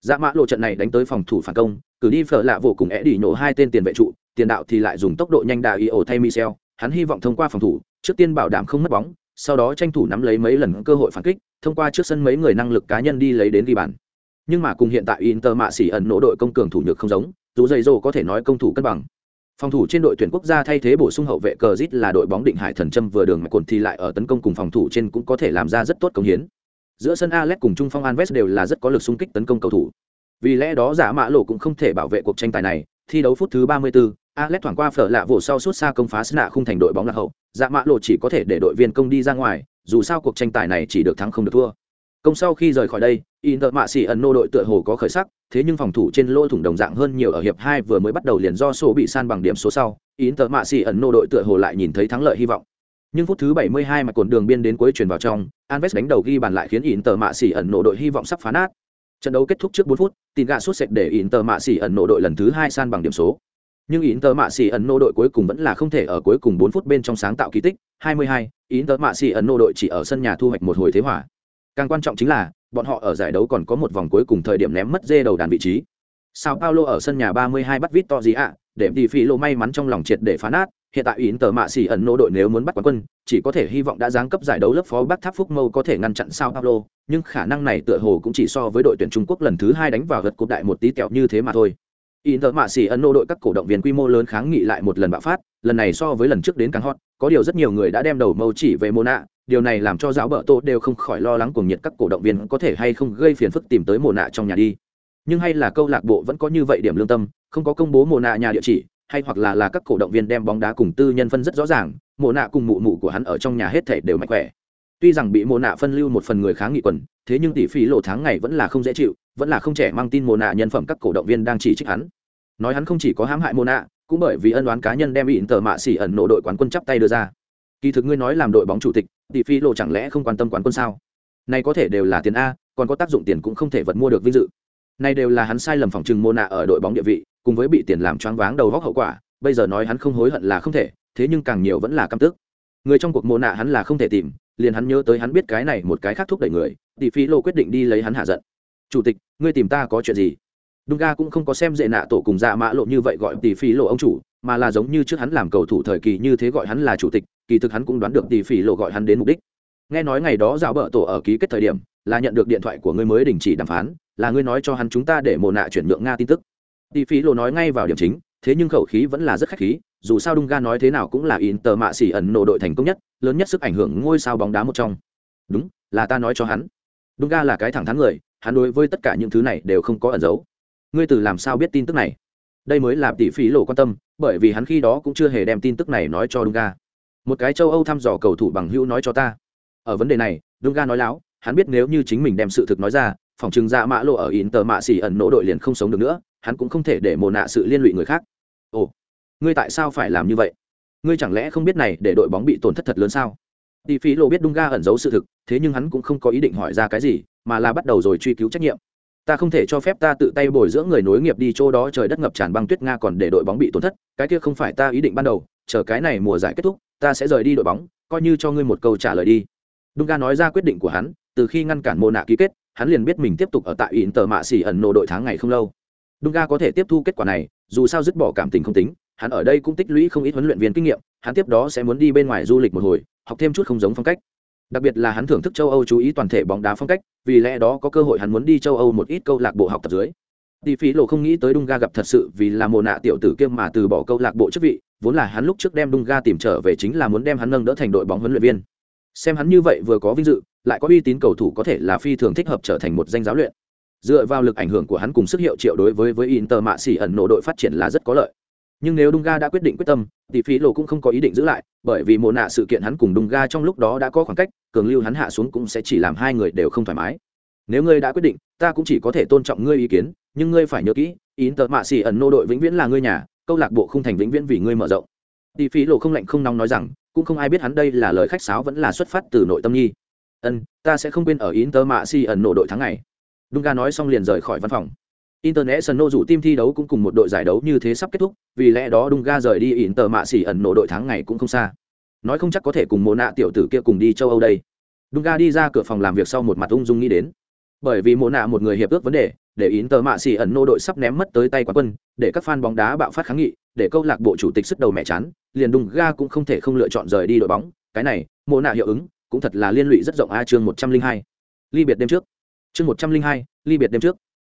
Dạ mã lộ trận này đánh tới phòng thủ phản công, cử đi phở lạ vô cùng é đỉ nổ hai tên tiền vệ trụ, tiền đạo thì lại dùng tốc độ nhanh đà y ổ thay michel, hắn hy vọng thông qua phòng thủ, trước tiên bảo đảm không mất bóng, sau đó tranh thủ nắm lấy mấy lần cơ hội phản kích, thông qua trước sân mấy người năng lực cá nhân đi lấy đến ghi bàn nhưng mà cùng hiện tại inter mạ xỉ ẩn nỗ đội công cường thủ nhược không giống dù dày dỗ có thể nói công thủ cân bằng. Phòng thủ trên đội tuyển quốc gia thay thế bổ sung hậu vệ cờ zit là đội bóng định hải thần châm vừa đường mạch cồn thì lại ở tấn công cùng phòng thủ trên cũng có thể làm ra rất tốt công hiến. Giữa sân Alex cùng trung phong Alves đều là rất có lực xung kích tấn công cầu thủ. Vì lẽ đó giả mã lộ cũng không thể bảo vệ cuộc tranh tài này thi đấu phút thứ 34, Alex thoảng qua phở lạ vỗ sau suốt xa công phá sân khung thành đội bóng lạc hậu. Giả mã lộ chỉ có thể để đội viên công đi ra ngoài dù sao cuộc tranh tài này chỉ được thắng không được thua công sau khi rời khỏi đây, inter mạ xỉ ẩn nô đội tựa hồ có khởi sắc, thế nhưng phòng thủ trên lỗ thủng đồng dạng hơn nhiều ở hiệp hai vừa mới bắt đầu liền do số bị san bằng điểm số sau, inter mạ xỉ ẩn nô đội tựa hồ lại nhìn thấy thắng lợi hy vọng. Nhưng phút thứ 72 mà cồn đường biên đến cuối chuyển vào trong, Alves đánh đầu ghi bàn lại khiến Inter mạ xỉ ẩn nô đội hy vọng sắp phá nát. Trận đấu kết thúc trước 4 phút, tin gạ suốt sệt để Inter mạ xỉ ẩn nô đội lần thứ hai san bằng điểm số. Nhưng Inter mạ xỉ ẩn Nô đội cuối cùng vẫn là không thể ở cuối cùng 4 phút bên trong sáng tạo kỳ tích. 22 Inter mạ xỉ ẩn Nô đội chỉ ở sân nhà thu hoạch một hồi thế hòa càng quan trọng chính là bọn họ ở giải đấu còn có một vòng cuối cùng thời điểm ném mất dê đầu đàn vị trí sao paulo ở sân nhà 32 bắt vít to gì ạ để tỷ phi lô may mắn trong lòng triệt để phá nát hiện tại Inter mạ xỉ ẩn nô đội nếu muốn bắt quán quân, chỉ có thể hy vọng đã giáng cấp giải đấu lớp phó Bắc Tháp Phúc Mâu có thể ngăn chặn Sao Paulo, nhưng khả năng này tựa hồ cũng chỉ so với đội tuyển Trung Quốc lần thứ hai đánh vào gật cúp đại một tí kẹo như thế mà thôi. Inter mạ xỉ ẩn nô đội các cổ động viên quy mô lớn kháng nghị lại một lần bạo phát, lần này so với lần trước đến càng hot, có điều rất nhiều người đã đem đầu mâu chỉ về Mona, điều này làm cho giáo bợ tô đều không khỏi lo lắng cuồng nhiệt các cổ động viên có thể hay không gây phiền phức tìm tới Mona trong nhà đi. Nhưng hay là câu lạc bộ vẫn có như vậy điểm lương tâm, không có công bố Mona nhà địa chỉ, hay hoặc là là các cổ động viên đem bóng đá cùng tư nhân phân rất rõ ràng mồ nạ cùng mụ mụ của hắn ở trong nhà hết thể đều mạnh khỏe. Tuy rằng bị mồ nạ phân lưu một phần người kháng nghị quần thế nhưng tỷ phí lộ tháng ngày vẫn là không dễ chịu vẫn là không trẻ mang tin mồ nạ nhân phẩm các cổ động viên đang chỉ trích hắn. Nói hắn không chỉ có hãm hại mồ nạ cũng bởi vì ân đoán cá nhân đem bị tờ mạ xỉ ẩn nộ đội quán quân chắp tay đưa ra. Kỳ thực ngươi nói làm đội bóng chủ tịch tỷ Phi lộ chẳng lẽ không quan tâm quán quân sao? Này có thể đều là tiền a, còn có tác dụng tiền cũng không thể vật mua được vinh dự. Này đều là hắn sai lầm phòng trừng mô nạ ở đội bóng địa vị, cùng với bị tiền làm choáng váng đầu góc hậu quả, bây giờ nói hắn không hối hận là không thể, thế nhưng càng nhiều vẫn là căm tức. Người trong cuộc mô nạ hắn là không thể tìm, liền hắn nhớ tới hắn biết cái này một cái khác thúc đẩy người, tỷ phi lộ quyết định đi lấy hắn hạ giận. Chủ tịch, ngươi tìm ta có chuyện gì? Dunga ga cũng không có xem dễ nạ tổ cùng dạ mã lộ như vậy gọi tỷ phi lộ ông chủ mà là giống như trước hắn làm cầu thủ thời kỳ như thế gọi hắn là chủ tịch kỳ thực hắn cũng đoán được tỷ phỉ lộ gọi hắn đến mục đích nghe nói ngày đó giáo bợ tổ ở ký kết thời điểm là nhận được điện thoại của ngươi mới đình chỉ đàm phán là ngươi nói cho hắn chúng ta để mồ nạ chuyển nhượng nga tin tức tỷ phí lộ nói ngay vào điểm chính thế nhưng khẩu khí vẫn là rất khách khí dù sao Dunga nói thế nào cũng là Inter mạ xỉ ẩn nổ đội thành công nhất, lớn nhất sức ảnh hưởng ngôi sao bóng đá một trong. Đúng, là ta nói cho hắn. Dunga là cái thẳng thắn người, hắn đối với tất cả những thứ này đều không có ẩn giấu. Ngươi từ làm sao biết tin tức này? Đây mới là tỷ phí lộ quan tâm, bởi vì hắn khi đó cũng chưa hề đem tin tức này nói cho Dunga. Một cái châu Âu thăm dò cầu thủ bằng hữu nói cho ta. Ở vấn đề này, Dunga nói láo, hắn biết nếu như chính mình đem sự thực nói ra, phòng trừng ra mã lộ ở in tờ mạ xỉ ẩn nỗ đội liền không sống được nữa hắn cũng không thể để mồ nạ sự liên lụy người khác ồ ngươi tại sao phải làm như vậy ngươi chẳng lẽ không biết này để đội bóng bị tổn thất thật lớn sao tỷ phí lộ biết đung ga ẩn giấu sự thực thế nhưng hắn cũng không có ý định hỏi ra cái gì mà là bắt đầu rồi truy cứu trách nhiệm ta không thể cho phép ta tự tay bồi dưỡng người nối nghiệp đi chỗ đó trời đất ngập tràn băng tuyết nga còn để đội bóng bị tổn thất, cái kia không phải ta ý định ban đầu, chờ cái này mùa giải kết thúc, ta sẽ rời đi đội bóng, coi như cho ngươi một câu trả lời đi. Dunga ga nói ra quyết định của hắn, từ khi ngăn cản mô nạ ký kết, hắn liền biết mình tiếp tục ở tại ỉn tờ mạ xỉ ẩn nộ đội tháng ngày không lâu. Dunga ga có thể tiếp thu kết quả này, dù sao dứt bỏ cảm tình không tính, hắn ở đây cũng tích lũy không ít huấn luyện viên kinh nghiệm, hắn tiếp đó sẽ muốn đi bên ngoài du lịch một hồi, học thêm chút không giống phong cách đặc biệt là hắn thưởng thức châu âu chú ý toàn thể bóng đá phong cách, vì lẽ đó có cơ hội hắn muốn đi châu âu một ít câu lạc bộ học tập dưới. Tỷ phí lộ không nghĩ tới đung ga gặp thật sự vì là mồ nạ tiểu tử kia mà từ bỏ câu lạc bộ chức vị, vốn là hắn lúc trước đem đung ga tìm trở về chính là muốn đem hắn nâng đỡ thành đội bóng huấn luyện viên. Xem hắn như vậy vừa có vinh dự, lại có uy tín cầu thủ có thể là phi thường thích hợp trở thành một danh giáo luyện. Dựa vào lực ảnh hưởng của hắn cùng sức hiệu triệu đối với với inter mạ xỉ ẩn nổ đội phát triển là rất có lợi nhưng nếu Dunga đã quyết định quyết tâm, tỷ phí lộ cũng không có ý định giữ lại, bởi vì mộ nạ sự kiện hắn cùng Dunga trong lúc đó đã có khoảng cách, cường lưu hắn hạ xuống cũng sẽ chỉ làm hai người đều không thoải mái. Nếu ngươi đã quyết định, ta cũng chỉ có thể tôn trọng ngươi ý kiến, nhưng ngươi phải nhớ kỹ, Inter mạ xì ẩn nô đội vĩnh viễn là ngươi nhà, câu lạc bộ không thành vĩnh viễn vì ngươi mở rộng. Tỷ phí lộ không lạnh không nóng nói rằng, cũng không ai biết hắn đây là lời khách sáo vẫn là xuất phát từ nội tâm nhi. Ân, ta sẽ không quên ở Inter mạ xì ẩn nô đội tháng ngày. Dunga nói xong liền rời khỏi văn phòng. International dù team thi đấu cũng cùng một đội giải đấu như thế sắp kết thúc, vì lẽ đó Dunga rời đi Inter mạ xỉ ẩn nổ đội tháng ngày cũng không xa. Nói không chắc có thể cùng Mô nạ tiểu tử kia cùng đi châu Âu đây. Dunga đi ra cửa phòng làm việc sau một mặt ung dung nghĩ đến. Bởi vì Mô nạ một người hiệp ước vấn đề, để Inter mạ xỉ ẩn nô đội sắp ném mất tới tay quán quân, để các fan bóng đá bạo phát kháng nghị, để câu lạc bộ chủ tịch sức đầu mẹ chán, liền Dunga cũng không thể không lựa chọn rời đi đội bóng, cái này, Mô nạ hiệu ứng, cũng thật là liên lụy rất rộng a chương 102. Ly biệt đêm trước. Chương 102, ly biệt đêm trước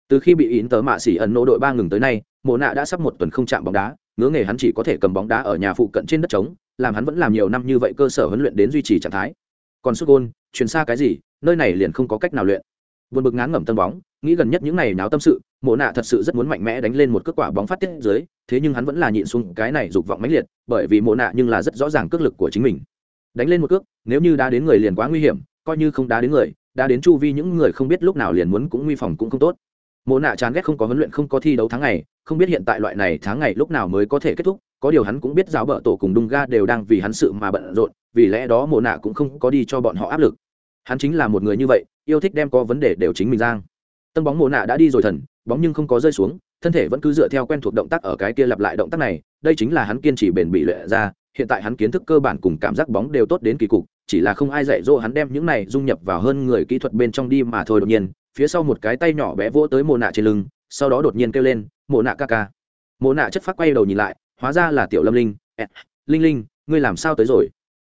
từ khi bị ín tớ mạ xỉ ẩn nô đội ba ngừng tới nay, mộ nạ đã sắp một tuần không chạm bóng đá, ngứa nghề hắn chỉ có thể cầm bóng đá ở nhà phụ cận trên đất trống, làm hắn vẫn làm nhiều năm như vậy cơ sở huấn luyện đến duy trì trạng thái. Còn xuất gôn chuyển xa cái gì, nơi này liền không có cách nào luyện. Vượt bực ngán ngẩm tân bóng, nghĩ gần nhất những ngày náo tâm sự, mộ nạ thật sự rất muốn mạnh mẽ đánh lên một cước quả bóng phát tiết dưới, thế nhưng hắn vẫn là nhịn xuống cái này dục vọng mãnh liệt, bởi vì mộ nạ nhưng là rất rõ ràng cước lực của chính mình. Đánh lên một cước, nếu như đá đến người liền quá nguy hiểm, coi như không đá đến người, đá đến chu vi những người không biết lúc nào liền muốn cũng nguy phòng cũng không tốt mộ nạ chán ghét không có huấn luyện, không có thi đấu tháng ngày, không biết hiện tại loại này tháng ngày lúc nào mới có thể kết thúc, có điều hắn cũng biết giáo bợ tổ cùng đung ga đều đang vì hắn sự mà bận rộn, vì lẽ đó mộ nạ cũng không có đi cho bọn họ áp lực. Hắn chính là một người như vậy, yêu thích đem có vấn đề đều chính mình giang. Tân bóng mộ nạ đã đi rồi thần, bóng nhưng không có rơi xuống, thân thể vẫn cứ dựa theo quen thuộc động tác ở cái kia lặp lại động tác này, đây chính là hắn kiên trì bền bỉ luyện ra, hiện tại hắn kiến thức cơ bản cùng cảm giác bóng đều tốt đến kỳ cục, chỉ là không ai dạy dỗ hắn đem những này dung nhập vào hơn người kỹ thuật bên trong đi mà thôi đột nhiên phía sau một cái tay nhỏ bé vỗ tới mồ nạ trên lưng, sau đó đột nhiên kêu lên mồ nạ ca ca. Mồ nạ chất phát quay đầu nhìn lại, hóa ra là tiểu lâm linh. Linh linh, ngươi làm sao tới rồi?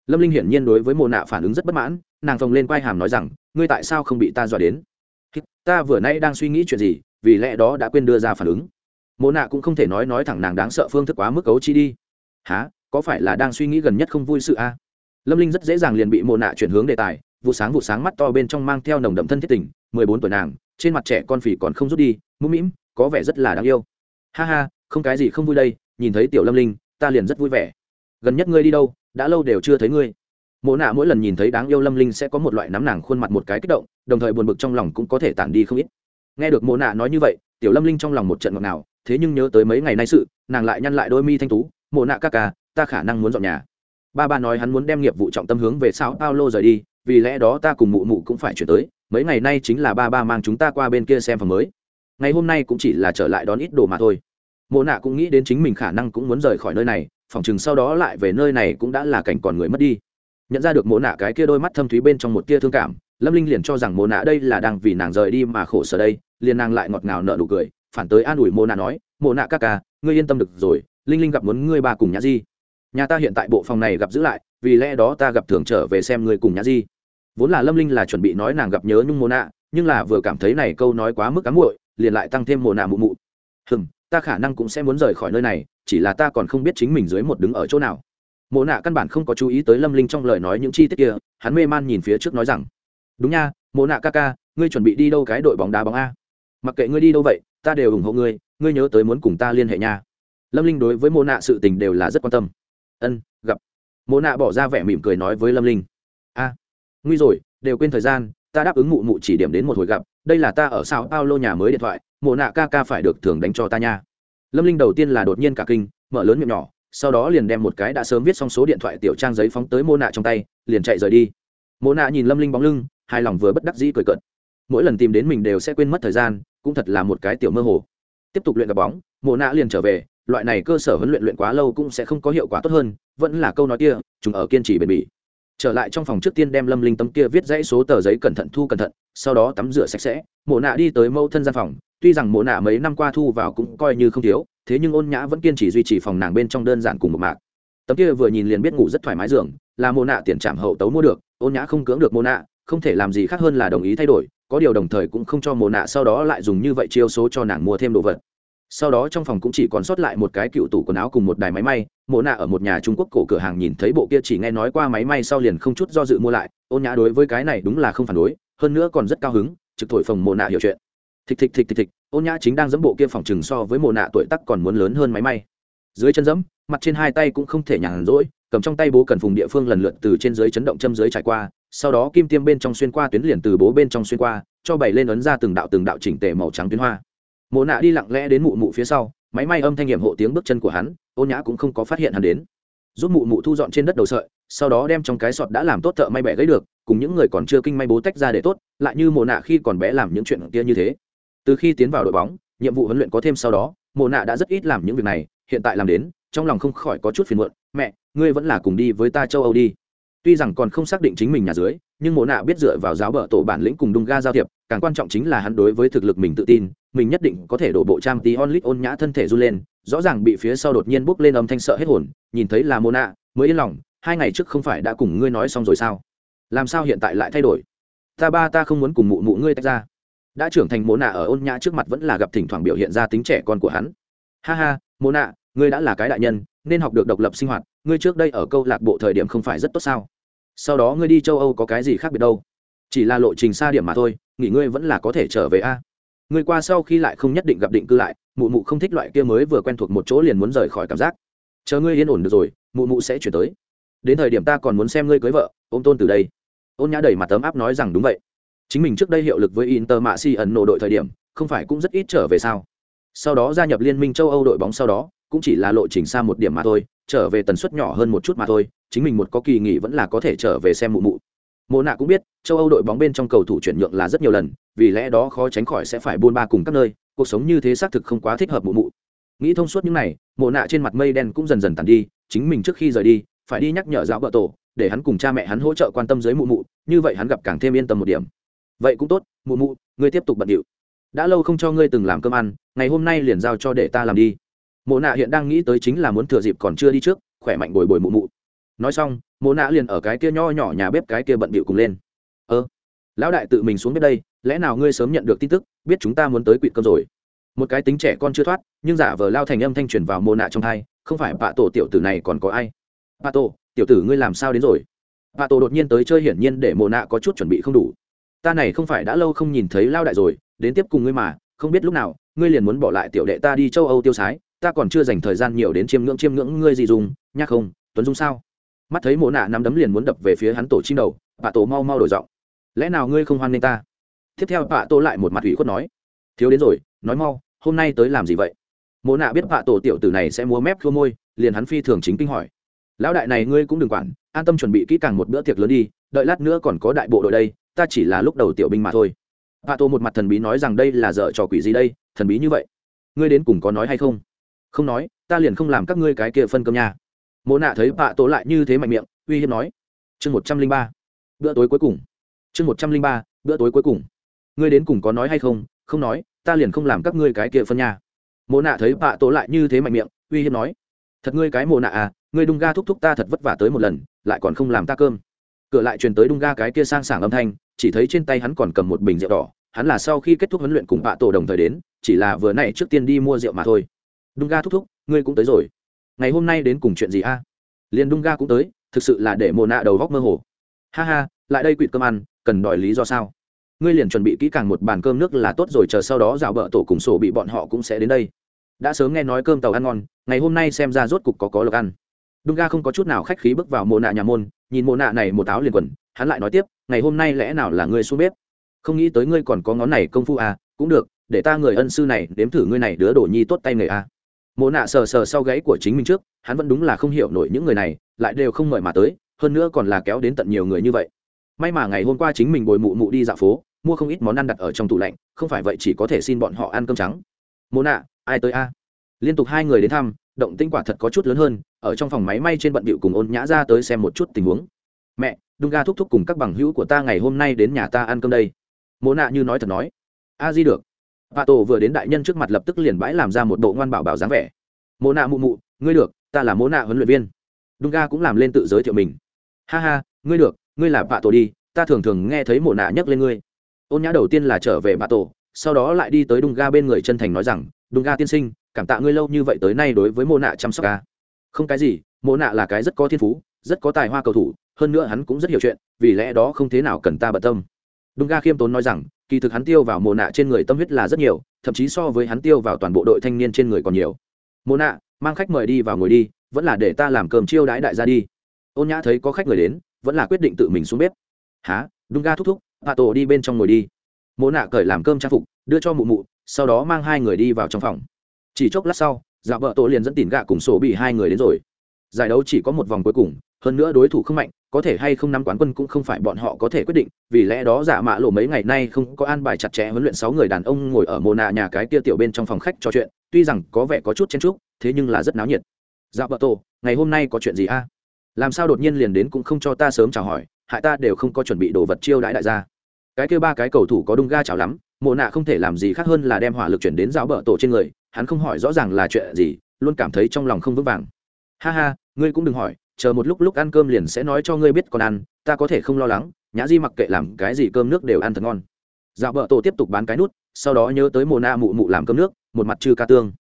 Lâm linh hiển nhiên đối với mồ nạ phản ứng rất bất mãn, nàng phồng lên quai hàm nói rằng, ngươi tại sao không bị ta dọa đến? Ta vừa nay đang suy nghĩ chuyện gì, vì lẽ đó đã quên đưa ra phản ứng. Mồ nạ cũng không thể nói nói thẳng nàng đáng sợ phương thức quá mức cấu chi đi. Há có phải là đang suy nghĩ gần nhất không vui sự a? Lâm linh rất dễ dàng liền bị mồ nạ chuyển hướng đề tài vụ sáng vụ sáng mắt to bên trong mang theo nồng đậm thân thiết tình, mười bốn tuổi nàng, trên mặt trẻ con phì còn không rút đi, mũm mĩm, có vẻ rất là đáng yêu. Ha ha, không cái gì không vui đây, nhìn thấy tiểu lâm linh, ta liền rất vui vẻ. Gần nhất ngươi đi đâu, đã lâu đều chưa thấy ngươi. Mộ nạ mỗi lần nhìn thấy đáng yêu lâm linh sẽ có một loại nắm nàng khuôn mặt một cái kích động, đồng thời buồn bực trong lòng cũng có thể tản đi không ít. Nghe được mộ nạ nói như vậy, tiểu lâm linh trong lòng một trận ngọt nào thế nhưng nhớ tới mấy ngày nay sự, nàng lại nhăn lại đôi mi thanh tú, mộ nạ ca ca, ta khả năng muốn dọn nhà. Ba ba nói hắn muốn đem nghiệp vụ trọng tâm hướng về sao paulo rời đi vì lẽ đó ta cùng mụ mụ cũng phải chuyển tới, mấy ngày nay chính là ba ba mang chúng ta qua bên kia xem phòng mới. Ngày hôm nay cũng chỉ là trở lại đón ít đồ mà thôi. Mộ nạ cũng nghĩ đến chính mình khả năng cũng muốn rời khỏi nơi này, phòng chừng sau đó lại về nơi này cũng đã là cảnh còn người mất đi. Nhận ra được mộ nạ cái kia đôi mắt thâm thúy bên trong một tia thương cảm, lâm linh liền cho rằng mộ nạ đây là đang vì nàng rời đi mà khổ sở đây, liền nàng lại ngọt ngào nợ nụ cười, phản tới an ủi mộ nạ nói, mộ nạ ca ca, ngươi yên tâm được rồi, linh linh gặp muốn ngươi ba cùng nhã di. Nhà ta hiện tại bộ phòng này gặp giữ lại vì lẽ đó ta gặp thường trở về xem ngươi cùng nhã di. Vốn là lâm linh là chuẩn bị nói nàng gặp nhớ nhung mồ nạ, nhưng là vừa cảm thấy này câu nói quá mức cám muội, liền lại tăng thêm mồ nạ mụ mụ. Hừm, ta khả năng cũng sẽ muốn rời khỏi nơi này, chỉ là ta còn không biết chính mình dưới một đứng ở chỗ nào. Mồ nạ căn bản không có chú ý tới lâm linh trong lời nói những chi tiết kia, hắn mê man nhìn phía trước nói rằng, đúng nha mồ nạ ca ca, ngươi chuẩn bị đi đâu cái đội bóng đá bóng a? Mặc kệ ngươi đi đâu vậy, ta đều ủng hộ ngươi ngươi nhớ tới muốn cùng ta liên hệ nha. Lâm linh đối với mồ nạ sự tình đều là rất quan tâm. Ân Mộ nạ bỏ ra vẻ mỉm cười nói với lâm linh. A, nguy rồi, đều quên thời gian, ta đáp ứng mụ mụ chỉ điểm đến một hồi gặp, đây là ta ở sao paulo nhà mới điện thoại, mộ nạ ca ca phải được thường đánh cho ta nha. Lâm linh đầu tiên là đột nhiên cả kinh, mở lớn miệng nhỏ, sau đó liền đem một cái đã sớm viết xong số điện thoại tiểu trang giấy phóng tới mô nạ trong tay, liền chạy rời đi. Mô nạ nhìn lâm linh bóng lưng hai lòng vừa bất đắc dĩ cười cợt. Mỗi lần tìm đến mình đều sẽ quên mất thời gian, cũng thật là một cái tiểu mơ hồ. Tiếp tục luyện gặp bóng, mộ nạ liền trở về loại này cơ sở huấn luyện luyện quá lâu cũng sẽ không có hiệu quả tốt hơn, vẫn là câu nói kia, chúng ở kiên trì bền bỉ. Trở lại trong phòng trước tiên đem lâm linh tấm kia viết dãy số tờ giấy cẩn thận thu cẩn thận, sau đó tắm rửa sạch sẽ, mộ nạ đi tới mẫu thân gian phòng. Tuy rằng mộ nạ mấy năm qua thu vào cũng coi như không thiếu, thế nhưng ôn nhã vẫn kiên trì duy trì phòng nàng bên trong đơn giản cùng một mạc. Tấm kia vừa nhìn liền biết ngủ rất thoải mái giường, là mộ nạ tiền trảm hậu tấu mua được, ôn nhã không cưỡng được mộ nạ, không thể làm gì khác hơn là đồng ý thay đổi, có điều đồng thời cũng không cho mộ nạ sau đó lại dùng như vậy chiêu số cho nàng mua thêm đồ vật sau đó trong phòng cũng chỉ còn sót lại một cái cựu tủ quần áo cùng một đài máy may, mộ nạ ở một nhà trung quốc cổ cửa hàng nhìn thấy bộ kia chỉ nghe nói qua máy may sau liền không chút do dự mua lại, ôn nhã đối với cái này đúng là không phản đối, hơn nữa còn rất cao hứng, trực thổi phòng mộ nạ hiểu chuyện. Thịch thịch thịch thịch thịch, ôn nhã chính đang dẫm bộ kia phòng chừng so với mộ nạ tuổi tắc còn muốn lớn hơn máy may. Dưới chân dẫm mặt trên hai tay cũng không thể nhàn rỗi, cầm trong tay bố cần phùng địa phương lần lượt từ trên dưới chấn động châm dưới trải qua, sau đó kim tiêm bên trong xuyên qua tuyến liền từ bố bên trong xuyên qua, cho bảy lên ấn ra từng đạo từng đạo chỉnh tề màu trắng tuyến hoa mộ nạ đi lặng lẽ đến mụ mụ phía sau, máy may âm thanh nghiệm hộ tiếng bước chân của hắn ôn nhã cũng không có phát hiện hắn đến. Giúp mụ mụ thu dọn trên đất đầu sợi, sau đó đem trong cái sọt đã làm tốt thợ may bẻ gãy được, cùng những người còn chưa kinh may bố tách ra để tốt, lại như mồ nạ khi còn bé làm những chuyện kia như thế. Từ khi tiến vào đội bóng, nhiệm vụ huấn luyện có thêm sau đó mồ nạ đã rất ít làm những việc này, hiện tại làm đến, trong lòng không khỏi có chút phiền muộn, mẹ, ngươi vẫn là cùng đi với ta châu âu đi. Tuy rằng còn không xác định chính mình nhà dưới, nhưng mồ nạ biết dựa vào giáo bờ tổ bản lĩnh cùng đung ga giao thiệp, càng quan trọng chính là hắn đối với thực lực mình tự tin mình nhất định có thể đổ bộ trang tí onlit ôn nhã thân thể run lên, rõ ràng bị phía sau đột nhiên bốc lên âm thanh sợ hết hồn, nhìn thấy là Mona, mới yên lòng, hai ngày trước không phải đã cùng ngươi nói xong rồi sao? Làm sao hiện tại lại thay đổi? Ta ba ta không muốn cùng mụ mụ ngươi tách ra. Đã trưởng thành mồ nạ ở ôn nhã trước mặt vẫn là gặp thỉnh thoảng biểu hiện ra tính trẻ con của hắn. Ha ha, Mona, ngươi đã là cái đại nhân, nên học được độc lập sinh hoạt, ngươi trước đây ở câu lạc bộ thời điểm không phải rất tốt sao? Sau đó ngươi đi châu âu có cái gì khác biệt đâu? Chỉ là lộ trình xa điểm mà thôi, nghỉ ngươi vẫn là có thể trở về a ngươi qua sau khi lại không nhất định gặp định cư lại, mụ mụ không thích loại kia mới vừa quen thuộc một chỗ liền muốn rời khỏi cảm giác. Chờ ngươi yên ổn được rồi, mụ mụ sẽ chuyển tới. Đến thời điểm ta còn muốn xem ngươi cưới vợ, ôm tôn từ đây. Ôn nhã đầy mặt tấm áp nói rằng đúng vậy. Chính mình trước đây hiệu lực với inter mạ si ẩn nổ đội thời điểm, không phải cũng rất ít trở về sao? Sau đó gia nhập liên minh châu âu đội bóng sau đó, cũng chỉ là lộ trình xa một điểm mà thôi, trở về tần suất nhỏ hơn một chút mà thôi, chính mình một có kỳ nghỉ vẫn là có thể trở về xem mụ mụ mộ nạ cũng biết, châu âu đội bóng bên trong cầu thủ chuyển nhượng là rất nhiều lần, vì lẽ đó khó tránh khỏi sẽ phải buôn ba cùng các nơi, cuộc sống như thế xác thực không quá thích hợp mụ mụ. Nghĩ thông suốt những này, mộ nạ trên mặt mây đen cũng dần dần tàn đi, chính mình trước khi rời đi, phải đi nhắc nhở giáo vợ tổ, để hắn cùng cha mẹ hắn hỗ trợ quan tâm dưới mụ mụ, như vậy hắn gặp càng thêm yên tâm một điểm. Vậy cũng tốt, mụ mụ, ngươi tiếp tục bận điệu. Đã lâu không cho ngươi từng làm cơm ăn, ngày hôm nay liền giao cho để ta làm đi. Mộ nạ hiện đang nghĩ tới chính là muốn thừa dịp còn chưa đi trước, khỏe mạnh bồi bồi mụ mụ nói xong mô nạ liền ở cái kia nho nhỏ nhà bếp cái kia bận bịu cùng lên. Ơ, lão đại tự mình xuống biết đây, lẽ nào ngươi sớm nhận được tin tức, biết chúng ta muốn tới quỵt cơm rồi? Một cái tính trẻ con chưa thoát, nhưng giả vờ lao thành âm thanh truyền vào mô nạ trong thai không phải, bạ tổ tiểu tử này còn có ai? Bạ tổ, tiểu tử ngươi làm sao đến rồi? Bạ tổ đột nhiên tới chơi hiển nhiên để mô nạ có chút chuẩn bị không đủ. Ta này không phải đã lâu không nhìn thấy lao đại rồi, đến tiếp cùng ngươi mà, không biết lúc nào, ngươi liền muốn bỏ lại tiểu đệ ta đi châu âu tiêu sái, ta còn chưa dành thời gian nhiều đến chiêm ngưỡng chiêm ngưỡng ngươi gì dùng, nhắc không, tuấn dung sao? Mắt thấy Mộ nạ nắm đấm liền muốn đập về phía hắn tổ chim đầu bạ tổ mau mau đổi giọng. Lẽ nào ngươi không hoan nghênh ta? Tiếp theo bạ tổ lại một mặt ủy khuất nói. Thiếu đến rồi, nói mau, hôm nay tới làm gì vậy? Mộ nạ biết bạ tổ tiểu tử này sẽ múa mép khua môi, liền hắn phi thường chính kinh hỏi. Lão đại này ngươi cũng đừng quản, an tâm chuẩn bị kỹ càng một bữa tiệc lớn đi, đợi lát nữa còn có đại bộ đội đây, ta chỉ là lúc đầu tiểu binh mà thôi. Bạ tổ một mặt thần bí nói rằng đây là dở trò quỷ gì đây, thần bí như vậy. Ngươi đến cùng có nói hay không? Không nói, ta liền không làm các ngươi cái kia phân cơm nhà mộ nạ thấy bạ tổ lại như thế mạnh miệng, uy hiếp nói, chương một trăm linh ba, bữa tối cuối cùng, chương một trăm linh ba, bữa tối cuối cùng. Ngươi đến cùng có nói hay không? Không nói, ta liền không làm các ngươi cái kia phân nhà mộ nạ thấy bạ tổ lại như thế mạnh miệng, uy hiếp nói, thật ngươi cái mộ nạ à ngươi đung ga thúc thúc ta thật vất vả tới một lần, lại còn không làm ta cơm. Cửa lại truyền tới đung ga cái kia sang sảng âm thanh, chỉ thấy trên tay hắn còn cầm một bình rượu đỏ, hắn là sau khi kết thúc huấn luyện cùng bạ tổ đồng thời đến, chỉ là vừa nãy trước tiên đi mua rượu mà thôi. Đung ga thúc thúc, ngươi cũng tới rồi ngày hôm nay đến cùng chuyện gì a? À? liền đung ga cũng tới, thực sự là để mồ nạ đầu góc mơ hồ. Ha ha, lại đây quỵt cơm ăn, cần đòi lý do sao? Ngươi liền chuẩn bị kỹ càng một bàn cơm nước là tốt rồi, chờ sau đó rào bợ tổ cùng sổ bị bọn họ cũng sẽ đến đây. Đã sớm nghe nói cơm tàu ăn ngon, ngày hôm nay xem ra rốt cục có có lộc ăn. Đung ga không có chút nào khách khí bước vào mồ nạ nhà môn, nhìn mồ nạ này một áo liền quần, hắn lại nói tiếp, ngày hôm nay lẽ nào là ngươi xuống bếp? Không nghĩ tới ngươi còn có ngón này công phu à cũng được, để ta người ân sư này đếm thử ngươi này đứa đổ nhi tốt tay nghề à mộ nạ sờ sờ sau gáy của chính mình trước, hắn vẫn đúng là không hiểu nổi những người này, lại đều không mời mà tới, hơn nữa còn là kéo đến tận nhiều người như vậy. May mà ngày hôm qua chính mình bồi mụ mụ đi dạo phố, mua không ít món ăn đặt ở trong tủ lạnh, không phải vậy chỉ có thể xin bọn họ ăn cơm trắng. Mộ nạ, ai tới a? Liên tục hai người đến thăm, động tinh quả thật có chút lớn hơn, ở trong phòng máy may trên bận bịu cùng ôn nhã ra tới xem một chút tình huống. Mẹ, đung ga thúc thúc cùng các bằng hữu của ta ngày hôm nay đến nhà ta ăn cơm đây. Mộ nạ như nói thật nói. A di được vạ tổ vừa đến đại nhân trước mặt lập tức liền bãi làm ra một bộ ngoan bảo bảo dáng vẻ. Mộ nạ mụ mụ, ngươi được, ta là mộ nạ huấn luyện viên. Đung ga cũng làm lên tự giới thiệu mình. Ha ha, ngươi được, ngươi là vạ tổ đi, ta thường thường nghe thấy mộ nạ nhắc lên ngươi. Ôn nhã đầu tiên là trở về vạ tổ, sau đó lại đi tới đung ga bên người chân thành nói rằng đung ga tiên sinh, cảm tạ ngươi lâu như vậy tới nay đối với mộ nạ chăm sóc ca không cái gì, mộ nạ là cái rất có thiên phú, rất có tài hoa cầu thủ, hơn nữa hắn cũng rất hiểu chuyện, vì lẽ đó không thế nào cần ta bận tâm. Đung ga khiêm tốn nói rằng kỳ thực hắn tiêu vào mồ nạ trên người tâm huyết là rất nhiều, thậm chí so với hắn tiêu vào toàn bộ đội thanh niên trên người còn nhiều. Mồ nạ, mang khách mời đi vào ngồi đi, vẫn là để ta làm cơm chiêu đãi đại gia đi. Ôn nhã thấy có khách người đến, vẫn là quyết định tự mình xuống bếp. Há đung ga thúc thúc hạ tổ đi bên trong ngồi đi. Mồ nạ cởi làm cơm trang phục, đưa cho mụ mụ, sau đó mang hai người đi vào trong phòng. Chỉ chốc lát sau dạ vợ tổ liền dẫn tìm gạ cùng sổ bị hai người đến rồi. Giải đấu chỉ có một vòng cuối cùng, hơn nữa đối thủ không mạnh có thể hay không nắm quán quân cũng không phải bọn họ có thể quyết định, vì lẽ đó giả mạ lộ mấy ngày nay không có an bài chặt chẽ huấn luyện sáu người đàn ông ngồi ở mồ nạ nhà cái kia tiểu bên trong phòng khách trò chuyện, tuy rằng có vẻ có chút chen chúc, thế nhưng là rất náo nhiệt. Dạ vợ tổ, ngày hôm nay có chuyện gì a? Làm sao đột nhiên liền đến cũng không cho ta sớm chào hỏi, hại ta đều không có chuẩn bị đồ vật chiêu đãi đại gia. Cái kia ba cái cầu thủ có đung ga chào lắm mồ nạ không thể làm gì khác hơn là đem hỏa lực chuyển đến dạ giáo bờ tổ trên người, hắn không hỏi rõ ràng là chuyện gì, luôn cảm thấy trong lòng không vững vàng. Ha ha, ngươi cũng đừng hỏi chờ một lúc lúc ăn cơm liền sẽ nói cho ngươi biết còn ăn, ta có thể không lo lắng, nhã di mặc kệ làm cái gì cơm nước đều ăn thật ngon. Dạo vợ tổ tiếp tục bán cái nút, sau đó nhớ tới mồ nạ mụ mụ làm cơm nước, một mặt chư ca tương.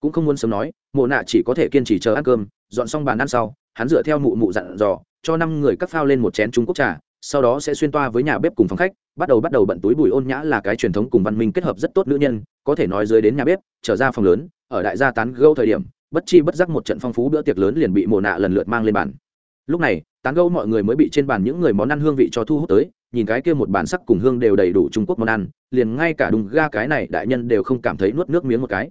Cũng không muốn sớm nói mồ nạ chỉ có thể kiên trì chờ ăn cơm, dọn xong bàn ăn sau, hắn dựa theo mụ mụ dặn dò, cho năm người cắt phao lên một chén trung quốc trà, sau đó sẽ xuyên toa với nhà bếp cùng phòng khách, bắt đầu bắt đầu bận túi bùi ôn nhã là cái truyền thống cùng văn minh kết hợp rất tốt nữ nhân, có thể nói dưới đến nhà bếp, trở ra phòng lớn, ở đại gia tán gâu thời điểm bất chi bất giác một trận phong phú bữa tiệc lớn liền bị mồ nạ lần lượt mang lên bàn. Lúc này, tán gâu mọi người mới bị trên bàn những người món ăn hương vị cho thu hút tới, nhìn cái kia một bản sắc cùng hương đều đầy đủ trung quốc món ăn, liền ngay cả đùng ga cái này đại nhân đều không cảm thấy nuốt nước miếng một cái.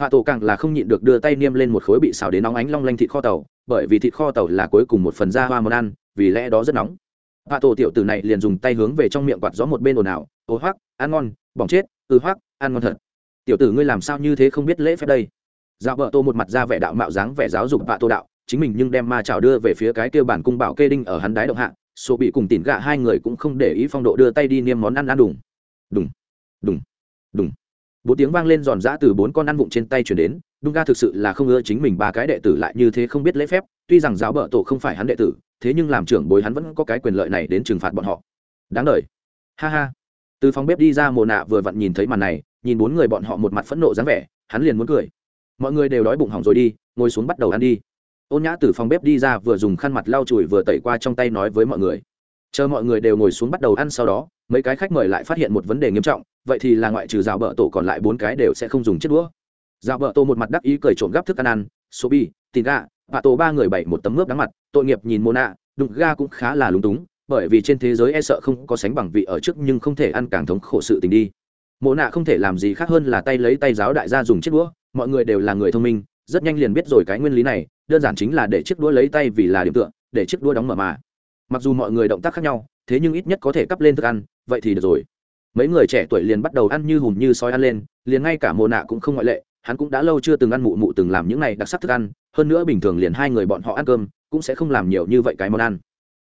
Hạ tổ càng là không nhịn được đưa tay niêm lên một khối bị xào đến nóng ánh long lanh thịt kho tàu, bởi vì thịt kho tàu là cuối cùng một phần da hoa món ăn, vì lẽ đó rất nóng. Hạ tổ tiểu tử này liền dùng tay hướng về trong miệng quạt gió một bên ồn ào, ô hoác ăn ngon, bỏng chết ừ ư hoác ăn ngon thật. Tiểu tử ngươi làm sao như thế không biết lễ phép đây? Dạo vợ tô một mặt ra vẻ đạo mạo dáng vẻ giáo dục vạ tô đạo, chính mình nhưng đem ma chảo đưa về phía cái kêu bản cung bảo kê đinh ở hắn đáy động hạ số bị cùng tỉn gạ hai người cũng không để ý phong độ đưa tay đi niêm món ăn ăn đùng. Đùng đùng đùng. Bốn tiếng vang lên giòn giã từ bốn con ăn vụng trên tay chuyển đến đung ga thực sự là không ưa chính mình ba cái đệ tử lại như thế không biết lễ phép, tuy rằng giáo bợ tổ không phải hắn đệ tử, thế nhưng làm trưởng bối hắn vẫn có cái quyền lợi này đến trừng phạt bọn họ. Đáng lời ha ha. Từ phòng bếp đi ra mồ nạ vừa vặn nhìn thấy màn này, nhìn bốn người bọn họ một mặt phẫn nộ dáng vẻ, hắn liền muốn cười mọi người đều đói bụng hỏng rồi đi, ngồi xuống bắt đầu ăn đi. Ôn nhã từ phòng bếp đi ra vừa dùng khăn mặt lau chùi vừa tẩy qua trong tay nói với mọi người. Chờ mọi người đều ngồi xuống bắt đầu ăn sau đó, mấy cái khách mời lại phát hiện một vấn đề nghiêm trọng, vậy thì là ngoại trừ rào bờ tổ còn lại bốn cái đều sẽ không dùng chiếc đũa. Rào bờ tổ một mặt đắc ý cười trộm gắp thức ăn ăn số bi tin gà bạ tổ ba người bảy một tấm ướp đắng mặt, tội nghiệp nhìn mô nạ đụng ga cũng khá là lúng túng, bởi vì trên thế giới e sợ không có sánh bằng vị ở trước nhưng không thể ăn càng thống khổ sự tình đi. Mộ nạ không thể làm gì khác hơn là tay lấy tay giáo đại gia dùng chiếc đũa mọi người đều là người thông minh, rất nhanh liền biết rồi cái nguyên lý này, đơn giản chính là để chiếc đũa lấy tay vì là điểm tựa, để chiếc đũa đóng mở mà. Mặc dù mọi người động tác khác nhau, thế nhưng ít nhất có thể cắp lên thức ăn, vậy thì được rồi. Mấy người trẻ tuổi liền bắt đầu ăn như hùm như sói ăn lên, liền ngay cả mồ nạ cũng không ngoại lệ, hắn cũng đã lâu chưa từng ăn mụ mụ từng làm những này đặc sắc thức ăn, hơn nữa bình thường liền hai người bọn họ ăn cơm, cũng sẽ không làm nhiều như vậy cái món ăn.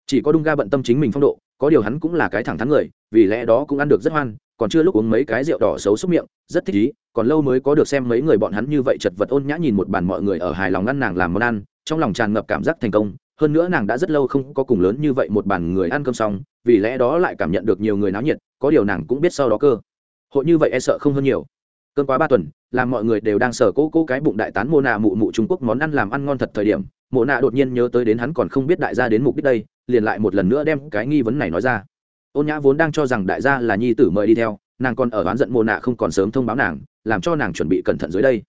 Chỉ có đung ga bận tâm chính mình phong độ, có điều hắn cũng là cái thẳng thắn người, vì lẽ đó cũng ăn được rất hoan còn chưa lúc uống mấy cái rượu đỏ xấu xúc miệng, rất thích ý, còn lâu mới có được xem mấy người bọn hắn như vậy chật vật ôn nhã nhìn một bàn mọi người ở hài lòng ngăn nàng làm món ăn, trong lòng tràn ngập cảm giác thành công, hơn nữa nàng đã rất lâu không có cùng lớn như vậy một bàn người ăn cơm xong, vì lẽ đó lại cảm nhận được nhiều người náo nhiệt, có điều nàng cũng biết sau đó cơ. Hội như vậy e sợ không hơn nhiều. Cơn quá ba tuần, làm mọi người đều đang sở cố cố cái bụng đại tán mô nạ mụ mụ trung quốc món ăn làm ăn ngon thật thời điểm, mộ nạ đột nhiên nhớ tới đến hắn còn không biết đại gia đến mục đích đây, liền lại một lần nữa đem cái nghi vấn này nói ra ôn nhã vốn đang cho rằng đại gia là nhi tử mời đi theo, nàng còn ở oán giận mồ nạ không còn sớm thông báo nàng, làm cho nàng chuẩn bị cẩn thận dưới đây.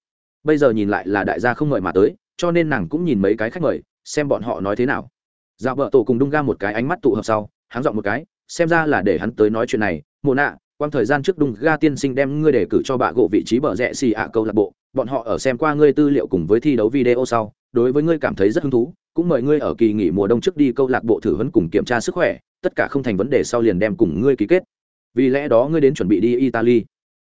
Bây giờ nhìn lại là đại gia không mời mà tới, cho nên nàng cũng nhìn mấy cái khách mời, xem bọn họ nói thế nào. Dạo vợ tổ cùng đung ga một cái ánh mắt tụ hợp sau hắn dọn một cái, xem ra là để hắn tới nói chuyện này. Mồ nạ, quang thời gian trước đung ga tiên sinh đem ngươi đề cử cho bạ gộ vị trí bờ rẽ xì ạ câu lạc bộ, bọn họ ở xem qua ngươi tư liệu cùng với thi đấu video sau, đối với ngươi cảm thấy rất hứng thú cũng mời ngươi ở kỳ nghỉ mùa đông trước đi câu lạc bộ thử huấn cùng kiểm tra sức khỏe, tất cả không thành vấn đề sau liền đem cùng ngươi ký kết. Vì lẽ đó ngươi đến chuẩn bị đi italy.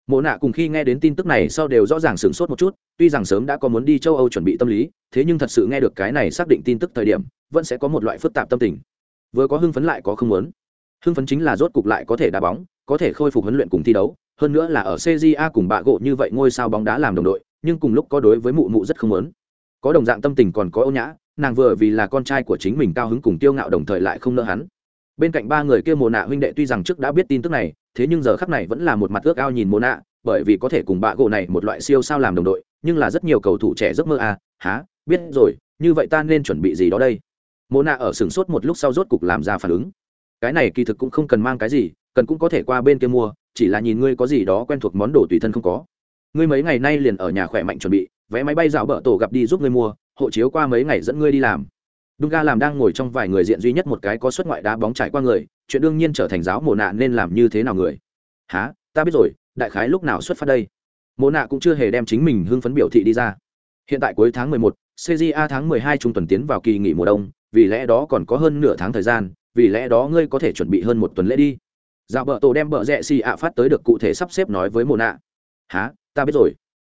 Mộ nạ cùng khi nghe đến tin tức này sau đều rõ ràng sửng sốt một chút, tuy rằng sớm đã có muốn đi châu âu chuẩn bị tâm lý, thế nhưng thật sự nghe được cái này xác định tin tức thời điểm, vẫn sẽ có một loại phức tạp tâm tình. Vừa có hưng phấn lại có không muốn. Hưng phấn chính là rốt cục lại có thể đá bóng, có thể khôi phục huấn luyện cùng thi đấu, hơn nữa là ở cja cùng bạ gỗ như vậy ngôi sao bóng đá làm đồng đội, nhưng cùng lúc có đối với mụ mụ rất không muốn. Có đồng dạng tâm tình còn có ô nhã nàng vừa vì là con trai của chính mình cao hứng cùng tiêu ngạo đồng thời lại không nỡ hắn. Bên cạnh ba người kia mồ nạ huynh đệ tuy rằng trước đã biết tin tức này, thế nhưng giờ khắc này vẫn là một mặt ước ao nhìn mồ nạ, bởi vì có thể cùng bạ gỗ này một loại siêu sao làm đồng đội, nhưng là rất nhiều cầu thủ trẻ giấc mơ à há, biết rồi, như vậy ta nên chuẩn bị gì đó đây? Mồ nạ ở sừng sốt một lúc sau rốt cục làm ra phản ứng. Cái này kỳ thực cũng không cần mang cái gì, cần cũng có thể qua bên kia mua, chỉ là nhìn ngươi có gì đó quen thuộc món đồ tùy thân không có. Ngươi mấy ngày nay liền ở nhà khỏe mạnh chuẩn bị, vé máy bay dạo bợ tổ gặp đi giúp ngươi mua hộ chiếu qua mấy ngày dẫn ngươi đi làm Dunga làm đang ngồi trong vài người diện duy nhất một cái có xuất ngoại đá bóng trải qua người, chuyện đương nhiên trở thành giáo mồ nạ nên làm như thế nào người. Hả, ta biết rồi, đại khái lúc nào xuất phát đây. Mồ nạ cũng chưa hề đem chính mình hưng phấn biểu thị đi ra. Hiện tại cuối tháng 11, CJA tháng 12 trung tuần tiến vào kỳ nghỉ mùa đông, vì lẽ đó còn có hơn nửa tháng thời gian, vì lẽ đó ngươi có thể chuẩn bị hơn một tuần lễ đi. Dạo bờ tổ đem bờ rẹ si ạ phát tới được cụ thể sắp xếp nói với mồ nạ. Hả, ta biết rồi.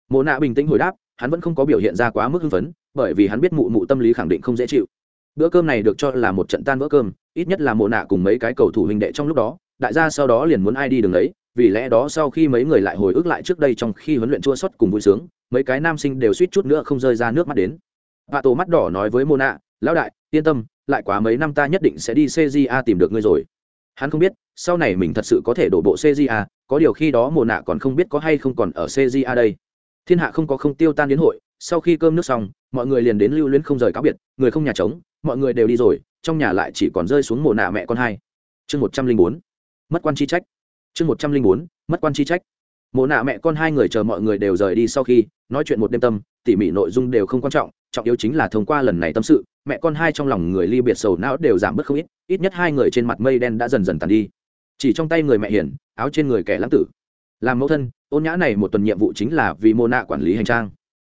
Mồ nạ bình tĩnh hồi đáp, hắn vẫn không có biểu hiện ra quá mức hưng phấn, bởi vì hắn biết mụ mụ tâm lý khẳng định không dễ chịu. Bữa cơm này được cho là một trận tan bữa cơm, ít nhất là mộ nạ cùng mấy cái cầu thủ hình đệ trong lúc đó, đại gia sau đó liền muốn ai đi đường ấy, vì lẽ đó sau khi mấy người lại hồi ức lại trước đây trong khi huấn luyện chua xuất cùng vui sướng, mấy cái nam sinh đều suýt chút nữa không rơi ra nước mắt đến. Vạ tổ mắt đỏ nói với mô nạ, lão đại, yên tâm, lại quá mấy năm ta nhất định sẽ đi cja tìm được ngươi rồi. Hắn không biết, sau này mình thật sự có thể đổ bộ cja có điều khi đó mồ nạ còn không biết có hay không còn ở cja đây. Thiên hạ không có không tiêu tan đến hội, sau khi cơm nước xong mọi người liền đến lưu luyến không rời cáo biệt, người không nhà trống, mọi người đều đi rồi, trong nhà lại chỉ còn rơi xuống mồ nạ mẹ con hai. Chương một trăm linh bốn, mất quan chi trách. Chương một trăm linh bốn, mất quan chi trách. Mồ nạ mẹ con hai người chờ mọi người đều rời đi sau khi nói chuyện một đêm tâm, tỉ mỉ nội dung đều không quan trọng trọng yếu chính là thông qua lần này tâm sự, mẹ con hai trong lòng người ly biệt sầu não đều giảm bớt không ít ít nhất hai người trên mặt mây đen đã dần dần tàn đi. Chỉ trong tay người mẹ hiển áo trên người kẻ lãng tử. Làm mẫu thân, ôn nhã này một tuần nhiệm vụ chính là vì mô nạ quản lý hành trang.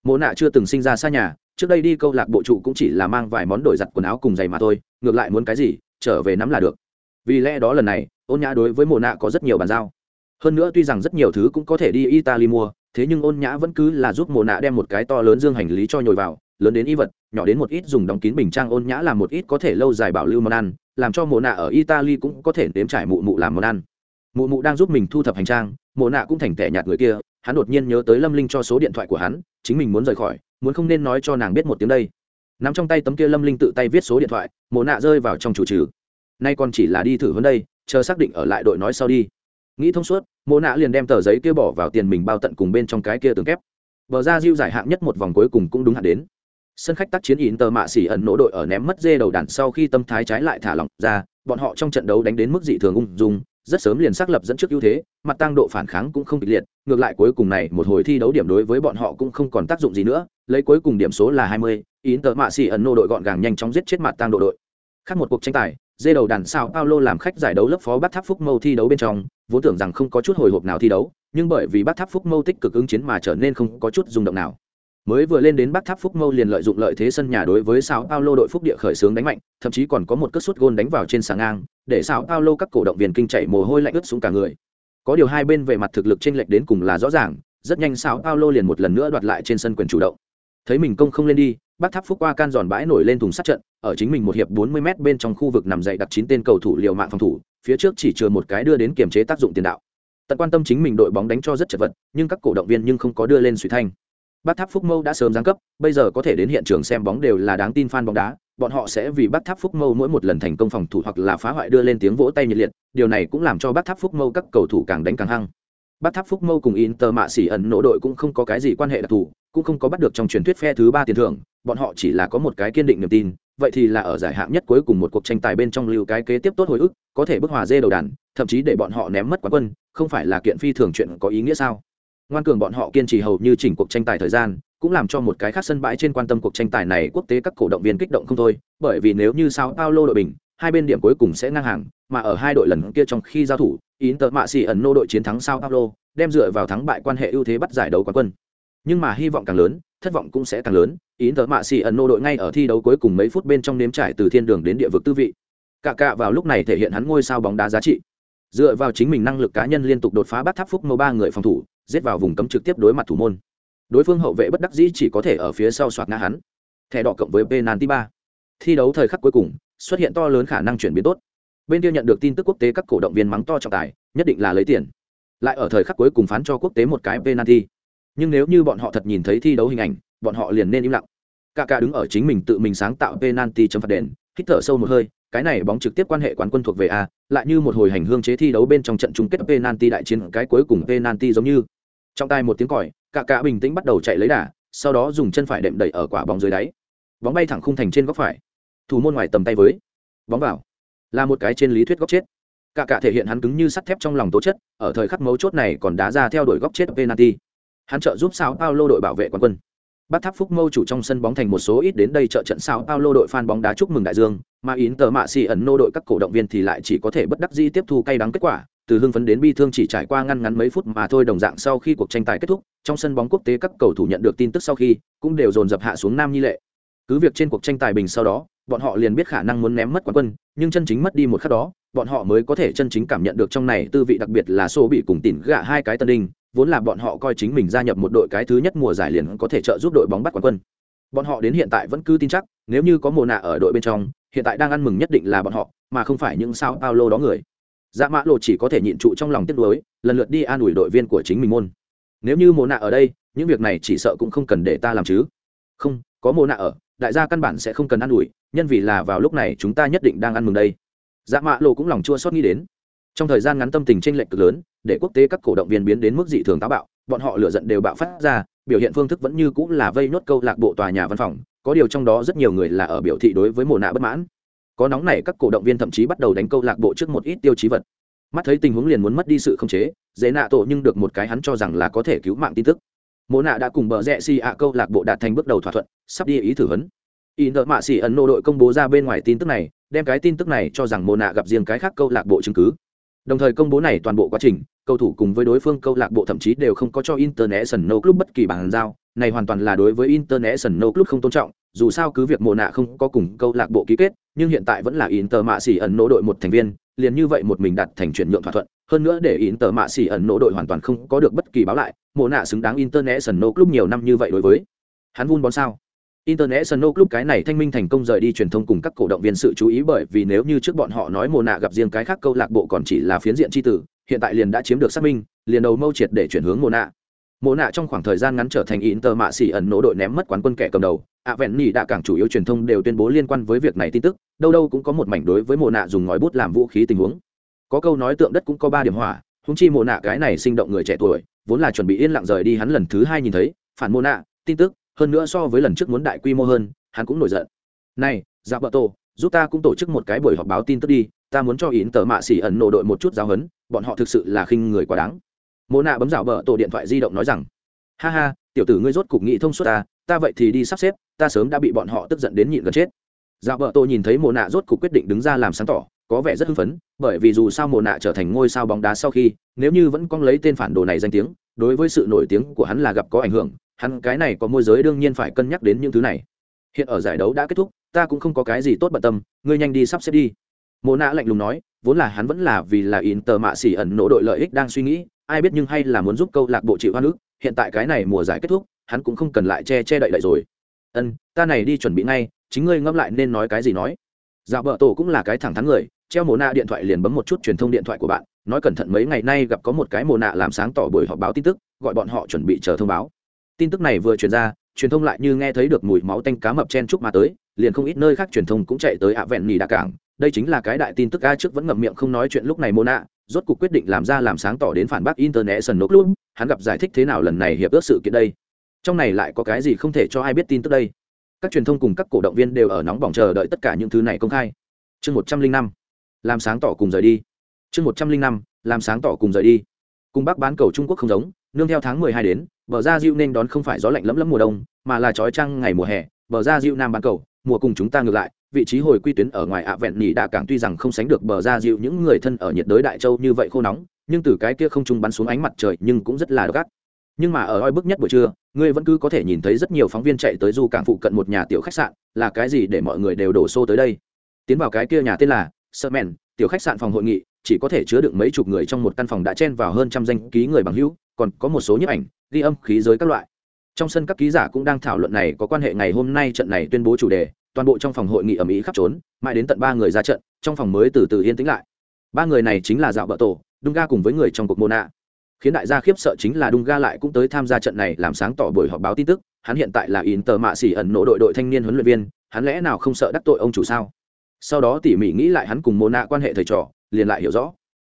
Mộ nạ chưa từng sinh ra xa nhà, trước đây đi câu lạc bộ trụ cũng chỉ là mang vài món đổi giặt quần áo cùng giày mà thôi, ngược lại muốn cái gì, trở về nắm là được. Vì lẽ đó lần này, ôn nhã đối với Mộ nạ có rất nhiều bàn giao. Hơn nữa tuy rằng rất nhiều thứ cũng có thể đi italy mua, thế nhưng ôn nhã vẫn cứ là giúp Mộ nạ đem một cái to lớn dương hành lý cho nhồi vào, lớn đến y vật, nhỏ đến một ít dùng đóng kín bình trang. Ôn nhã làm một ít có thể lâu dài bảo lưu món ăn, làm cho Mộ nạ ở italy cũng có thể nếm trải mụ mụ làm món ăn. Mụ mụ đang giúp mình thu thập hành trang, Mộ nạ cũng thành tẻ nhạt người kia hắn đột nhiên nhớ tới lâm linh cho số điện thoại của hắn, chính mình muốn rời khỏi, muốn không nên nói cho nàng biết một tiếng đây. Nắm trong tay tấm kia lâm linh tự tay viết số điện thoại mồ nạ rơi vào trong chủ trừ. Nay còn chỉ là đi thử hơn đây, chờ xác định ở lại đội nói sau đi. Nghĩ thông suốt mồ nạ liền đem tờ giấy kia bỏ vào tiền mình bao tận cùng bên trong cái kia tường kép. Bờ ra diêu giải hạng nhất một vòng cuối cùng cũng đúng hạn đến. Sân khách tác chiến ỉn tờ mạ xỉ ẩn nỗ đội ở ném mất dê đầu đàn sau khi tâm thái trái lại thả lỏng ra, bọn họ trong trận đấu đánh đến mức dị thường ung dung rất sớm liền xác lập dẫn trước ưu thế mặt tăng độ phản kháng cũng không kịch liệt ngược lại cuối cùng này một hồi thi đấu điểm đối với bọn họ cũng không còn tác dụng gì nữa lấy cuối cùng điểm số là 20, ý tờ mạ xì ẩn nô đội gọn gàng nhanh chóng giết chết mặt tăng độ đội. Khác một cuộc tranh tài dê đầu đàn sao paulo làm khách giải đấu lớp phó bắt tháp phúc mâu thi đấu bên trong vốn tưởng rằng không có chút hồi hộp nào thi đấu nhưng bởi vì bắt tháp phúc mâu tích cực ứng chiến mà trở nên không có chút rung động nào mới vừa lên đến bắc tháp phúc mâu liền lợi dụng lợi thế sân nhà đối với sao paulo đội phúc địa khởi xướng đánh mạnh, thậm chí còn có một cất suất gôn đánh vào trên sàng ngang, để sao paulo các cổ động viên kinh chạy mồ hôi lạnh ướt xuống cả người. Có điều hai bên về mặt thực lực chênh lệch đến cùng là rõ ràng, rất nhanh sao paulo liền một lần nữa đoạt lại trên sân quyền chủ động. Thấy mình công không lên đi, bắc tháp phúc qua can giòn bãi nổi lên thùng sát trận, ở chính mình một hiệp 40 m bên trong khu vực nằm dậy đặt chín tên cầu thủ liều mạng phòng thủ, phía trước chỉ chừa một cái đưa đến kiềm chế tác dụng tiền đạo. Tận quan tâm chính mình đội bóng đánh cho rất chật vật, nhưng các cổ động viên nhưng không có đưa lên suy thanh. Bắc Tháp Phúc Mâu đã sớm giáng cấp, bây giờ có thể đến hiện trường xem bóng đều là đáng tin fan bóng đá, bọn họ sẽ vì Bắc Tháp Phúc Mâu mỗi một lần thành công phòng thủ hoặc là phá hoại đưa lên tiếng vỗ tay nhiệt liệt, điều này cũng làm cho Bắc Tháp Phúc Mâu các cầu thủ càng đánh càng hăng. Bắc Tháp Phúc Mâu cùng Inter Mạ Sĩ ẩn nỗ đội cũng không có cái gì quan hệ đặc thù, cũng không có bắt được trong truyền thuyết phe thứ ba tiền thưởng, bọn họ chỉ là có một cái kiên định niềm tin, vậy thì là ở giải hạng nhất cuối cùng một cuộc tranh tài bên trong lưu cái kế tiếp tốt hồi ức, có thể bức hòa dê đầu đàn, thậm chí để bọn họ ném mất quán quân, không phải là kiện phi thường chuyện có ý nghĩa sao? Ngoan cường bọn họ kiên trì hầu như chỉnh cuộc tranh tài thời gian, cũng làm cho một cái khác sân bãi trên quan tâm cuộc tranh tài này quốc tế các cổ động viên kích động không thôi bởi vì nếu như sao paulo đội bình hai bên điểm cuối cùng sẽ ngang hàng, mà ở hai đội lần kia trong khi giao thủ, Inter Mạ xì ẩn nô đội chiến thắng Sao Paulo, đem dựa vào thắng bại quan hệ ưu thế bắt giải đấu quán quân. Nhưng mà hy vọng càng lớn, thất vọng cũng sẽ càng lớn, Inter Mạ xì ẩn nô đội ngay ở thi đấu cuối cùng mấy phút bên trong nếm trải từ thiên đường đến địa vực tư vị. Cả cả vào lúc này thể hiện hắn ngôi sao bóng đá giá trị. Dựa vào chính mình năng lực cá nhân liên tục đột phá bắt tháp phúc mô ba người phòng thủ, giết vào vùng cấm trực tiếp đối mặt thủ môn. Đối phương hậu vệ bất đắc dĩ chỉ có thể ở phía sau soạt ngã hắn. Thẻ đỏ cộng với penalty ba. Thi đấu thời khắc cuối cùng, xuất hiện to lớn khả năng chuyển biến tốt bên kia nhận được tin tức quốc tế các cổ động viên mắng to trọng tài nhất định là lấy tiền lại ở thời khắc cuối cùng phán cho quốc tế một cái penalty nhưng nếu như bọn họ thật nhìn thấy thi đấu hình ảnh bọn họ liền nên im lặng cả cả đứng ở chính mình tự mình sáng tạo penalty chấm phạt đền hít thở sâu một hơi cái này bóng trực tiếp quan hệ quán quân thuộc về a lại như một hồi hành hương chế thi đấu bên trong trận chung kết penalty đại chiến cái cuối cùng penalty giống như trong tay một tiếng còi cả cả bình tĩnh bắt đầu chạy lấy đà sau đó dùng chân phải đệm đẩy ở quả bóng dưới đáy. Bóng bay thẳng khung thành trên góc phải. Thủ môn ngoài tầm tay với. Bóng vào. Là một cái trên lý thuyết góc chết. Cả cả thể hiện hắn cứng như sắt thép trong lòng tố chất ở thời khắc mấu chốt này còn đá ra theo đuổi góc chết penalty. Hắn trợ giúp sao paulo đội bảo vệ quán quân. Bát Tháp Phúc Mâu chủ trong sân bóng thành một số ít đến đây trợ trận sao Paulo đội fan bóng đá chúc mừng đại dương, mà Inter Mạ Xi ẩn nô đội các cổ động viên thì lại chỉ có thể bất đắc dĩ tiếp thu cay đắng kết quả, từ hưng phấn đến bi thương chỉ trải qua ngăn ngắn mấy phút mà thôi đồng dạng sau khi cuộc tranh tài kết thúc, trong sân bóng quốc tế các cầu thủ nhận được tin tức sau khi, cũng đều dồn dập hạ xuống Nam Nhi Lệ. Cứ việc trên cuộc tranh tài bình sau đó, bọn họ liền biết khả năng muốn ném mất quán quân nhưng chân chính mất đi một khắc đó bọn họ mới có thể chân chính cảm nhận được trong này tư vị đặc biệt là xô bị cùng tỉn gạ hai cái tân đinh vốn là bọn họ coi chính mình gia nhập một đội cái thứ nhất mùa giải liền có thể trợ giúp đội bóng bắt quán quân bọn họ đến hiện tại vẫn cứ tin chắc nếu như có mùa nạ ở đội bên trong hiện tại đang ăn mừng nhất định là bọn họ mà không phải những sao paulo đó người dạ mã lộ chỉ có thể nhịn trụ trong lòng tiếc nuối, lần lượt đi an ủi đội viên của chính mình môn. Nếu như mồ nạ ở đây, những việc này chỉ sợ cũng không cần để ta làm chứ. Không, có mồ nạ ở, đại gia căn bản sẽ không cần ăn ủi, nhân vì là vào lúc này chúng ta nhất định đang ăn mừng đây. Dạ Mã lộ cũng lòng chua xót nghĩ đến. Trong thời gian ngắn tâm tình tranh lệch cực lớn, để quốc tế các cổ động viên biến đến mức dị thường táo bạo, bọn họ lựa giận đều bạo phát ra, biểu hiện phương thức vẫn như cũng là vây nốt câu lạc bộ tòa nhà văn phòng, có điều trong đó rất nhiều người là ở biểu thị đối với mồ nạ bất mãn có nóng này các cổ động viên thậm chí bắt đầu đánh câu lạc bộ trước một ít tiêu chí vật. Mắt thấy tình huống liền muốn mất đi sự không chế, dễ nạ tổ nhưng được một cái hắn cho rằng là có thể cứu mạng tin tức. Mỗ nạ đã cùng bờ rẽ xì ạ câu lạc bộ đạt thành bước đầu thỏa thuận, sắp đi ý thử hấn y nợ mạ xì ấn nô đội công bố ra bên ngoài tin tức này, đem cái tin tức này cho rằng mỗ nạ gặp riêng cái khác câu lạc bộ chứng cứ. Đồng thời công bố này toàn bộ quá trình, cầu thủ cùng với đối phương câu lạc bộ thậm chí đều không có cho international club bất kỳ bàn giao, này hoàn toàn là đối với international club không tôn trọng, dù sao cứ việc mồ nạ không có cùng câu lạc bộ ký kết nhưng hiện tại vẫn là inter mạ xỉ ẩn nỗ đội một thành viên liền như vậy một mình đặt thành chuyển nhượng thỏa thuận. Hơn nữa để inter mạ xỉ ẩn nỗ đội hoàn toàn không có được bất kỳ báo lại mộ nạ xứng đáng international club nhiều năm như vậy đối với. Hắn vun bón sao? International Club cái này thanh minh thành công rời đi truyền thông cùng các cổ động viên sự chú ý bởi vì nếu như trước bọn họ nói mộ nạ gặp riêng cái khác câu lạc bộ còn chỉ là phiến diện chi tử, hiện tại liền đã chiếm được xác minh, liền đầu mâu triệt để chuyển hướng mộ nạ mộ nạ trong khoảng thời gian ngắn trở thành Inter mạ xỉ ẩn nỗ đội ném mất quán quân kẻ cầm đầu, ạ vẹn nỉ đã càng chủ yếu truyền thông đều tuyên bố liên quan với việc này tin tức, đâu đâu cũng có một mảnh đối với mộ nạ dùng ngói bút làm vũ khí tình huống. Có câu nói tượng đất cũng có ba điểm hỏa, húng chi mộ nạ cái này sinh động người trẻ tuổi, vốn là chuẩn bị yên lặng rời đi hắn lần thứ hai nhìn thấy, phản mộ nạ, tin tức, hơn nữa so với lần trước muốn đại quy mô hơn hắn cũng nổi giận. Này dạ bờ tổ giúp ta cũng tổ chức một cái buổi họp báo tin tức đi ta muốn cho yến tờ mạ xỉ ẩn nổ đội một chút giáo huấn bọn họ thực sự là khinh người quá đáng mô nạ bấm rào bờ tổ điện thoại di động nói rằng, ha ha, tiểu tử ngươi rốt cục nghị thông suốt ta ta vậy thì đi sắp xếp, ta sớm đã bị bọn họ tức giận đến nhịn gần chết. Rào bờ tổ nhìn thấy mô nạ rốt cục quyết định đứng ra làm sáng tỏ, có vẻ rất hưng phấn, bởi vì dù sao mồ nạ trở thành ngôi sao bóng đá sau khi, nếu như vẫn con lấy tên phản đồ này danh tiếng, đối với sự nổi tiếng của hắn là gặp có ảnh hưởng, hắn cái này có môi giới đương nhiên phải cân nhắc đến những thứ này. Hiện ở giải đấu đã kết thúc, ta cũng không có cái gì tốt bận tâm, ngươi nhanh đi sắp xếp đi. Mồ nạ lạnh lùng nói, vốn là hắn vẫn là vì là in tờ mạ xỉ ẩn nổ đội lợi ích đang suy nghĩ ai biết nhưng hay là muốn giúp câu lạc bộ chịu hoa nước hiện tại cái này mùa giải kết thúc, hắn cũng không cần lại che che đậy đậy rồi. Ân, ta này đi chuẩn bị ngay, chính ngươi ngẫm lại nên nói cái gì nói. Dạo vợ tổ cũng là cái thẳng thắn người, treo mồ nạ điện thoại liền bấm một chút truyền thông điện thoại của bạn, nói cẩn thận mấy ngày nay gặp có một cái mồ nạ làm sáng tỏ buổi họp báo tin tức, gọi bọn họ chuẩn bị chờ thông báo. Tin tức này vừa truyền ra, truyền thông lại như nghe thấy được mùi máu tanh cá mập chen chúc mà tới, liền không ít nơi khác truyền thông cũng chạy tới ạ vẹn nỉ đà cảng đây chính là cái đại tin tức a trước vẫn ngậm miệng không nói chuyện lúc này mô nạ rốt cuộc quyết định làm ra làm sáng tỏ đến phản bác internet sần nốt luôn. Hắn gặp giải thích thế nào lần này hiệp ước sự kiện đây. Trong này lại có cái gì không thể cho ai biết tin tức đây? Các truyền thông cùng các cổ động viên đều ở nóng bỏng chờ đợi tất cả những thứ này công khai. Chương một trăm linh năm. Làm sáng tỏ cùng rời đi. Chương một trăm linh năm. Làm sáng tỏ cùng rời đi. Cùng bác bán cầu trung quốc không giống, nương theo tháng mười hai đến, bờ ra diệu nên đón không phải gió lạnh lẫm lẫm mùa đông, mà là trói trăng ngày mùa hè, bờ ra diệu nam bán cầu mùa cùng chúng ta ngược lại vị trí hồi quy tuyến ở ngoài ạ vẹn nỉ đã càng tuy rằng không sánh được bờ ra dịu những người thân ở nhiệt đới đại châu như vậy khô nóng nhưng từ cái kia không trung bắn xuống ánh mặt trời nhưng cũng rất là gắt nhưng mà ở oi bức nhất buổi trưa ngươi vẫn cứ có thể nhìn thấy rất nhiều phóng viên chạy tới du cảng phụ cận một nhà tiểu khách sạn là cái gì để mọi người đều đổ xô tới đây? Tiến vào cái kia nhà tên là Sermen, tiểu khách sạn phòng hội nghị chỉ có thể chứa được mấy chục người trong một căn phòng đã chen vào hơn trăm danh ký người bằng hữu còn có một số nhiếp ảnh ghi âm khí giới các loại. Trong sân các ký giả cũng đang thảo luận này có quan hệ ngày hôm nay trận này tuyên bố chủ đề toàn bộ trong phòng hội nghị ở mỹ khắp trốn, mãi đến tận ba người ra trận, trong phòng mới từ từ yên tĩnh lại. Ba người này chính là dạo bợ tổ, đung ga cùng với người trong cuộc mô nạ khiến đại gia khiếp sợ chính là đung ga lại cũng tới tham gia trận này làm sáng tỏ buổi họp báo tin tức, hắn hiện tại là in tờ mạ xỉ ẩn nổ đội đội thanh niên huấn luyện viên, hắn lẽ nào không sợ đắc tội ông chủ sao? Sau đó tỉ mỉ nghĩ lại hắn cùng mô nạ quan hệ thầy trò, liền lại hiểu rõ.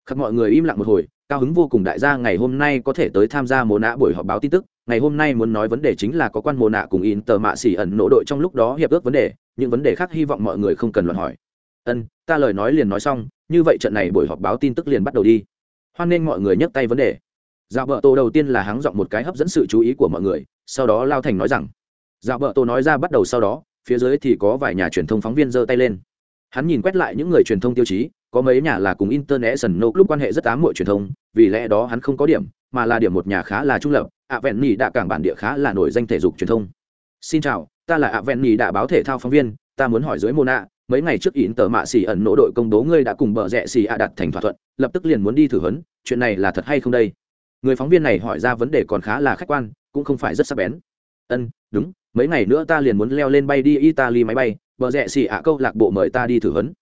Khắc mọi người im lặng một hồi cao hứng vô cùng đại gia ngày hôm nay có thể tới tham gia mô nạ buổi họp báo tin tức. Ngày hôm nay muốn nói vấn đề chính là có quan mô nạ cùng in tờ mạ xỉ ẩn nổ đội trong lúc đó hiệp ước vấn đề, những vấn đề khác hy vọng mọi người không cần luận hỏi. Ân, ta lời nói liền nói xong, như vậy trận này buổi họp báo tin tức liền bắt đầu đi. Hoan nên mọi người nhấc tay vấn đề. Dạo vợ tô đầu tiên là hắng giọng một cái hấp dẫn sự chú ý của mọi người, sau đó lao thành nói rằng dạo vợ tô nói ra bắt đầu sau đó, phía dưới thì có vài nhà truyền thông phóng viên giơ tay lên hắn nhìn quét lại những người truyền thông tiêu chí, có mấy nhà là cùng international no lúc quan hệ rất ám muội truyền thông, vì lẽ đó hắn không có điểm, mà là điểm một nhà khá là trung lập ạ vẹn nhì đạ cảng bản địa khá là nổi danh thể dục truyền thông. Xin chào, ta là ạ vẹn nhì đạ báo thể thao phóng viên, ta muốn hỏi dưới mô nạ mấy ngày trước in tờ mạ xỉ ẩn nỗ đội công bố ngươi đã cùng bờ rẽ xỉ ạ đặt thành thỏa thuận, lập tức liền muốn đi thử huấn, chuyện này là thật hay không đây? Người phóng viên này hỏi ra vấn đề còn khá là khách quan, cũng không phải rất sắc bén. Ân, đúng, mấy ngày nữa ta liền muốn leo lên bay đi italy máy bay bờ rẽ xì ạ câu lạc bộ mời ta đi thử huấn.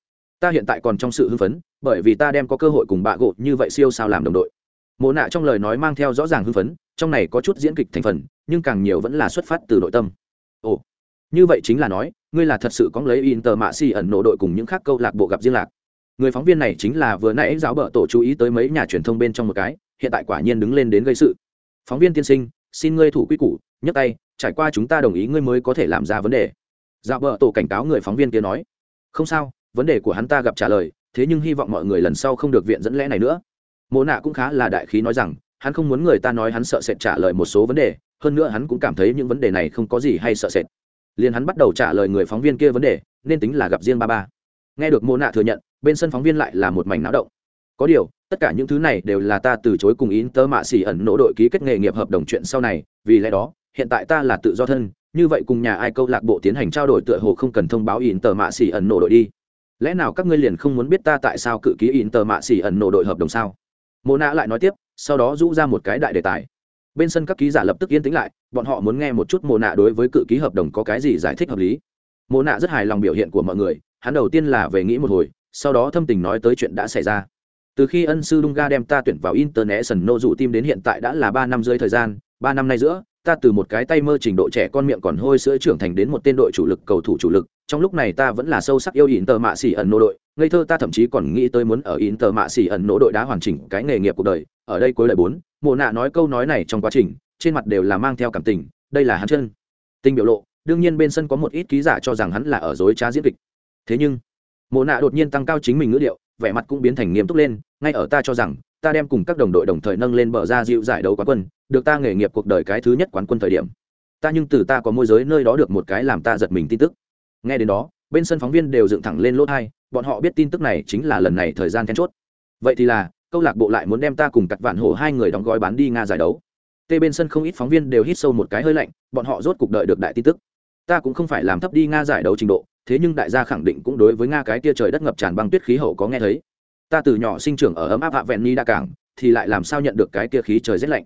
Ta hiện tại còn trong sự hưng phấn, bởi vì ta đem có cơ hội cùng bạ gộ như vậy siêu sao làm đồng đội. Mộ nạ trong lời nói mang theo rõ ràng hưng phấn, trong này có chút diễn kịch thành phần, nhưng càng nhiều vẫn là xuất phát từ nội tâm. Ồ, như vậy chính là nói, ngươi là thật sự có lấy inter mạ xì ẩn nộ đội cùng những khác câu lạc bộ gặp riêng lạc. Người phóng viên này chính là vừa nãy giáo bợ tổ chú ý tới mấy nhà truyền thông bên trong một cái, hiện tại quả nhiên đứng lên đến gây sự. Phóng viên tiên sinh, xin ngươi thủ quy củ, nhấc tay, trải qua chúng ta đồng ý ngươi mới có thể làm ra vấn đề. Dạ giáo bợ tổ cảnh cáo người phóng viên kia nói, không sao, vấn đề của hắn ta gặp trả lời, thế nhưng hy vọng mọi người lần sau không được viện dẫn lẽ này nữa. Mộ nạ cũng khá là đại khí nói rằng, hắn không muốn người ta nói hắn sợ sệt trả lời một số vấn đề, hơn nữa hắn cũng cảm thấy những vấn đề này không có gì hay sợ sệt. Liền hắn bắt đầu trả lời người phóng viên kia vấn đề, nên tính là gặp riêng ba ba. Nghe được mô nạ thừa nhận, bên sân phóng viên lại là một mảnh náo động. Có điều, tất cả những thứ này đều là ta từ chối cùng in tơ mạ xỉ ẩn nỗ đội ký kết nghề nghiệp hợp đồng chuyện sau này, vì lẽ đó, hiện tại ta là tự do thân như vậy cùng nhà ai câu lạc bộ tiến hành trao đổi tựa hồ không cần thông báo in tờ mạ xỉ ẩn nổ đội đi. Lẽ nào các ngươi liền không muốn biết ta tại sao cự ký in tờ mạ xỉ ẩn nổ đội hợp đồng sao? Mô nạ lại nói tiếp, sau đó rũ ra một cái đại đề tài. Bên sân các ký giả lập tức yên tĩnh lại, bọn họ muốn nghe một chút mô nạ đối với cự ký hợp đồng có cái gì giải thích hợp lý. Mô nạ rất hài lòng biểu hiện của mọi người, hắn đầu tiên là về nghĩ một hồi, sau đó thâm tình nói tới chuyện đã xảy ra. Từ khi ân sư Lunga đem ta tuyển vào International dụ tim đến hiện tại đã là ba năm rưỡi thời gian, ba năm nay giữa ta từ một cái tay mơ trình độ trẻ con miệng còn hôi sữa trưởng thành đến một tên đội chủ lực cầu thủ chủ lực trong lúc này ta vẫn là sâu sắc yêu Inter mạ xỉ ẩn nô đội ngây thơ ta thậm chí còn nghĩ tới muốn ở Inter mạ xỉ ẩn nô đội đá hoàn chỉnh cái nghề nghiệp cuộc đời ở đây cuối lời bốn mộ nạ nói câu nói này trong quá trình trên mặt đều là mang theo cảm tình đây là hắn chân. Tình biểu lộ đương nhiên bên sân có một ít ký giả cho rằng hắn là ở dối trá diễn kịch. Thế nhưng mộ nạ đột nhiên tăng cao chính mình ngữ liệu, vẻ mặt cũng biến thành nghiêm túc lên ngay ở ta cho rằng ta đem cùng các đồng đội đồng thời nâng lên bờ ra dịu giải đấu quán quân, được ta nghề nghiệp cuộc đời cái thứ nhất quán quân thời điểm. Ta nhưng từ ta có môi giới nơi đó được một cái làm ta giật mình tin tức. Nghe đến đó, bên sân phóng viên đều dựng thẳng lên lốt hai bọn họ biết tin tức này chính là lần này thời gian then chốt. Vậy thì là, câu lạc bộ lại muốn đem ta cùng cặt vạn hổ hai người đóng gói bán đi nga giải đấu. Tê bên sân không ít phóng viên đều hít sâu một cái hơi lạnh, bọn họ rốt cuộc đợi được đại tin tức. Ta cũng không phải làm thấp đi nga giải đấu trình độ, thế nhưng đại gia khẳng định cũng đối với nga cái tia trời đất ngập tràn băng tuyết khí hậu có nghe thấy ta từ nhỏ sinh trưởng ở ấm áp hạ vẹn ni đa cảng, thì lại làm sao nhận được cái kia khí trời rét lạnh?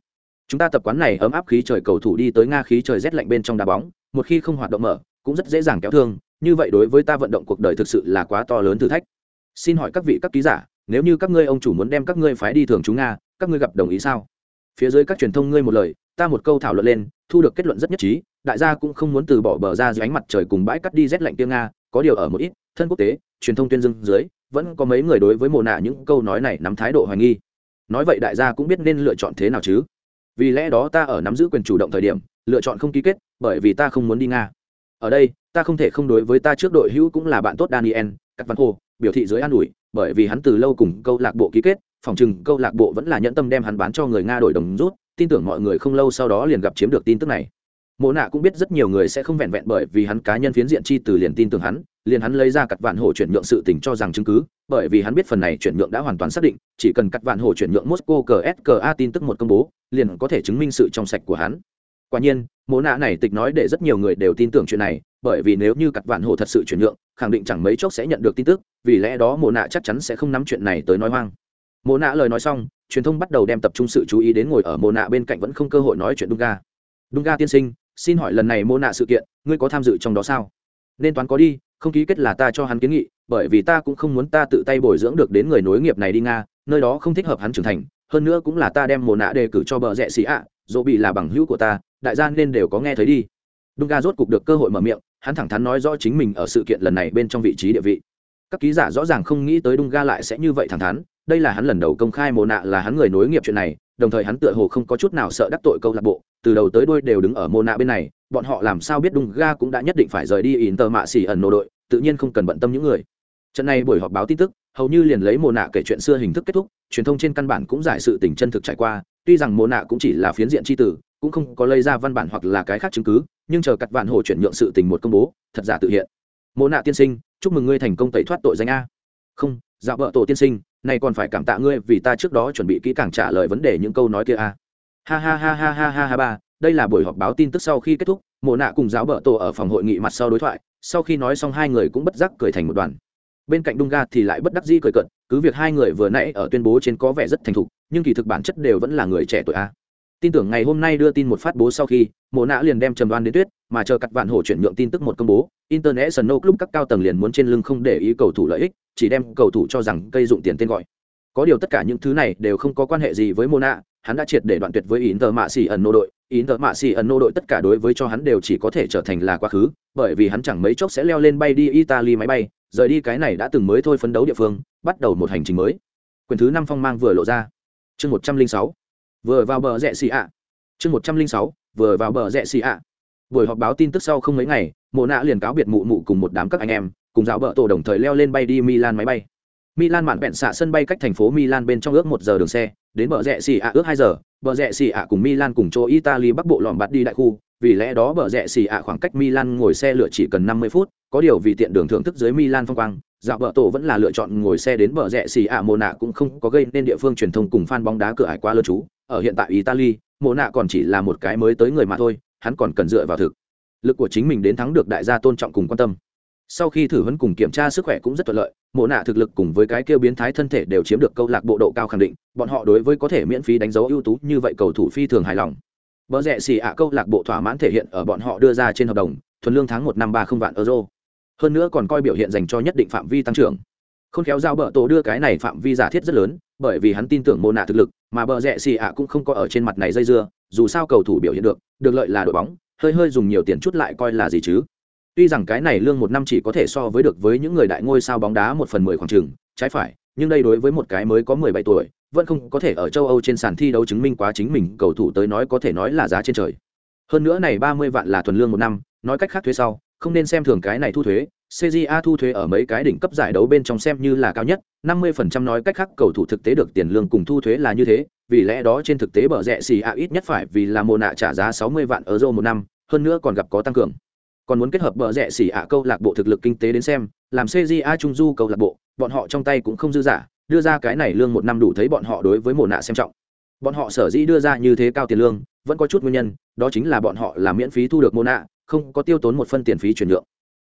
Chúng ta tập quán này ấm áp khí trời cầu thủ đi tới nga khí trời rét lạnh bên trong đá bóng, một khi không hoạt động mở, cũng rất dễ dàng kéo thương, như vậy đối với ta vận động cuộc đời thực sự là quá to lớn thử thách. Xin hỏi các vị các ký giả, nếu như các ngươi ông chủ muốn đem các ngươi phái đi thường chúng nga, các ngươi gặp đồng ý sao? Phía dưới các truyền thông ngươi một lời, ta một câu thảo luận lên, thu được kết luận rất nhất trí, đại gia cũng không muốn từ bỏ bờ ra dưới ánh mặt trời cùng bãi cắt đi rét lạnh tiêu nga, có điều ở một ít, thân quốc tế, truyền thông tuyên dương dưới vẫn có mấy người đối với mồ nạ những câu nói này nắm thái độ hoài nghi. Nói vậy đại gia cũng biết nên lựa chọn thế nào chứ. Vì lẽ đó ta ở nắm giữ quyền chủ động thời điểm, lựa chọn không ký kết, bởi vì ta không muốn đi nga. Ở đây, ta không thể không đối với ta trước đội hữu cũng là bạn tốt daniel cắt văn hồ, biểu thị dưới an ủi, bởi vì hắn từ lâu cùng câu lạc bộ ký kết, phòng chừng câu lạc bộ vẫn là nhẫn tâm đem hắn bán cho người nga đổi đồng rút, tin tưởng mọi người không lâu sau đó liền gặp chiếm được tin tức này. Mộ nạ cũng biết rất nhiều người sẽ không vẹn vẹn bởi vì hắn cá nhân phiến diện chi từ liền tin tưởng hắn liền hắn lấy ra cặt vạn hồ chuyển nhượng sự tình cho rằng chứng cứ, bởi vì hắn biết phần này chuyển nhượng đã hoàn toàn xác định, chỉ cần cặt vạn hồ chuyển nhượng mosco cska tin tức một công bố, liền có thể chứng minh sự trong sạch của hắn. Quả nhiên, mộ nạ này tịch nói để rất nhiều người đều tin tưởng chuyện này, bởi vì nếu như cặt vạn hồ thật sự chuyển nhượng, khẳng định chẳng mấy chốc sẽ nhận được tin tức, vì lẽ đó mộ nạ chắc chắn sẽ không nắm chuyện này tới nói hoang. Mộ nạ lời nói xong, truyền thông bắt đầu đem tập trung sự chú ý đến ngồi ở mộ nạ bên cạnh vẫn không cơ hội nói chuyện Dunga. Dunga tiên sinh, xin hỏi lần này mô nạ sự kiện, ngươi có tham dự trong đó sao? Nên toán có đi, không ký kết là ta cho hắn kiến nghị, bởi vì ta cũng không muốn ta tự tay bồi dưỡng được đến người nối nghiệp này đi nga, nơi đó không thích hợp hắn trưởng thành, hơn nữa cũng là ta đem mồ nạ đề cử cho bờ rẽ xì ạ, dỗ bị là bằng hữu của ta, đại gia nên đều có nghe thấy đi. Đung ga rốt cục được cơ hội mở miệng, hắn thẳng thắn nói rõ chính mình ở sự kiện lần này bên trong vị trí địa vị. Các ký giả rõ ràng không nghĩ tới đung ga lại sẽ như vậy thẳng thắn, đây là hắn lần đầu công khai mồ nạ là hắn người nối nghiệp chuyện này, đồng thời hắn tựa hồ không có chút nào sợ đắc tội câu lạc bộ, từ đầu tới đuôi đều đứng ở mồ nạ bên này bọn họ làm sao biết đung ga cũng đã nhất định phải rời đi in tờ mạ xỉ ẩn nô đội, tự nhiên không cần bận tâm những người. Trận này buổi họp báo tin tức, hầu như liền lấy mồ nạ kể chuyện xưa hình thức kết thúc, truyền thông trên căn bản cũng giải sự tình chân thực trải qua, tuy rằng mồ nạ cũng chỉ là phiến diện tri tử, cũng không có lây ra văn bản hoặc là cái khác chứng cứ, nhưng chờ cặt vạn hồ chuyển nhượng sự tình một công bố, thật giả tự hiện. Mồ nạ tiên sinh, chúc mừng ngươi thành công tẩy thoát tội danh a. Không dạo vợ tổ tiên sinh này còn phải cảm tạ ngươi vì ta trước đó chuẩn bị kỹ càng trả lời vấn đề những câu nói kia a. Ha ha ha ha ha ha ha ba đây là buổi họp báo tin tức sau khi kết thúc mộ nạ cùng giáo bợ tổ ở phòng hội nghị mặt sau đối thoại sau khi nói xong hai người cũng bất giác cười thành một đoàn. Bên cạnh đung ga thì lại bất đắc dĩ cười cận cứ việc hai người vừa nãy ở tuyên bố trên có vẻ rất thành thục nhưng kỳ thực bản chất đều vẫn là người trẻ tuổi a. Tin tưởng ngày hôm nay đưa tin một phát bố sau khi mộ nạ liền đem trầm đoan đến tuyết mà chờ cặt vạn hổ chuyển nhượng tin tức một công bố international club các cao tầng liền muốn trên lưng không để ý cầu thủ lợi ích chỉ đem cầu thủ cho rằng cây dụng tiền tên gọi. Có điều tất cả những thứ này đều không có quan hệ gì với mộ nạ hắn đã triệt để đoạn tuyệt với Inter Mạ Xỉ ẩn nô đội, Inter Mạ xì ẩn nô đội tất cả đối với cho hắn đều chỉ có thể trở thành là quá khứ, bởi vì hắn chẳng mấy chốc sẽ leo lên bay đi Italy máy bay, rời đi cái này đã từng mới thôi phấn đấu địa phương, bắt đầu một hành trình mới. Quyền thứ năm phong mang vừa lộ ra. Chương một trăm linh sáu Vừa vào bờ rẽ xì ạ. Chương một trăm linh sáu Vừa vào bờ rẽ xì ạ. Buổi họp báo tin tức sau không mấy ngày, Mộ Nạ liền cáo biệt mụ mụ cùng một đám các anh em, cùng giáo bợ tổ đồng thời leo lên bay đi Milan máy bay. Milan mạn vẹn xạ sân bay cách thành phố Milan bên trong ước một giờ đường xe, đến bờ rẽ xì ạ ước hai giờ, bờ rẽ xì ạ cùng Milan cùng chỗ Italy bắc bộ lòm bạt đi đại khu, vì lẽ đó bờ rẽ xì ạ khoảng cách Milan ngồi xe lửa chỉ cần 50 phút, có điều vì tiện đường thưởng thức dưới Milan phong quang, dạo bờ tổ vẫn là lựa chọn ngồi xe đến bờ rẽ xì ạ mồ nạ cũng không có gây nên địa phương truyền thông cùng fan bóng đá cửa ải quá lớn chú. Ở hiện tại Italy, mồ nạ còn chỉ là một cái mới tới người mà thôi, hắn còn cần dựa vào thực lực của chính mình đến thắng được đại gia tôn trọng cùng quan tâm sau khi thử huấn cùng kiểm tra sức khỏe cũng rất thuận lợi, mộ nạ thực lực cùng với cái kêu biến thái thân thể đều chiếm được câu lạc bộ độ cao khẳng định, bọn họ đối với có thể miễn phí đánh dấu ưu tú như vậy cầu thủ phi thường hài lòng. Bờ rẽ xì ạ câu lạc bộ thỏa mãn thể hiện ở bọn họ đưa ra trên hợp đồng, thuần lương tháng một năm ba không vạn euro. Hơn nữa còn coi biểu hiện dành cho nhất định phạm vi tăng trưởng. Không khéo giao bờ tổ đưa cái này phạm vi giả thiết rất lớn, bởi vì hắn tin tưởng mô nạ thực lực, mà bờ rẽ xì ạ cũng không có ở trên mặt này dây dưa, dù sao cầu thủ biểu hiện được được lợi là đội bóng, hơi hơi dùng nhiều tiền chút lại coi là gì chứ? Tuy rằng cái này lương một năm chỉ có thể so với được với những người đại ngôi sao bóng đá một phần mười khoảng trường, trái phải, nhưng đây đối với một cái mới có mười bảy tuổi, vẫn không có thể ở châu Âu trên sàn thi đấu chứng minh quá chính mình, cầu thủ tới nói có thể nói là giá trên trời. Hơn nữa này ba mươi vạn là thuần lương một năm, nói cách khác thuế sau, không nên xem thường cái này thu thuế, CJA thu thuế ở mấy cái đỉnh cấp giải đấu bên trong xem như là cao nhất, 50% nói cách khác cầu thủ thực tế được tiền lương cùng thu thuế là như thế, vì lẽ đó trên thực tế bở rẻ xì a ít nhất phải vì là mùa nạ trả giá 60 vạn euro một năm, hơn nữa còn gặp có tăng cường còn muốn kết hợp bờ rẽ xỉ ạ câu lạc bộ thực lực kinh tế đến xem, làm cja trung du câu lạc bộ, bọn họ trong tay cũng không dư giả, đưa ra cái này lương một năm đủ thấy bọn họ đối với mồ nạ xem trọng. Bọn họ sở dĩ đưa ra như thế cao tiền lương, vẫn có chút nguyên nhân, đó chính là bọn họ làm miễn phí thu được mồ nạ, không có tiêu tốn một phân tiền phí chuyển nhượng.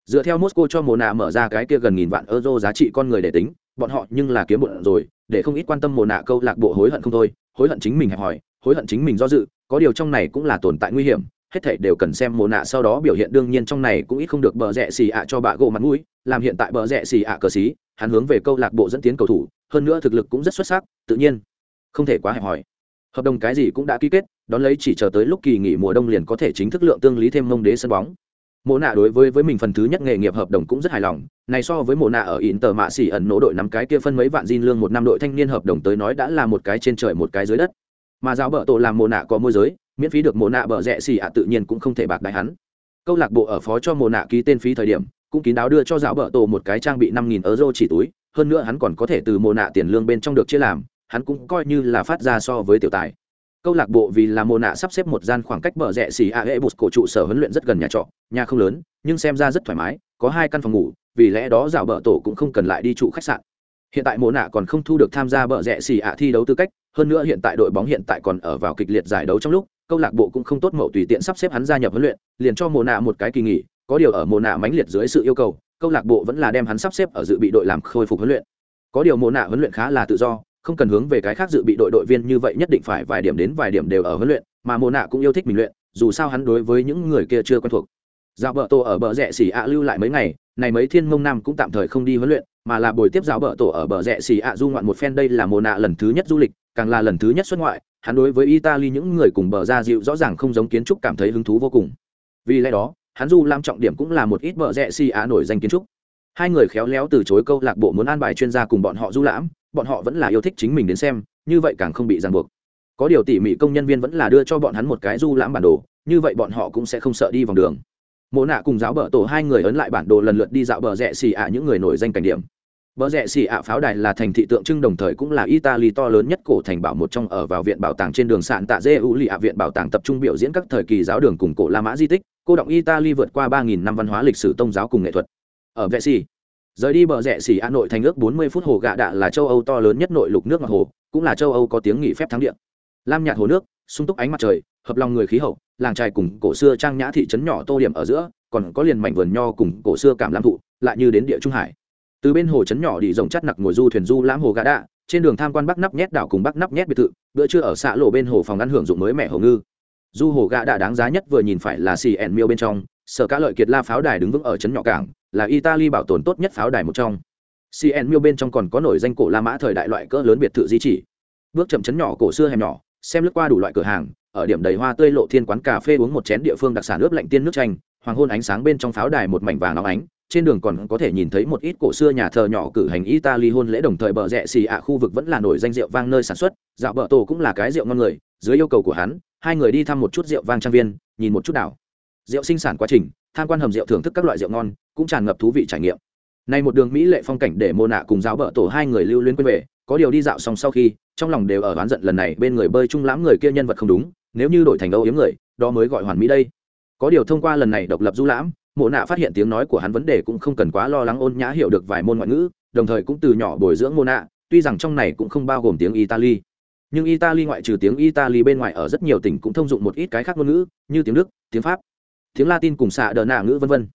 Dựa theo moscow cho mồ nạ mở ra cái kia gần nghìn vạn euro giá trị con người để tính, bọn họ nhưng là kiếm bụng rồi, để không ít quan tâm mồ nạ câu lạc bộ hối hận không thôi, hối hận chính mình hẹp hòi, hối hận chính mình do dự, có điều trong này cũng là tồn tại nguy hiểm hết thảy đều cần xem mồ nạ, sau đó biểu hiện đương nhiên trong này cũng ít không được bờ rẽ xì ạ cho bạ gỗ mặt mũi, làm hiện tại bờ rẽ xì ạ cờ xí, hắn hướng về câu lạc bộ dẫn tiến cầu thủ, hơn nữa thực lực cũng rất xuất sắc, tự nhiên, không thể quá hẹp hòi. Hợp đồng cái gì cũng đã ký kết, đón lấy chỉ chờ tới lúc kỳ nghỉ mùa đông liền có thể chính thức lượng tương lý thêm mông đế sân bóng. Mộ nạ đối với với mình phần thứ nhất nghề nghiệp hợp đồng cũng rất hài lòng, này so với mộ nạ ở Inter mạ xỉ ẩn nỗ đội nắm cái kia phân mấy vạn diên lương một năm đội thanh niên hợp đồng tới nói đã là một cái trên trời một cái dưới đất. Mà giáo bợ tổ làm mộ nạ có môi giới miễn phí được mồ nạ bờ rẽ xì ạ tự nhiên cũng không thể bạc đại hắn. Câu lạc bộ ở phó cho mồ nạ ký tên phí thời điểm, cũng kín đáo đưa cho giáo bờ tổ một cái trang bị năm nghìn euro chỉ túi, hơn nữa hắn còn có thể từ mồ nạ tiền lương bên trong được chia làm, hắn cũng coi như là phát ra so với tiểu tài. Câu lạc bộ vì là mồ nạ sắp xếp một gian khoảng cách bờ rẽ xì a hệ bụt cổ trụ sở huấn luyện rất gần nhà trọ, nhà không lớn, nhưng xem ra rất thoải mái, có hai căn phòng ngủ, vì lẽ đó dạo bờ tổ cũng không cần lại đi trụ khách sạn. Hiện tại mồ nạ còn không thu được tham gia bờ rẽ xì a thi đấu tư cách, hơn nữa hiện tại đội bóng hiện tại còn ở vào kịch liệt giải đấu trong lúc câu lạc bộ cũng không tốt mậu tùy tiện sắp xếp hắn gia nhập huấn luyện, liền cho mồ nạ một cái kỳ nghỉ, có điều ở mồ nạ mãnh liệt dưới sự yêu cầu, câu lạc bộ vẫn là đem hắn sắp xếp ở dự bị đội làm khôi phục huấn luyện. Có điều mồ nạ huấn luyện khá là tự do, không cần hướng về cái khác dự bị đội đội viên như vậy nhất định phải vài điểm đến vài điểm đều ở huấn luyện, mà mồ nạ cũng yêu thích mình luyện, dù sao hắn đối với những người kia chưa quen thuộc. Dạo bờ tô ở bờ rẽ xỉ ạ lưu lại mấy ngày, này mấy thiên mông nam cũng tạm thời không đi huấn luyện mà là buổi tiếp giáo bờ tổ ở bờ rẽ xì ạ du ngoạn một phen đây là mồ nạ lần thứ nhất du lịch, càng là lần thứ nhất xuất ngoại, hắn đối với italy những người cùng bờ ra dịu rõ ràng không giống kiến trúc cảm thấy hứng thú vô cùng. Vì lẽ đó, hắn du làm trọng điểm cũng là một ít bờ rẽ xì ạ nổi danh kiến trúc. Hai người khéo léo từ chối câu lạc bộ muốn an bài chuyên gia cùng bọn họ du lãm, bọn họ vẫn là yêu thích chính mình đến xem, như vậy càng không bị ràng buộc. Có điều tỉ mỉ công nhân viên vẫn là đưa cho bọn hắn một cái du lãm bản đồ, như vậy bọn họ cũng sẽ không sợ đi vòng đường mộ nạ cùng giáo bờ tổ hai người ấn lại bản đồ lần lượt đi dạo bờ rẽ xì ạ những người nổi danh cảnh điểm. Bờ rẽ xì ạ pháo đài là thành thị tượng trưng đồng thời cũng là italy to lớn nhất cổ thành bảo một trong ở vào viện bảo tàng trên đường sạn tạ dê u lì ạ viện bảo tàng tập trung biểu diễn các thời kỳ giáo đường cùng cổ la mã di tích, cô động italy vượt qua ba nghìn năm văn hóa lịch sử tôn giáo cùng nghệ thuật. Ở vệ xì, rời đi bờ rẽ xì ạ nội thành ước 40 phút hồ gạ đạ là châu âu to lớn nhất nội lục nước ngọt hồ, cũng là châu âu có tiếng nghỉ phép thắng điện lam nhạt hồ nước sung túc ánh mặt trời, hợp lòng người khí hậu, làng trài cùng cổ xưa trang nhã thị trấn nhỏ tô điểm ở giữa, còn có liền mảnh vườn nho cùng cổ xưa cảm lam thụ, lại như đến địa trung hải. Từ bên hồ trấn nhỏ đi rộng chắt nặc ngồi du thuyền du lãm hồ gà đạ, trên đường tham quan bắc nắp nhét đảo cùng bắc nắp nhét biệt thự, bữa trưa ở xã lộ bên hồ phòng ăn hưởng dụng mới mẻ hồ ngư. Du hồ gà đạ đáng giá nhất vừa nhìn phải là xì ẻn miêu bên trong, sở cá lợi kiệt la pháo đài đứng vững ở trấn nhỏ cảng, là italy bảo tồn tốt nhất pháo đài một trong. Cn miêu bên trong còn có nổi danh cổ la mã thời đại loại cỡ lớn biệt thự di chỉ. Bước chậm chấn nhỏ cổ xưa hẻm nhỏ xem lướt qua đủ loại cửa hàng, ở điểm đầy hoa tươi lộ thiên quán cà phê uống một chén địa phương đặc sản ướp lạnh tiên nước chanh, hoàng hôn ánh sáng bên trong pháo đài một mảnh vàng óng ánh, trên đường còn có thể nhìn thấy một ít cổ xưa nhà thờ nhỏ cử hành italy hôn lễ đồng thời bờ rẽ xì ạ khu vực vẫn là nổi danh rượu vang nơi sản xuất, dạo bờ tổ cũng là cái rượu ngon người, dưới yêu cầu của hắn, hai người đi thăm một chút rượu vang trang viên, nhìn một chút đảo. Rượu sinh sản quá trình, tham quan hầm rượu thưởng thức các loại rượu ngon, cũng tràn ngập thú vị trải nghiệm. Nay một đường mỹ lệ phong cảnh để mô nạ cùng giáo bờ tổ hai người lưu luyến quên về có điều đi dạo xong sau khi, trong lòng đều ở oán giận lần này bên người bơi trung lãm người kia nhân vật không đúng, nếu như đổi thành âu yếm người, đó mới gọi hoàn mỹ đây. Có điều thông qua lần này độc lập du lãm, mộ nạ phát hiện tiếng nói của hắn vấn đề cũng không cần quá lo lắng ôn nhã hiểu được vài môn ngoại ngữ, đồng thời cũng từ nhỏ bồi dưỡng mô nạ, tuy rằng trong này cũng không bao gồm tiếng italy. Nhưng italy ngoại trừ tiếng italy bên ngoài ở rất nhiều tỉnh cũng thông dụng một ít cái khác ngôn ngữ, như tiếng đức, tiếng pháp, tiếng latin cùng xạ đờ nạ ngữ vân vân.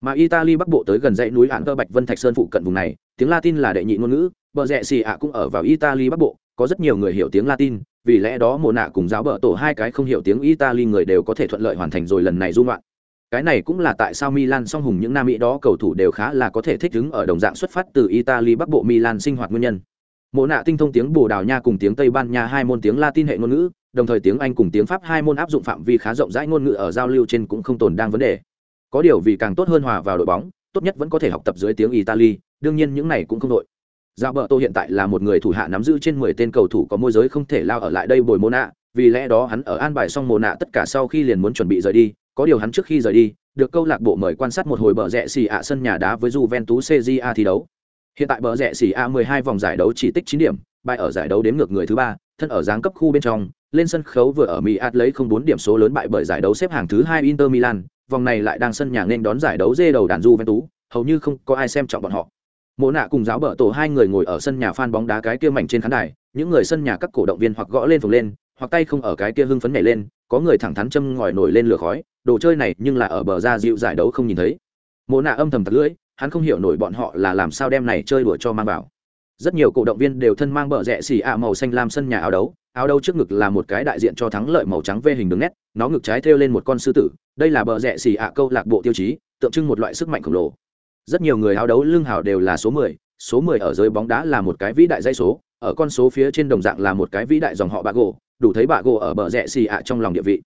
Mà italy bắc bộ tới gần dãy núi ạn cơ bạch vân thạch sơn phụ cận vùng này tiếng latin là đệ nhị ngôn ngữ bờ rẽ xì ạ cũng ở vào italy bắc bộ có rất nhiều người hiểu tiếng latin vì lẽ đó mồ nạ cùng giáo bờ tổ hai cái không hiểu tiếng italy người đều có thể thuận lợi hoàn thành rồi lần này dung loạn cái này cũng là tại sao Milan song hùng những nam mỹ đó cầu thủ đều khá là có thể thích ứng ở đồng dạng xuất phát từ Italy Bắc Bộ Milan sinh hoạt nguyên nhân. Mộ nạ tinh thông tiếng Bồ Đào Nha cùng tiếng Tây Ban Nha hai môn tiếng Latin hệ ngôn ngữ, đồng thời tiếng Anh cùng tiếng Pháp hai môn áp dụng phạm vi khá rộng rãi ngôn ngữ ở giao lưu trên cũng không tồn đang vấn đề. Có điều vì càng tốt hơn hòa vào đội bóng, tốt nhất vẫn có thể học tập dưới tiếng Italy, đương nhiên những này cũng không đội. Giao bờ Tô hiện tại là một người thủ hạ nắm giữ trên mười tên cầu thủ có môi giới không thể lao ở lại đây bồi Mona, vì lẽ đó hắn ở an bài xong nạ tất cả sau khi liền muốn chuẩn bị rời đi, có điều hắn trước khi rời đi, được câu lạc bộ mời quan sát một hồi bờ rẽ xì ạ sân nhà đá với Juventus a thi đấu. Hiện tại bờ rẽ xì A 12 vòng giải đấu chỉ tích 9 điểm, bài ở giải đấu đến ngược người thứ ba, thân ở giáng cấp khu bên trong, lên sân khấu vừa ở Mỹ lấy không bốn điểm số lớn bại bởi giải đấu xếp hàng thứ hai Inter Milan, vòng này lại đang sân nhà nên đón giải đấu dê đầu đàn Juventus, hầu như không có ai xem trọng bọn họ. Mộ nạ cùng giáo bợ tổ hai người ngồi ở sân nhà phan bóng đá cái kia mảnh trên khán đài, những người sân nhà các cổ động viên hoặc gõ lên phồng lên, hoặc tay không ở cái kia hưng phấn nhảy lên, có người thẳng thắn châm ngòi nổi lên lửa khói, đồ chơi này nhưng là ở bờ ra dịu giải đấu không nhìn thấy. Mộ nạ âm thầm thật lưỡi, hắn không hiểu nổi bọn họ là làm sao đem này chơi đùa cho mang vào rất nhiều cổ động viên đều thân mang bờ rẽ xì ạ màu xanh lam sân nhà áo đấu áo đấu trước ngực là một cái đại diện cho thắng lợi màu trắng vê hình đường nét nó ngực trái thêu lên một con sư tử đây là bờ rẽ xì ạ câu lạc bộ tiêu chí tượng trưng một loại sức mạnh khổng lồ rất nhiều người áo đấu lưng hào đều là số mười số mười ở giới bóng đá là một cái vĩ đại dây số, ở con số phía trên đồng dạng là một cái vĩ đại dòng họ bạ gỗ đủ thấy bạ gỗ ở bờ rẽ xì ạ trong lòng địa vị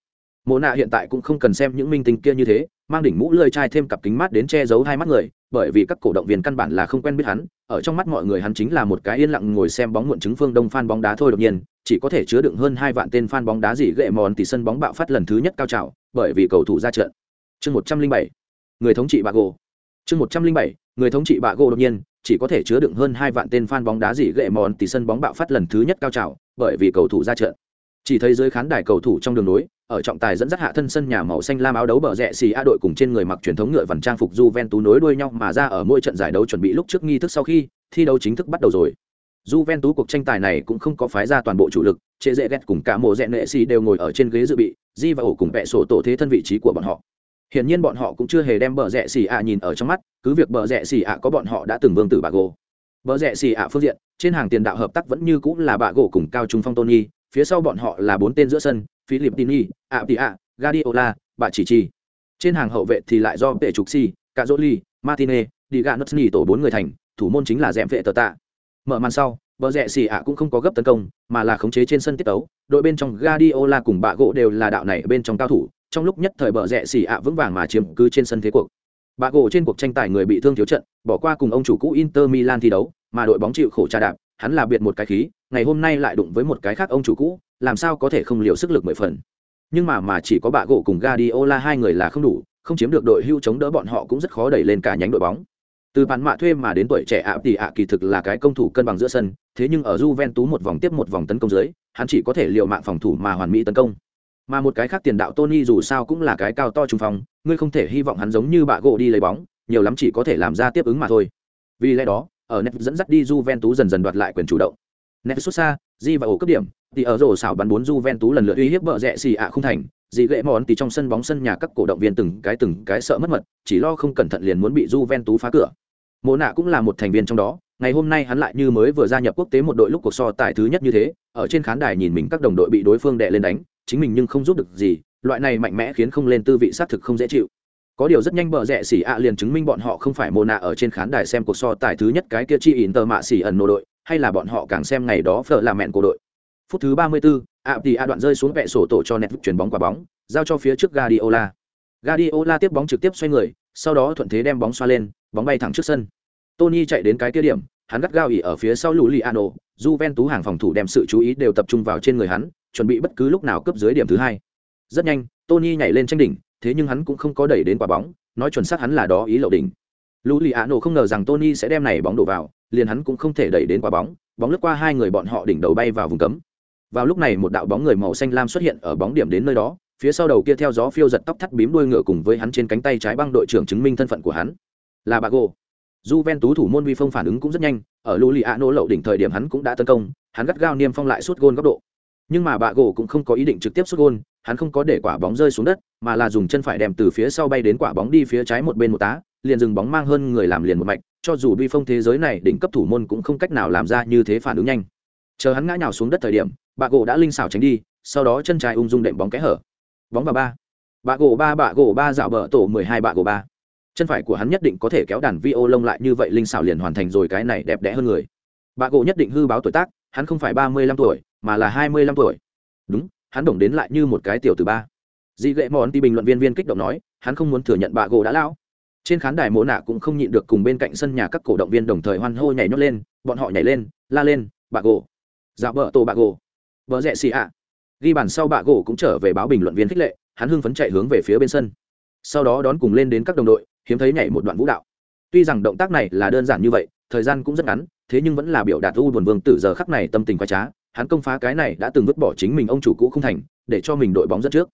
mộ nạ hiện tại cũng không cần xem những minh tinh kia như thế, mang đỉnh mũ lơi chai thêm cặp kính mắt đến che giấu hai mắt người, bởi vì các cổ động viên căn bản là không quen biết hắn, ở trong mắt mọi người hắn chính là một cái yên lặng ngồi xem bóng muộn chứng phương đông fan bóng đá thôi đột nhiên, chỉ có thể chứa đựng hơn hai vạn tên fan bóng đá gì gệ mòn tỷ sân bóng bạo phát lần thứ nhất cao trào, bởi vì cầu thủ ra trận chương một trăm linh bảy, người thống trị Bago. gỗ chương một trăm linh bảy người thống trị bạ gỗ đột nhiên chỉ có thể chứa đựng hơn hai vạn tên fan bóng đá gì gệ mòn tỷ sân bóng bạo phát lần thứ nhất cao trào bởi vì cầu thủ ra trận chỉ thấy dưới khán đài cầu thủ trong đường nối ở trọng tài dẫn dắt hạ thân sân nhà màu xanh lam áo đấu bờ rẽ xì a đội cùng trên người mặc truyền thống ngựa vằn trang phục Juventus nối đuôi nhau mà ra ở mỗi trận giải đấu chuẩn bị lúc trước nghi thức sau khi thi đấu chính thức bắt đầu rồi. Juventus cuộc tranh tài này cũng không có phái ra toàn bộ chủ lực, chế dễ ghét cùng cả mộ rẽ nệ xì đều ngồi ở trên ghế dự bị, Di và ổ cùng vẽ sổ tổ thế thân vị trí của bọn họ. Hiển nhiên bọn họ cũng chưa hề đem bờ rẽ xì ạ nhìn ở trong mắt, cứ việc bờ rẽ xì ạ có bọn họ đã từng vương tử bà gỗ. Bờ rẽ xì ạ phương diện, trên hàng tiền đạo hợp tác vẫn như cũng là bà gỗ cùng cao trung phong Tony, phía sau bọn họ là bốn tên giữa sân, philip tini ạ tị ạ Guardiola, bà chỉ chi. Trên hàng hậu vệ thì lại do Vệ Trục Si, Cazorli, Martinez, Diganotni tổ bốn người thành, thủ môn chính là Dẹm Vệ Tờ Tạ. Mở màn sau, bờ rẽ xì ạ cũng không có gấp tấn công, mà là khống chế trên sân tiết tấu, đội bên trong Guardiola cùng bà gỗ đều là đạo này bên trong cao thủ, trong lúc nhất thời bờ rẽ xì ạ vững vàng mà chiếm cứ trên sân thế cuộc. Bạ gỗ trên cuộc tranh tài người bị thương thiếu trận, bỏ qua cùng ông chủ cũ Inter Milan thi đấu, mà đội bóng chịu khổ tra đạp, hắn là biệt một cái khí, ngày hôm nay lại đụng với một cái khác ông chủ cũ, làm sao có thể không liều sức lực mười phần. Nhưng mà mà chỉ có bạ gỗ cùng Guardiola hai người là không đủ, không chiếm được đội hưu chống đỡ bọn họ cũng rất khó đẩy lên cả nhánh đội bóng từ bản mạ thuê mà đến tuổi trẻ ạ tỷ ạ kỳ thực là cái công thủ cân bằng giữa sân thế nhưng ở Juventus một vòng tiếp một vòng tấn công dưới hắn chỉ có thể liều mạng phòng thủ mà hoàn mỹ tấn công mà một cái khác tiền đạo Tony dù sao cũng là cái cao to trung phong, ngươi không thể hy vọng hắn giống như bạ gỗ đi lấy bóng, nhiều lắm chỉ có thể làm ra tiếp ứng mà thôi. Vì lẽ đó, ở net dẫn dắt đi Juventus dần dần đoạt lại quyền chủ động. Net xuất xa di và ổ cấp điểm, thì ở rổ xảo bắn bốn Juventus lần lượt uy hiếp bợ rẽ xì ạ không thành. Dị gệ món thì trong sân bóng sân nhà các cổ động viên từng cái từng cái sợ mất mật, chỉ lo không cẩn thận liền muốn bị Juventus phá cửa. Mộ nạ cũng là một thành viên trong đó, ngày hôm nay hắn lại như mới vừa gia nhập quốc tế một đội lúc cuộc so tài thứ nhất như thế, ở trên khán đài nhìn mình các đồng đội bị đối phương đệ lên đánh chính mình nhưng không giúp được gì loại này mạnh mẽ khiến không lên tư vị xác thực không dễ chịu. Có điều rất nhanh bờ rẽ xỉ ạ liền chứng minh bọn họ không phải mồ nạ ở trên khán đài xem cuộc so tài thứ nhất cái kia chi ỉn tờ mạ xỉ ẩn nô đội hay là bọn họ càng xem ngày đó phở là mẹn của đội. Phút thứ ba mươi 34, ạ thì a đoạn rơi xuống vẹ sổ tổ cho nẹt chuyển bóng quả bóng giao cho phía trước Guardiola. Guardiola tiếp bóng trực tiếp xoay người sau đó thuận thế đem bóng xoa lên bóng bay thẳng trước sân. Tony chạy đến cái kia điểm, hắn gắt gao ỉ ở phía sau Luliano, Juventus hàng phòng thủ đem sự chú ý đều tập trung vào trên người hắn, chuẩn bị bất cứ lúc nào cướp dưới điểm thứ hai. Rất nhanh, Tony nhảy lên tranh đỉnh, thế nhưng hắn cũng không có đẩy đến quả bóng, nói chuẩn xác hắn là đó ý lậu đỉnh. Luliano không ngờ rằng Tony sẽ đem này bóng đổ vào, liền hắn cũng không thể đẩy đến quả bóng, bóng lướt qua hai người bọn họ đỉnh đầu bay vào vùng cấm. Vào lúc này một đạo bóng người màu xanh lam xuất hiện ở bóng điểm đến nơi đó, phía sau đầu kia theo gió phiêu giật tóc thắt bím đuôi ngựa cùng với hắn trên cánh tay trái băng đội trưởng chứng minh thân phận của hắn. Là Bago. Juventus thủ môn Vi Phong phản ứng cũng rất nhanh, ở Luliano lậu đỉnh thời điểm hắn cũng đã tấn công, hắn gắt gao niêm phong lại suốt gôn góc độ. Nhưng mà bạ gỗ cũng không có ý định trực tiếp suốt gôn, hắn không có để quả bóng rơi xuống đất, mà là dùng chân phải đem từ phía sau bay đến quả bóng đi phía trái một bên một tá, liền dừng bóng mang hơn người làm liền một mạch, cho dù Vi Phong thế giới này đỉnh cấp thủ môn cũng không cách nào làm ra như thế phản ứng nhanh. Chờ hắn ngã nhào xuống đất thời điểm, bạ gỗ đã linh xảo tránh đi, sau đó chân trái ung dung đệm bóng cái hở. Bóng vào ba. Bạ gỗ ba bạ gỗ ba dạo bờ tổ 12 bạ gỗ ba chân phải của hắn nhất định có thể kéo đàn vi ô lông lại như vậy linh xảo liền hoàn thành rồi cái này đẹp đẽ hơn người. Bà gỗ nhất định hư báo tuổi tác, hắn không phải ba mươi lăm tuổi, mà là hai mươi lăm tuổi. Đúng, hắn đổng đến lại như một cái tiểu từ ba. Dị gậy mòn thì bình luận viên viên kích động nói, hắn không muốn thừa nhận bà gỗ đã lão. Trên khán đài mỗ nạ cũng không nhịn được cùng bên cạnh sân nhà các cổ động viên đồng thời hoan hô nhảy nhót lên, bọn họ nhảy lên, la lên, bà gỗ dạo bờ tổ bà gỗ vợ rẽ xì ạ. Ghi bàn sau bà gỗ cũng trở về báo bình luận viên khích lệ, hắn hưng phấn chạy hướng về phía bên sân. Sau đó đón cùng lên đến các đồng đội hiếm thấy nhảy một đoạn vũ đạo. Tuy rằng động tác này là đơn giản như vậy, thời gian cũng rất ngắn, thế nhưng vẫn là biểu đạt u buồn vương tử giờ khắc này tâm tình quái trá, hắn công phá cái này đã từng vứt bỏ chính mình ông chủ cũ không thành, để cho mình đội bóng dẫn trước.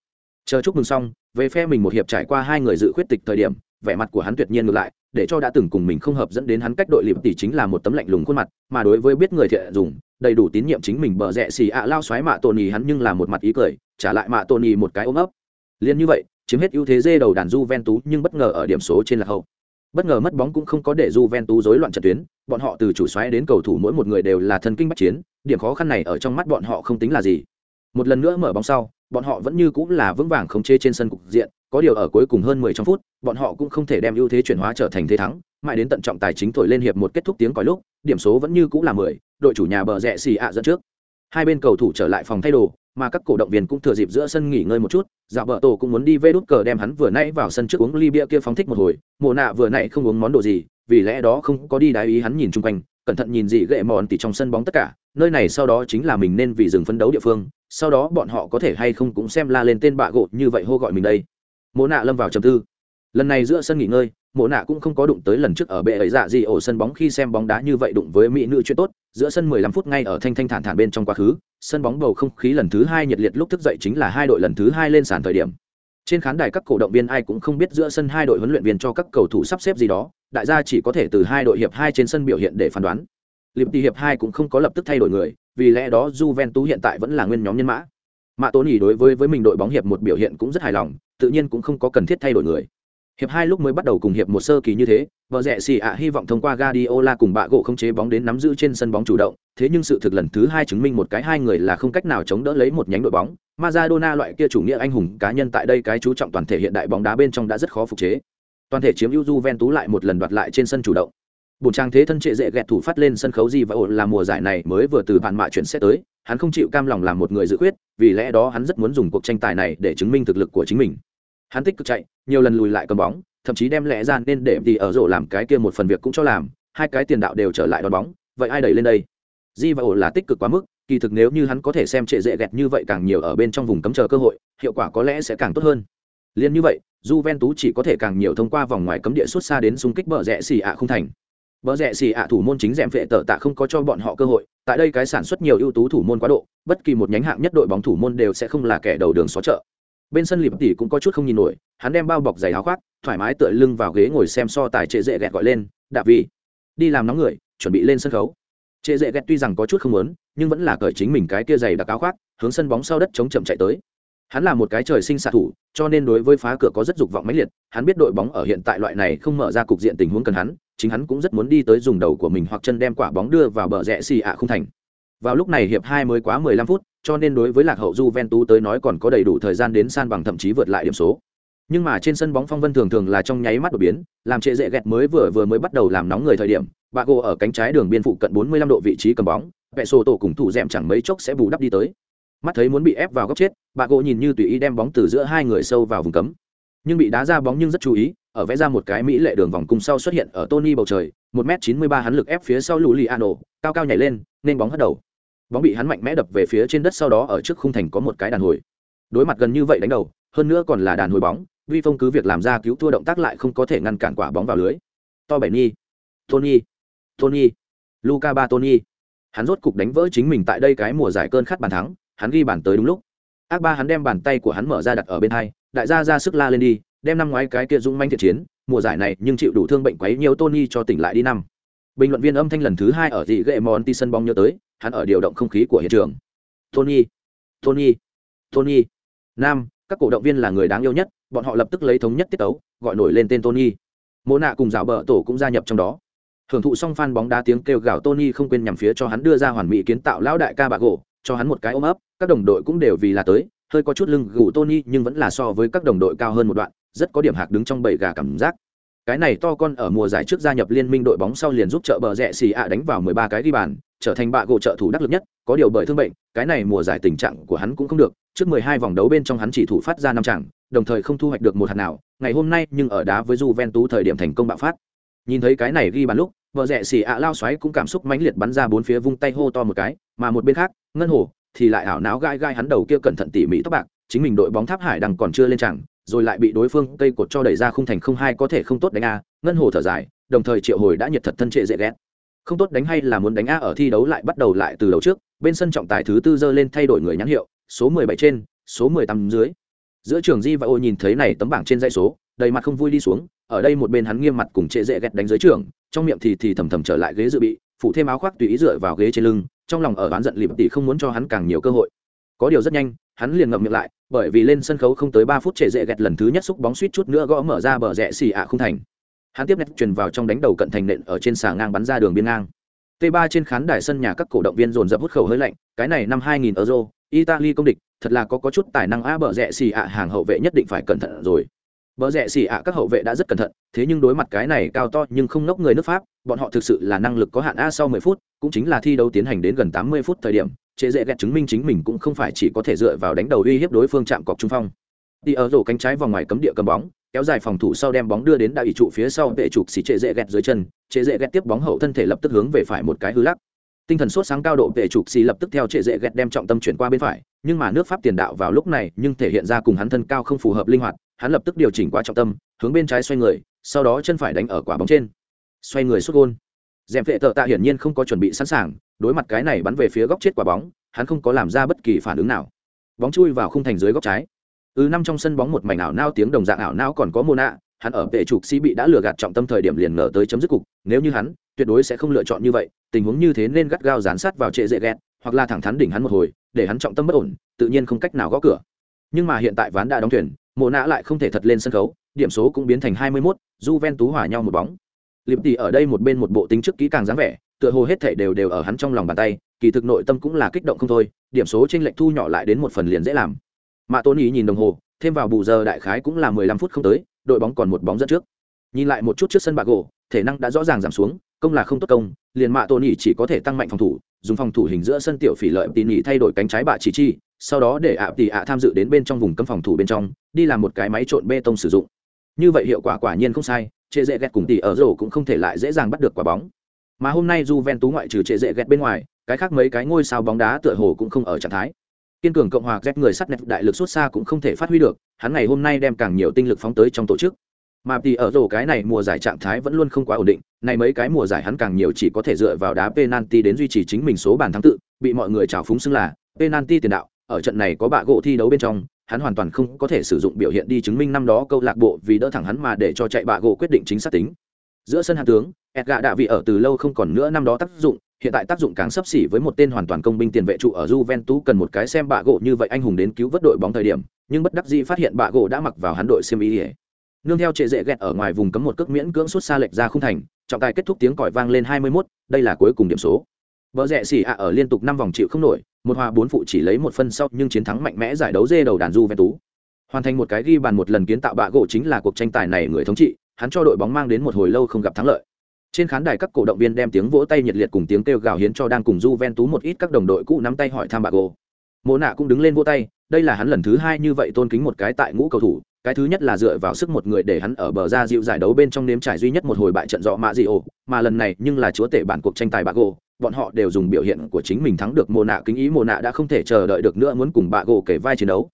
Chờ chúc mừng xong, về phe mình một hiệp trải qua hai người dự khuyết tịch thời điểm, vẻ mặt của hắn tuyệt nhiên ngược lại, để cho đã từng cùng mình không hợp dẫn đến hắn cách đội liệm tỷ chính là một tấm lạnh lùng khuôn mặt, mà đối với biết người thiện dùng, đầy đủ tín nhiệm chính mình bờ rẽ xì ạ lao xoáy mạ tôn nhì hắn nhưng là một mặt ý cười, trả lại mạ tôn nhì một cái ôm ấp. Liên như vậy chiếm hết ưu thế dê đầu đàn Juventus nhưng bất ngờ ở điểm số trên là hậu. Bất ngờ mất bóng cũng không có để Juventus rối loạn trận tuyến, bọn họ từ chủ xoáy đến cầu thủ mỗi một người đều là thần kinh bách chiến, điểm khó khăn này ở trong mắt bọn họ không tính là gì. Một lần nữa mở bóng sau, bọn họ vẫn như cũng là vững vàng khống chế trên sân cục diện, có điều ở cuối cùng hơn 10 trong phút, bọn họ cũng không thể đem ưu thế chuyển hóa trở thành thế thắng, mãi đến tận trọng tài chính thổi lên hiệp một kết thúc tiếng còi lúc, điểm số vẫn như cũng là 10, đội chủ nhà bờ rẹ xì ạ dẫn trước. Hai bên cầu thủ trở lại phòng thay đồ, mà các cổ động viên cũng thừa dịp giữa sân nghỉ ngơi một chút dạo vợ tổ cũng muốn đi vê đút cờ đem hắn vừa nãy vào sân trước uống ly bia kia phóng thích một hồi. Mồ nạ vừa nãy không uống món đồ gì, vì lẽ đó không có đi đái ý hắn nhìn chung quanh, cẩn thận nhìn gì gệ mòn tỉ trong sân bóng tất cả, nơi này sau đó chính là mình nên vì dừng phấn đấu địa phương, sau đó bọn họ có thể hay không cũng xem la lên tên bạ gộ như vậy hô gọi mình đây. Mồ nạ lâm vào trầm tư. Lần này giữa sân nghỉ ngơi, mộ nạ cũng không có đụng tới lần trước ở bệ ấy dạ gì ổ sân bóng khi xem bóng đá như vậy đụng với mỹ nữ chuyện tốt giữa sân 15 phút ngay ở thanh thanh thản thản bên trong quá khứ, sân bóng bầu không khí lần thứ hai nhiệt liệt lúc thức dậy chính là hai đội lần thứ hai lên sàn thời điểm. Trên khán đài các cổ động viên ai cũng không biết giữa sân hai đội huấn luyện viên cho các cầu thủ sắp xếp gì đó, đại gia chỉ có thể từ hai đội hiệp hai trên sân biểu hiện để phán đoán. Liệp tỷ hiệp hai cũng không có lập tức thay đổi người, vì lẽ đó Juventus hiện tại vẫn là nguyên nhóm nhân mã. Mạ tốn Nghị đối với với mình đội bóng hiệp một biểu hiện cũng rất hài lòng, tự nhiên cũng không có cần thiết thay đổi người hiệp hai lúc mới bắt đầu cùng hiệp một sơ kỳ như thế, vợ rẻ xì ạ hy vọng thông qua Guardiola cùng bạ gỗ không chế bóng đến nắm giữ trên sân bóng chủ động, thế nhưng sự thực lần thứ hai chứng minh một cái hai người là không cách nào chống đỡ lấy một nhánh đội bóng. Maradona loại kia chủ nghĩa anh hùng cá nhân tại đây cái chú trọng toàn thể hiện đại bóng đá bên trong đã rất khó phục chế. Toàn thể chiếm ưu Juventus lại một lần đoạt lại trên sân chủ động. Bùn trang thế thân trệ dễ gẹt thủ phát lên sân khấu gì và ổn là mùa giải này mới vừa từ bạn mạ chuyển sẽ tới, hắn không chịu cam lòng làm một người dự quyết vì lẽ đó hắn rất muốn dùng cuộc tranh tài này để chứng minh thực lực của chính mình hắn tích cực chạy, nhiều lần lùi lại cầm bóng, thậm chí đem lẽ ra nên để đi ở rổ làm cái kia một phần việc cũng cho làm, hai cái tiền đạo đều trở lại đón bóng, vậy ai đẩy lên đây? Di và ổ là tích cực quá mức, kỳ thực nếu như hắn có thể xem trệ dễ gẹt như vậy càng nhiều ở bên trong vùng cấm chờ cơ hội, hiệu quả có lẽ sẽ càng tốt hơn. Liên như vậy, Juventus chỉ có thể càng nhiều thông qua vòng ngoài cấm địa xuất xa đến xung kích bờ rẽ xì ạ không thành. Bờ rẽ xì ạ thủ môn chính dẹm vệ tờ tạ không có cho bọn họ cơ hội, tại đây cái sản xuất nhiều ưu tú thủ môn quá độ, bất kỳ một nhánh hạng nhất đội bóng thủ môn đều sẽ không là kẻ đầu đường xó chợ bên sân lịp tỉ cũng có chút không nhìn nổi, hắn đem bao bọc giày áo khoác, thoải mái tựa lưng vào ghế ngồi xem so tài trệ dễ ghẹt gọi lên đạp vì đi làm nóng người, chuẩn bị lên sân khấu. Trệ dễ ghẹt tuy rằng có chút không lớn nhưng vẫn là cởi chính mình cái kia giày đặc áo khoác, hướng sân bóng sau đất chống chậm chạy tới. Hắn là một cái trời sinh xạ thủ, cho nên đối với phá cửa có rất dục vọng mãnh liệt, hắn biết đội bóng ở hiện tại loại này không mở ra cục diện tình huống cần hắn, chính hắn cũng rất muốn đi tới dùng đầu của mình hoặc chân đem quả bóng đưa vào bờ rẽ xì ạ không thành. Vào lúc này hiệp hai mới quá 15 phút cho nên đối với lạc hậu Juventus tới nói còn có đầy đủ thời gian đến san bằng thậm chí vượt lại điểm số. Nhưng mà trên sân bóng phong vân thường thường là trong nháy mắt đột biến làm trệ dễ gẹt mới vừa vừa mới bắt đầu làm nóng người thời điểm bà ở cánh trái đường biên phụ cận 45 độ vị trí cầm bóng vẻ sổ tổ cùng thủ dẹm chẳng mấy chốc sẽ bù đắp đi tới. Mắt thấy muốn bị ép vào góc chết bà nhìn như tùy ý đem bóng từ giữa hai người sâu vào vùng cấm. Nhưng bị đá ra bóng nhưng rất chú ý ở vẽ ra một cái mỹ lệ đường vòng cung sau xuất hiện ở Tony bầu trời, 1m93 hắn lực ép phía sau Luliano, cao cao nhảy lên, nên bóng hất đầu. Bóng bị hắn mạnh mẽ đập về phía trên đất sau đó ở trước khung thành có một cái đàn hồi. Đối mặt gần như vậy đánh đầu, hơn nữa còn là đàn hồi bóng, Vi Phong cứ việc làm ra cứu thua động tác lại không có thể ngăn cản quả bóng vào lưới. To bảy ni, Tony, Tony, Luca Ba Tony. Hắn rốt cục đánh vỡ chính mình tại đây cái mùa giải cơn khát bàn thắng, hắn ghi bàn tới đúng lúc. Ác ba hắn đem bàn tay của hắn mở ra đặt ở bên hai, đại gia ra sức la lên đi, đem năm ngoái cái kia dũng manh thiện chiến mùa giải này nhưng chịu đủ thương bệnh quấy nhiều tony cho tỉnh lại đi năm bình luận viên âm thanh lần thứ hai ở dị gệ ti sân bóng nhớ tới, hắn ở điều động không khí của hiện trường. Tony tony tony. Nam, các cổ động viên là người đáng yêu nhất, bọn họ lập tức lấy thống nhất tiết tấu, gọi nổi lên tên tony. Mô nạ cùng dạo bờ tổ cũng gia nhập trong đó. Hưởng thụ xong phan bóng đá tiếng kêu gào tony không quên nhằm phía cho hắn đưa ra hoàn mỹ kiến tạo lão đại ca bạc gỗ, cho hắn một cái ôm ấp, các đồng đội cũng đều vì là tới, hơi có chút lưng gù tony nhưng vẫn là so với các đồng đội cao hơn một đoạn, rất có điểm hạc đứng trong bầy gà cảm giác cái này to con ở mùa giải trước gia nhập liên minh đội bóng sau liền giúp trợ bờ rẽ xì ạ đánh vào 13 cái ghi bàn, trở thành bạ gỗ trợ thủ đắc lực nhất, có điều bởi thương bệnh, cái này mùa giải tình trạng của hắn cũng không được, trước 12 vòng đấu bên trong hắn chỉ thủ phát ra năm chẳng đồng thời không thu hoạch được một hạt nào, ngày hôm nay nhưng ở đá với Juventus thời điểm thành công bạo phát. Nhìn thấy cái này ghi bàn lúc vợ rẽ xì ạ lao xoáy cũng cảm xúc mãnh liệt bắn ra bốn phía vung tay hô to một cái, mà một bên khác, ngân hồ thì lại ảo náo gai gai hắn đầu kia cẩn thận tỉ mỉ tóc bạc, chính mình đội bóng tháp hải đằng còn chưa lên chẳng rồi lại bị đối phương cây cột cho đẩy ra không thành không hai có thể không tốt đánh a, ngân hồ thở dài, đồng thời triệu hồi đã nhiệt thật thân trệ dễ ghét. Không tốt đánh hay là muốn đánh a ở thi đấu lại bắt đầu lại từ đầu trước, bên sân trọng tài thứ tư giơ lên thay đổi người nhãn hiệu, số mười bảy trên, số mười tám dưới. Giữa trường di và ô nhìn thấy này tấm bảng trên dãy số, đầy mặt không vui đi xuống, ở đây một bên hắn nghiêm mặt cùng trệ dễ ghét đánh dưới trường, trong miệng thì thì thầm thầm trở lại ghế dự bị phụ thêm áo khoác tùy ý dựa vào ghế trên lưng, trong lòng ở bán giận lìm tỷ không muốn cho hắn càng nhiều cơ hội. Có điều rất nhanh, hắn liền ngậm miệng lại bởi vì lên sân khấu không tới ba phút trệ dễ gẹt lần thứ nhất xúc bóng suýt chút nữa gõ mở ra bờ rẽ xì ạ không thành. Hắn tiếp nét truyền vào trong đánh đầu cận thành nện ở trên xà ngang bắn ra đường biên ngang. T 3 trên khán đài sân nhà các cổ động viên dồn dập hút khẩu hơi lạnh, cái này năm 2000 euro, italy công địch, thật là có có chút tài năng a bờ rẽ xì ạ hàng hậu vệ nhất định phải cẩn thận rồi. Bờ rẽ xì ạ các hậu vệ đã rất cẩn thận, thế nhưng đối mặt cái này cao to nhưng không ngốc người nước pháp, bọn họ thực sự là năng lực có hạn a sau 10 phút cũng chính là thi đấu tiến hành đến gần 80 phút thời điểm, chế dễ ghét chứng minh chính mình cũng không phải chỉ có thể dựa vào đánh đầu uy hiếp đối phương chạm cọc trung phong. Đi ở rổ cánh trái vòng ngoài cấm địa cầm bóng, kéo dài phòng thủ sau đem bóng đưa đến đại ủy trụ phía sau vệ trục xỉ chế dễ ghét dưới chân, chế dễ ghét tiếp bóng hậu thân thể lập tức hướng về phải một cái hư lắc. Tinh thần sốt sáng cao độ vệ trục xỉ lập tức theo chế dễ ghét đem trọng tâm chuyển qua bên phải, nhưng mà nước pháp tiền đạo vào lúc này nhưng thể hiện ra cùng hắn thân cao không phù hợp linh hoạt, hắn lập tức điều chỉnh qua trọng tâm, hướng bên trái xoay người, sau đó chân phải đánh ở quả bóng trên. Xoay người xuất gôn dèm vệ tợ tạ hiển nhiên không có chuẩn bị sẵn sàng đối mặt cái này bắn về phía góc chết quả bóng hắn không có làm ra bất kỳ phản ứng nào. Bóng chui vào khung thành dưới góc trái. Ừ, Ư năm trong sân bóng một mảnh ảo nao tiếng đồng dạng ảo nao còn có mô nạ hắn ở vệ trục sĩ bị đã lừa gạt trọng tâm thời điểm liền ngờ tới chấm dứt cục nếu như hắn tuyệt đối sẽ không lựa chọn như vậy tình huống như thế nên gắt gao dán sát vào trệ dễ ghét hoặc là thẳng thắn đỉnh hắn một hồi để hắn trọng tâm bất ổn tự nhiên không cách nào gõ cửa. Nhưng mà hiện tại ván đã đóng thuyền mộ nạ lại không thể thật lên sân khấu điểm số cũng biến thành hai mươi 21, ven tú hòa nhau một bóng liệp tỷ ở đây một bên một bộ tính trước kỹ càng dáng vẻ, tựa hồ hết thể đều đều ở hắn trong lòng bàn tay, kỳ thực nội tâm cũng là kích động không thôi, điểm số trên lệch thu nhỏ lại đến một phần liền dễ làm. Mạ tôn ý nhìn đồng hồ, thêm vào bù giờ đại khái cũng là mười lăm phút không tới, đội bóng còn một bóng dẫn trước. Nhìn lại một chút trước sân bạc gỗ, thể năng đã rõ ràng giảm xuống, công là không tốt công, liền mạ tôn ý chỉ có thể tăng mạnh phòng thủ, dùng phòng thủ hình giữa sân tiểu phỉ lợi tỉ nhị thay đổi cánh trái bạ chỉ chi, sau đó để ạ tỉ ạ tham dự đến bên trong vùng cấm phòng thủ bên trong, đi làm một cái máy trộn bê tông sử dụng. Như vậy hiệu quả quả nhiên không sai trệ dễ ghét cùng tỷ ở rổ cũng không thể lại dễ dàng bắt được quả bóng. Mà hôm nay Juventus ngoại trừ trệ dễ ghét bên ngoài, cái khác mấy cái ngôi sao bóng đá tựa hồ cũng không ở trạng thái. Kiên cường cộng hòa ghét người sắt nẹp đại lực xuất xa cũng không thể phát huy được, hắn ngày hôm nay đem càng nhiều tinh lực phóng tới trong tổ chức. Mà tỷ ở rổ cái này mùa giải trạng thái vẫn luôn không quá ổn định này mấy cái mùa giải hắn càng nhiều chỉ có thể dựa vào đá penalty đến duy trì chính mình số bàn thắng tự, bị mọi người chào phúng xưng là penalty tiền đạo. Ở trận này có bạ gỗ thi đấu bên trong hắn hoàn toàn không có thể sử dụng biểu hiện đi chứng minh năm đó câu lạc bộ vì đỡ thẳng hắn mà để cho chạy bạ gỗ quyết định chính xác tính. Giữa sân hạ tướng edgar đã vị ở từ lâu không còn nữa năm đó tác dụng hiện tại tác dụng càng sấp xỉ với một tên hoàn toàn công binh tiền vệ trụ ở Juventus cần một cái xem bạ gỗ như vậy anh hùng đến cứu vớt đội bóng thời điểm nhưng bất đắc dĩ phát hiện bạ gỗ đã mặc vào hắn đội xiêm y nương theo trệ dễ gẹt ở ngoài vùng cấm một cước miễn cưỡng suốt xa lệch ra không thành trọng tài kết thúc tiếng còi vang lên 21, đây là cuối cùng điểm số. Bờ rẹ xỉ ạ ở liên tục năm vòng chịu không nổi, một hòa bốn phụ chỉ lấy một phân sau nhưng chiến thắng mạnh mẽ giải đấu dê đầu đàn du tú hoàn thành một cái ghi bàn một lần kiến tạo bạ gỗ chính là cuộc tranh tài này người thống trị hắn cho đội bóng mang đến một hồi lâu không gặp thắng lợi. Trên khán đài các cổ động viên đem tiếng vỗ tay nhiệt liệt cùng tiếng kêu gào hiến cho đang cùng Juventus tú một ít các đồng đội cũ nắm tay hỏi thăm bạ gỗ. Mộ nạ cũng đứng lên vỗ tay đây là hắn lần thứ hai như vậy tôn kính một cái tại ngũ cầu thủ cái thứ nhất là dựa vào sức một người để hắn ở bờ ra dịu giải đấu bên trong nếm trải duy nhất một hồi bại trận dọ mạ dị ổ mà lần này nhưng là chúa tể bản cuộc tranh tài bạ gỗ bọn họ đều dùng biểu hiện của chính mình thắng được mồ nạ kính ý mồ nạ đã không thể chờ đợi được nữa, muốn cùng bạ gỗ kể vai chiến đấu.